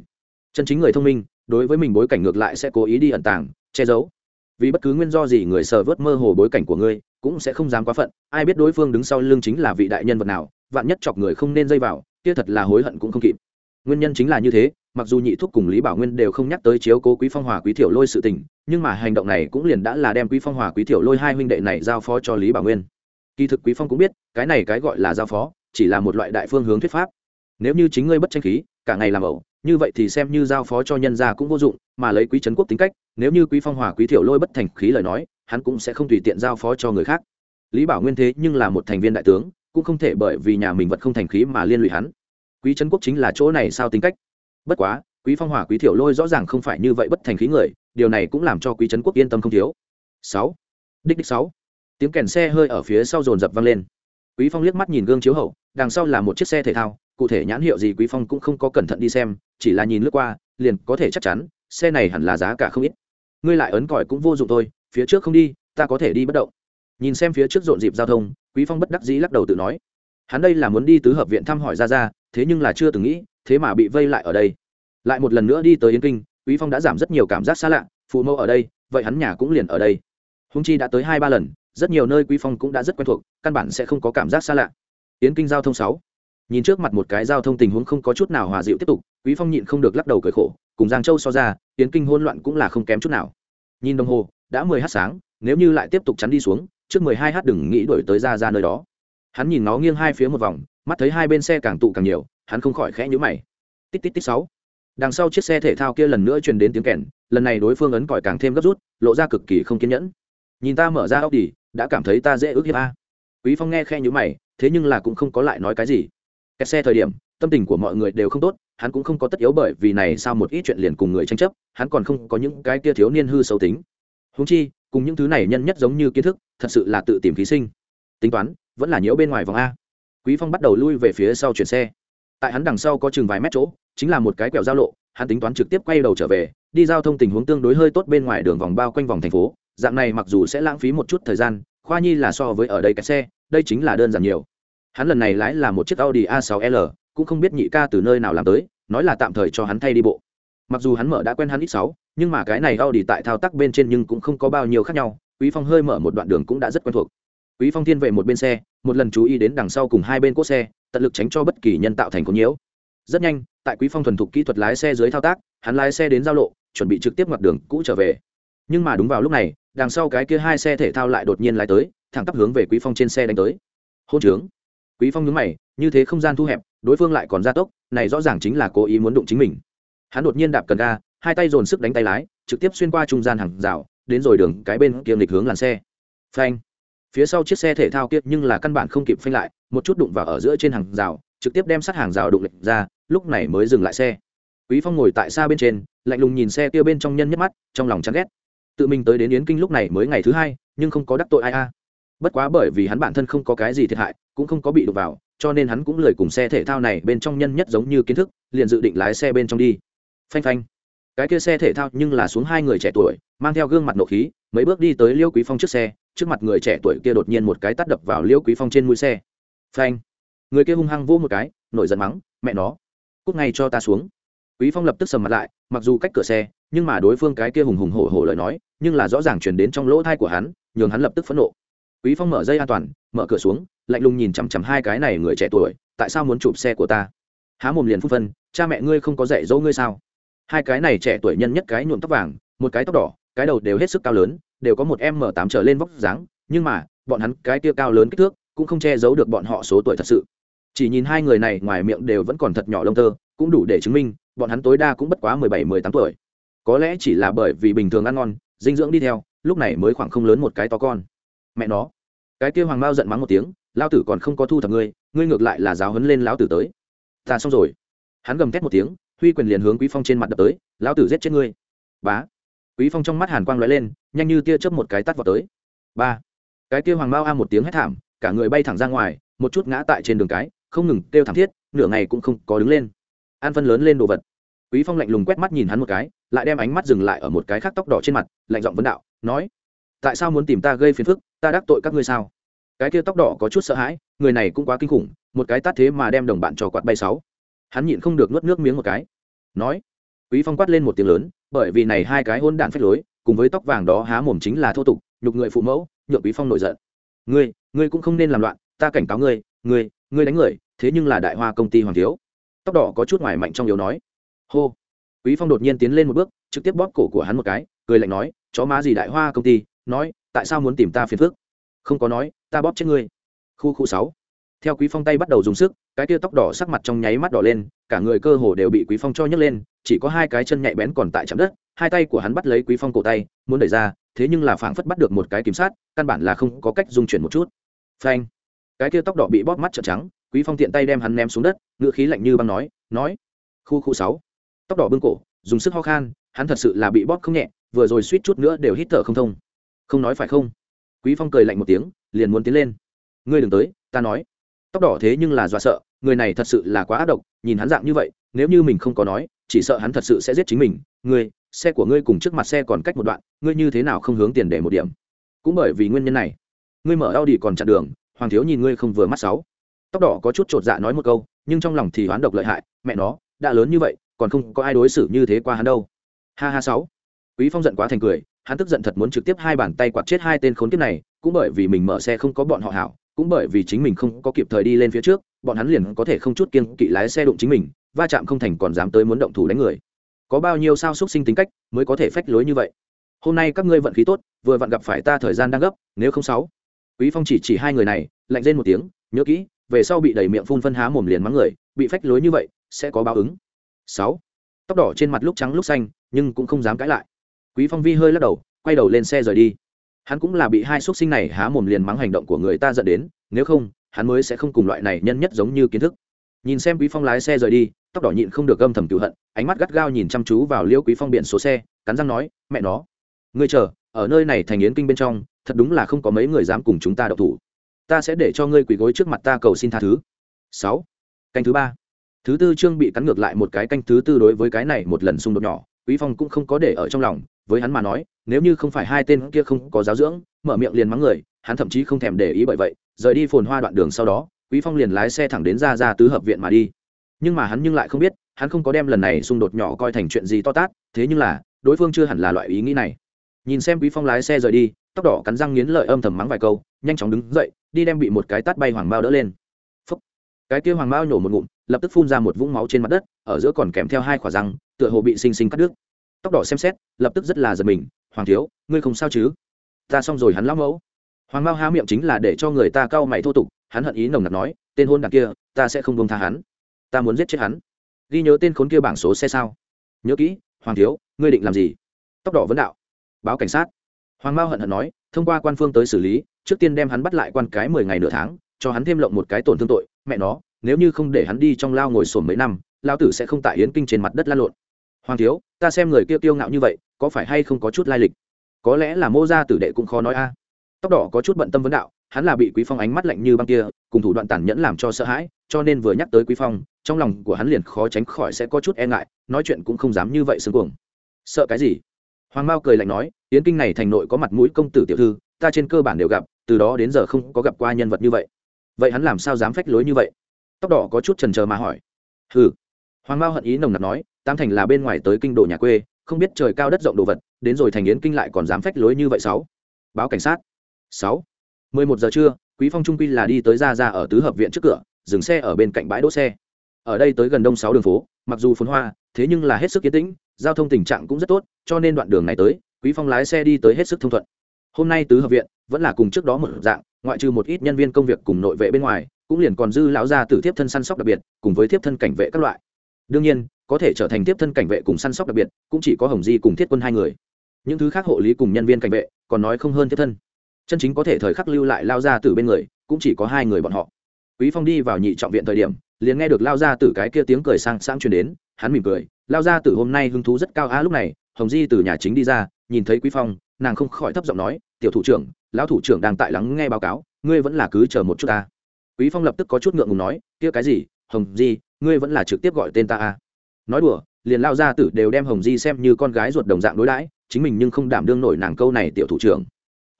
Chân chính người thông minh, đối với mình bối cảnh ngược lại sẽ cố ý đi ẩn tàng, che giấu. Vì bất cứ nguyên do gì người sờ vớt mơ hồ bối cảnh của ngươi, cũng sẽ không dám quá phận. Ai biết đối phương đứng sau lưng chính là vị đại nhân vật nào, vạn nhất chọc người không nên dây vào, kia thật là hối hận cũng không kịp. Nguyên nhân chính là như thế mặc dù nhị thúc cùng lý bảo nguyên đều không nhắc tới chiếu cố quý phong hòa quý thiểu lôi sự tình, nhưng mà hành động này cũng liền đã là đem quý phong hòa quý thiểu lôi hai huynh đệ này giao phó cho lý bảo nguyên. Kỳ thực quý phong cũng biết, cái này cái gọi là giao phó, chỉ là một loại đại phương hướng thuyết pháp. Nếu như chính ngươi bất tranh khí, cả ngày làm ẩu, như vậy thì xem như giao phó cho nhân gia cũng vô dụng, mà lấy quý trấn quốc tính cách, nếu như quý phong hòa quý thiểu lôi bất thành khí lời nói, hắn cũng sẽ không tùy tiện giao phó cho người khác. Lý bảo nguyên thế nhưng là một thành viên đại tướng, cũng không thể bởi vì nhà mình vật không thành khí mà liên lụy hắn. Quý trấn quốc chính là chỗ này sao tính cách? Bất quá, quý phong hỏa, quý thiểu lôi rõ ràng không phải như vậy bất thành khí người, điều này cũng làm cho quý trấn quốc yên tâm không thiếu. Sáu. Đích đích sáu. Tiếng kèn xe hơi ở phía sau dồn dập vang lên. Quý phong liếc mắt nhìn gương chiếu hậu, đằng sau là một chiếc xe thể thao, cụ thể nhãn hiệu gì quý phong cũng không có cẩn thận đi xem, chỉ là nhìn lướt qua, liền có thể chắc chắn, xe này hẳn là giá cả không ít. Ngươi lại ấn còi cũng vô dụng thôi, phía trước không đi, ta có thể đi bất động. Nhìn xem phía trước rộn dịp giao thông, quý phong bất đắc dĩ lắc đầu tự nói. Hắn đây là muốn đi tứ hợp viện thăm hỏi ra ra thế nhưng là chưa từng nghĩ thế mà bị vây lại ở đây. Lại một lần nữa đi tới yến kinh, quý phong đã giảm rất nhiều cảm giác xa lạ, phụ mẫu ở đây, vậy hắn nhà cũng liền ở đây. Húng chi đã tới hai ba lần, rất nhiều nơi quý phong cũng đã rất quen thuộc, căn bản sẽ không có cảm giác xa lạ. Yến kinh giao thông sáu. Nhìn trước mặt một cái giao thông tình huống không có chút nào hòa dịu tiếp tục, quý phong nhịn không được lắc đầu cười khổ, cùng giang châu so ra, yến kinh hỗn loạn cũng là không kém chút nào. Nhìn đồng hồ, đã mười h sáng, nếu như lại tiếp tục chắn đi xuống, trước mười hai h đừng nghĩ đuổi tới ra ra nơi đó. Hắn nhìn nó nghiêng hai phía một vòng, mắt thấy hai bên xe càng tụ càng nhiều hắn không khỏi khẽ nhíu mày. Tít tít tít sáu. Đằng sau chiếc xe thể thao kia lần nữa truyền đến tiếng kèn, lần này đối phương ấn còi càng thêm gấp rút, lộ ra cực kỳ không kiên nhẫn. Nhìn ta mở ra ốc đi đã cảm thấy ta dễ ước hiếp a. Quý phong nghe khẽ nhíu mày, thế nhưng là cũng không có lại nói cái gì. Kẹt xe thời điểm, tâm tình của mọi người đều không tốt, hắn cũng không có tất yếu bởi vì này sao một ít chuyện liền cùng người tranh chấp, hắn còn không có những cái kia thiếu niên hư xấu tính. Huống chi, cùng những thứ này nhân nhất giống như kiến thức, thật sự là tự tìm khí sinh. Tính toán, vẫn là nhiễu bên ngoài vòng a. Quý phong bắt đầu lui về phía sau chuyển xe tại hắn đằng sau có chừng vài mét chỗ, chính là một cái quẹo giao lộ, hắn tính toán trực tiếp quay đầu trở về, đi giao thông tình huống tương đối hơi tốt bên ngoài đường vòng bao quanh vòng thành phố, dạng này mặc dù sẽ lãng phí một chút thời gian, khoa nhi là so với ở đây cái xe, đây chính là đơn giản nhiều. Hắn lần này lái là một chiếc audi a 6 l, cũng không biết nhị ca từ nơi nào làm tới, nói là tạm thời cho hắn thay đi bộ. Mặc dù hắn mở đã quen hắn ít sáu, nhưng mà cái này audi tại thao tác bên trên nhưng cũng không có bao nhiêu khác nhau, quý phong hơi mở một đoạn đường cũng đã rất quen thuộc quý phong thiên về một bên xe, một lần chú ý đến đằng sau cùng hai bên cốt xe, tận lực tránh cho bất kỳ nhân tạo thành có nhiễu. Rất nhanh, tại quý phong thuần thục kỹ thuật lái xe dưới thao tác, hắn lái xe đến giao lộ, chuẩn bị trực tiếp mặt đường cũ trở về. Nhưng mà đúng vào lúc này, đằng sau cái kia hai xe thể thao lại đột nhiên lái tới, thẳng tắp hướng về quý phong trên xe đánh tới. Hôn trướng. Quý phong nhướng mày, như thế không gian thu hẹp, đối phương lại còn gia tốc, này rõ ràng chính là cố ý muốn đụng chính mình. Hắn đột nhiên đạp cần ga, hai tay dồn sức đánh tay lái, trực tiếp xuyên qua trung gian hàng rào, đến rồi đường cái bên kia nghịch hướng làn xe. Phanh phía sau chiếc xe thể thao kiệt nhưng là căn bản không kịp phanh lại, một chút đụng vào ở giữa trên hàng rào, trực tiếp đem sát hàng rào đụng lệch ra, lúc này mới dừng lại xe. Quý phong ngồi tại xa bên trên, lạnh lùng nhìn xe kia bên trong nhân nhất mắt, trong lòng chán ghét. Tự mình tới đến yến kinh lúc này mới ngày thứ hai, nhưng không có đắc tội ai a. Bất quá bởi vì hắn bản thân không có cái gì thiệt hại, cũng không có bị đụng vào, cho nên hắn cũng lời cùng xe thể thao này bên trong nhân nhất giống như kiến thức, liền dự định lái xe bên trong đi. Phanh phanh cái kia xe thể thao nhưng là xuống hai người trẻ tuổi, mang theo gương mặt nộ khí, mấy bước đi tới liêu quý phong trước xe, trước mặt người trẻ tuổi kia đột nhiên một cái tắt đập vào liêu quý phong trên mũi xe. Phanh! Người kia hung hăng vô một cái, nổi giận mắng, mẹ nó! Cút ngay cho ta xuống! Quý phong lập tức sầm mặt lại, mặc dù cách cửa xe, nhưng mà đối phương cái kia hùng hùng hổ hổ lời nói, nhưng là rõ ràng truyền đến trong lỗ thai của hắn, nhường hắn lập tức phẫn nộ. Quý phong mở dây an toàn, mở cửa xuống, lạnh lùng nhìn chằm chằm hai cái này người trẻ tuổi, tại sao muốn chụp xe của ta? Há mồm liền phun phân, cha mẹ ngươi không có dạy dỗ ngươi sao? Hai cái này trẻ tuổi nhân nhất cái nhuộm tóc vàng, một cái tóc đỏ, cái đầu đều hết sức cao lớn, đều có một m tám trở lên vóc dáng, nhưng mà, bọn hắn cái tia cao lớn kích thước, cũng không che giấu được bọn họ số tuổi thật sự. Chỉ nhìn hai người này ngoài miệng đều vẫn còn thật nhỏ lông tơ, cũng đủ để chứng minh, bọn hắn tối đa cũng bất quá mười bảy, mười tám tuổi. Có lẽ chỉ là bởi vì bình thường ăn ngon, dinh dưỡng đi theo, lúc này mới khoảng không lớn một cái to con. Mẹ nó. Cái kia hoàng mao giận mắng một tiếng lao tử còn không có thu thập ngươi ngươi ngược lại là giáo hấn lên lão tử tới. Ta xong rồi. Hắn gầm thét một tiếng huy quyền liền hướng quý phong trên mặt đập tới, lão tử giết chết ngươi. Bá. Quý phong trong mắt hàn quang lóe lên, nhanh như tia chớp một cái tắt vào tới. Ba. Cái kia hoàng mao a một tiếng hét thảm, cả người bay thẳng ra ngoài, một chút ngã tại trên đường cái, không ngừng kêu thảm thiết, nửa ngày cũng không có đứng lên. An phân lớn lên đồ vật. Quý phong lạnh lùng quét mắt nhìn hắn một cái, lại đem ánh mắt dừng lại ở một cái khác tóc đỏ trên mặt, lạnh giọng vấn đạo, nói, tại sao muốn tìm ta gây phiền phức, ta đắc tội các ngươi sao? Cái kia tóc đỏ có chút sợ hãi, người này cũng quá kinh khủng, một cái tát thế mà đem đồng bạn trò quạt bay sáu hắn nhịn không được nuốt nước miếng một cái. Nói, quý phong quát lên một tiếng lớn, bởi vì này hai cái hôn đạn phách lối, cùng với tóc vàng đó há mồm chính là thô tục, nhục người phụ mẫu, nhượng quý phong nổi giận. Ngươi ngươi cũng không nên làm loạn, ta cảnh cáo ngươi ngươi ngươi đánh người, thế nhưng là đại hoa công ty hoàng thiếu. Tóc đỏ có chút ngoài mạnh trong yếu nói. Hô. Quý phong đột nhiên tiến lên một bước, trực tiếp bóp cổ của hắn một cái, cười lạnh nói, chó má gì đại hoa công ty, nói, tại sao muốn tìm ta phiền phức? Không có nói, ta bóp chết ngươi. Khu khu sáu theo quý phong tay bắt đầu dùng sức, cái tia tóc đỏ sắc mặt trong nháy mắt đỏ lên, cả người cơ hồ đều bị quý phong cho nhấc lên, chỉ có hai cái chân nhạy bén còn tại chạm đất, hai tay của hắn bắt lấy quý phong cổ tay, muốn đẩy ra, thế nhưng là phảng phất bắt được một cái kiểm sát, căn bản là không có cách dung chuyển một chút. Phanh! Cái tia tóc đỏ bị bóp mắt trợn trắng, quý phong tiện tay đem hắn ném xuống đất, ngựa khí lạnh như băng nói nói, khu khu sáu. Tóc đỏ bưng cổ, dùng sức ho khan, hắn thật sự là bị bóp không nhẹ, vừa rồi suýt chút nữa đều hít thở không thông. Không nói phải không? Quý phong cười lạnh một tiếng, liền muốn tiến lên. Ngươi đừng tới, ta nói tóc đỏ thế nhưng là dọa sợ, người này thật sự là quá ác độc, nhìn hắn dạng như vậy, nếu như mình không có nói, chỉ sợ hắn thật sự sẽ giết chính mình. Ngươi, xe của ngươi cùng trước mặt xe còn cách một đoạn, ngươi như thế nào không hướng tiền để một điểm? Cũng bởi vì nguyên nhân này, ngươi mở a u đi còn chặn đường, hoàng thiếu nhìn ngươi không vừa mắt sáu. Tóc đỏ có chút chột dạ nói một câu, nhưng trong lòng thì hoán độc lợi hại, mẹ nó, đã lớn như vậy, còn không có ai đối xử như thế qua hắn đâu. Ha ha sáu. Quý phong giận quá thành cười, hắn tức giận thật muốn trực tiếp hai bàn tay quạt chết hai tên khốn kiếp này, cũng bởi vì mình mở xe không có bọn họ hảo cũng bởi vì chính mình không có kịp thời đi lên phía trước, bọn hắn liền có thể không chút kiên kỵ lái xe đụng chính mình, va chạm không thành còn dám tới muốn động thủ đánh người. Có bao nhiêu sao xúc sinh tính cách mới có thể phách lối như vậy? Hôm nay các ngươi vận khí tốt, vừa vặn gặp phải ta thời gian đang gấp, nếu không sáu. Quý phong chỉ chỉ hai người này, lạnh lên một tiếng, nhớ kỹ, về sau bị đẩy miệng phun phân há mồm liền mắng người, bị phách lối như vậy, sẽ có báo ứng. Sáu. Tóc đỏ trên mặt lúc trắng lúc xanh, nhưng cũng không dám cãi lại. Quý phong vi hơi lắc đầu, quay đầu lên xe rời đi hắn cũng là bị hai x sinh này há mồm liền mắng hành động của người ta dẫn đến, nếu không, hắn mới sẽ không cùng loại này nhân nhất giống như kiến thức. Nhìn xem quý phong lái xe rời đi, tóc đỏ nhịn không được gâm thầm cựu hận, ánh mắt gắt gao nhìn chăm chú vào liêu quý phong biển số xe, cắn răng nói, mẹ nó, ngươi chờ, ở nơi này thành yến kinh bên trong, thật đúng là không có mấy người dám cùng chúng ta đậu thủ. Ta sẽ để cho ngươi quỳ gối trước mặt ta cầu xin tha thứ. Sáu. Canh thứ ba. Thứ tư trương bị cắn ngược lại một cái canh thứ tư đối với cái này một lần xung đột nhỏ, quý phong cũng không có để ở trong lòng với hắn mà nói, nếu như không phải hai tên kia không có giáo dưỡng, mở miệng liền mắng người, hắn thậm chí không thèm để ý bởi vậy, rời đi phồn hoa đoạn đường sau đó, quý phong liền lái xe thẳng đến ra ra tứ hợp viện mà đi. Nhưng mà hắn nhưng lại không biết, hắn không có đem lần này xung đột nhỏ coi thành chuyện gì to tát, thế nhưng là, đối phương chưa hẳn là loại ý nghĩ này. Nhìn xem quý phong lái xe rời đi, tóc đỏ cắn răng nghiến lợi âm thầm mắng vài câu, nhanh chóng đứng dậy, đi đem bị một cái tát bay hoàng bao đỡ lên. Phúc. cái kia hoàng bao nhổ một ngụm, lập tức phun ra một vũng máu trên mặt đất, ở giữa còn kèm theo hai quả răng, tựa hồ bị sinh sinh cắt đứt tóc đỏ xem xét, lập tức rất là giật mình, hoàng thiếu, ngươi không sao chứ? Ta xong rồi hắn lão mẫu. Hoàng mao há miệng chính là để cho người ta cau mày thô tục, hắn hận ý nồng nặc nói, tên hôn đ kia, ta sẽ không buông tha hắn. Ta muốn giết chết hắn. Ghi nhớ tên khốn kia bảng số xe sao? Nhớ kỹ, hoàng thiếu, ngươi định làm gì? Tóc đỏ vấn đạo. Báo cảnh sát. Hoàng mao hận hận nói, thông qua quan phương tới xử lý, trước tiên đem hắn bắt lại quan cái mười ngày nửa tháng, cho hắn thêm lộng một cái tổn thương tội. Mẹ nó, nếu như không để hắn đi trong lao ngồi sồn mấy năm, lao tử sẽ không tại yến kinh trên mặt đất lan lộn hoàng thiếu, ta xem người kia kiêu ngạo như vậy, có phải hay không có chút lai lịch? Có lẽ là mô gia tử đệ cũng khó nói a. Tóc đỏ có chút bận tâm vấn đạo, hắn là bị quý phong ánh mắt lạnh như băng kia, cùng thủ đoạn tàn nhẫn làm cho sợ hãi, cho nên vừa nhắc tới quý phong, trong lòng của hắn liền khó tránh khỏi sẽ có chút e ngại, nói chuyện cũng không dám như vậy sướng cuồng. Sợ cái gì? Hoàng mao cười lạnh nói, yến kinh này thành nội có mặt mũi công tử tiểu thư, ta trên cơ bản đều gặp, từ đó đến giờ không có gặp qua nhân vật như vậy. Vậy hắn làm sao dám phách lối như vậy? Tóc đỏ có chút trần chờ mà hỏi. Ừ hoàng mao hận ý nồng nặc nói, tam thành là bên ngoài tới kinh đồ nhà quê, không biết trời cao đất rộng đồ vật, đến rồi thành yến kinh lại còn dám phách lối như vậy sáu. Báo cảnh sát. Sáu. Mười một giờ trưa, quý phong trung quy là đi tới ra ra ở tứ hợp viện trước cửa, dừng xe ở bên cạnh bãi đỗ xe. Ở đây tới gần đông sáu đường phố, mặc dù phồn hoa, thế nhưng là hết sức yên tĩnh, giao thông tình trạng cũng rất tốt, cho nên đoạn đường này tới, quý phong lái xe đi tới hết sức thông thuận. Hôm nay tứ hợp viện, vẫn là cùng trước đó một dạng, ngoại trừ một ít nhân viên công việc cùng nội vệ bên ngoài, cũng liền còn dư lão gia tử thiếp thân săn sóc đặc biệt, cùng với thiếp thân cảnh vệ các loại đương nhiên, có thể trở thành tiếp thân cảnh vệ cùng săn sóc đặc biệt, cũng chỉ có hồng di cùng thiết quân hai người. Những thứ khác hộ lý cùng nhân viên cảnh vệ, còn nói không hơn tiếp thân. Chân chính có thể thời khắc lưu lại lao ra từ bên người, cũng chỉ có hai người bọn họ. Quý phong đi vào nhị trọng viện thời điểm, liền nghe được lao ra từ cái kia tiếng cười sang sang truyền đến, hắn mỉm cười, lao ra từ hôm nay hứng thú rất cao á, lúc này, hồng di từ nhà chính đi ra, nhìn thấy quý phong, nàng không khỏi thấp giọng nói, tiểu thủ trưởng, lão thủ trưởng đang tại lắng nghe báo cáo, ngươi vẫn là cứ chờ một chút ta. Quý phong lập tức có chút ngượng ngùng nói, kia cái gì, hồng di ngươi vẫn là trực tiếp gọi tên ta a nói đùa, liền lao ra tử đều đem hồng di xem như con gái ruột đồng dạng đối đãi, chính mình nhưng không đảm đương nổi nàng câu này tiểu thủ trưởng.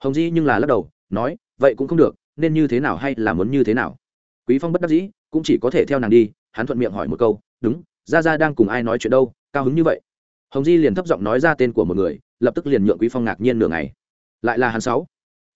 Hồng di nhưng là lắc đầu, nói, vậy cũng không được, nên như thế nào hay là muốn như thế nào? Quý phong bất đắc dĩ, cũng chỉ có thể theo nàng đi, hắn thuận miệng hỏi một câu, đúng, gia gia đang cùng ai nói chuyện đâu, cao hứng như vậy. Hồng di liền thấp giọng nói ra tên của một người, lập tức liền nhượng quý phong ngạc nhiên nửa ngày. Lại là hắn sáu.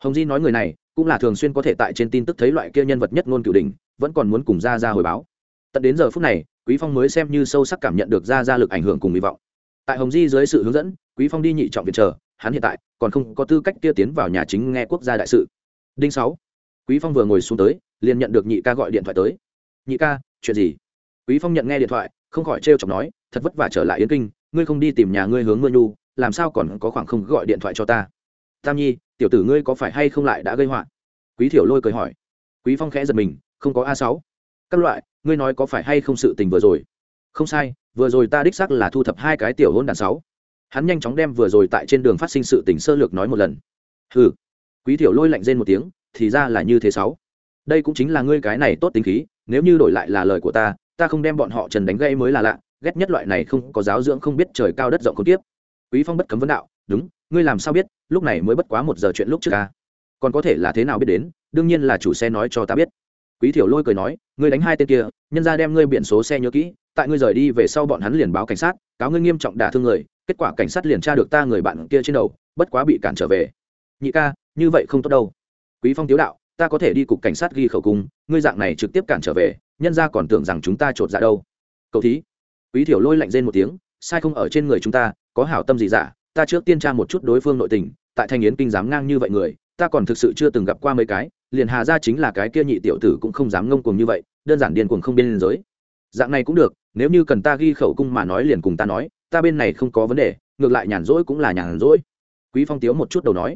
Hồng di nói người này, cũng là thường xuyên có thể tại trên tin tức thấy loại kia nhân vật nhất ngôn cửu đình vẫn còn muốn cùng gia gia hồi báo tận đến giờ phút này, quý phong mới xem như sâu sắc cảm nhận được ra ra lực ảnh hưởng cùng hy vọng. Tại hồng di dưới sự hướng dẫn, quý phong đi nhị trọng viện chờ, hắn hiện tại còn không có tư cách kia tiến vào nhà chính nghe quốc gia đại sự. Đinh sáu. Quý phong vừa ngồi xuống tới, liền nhận được nhị ca gọi điện thoại tới. Nhị ca, chuyện gì? Quý phong nhận nghe điện thoại, không khỏi trêu chọc nói, thật vất vả trở lại yến kinh, ngươi không đi tìm nhà ngươi hướng mưa nhu, làm sao còn có khoảng không gọi điện thoại cho ta? Tam nhi, tiểu tử ngươi có phải hay không lại đã gây họa? Quý thiểu lôi cười hỏi. Quý phong khẽ giật mình, không có a sáu các loại, ngươi nói có phải hay không sự tình vừa rồi? Không sai, vừa rồi ta đích xác là thu thập hai cái tiểu hôn đàn sáu. Hắn nhanh chóng đem vừa rồi tại trên đường phát sinh sự tình sơ lược nói một lần. Hừ. Quý tiểu lôi lạnh rên một tiếng, thì ra là như thế sáu. Đây cũng chính là ngươi cái này tốt tính khí, nếu như đổi lại là lời của ta ta không đem bọn họ trần đánh gây mới là lạ, ghét nhất loại này không có giáo dưỡng, không biết trời cao đất rộng không tiếp quý phong bất cấm vấn đạo, đúng, ngươi làm sao biết, lúc này mới bất quá một giờ chuyện lúc trước ca còn có thể là thế nào biết đến, đương nhiên là chủ xe nói cho ta biết quý thiểu lôi cười nói, ngươi đánh hai tên kia, nhân ra đem ngươi biển số xe nhớ kỹ, tại ngươi rời đi về sau bọn hắn liền báo cảnh sát, cáo ngươi nghiêm trọng đả thương người, kết quả cảnh sát liền tra được ta người bạn kia trên đầu, bất quá bị cản trở về. Nhị ca, như vậy không tốt đâu. Quý phong tiếu đạo, ta có thể đi cục cảnh sát ghi khẩu cung, ngươi dạng này trực tiếp cản trở về, nhân ra còn tưởng rằng chúng ta trột dạ đâu. Cậu thí. Quý thiểu lôi lạnh rên một tiếng, sai không ở trên người chúng ta, có hảo tâm gì giả, ta trước tiên tra một chút đối phương nội tình, tại thanh yến kinh dám ngang như vậy người, ta còn thực sự chưa từng gặp qua mấy cái liền hà ra chính là cái kia nhị tiểu tử cũng không dám ngông cuồng như vậy, đơn giản điên cuồng không biên giới. Dạng này cũng được, nếu như cần ta ghi khẩu cung mà nói liền cùng ta nói, ta bên này không có vấn đề, ngược lại nhàn rỗi cũng là nhàn rỗi. Quý phong tiếu một chút đầu nói,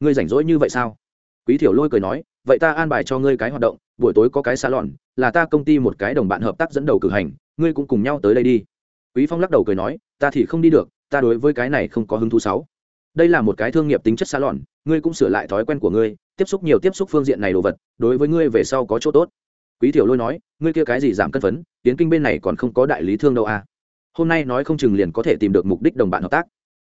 ngươi rảnh rỗi như vậy sao? Quý thiểu lôi cười nói, vậy ta an bài cho ngươi cái hoạt động, buổi tối có cái salon, là ta công ty một cái đồng bạn hợp tác dẫn đầu cử hành, ngươi cũng cùng nhau tới đây đi. Quý phong lắc đầu cười nói, ta thì không đi được, ta đối với cái này không có hứng thú sáu. Đây là một cái thương nghiệp tính chất salon, ngươi cũng sửa lại thói quen của ngươi tiếp xúc nhiều tiếp xúc phương diện này đồ vật, đối với ngươi về sau có chỗ tốt. Quý tiểu lôi nói, ngươi kia cái gì giảm cân phấn tiến kinh bên này còn không có đại lý thương đâu à? Hôm nay nói không chừng liền có thể tìm được mục đích đồng bạn hợp tác.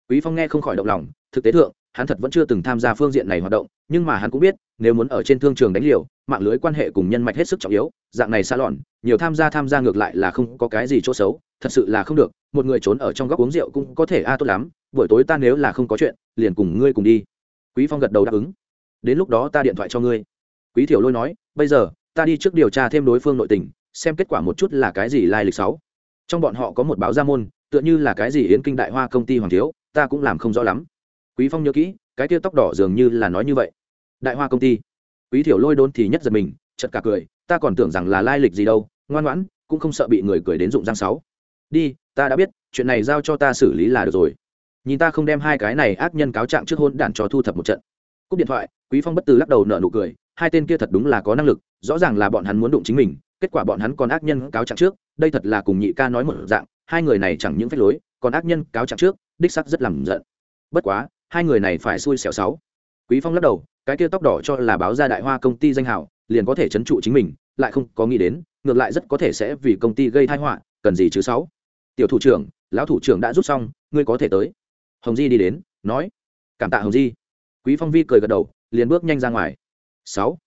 Quý phong nghe không khỏi động lòng, thực tế thượng, hắn thật vẫn chưa từng tham gia phương diện này hoạt động, nhưng mà hắn cũng biết, nếu muốn ở trên thương trường đánh liều, mạng lưới quan hệ cùng nhân mạch hết sức trọng yếu, dạng này xa lòn nhiều tham gia tham gia ngược lại là không có cái gì chỗ xấu, thật sự là không được, một người trốn ở trong góc uống rượu cũng có thể, a, tốt lắm, buổi tối ta nếu là không có chuyện, liền cùng ngươi cùng đi. Quý phong gật đầu đáp ứng đến lúc đó ta điện thoại cho ngươi. Quý thiểu lôi nói, bây giờ, ta đi trước điều tra thêm đối phương nội tình, xem kết quả một chút là cái gì lai lịch sáu trong bọn họ có một báo gia môn, tựa như là cái gì yến kinh đại hoa công ty hoàng thiếu, ta cũng làm không rõ lắm. Quý phong nhớ kỹ, cái kia tóc đỏ dường như là nói như vậy. Đại hoa công ty. Quý thiểu lôi đôn thì nhất giật mình chật cả cười, ta còn tưởng rằng là lai lịch gì đâu, ngoan ngoãn, cũng không sợ bị người cười đến dụng giang sáu. Đi, ta đã biết, chuyện này giao cho ta xử lý là được rồi. Nhìn ta không đem hai cái này ác nhân cáo trạng trước hôn đản cho thu thập một trận cúp điện thoại, quý phong bất từ lắc đầu nở nụ cười, hai tên kia thật đúng là có năng lực, rõ ràng là bọn hắn muốn đụng chính mình, kết quả bọn hắn còn ác nhân cáo trạng trước, đây thật là cùng nhị ca nói một dạng, hai người này chẳng những phép lối, còn ác nhân cáo trạng trước, đích sắc rất làm giận. Bất quá, hai người này phải xui xẻo sáu. Quý phong lắc đầu, cái kia tóc đỏ cho là báo ra đại hoa công ty danh hào liền có thể chấn trụ chính mình, lại không có nghĩ đến, ngược lại rất có thể sẽ vì công ty gây tai họa, cần gì chứ sáu? Tiểu thủ trưởng, lão thủ trưởng đã rút xong, ngươi có thể tới. Hồng di đi đến, nói. Cảm tạ hồng di quý phong vi cười gật đầu, liền bước nhanh ra ngoài. Sáu.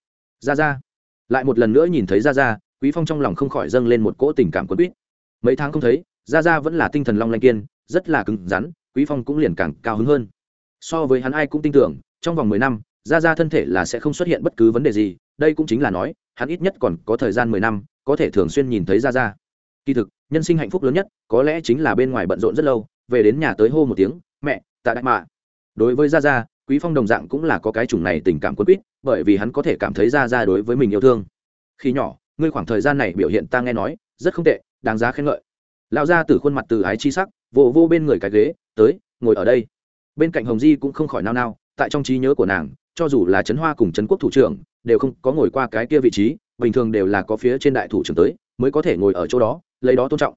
Ra ra lại một lần nữa nhìn thấy ra ra quý phong trong lòng không khỏi dâng lên một cỗ tình cảm quân quýt. Mấy tháng không thấy ra ra vẫn là tinh thần long lanh kiên, rất là cứng rắn, quý phong cũng liền càng cao hứng hơn. So với hắn ai cũng tin tưởng, trong vòng mười năm ra ra thân thể là sẽ không xuất hiện bất cứ vấn đề gì, đây cũng chính là nói, hắn ít nhất còn có thời gian mười năm, có thể thường xuyên nhìn thấy ra ra kỳ thực, nhân sinh hạnh phúc lớn nhất, có lẽ chính là bên ngoài bận rộn rất lâu, về đến nhà tới hô một tiếng, mẹ, tạ đại mạ. Đối với Ra Ra quý phong đồng dạng cũng là có cái chủng này tình cảm quân quýt, bởi vì hắn có thể cảm thấy gia gia đối với mình yêu thương. Khi nhỏ, ngươi khoảng thời gian này biểu hiện ta nghe nói, rất không tệ, đáng giá khen ngợi. Lão gia từ khuôn mặt từ ái chi sắc vô vô bên người cái ghế, tới, ngồi ở đây. Bên cạnh hồng di cũng không khỏi nao nao, tại trong trí nhớ của nàng, cho dù là trấn hoa cùng trấn quốc thủ trưởng, đều không có ngồi qua cái kia vị trí, bình thường đều là có phía trên đại thủ trưởng tới, mới có thể ngồi ở chỗ đó, lấy đó tôn trọng.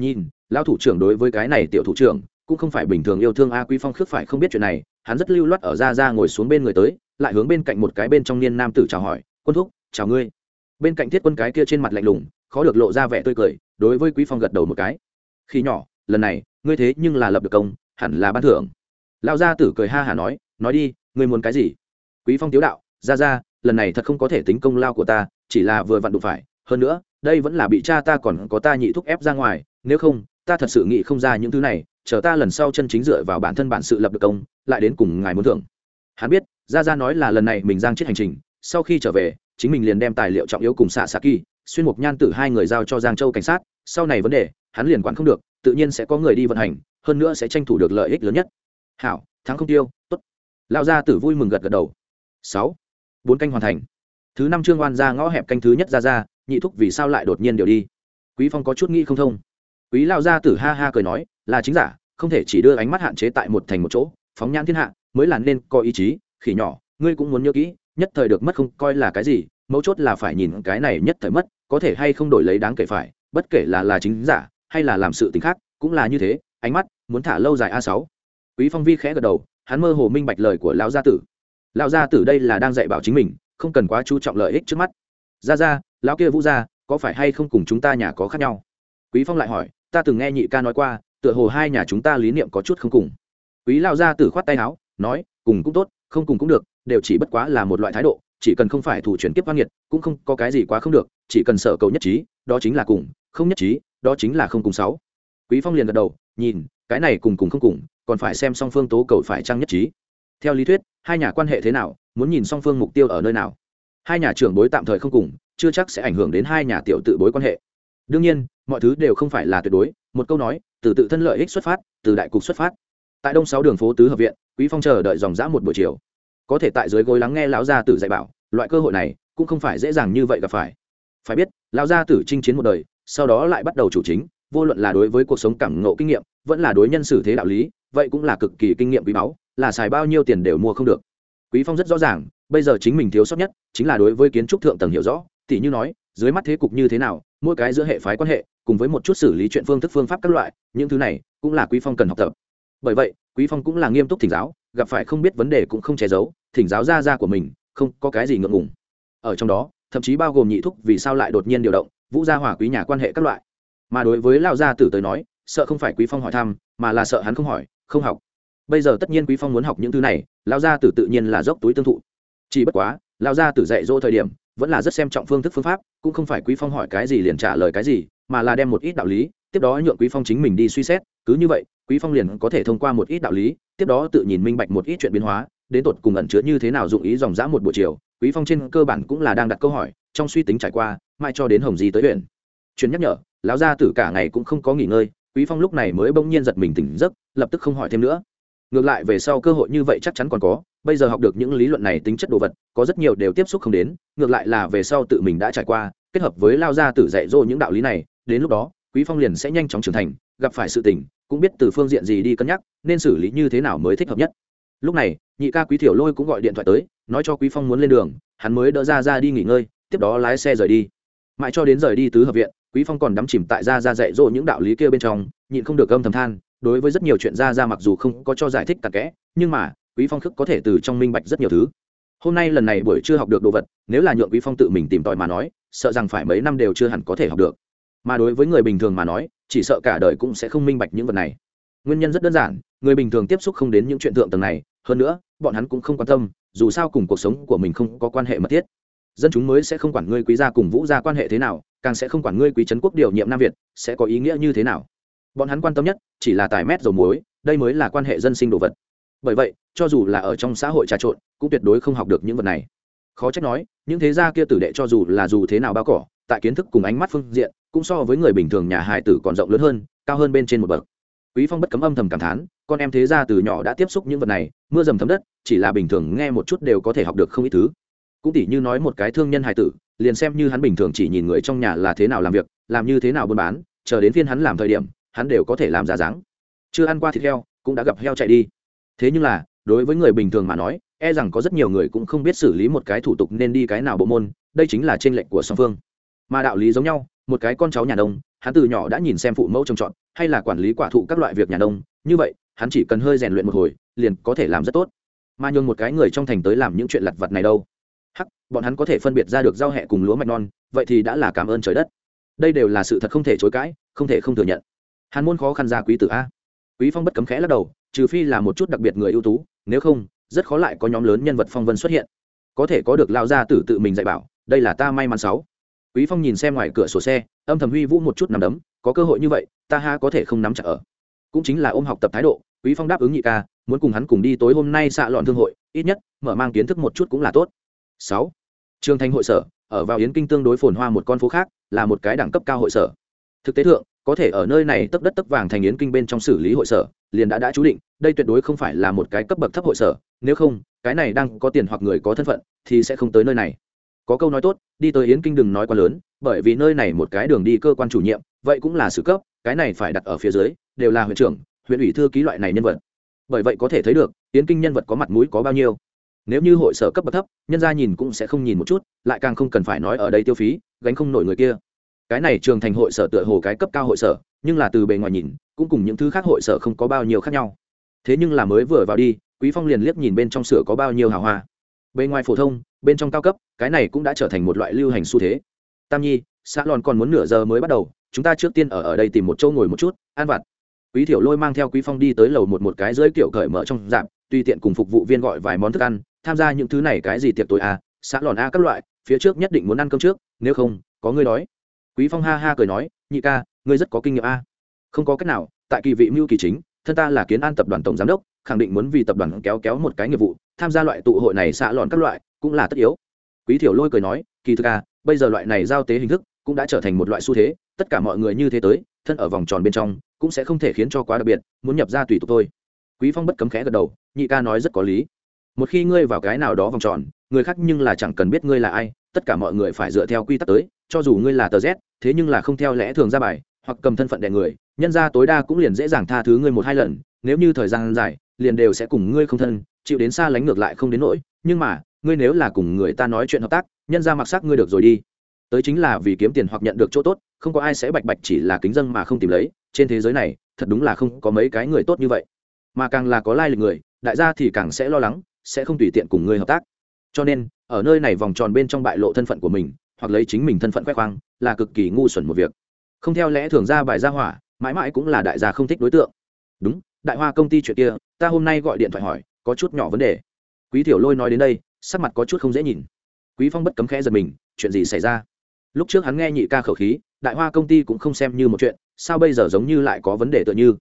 Nhìn, lão thủ trưởng đối với cái này tiểu thủ trưởng, cũng không phải bình thường yêu thương a quý phong khước phải không biết chuyện này hắn rất lưu loát ở ra ra ngồi xuống bên người tới, lại hướng bên cạnh một cái bên trong niên nam tử chào hỏi, quân thúc, chào ngươi. Bên cạnh thiết quân cái kia trên mặt lạnh lùng, khó được lộ ra vẻ tươi cười, đối với quý phong gật đầu một cái. Khi nhỏ, lần này, ngươi thế nhưng là lập được công, hẳn là ban thưởng. Lão gia tử cười ha hả nói nói đi, ngươi muốn cái gì? Quý phong tiếu đạo ra ra lần này thật không có thể tính công lao của ta, chỉ là vừa vặn đụng phải, hơn nữa, đây vẫn là bị cha ta còn có ta nhị thúc ép ra ngoài, nếu không, ta thật sự nghĩ không ra những thứ này chờ ta lần sau chân chính dựa vào bản thân bản sự lập được công, lại đến cùng ngài muốn thưởng. Hắn biết ra ra nói là lần này mình giang chết hành trình, sau khi trở về, chính mình liền đem tài liệu trọng yếu cùng xạ xạ kỳ, xuyên mục nhan tử hai người giao cho giang châu cảnh sát, sau này vấn đề, hắn liền quản không được, tự nhiên sẽ có người đi vận hành, hơn nữa sẽ tranh thủ được lợi ích lớn nhất. Hảo, thắng không tiêu, tốt. Lao gia tử vui mừng gật gật đầu. Sáu, bốn canh hoàn thành. Thứ năm trương oan ra ngõ hẹp canh thứ nhất ra ra nhị thúc vì sao lại đột nhiên điều đi? Quý phong có chút nghĩ không thông. Quý lao gia tử ha ha cười nói là chính giả, không thể chỉ đưa ánh mắt hạn chế tại một thành một chỗ, phóng nhãn thiên hạ, mới là nên có ý chí, khỉ nhỏ, ngươi cũng muốn nhớ kỹ, nhất thời được mất không coi là cái gì, mấu chốt là phải nhìn cái này nhất thời mất, có thể hay không đổi lấy đáng kể phải, bất kể là là chính giả, hay là làm sự t khác, cũng là như thế, ánh mắt muốn thả lâu dài a sáu. Quý phong vi khẽ gật đầu, hắn mơ hồ minh bạch lời của lão gia tử. Lão gia tử đây là đang dạy bảo chính mình, không cần quá chú trọng lợi ích trước mắt. Ra ra lão kia vũ gia, có phải hay không cùng chúng ta nhà có khác nhau? Quý phong lại hỏi, ta từng nghe nhị ca nói qua tựa hồ hai nhà chúng ta lý niệm có chút không cùng. Quý lao gia tử khoát tay áo, nói, cùng cũng tốt, không cùng cũng được, đều chỉ bất quá là một loại thái độ, chỉ cần không phải thủ chuyển kiếp văn nghiệt, cũng không có cái gì quá không được, chỉ cần sợ cầu nhất trí, đó chính là cùng, không nhất trí, đó chính là không cùng sáu. Quý phong liền gật đầu, nhìn, cái này cùng cùng không cùng, còn phải xem song phương tố cầu phải trang nhất trí. Theo lý thuyết, hai nhà quan hệ thế nào, muốn nhìn song phương mục tiêu ở nơi nào. Hai nhà trưởng bối tạm thời không cùng, chưa chắc sẽ ảnh hưởng đến hai nhà tiểu tự bối quan hệ. Đương nhiên, mọi thứ đều không phải là tuyệt đối, một câu nói từ tự thân lợi ích xuất phát, từ đại cục xuất phát. Tại đông sáu đường phố tứ hợp viện, quý phong chờ đợi dòng dã một buổi chiều. Có thể tại dưới gối lắng nghe lão gia tử dạy bảo, loại cơ hội này cũng không phải dễ dàng như vậy gặp phải. Phải biết, lão gia tử chinh chiến một đời, sau đó lại bắt đầu chủ chính, vô luận là đối với cuộc sống cảm ngộ kinh nghiệm, vẫn là đối nhân xử thế đạo lý, vậy cũng là cực kỳ kinh nghiệm quý báu, là xài bao nhiêu tiền đều mua không được. Quý phong rất rõ ràng, bây giờ chính mình thiếu sót nhất, chính là đối với kiến trúc thượng tầng hiểu rõ, tỉ như nói, dưới mắt thế cục như thế nào mỗi cái giữa hệ phái quan hệ, cùng với một chút xử lý chuyện phương thức phương pháp các loại, những thứ này cũng là quý phong cần học tập. Bởi vậy, quý phong cũng là nghiêm túc thỉnh giáo, gặp phải không biết vấn đề cũng không che giấu, thỉnh giáo ra ra của mình, không có cái gì ngượng ngùng. Ở trong đó, thậm chí bao gồm nhị thúc vì sao lại đột nhiên điều động, vũ gia hỏa quý nhà quan hệ các loại. Mà đối với lão gia tử tới nói, sợ không phải quý phong hỏi thăm, mà là sợ hắn không hỏi, không học. Bây giờ tất nhiên quý phong muốn học những thứ này lao gia tử tự nhiên là dốc túi tương thụ. Chỉ bất quá, lão gia tử dạy dỗ thời điểm vẫn là rất xem trọng phương thức phương pháp, cũng không phải quý phong hỏi cái gì liền trả lời cái gì, mà là đem một ít đạo lý, tiếp đó nhượng quý phong chính mình đi suy xét, cứ như vậy, quý phong liền có thể thông qua một ít đạo lý, tiếp đó tự nhìn minh bạch một ít chuyện biến hóa, đến tột cùng ẩn chứa như thế nào dụng ý dòng dã một buổi chiều, quý phong trên cơ bản cũng là đang đặt câu hỏi, trong suy tính trải qua mai cho đến hồng di tới huyện. Chuyện nhắc nhở, lão gia tử cả ngày cũng không có nghỉ ngơi, quý phong lúc này mới bỗng nhiên giật mình tỉnh giấc, lập tức không hỏi thêm nữa ngược lại về sau cơ hội như vậy chắc chắn còn có, bây giờ học được những lý luận này tính chất đồ vật, có rất nhiều đều tiếp xúc không đến, ngược lại là về sau tự mình đã trải qua, kết hợp với lao ra tử dạy dỗ những đạo lý này, đến lúc đó, quý phong liền sẽ nhanh chóng trưởng thành, gặp phải sự tình, cũng biết từ phương diện gì đi cân nhắc, nên xử lý như thế nào mới thích hợp nhất. Lúc này, nhị ca quý thiểu lôi cũng gọi điện thoại tới, nói cho quý phong muốn lên đường, hắn mới đỡ ra ra đi nghỉ ngơi, tiếp đó lái xe rời đi. Mãi cho đến rời đi tứ hợp viện, quý phong còn đắm chìm tại ra ra dạy dỗ những đạo lý kia bên trong, nhịn không được âm thầm than đối với rất nhiều chuyện ra ra mặc dù không có cho giải thích cặn kẽ, nhưng mà, quý phong khức có thể từ trong minh bạch rất nhiều thứ. Hôm nay lần này buổi chưa học được đồ vật, nếu là nhượng quý phong tự mình tìm tòi mà nói, sợ rằng phải mấy năm đều chưa hẳn có thể học được. Mà đối với người bình thường mà nói, chỉ sợ cả đời cũng sẽ không minh bạch những vật này. Nguyên nhân rất đơn giản, người bình thường tiếp xúc không đến những chuyện thượng tầng này, hơn nữa, bọn hắn cũng không quan tâm, dù sao cùng cuộc sống của mình không có quan hệ mật thiết. Dân chúng mới sẽ không quản ngươi quý gia cùng vũ gia quan hệ thế nào, càng sẽ không quản ngươi quý trấn quốc điều nhiệm nam việt, sẽ có ý nghĩa như thế nào bọn hắn quan tâm nhất chỉ là tài mét dầu muối, đây mới là quan hệ dân sinh đồ vật. Bởi vậy, cho dù là ở trong xã hội trà trộn, cũng tuyệt đối không học được những vật này. Khó trách nói, những thế gia kia tử đệ cho dù là dù thế nào bao cỏ, tại kiến thức cùng ánh mắt phương diện, cũng so với người bình thường nhà hài tử còn rộng lớn hơn, cao hơn bên trên một bậc. Quý phong bất cấm âm thầm cảm thán, con em thế gia từ nhỏ đã tiếp xúc những vật này, mưa dầm thấm đất, chỉ là bình thường nghe một chút đều có thể học được không ít thứ. Cũng tỉ như nói một cái thương nhân hài tử, liền xem như hắn bình thường chỉ nhìn người trong nhà là thế nào làm việc, làm như thế nào buôn bán, chờ đến phiên hắn làm thời điểm hắn đều có thể làm giả dáng. Chưa ăn qua thịt heo cũng đã gặp heo chạy đi. Thế nhưng là đối với người bình thường mà nói e rằng có rất nhiều người cũng không biết xử lý một cái thủ tục nên đi cái nào bộ môn đây chính là trên lệch của song phương. Mà đạo lý giống nhau một cái con cháu nhà Đông, hắn từ nhỏ đã nhìn xem phụ mẫu trồng trọt hay là quản lý quả thụ các loại việc nhà Đông. như vậy hắn chỉ cần hơi rèn luyện một hồi liền có thể làm rất tốt. Mà nhường một cái người trong thành tới làm những chuyện lặt vặt này đâu. Hắc bọn hắn có thể phân biệt ra được rau hẹ cùng lúa mạch non vậy thì đã là cảm ơn trời đất. Đây đều là sự thật không thể chối cãi không thể không thừa nhận hàn môn khó khăn ra quý tử a. Quý phong bất cấm khẽ lắc đầu, trừ phi là một chút đặc biệt người ưu tú, nếu không, rất khó lại có nhóm lớn nhân vật phong vân xuất hiện. Có thể có được lao ra tử tự mình dạy bảo, đây là ta may mắn sáu. Quý phong nhìn xem ngoài cửa sổ xe, âm thầm huy vũ một chút nằm đấm, có cơ hội như vậy, ta ha có thể không nắm chặt ở. Cũng chính là ôm học tập thái độ, quý phong đáp ứng nhị ca, muốn cùng hắn cùng đi tối hôm nay xạ lọn thương hội, ít nhất, mở mang kiến thức một chút cũng là tốt. Sáu. Trường thành hội sở, ở vào yến kinh tương đối phồn hoa một con phố khác, là một cái đẳng cấp cao hội sở. Thực tế thượng có thể ở nơi này tấp đất tấp vàng thành yến kinh bên trong xử lý hội sở, liền đã đã chú định, đây tuyệt đối không phải là một cái cấp bậc thấp hội sở, nếu không, cái này đang có tiền hoặc người có thân phận, thì sẽ không tới nơi này. Có câu nói tốt, đi tới yến kinh đừng nói quá lớn, bởi vì nơi này một cái đường đi cơ quan chủ nhiệm, vậy cũng là sự cấp, cái này phải đặt ở phía dưới, đều là huyện trưởng, huyện ủy thư ký loại này nhân vật. Bởi vậy có thể thấy được, yến kinh nhân vật có mặt mũi có bao nhiêu. Nếu như hội sở cấp bậc thấp, nhân gia nhìn cũng sẽ không nhìn một chút, lại càng không cần phải nói ở đây tiêu phí, gánh không nổi người kia cái này trường thành hội sở tựa hồ cái cấp cao hội sở nhưng là từ bề ngoài nhìn cũng cùng những thứ khác hội sở không có bao nhiêu khác nhau. Thế nhưng là mới vừa vào đi quý phong liền liếc nhìn bên trong sửa có bao nhiêu hào hoa. Bề ngoài phổ thông bên trong cao cấp cái này cũng đã trở thành một loại lưu hành xu thế. Tam nhi xã lòn còn muốn nửa giờ mới bắt đầu chúng ta trước tiên ở ở đây tìm một chỗ ngồi một chút an vặt. Quý thiểu lôi mang theo quý phong đi tới lầu một một cái dưới kiểu cởi mở trong dạp tùy tiện cùng phục vụ viên gọi vài món thức ăn tham gia những thứ này cái gì tiệc tối a à, xã lòn a các loại phía trước nhất định muốn ăn cơm trước nếu không có người đói quý phong ha ha cười nói, nhị ca, ngươi rất có kinh nghiệm a. Không có cách nào, tại kỳ vị mưu kỳ chính, thân ta là kiến an tập đoàn tổng giám đốc, khẳng định muốn vì tập đoàn kéo kéo một cái nghiệp vụ, tham gia loại tụ hội này xạ lòn các loại, cũng là tất yếu. Quý thiểu lôi cười nói, kỳ thực à bây giờ loại này giao tế hình thức cũng đã trở thành một loại xu thế, tất cả mọi người như thế tới, thân ở vòng tròn bên trong, cũng sẽ không thể khiến cho quá đặc biệt, muốn nhập ra tùy tục thôi. Quý phong bất cấm khẽ gật đầu, nhị ca nói rất có lý. Một khi ngươi vào cái nào đó vòng tròn, người khác nhưng là chẳng cần biết ngươi là ai, tất cả mọi người phải dựa theo quy tắc tới, cho dù ngươi là tờ z thế nhưng là không theo lẽ thường ra bài, hoặc cầm thân phận đẻ người, nhân ra tối đa cũng liền dễ dàng tha thứ ngươi một hai lần, nếu như thời gian dài, liền đều sẽ cùng ngươi không thân, chịu đến xa lánh ngược lại không đến nỗi, nhưng mà, ngươi nếu là cùng người ta nói chuyện hợp tác, nhân ra mặc sắc ngươi được rồi đi. Tới chính là vì kiếm tiền hoặc nhận được chỗ tốt, không có ai sẽ bạch bạch chỉ là kính dân mà không tìm lấy, trên thế giới này, thật đúng là không có mấy cái người tốt như vậy. Mà càng là có lai lịch người, đại gia thì càng sẽ lo lắng, sẽ không tùy tiện cùng ngươi hợp tác. Cho nên, ở nơi này vòng tròn bên trong bại lộ thân phận của mình, hoặc lấy chính mình thân phận khoe khoang là cực kỳ ngu xuẩn một việc. Không theo lẽ thường ra bài ra hỏa, mãi mãi cũng là đại gia không thích đối tượng. Đúng, đại hoa công ty chuyện kia, ta hôm nay gọi điện thoại hỏi, có chút nhỏ vấn đề. Quý tiểu lôi nói đến đây, sắc mặt có chút không dễ nhìn. Quý phong bất cấm khẽ giật mình, chuyện gì xảy ra? Lúc trước hắn nghe nhị ca khẩu khí, đại hoa công ty cũng không xem như một chuyện, sao bây giờ giống như lại có vấn đề tựa như?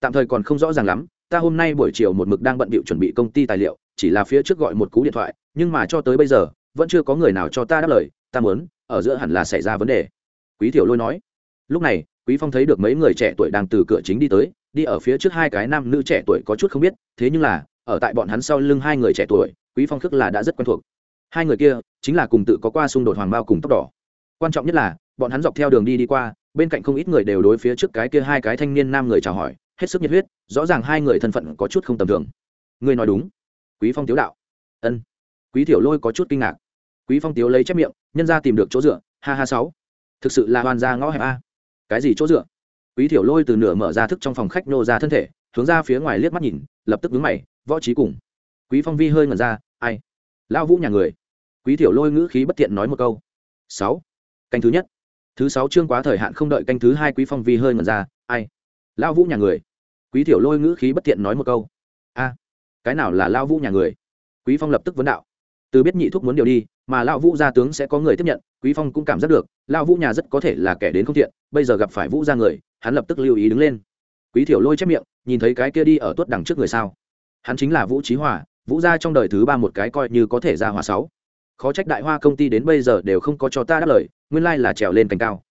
Tạm thời còn không rõ ràng lắm, ta hôm nay buổi chiều một mực đang bận bịu chuẩn bị công ty tài liệu, chỉ là phía trước gọi một cú điện thoại, nhưng mà cho tới bây giờ, vẫn chưa có người nào cho ta đáp lời, ta muốn ở giữa hẳn là xảy ra vấn đề. Quý thiểu lôi nói, lúc này, quý phong thấy được mấy người trẻ tuổi đang từ cửa chính đi tới, đi ở phía trước hai cái nam nữ trẻ tuổi có chút không biết, thế nhưng là, ở tại bọn hắn sau lưng hai người trẻ tuổi, quý phong khước là đã rất quen thuộc. Hai người kia, chính là cùng tự có qua xung đột hoàng bao cùng tóc đỏ. Quan trọng nhất là, bọn hắn dọc theo đường đi đi qua, bên cạnh không ít người đều đối phía trước cái kia hai cái thanh niên nam người chào hỏi, hết sức nhiệt huyết, rõ ràng hai người thân phận có chút không tầm thường. Ngươi nói đúng. Quý phong tiếu đạo. Ân. Quý tiểu lôi có chút kinh ngạc. Quý phong tiếu lấy chép miệng nhân ra tìm được chỗ dựa, ha ha sáu. Thực sự là hoàn ra ngõ hẹp a. Cái gì chỗ dựa? Quý tiểu lôi từ nửa mở ra thức trong phòng khách nô ra thân thể, hướng ra phía ngoài liếc mắt nhìn, lập tức vướng mày, võ trí cùng. Quý phong vi hơi ngẩn ra, ai? Lão vũ nhà người. Quý tiểu lôi ngữ khí bất tiện nói một câu. Sáu. Canh thứ nhất. Thứ sáu chương quá thời hạn không đợi canh thứ hai quý phong vi hơi ngẩn ra, ai? Lão vũ nhà người. Quý tiểu lôi ngữ khí bất tiện nói một câu. A. Cái nào là lão vũ nhà người? Quý phong lập tức vấn đạo. Từ biết nhị thúc muốn điều đi mà lão vũ gia tướng sẽ có người tiếp nhận, quý phong cũng cảm giác được, lão vũ nhà rất có thể là kẻ đến không thiện, bây giờ gặp phải vũ gia người, hắn lập tức lưu ý đứng lên. Quý tiểu lôi chép miệng, nhìn thấy cái kia đi ở tuốt đằng trước người sao? Hắn chính là vũ trí hòa, vũ gia trong đời thứ ba một cái coi như có thể ra hòa sáu. Khó trách đại hoa công ty đến bây giờ đều không có cho ta đáp lời, nguyên lai là trèo lên cành cao.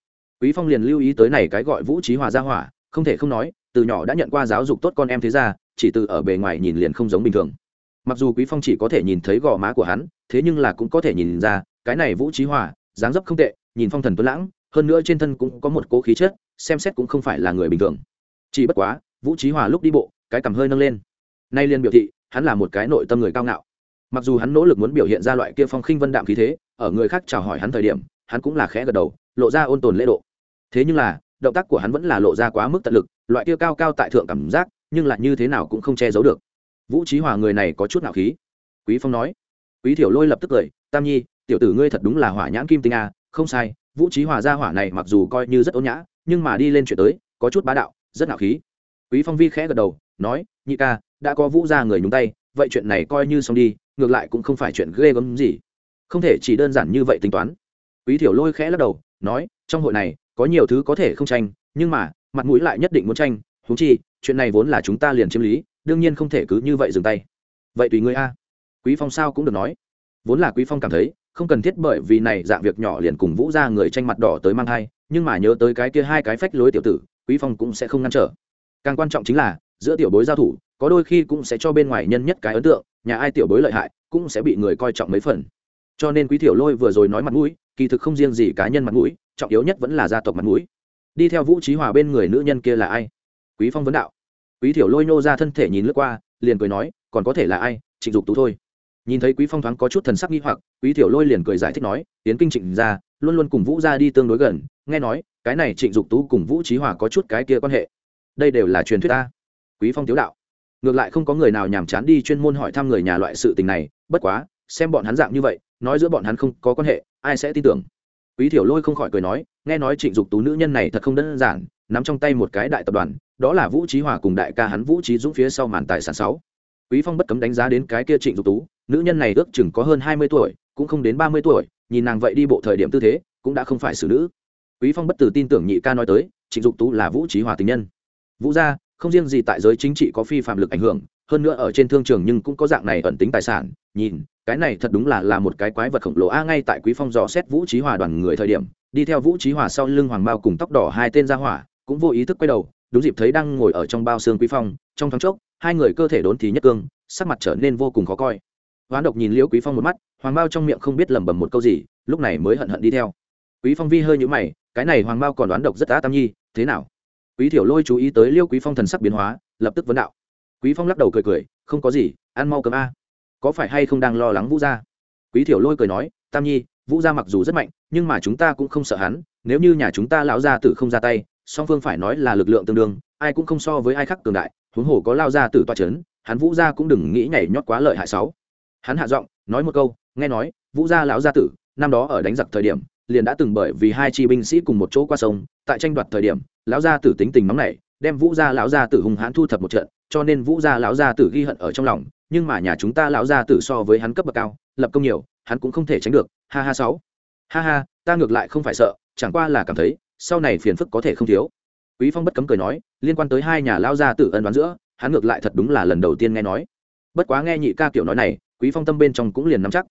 Quý phong liền lưu ý tới này cái gọi vũ trí hòa gia hỏa, không thể không nói, từ nhỏ đã nhận qua giáo dục tốt con em thế ra chỉ từ ở bề ngoài nhìn liền không giống bình thường mặc dù quý phong chỉ có thể nhìn thấy gò má của hắn, thế nhưng là cũng có thể nhìn ra, cái này vũ trí hòa, dáng dấp không tệ, nhìn phong thần tuấn lãng, hơn nữa trên thân cũng có một cố khí chất, xem xét cũng không phải là người bình thường. Chỉ bất quá, vũ trí hòa lúc đi bộ, cái cầm hơi nâng lên. Nay liền biểu thị, hắn là một cái nội tâm người cao ngạo. Mặc dù hắn nỗ lực muốn biểu hiện ra loại kia phong khinh vân đạm khí thế, ở người khác chào hỏi hắn thời điểm, hắn cũng là khẽ gật đầu, lộ ra ôn tồn lễ độ. Thế nhưng là, động tác của hắn vẫn là lộ ra quá mức tận lực, loại kia cao cao tại thượng cảm giác, nhưng lại như thế nào cũng không che giấu được vũ trí hòa người này có chút nạo khí. Quý phong nói. Quý thiểu lôi lập tức cười, tam nhi, tiểu tử ngươi thật đúng là hỏa nhãn kim tinh a, không sai, vũ trí hòa ra hỏa này mặc dù coi như rất ôn nhã, nhưng mà đi lên chuyện tới, có chút bá đạo, rất nạo khí. Quý phong vi khẽ gật đầu, nói, nhị ca, đã có vũ ra người nhúng tay, vậy chuyện này coi như xong đi, ngược lại cũng không phải chuyện ghê gớm gì. Không thể chỉ đơn giản như vậy tính toán. Quý thiểu lôi khẽ lắc đầu, nói, trong hội này, có nhiều thứ có thể không tranh, nhưng mà, mặt mũi lại nhất định muốn tranh húng chi, chuyện này vốn là chúng ta liền chiếm lý đương nhiên không thể cứ như vậy dừng tay. Vậy tùy ngươi a. Quý phong sao cũng được nói. Vốn là quý phong cảm thấy, không cần thiết bởi vì này dạng việc nhỏ liền cùng vũ ra người tranh mặt đỏ tới mang thai, nhưng mà nhớ tới cái kia hai cái phách lối tiểu tử, quý phong cũng sẽ không ngăn trở. Càng quan trọng chính là, giữa tiểu bối giao thủ, có đôi khi cũng sẽ cho bên ngoài nhân nhất cái ấn tượng, nhà ai tiểu bối lợi hại, cũng sẽ bị người coi trọng mấy phần. Cho nên quý tiểu lôi vừa rồi nói mặt mũi, kỳ thực không riêng gì cá nhân mặt mũi, trọng yếu nhất vẫn là gia tộc mặt mũi. Đi theo vũ trí hòa bên người nữ nhân kia là ai? Quý phong vấn đạo quý thiểu lôi nô ra thân thể nhìn lướt qua, liền cười nói, còn có thể là ai? Trịnh dục tú thôi. Nhìn thấy quý phong thoáng có chút thần sắc nghi hoặc, quý thiểu lôi liền cười giải thích nói, tiến kinh trịnh gia luôn luôn cùng vũ gia đi tương đối gần, nghe nói, cái này trịnh dục tú cùng vũ trí hòa có chút cái kia quan hệ. Đây đều là truyền thuyết ta. Quý phong tiếu đạo. Ngược lại không có người nào nhàm chán đi chuyên môn hỏi thăm người nhà loại sự tình này, bất quá, xem bọn hắn dạng như vậy, nói giữa bọn hắn không có quan hệ, ai sẽ tin tưởng? Quý thiểu lôi không khỏi cười nói, nghe nói trịnh dục tú nữ nhân này thật không đơn giản nắm trong tay một cái đại tập đoàn, đó là vũ trí hòa cùng đại ca hắn vũ trí dũng phía sau màn tài sản sáu. Quý phong bất cấm đánh giá đến cái kia trịnh dục tú, nữ nhân này ước chừng có hơn hai mươi tuổi, cũng không đến ba mươi tuổi, nhìn nàng vậy đi bộ thời điểm tư thế, cũng đã không phải xử nữ. Quý phong bất tử tin tưởng nhị ca nói tới, trịnh dục tú là vũ trí hòa tình nhân. Vũ gia, không riêng gì tại giới chính trị có phi phạm lực ảnh hưởng, hơn nữa ở trên thương trường nhưng cũng có dạng này ẩn tính tài sản, nhìn, cái này thật đúng là là một cái quái vật khổng lồ. A, ngay tại quý phong dò xét vũ trí hòa đoàn người thời điểm, đi theo vũ trí hòa sau lưng hoàng bao cùng tóc đỏ hai tên ra hỏa cũng vô ý thức quay đầu, đúng dịp thấy đang ngồi ở trong bao xương quý phong, trong thoáng chốc, hai người cơ thể đốn thì nhất cương, sắc mặt trở nên vô cùng khó coi. Hoán độc nhìn liễu quý phong một mắt, hoàng bao trong miệng không biết lẩm bẩm một câu gì, lúc này mới hận hận đi theo. Quý phong vi hơi nhũ mày, cái này hoàng bao còn đoán độc rất á tam nhi, thế nào? Quý thiểu lôi chú ý tới liêu quý phong thần sắc biến hóa, lập tức vấn đạo. Quý phong lắc đầu cười cười, không có gì, ăn mau cơm a. Có phải hay không đang lo lắng vũ gia? Quý thiểu lôi cười nói, tam nhi, vũ gia mặc dù rất mạnh, nhưng mà chúng ta cũng không sợ hắn, nếu như nhà chúng ta lão gia tử không ra tay song phương phải nói là lực lượng tương đương, ai cũng không so với ai khác cường đại, huống hồ có lao ra từ toa chấn, hắn vũ gia cũng đừng nghĩ nhảy nhót quá lợi hại sáu. Hắn hạ giọng, nói một câu, nghe nói, vũ gia lão gia tử, năm đó ở đánh giặc thời điểm, liền đã từng bởi vì hai chi binh sĩ cùng một chỗ qua sông, tại tranh đoạt thời điểm, lão gia tử tính tình nóng nảy, đem vũ gia lão gia tử hung hãn thu thập một trận, cho nên vũ gia lão gia tử ghi hận ở trong lòng, nhưng mà nhà chúng ta lão gia tử so với hắn cấp bậc cao, lập công nhiều, hắn cũng không thể tránh được, ha ha sáu. Ha ha, ta ngược lại không phải sợ, chẳng qua là cảm thấy sau này phiền phức có thể không thiếu. Quý phong bất cấm cười nói, liên quan tới hai nhà lão gia tử ân đoán giữa, hắn ngược lại thật đúng là lần đầu tiên nghe nói. Bất quá nghe nhị ca kiểu nói này, quý phong tâm bên trong cũng liền nắm chắc.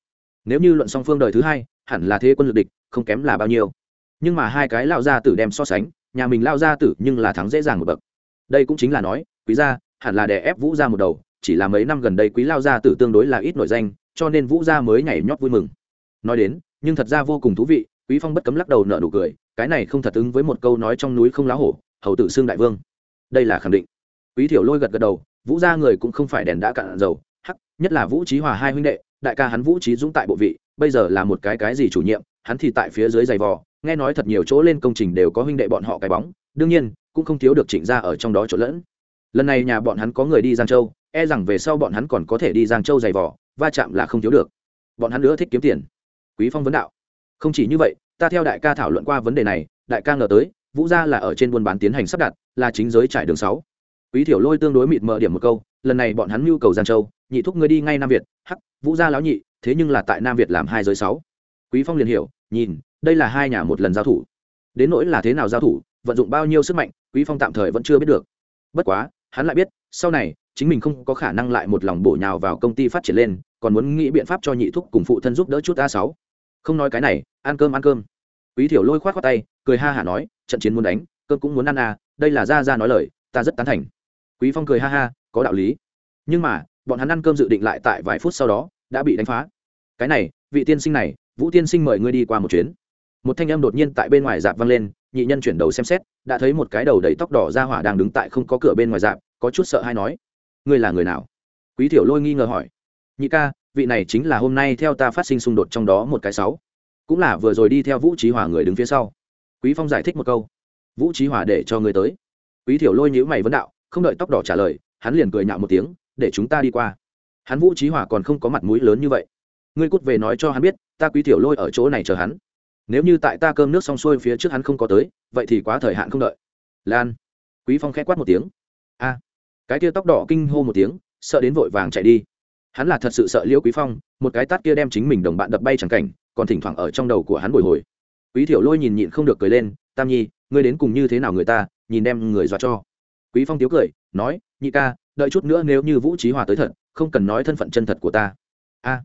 Nếu như luận song phương đời thứ hai, hẳn là thế quân lực địch, không kém là bao nhiêu. Nhưng mà hai cái lão gia tử đem so sánh, nhà mình lao gia tử nhưng là thắng dễ dàng một bậc. Đây cũng chính là nói, quý gia, hẳn là đè ép vũ gia một đầu, chỉ là mấy năm gần đây quý lao gia tử tương đối là ít nổi danh, cho nên vũ gia mới nhảy nhót vui mừng. Nói đến, nhưng thật ra vô cùng thú vị, quý phong bất cấm lắc đầu nở nụ cười cái này không thật ứng với một câu nói trong núi không lá hổ, hầu tử xương đại vương. Đây là khẳng định. Quý thiểu lôi gật gật đầu, vũ gia người cũng không phải đèn đã cạn dầu, hắc, nhất là vũ trí hòa hai huynh đệ, đại ca hắn vũ trí dũng tại bộ vị, bây giờ là một cái cái gì chủ nhiệm, hắn thì tại phía dưới giày vò, nghe nói thật nhiều chỗ lên công trình đều có huynh đệ bọn họ cái bóng, đương nhiên, cũng không thiếu được trịnh ra ở trong đó chỗ lẫn. Lần này nhà bọn hắn có người đi giang châu e rằng về sau bọn hắn còn có thể đi giang châu giày vò, va chạm là không thiếu được. Bọn hắn nữa thích kiếm tiền. Quý phong vấn đạo không chỉ như vậy, ta theo đại ca thảo luận qua vấn đề này, đại ca ngờ tới, vũ gia là ở trên buôn bán tiến hành sắp đặt, là chính giới trải đường sáu. Quý thiểu lôi tương đối mịt mờ điểm một câu, lần này bọn hắn nhu cầu giang châu, nhị thúc ngươi đi ngay nam việt. Hắc, vũ gia lão nhị, thế nhưng là tại nam việt làm hai giới sáu. Quý phong liền hiểu, nhìn, đây là hai nhà một lần giao thủ. Đến nỗi là thế nào giao thủ, vận dụng bao nhiêu sức mạnh, quý phong tạm thời vẫn chưa biết được. Bất quá, hắn lại biết, sau này, chính mình không có khả năng lại một lòng bổ nhào vào công ty phát triển lên, còn muốn nghĩ biện pháp cho nhị thúc cùng phụ thân giúp đỡ chút a sáu không nói cái này, ăn cơm ăn cơm. Quý thiểu lôi khoát khoác tay, cười ha hả nói, trận chiến muốn đánh, cơm cũng muốn ăn à đây là ra ra nói lời, ta rất tán thành. Quý phong cười ha ha, có đạo lý. Nhưng mà, bọn hắn ăn cơm dự định lại tại vài phút sau đó, đã bị đánh phá. Cái này, vị tiên sinh này, vũ tiên sinh mời ngươi đi qua một chuyến. Một thanh âm đột nhiên tại bên ngoài dạp vang lên, nhị nhân chuyển đầu xem xét, đã thấy một cái đầu đầy tóc đỏ ra hỏa đang đứng tại không có cửa bên ngoài dạp, có chút sợ hay nói, ngươi là người nào? Quý thiểu lôi nghi ngờ hỏi, nhị ca vị này chính là hôm nay theo ta phát sinh xung đột trong đó một cái sáu. Cũng là vừa rồi đi theo vũ trí hòa người đứng phía sau. Quý phong giải thích một câu. Vũ trí hòa để cho người tới. Quý thiểu lôi nhíu mày vấn đạo, không đợi tóc đỏ trả lời, hắn liền cười nhạo một tiếng, để chúng ta đi qua. Hắn vũ trí hòa còn không có mặt mũi lớn như vậy. Ngươi cút về nói cho hắn biết, ta quý thiểu lôi ở chỗ này chờ hắn. Nếu như tại ta cơm nước xong xuôi phía trước hắn không có tới, vậy thì quá thời hạn không đợi. Lan. Quý phong khẽ quát một tiếng. A. Cái kia tóc đỏ kinh hô một tiếng, sợ đến vội vàng chạy đi hắn là thật sự sợ liễu quý phong, một cái tát kia đem chính mình đồng bạn đập bay chẳng cảnh, còn thỉnh thoảng ở trong đầu của hắn bồi hồi. Quý thiểu lôi nhìn nhịn không được cười lên, tam nhi, ngươi đến cùng như thế nào người ta, nhìn đem người dọa cho. Quý phong tiếu cười, nói, nhị ca, đợi chút nữa nếu như vũ trí hòa tới thật, không cần nói thân phận chân thật của ta. A.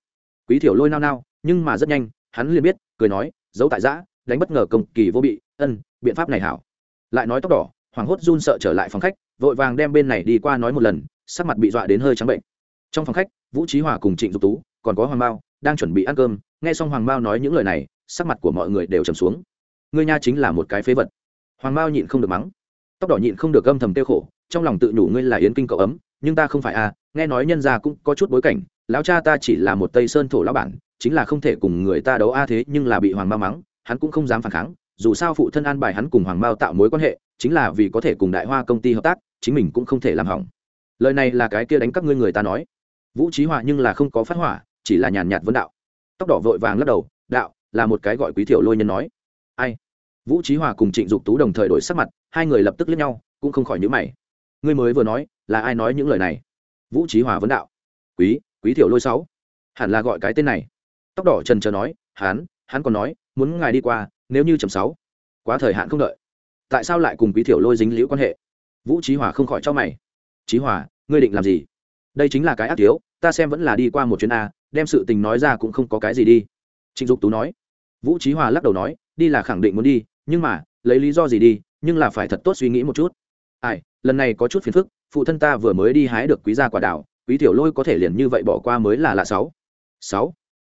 Quý thiểu lôi nao nao, nhưng mà rất nhanh, hắn liền biết, cười nói, giấu tại giã, đánh bất ngờ công kỳ vô bị, ân, biện pháp này hảo. Lại nói tóc đỏ, hoảng hốt run sợ trở lại phòng khách, vội vàng đem bên này đi qua nói một lần, sắc mặt bị dọa đến hơi trắng bệnh. Trong phòng khách vũ trí hòa cùng trịnh dục tú, còn có hoàng Mao, đang chuẩn bị ăn cơm, nghe xong hoàng Mao nói những lời này, sắc mặt của mọi người đều trầm xuống. Ngươi nha chính là một cái phế vật. Hoàng Mao nhịn không được mắng. Tóc đỏ nhịn không được âm thầm tiêu khổ, trong lòng tự nhủ ngươi là yến kinh cậu ấm, nhưng ta không phải à nghe nói nhân gia cũng có chút bối cảnh, lão cha ta chỉ là một tây sơn thổ lão bản, chính là không thể cùng người ta đấu a thế nhưng là bị hoàng Mao mắng, hắn cũng không dám phản kháng, dù sao phụ thân an bài hắn cùng hoàng Mao tạo mối quan hệ, chính là vì có thể cùng đại hoa công ty hợp tác, chính mình cũng không thể làm hỏng. Lời này là cái kia đánh các ngươi người ta nói vũ trí hòa nhưng là không có phát hỏa, chỉ là nhàn nhạt vấn đạo. Tóc đỏ vội vàng lắc đầu, đạo, là một cái gọi quý thiểu lôi nhân nói. Ai? Vũ trí hòa cùng trịnh dục tú đồng thời đổi sắc mặt, hai người lập tức lướt nhau, cũng không khỏi nhữ mày. Ngươi mới vừa nói, là ai nói những lời này? Vũ trí hòa vấn đạo. Quý quý thiểu lôi sáu. Hẳn là gọi cái tên này. Tóc đỏ trần trờ nói hắn hắn còn nói, muốn ngài đi qua, nếu như chầm sáu, quá thời hạn không đợi. Tại sao lại cùng quý thiểu lôi dính liễu quan hệ? Vũ trí hòa không khỏi cho mày. Trí hòa, ngươi định làm gì? Đây chính là cái ác thiếu, ta xem vẫn là đi qua một chuyến a, đem sự tình nói ra cũng không có cái gì đi. Trịnh dục tú nói. Vũ trí hòa lắc đầu nói, đi là khẳng định muốn đi, nhưng mà, lấy lý do gì đi, nhưng là phải thật tốt suy nghĩ một chút. Ai, lần này có chút phiền phức, phụ thân ta vừa mới đi hái được quý gia quả đảo quý tiểu lôi có thể liền như vậy bỏ qua mới là lạ sáu. Sáu.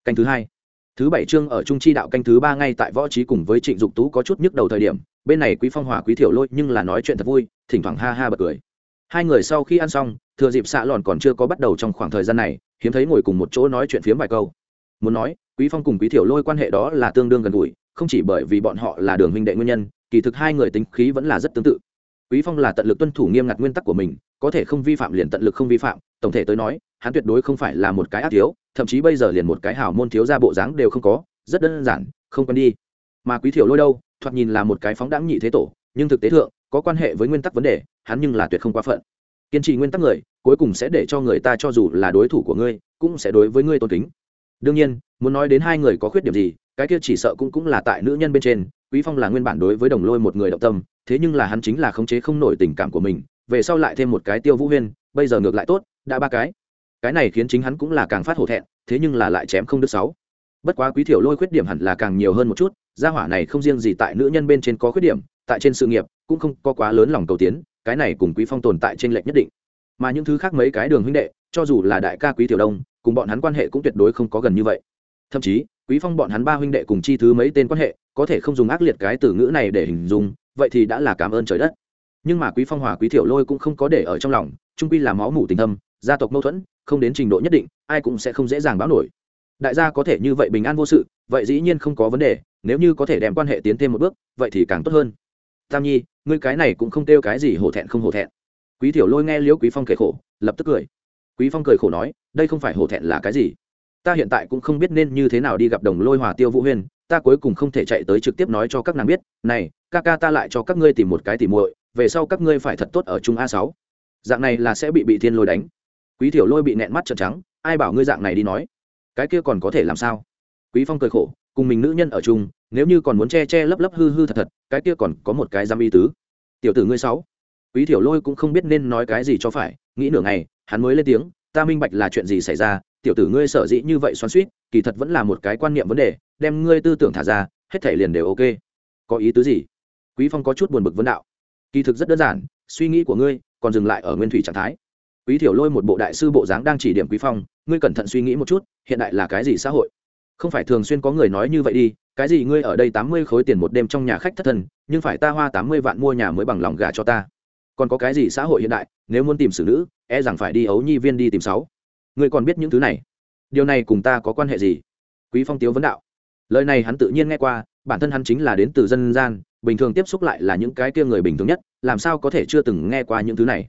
Canh thứ hai. Thứ bảy chương ở trung chi đạo canh thứ ba ngay tại võ trí cùng với trịnh dục tú có chút nhức đầu thời điểm, bên này quý phong hòa quý tiểu lôi nhưng là nói chuyện thật vui, thỉnh thoảng ha ha bật cười. Hai người sau khi ăn xong thừa dịp xạ lòn còn chưa có bắt đầu trong khoảng thời gian này, hiếm thấy ngồi cùng một chỗ nói chuyện phiếm vài câu. Muốn nói, quý phong cùng quý tiểu lôi quan hệ đó là tương đương gần gũi, không chỉ bởi vì bọn họ là đường huynh đệ nguyên nhân, kỳ thực hai người tính khí vẫn là rất tương tự. Quý phong là tận lực tuân thủ nghiêm ngặt nguyên tắc của mình, có thể không vi phạm liền tận lực không vi phạm, tổng thể tới nói, hắn tuyệt đối không phải là một cái ác thiếu, thậm chí bây giờ liền một cái hảo môn thiếu ra bộ dáng đều không có, rất đơn giản, không quen đi. Mà quý thiểu lôi đâu, thoạt nhìn là một cái phóng đãng nhị thế tổ, nhưng thực tế thượng, có quan hệ với nguyên tắc vấn đề, hắn nhưng là tuyệt không quá phận kiên trì nguyên tắc người, cuối cùng sẽ để cho người ta cho dù là đối thủ của ngươi, cũng sẽ đối với ngươi tôn kính. Đương nhiên, muốn nói đến hai người có khuyết điểm gì, cái kia chỉ sợ cũng cũng là tại nữ nhân bên trên, quý phong là nguyên bản đối với đồng lôi một người động tâm, thế nhưng là hắn chính là khống chế không nổi tình cảm của mình, về sau lại thêm một cái tiêu vũ huyên, bây giờ ngược lại tốt, đã ba cái. Cái này khiến chính hắn cũng là càng phát hổ thẹn, thế nhưng là lại chém không được sáu. Bất quá quý thiểu lôi khuyết điểm hẳn là càng nhiều hơn một chút, gia hỏa này không riêng gì tại nữ nhân bên trên có khuyết điểm, tại trên sự nghiệp, cũng không có quá lớn lòng cầu tiến cái này cùng quý phong tồn tại trên lệch nhất định. Mà những thứ khác mấy cái đường huynh đệ, cho dù là đại ca quý tiểu đông, cùng bọn hắn quan hệ cũng tuyệt đối không có gần như vậy. Thậm chí, quý phong bọn hắn ba huynh đệ cùng chi thứ mấy tên quan hệ, có thể không dùng ác liệt cái từ ngữ này để hình dung, vậy thì đã là cảm ơn trời đất. Nhưng mà quý phong hòa quý tiểu lôi cũng không có để ở trong lòng, trung quy là máu mủ tình thâm, gia tộc mâu thuẫn, không đến trình độ nhất định, ai cũng sẽ không dễ dàng báo nổi. Đại gia có thể như vậy bình an vô sự, vậy dĩ nhiên không có vấn đề, nếu như có thể đem quan hệ tiến thêm một bước, vậy thì càng tốt hơn tam nhi, ngươi cái này cũng không kêu cái gì hổ thẹn không hổ thẹn. Quý tiểu lôi nghe liễu quý phong kể khổ, lập tức cười. Quý phong cười khổ nói, đây không phải hổ thẹn là cái gì? Ta hiện tại cũng không biết nên như thế nào đi gặp đồng lôi hòa tiêu vũ huyên ta cuối cùng không thể chạy tới trực tiếp nói cho các nàng biết, này, ca ca ta lại cho các ngươi tìm một cái tỉ muội, về sau các ngươi phải thật tốt ở chung a sáu. Dạng này là sẽ bị bị thiên lôi đánh. Quý tiểu lôi bị nẹn mắt trợn trắng, ai bảo ngươi dạng này đi nói? Cái kia còn có thể làm sao? Quý phong cười khổ, cùng mình nữ nhân ở chung nếu như còn muốn che che lấp lấp hư hư thật thật, cái kia còn có một cái giam y tứ. Tiểu tử ngươi sáu, quý tiểu lôi cũng không biết nên nói cái gì cho phải, nghĩ nửa ngày, hắn mới lên tiếng, ta minh bạch là chuyện gì xảy ra, tiểu tử ngươi sở dĩ như vậy xoắn suýt kỳ thật vẫn là một cái quan niệm vấn đề, đem ngươi tư tưởng thả ra, hết thể liền đều ok. Có ý tứ gì? Quý phong có chút buồn bực vấn đạo. Kỳ thực rất đơn giản, suy nghĩ của ngươi còn dừng lại ở nguyên thủy trạng thái. Quý thiểu lôi một bộ đại sư bộ dáng đang chỉ điểm quý phong, ngươi cẩn thận suy nghĩ một chút, hiện đại là cái gì xã hội? Không phải thường xuyên có người nói như vậy đi, cái gì ngươi ở đây tám mươi khối tiền một đêm trong nhà khách thất thần, nhưng phải ta hoa tám mươi vạn mua nhà mới bằng lòng gà cho ta. Còn có cái gì xã hội hiện đại, nếu muốn tìm xử nữ e rằng phải đi ấu nhi viên đi tìm sáu. Ngươi còn biết những thứ này. Điều này cùng ta có quan hệ gì? Quý phong tiếu vấn đạo. Lời này hắn tự nhiên nghe qua, bản thân hắn chính là đến từ dân gian, bình thường tiếp xúc lại là những cái kia người bình thường nhất, làm sao có thể chưa từng nghe qua những thứ này?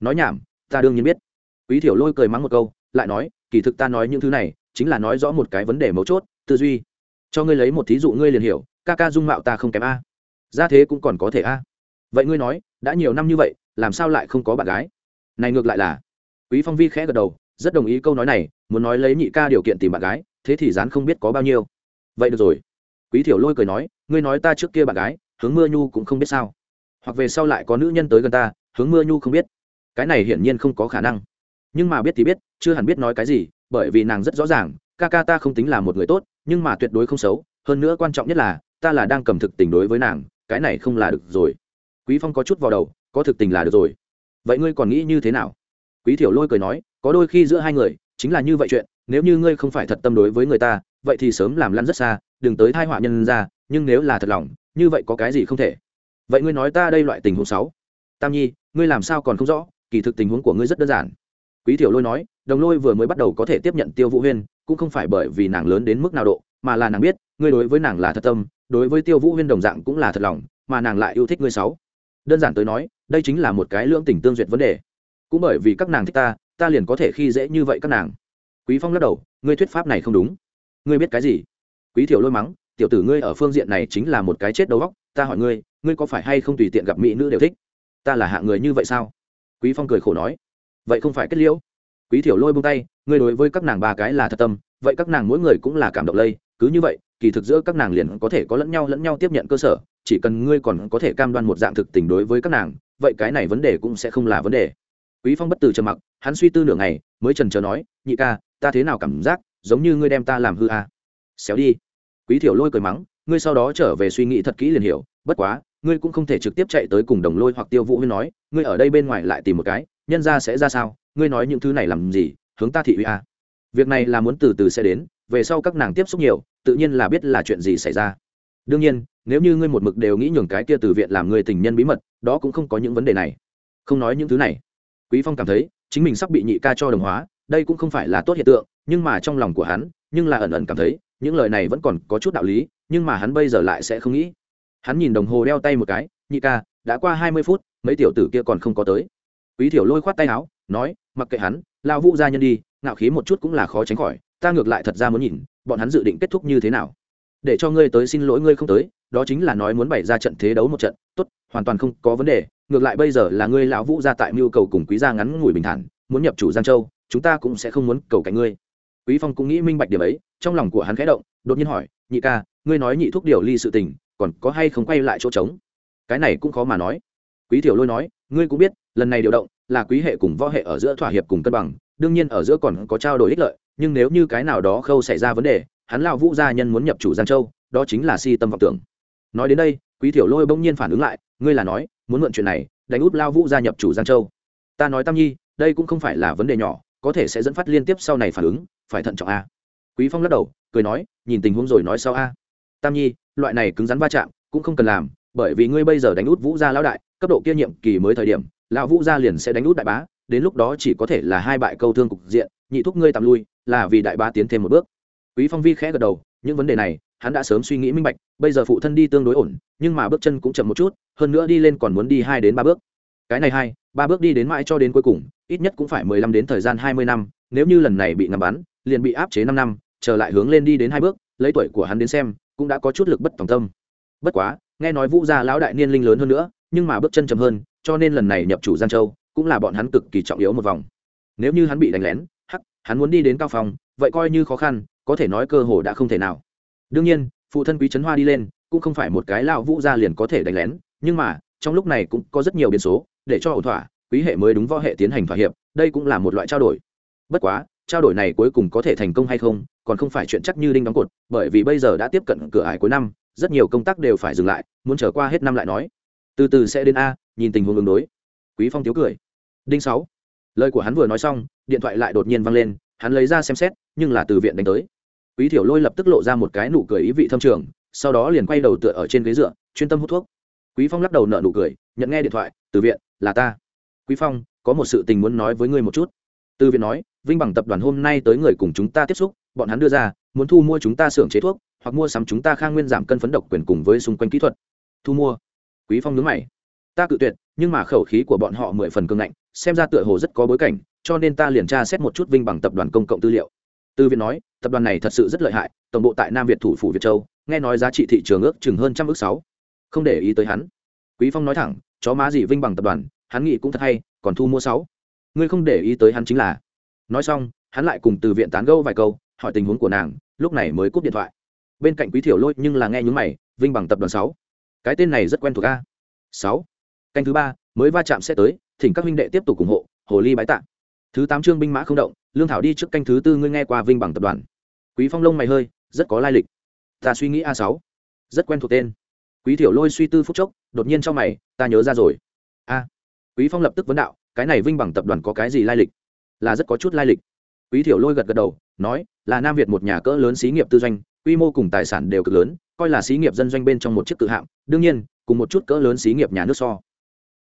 Nói nhảm, ta đương nhiên biết. Quý thiểu lôi cười mắng một câu, lại nói, kỳ thực ta nói những thứ này chính là nói rõ một cái vấn đề mấu chốt, tư duy. Cho ngươi lấy một thí dụ ngươi liền hiểu, ca ca dung mạo ta không kém a. Ra thế cũng còn có thể a. Vậy ngươi nói, đã nhiều năm như vậy, làm sao lại không có bạn gái? Này ngược lại là, quý phong vi khẽ gật đầu, rất đồng ý câu nói này, muốn nói lấy nhị ca điều kiện tìm bạn gái, thế thì dán không biết có bao nhiêu. Vậy được rồi. Quý thiểu lôi cười nói, ngươi nói ta trước kia bạn gái, hướng mưa nhu cũng không biết sao. Hoặc về sau lại có nữ nhân tới gần ta, hướng mưa nhu không biết. Cái này hiển nhiên không có khả năng nhưng mà biết thì biết, chưa hẳn biết nói cái gì, bởi vì nàng rất rõ ràng, ca ca ta không tính là một người tốt, nhưng mà tuyệt đối không xấu. Hơn nữa quan trọng nhất là, ta là đang cầm thực tình đối với nàng, cái này không là được rồi. Quý phong có chút vào đầu, có thực tình là được rồi. Vậy ngươi còn nghĩ như thế nào? Quý thiểu lôi cười nói, có đôi khi giữa hai người, chính là như vậy chuyện, nếu như ngươi không phải thật tâm đối với người ta, vậy thì sớm làm lăn rất xa, đừng tới thai họa nhân ra, nhưng nếu là thật lòng, như vậy có cái gì không thể? Vậy ngươi nói ta đây loại tình huống sáu tam nhi, ngươi làm sao còn không rõ, kỳ thực tình huống của ngươi rất đơn giản quý thiểu lôi nói, đồng lôi vừa mới bắt đầu có thể tiếp nhận tiêu vũ huyên, cũng không phải bởi vì nàng lớn đến mức nào độ, mà là nàng biết, ngươi đối với nàng là thật tâm, đối với tiêu vũ huyên đồng dạng cũng là thật lòng, mà nàng lại yêu thích ngươi sáu. Đơn giản tới nói, đây chính là một cái lưỡng tình tương duyệt vấn đề. Cũng bởi vì các nàng thích ta ta liền có thể khi dễ như vậy các nàng. Quý phong lắc đầu, ngươi thuyết pháp này không đúng. Ngươi biết cái gì? Quý thiểu lôi mắng, tiểu tử ngươi ở phương diện này chính là một cái chết đầu óc, ta hỏi ngươi ngươi có phải hay không tùy tiện gặp mỹ nữ đều thích? Ta là hạng người như vậy sao? Quý phong cười khổ nói vậy không phải kết liễu. Quý thiểu lôi buông tay, ngươi đối với các nàng ba cái là thật tâm, vậy các nàng mỗi người cũng là cảm động lây, cứ như vậy, kỳ thực giữa các nàng liền có thể có lẫn nhau lẫn nhau tiếp nhận cơ sở, chỉ cần ngươi còn có thể cam đoan một dạng thực tình đối với các nàng, vậy cái này vấn đề cũng sẽ không là vấn đề. Quý phong bất từ trầm mặc, hắn suy tư nửa ngày, mới trần trờ nói, nhị ca, ta thế nào cảm giác, giống như ngươi đem ta làm hư à. xéo đi. Quý thiểu lôi cười mắng, ngươi sau đó trở về suy nghĩ thật kỹ liền hiểu, bất quá, ngươi cũng không thể trực tiếp chạy tới cùng đồng lôi hoặc tiêu vũ huyên nói, ngươi ở đây bên ngoài lại tìm một cái nhân ra sẽ ra sao, ngươi nói những thứ này làm gì, hướng ta thị uy à. việc này là muốn từ từ sẽ đến, về sau các nàng tiếp xúc nhiều, tự nhiên là biết là chuyện gì xảy ra. Đương nhiên, nếu như ngươi một mực đều nghĩ nhường cái kia từ viện làm người tình nhân bí mật, đó cũng không có những vấn đề này. Không nói những thứ này. Quý phong cảm thấy, chính mình sắp bị nhị ca cho đồng hóa, đây cũng không phải là tốt hiện tượng, nhưng mà trong lòng của hắn, nhưng là ẩn ẩn cảm thấy, những lời này vẫn còn có chút đạo lý, nhưng mà hắn bây giờ lại sẽ không nghĩ. Hắn nhìn đồng hồ đeo tay một cái, nhị ca, đã qua hai mươi phút, mấy tiểu tử kia còn không có tới quý thiểu lôi khoát tay áo, nói, mặc kệ hắn lao vũ gia nhân đi, ngạo khí một chút cũng là khó tránh khỏi, ta ngược lại thật ra muốn nhìn, bọn hắn dự định kết thúc như thế nào. Để cho ngươi tới xin lỗi ngươi không tới, đó chính là nói muốn bày ra trận thế đấu một trận, tốt, hoàn toàn không có vấn đề, ngược lại bây giờ là ngươi lão vũ gia tại mưu cầu cùng quý gia ngắn ngủi bình thản, muốn nhập chủ giang châu, chúng ta cũng sẽ không muốn cầu cạnh ngươi. Quý phong cũng nghĩ minh bạch điểm ấy, trong lòng của hắn khẽ động, đột nhiên hỏi, nhị ca, ngươi nói nhị thuốc điều ly sự tình, còn có hay không quay lại chỗ trống? Cái này cũng khó mà nói quý tiểu lôi nói, ngươi cũng biết, lần này điều động là quý hệ cùng võ hệ ở giữa thỏa hiệp cùng cân bằng, đương nhiên ở giữa còn có trao đổi ích lợi, nhưng nếu như cái nào đó khâu xảy ra vấn đề, hắn lao vũ gia nhân muốn nhập chủ giang châu, đó chính là si tâm vọng tưởng. Nói đến đây, quý tiểu lôi bỗng nhiên phản ứng lại, ngươi là nói, muốn mượn chuyện này đánh út lao vũ gia nhập chủ giang châu. Ta nói tam nhi, đây cũng không phải là vấn đề nhỏ, có thể sẽ dẫn phát liên tiếp sau này phản ứng, phải thận trọng a. Quý phong lắc đầu, cười nói, nhìn tình huống rồi nói sau a. Tam nhi, loại này cứng rắn va chạm cũng không cần làm bởi vì ngươi bây giờ đánh út vũ gia lão đại, cấp độ kia nhiệm kỳ mới thời điểm, lão vũ gia liền sẽ đánh út đại bá, đến lúc đó chỉ có thể là hai bại câu thương cục diện, nhị thúc ngươi tạm lui, là vì đại bá tiến thêm một bước. Quý phong vi khẽ gật đầu, những vấn đề này, hắn đã sớm suy nghĩ minh bạch, bây giờ phụ thân đi tương đối ổn, nhưng mà bước chân cũng chậm một chút, hơn nữa đi lên còn muốn đi hai đến ba bước. Cái này hai, ba bước đi đến mãi cho đến cuối cùng, ít nhất cũng phải mười lăm đến thời gian hai mươi năm, nếu như lần này bị ngắm bắn, liền bị áp chế năm năm, trở lại hướng lên đi đến hai bước, lấy tuổi của hắn đến xem, cũng đã có chút lực bất tòng tâm bất quá, nghe nói vũ gia lão đại niên linh lớn hơn nữa, nhưng mà bước chân chậm hơn, cho nên lần này nhập chủ giang châu, cũng là bọn hắn cực kỳ trọng yếu một vòng. Nếu như hắn bị đánh lén, hắc, hắn muốn đi đến cao phòng, vậy coi như khó khăn, có thể nói cơ hồ đã không thể nào. Đương nhiên, phụ thân quý trấn hoa đi lên, cũng không phải một cái lão vũ gia liền có thể đánh lén, nhưng mà, trong lúc này cũng có rất nhiều biến số, để cho ổn thỏa, quý hệ mới đúng võ hệ tiến hành thỏa hiệp, đây cũng là một loại trao đổi. Bất quá, trao đổi này cuối cùng có thể thành công hay không, còn không phải chuyện chắc như đinh đóng cột, bởi vì bây giờ đã tiếp cận cửa ải cuối năm rất nhiều công tác đều phải dừng lại, muốn trở qua hết năm lại nói. Từ từ sẽ đến a, nhìn tình huống ứng đối. Quý phong thiếu cười. Đinh sáu. Lời của hắn vừa nói xong, điện thoại lại đột nhiên vang lên, hắn lấy ra xem xét, nhưng là từ viện đánh tới. Quý thiểu lôi lập tức lộ ra một cái nụ cười ý vị thâm trường, sau đó liền quay đầu tựa ở trên ghế dựa, chuyên tâm hút thuốc. Quý phong lắc đầu nợ nụ cười, nhận nghe điện thoại, từ viện, là ta. Quý phong, có một sự tình muốn nói với ngươi một chút. Từ viện nói, vinh bằng tập đoàn hôm nay tới người cùng chúng ta tiếp xúc bọn hắn đưa ra, muốn thu mua chúng ta xưởng chế thuốc, hoặc mua sắm chúng ta khang nguyên giảm cân phấn độc quyền cùng với xung quanh kỹ thuật. Thu mua. Quý phong nhướng mày. Ta cự tuyệt, nhưng mà khẩu khí của bọn họ mười phần cương ngạnh, xem ra tựa hồ rất có bối cảnh, cho nên ta liền tra xét một chút vinh bằng tập đoàn công cộng tư liệu. Từ viện nói, tập đoàn này thật sự rất lợi hại, tổng bộ tại nam việt thủ phủ việt châu, nghe nói giá trị thị trường ước chừng hơn trăm ước sáu. Không để ý tới hắn. Quý phong nói thẳng, chó má gì vinh bằng tập đoàn, hắn nghĩ cũng thật hay, còn thu mua sáu. Ngươi không để ý tới hắn chính là. Nói xong, hắn lại cùng từ viện tán gẫu vài câu hỏi tình huống của nàng, lúc này mới cúp điện thoại. Bên cạnh quý thiểu lôi nhưng là nghe nhúng mày, vinh bằng tập đoàn sáu. Cái tên này rất quen thuộc a. Sáu. Canh thứ ba, mới va chạm sẽ tới, thỉnh các huynh đệ tiếp tục ủng hộ, hồ ly bái tạ. Thứ tám chương binh mã không động, lương thảo đi trước canh thứ tư ngươi nghe qua vinh bằng tập đoàn. Quý phong lông mày hơi, rất có lai lịch. Ta suy nghĩ a sáu. Rất quen thuộc tên. Quý thiểu lôi suy tư phút chốc, đột nhiên trong mày, ta nhớ ra rồi. A. Quý phong lập tức vấn đạo, cái này vinh bằng tập đoàn có cái gì lai lịch? Là rất có chút lai lịch. Quý thiểu lôi gật gật đầu nói, là nam việt một nhà cỡ lớn xí nghiệp tư doanh, quy mô cùng tài sản đều cực lớn, coi là xí nghiệp dân doanh bên trong một chiếc tự hạm, đương nhiên, cùng một chút cỡ lớn xí nghiệp nhà nước so.